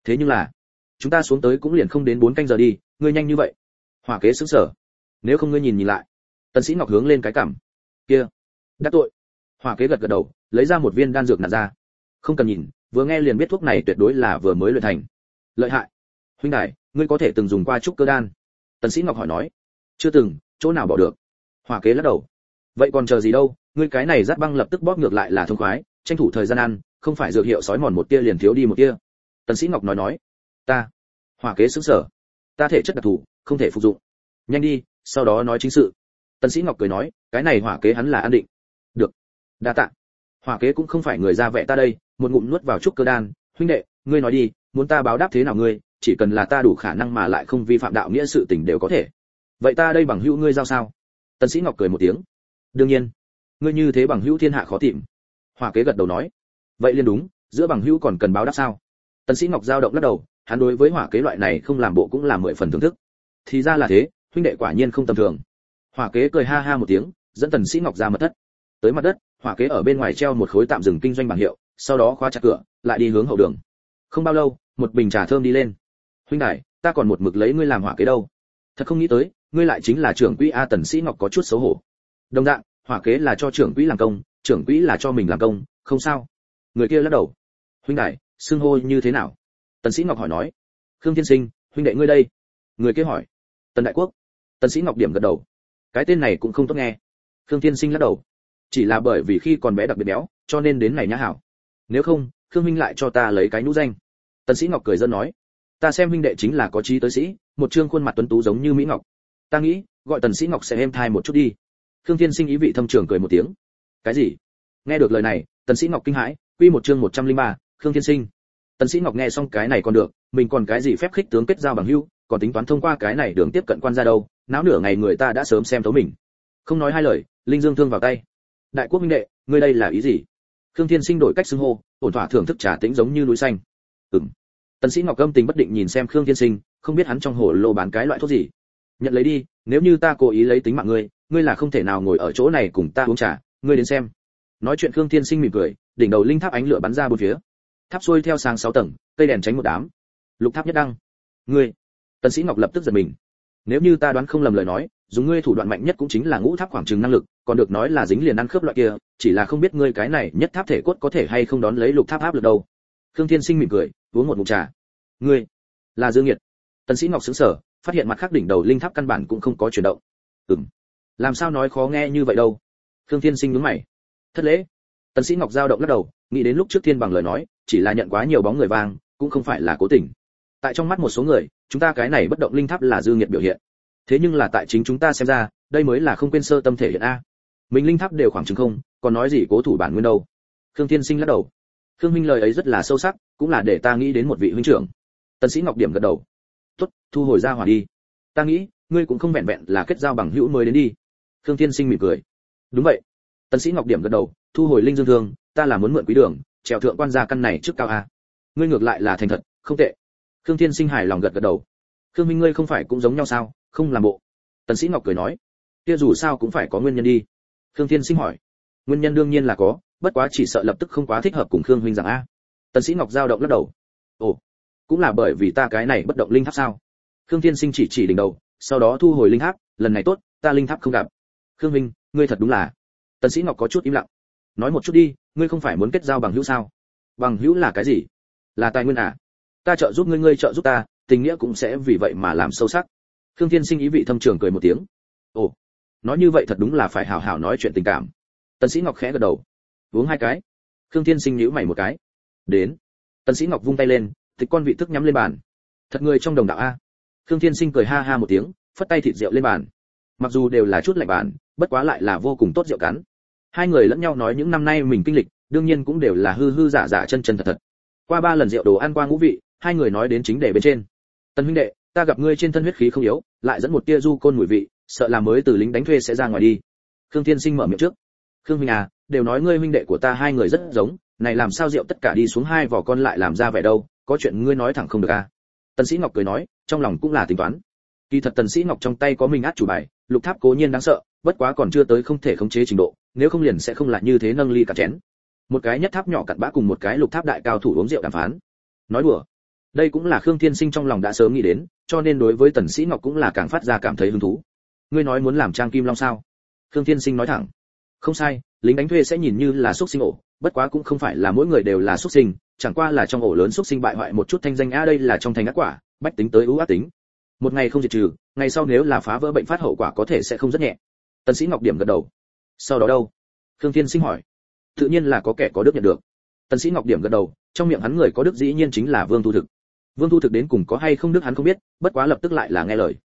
Speaker 1: Thế nhưng là, chúng ta xuống tới cũng liền không đến bốn canh giờ đi, ngươi nhanh như vậy. Hỏa kế sững sờ. Nếu không ngươi nhìn nhìn lại. Tần sĩ ngọc hướng lên cái cằm. Kia, đắc tội. Hỏa kế gật gật đầu, lấy ra một viên đan dược nạt ra. Không cần nhìn vừa nghe liền biết thuốc này tuyệt đối là vừa mới luyện thành. Lợi hại. Huynh đại ngươi có thể từng dùng qua trúc cơ đan? Tần sĩ ngọc hỏi nói. Chưa từng, chỗ nào bỏ được? Hỏa kế lắc đầu. Vậy còn chờ gì đâu, ngươi cái này rát băng lập tức bóp ngược lại là thông khoái, tranh thủ thời gian ăn, không phải dược hiệu sói mòn một tia liền thiếu đi một tia. Tần sĩ ngọc nói nói. Ta. Hỏa kế sững sờ ta thể chất đặc thù, không thể phục dụng. Nhanh đi, sau đó nói chính sự. Tần sĩ ngọc cười nói, cái này hỏa kế hắn là an định. Được. Đa tạ. Hỏa kế cũng không phải người ra vẻ ta đây một ngụm nuốt vào chút cơ đan, huynh đệ, ngươi nói đi, muốn ta báo đáp thế nào ngươi, chỉ cần là ta đủ khả năng mà lại không vi phạm đạo nghĩa sự tình đều có thể. Vậy ta đây bằng hữu ngươi giao sao? Tần sĩ ngọc cười một tiếng. Đương nhiên, ngươi như thế bằng hữu thiên hạ khó tìm. Hỏa kế gật đầu nói. Vậy liền đúng, giữa bằng hữu còn cần báo đáp sao? Tần sĩ ngọc giao động lắc đầu, hắn đối với hỏa kế loại này không làm bộ cũng là mười phần thưởng thức. Thì ra là thế, huynh đệ quả nhiên không tầm thường. Hỏa kế cười ha ha một tiếng, dẫn tần sĩ ngọc ra mật thất. Tới mặt đất, hỏa kế ở bên ngoài treo một khối tạm dừng kinh doanh bảng hiệu sau đó khóa chặt cửa, lại đi hướng hậu đường. Không bao lâu, một bình trà thơm đi lên. Huynh đại ta còn một mực lấy ngươi làm hỏa kế đâu. Thật không nghĩ tới, ngươi lại chính là trưởng quỹ a tần sĩ ngọc có chút xấu hổ. Đồng dạng, hỏa kế là cho trưởng quỹ làm công, trưởng quỹ là cho mình làm công, không sao. Người kia lắc đầu. Huynh đại xưng hô như thế nào? Tần sĩ ngọc hỏi nói. Khương thiên sinh, huynh đệ ngươi đây. Người kia hỏi. Tần đại quốc. Tần sĩ ngọc điểm gật đầu. Cái tên này cũng không tốt nghe. Khương thiên sinh lắc đầu. Chỉ là bởi vì khi còn bé đặc biệt béo, cho nên đến này nhã hảo nếu không khương minh lại cho ta lấy cái nhũ danh. Tần sĩ ngọc cười dân nói ta xem huynh đệ chính là có trí tới sĩ một trương khuôn mặt tuấn tú giống như mỹ ngọc. Ta nghĩ gọi tần sĩ ngọc sẽ êm thai một chút đi. Khương thiên sinh ý vị thâm trường cười một tiếng. Cái gì? Nghe được lời này tần sĩ ngọc kinh hãi quy một chương 103, khương thiên sinh. Tần sĩ ngọc nghe xong cái này còn được mình còn cái gì phép khích tướng kết giao bằng hữu còn tính toán thông qua cái này đường tiếp cận quan ra đâu náo nửa ngày người ta đã sớm xem thấu mình. Không nói hai lời linh dương thương vào tay. Đại quốc minh đệ ngươi đây là ý gì? Khương thiên sinh đổi cách xưng hô, ổn thỏa thưởng thức trà tĩnh giống như núi xanh. Ừm. Tần sĩ ngọc âm tình bất định nhìn xem khương thiên sinh, không biết hắn trong hồ lô bán cái loại thuốc gì. Nhận lấy đi, nếu như ta cố ý lấy tính mạng ngươi ngươi là không thể nào ngồi ở chỗ này cùng ta uống trà, ngươi đến xem. Nói chuyện khương thiên sinh mỉm cười, đỉnh đầu linh tháp ánh lửa bắn ra bốn phía. Tháp xuôi theo sang sáu tầng, cây đèn tránh một đám. Lục tháp nhất đăng. Ngươi. Tần sĩ ngọc lập tức giật mình nếu như ta đoán không lầm lời nói, dùng ngươi thủ đoạn mạnh nhất cũng chính là ngũ tháp khoảng trừng năng lực, còn được nói là dính liền ăn khớp loại kia, chỉ là không biết ngươi cái này nhất tháp thể cốt có thể hay không đón lấy lục tháp áp được đâu. Khương thiên sinh mỉm cười, uống một ngụm trà. Ngươi, là dương nhiệt. Tần sĩ ngọc sững sờ, phát hiện mặt khác đỉnh đầu linh tháp căn bản cũng không có chuyển động. Ừm. Làm sao nói khó nghe như vậy đâu? Khương thiên sinh nhướng mày. Thất lễ. Tần sĩ ngọc giao động lắc đầu, nghĩ đến lúc trước thiên bằng lời nói, chỉ là nhận quá nhiều bóng người vang, cũng không phải là cố tình tại trong mắt một số người, chúng ta cái này bất động linh tháp là dư nghiệt biểu hiện. Thế nhưng là tại chính chúng ta xem ra, đây mới là không quên sơ tâm thể hiện a. Mình linh tháp đều khoảng chừng không, còn nói gì cố thủ bản nguyên đâu. Khương thiên sinh lắc đầu. Khương minh lời ấy rất là sâu sắc, cũng là để ta nghĩ đến một vị huynh trưởng. Tần sĩ ngọc điểm gật đầu. Tốt, thu hồi ra hỏa đi. Ta nghĩ, ngươi cũng không vẹn vẹn là kết giao bằng hữu mới đến đi. Khương thiên sinh mỉm cười. Đúng vậy. Tần sĩ ngọc điểm gật đầu, thu hồi linh dương thương, ta là muốn mượn quý đường, trèo thượng quan gia căn này trước cao a. Ngươi ngược lại là thành thật, không tệ khương thiên sinh hài lòng gật gật đầu. Khương minh ngươi không phải cũng giống nhau sao? Không làm bộ. Tần sĩ ngọc cười nói. Kia dù sao cũng phải có nguyên nhân đi. Khương thiên sinh hỏi. Nguyên nhân đương nhiên là có, bất quá chỉ sợ lập tức không quá thích hợp cùng khương huynh rằng a. Tần sĩ ngọc giao động lắc đầu. Ồ, cũng là bởi vì ta cái này bất động linh tháp sao? Khương thiên sinh chỉ chỉ đỉnh đầu, sau đó thu hồi linh tháp, lần này tốt, ta linh tháp không gặp. Khương huynh, ngươi thật đúng là. Tần sĩ ngọc có chút im lặng. Nói một chút đi, ngươi không phải muốn kết giao bằng hữu sao? Bằng hữu là cái gì? Là tài nguyên à? Ta trợ giúp ngươi ngươi trợ giúp ta, tình nghĩa cũng sẽ vì vậy mà làm sâu sắc. Khương thiên sinh ý vị thâm trường cười một tiếng. Ồ, nói như vậy thật đúng là phải hào hào nói chuyện tình cảm. Tần sĩ ngọc khẽ gật đầu. Uống hai cái. Khương thiên sinh nhíu mày một cái. Đến. Tần sĩ ngọc vung tay lên tịch con vị thức nhắm lên bàn. Thật người trong đồng đạo a. Khương thiên sinh cười ha ha một tiếng, phất tay thịt rượu lên bàn. Mặc dù đều là chút lạnh bàn, bất quá lại là vô cùng tốt rượu cắn. Hai người lẫn nhau nói những năm nay mình kinh lịch, đương nhiên cũng đều là hư hư giả giả chân chân thật thật. Qua ba lần rượu đồ ăn qua ngũ vị hai người nói đến chính đề bên trên. Tần huynh đệ, ta gặp ngươi trên thân huyết khí không yếu, lại dẫn một tia du côn mùi vị, sợ là mới từ lính đánh thuê sẽ ra ngoài đi. Khương thiên sinh mở miệng trước. Khương huynh à đều nói ngươi huynh đệ của ta hai người rất giống, này làm sao rượu tất cả đi xuống hai vỏ con lại làm ra vẻ đâu, có chuyện ngươi nói thẳng không được à? Tần sĩ ngọc cười nói, trong lòng cũng là tính toán. Kỳ thật tần sĩ ngọc trong tay có mình át chủ bài, lục tháp cố nhiên đáng sợ, bất quá còn chưa tới không thể khống chế trình độ, nếu không liền sẽ không lại như thế nâng ly cả chén. Một cái nhất tháp nhỏ cặn bã cùng một cái lục tháp đại cao thủ uống rượu đàm phán. Nói đùa đây cũng là khương thiên sinh trong lòng đã sớm nghĩ đến, cho nên đối với tần sĩ ngọc cũng là càng phát ra cảm thấy hứng thú. Ngươi nói muốn làm trang kim long sao? Khương thiên sinh nói thẳng. Không sai, lính đánh thuê sẽ nhìn như là xuất sinh ổ, bất quá cũng không phải là mỗi người đều là xuất sinh, chẳng qua là trong ổ lớn xuất sinh bại hoại một chút thanh danh, a, đây là trong thành ác quả, bách tính tới ưu ác tính. Một ngày không diệt trừ, ngày sau nếu là phá vỡ bệnh phát hậu quả có thể sẽ không rất nhẹ. Tần sĩ ngọc điểm gật đầu. Sau đó đâu? Khương thiên sinh hỏi. Tự nhiên là có kẻ có đức nhận được. Tần sĩ ngọc điểm gật đầu, trong miệng hắn người có đức dĩ nhiên chính là vương thu thực vương thu thực đến cùng có hay không đức hắn không biết, bất quá lập tức lại là nghe lời.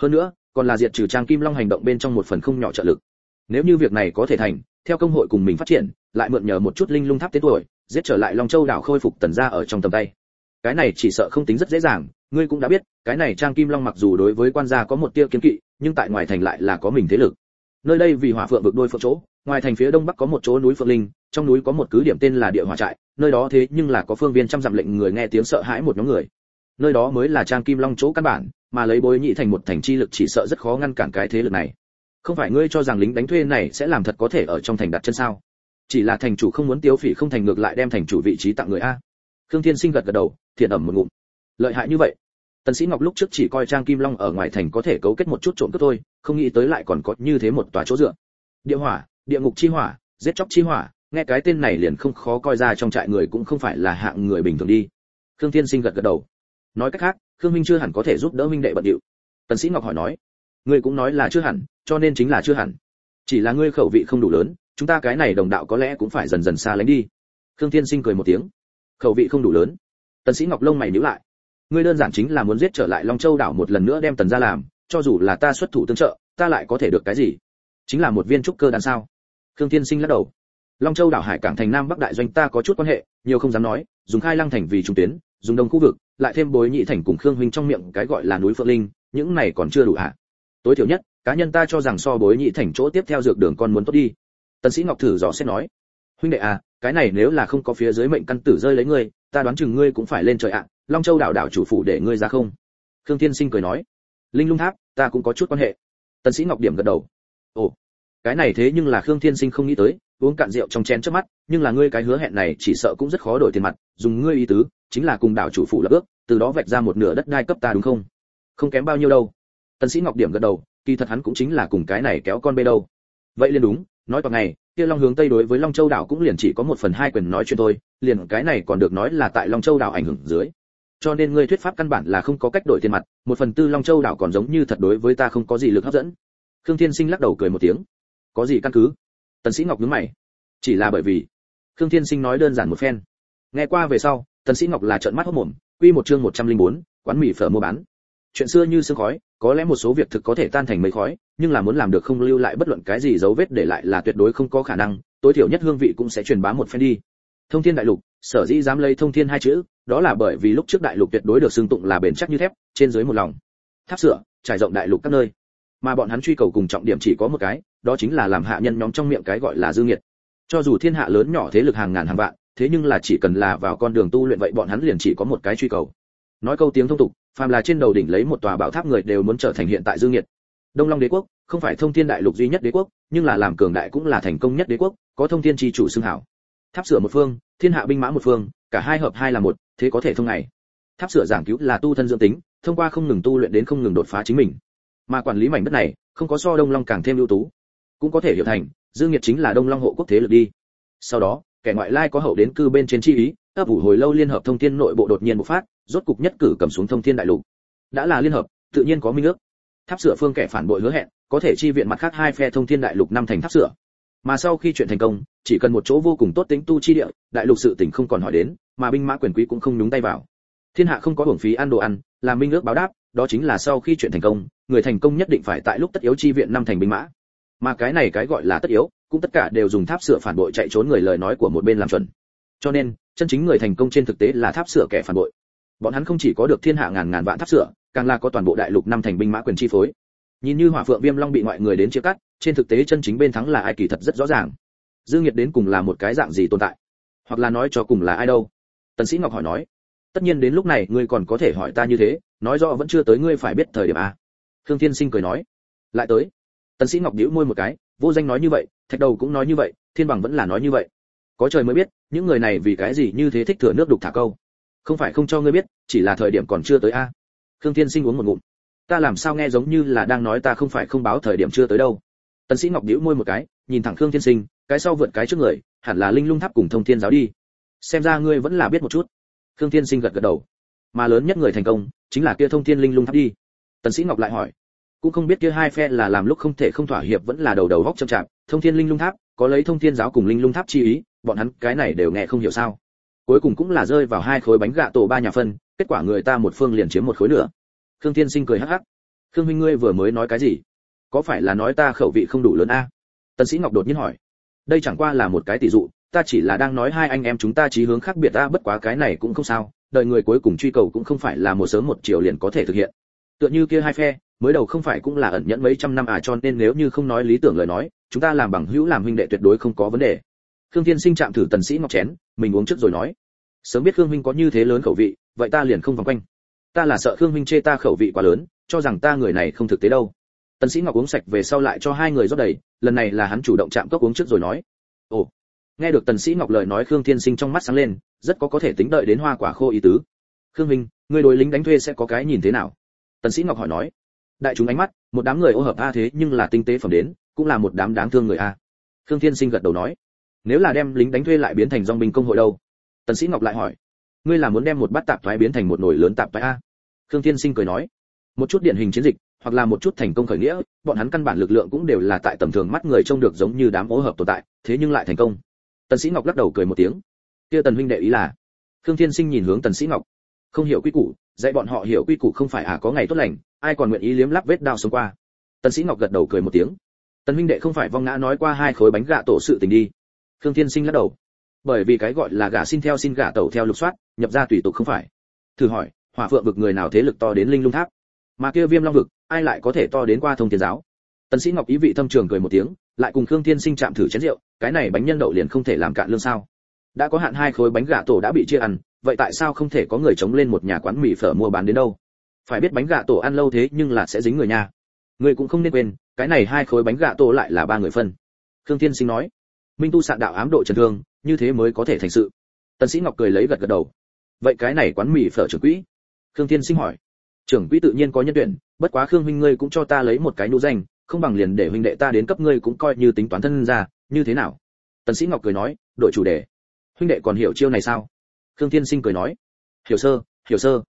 Speaker 1: Hơn nữa, còn là diệt trừ trang kim long hành động bên trong một phần không nhỏ trợ lực. Nếu như việc này có thể thành, theo công hội cùng mình phát triển, lại mượn nhờ một chút linh lung tháp tiến tuổi, giết trở lại long châu đảo khôi phục tần gia ở trong tầm tay. Cái này chỉ sợ không tính rất dễ dàng, ngươi cũng đã biết, cái này trang kim long mặc dù đối với quan gia có một tia kiến kỵ, nhưng tại ngoài thành lại là có mình thế lực nơi đây vì hỏa phượng vực đôi phượng chỗ, ngoài thành phía đông bắc có một chỗ núi phượng linh, trong núi có một cứ điểm tên là địa hỏa trại, nơi đó thế nhưng là có phương viên trăm dặm lệnh người nghe tiếng sợ hãi một nhóm người. Nơi đó mới là trang kim long chỗ căn bản, mà lấy bối nhị thành một thành chi lực chỉ sợ rất khó ngăn cản cái thế lực này. Không phải ngươi cho rằng lính đánh thuê này sẽ làm thật có thể ở trong thành đặt chân sao? Chỉ là thành chủ không muốn tiêu phỉ không thành ngược lại đem thành chủ vị trí tặng người a. Khương thiên sinh gật gật đầu, thiện ẩm một ngụm. Lợi hại như vậy tần sĩ ngọc lúc trước chỉ coi trang kim long ở ngoài thành có thể cấu kết một chút trộm cướp thôi, không nghĩ tới lại còn có như thế một tòa chỗ dựa. Địa hỏa, địa ngục chi hỏa, giết chóc chi hỏa, nghe cái tên này liền không khó coi ra trong trại người cũng không phải là hạng người bình thường đi. Khương thiên sinh gật gật đầu. Nói cách khác, khương minh chưa hẳn có thể giúp đỡ minh đệ bận điệu. Tần sĩ ngọc hỏi nói, ngươi cũng nói là chưa hẳn, cho nên chính là chưa hẳn. Chỉ là ngươi khẩu vị không đủ lớn, chúng ta cái này đồng đạo có lẽ cũng phải dần dần xa lánh đi. Khương thiên sinh cười một tiếng. Khẩu vị không đủ lớn. Tần sĩ ngọc lông mày nhíu lại ngươi đơn giản chính là muốn giết trở lại long châu đảo một lần nữa đem tần gia làm, cho dù là ta xuất thủ tương trợ, ta lại có thể được cái gì? Chính là một viên trúc cơ đan sao? Khương thiên sinh lắc đầu. Long châu đảo hải cảng thành nam bắc đại doanh ta có chút quan hệ, nhiều không dám nói, dùng khai lăng thành vì trung tuyến, dùng đông khu vực, lại thêm bối nhị thành cùng khương huynh trong miệng cái gọi là núi phượng linh, những này còn chưa đủ à? tối thiểu nhất, cá nhân ta cho rằng so bối nhị thành chỗ tiếp theo dược đường con muốn tốt đi. Tần sĩ ngọc thử dò xét nói. Huynh đệ à cái này nếu là không có phía dưới mệnh căn tử rơi lấy ngươi, ta đoán chừng ngươi cũng phải lên trời ạ long châu đảo đảo chủ phủ để ngươi ra không? Khương thiên sinh cười nói. Linh lung tháp, ta cũng có chút quan hệ. Tần sĩ ngọc điểm gật đầu. Ồ, cái này thế nhưng là khương thiên sinh không nghĩ tới, uống cạn rượu trong chén trước mắt, nhưng là ngươi cái hứa hẹn này chỉ sợ cũng rất khó đổi tiền mặt, dùng ngươi ý tứ, chính là cùng đảo chủ phủ lập ước, từ đó vạch ra một nửa đất đai cấp ta đúng không? Không kém bao nhiêu đâu. Tần sĩ ngọc điểm gật đầu, kỳ thật hắn cũng chính là cùng cái này kéo con bê đâu. Vậy liền đúng, nói toàn ngày kia long hướng tây đối với long châu đảo cũng liền chỉ có một phần hai quyền nói chuyện thôi, liền cái này còn được nói là tại long châu đảo ảnh hưởng dưới cho nên ngươi thuyết pháp căn bản là không có cách đổi tiền mặt một phần tư long châu đảo còn giống như thật đối với ta không có gì lực hấp dẫn. Khương thiên sinh lắc đầu cười một tiếng. Có gì căn cứ? Tần sĩ ngọc nhướng mày. Chỉ là bởi vì khương thiên sinh nói đơn giản một phen. Nghe qua về sau tần sĩ ngọc là trợn mắt hốt mồm quy một chương 104, quán mì phở mua bán. Chuyện xưa như sương khói có lẽ một số việc thực có thể tan thành mây khói nhưng là muốn làm được không lưu lại bất luận cái gì dấu vết để lại là tuyệt đối không có khả năng tối thiểu nhất hương vị cũng sẽ truyền bá một phen đi. Thông thiên đại lục sở dĩ dám lấy thông thiên hai chữ đó là bởi vì lúc trước đại lục tuyệt đối được xưng tụng là bền chắc như thép, trên dưới một lòng. Tháp sửa, trải rộng đại lục các nơi. Mà bọn hắn truy cầu cùng trọng điểm chỉ có một cái, đó chính là làm hạ nhân nhóm trong miệng cái gọi là dư nghiệt. Cho dù thiên hạ lớn nhỏ thế lực hàng ngàn hàng vạn, thế nhưng là chỉ cần là vào con đường tu luyện vậy bọn hắn liền chỉ có một cái truy cầu. Nói câu tiếng thông tục, phàm là trên đầu đỉnh lấy một tòa bảo tháp người đều muốn trở thành hiện tại dương nhiệt đông long đế quốc, không phải thông thiên đại lục duy nhất đế quốc, nhưng là làm cường đại cũng là thành công nhất đế quốc, có thông thiên chi chủ xưng hảo. Tháp sửa một phương, thiên hạ binh mã một phương, cả hai hợp hai là một thế có thể thông ngày. Tháp sửa giảng cứu là tu thân dưỡng tính, thông qua không ngừng tu luyện đến không ngừng đột phá chính mình. Mà quản lý mảnh đất này, không có so đông long càng thêm ưu tú. Cũng có thể hiểu thành dương nhiệt chính là đông long hộ quốc thế lực đi. Sau đó, kẻ ngoại lai có hậu đến cư bên trên chi ý, ấp ủ hồi lâu liên hợp thông thiên nội bộ đột nhiên bộc phát, rốt cục nhất cử cầm xuống thông thiên đại lục. Đã là liên hợp, tự nhiên có minh ước. Tháp sửa phương kẻ phản bội hứa hẹn, có thể chi viện mặt khác hai phe thông thiên đại lục năm thành tháp sửa. Mà sau khi chuyện thành công, chỉ cần một chỗ vô cùng tốt tính tu chi địa, đại lục sự tỉnh không còn hỏi đến mà binh mã quyền quý cũng không nhúng tay vào. Thiên hạ không có hưởng phí ăn đồ ăn làm minh ước báo đáp, đó chính là sau khi chuyện thành công, người thành công nhất định phải tại lúc tất yếu chi viện năm thành binh mã. Mà cái này cái gọi là tất yếu, cũng tất cả đều dùng tháp sửa phản bội chạy trốn người lời nói của một bên làm chuẩn. Cho nên, chân chính người thành công trên thực tế là tháp sửa kẻ phản bội. Bọn hắn không chỉ có được thiên hạ ngàn ngàn vạn tháp sửa, càng là có toàn bộ đại lục năm thành binh mã quyền chi phối. Nhìn như hỏa phượng viêm long bị ngoại người đến chia cắt, trên thực tế chân chính bên thắng là ai kỳ thật rất rõ ràng. Dương nhiệt đến cùng là một cái dạng gì tồn tại? Hoặc là nói cho cùng là ai đâu? Tần sĩ ngọc hỏi nói, tất nhiên đến lúc này ngươi còn có thể hỏi ta như thế, nói rõ vẫn chưa tới ngươi phải biết thời điểm à? a thương thiên sinh cười nói, lại tới. Tần sĩ ngọc nhíu môi một cái, vô danh nói như vậy, thạch đầu cũng nói như vậy, thiên bằng vẫn là nói như vậy. Có trời mới biết, những người này vì cái gì như thế thích thừa nước đục thả câu. Không phải không cho ngươi biết, chỉ là thời điểm còn chưa tới a khương thiên sinh uống một ngụm, ta làm sao nghe giống như là đang nói ta không phải không báo thời điểm chưa tới đâu. Tần sĩ ngọc nhíu môi một cái, nhìn thẳng khương thiên sinh, cái sau vượt cái trước người, hẳn là linh lung tháp cùng thông thiên giáo đi xem ra ngươi vẫn là biết một chút. Khương thiên sinh gật gật đầu. Mà lớn nhất người thành công, chính là kia thông thiên linh lung tháp đi. Tần sĩ ngọc lại hỏi. Cũng không biết kia hai phe là làm lúc không thể không thỏa hiệp vẫn là đầu đầu góc chậm chạp. Thông thiên linh lung tháp, có lấy thông thiên giáo cùng linh lung tháp chi ý, bọn hắn cái này đều nghe không hiểu sao. Cuối cùng cũng là rơi vào hai khối bánh gạ tổ ba nhà phân, kết quả người ta một phương liền chiếm một khối nữa khương thiên sinh cười hắc hắc. Khương huynh ngươi vừa mới nói cái gì? Có phải là nói ta khẩu vị không đủ lớn a? Tần sĩ ngọc đột nhiên hỏi. Đây chẳng qua là một cái tỷ dụ ta chỉ là đang nói hai anh em chúng ta chí hướng khác biệt ta, bất quá cái này cũng không sao, đợi người cuối cùng truy cầu cũng không phải là một sớm một chiều liền có thể thực hiện. Tựa như kia hai phe, mới đầu không phải cũng là ẩn nhẫn mấy trăm năm à cho nên nếu như không nói lý tưởng lời nói, chúng ta làm bằng hữu làm huynh đệ tuyệt đối không có vấn đề. Khương thiên sinh chạm thử tần sĩ ngọc chén, mình uống trước rồi nói. Sớm biết khương huynh có như thế lớn khẩu vị, vậy ta liền không vòng quanh. Ta là sợ khương huynh chê ta khẩu vị quá lớn, cho rằng ta người này không thực tế đâu. Tần sĩ ngọc uống sạch về sau lại cho hai người rót đầy, lần này là hắn chủ động chạm cốc uống trước rồi nói. Ồ nghe được tần sĩ ngọc lời nói khương thiên sinh trong mắt sáng lên, rất có có thể tính đợi đến hoa quả khô ý tứ. Khương minh, người đối lính đánh thuê sẽ có cái nhìn thế nào? Tần sĩ ngọc hỏi nói. Đại chúng ánh mắt, một đám người ô hợp a thế nhưng là tinh tế phẩm đến, cũng là một đám đáng thương người a. Khương thiên sinh gật đầu nói. Nếu là đem lính đánh thuê lại biến thành dòng binh công hội đâu? Tần sĩ ngọc lại hỏi. Ngươi là muốn đem một bát tạp thoái biến thành một nồi lớn tạp thoái a? Khương thiên sinh cười nói. Một chút điển hình chiến dịch, hoặc là một chút thành công khởi nghĩa, bọn hắn căn bản lực lượng cũng đều là tại tầm thường mắt người trông được giống như đám ô hợp tồn tại, thế nhưng lại thành công tần sĩ ngọc lắc đầu cười một tiếng. Kia tần huynh đệ ý là, khương thiên sinh nhìn hướng tần sĩ ngọc, không hiểu quy củ, dạy bọn họ hiểu quy củ không phải à có ngày tốt lành, ai còn nguyện ý liếm lắp vết đao sống qua. Tần sĩ ngọc gật đầu cười một tiếng. Tần huynh đệ không phải vong ngã nói qua hai khối bánh gạ tổ sự tình đi. Khương thiên sinh lắc đầu. Bởi vì cái gọi là gà xin theo xin gà tẩu theo lục soát, nhập ra tùy tục không phải. Thử hỏi, hỏa phượng vực người nào thế lực to đến linh lung tháp? Mà kia viêm long vực, ai lại có thể to đến qua thông thiên giáo? Tần sĩ ngọc ý vị thâm trường cười một tiếng lại cùng khương thiên sinh chạm thử chén rượu, cái này bánh nhân đậu liền không thể làm cạn lương sao? Đã có hạn hai khối bánh gà tổ đã bị chia ăn, vậy tại sao không thể có người chống lên một nhà quán mì phở mua bán đến đâu? Phải biết bánh gà tổ ăn lâu thế nhưng là sẽ dính người nha. Người cũng không nên quên, cái này hai khối bánh gà tổ lại là ba người phân. Khương thiên sinh nói, minh tu sạn đạo ám độ trần thương, như thế mới có thể thành sự. Tần sĩ ngọc cười lấy gật gật đầu. Vậy cái này quán mì phở trưởng quỹ? Khương thiên sinh hỏi. Trưởng quỹ tự nhiên có nhân tuyển, bất quá khương huynh ngươi cũng cho ta lấy một cái nụ danh không bằng liền để huynh đệ ta đến cấp ngươi cũng coi như tính toán thân ra, như thế nào? Tần sĩ ngọc cười nói, đổi chủ đề. Huynh đệ còn hiểu chiêu này sao? Khương thiên sinh cười nói, hiểu sơ hiểu sơ.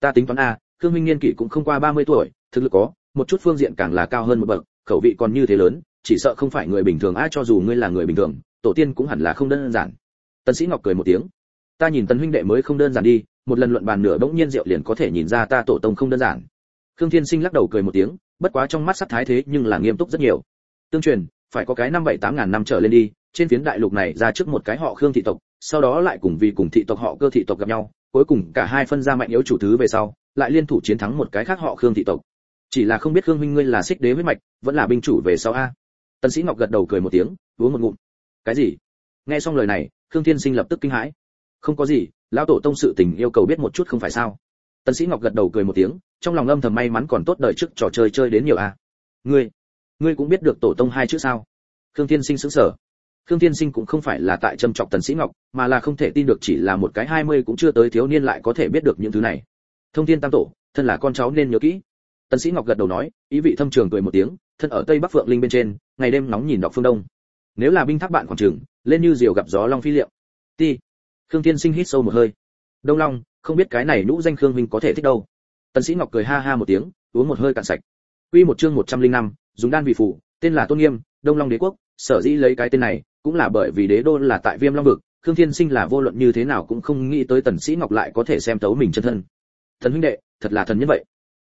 Speaker 1: Ta tính toán a, khương huynh niên kỷ cũng không qua 30 tuổi, thực lực có, một chút phương diện càng là cao hơn một bậc, khẩu vị còn như thế lớn, chỉ sợ không phải người bình thường ai cho dù ngươi là người bình thường, tổ tiên cũng hẳn là không đơn giản. Tần sĩ ngọc cười một tiếng, ta nhìn tần huynh đệ mới không đơn giản đi, một lần luận bàn nửa bỗng nhiên rượu liền có thể nhìn ra ta tổ tông không đơn giản. Khương thiên sinh lắc đầu cười một tiếng bất quá trong mắt sắc thái thế nhưng là nghiêm túc rất nhiều. Tương truyền, phải có cái năm bảy tám ngàn năm trở lên đi, trên phiến đại lục này ra trước một cái họ khương thị tộc, sau đó lại cùng vì cùng thị tộc họ cơ thị tộc gặp nhau, cuối cùng cả hai phân ra mạnh yếu chủ thứ về sau, lại liên thủ chiến thắng một cái khác họ khương thị tộc. Chỉ là không biết khương huynh ngươi là xích đế huyết mạch, vẫn là binh chủ về sau a? Tần sĩ ngọc gật đầu cười một tiếng, uống một ngụm. Cái gì? Nghe xong lời này, khương thiên sinh lập tức kinh hãi. Không có gì, lão tổ tông sự tình yêu cầu biết một chút không phải sao? Tần sĩ ngọc gật đầu cười một tiếng, trong lòng âm thầm may mắn còn tốt đời trước trò chơi chơi đến nhiều a ngươi ngươi cũng biết được tổ tông hai chữ sao? Khương thiên sinh sững sờ. Khương thiên sinh cũng không phải là tại châm chọc tần sĩ ngọc, mà là không thể tin được chỉ là một cái hai mươi cũng chưa tới thiếu niên lại có thể biết được những thứ này. Thông thiên tam tổ, thân là con cháu nên nhớ kỹ. Tần sĩ ngọc gật đầu nói, ý vị thâm trường cười một tiếng, thân ở tây bắc phượng linh bên trên, ngày đêm nóng nhìn đọc phương đông. Nếu là binh thác bạn khoảng trường lên như diều gặp gió long phi liệu ti. Khương thiên sinh hít sâu một hơi. Đông long không biết cái này nhũ danh khương minh có thể thích đâu. Tần sĩ ngọc cười ha ha một tiếng uống một hơi cạn sạch. Quy một chương 105, dùng đan vị phủ tên là tôn nghiêm đông long đế quốc sở dĩ lấy cái tên này cũng là bởi vì đế đô là tại viêm long vực khương thiên sinh là vô luận như thế nào cũng không nghĩ tới tần sĩ ngọc lại có thể xem tấu mình chân thân. Thần huynh đệ thật là thần như vậy.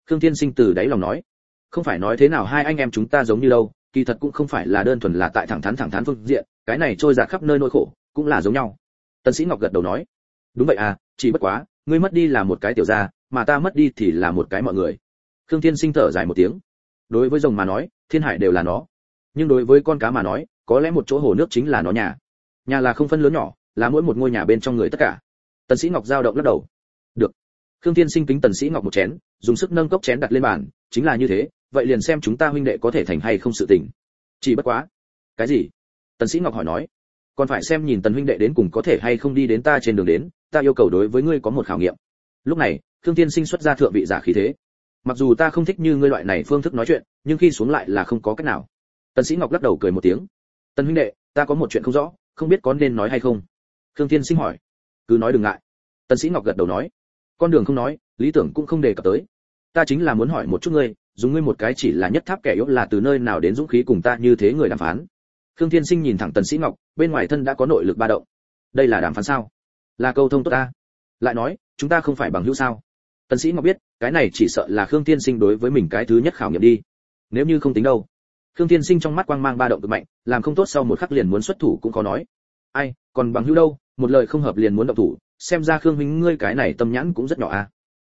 Speaker 1: Khương thiên sinh từ đáy lòng nói không phải nói thế nào hai anh em chúng ta giống như đâu kỳ thật cũng không phải là đơn thuần là tại thẳng thắn thẳng thắn phương diện cái này trôi dạt khắp nơi nỗi khổ cũng là giống nhau. Tần sĩ ngọc gật đầu nói đúng vậy à chỉ bất quá, ngươi mất đi là một cái tiểu gia, mà ta mất đi thì là một cái mọi người. Khương thiên sinh thở dài một tiếng. Đối với rồng mà nói, thiên hải đều là nó. Nhưng đối với con cá mà nói, có lẽ một chỗ hồ nước chính là nó nhà. Nhà là không phân lớn nhỏ, là mỗi một ngôi nhà bên trong người tất cả. Tần sĩ ngọc giao động lắc đầu. Được. Khương thiên sinh kính tần sĩ ngọc một chén, dùng sức nâng cốc chén đặt lên bàn, chính là như thế, vậy liền xem chúng ta huynh đệ có thể thành hay không sự tình. Chỉ bất quá. Cái gì? Tần sĩ ngọc hỏi nói. Còn phải xem nhìn tần huynh đệ đến cùng có thể hay không đi đến ta trên đường đến ta yêu cầu đối với ngươi có một khảo nghiệm. Lúc này, khương tiên sinh xuất ra thượng vị giả khí thế. Mặc dù ta không thích như ngươi loại này phương thức nói chuyện, nhưng khi xuống lại là không có cách nào. Tần sĩ ngọc lắc đầu cười một tiếng. Tần huynh đệ, ta có một chuyện không rõ, không biết có nên nói hay không? Khương tiên sinh hỏi. Cứ nói đừng ngại. Tần sĩ ngọc gật đầu nói. Con đường không nói, lý tưởng cũng không đề cập tới. Ta chính là muốn hỏi một chút ngươi, dùng ngươi một cái chỉ là nhất tháp kẻ yếu là từ nơi nào đến dũng khí cùng ta như thế người đàm phán? Khương thiên sinh nhìn thẳng tần sĩ ngọc, bên ngoài thân đã có nội lực ba động. Đây là đàm phán sao? Là câu thông tốt ta. Lại nói, chúng ta không phải bằng hữu sao? Tần sĩ ngọc biết, cái này chỉ sợ là khương thiên sinh đối với mình cái thứ nhất khảo nghiệm đi. Nếu như không tính đâu. Khương thiên sinh trong mắt quang mang ba động cực mạnh, làm không tốt sau một khắc liền muốn xuất thủ cũng có nói. Ai, còn bằng hữu đâu, một lời không hợp liền muốn động thủ, xem ra khương huynh ngươi cái này tâm nhãn cũng rất nhỏ à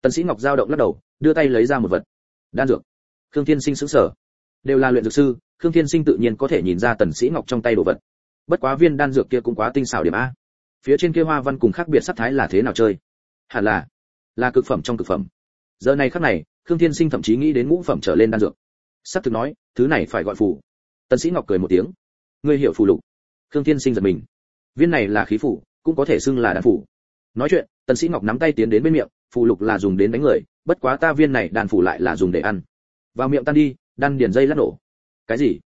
Speaker 1: tần sĩ ngọc giao động lắc đầu, đưa tay lấy ra một vật. Đan dược. Khương thiên sinh sững sờ. Đều là luyện dược sư, khương thiên sinh tự nhiên có thể nhìn ra tần sĩ ngọc trong tay đồ vật. Bất quá viên đan dược kia cũng quá tinh xảo điểm a phía trên kia hoa văn cùng khác biệt sắc thái là thế nào chơi? Hẳn là là cực phẩm trong cực phẩm. Giờ này khắc này, khương thiên sinh thậm chí nghĩ đến ngũ phẩm trở lên đan dược. Sắp thực nói, thứ này phải gọi phù. Tần sĩ ngọc cười một tiếng. Ngươi hiểu phù lục. Khương thiên sinh giật mình. Viên này là khí phù, cũng có thể xưng là đan phù. Nói chuyện, tần sĩ ngọc nắm tay tiến đến bên miệng, phù lục là dùng đến đánh người, bất quá ta viên này đan phù lại là dùng để ăn. Vào miệng tan đi, đan điền dây lắc nổ. Cái gì?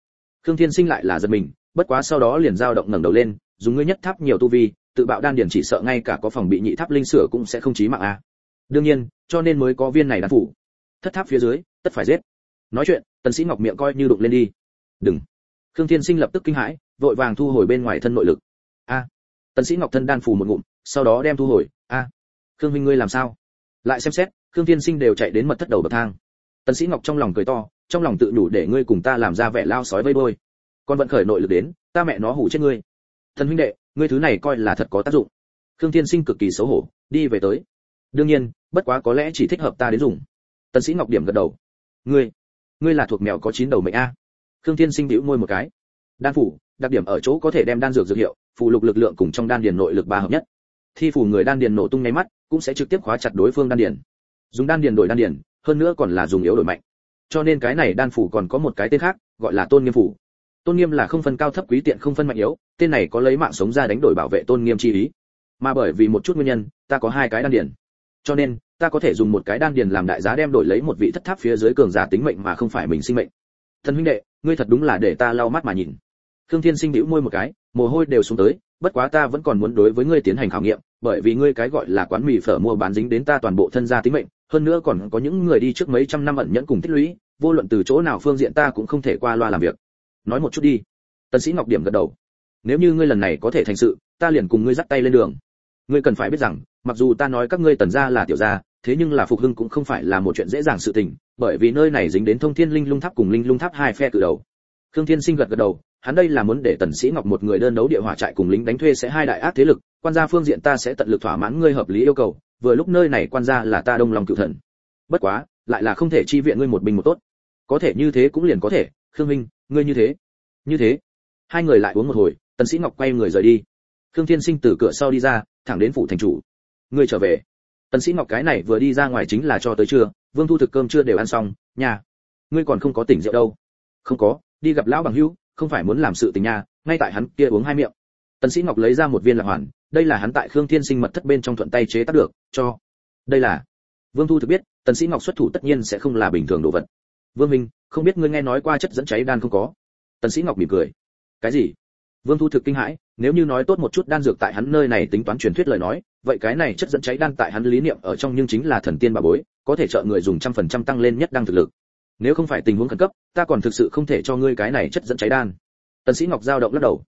Speaker 1: Khương thiên sinh lại là giật mình, bất quá sau đó liền dao động ngẩng đầu lên, dùng ngươi nhất tháp nhiều tu vi tự bạo đan điền chỉ sợ ngay cả có phòng bị nhị tháp linh sửa cũng sẽ không chí mạng a đương nhiên, cho nên mới có viên này đan phủ. Thất tháp phía dưới, tất phải giết. Nói chuyện, tần sĩ ngọc miệng coi như đụng lên đi. Đừng. Khương thiên sinh lập tức kinh hãi, vội vàng thu hồi bên ngoài thân nội lực. A. Tần sĩ ngọc thân đan phủ một ngụm, sau đó đem thu hồi. A. Khương huynh ngươi làm sao? Lại xem xét, khương thiên sinh đều chạy đến mật thất đầu bậc thang. Tần sĩ ngọc trong lòng cười to, trong lòng tự đủ để ngươi cùng ta làm ra vẻ lao sói vây bôi. Con vận khởi nội lực đến, ta mẹ nó hủ chết ngươi thần huynh đệ, ngươi thứ này coi là thật có tác dụng. Khương thiên sinh cực kỳ xấu hổ, đi về tới. Đương nhiên, bất quá có lẽ chỉ thích hợp ta đến dùng. Tần sĩ ngọc điểm gật đầu. Ngươi ngươi là thuộc mèo có chín đầu mệnh a. Khương thiên sinh bĩu môi một cái. Đan phủ, đặc điểm ở chỗ có thể đem đan dược dược hiệu phụ lục lực lượng cùng trong đan điền nội lực ba hợp nhất. Thi phủ người đan điền nổ tung ngay mắt, cũng sẽ trực tiếp khóa chặt đối phương đan điền. Dùng đan điền đổi đan điền, hơn nữa còn là dùng yếu đổi mạnh. Cho nên cái này đan phủ còn có một cái tên khác, gọi là tôn nghiêm phủ. Tôn nghiêm là không phân cao thấp quý tiện, không phân mạnh yếu tên này có lấy mạng sống ra đánh đổi bảo vệ tôn nghiêm chi ý. Mà bởi vì một chút nguyên nhân, ta có hai cái đan điền. Cho nên, ta có thể dùng một cái đan điền làm đại giá đem đổi lấy một vị thất tháp phía dưới cường giả tính mệnh mà không phải mình sinh mệnh. Thần huynh đệ, ngươi thật đúng là để ta lau mắt mà nhìn. Khương thiên sinh bĩu môi một cái, mồ hôi đều xuống tới, bất quá ta vẫn còn muốn đối với ngươi tiến hành khảo nghiệm, bởi vì ngươi cái gọi là quán mì phở mua bán dính đến ta toàn bộ thân gia tính mệnh, hơn nữa còn có những người đi trước mấy trăm năm ẩn nhẫn cùng tích lũy, vô luận từ chỗ nào phương diện ta cũng không thể qua loa làm việc. Nói một chút đi. Tần sĩ ngọc điểm gật đầu nếu như ngươi lần này có thể thành sự, ta liền cùng ngươi dắt tay lên đường. Ngươi cần phải biết rằng, mặc dù ta nói các ngươi tần gia là tiểu gia, thế nhưng là phục hưng cũng không phải là một chuyện dễ dàng sự tình, bởi vì nơi này dính đến thông thiên linh lung tháp cùng linh lung tháp hai phe từ đầu. Khương thiên sinh gật gật đầu, hắn đây là muốn để tần sĩ ngọc một người đơn đấu địa hỏa trại cùng lính đánh thuê sẽ hai đại ác thế lực, quan gia phương diện ta sẽ tận lực thỏa mãn ngươi hợp lý yêu cầu, vừa lúc nơi này quan gia là ta đông lòng cựu thần. Bất quá, lại là không thể chi viện ngươi một binh một tốt. Có thể như thế cũng liền có thể, khương minh, ngươi như thế. Như thế. Hai người lại uống một hồi tần sĩ ngọc quay người rời đi. Khương thiên sinh từ cửa sau đi ra, thẳng đến phủ thành chủ. Ngươi trở về. Tần sĩ ngọc cái này vừa đi ra ngoài chính là cho tới trưa, vương thu thực cơm chưa đều ăn xong, nhà. Ngươi còn không có tỉnh rượu đâu. Không có, đi gặp lão bằng hữu, không phải muốn làm sự tình nhà, ngay tại hắn kia uống hai miệng. Tần sĩ ngọc lấy ra một viên lạc hoàn, đây là hắn tại khương thiên sinh mật thất bên trong thuận tay chế tác được, cho. Đây là. Vương thu thực biết, tần sĩ ngọc xuất thủ tất nhiên sẽ không là bình thường đồ vật. Vương minh, không biết ngươi nghe nói qua chất dẫn cháy đan không có? Tần sĩ ngọc mỉm cười. Cái gì? Vương thu thực kinh hãi, nếu như nói tốt một chút đan dược tại hắn nơi này tính toán truyền thuyết lời nói, vậy cái này chất dẫn cháy đan tại hắn lý niệm ở trong nhưng chính là thần tiên bà bối, có thể trợ người dùng trăm phần trăm tăng lên nhất đăng thực lực. Nếu không phải tình huống khẩn cấp, ta còn thực sự không thể cho ngươi cái này chất dẫn cháy đan. Tần sĩ ngọc giao động lắc đầu.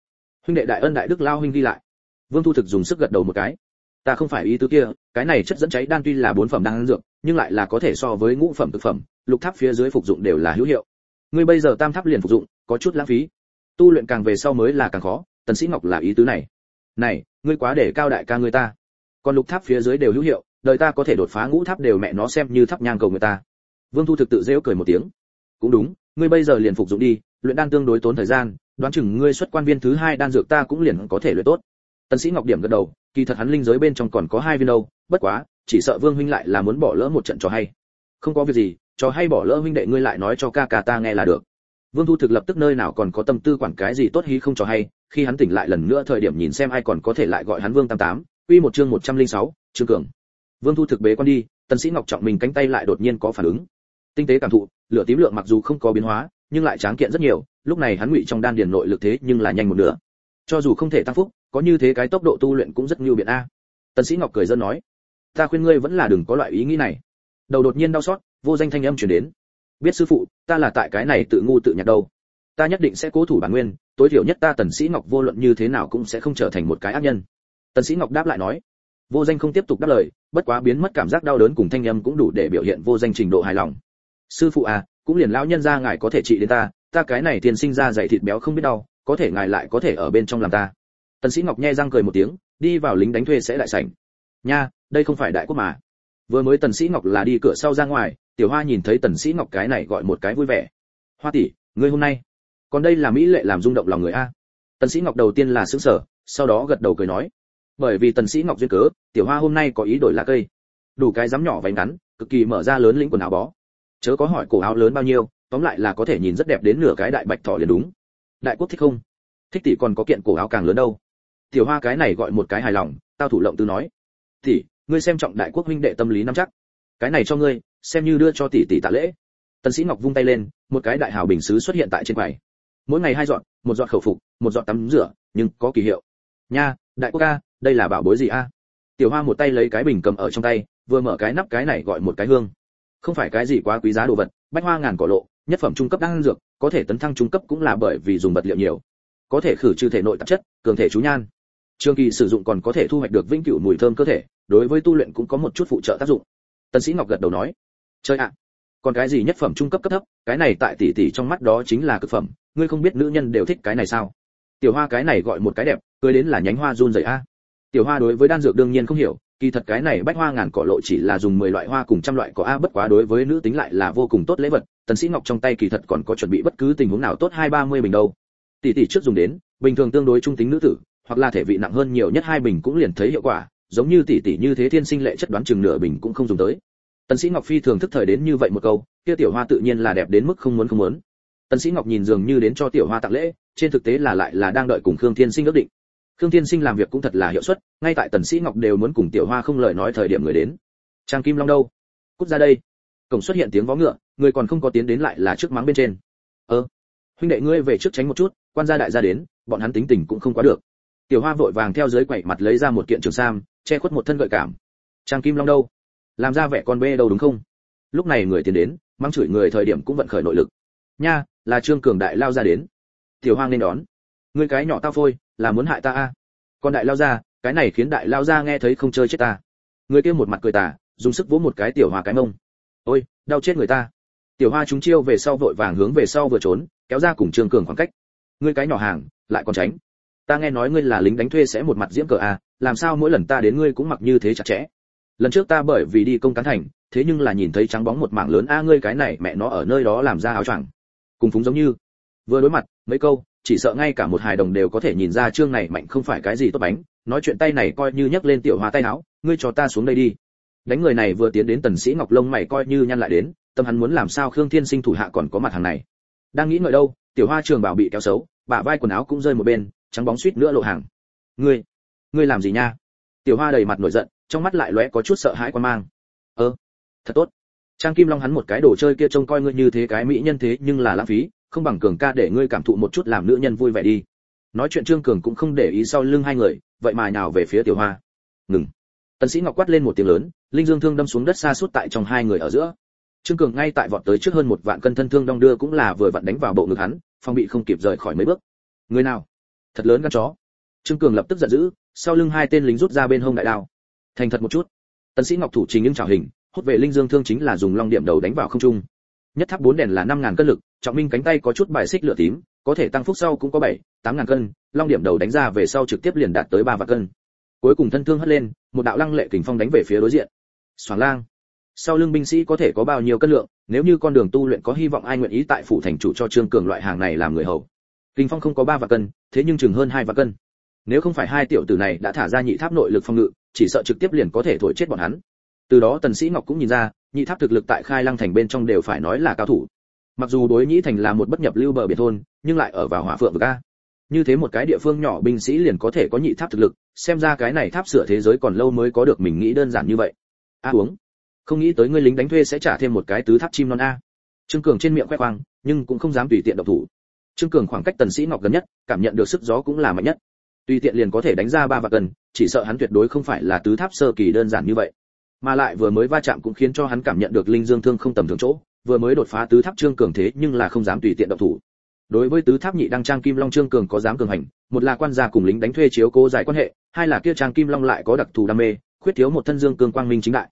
Speaker 1: Huynh đệ đại ân đại đức lao huynh đi lại. Vương thu thực dùng sức gật đầu một cái. Ta không phải ý tứ kia, cái này chất dẫn cháy đan tuy là bốn phẩm đan dược, nhưng lại là có thể so với ngũ phẩm thực phẩm, lục tháp phía dưới phục dụng đều là hữu hiệu. Ngươi bây giờ tam tháp liền phục dụng, có chút lãng phí tu luyện càng về sau mới là càng khó, tần sĩ ngọc là ý tứ này. Này, ngươi quá để cao đại ca ngươi ta. Còn lục tháp phía dưới đều hữu hiệu, đời ta có thể đột phá ngũ tháp đều mẹ nó xem như tháp nhang cầu người ta. Vương thu thực tự rêu cười một tiếng. Cũng đúng, ngươi bây giờ liền phục dụng đi, luyện đan tương đối tốn thời gian, đoán chừng ngươi xuất quan viên thứ hai đan dược ta cũng liền có thể luyện tốt. Tần sĩ ngọc điểm gật đầu, kỳ thật hắn linh giới bên trong còn có hai viên đâu, bất quá, chỉ sợ vương huynh lại là muốn bỏ lỡ một trận trò hay. Không có việc gì, trò hay bỏ lỡ huynh đệ ngươi lại nói cho ca ca ta nghe là được vương thu thực lập tức nơi nào còn có tâm tư quản cái gì tốt hí không cho hay khi hắn tỉnh lại lần nữa thời điểm nhìn xem ai còn có thể lại gọi hắn vương tam tám quy một chương 106, trương cường. Vương thu thực bế quan đi tần sĩ ngọc trọng mình cánh tay lại đột nhiên có phản ứng. Tinh tế cảm thụ lửa tím lượng mặc dù không có biến hóa nhưng lại tráng kiện rất nhiều lúc này hắn ngụy trong đan điền nội lực thế nhưng là nhanh một nửa. Cho dù không thể tăng phúc có như thế cái tốc độ tu luyện cũng rất nhiều biện a. Tần sĩ ngọc cười giỡn nói ta khuyên ngươi vẫn là đừng có loại ý nghĩ này. Đầu đột nhiên đau xót vô danh thanh âm truyền đến biết sư phụ, ta là tại cái này tự ngu tự nhặt đâu. Ta nhất định sẽ cố thủ bản nguyên, tối thiểu nhất ta tần sĩ ngọc vô luận như thế nào cũng sẽ không trở thành một cái ác nhân. Tần sĩ ngọc đáp lại nói. Vô danh không tiếp tục đáp lời, bất quá biến mất cảm giác đau đớn cùng thanh âm cũng đủ để biểu hiện vô danh trình độ hài lòng. Sư phụ à cũng liền lão nhân gia ngài có thể trị đến ta ta cái này tiền sinh ra dày thịt béo không biết đau, có thể ngài lại có thể ở bên trong làm ta. Tần sĩ ngọc nhe răng cười một tiếng, đi vào lính đánh thuê sẽ đại sảnh. Nha, đây không phải đại quốc mà. Vừa mới tần sĩ ngọc là đi cửa sau ra ngoài tiểu hoa nhìn thấy tần sĩ ngọc cái này gọi một cái vui vẻ. Hoa tỷ, ngươi hôm nay còn đây là mỹ lệ làm rung động lòng người a? Tần sĩ ngọc đầu tiên là sững sờ, sau đó gật đầu cười nói, bởi vì tần sĩ ngọc duyên cớ, tiểu hoa hôm nay có ý đổi lá cây. Đủ cái dám nhỏ váy ngắn, cực kỳ mở ra lớn lĩnh quần áo bó. Chớ có hỏi cổ áo lớn bao nhiêu, tóm lại là có thể nhìn rất đẹp đến nửa cái đại bạch thỏ liền đúng. Đại quốc thích không? Thích tỷ còn có kiện cổ áo càng lớn đâu. Tiểu hoa cái này gọi một cái hài lòng, tao thủ lộng tư nói, tỷ, ngươi xem trọng đại quốc huynh đệ tâm lý nắm chắc cái này cho ngươi, xem như đưa cho tỷ tỷ tạ lễ. Tần sĩ ngọc vung tay lên, một cái đại hào bình sứ xuất hiện tại trên quầy. Mỗi ngày hai dọn, một dọn khẩu phục, một dọn tắm rửa, nhưng có kỳ hiệu. Nha, đại quốc ca, đây là bảo bối gì a? Tiểu hoa một tay lấy cái bình cầm ở trong tay, vừa mở cái nắp cái này gọi một cái hương. Không phải cái gì quá quý giá đồ vật, bách hoa ngàn cỏ lộ, nhất phẩm trung cấp đang dược, có thể tấn thăng trung cấp cũng là bởi vì dùng vật liệu nhiều. Có thể khử trừ thể nội tạp chất, cường thể chú nhan. Trường kỳ sử dụng còn có thể thu hoạch được vĩnh cửu mùi thơm cơ thể, đối với tu luyện cũng có một chút phụ trợ tác dụng tần sĩ ngọc gật đầu nói chơi ạ, còn cái gì nhất phẩm trung cấp cấp thấp? Cái này tại tỷ tỷ trong mắt đó chính là cực phẩm, ngươi không biết nữ nhân đều thích cái này sao? Tiểu hoa cái này gọi một cái đẹp, cười đến là nhánh hoa run rẩy a. Tiểu hoa đối với đan dược đương nhiên không hiểu, kỳ thật cái này bách hoa ngàn cỏ lộ chỉ là dùng 10 loại hoa cùng trăm loại cỏ a, bất quá đối với nữ tính lại là vô cùng tốt lễ vật. Tần sĩ ngọc trong tay kỳ thật còn có chuẩn bị bất cứ tình huống nào tốt hai ba mươi bình đâu. Tỷ tỷ trước dùng đến, bình thường tương đối trung tính nữ tử, hoặc là thể vị nặng hơn nhiều nhất hai bình cũng liền thấy hiệu quả, giống như tỷ tỷ như thế thiên sinh lệ chất đoán chừng nửa bình cũng không dùng tới tần sĩ ngọc phi thường thức thời đến như vậy một câu, kia tiểu hoa tự nhiên là đẹp đến mức không muốn không muốn. Tần sĩ ngọc nhìn dường như đến cho tiểu hoa tặng lễ, trên thực tế là lại là đang đợi cùng khương thiên sinh ước định. Khương thiên sinh làm việc cũng thật là hiệu suất, ngay tại tần sĩ ngọc đều muốn cùng tiểu hoa không lời nói thời điểm người đến. Trang kim long đâu? Cút ra đây. Cổng xuất hiện tiếng vó ngựa, người còn không có tiến đến lại là trước mắng bên trên. Ơ, huynh đệ ngươi về trước tránh một chút, quan gia đại gia đến, bọn hắn tính tình cũng không quá được. Tiểu hoa vội vàng theo dưới quậy mặt lấy ra một kiện trường sam, che khuất một thân gợi cảm. Trang kim long đâu? Làm ra vẻ con bê đâu đúng không? Lúc này người tiến đến, mắng chửi người thời điểm cũng vận khởi nội lực. Nha, là trương cường đại lao ra đến. Tiểu hoa nên đón. Ngươi cái nhỏ tao phôi, là muốn hại ta a. À? còn đại lao ra, cái này khiến đại lao ra nghe thấy không chơi chết ta. Người kia một mặt cười tà, dùng sức vỗ một cái tiểu hoa cái mông. Ôi, đau chết người ta. Tiểu hoa chúng chiêu về sau vội vàng hướng về sau vừa trốn, kéo ra cùng trương cường khoảng cách. Ngươi cái nhỏ hàng, lại còn tránh. Ta nghe nói ngươi là lính đánh thuê sẽ một mặt diễm cờ à làm sao mỗi lần ta đến ngươi cũng mặc như thế chặt chẽ lần trước ta bởi vì đi công cán thành, thế nhưng là nhìn thấy trắng bóng một mảng lớn. A, ngươi cái này mẹ nó ở nơi đó làm ra áo choàng. Cùng phúng giống như. Vừa đối mặt, mấy câu, chỉ sợ ngay cả một hài đồng đều có thể nhìn ra chương này mạnh không phải cái gì tốt bánh. Nói chuyện tay này coi như nhấc lên tiểu hoa tay áo, ngươi cho ta xuống đây đi. Đánh người này vừa tiến đến tần sĩ ngọc lông mày coi như nhăn lại đến, tâm hắn muốn làm sao khương thiên sinh thủ hạ còn có mặt hàng này. Đang nghĩ ngợi đâu, tiểu hoa trường bảo bị kéo xấu, bả vai quần áo cũng rơi một bên, trắng bóng suýt nữa lộ hàng. Ngươi ngươi làm gì nha? Tiểu hoa đầy mặt nổi giận trong mắt lại lóe có chút sợ hãi qua mang. Ơ, thật tốt. Trang kim long hắn một cái đồ chơi kia trông coi ngươi như thế cái mỹ nhân thế nhưng là lãng phí, không bằng cường ca để ngươi cảm thụ một chút làm nữ nhân vui vẻ đi. Nói chuyện trương cường cũng không để ý sau lưng hai người, vậy mà nhào về phía tiểu hoa. Ngừng. Tần sĩ ngọc quát lên một tiếng lớn, linh dương thương đâm xuống đất xa suốt tại trong hai người ở giữa. Trương cường ngay tại vọt tới trước hơn một vạn cân thân thương đong đưa cũng là vừa vặn đánh vào bộ ngực hắn phong bị không kịp rời khỏi mấy bước. Người nào? Thật lớn gan chó. Trương cường lập tức giận dữ, sau lưng hai tên lính rút ra bên hông đại đao thành thật một chút. Tần sĩ ngọc thủ trình nhưng trào hình, hút về linh dương thương chính là dùng long điểm đầu đánh vào không trung. Nhất tháp bốn đèn là năm ngàn cân lực, trọng minh cánh tay có chút bài xích lửa tím, có thể tăng phúc sau cũng có bảy, tám ngàn cân, long điểm đầu đánh ra về sau trực tiếp liền đạt tới ba vạn cân. Cuối cùng thân thương hất lên, một đạo lăng lệ kình phong đánh về phía đối diện. Xoàng lang, sau lưng binh sĩ có thể có bao nhiêu cân lượng, nếu như con đường tu luyện có hy vọng ai nguyện ý tại phủ thành chủ cho trương cường loại hàng này làm người hầu. Kình phong không có ba vạn cân, thế nhưng chừng hơn hai vạn cân. Nếu không phải hai tiểu tử này đã thả ra nhị tháp nội lực phong ngự chỉ sợ trực tiếp liền có thể thổi chết bọn hắn. Từ đó tần sĩ ngọc cũng nhìn ra, nhị tháp thực lực tại khai lăng thành bên trong đều phải nói là cao thủ. Mặc dù đối nhĩ thành là một bất nhập lưu bờ biển thôn, nhưng lại ở vào hỏa phượng vực a. Như thế một cái địa phương nhỏ binh sĩ liền có thể có nhị tháp thực lực, xem ra cái này tháp sửa thế giới còn lâu mới có được mình nghĩ đơn giản như vậy. A uống. Không nghĩ tới ngươi lính đánh thuê sẽ trả thêm một cái tứ tháp chim non a. Trương cường trên miệng khoe khoang, nhưng cũng không dám tùy tiện động thủ. Trương cường khoảng cách tần sĩ ngọc gần nhất, cảm nhận được sức gió cũng là mạnh nhất tùy tiện liền có thể đánh ra ba vạn cần chỉ sợ hắn tuyệt đối không phải là tứ tháp sơ kỳ đơn giản như vậy. Mà lại vừa mới va chạm cũng khiến cho hắn cảm nhận được linh dương thương không tầm thường chỗ, vừa mới đột phá tứ tháp trương cường thế nhưng là không dám tùy tiện động thủ. Đối với tứ tháp nhị đăng trang kim long trương cường có dám cường hành, một là quan gia cùng lính đánh thuê chiếu cố giải quan hệ, hai là kia trang kim long lại có đặc thù đam mê, khuyết thiếu một thân dương cường quang minh chính đại.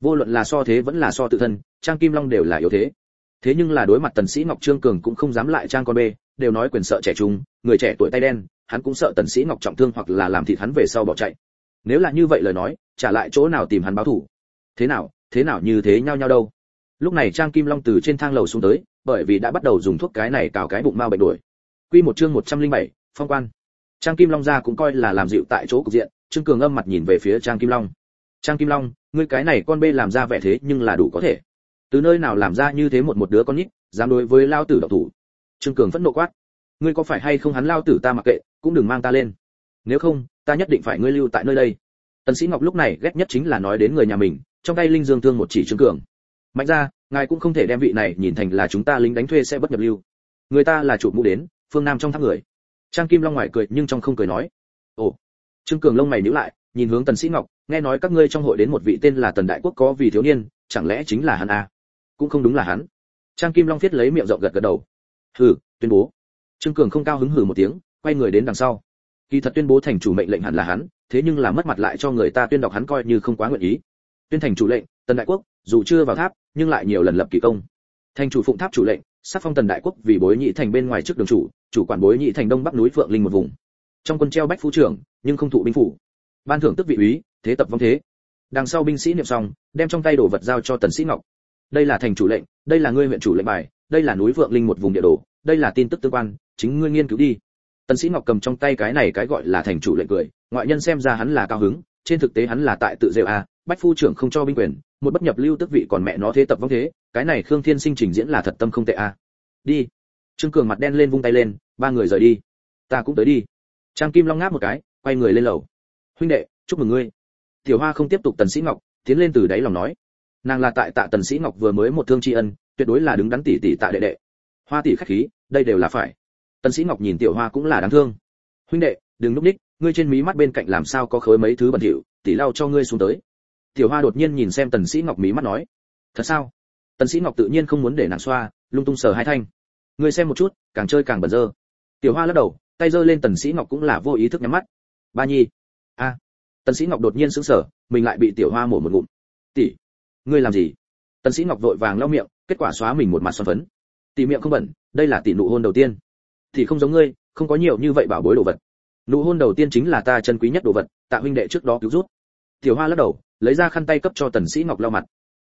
Speaker 1: Vô luận là so thế vẫn là so tự thân, trang kim long đều là yếu thế. Thế nhưng là đối mặt tần sĩ ngọc trương cường cũng không dám lại trang con bê, đều nói quyền sợ trẻ trung, người trẻ tuổi tay đen hắn cũng sợ tần sĩ ngọc trọng thương hoặc là làm thịt hắn về sau bỏ chạy. Nếu là như vậy lời nói trả lại chỗ nào tìm hắn báo thù thế nào thế nào như thế nhau nhau đâu? Lúc này trang kim long từ trên thang lầu xuống tới bởi vì đã bắt đầu dùng thuốc cái này cào cái bụng mau bệnh đuổi. Quy một chương 107, phong quan. Trang kim long ra cũng coi là làm dịu tại chỗ cục diện trương cường âm mặt nhìn về phía trang kim long. Trang kim long ngươi cái này con bê làm ra vẻ thế nhưng là đủ có thể. Từ nơi nào làm ra như thế một một đứa con nít dám đối với lao tử độc thủ? Trương cường phẫn nộ quát. Ngươi có phải hay không hắn lao tử ta mặc kệ cũng đừng mang ta lên. Nếu không, ta nhất định phải ngươi lưu tại nơi đây. Tần sĩ ngọc lúc này ghét nhất chính là nói đến người nhà mình, trong tay linh dương thương một chỉ trương cường. Mạnh ra, ngài cũng không thể đem vị này nhìn thành là chúng ta lính đánh thuê sẽ bất nhập lưu. Người ta là chủ mũ đến, phương nam trong tháp người. Trang kim long ngoài cười nhưng trong không cười nói. Ồ. Trương cường lông mày nhíu lại, nhìn hướng tần sĩ ngọc, nghe nói các ngươi trong hội đến một vị tên là tần đại quốc có vì thiếu niên, chẳng lẽ chính là hắn à? cũng không đúng là hắn. Trang kim long viết lấy miệng rộng gật gật đầu. Hừ, tuyên bố. Trương cường không cao hứng hừ một tiếng quay người đến đằng sau. Kỳ thật tuyên bố thành chủ mệnh lệnh hẳn là hắn, thế nhưng là mất mặt lại cho người ta tuyên đọc hắn coi như không quá nguyện ý. Tuyên thành chủ lệnh, tần đại quốc, dù chưa vào tháp, nhưng lại nhiều lần lập kỳ công. Thành chủ phụng tháp chủ lệnh, sắc phong tần đại quốc vì bối nhị thành bên ngoài trước đường chủ chủ quản bối nhị thành đông bắc núi phượng linh một vùng. Trong quân treo bách phú trưởng, nhưng không thụ binh phủ. Ban thưởng tức vị úy, thế tập vong thế. Đằng sau binh sĩ niệm xong, đem trong tay đồ vật giao cho tần sĩ ngọc. Đây là thành chủ lệnh, đây là ngươi huyện chủ lệnh bài, đây là núi vượng linh một vùng địa đồ, đây là tin tức tương quan, chính ngươi nghiên cứu đi tần sĩ ngọc cầm trong tay cái này cái gọi là thành chủ lệnh cười, ngoại nhân xem ra hắn là cao hứng, trên thực tế hắn là tại tự giễu a à, bách phu trưởng không cho binh quyền, một bất nhập lưu tức vị còn mẹ nó thế tập vong thế, cái này khương thiên sinh trình diễn là thật tâm không tệ a đi. Trương cường mặt đen lên vung tay lên, ba người rời đi. Ta cũng tới đi. Trang kim long ngáp một cái, quay người lên lầu. Huynh đệ, chúc mừng ngươi. Tiểu hoa không tiếp tục tần sĩ ngọc, tiến lên từ đáy lòng nói. Nàng là tại tạ tần sĩ ngọc vừa mới một thương tri ân, tuyệt đối là đứng đắn tỷ tỷ tạ đệ đệ. Hoa tỷ khách khí, đây đều là phải tần sĩ ngọc nhìn tiểu hoa cũng là đáng thương. Huynh đệ, đừng lúc ních, ngươi trên mí mắt bên cạnh làm sao có khối mấy thứ bẩn thỉu tỷ lau cho ngươi xuống tới. Tiểu hoa đột nhiên nhìn xem tần sĩ ngọc mí mắt nói, thật sao? Tần sĩ ngọc tự nhiên không muốn để nàng xoa, lung tung sờ hai thanh. Ngươi xem một chút, càng chơi càng bẩn dơ. Tiểu hoa lắc đầu, tay giơ lên tần sĩ ngọc cũng là vô ý thức nhắm mắt. Ba nhi. A. Tần sĩ ngọc đột nhiên sững sờ, mình lại bị tiểu hoa mổ một ngụm. Tỷ, ngươi làm gì? Tần sĩ ngọc vội vàng lau miệng, kết quả xóa mình một mặt xoắn phấn. Tỷ miệng không bẩn, đây là tỷ nụ hôn đầu tiên thì không giống ngươi, không có nhiều như vậy bảo bối đồ vật. Nụ hôn đầu tiên chính là ta chân quý nhất đồ vật, tạ huynh đệ trước đó cứu rút tiểu hoa lắc đầu, lấy ra khăn tay cấp cho tần sĩ ngọc lau mặt.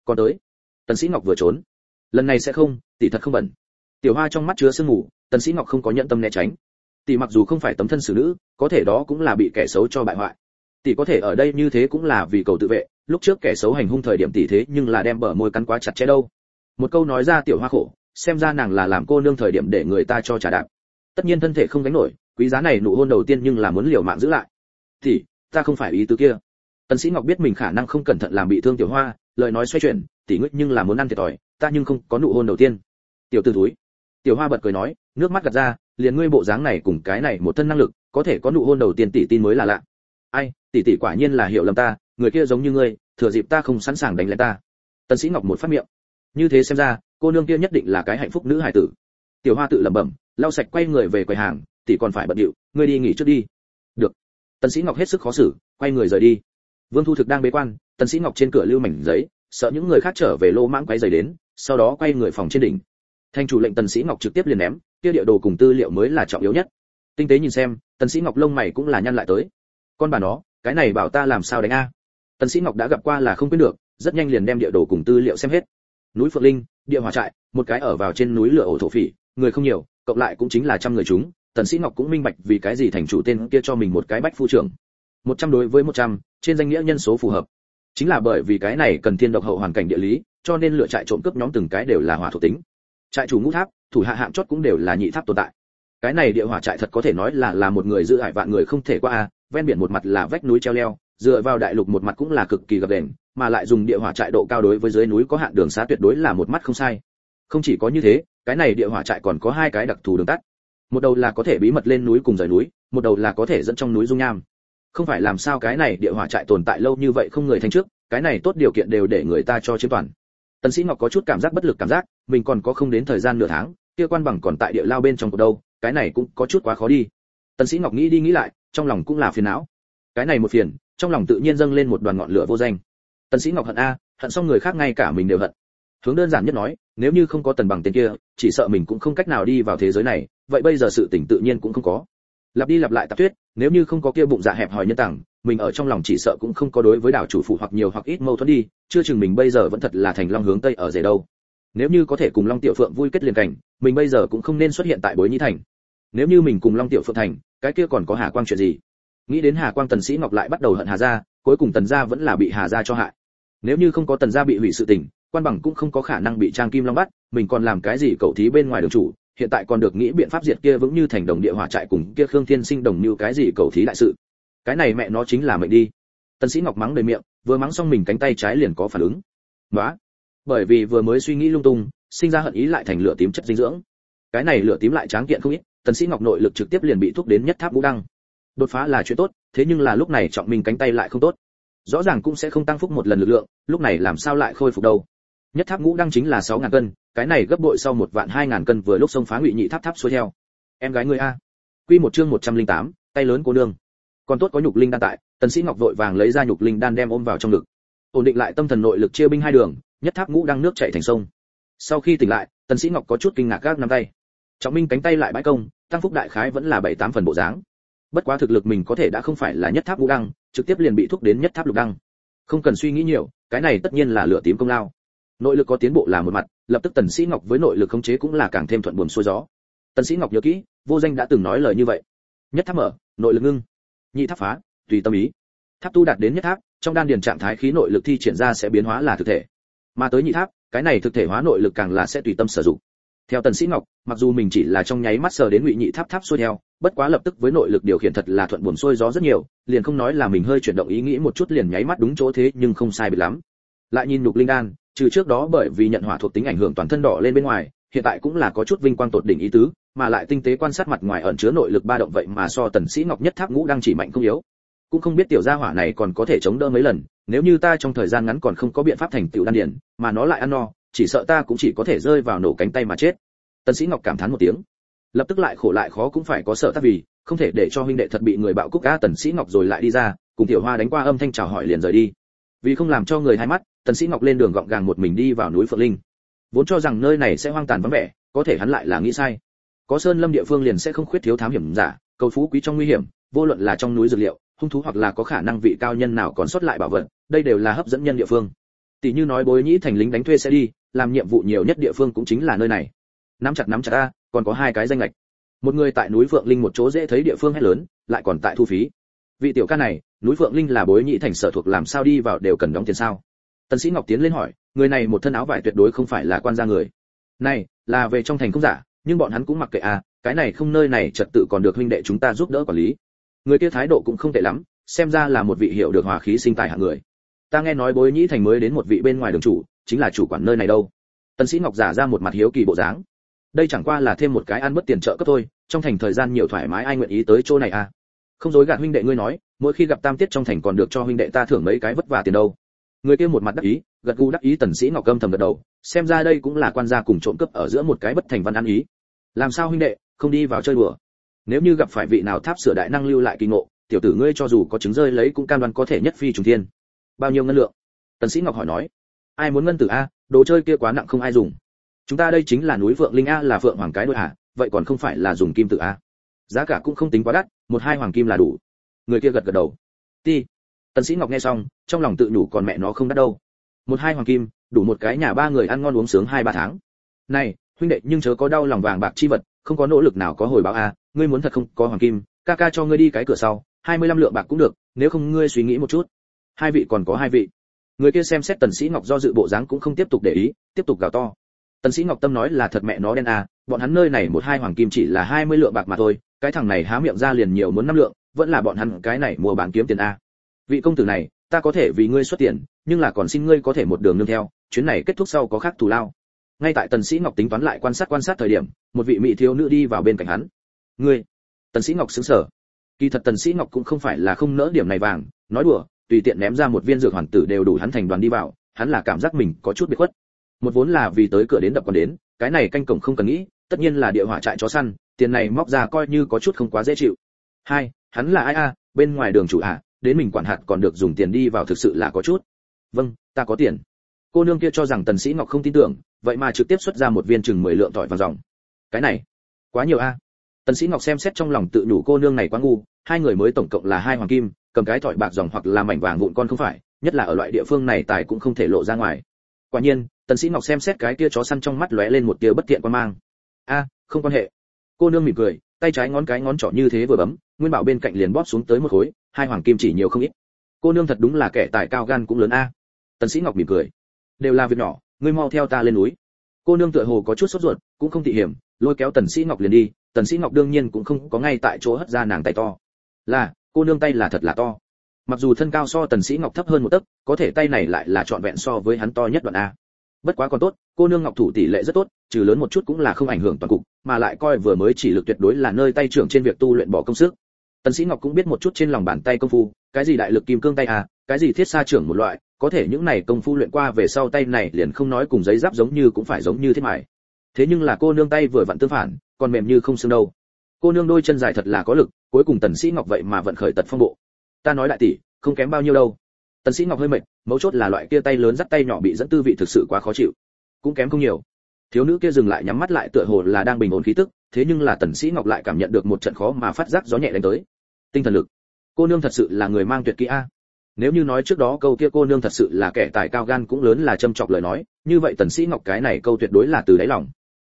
Speaker 1: Còn tới, tần sĩ ngọc vừa trốn. Lần này sẽ không, tỷ thật không bẩn tiểu hoa trong mắt chứa sương mù, tần sĩ ngọc không có nhận tâm né tránh. Tỷ mặc dù không phải tấm thân xử nữ, có thể đó cũng là bị kẻ xấu cho bại hoại. Tỷ có thể ở đây như thế cũng là vì cầu tự vệ, lúc trước kẻ xấu hành hung thời điểm tỷ thế nhưng là đem bờ môi cắn quá chặt chẽ đâu. Một câu nói ra tiểu hoa khổ, xem ra nàng là làm cô nương thời điểm để người ta cho trả đạp tất nhiên thân thể không gánh nổi, quý giá này nụ hôn đầu tiên nhưng là muốn liều mạng giữ lại. Thì, ta không phải ý tứ kia. Tần sĩ ngọc biết mình khả năng không cẩn thận làm bị thương tiểu hoa, lời nói xoay chuyển tỷ nguyết nhưng là muốn ăn thiệt thòi, ta nhưng không có nụ hôn đầu tiên. Tiểu tư túi tiểu hoa bật cười nói, nước mắt gạt ra, liền ngươi bộ dáng này cùng cái này một thân năng lực, có thể có nụ hôn đầu tiên tỷ tin mới là lạ. Ai, tỷ tỷ quả nhiên là hiểu lầm ta, người kia giống như ngươi, thừa dịp ta không sẵn sàng đánh lại ta. Tần sĩ ngọc một phát miệng. Như thế xem ra, cô nương kia nhất định là cái hạnh phúc nữ hải tử tiểu hoa tự lẩm bẩm, lau sạch quay người về quầy hàng, tỷ còn phải bận điệu, ngươi đi nghỉ trước đi. Được. Tần sĩ ngọc hết sức khó xử, quay người rời đi. Vương thu thực đang bế quan, tần sĩ ngọc trên cửa lưu mảnh giấy, sợ những người khác trở về lô mãng quay giày đến, sau đó quay người phòng trên đỉnh. Thành chủ lệnh tần sĩ ngọc trực tiếp liền ném, kia địa đồ cùng tư liệu mới là trọng yếu nhất. Tinh tế nhìn xem, tần sĩ ngọc lông mày cũng là nhăn lại tới. Con bà nó, cái này bảo ta làm sao đánh a? Tần sĩ ngọc đã gặp qua là không quên được, rất nhanh liền đem địa đồ cùng tư liệu xem hết. Núi phượng linh, địa hỏa trại, một cái ở vào trên núi lửa ổ thổ phỉ người không nhiều, cộng lại cũng chính là trăm người chúng, tần sĩ ngọc cũng minh bạch vì cái gì thành chủ tên kia cho mình một cái bách phu trưởng. Một trăm đối với một trăm, trên danh nghĩa nhân số phù hợp. Chính là bởi vì cái này cần thiên độc hậu hoàn cảnh địa lý, cho nên lựa trại trộm cướp nhóm từng cái đều là hỏa thuộc tính. Trại chủ ngũ tháp, thủ hạ hạng chót cũng đều là nhị tháp tồn tại. Cái này địa hỏa trại thật có thể nói là là một người giữ hải vạn người không thể qua a, ven biển một mặt là vách núi treo leo, dựa vào đại lục một mặt cũng là cực kỳ gập đền mà lại dùng địa hỏa trại độ cao đối với dưới núi có hạn đường xá tuyệt đối là một mắt không sai không chỉ có như thế, cái này địa hỏa trại còn có hai cái đặc thù đường tắt. Một đầu là có thể bí mật lên núi cùng rời núi, một đầu là có thể dẫn trong núi dung nham. Không phải làm sao cái này địa hỏa trại tồn tại lâu như vậy không người thanh trước, cái này tốt điều kiện đều để người ta cho chiếm toàn. Tần sĩ ngọc có chút cảm giác bất lực cảm giác, mình còn có không đến thời gian nửa tháng, kia quan bằng còn tại địa lao bên trong của đâu, cái này cũng có chút quá khó đi. Tần sĩ ngọc nghĩ đi nghĩ lại, trong lòng cũng là phiền não. Cái này một phiền, trong lòng tự nhiên dâng lên một đoàn ngọn lửa vô danh. Tần sĩ ngọc hận a, hận xong người khác ngay cả mình đều hận hướng đơn giản nhất nói, nếu như không có tần bằng tên kia, chỉ sợ mình cũng không cách nào đi vào thế giới này, vậy bây giờ sự tỉnh tự nhiên cũng không có. Lặp đi lặp lại tạp tuyết nếu như không có kia bụng dạ hẹp hòi nhân tặng mình ở trong lòng chỉ sợ cũng không có đối với đảo chủ phụ hoặc nhiều hoặc ít mâu thuẫn đi, chưa chừng mình bây giờ vẫn thật là thành long hướng tây ở rể đâu. Nếu như có thể cùng long tiểu phượng vui kết liền cảnh, mình bây giờ cũng không nên xuất hiện tại bối nhĩ thành. Nếu như mình cùng long tiểu phượng thành, cái kia còn có hà quang chuyện gì? Nghĩ đến hà quang tần sĩ ngọc lại bắt đầu hận hà gia, cuối cùng tần gia vẫn là bị hà gia cho hại. Nếu như không có tần gia bị hủy sự tình quan bằng cũng không có khả năng bị trang kim long bắt, mình còn làm cái gì cậu thí bên ngoài đường chủ, hiện tại còn được nghĩ biện pháp diệt kia vững như thành đồng địa hỏa trại cùng kia khương thiên sinh đồng như cái gì cậu thí đại sự. Cái này mẹ nó chính là mệnh đi. Tân sĩ ngọc mắng đầy miệng, vừa mắng xong mình cánh tay trái liền có phản ứng. Đó bởi vì vừa mới suy nghĩ lung tung, sinh ra hận ý lại thành lửa tím chất dinh dưỡng. Cái này lửa tím lại tráng kiện không ít, tần sĩ ngọc nội lực trực tiếp liền bị thúc đến nhất tháp vũ đăng. Đột phá là chuyện tốt, thế nhưng là lúc này trọng mình cánh tay lại không tốt. Rõ ràng cũng sẽ không tăng phúc một lần lực lượng, lúc này làm sao lại khôi phục đâu? Nhất tháp ngũ đăng chính là sáu ngàn cân cái này gấp bội sau một vạn hai ngàn cân vừa lúc xông phá ngụy nhị tháp tháp xuôi theo. Em gái người a. Quy một chương một trăm linh tám, tay lớn cô nương. Còn tốt có nhục linh đan tại tần sĩ ngọc vội vàng lấy ra nhục linh đan đem ôm vào trong ngực. Ổn định lại tâm thần nội lực chia binh hai đường nhất tháp ngũ đăng nước chảy thành sông. Sau khi tỉnh lại tần sĩ ngọc có chút kinh ngạc các nắm tay. Trọng minh cánh tay lại bãi công tăng phúc đại khái vẫn là bảy tám phần bộ dáng. Bất quá thực lực mình có thể đã không phải là nhất tháp ngũ đăng trực tiếp liền bị thúc đến nhất tháp lục đăng. Không cần suy nghĩ nhiều cái này tất nhiên là lửa tím công lao nội lực có tiến bộ là một mặt, lập tức tần sĩ ngọc với nội lực khống chế cũng là càng thêm thuận buồm xuôi gió. Tần sĩ ngọc nhớ kỹ, vô danh đã từng nói lời như vậy. Nhất tháp mở, nội lực ngưng. Nhị tháp phá, tùy tâm ý. Tháp tu đạt đến nhất tháp, trong đan điền trạng thái khí nội lực thi triển ra sẽ biến hóa là thực thể. Mà tới nhị tháp, cái này thực thể hóa nội lực càng là sẽ tùy tâm sử dụng. Theo tần sĩ ngọc, mặc dù mình chỉ là trong nháy mắt sờ đến ngụy nhị tháp tháp xuôi theo, bất quá lập tức với nội lực điều khiển thật là thuận buồm xuôi gió rất nhiều, liền không nói là mình hơi chuyển động ý nghĩ một chút liền nháy mắt đúng chỗ thế nhưng không sai biệt lắm. Lại nhìn nhục linh đan trừ trước đó bởi vì nhận hỏa thuộc tính ảnh hưởng toàn thân đỏ lên bên ngoài, hiện tại cũng là có chút vinh quang tột đỉnh ý tứ, mà lại tinh tế quan sát mặt ngoài ẩn chứa nội lực ba động vậy mà so tần sĩ ngọc nhất tháp ngũ đang chỉ mạnh không yếu. Cũng không biết tiểu gia hỏa này còn có thể chống đỡ mấy lần, nếu như ta trong thời gian ngắn còn không có biện pháp thành tiểu đan điển mà nó lại ăn no, chỉ sợ ta cũng chỉ có thể rơi vào nổ cánh tay mà chết. Tần sĩ ngọc cảm thán một tiếng. Lập tức lại khổ lại khó cũng phải có sợ tác vì, không thể để cho huynh đệ thật bị người bạo cúc cá tần sĩ ngọc rồi lại đi ra, cùng tiểu hoa đánh qua âm thanh chào hỏi liền rời đi. Vì không làm cho người hai mắt tần sĩ ngọc lên đường gọn gàng một mình đi vào núi phượng linh vốn cho rằng nơi này sẽ hoang tàn vắng vẻ có thể hắn lại là nghĩ sai có sơn lâm địa phương liền sẽ không khuyết thiếu thám hiểm giả cầu phú quý trong nguy hiểm vô luận là trong núi dược liệu hung thú hoặc là có khả năng vị cao nhân nào còn sót lại bảo vật đây đều là hấp dẫn nhân địa phương tỷ như nói bối nhĩ thành lính đánh thuê sẽ đi làm nhiệm vụ nhiều nhất địa phương cũng chính là nơi này nắm chặt nắm chặt ta còn có hai cái danh lệch. Một người tại núi phượng linh một chỗ dễ thấy địa phương hết lớn, lại còn tại thu phí. Vị tiểu ca này, núi phượng linh là bối nhĩ thành sở thuộc làm sao đi vào đều cần đóng tiền sao? Tần sĩ ngọc tiến lên hỏi, người này một thân áo vải tuyệt đối không phải là quan gia người. Này, là về trong thành không giả, nhưng bọn hắn cũng mặc kệ à cái này không nơi này trật tự còn được huynh đệ chúng ta giúp đỡ quản lý. Người kia thái độ cũng không tệ lắm, xem ra là một vị hiểu được hòa khí sinh tài hạng người. Ta nghe nói bối nhĩ thành mới đến một vị bên ngoài đường chủ, chính là chủ quản nơi này đâu. Tần sĩ ngọc giả ra một mặt hiếu kỳ bộ dáng. Đây chẳng qua là thêm một cái ăn mất tiền trợ cấp thôi, trong thành thời gian nhiều thoải mái ai nguyện ý tới chỗ này à? Không dối gạt huynh đệ ngươi nói, mỗi khi gặp tam tiết trong thành còn được cho huynh đệ ta thưởng mấy cái vất vả tiền đâu người kia một mặt đắc ý, gật gù đắc ý tần sĩ ngọc cơm thầm gật đầu, xem ra đây cũng là quan gia cùng trộm cướp ở giữa một cái bất thành văn ăn ý. Làm sao huynh đệ, không đi vào chơi đùa? Nếu như gặp phải vị nào tháp sửa đại năng lưu lại kỳ ngộ, tiểu tử ngươi cho dù có trứng rơi lấy cũng cam đoan có thể nhất phi trùng thiên. Bao nhiêu ngân lượng? Tần sĩ ngọc hỏi nói. Ai muốn ngân tử a, đồ chơi kia quá nặng không ai dùng. Chúng ta đây chính là núi vượng linh a là vượng hoàng cái đôi à vậy còn không phải là dùng kim tự a? Giá cả cũng không tính quá đắt, một hai hoàng kim là đủ. Người kia gật gật đầu. Ti tần sĩ ngọc nghe xong, trong lòng tự nhủ còn mẹ nó không đắt đâu. Một hai hoàng kim, đủ một cái nhà ba người ăn ngon uống sướng hai ba tháng. Này, huynh đệ, nhưng chớ có đau lòng vàng bạc chi vật, không có nỗ lực nào có hồi báo a ngươi muốn thật không, có hoàng kim, ca ca cho ngươi đi cái cửa sau, hai mươi lăm lượng bạc cũng được, nếu không ngươi suy nghĩ một chút. Hai vị còn có hai vị. Người kia xem xét tần sĩ ngọc do dự bộ dáng cũng không tiếp tục để ý, tiếp tục gào to. Tần sĩ ngọc tâm nói là thật mẹ nó đen à bọn hắn nơi này một hai hoàng kim chỉ là hai mươi lượng bạc mà thôi, cái thằng này há miệng ra liền nhiều muốn năm lượng, vẫn là bọn hắn cái này mua bán kiếm tiền a vị công tử này, ta có thể vì ngươi xuất tiền, nhưng là còn xin ngươi có thể một đường nương theo, chuyến này kết thúc sau có khác thù lao. Ngay tại tần sĩ ngọc tính toán lại quan sát quan sát thời điểm, một vị mỹ thiếu nữ đi vào bên cạnh hắn. Ngươi, tần sĩ ngọc sững sờ. Kỳ thật tần sĩ ngọc cũng không phải là không nỡ điểm này vàng, nói đùa, tùy tiện ném ra một viên dược hoàn tử đều đủ hắn thành đoàn đi vào, hắn là cảm giác mình có chút bị khuất. Một vốn là vì tới cửa đến đập còn đến, cái này canh cổng không cần nghĩ, tất nhiên là địa hỏa trại chó săn, tiền này móc ra coi như có chút không quá dễ chịu. Hai, hắn là ai a? Bên ngoài đường chủ à? Đến mình quản hạt còn được dùng tiền đi vào thực sự là có chút. Vâng ta có tiền. Cô nương kia cho rằng tần sĩ ngọc không tin tưởng, vậy mà trực tiếp xuất ra một viên chừng mười lượng tỏi vàng ròng cái này, quá nhiều a. Tần sĩ ngọc xem xét trong lòng tự đủ cô nương này quá ngu, hai người mới tổng cộng là hai hoàng kim, cầm cái tỏi bạc ròng hoặc là mảnh vàng vụn con không phải, nhất là ở loại địa phương này tài cũng không thể lộ ra ngoài. Quả nhiên, tần sĩ ngọc xem xét cái kia chó săn trong mắt lóe lên một tia bất thiện quan mang. A, không quan hệ. Cô nương mỉm cười, tay trái ngón cái ngón trỏ như thế vừa bấm, nguyên bảo bên cạnh liền bóp xuống tới một khối hai hoàng kim chỉ nhiều không ít. Cô nương thật đúng là kẻ tài cao gan cũng lớn a. Tần sĩ ngọc mỉm cười. Đều là việc nhỏ, ngươi mau theo ta lên núi. Cô nương tựa hồ có chút sốt ruột, cũng không thị hiểm, lôi kéo tần sĩ ngọc liền đi. Tần sĩ ngọc đương nhiên cũng không có ngay tại chỗ hất ra nàng tay to. Là, cô nương tay là thật là to. Mặc dù thân cao so tần sĩ ngọc thấp hơn một tấc, có thể tay này lại là trọn vẹn so với hắn to nhất đoạn a. Bất quá còn tốt, cô nương ngọc thủ tỷ lệ rất tốt, trừ lớn một chút cũng là không ảnh hưởng toàn cục, mà lại coi vừa mới chỉ lực tuyệt đối là nơi tay trưởng trên việc tu luyện bỏ công sức tần sĩ ngọc cũng biết một chút trên lòng bàn tay công phu, cái gì đại lực kim cương tay à cái gì thiết sa trưởng một loại, có thể những này công phu luyện qua về sau tay này liền không nói cùng giấy giáp giống như cũng phải giống như thế mài thế nhưng là cô nương tay vừa vặn tương phản, còn mềm như không xương đâu. Cô nương đôi chân dài thật là có lực, cuối cùng tần sĩ ngọc vậy mà vận khởi tật phong bộ. Ta nói đại tỷ, không kém bao nhiêu đâu. Tần sĩ ngọc hơi mệt, mấu chốt là loại kia tay lớn dắt tay nhỏ bị dẫn tư vị thực sự quá khó chịu. Cũng kém không nhiều. Thiếu nữ kia dừng lại nhắm mắt lại tựa hồ là đang bình ổn khí tức thế nhưng là tần sĩ ngọc lại cảm nhận được một trận khó mà phát giác gió nhẹ đánh tới. Tinh thần lực. Cô nương thật sự là người mang tuyệt kỹ a. Nếu như nói trước đó câu kia cô nương thật sự là kẻ tài cao gan cũng lớn là châm chọc lời nói, như vậy tần sĩ ngọc cái này câu tuyệt đối là từ đáy lòng.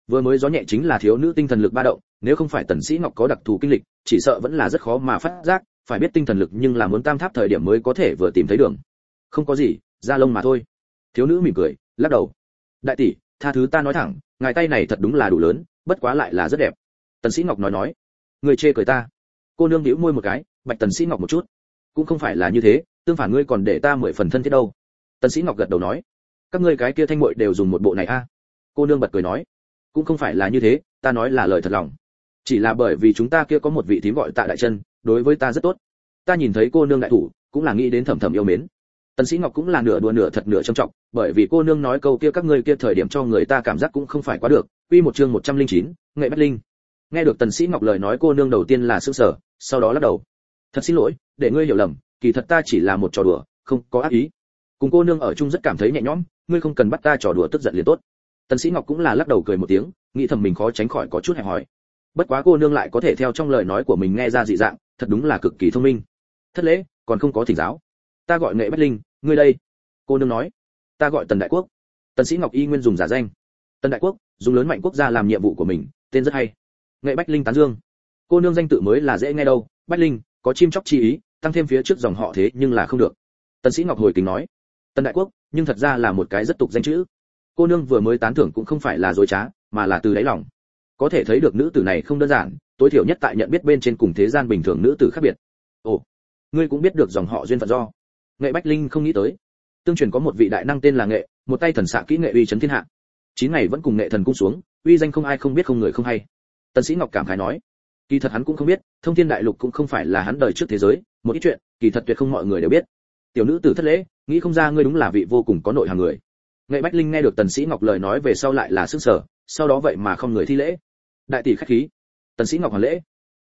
Speaker 1: Vừa mới gió nhẹ chính là thiếu nữ tinh thần lực ba động, nếu không phải tần sĩ ngọc có đặc thù kinh lịch, chỉ sợ vẫn là rất khó mà phát giác, phải biết tinh thần lực nhưng là muốn tam tháp thời điểm mới có thể vừa tìm thấy đường. Không có gì, da lông mà thôi. Thiếu nữ mỉm cười, lắc đầu. Đại tỷ, tha thứ ta nói thẳng, ngài tay này thật đúng là đủ lớn bất quá lại là rất đẹp. Tần sĩ ngọc nói nói, người chê cười ta. Cô nương nhíu môi một cái, bạch tần sĩ ngọc một chút. Cũng không phải là như thế, tương phản ngươi còn để ta mười phần thân thiết đâu. Tần sĩ ngọc gật đầu nói, các ngươi cái kia thanh muội đều dùng một bộ này a. Cô nương bật cười nói, cũng không phải là như thế, ta nói là lời thật lòng. Chỉ là bởi vì chúng ta kia có một vị thím gọi tạ đại chân, đối với ta rất tốt. Ta nhìn thấy cô nương đại thủ, cũng là nghĩ đến thầm thầm yêu mến tần sĩ ngọc cũng là nửa đùa nửa thật nửa trông trọng bởi vì cô nương nói câu kia các ngươi kia thời điểm cho người ta cảm giác cũng không phải quá được. Quy một chương 109, nghệ bách linh. Nghe được tần sĩ ngọc lời nói cô nương đầu tiên là sững sờ sau đó lắc đầu. Thật xin lỗi để ngươi hiểu lầm kỳ thật ta chỉ là một trò đùa không có ác ý. Cùng cô nương ở chung rất cảm thấy nhẹ nhõm ngươi không cần bắt ta trò đùa tức giận liền tốt. Tần sĩ ngọc cũng là lắc đầu cười một tiếng nghĩ thầm mình khó tránh khỏi có chút hẹp hỏi bất quá cô nương lại có thể theo trong lời nói của mình nghe ra dị dạng thật đúng là cực kỳ thông minh. Thất lễ còn không có thỉnh giáo. Ta gọi nghệ bách linh ngươi đây. Cô nương nói. Ta gọi tần đại quốc. Tần sĩ ngọc y nguyên dùng giả danh. Tần đại quốc, dùng lớn mạnh quốc gia làm nhiệm vụ của mình, tên rất hay. Nghệ bách linh tán dương. Cô nương danh tự mới là dễ nghe đâu. Bách linh, có chim chóc chi ý, tăng thêm phía trước dòng họ thế nhưng là không được. Tần sĩ ngọc hồi kính nói. Tần đại quốc, nhưng thật ra là một cái rất tục danh chữ. Cô nương vừa mới tán thưởng cũng không phải là dối trá, mà là từ đáy lòng. Có thể thấy được nữ tử này không đơn giản, tối thiểu nhất tại nhận biết bên trên cùng thế gian bình thường nữ tử khác biệt. Ồ, ngươi cũng biết được dòng họ duyên phận do nghệ bách linh không nghĩ tới. Tương truyền có một vị đại năng tên là nghệ, một tay thần xạ kỹ nghệ uy chấn thiên hạ. Chín ngày vẫn cùng nghệ thần cung xuống, uy danh không ai không biết không người không hay. Tần sĩ ngọc cảm khái nói, kỳ thật hắn cũng không biết, thông thiên đại lục cũng không phải là hắn đời trước thế giới, một ít chuyện, kỳ thật tuyệt không mọi người đều biết. Tiểu nữ tử thất lễ, nghĩ không ra ngươi đúng là vị vô cùng có nội hàng người. Nghệ bách linh nghe được tần sĩ ngọc lời nói về sau lại là sức sở, sau đó vậy mà không người thi lễ. Đại tỷ khách khí. Tần sĩ ngọc hoàn lễ.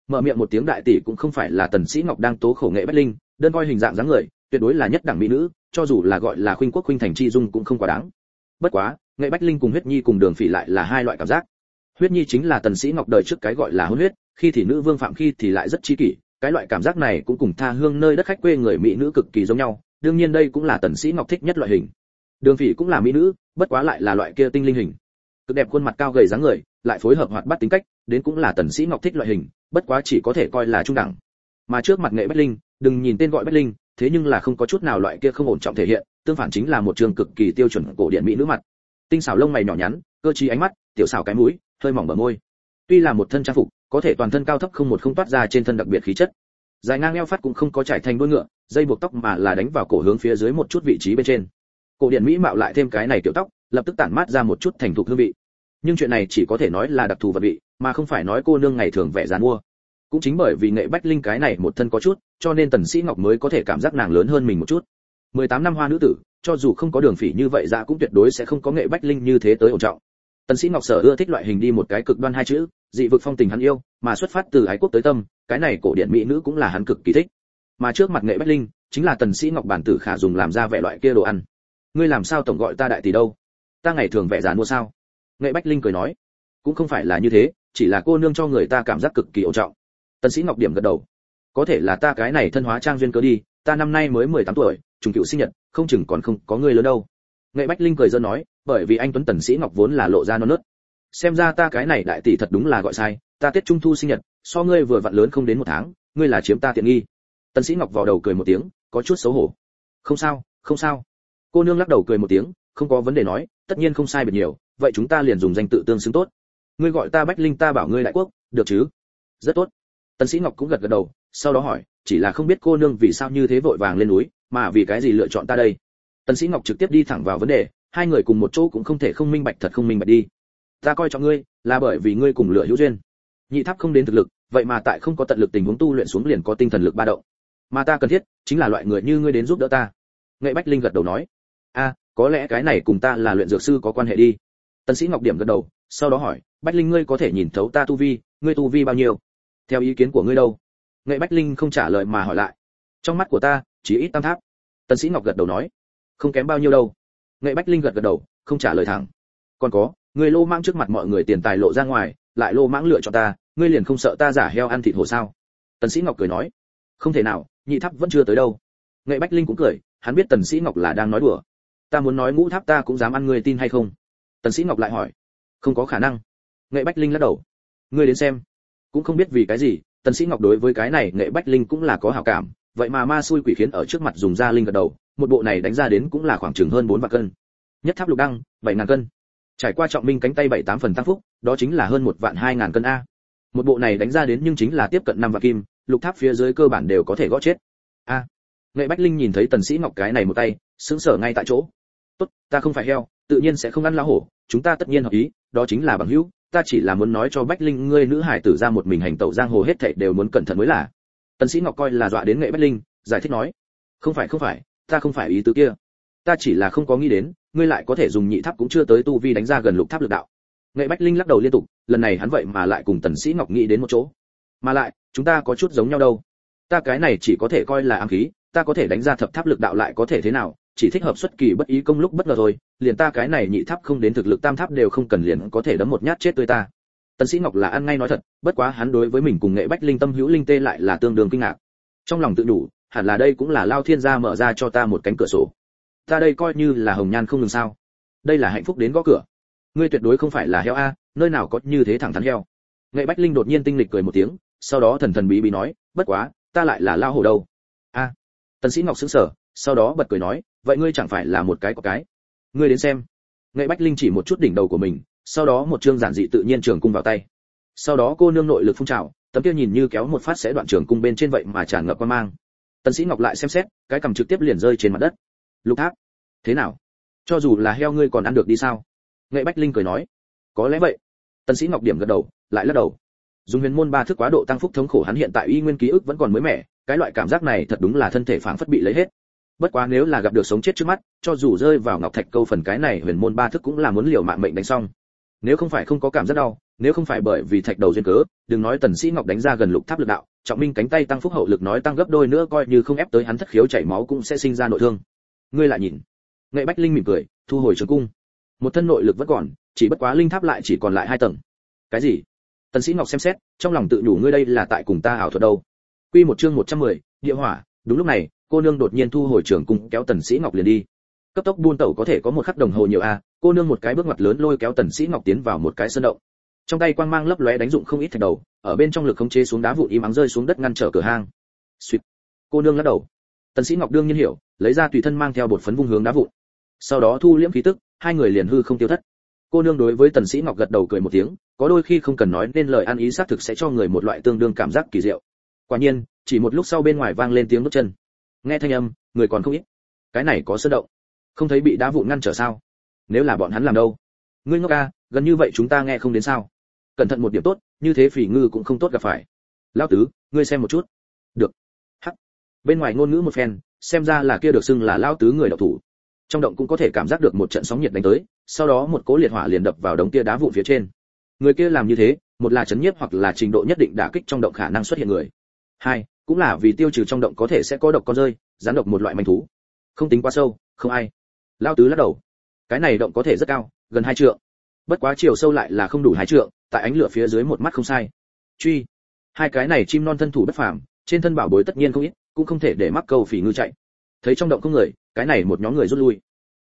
Speaker 1: Mở miệng một tiếng đại tỷ cũng không phải là tần sĩ ngọc đang tố khổ nghệ bách linh, đơn coi hình dạng dáng người tuyệt đối là nhất đẳng mỹ nữ, cho dù là gọi là khuynh quốc khuynh thành chi dung cũng không quá đáng. Bất quá, nghệ bách linh cùng huyết nhi cùng đường phỉ lại là hai loại cảm giác. Huyết nhi chính là tần sĩ ngọc đời trước cái gọi là hôn huyết, khi thì nữ vương phạm khi thì lại rất chi kỷ, cái loại cảm giác này cũng cùng tha hương nơi đất khách quê người mỹ nữ cực kỳ giống nhau, đương nhiên đây cũng là tần sĩ ngọc thích nhất loại hình. Đường phỉ cũng là mỹ nữ, bất quá lại là loại kia tinh linh hình. Cực đẹp khuôn mặt cao gầy dáng người, lại phối hợp hoạt bát tính cách, đến cũng là tần sĩ ngọc thích loại hình, bất quá chỉ có thể coi là trung đẳng. Mà trước mặt nghệ bách linh, đừng nhìn tên gọi bách linh thế nhưng là không có chút nào loại kia không ổn trọng thể hiện, tương phản chính là một trường cực kỳ tiêu chuẩn cổ điển mỹ nữ mặt. Tinh xảo lông mày nhỏ nhắn, cơ trí ánh mắt, tiểu xảo cái mũi, hơi mỏng bờ môi. Tuy là một thân trang phục, có thể toàn thân cao thấp không một không toát ra trên thân đặc biệt khí chất. Dài ngang eo phát cũng không có trải thành đuôi ngựa, dây buộc tóc mà là đánh vào cổ hướng phía dưới một chút vị trí bên trên. Cổ điển mỹ mạo lại thêm cái này tiểu tóc, lập tức tản mát ra một chút thành thục hương vị. Nhưng chuyện này chỉ có thể nói là đặc thù vật vị, mà không phải nói cô nương ngày thường vẻ dàn mua cũng chính bởi vì nghệ bách linh cái này một thân có chút, cho nên tần sĩ ngọc mới có thể cảm giác nàng lớn hơn mình một chút. 18 năm hoa nữ tử, cho dù không có đường phỉ như vậy ra cũng tuyệt đối sẽ không có nghệ bách linh như thế tới ổn trọng. Tần sĩ ngọc sở ưa thích loại hình đi một cái cực đoan hai chữ, dị vực phong tình hắn yêu, mà xuất phát từ ái quốc tới tâm, cái này cổ điển mỹ nữ cũng là hắn cực kỳ thích. Mà trước mặt nghệ bách linh, chính là tần sĩ ngọc bản tử khả dùng làm ra vẻ loại kia đồ ăn. Ngươi làm sao tổng gọi ta đại tỷ đâu? Ta ngày thường vẻ già mua sao? Nghệ bách linh cười nói. Cũng không phải là như thế, chỉ là cô nương cho người ta cảm giác cực kỳ ổn trọng tần sĩ ngọc điểm gật đầu. Có thể là ta cái này thân hóa trang duyên cớ đi, ta năm nay mới 18 tuổi, trùng cựu sinh nhật, không chừng còn không có người lớn đâu. Nghệ bách linh cười dân nói, bởi vì anh tuấn tần sĩ ngọc vốn là lộ ra non nớt. Xem ra ta cái này đại tỷ thật đúng là gọi sai, ta tết trung thu sinh nhật, so ngươi vừa vặn lớn không đến một tháng, ngươi là chiếm ta tiện nghi. Tần sĩ ngọc vào đầu cười một tiếng, có chút xấu hổ. Không sao không sao. Cô nương lắc đầu cười một tiếng, không có vấn đề nói, tất nhiên không sai biệt nhiều, vậy chúng ta liền dùng danh tự tương xứng tốt. Ngươi gọi ta bách linh ta bảo ngươi đại quốc, được chứ? Rất tốt tần sĩ ngọc cũng gật gật đầu, sau đó hỏi, chỉ là không biết cô nương vì sao như thế vội vàng lên núi, mà vì cái gì lựa chọn ta đây? Tần sĩ ngọc trực tiếp đi thẳng vào vấn đề, hai người cùng một chỗ cũng không thể không minh bạch, thật không minh bạch đi. Ta coi trọng ngươi, là bởi vì ngươi cùng lựa hữu duyên. Nhị tháp không đến thực lực, vậy mà tại không có tận lực tình huống tu luyện xuống liền có tinh thần lực ba động. Mà ta cần thiết, chính là loại người như ngươi đến giúp đỡ ta. Nghệ bách linh gật đầu nói, a, có lẽ cái này cùng ta là luyện dược sư có quan hệ đi. Tần sĩ ngọc điểm gật đầu, sau đó hỏi, bách linh ngươi có thể nhìn thấu ta tu vi, ngươi tu vi bao nhiêu? Theo ý kiến của ngươi đâu? Nghệ bách linh không trả lời mà hỏi lại. Trong mắt của ta, chỉ ít tam tháp. Tần sĩ ngọc gật đầu nói. Không kém bao nhiêu đâu. Nghệ bách linh gật gật đầu, không trả lời thẳng. Còn có, ngươi lô mãng trước mặt mọi người tiền tài lộ ra ngoài, lại lô mãng lựa cho ta, ngươi liền không sợ ta giả heo ăn thịt hổ sao? Tần sĩ ngọc cười nói. Không thể nào, nhị tháp vẫn chưa tới đâu. Nghệ bách linh cũng cười, hắn biết tần sĩ ngọc là đang nói đùa. Ta muốn nói ngũ tháp ta cũng dám ăn ngươi tin hay không? Tần sĩ ngọc lại hỏi. Không có khả năng. Nghệ bách linh lắc đầu. Ngươi đến xem cũng không biết vì cái gì, tần sĩ ngọc đối với cái này nghệ bách linh cũng là có hảo cảm. Vậy mà ma xui quỷ khiến ở trước mặt dùng ra linh gật đầu, một bộ này đánh ra đến cũng là khoảng chừng hơn bốn vạn cân. Nhất tháp lục đăng, bảy ngàn cân. Trải qua trọng minh cánh tay bảy tám phần tăng phúc, đó chính là hơn một vạn hai ngàn cân a. Một bộ này đánh ra đến nhưng chính là tiếp cận năm vạn kim, lục tháp phía dưới cơ bản đều có thể gõ chết. A. Nghệ bách linh nhìn thấy tần sĩ ngọc cái này một tay, sững sờ ngay tại chỗ. Tốt, ta không phải heo, tự nhiên sẽ không ăn lá hổ, chúng ta tất nhiên hợp ý, đó chính là bằng hữu ta chỉ là muốn nói cho bách linh, ngươi nữ hải tử ra một mình hành tẩu giang hồ hết thảy đều muốn cẩn thận mới là. Tần sĩ ngọc coi là dọa đến nghệ bách linh, giải thích nói, không phải không phải, ta không phải ý tứ kia. Ta chỉ là không có nghĩ đến, ngươi lại có thể dùng nhị tháp cũng chưa tới tu vi đánh ra gần lục tháp lực đạo. Nghệ bách linh lắc đầu liên tục, lần này hắn vậy mà lại cùng tần sĩ ngọc nghĩ đến một chỗ. Mà lại, chúng ta có chút giống nhau đâu. Ta cái này chỉ có thể coi là ám khí, ta có thể đánh ra thập tháp lực đạo lại có thể thế nào? Chỉ thích hợp xuất kỳ bất ý công lúc bất ngờ thôi, liền ta cái này nhị tháp không đến thực lực tam tháp đều không cần liền có thể đấm một nhát chết tươi ta. Tần sĩ ngọc là ăn ngay nói thật, bất quá hắn đối với mình cùng nghệ bách linh tâm hữu linh tê lại là tương đương kinh ngạc. Trong lòng tự đủ, hẳn là đây cũng là lao thiên gia mở ra cho ta một cánh cửa sổ. Ta đây coi như là hồng nhan không ngừng sao. Đây là hạnh phúc đến gõ cửa. Ngươi tuyệt đối không phải là heo a, nơi nào có như thế thẳng thắn heo. Nghệ bách linh đột nhiên tinh lịch cười một tiếng, sau đó thần thần bí bí nói, bất quá, ta lại là lao hổ đâu. A. Tần sĩ ngọc sững sờ, sau đó bật cười nói vậy ngươi chẳng phải là một cái có cái. Ngươi đến xem. Nghệ bách linh chỉ một chút đỉnh đầu của mình, sau đó một chương giản dị tự nhiên trường cung vào tay. Sau đó cô nương nội lực phun trào, tấm kia nhìn như kéo một phát sẽ đoạn trường cung bên trên vậy mà tràn ngập quan mang. Tần sĩ ngọc lại xem xét, cái cầm trực tiếp liền rơi trên mặt đất. Lục tháp, thế nào? Cho dù là heo ngươi còn ăn được đi sao? Nghệ bách linh cười nói. Có lẽ vậy. Tần sĩ ngọc điểm gật đầu, lại lắc đầu. Dùng huyền môn ba thức quá độ tăng phúc thống khổ hắn hiện tại y nguyên ký ức vẫn còn mới mẻ, cái loại cảm giác này thật đúng là thân thể phảng phất bị lấy hết bất quá nếu là gặp được sống chết trước mắt cho dù rơi vào ngọc thạch câu phần cái này huyền môn ba thức cũng là muốn liều mạng mệnh đánh xong. Nếu không phải không có cảm giác đau nếu không phải bởi vì thạch đầu duyên cớ đừng nói tần sĩ ngọc đánh ra gần lục tháp lực đạo trọng minh cánh tay tăng phúc hậu lực nói tăng gấp đôi nữa coi như không ép tới hắn thất khiếu chảy máu cũng sẽ sinh ra nội thương. Ngươi lại nhìn. Nghệ bách linh mỉm cười thu hồi trường cung. Một thân nội lực vẫn còn chỉ bất quá linh tháp lại chỉ còn lại hai tầng. Cái gì? Tần sĩ ngọc xem xét trong lòng tự nhủ ngươi đây là tại cùng ta ảo thuật đâu. Quy một chương 110, địa hỏa đúng lúc này cô nương đột nhiên thu hồi trường cung, kéo tần sĩ ngọc liền đi. Cấp tốc buôn tẩu có thể có một khắc đồng hồ nhiều a, cô nương một cái bước ngoặt lớn lôi kéo tần sĩ ngọc tiến vào một cái sơn động. Trong tay quang mang lấp lóe đánh dụng không ít thạch đầu, ở bên trong lực khống chế xuống đá vụn im ắng rơi xuống đất ngăn trở cửa hang. Xuyệt. cô nương lắc đầu. Tần sĩ ngọc đương nhiên hiểu, lấy ra tùy thân mang theo bột phấn vung hướng đá vụn. Sau đó thu liễm khí tức, hai người liền hư không tiêu thất. Cô nương đối với tần sĩ ngọc gật đầu cười một tiếng, có đôi khi không cần nói nên lời ăn ý xác thực sẽ cho người một loại tương đương cảm giác kỳ diệu. Quả nhiên, chỉ một lúc sau bên ngoài vang lên tiếng bước chân nghe thanh âm, người còn không ít. Cái này có sơn động. Không thấy bị đá vụn ngăn trở sao? Nếu là bọn hắn làm đâu? Ngươi ngốc ca gần như vậy chúng ta nghe không đến sao? Cẩn thận một điểm tốt, như thế phỉ ngư cũng không tốt gặp phải. Lão tứ, ngươi xem một chút. Được. Hắc. Bên ngoài ngôn ngữ một phen, xem ra là kia được xưng là lão tứ người đạo thủ. Trong động cũng có thể cảm giác được một trận sóng nhiệt đánh tới, sau đó một cỗ liệt hỏa liền đập vào đống kia đá vụn phía trên. Người kia làm như thế, một là chấn nhiếp hoặc là trình độ nhất định đả kích trong động khả năng xuất hiện người. Hai cũng là vì tiêu trừ trong động có thể sẽ có độc con rơi, gián độc một loại manh thú. Không tính quá sâu, không ai. Lao tứ lắc đầu. Cái này động có thể rất cao, gần hai trượng. Bất quá chiều sâu lại là không đủ hai trượng, tại ánh lửa phía dưới một mắt không sai. Truy. Hai cái này chim non thân thủ bất phàm, trên thân bảo bối tất nhiên không ít, cũng không thể để mắc câu phỉ ngư chạy. Thấy trong động không người, cái này một nhóm người rút lui.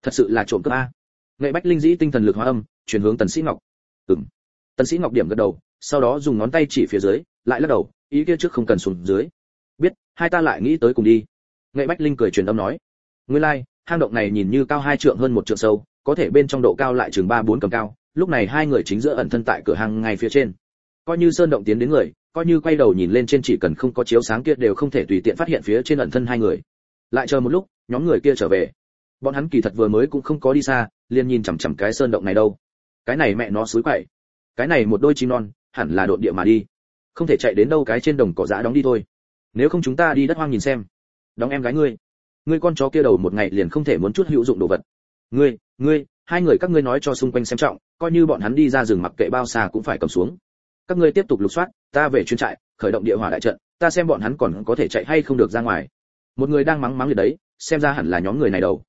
Speaker 1: Thật sự là trộm cướp a. Nghệ bách linh dĩ tinh thần lực hóa âm, chuyển hướng tần sĩ ngọc. Ừm. Tần sĩ ngọc điểm gật đầu, sau đó dùng ngón tay chỉ phía dưới, lại lắc đầu, ý kia trước không cần xuống dưới biết hai ta lại nghĩ tới cùng đi. Nghệ bách linh cười truyền âm nói ngươi lai like, hang động này nhìn như cao hai trượng hơn một trượng sâu có thể bên trong độ cao lại chừng ba bốn cầm cao lúc này hai người chính giữa ẩn thân tại cửa hàng ngay phía trên. Coi như sơn động tiến đến người coi như quay đầu nhìn lên trên chỉ cần không có chiếu sáng kia đều không thể tùy tiện phát hiện phía trên ẩn thân hai người. Lại chờ một lúc nhóm người kia trở về. Bọn hắn kỳ thật vừa mới cũng không có đi xa liền nhìn chằm chằm cái sơn động này đâu. Cái này mẹ nó suối quậy. Cái này một đôi chim non hẳn là đột địa mà đi. Không thể chạy đến đâu cái trên đồng cỏ dã đóng đi thôi nếu không chúng ta đi đất hoang nhìn xem. Đóng em gái ngươi. Ngươi con chó kia đầu một ngày liền không thể muốn chút hữu dụng đồ vật. Ngươi ngươi, hai người các ngươi nói cho xung quanh xem trọng, coi như bọn hắn đi ra rừng mặc kệ bao xa cũng phải cầm xuống. Các ngươi tiếp tục lục soát, ta về chuyên trại, khởi động địa hỏa đại trận, ta xem bọn hắn còn có thể chạy hay không được ra ngoài. Một người đang mắng mắng liệt đấy, xem ra hẳn là nhóm người này đầu.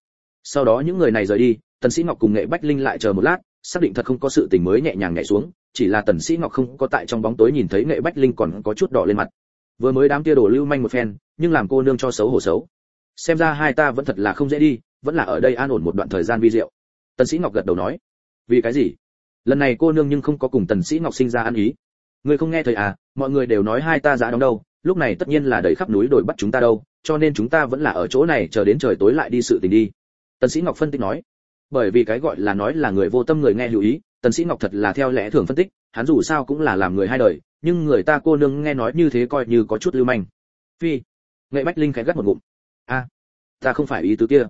Speaker 1: Sau đó những người này rời đi, tần sĩ ngọc cùng nghệ bách linh lại chờ một lát, xác định thật không có sự tình mới nhẹ nhàng nhảy xuống, chỉ là tần sĩ ngọc không có tại trong bóng tối nhìn thấy nghệ bách linh còn có chút đỏ lên mặt vừa mới đám kia đổ lưu manh một phen, nhưng làm cô nương cho xấu hổ xấu. Xem ra hai ta vẫn thật là không dễ đi, vẫn là ở đây an ổn một đoạn thời gian vi diệu. Tần sĩ ngọc gật đầu nói. Vì cái gì? Lần này cô nương nhưng không có cùng tần sĩ ngọc sinh ra ăn ý. Ngươi không nghe thấy à mọi người đều nói hai ta giả đóng đâu, lúc này tất nhiên là đầy khắp núi đồi bắt chúng ta đâu, cho nên chúng ta vẫn là ở chỗ này chờ đến trời tối lại đi sự tình đi. Tần sĩ ngọc phân tích nói. Bởi vì cái gọi là nói là người vô tâm người nghe lưu ý, tần sĩ ngọc thật là theo lẽ thường phân tích hắn dù sao cũng là làm người hai đời, nhưng người ta cô nương nghe nói như thế coi như có chút lưu manh. Phi, nghệ bách linh khẽ gắt một ngụm. A, ta không phải ý tứ kia.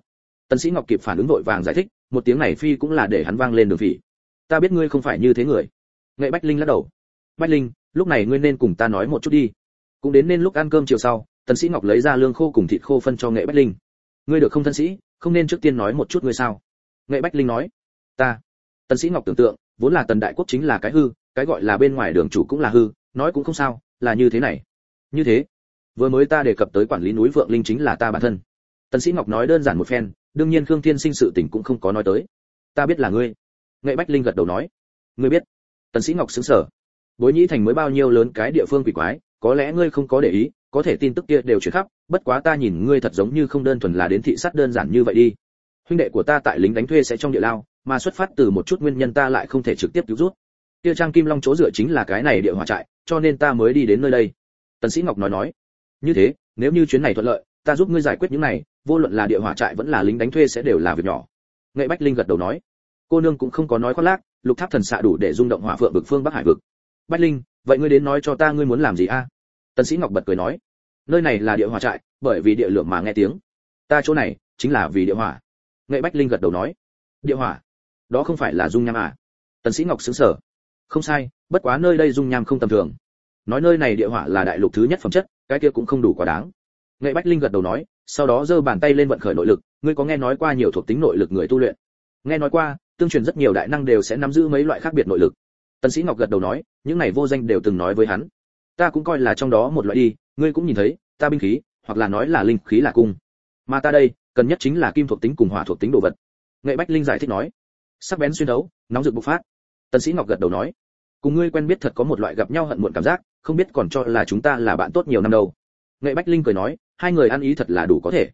Speaker 1: Tần sĩ ngọc kịp phản ứng vội vàng giải thích, một tiếng này phi cũng là để hắn vang lên đường phỉ. Ta biết ngươi không phải như thế người. Nghệ bách linh lắc đầu. Bách linh, lúc này ngươi nên cùng ta nói một chút đi. Cũng đến nên lúc ăn cơm chiều sau, tần sĩ ngọc lấy ra lương khô cùng thịt khô phân cho nghệ bách linh. Ngươi được không thân sĩ, không nên trước tiên nói một chút ngươi sao? Nghệ bách linh nói. Ta. Tần sĩ ngọc tưởng tượng, vốn là tần đại quốc chính là cái hư cái gọi là bên ngoài đường chủ cũng là hư, nói cũng không sao, là như thế này. Như thế, vừa mới ta đề cập tới quản lý núi vượng linh chính là ta bản thân. Tần sĩ ngọc nói đơn giản một phen, đương nhiên khương thiên sinh sự tình cũng không có nói tới. Ta biết là ngươi. Nghệ bách linh gật đầu nói. Ngươi biết. Tần sĩ ngọc sững sờ. Bối nhĩ thành mới bao nhiêu lớn cái địa phương quỷ quái, có lẽ ngươi không có để ý, có thể tin tức kia đều chuyển khắp, bất quá ta nhìn ngươi thật giống như không đơn thuần là đến thị sát đơn giản như vậy đi. Huynh đệ của ta tại lính đánh thuê sẽ trong địa lao, mà xuất phát từ một chút nguyên nhân ta lại không thể trực tiếp cứu rút kia trang kim long chỗ dựa chính là cái này địa hỏa trại, cho nên ta mới đi đến nơi đây. Tần sĩ ngọc nói nói. Như thế, nếu như chuyến này thuận lợi, ta giúp ngươi giải quyết những này, vô luận là địa hỏa trại vẫn là lính đánh thuê sẽ đều là việc nhỏ. Nghệ bách linh gật đầu nói. Cô nương cũng không có nói khoác lác, lục tháp thần xạ đủ để rung động hỏa phượng vực phương bắc hải vực. Bách linh, vậy ngươi đến nói cho ta ngươi muốn làm gì a? Tần sĩ ngọc bật cười nói. Nơi này là địa hỏa trại, bởi vì địa lượng mà nghe tiếng. Ta chỗ này chính là vì địa hỏa. Nghệ bách linh gật đầu nói. Địa hỏa? Đó không phải là dung nham à? Tần sĩ ngọc sững sờ không sai, bất quá nơi đây dung nham không tầm thường. Nói nơi này địa hỏa là đại lục thứ nhất phẩm chất, cái kia cũng không đủ quá đáng. Nghệ bách linh gật đầu nói, sau đó giơ bàn tay lên vận khởi nội lực, ngươi có nghe nói qua nhiều thuộc tính nội lực người tu luyện? Nghe nói qua, tương truyền rất nhiều đại năng đều sẽ nắm giữ mấy loại khác biệt nội lực. Tần sĩ ngọc gật đầu nói, những này vô danh đều từng nói với hắn. Ta cũng coi là trong đó một loại đi, ngươi cũng nhìn thấy, ta binh khí, hoặc là nói là linh khí là cung. Mà ta đây, cần nhất chính là kim thuộc tính cùng hỏa thuộc tính đồ vật. Nghệ bách linh giải thích nói, sắc bén xuyên đấu, nóng rực bộc phát tần sĩ ngọc gật đầu nói, cùng ngươi quen biết thật có một loại gặp nhau hận muộn cảm giác, không biết còn cho là chúng ta là bạn tốt nhiều năm đâu. Nghệ bách linh cười nói, hai người ăn ý thật là đủ có thể.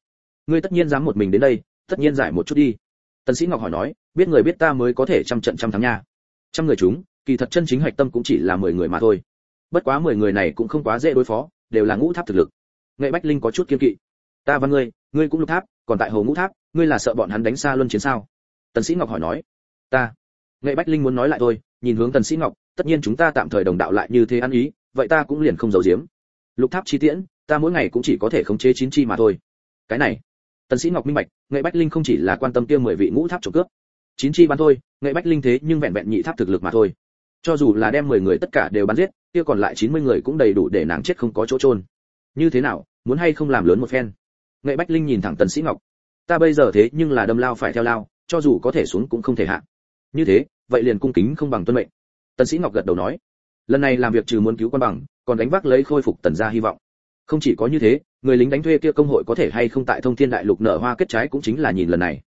Speaker 1: Ngươi tất nhiên dám một mình đến đây, tất nhiên giải một chút đi. Tần sĩ ngọc hỏi nói, biết người biết ta mới có thể trăm trận trăm thắng nha. Trăm người chúng, kỳ thật chân chính hạch tâm cũng chỉ là mười người mà thôi. Bất quá mười người này cũng không quá dễ đối phó, đều là ngũ tháp thực lực. Nghệ bách linh có chút kiên kỵ, ta và ngươi ngươi cũng lục tháp, còn tại hồ ngũ tháp, ngươi là sợ bọn hắn đánh xa luân chiến sao? Tần sĩ ngọc hỏi nói, ta nghệ bách linh muốn nói lại thôi, nhìn hướng tần sĩ ngọc, tất nhiên chúng ta tạm thời đồng đạo lại như thế ăn ý, vậy ta cũng liền không giấu giếm. Lục tháp chi tiễn, ta mỗi ngày cũng chỉ có thể khống chế chín chi mà thôi. Cái này, tần sĩ ngọc minh bạch, nghệ bách linh không chỉ là quan tâm kia mười vị ngũ tháp trộm cướp. Chín chi bắn thôi, nghệ bách linh thế nhưng vẹn vẹn nhị tháp thực lực mà thôi. Cho dù là đem mười người tất cả đều bắn giết, kia còn lại chín mươi người cũng đầy đủ để nàng chết không có chỗ trôn như thế nào, muốn hay không làm lớn một phen? Nghệ bách linh nhìn thẳng tần sĩ ngọc. Ta bây giờ thế nhưng là đâm lao phải theo lao, cho dù có thể xuống cũng không thể hạ như thế, vậy liền cung kính không bằng tuân mệnh. Tần sĩ ngọc gật đầu nói, lần này làm việc trừ muốn cứu quan bằng, còn đánh vác lấy khôi phục tần gia hy vọng. Không chỉ có như thế, người lính đánh thuê kia công hội có thể hay không tại thông thiên đại lục nở hoa kết trái cũng chính là nhìn lần này.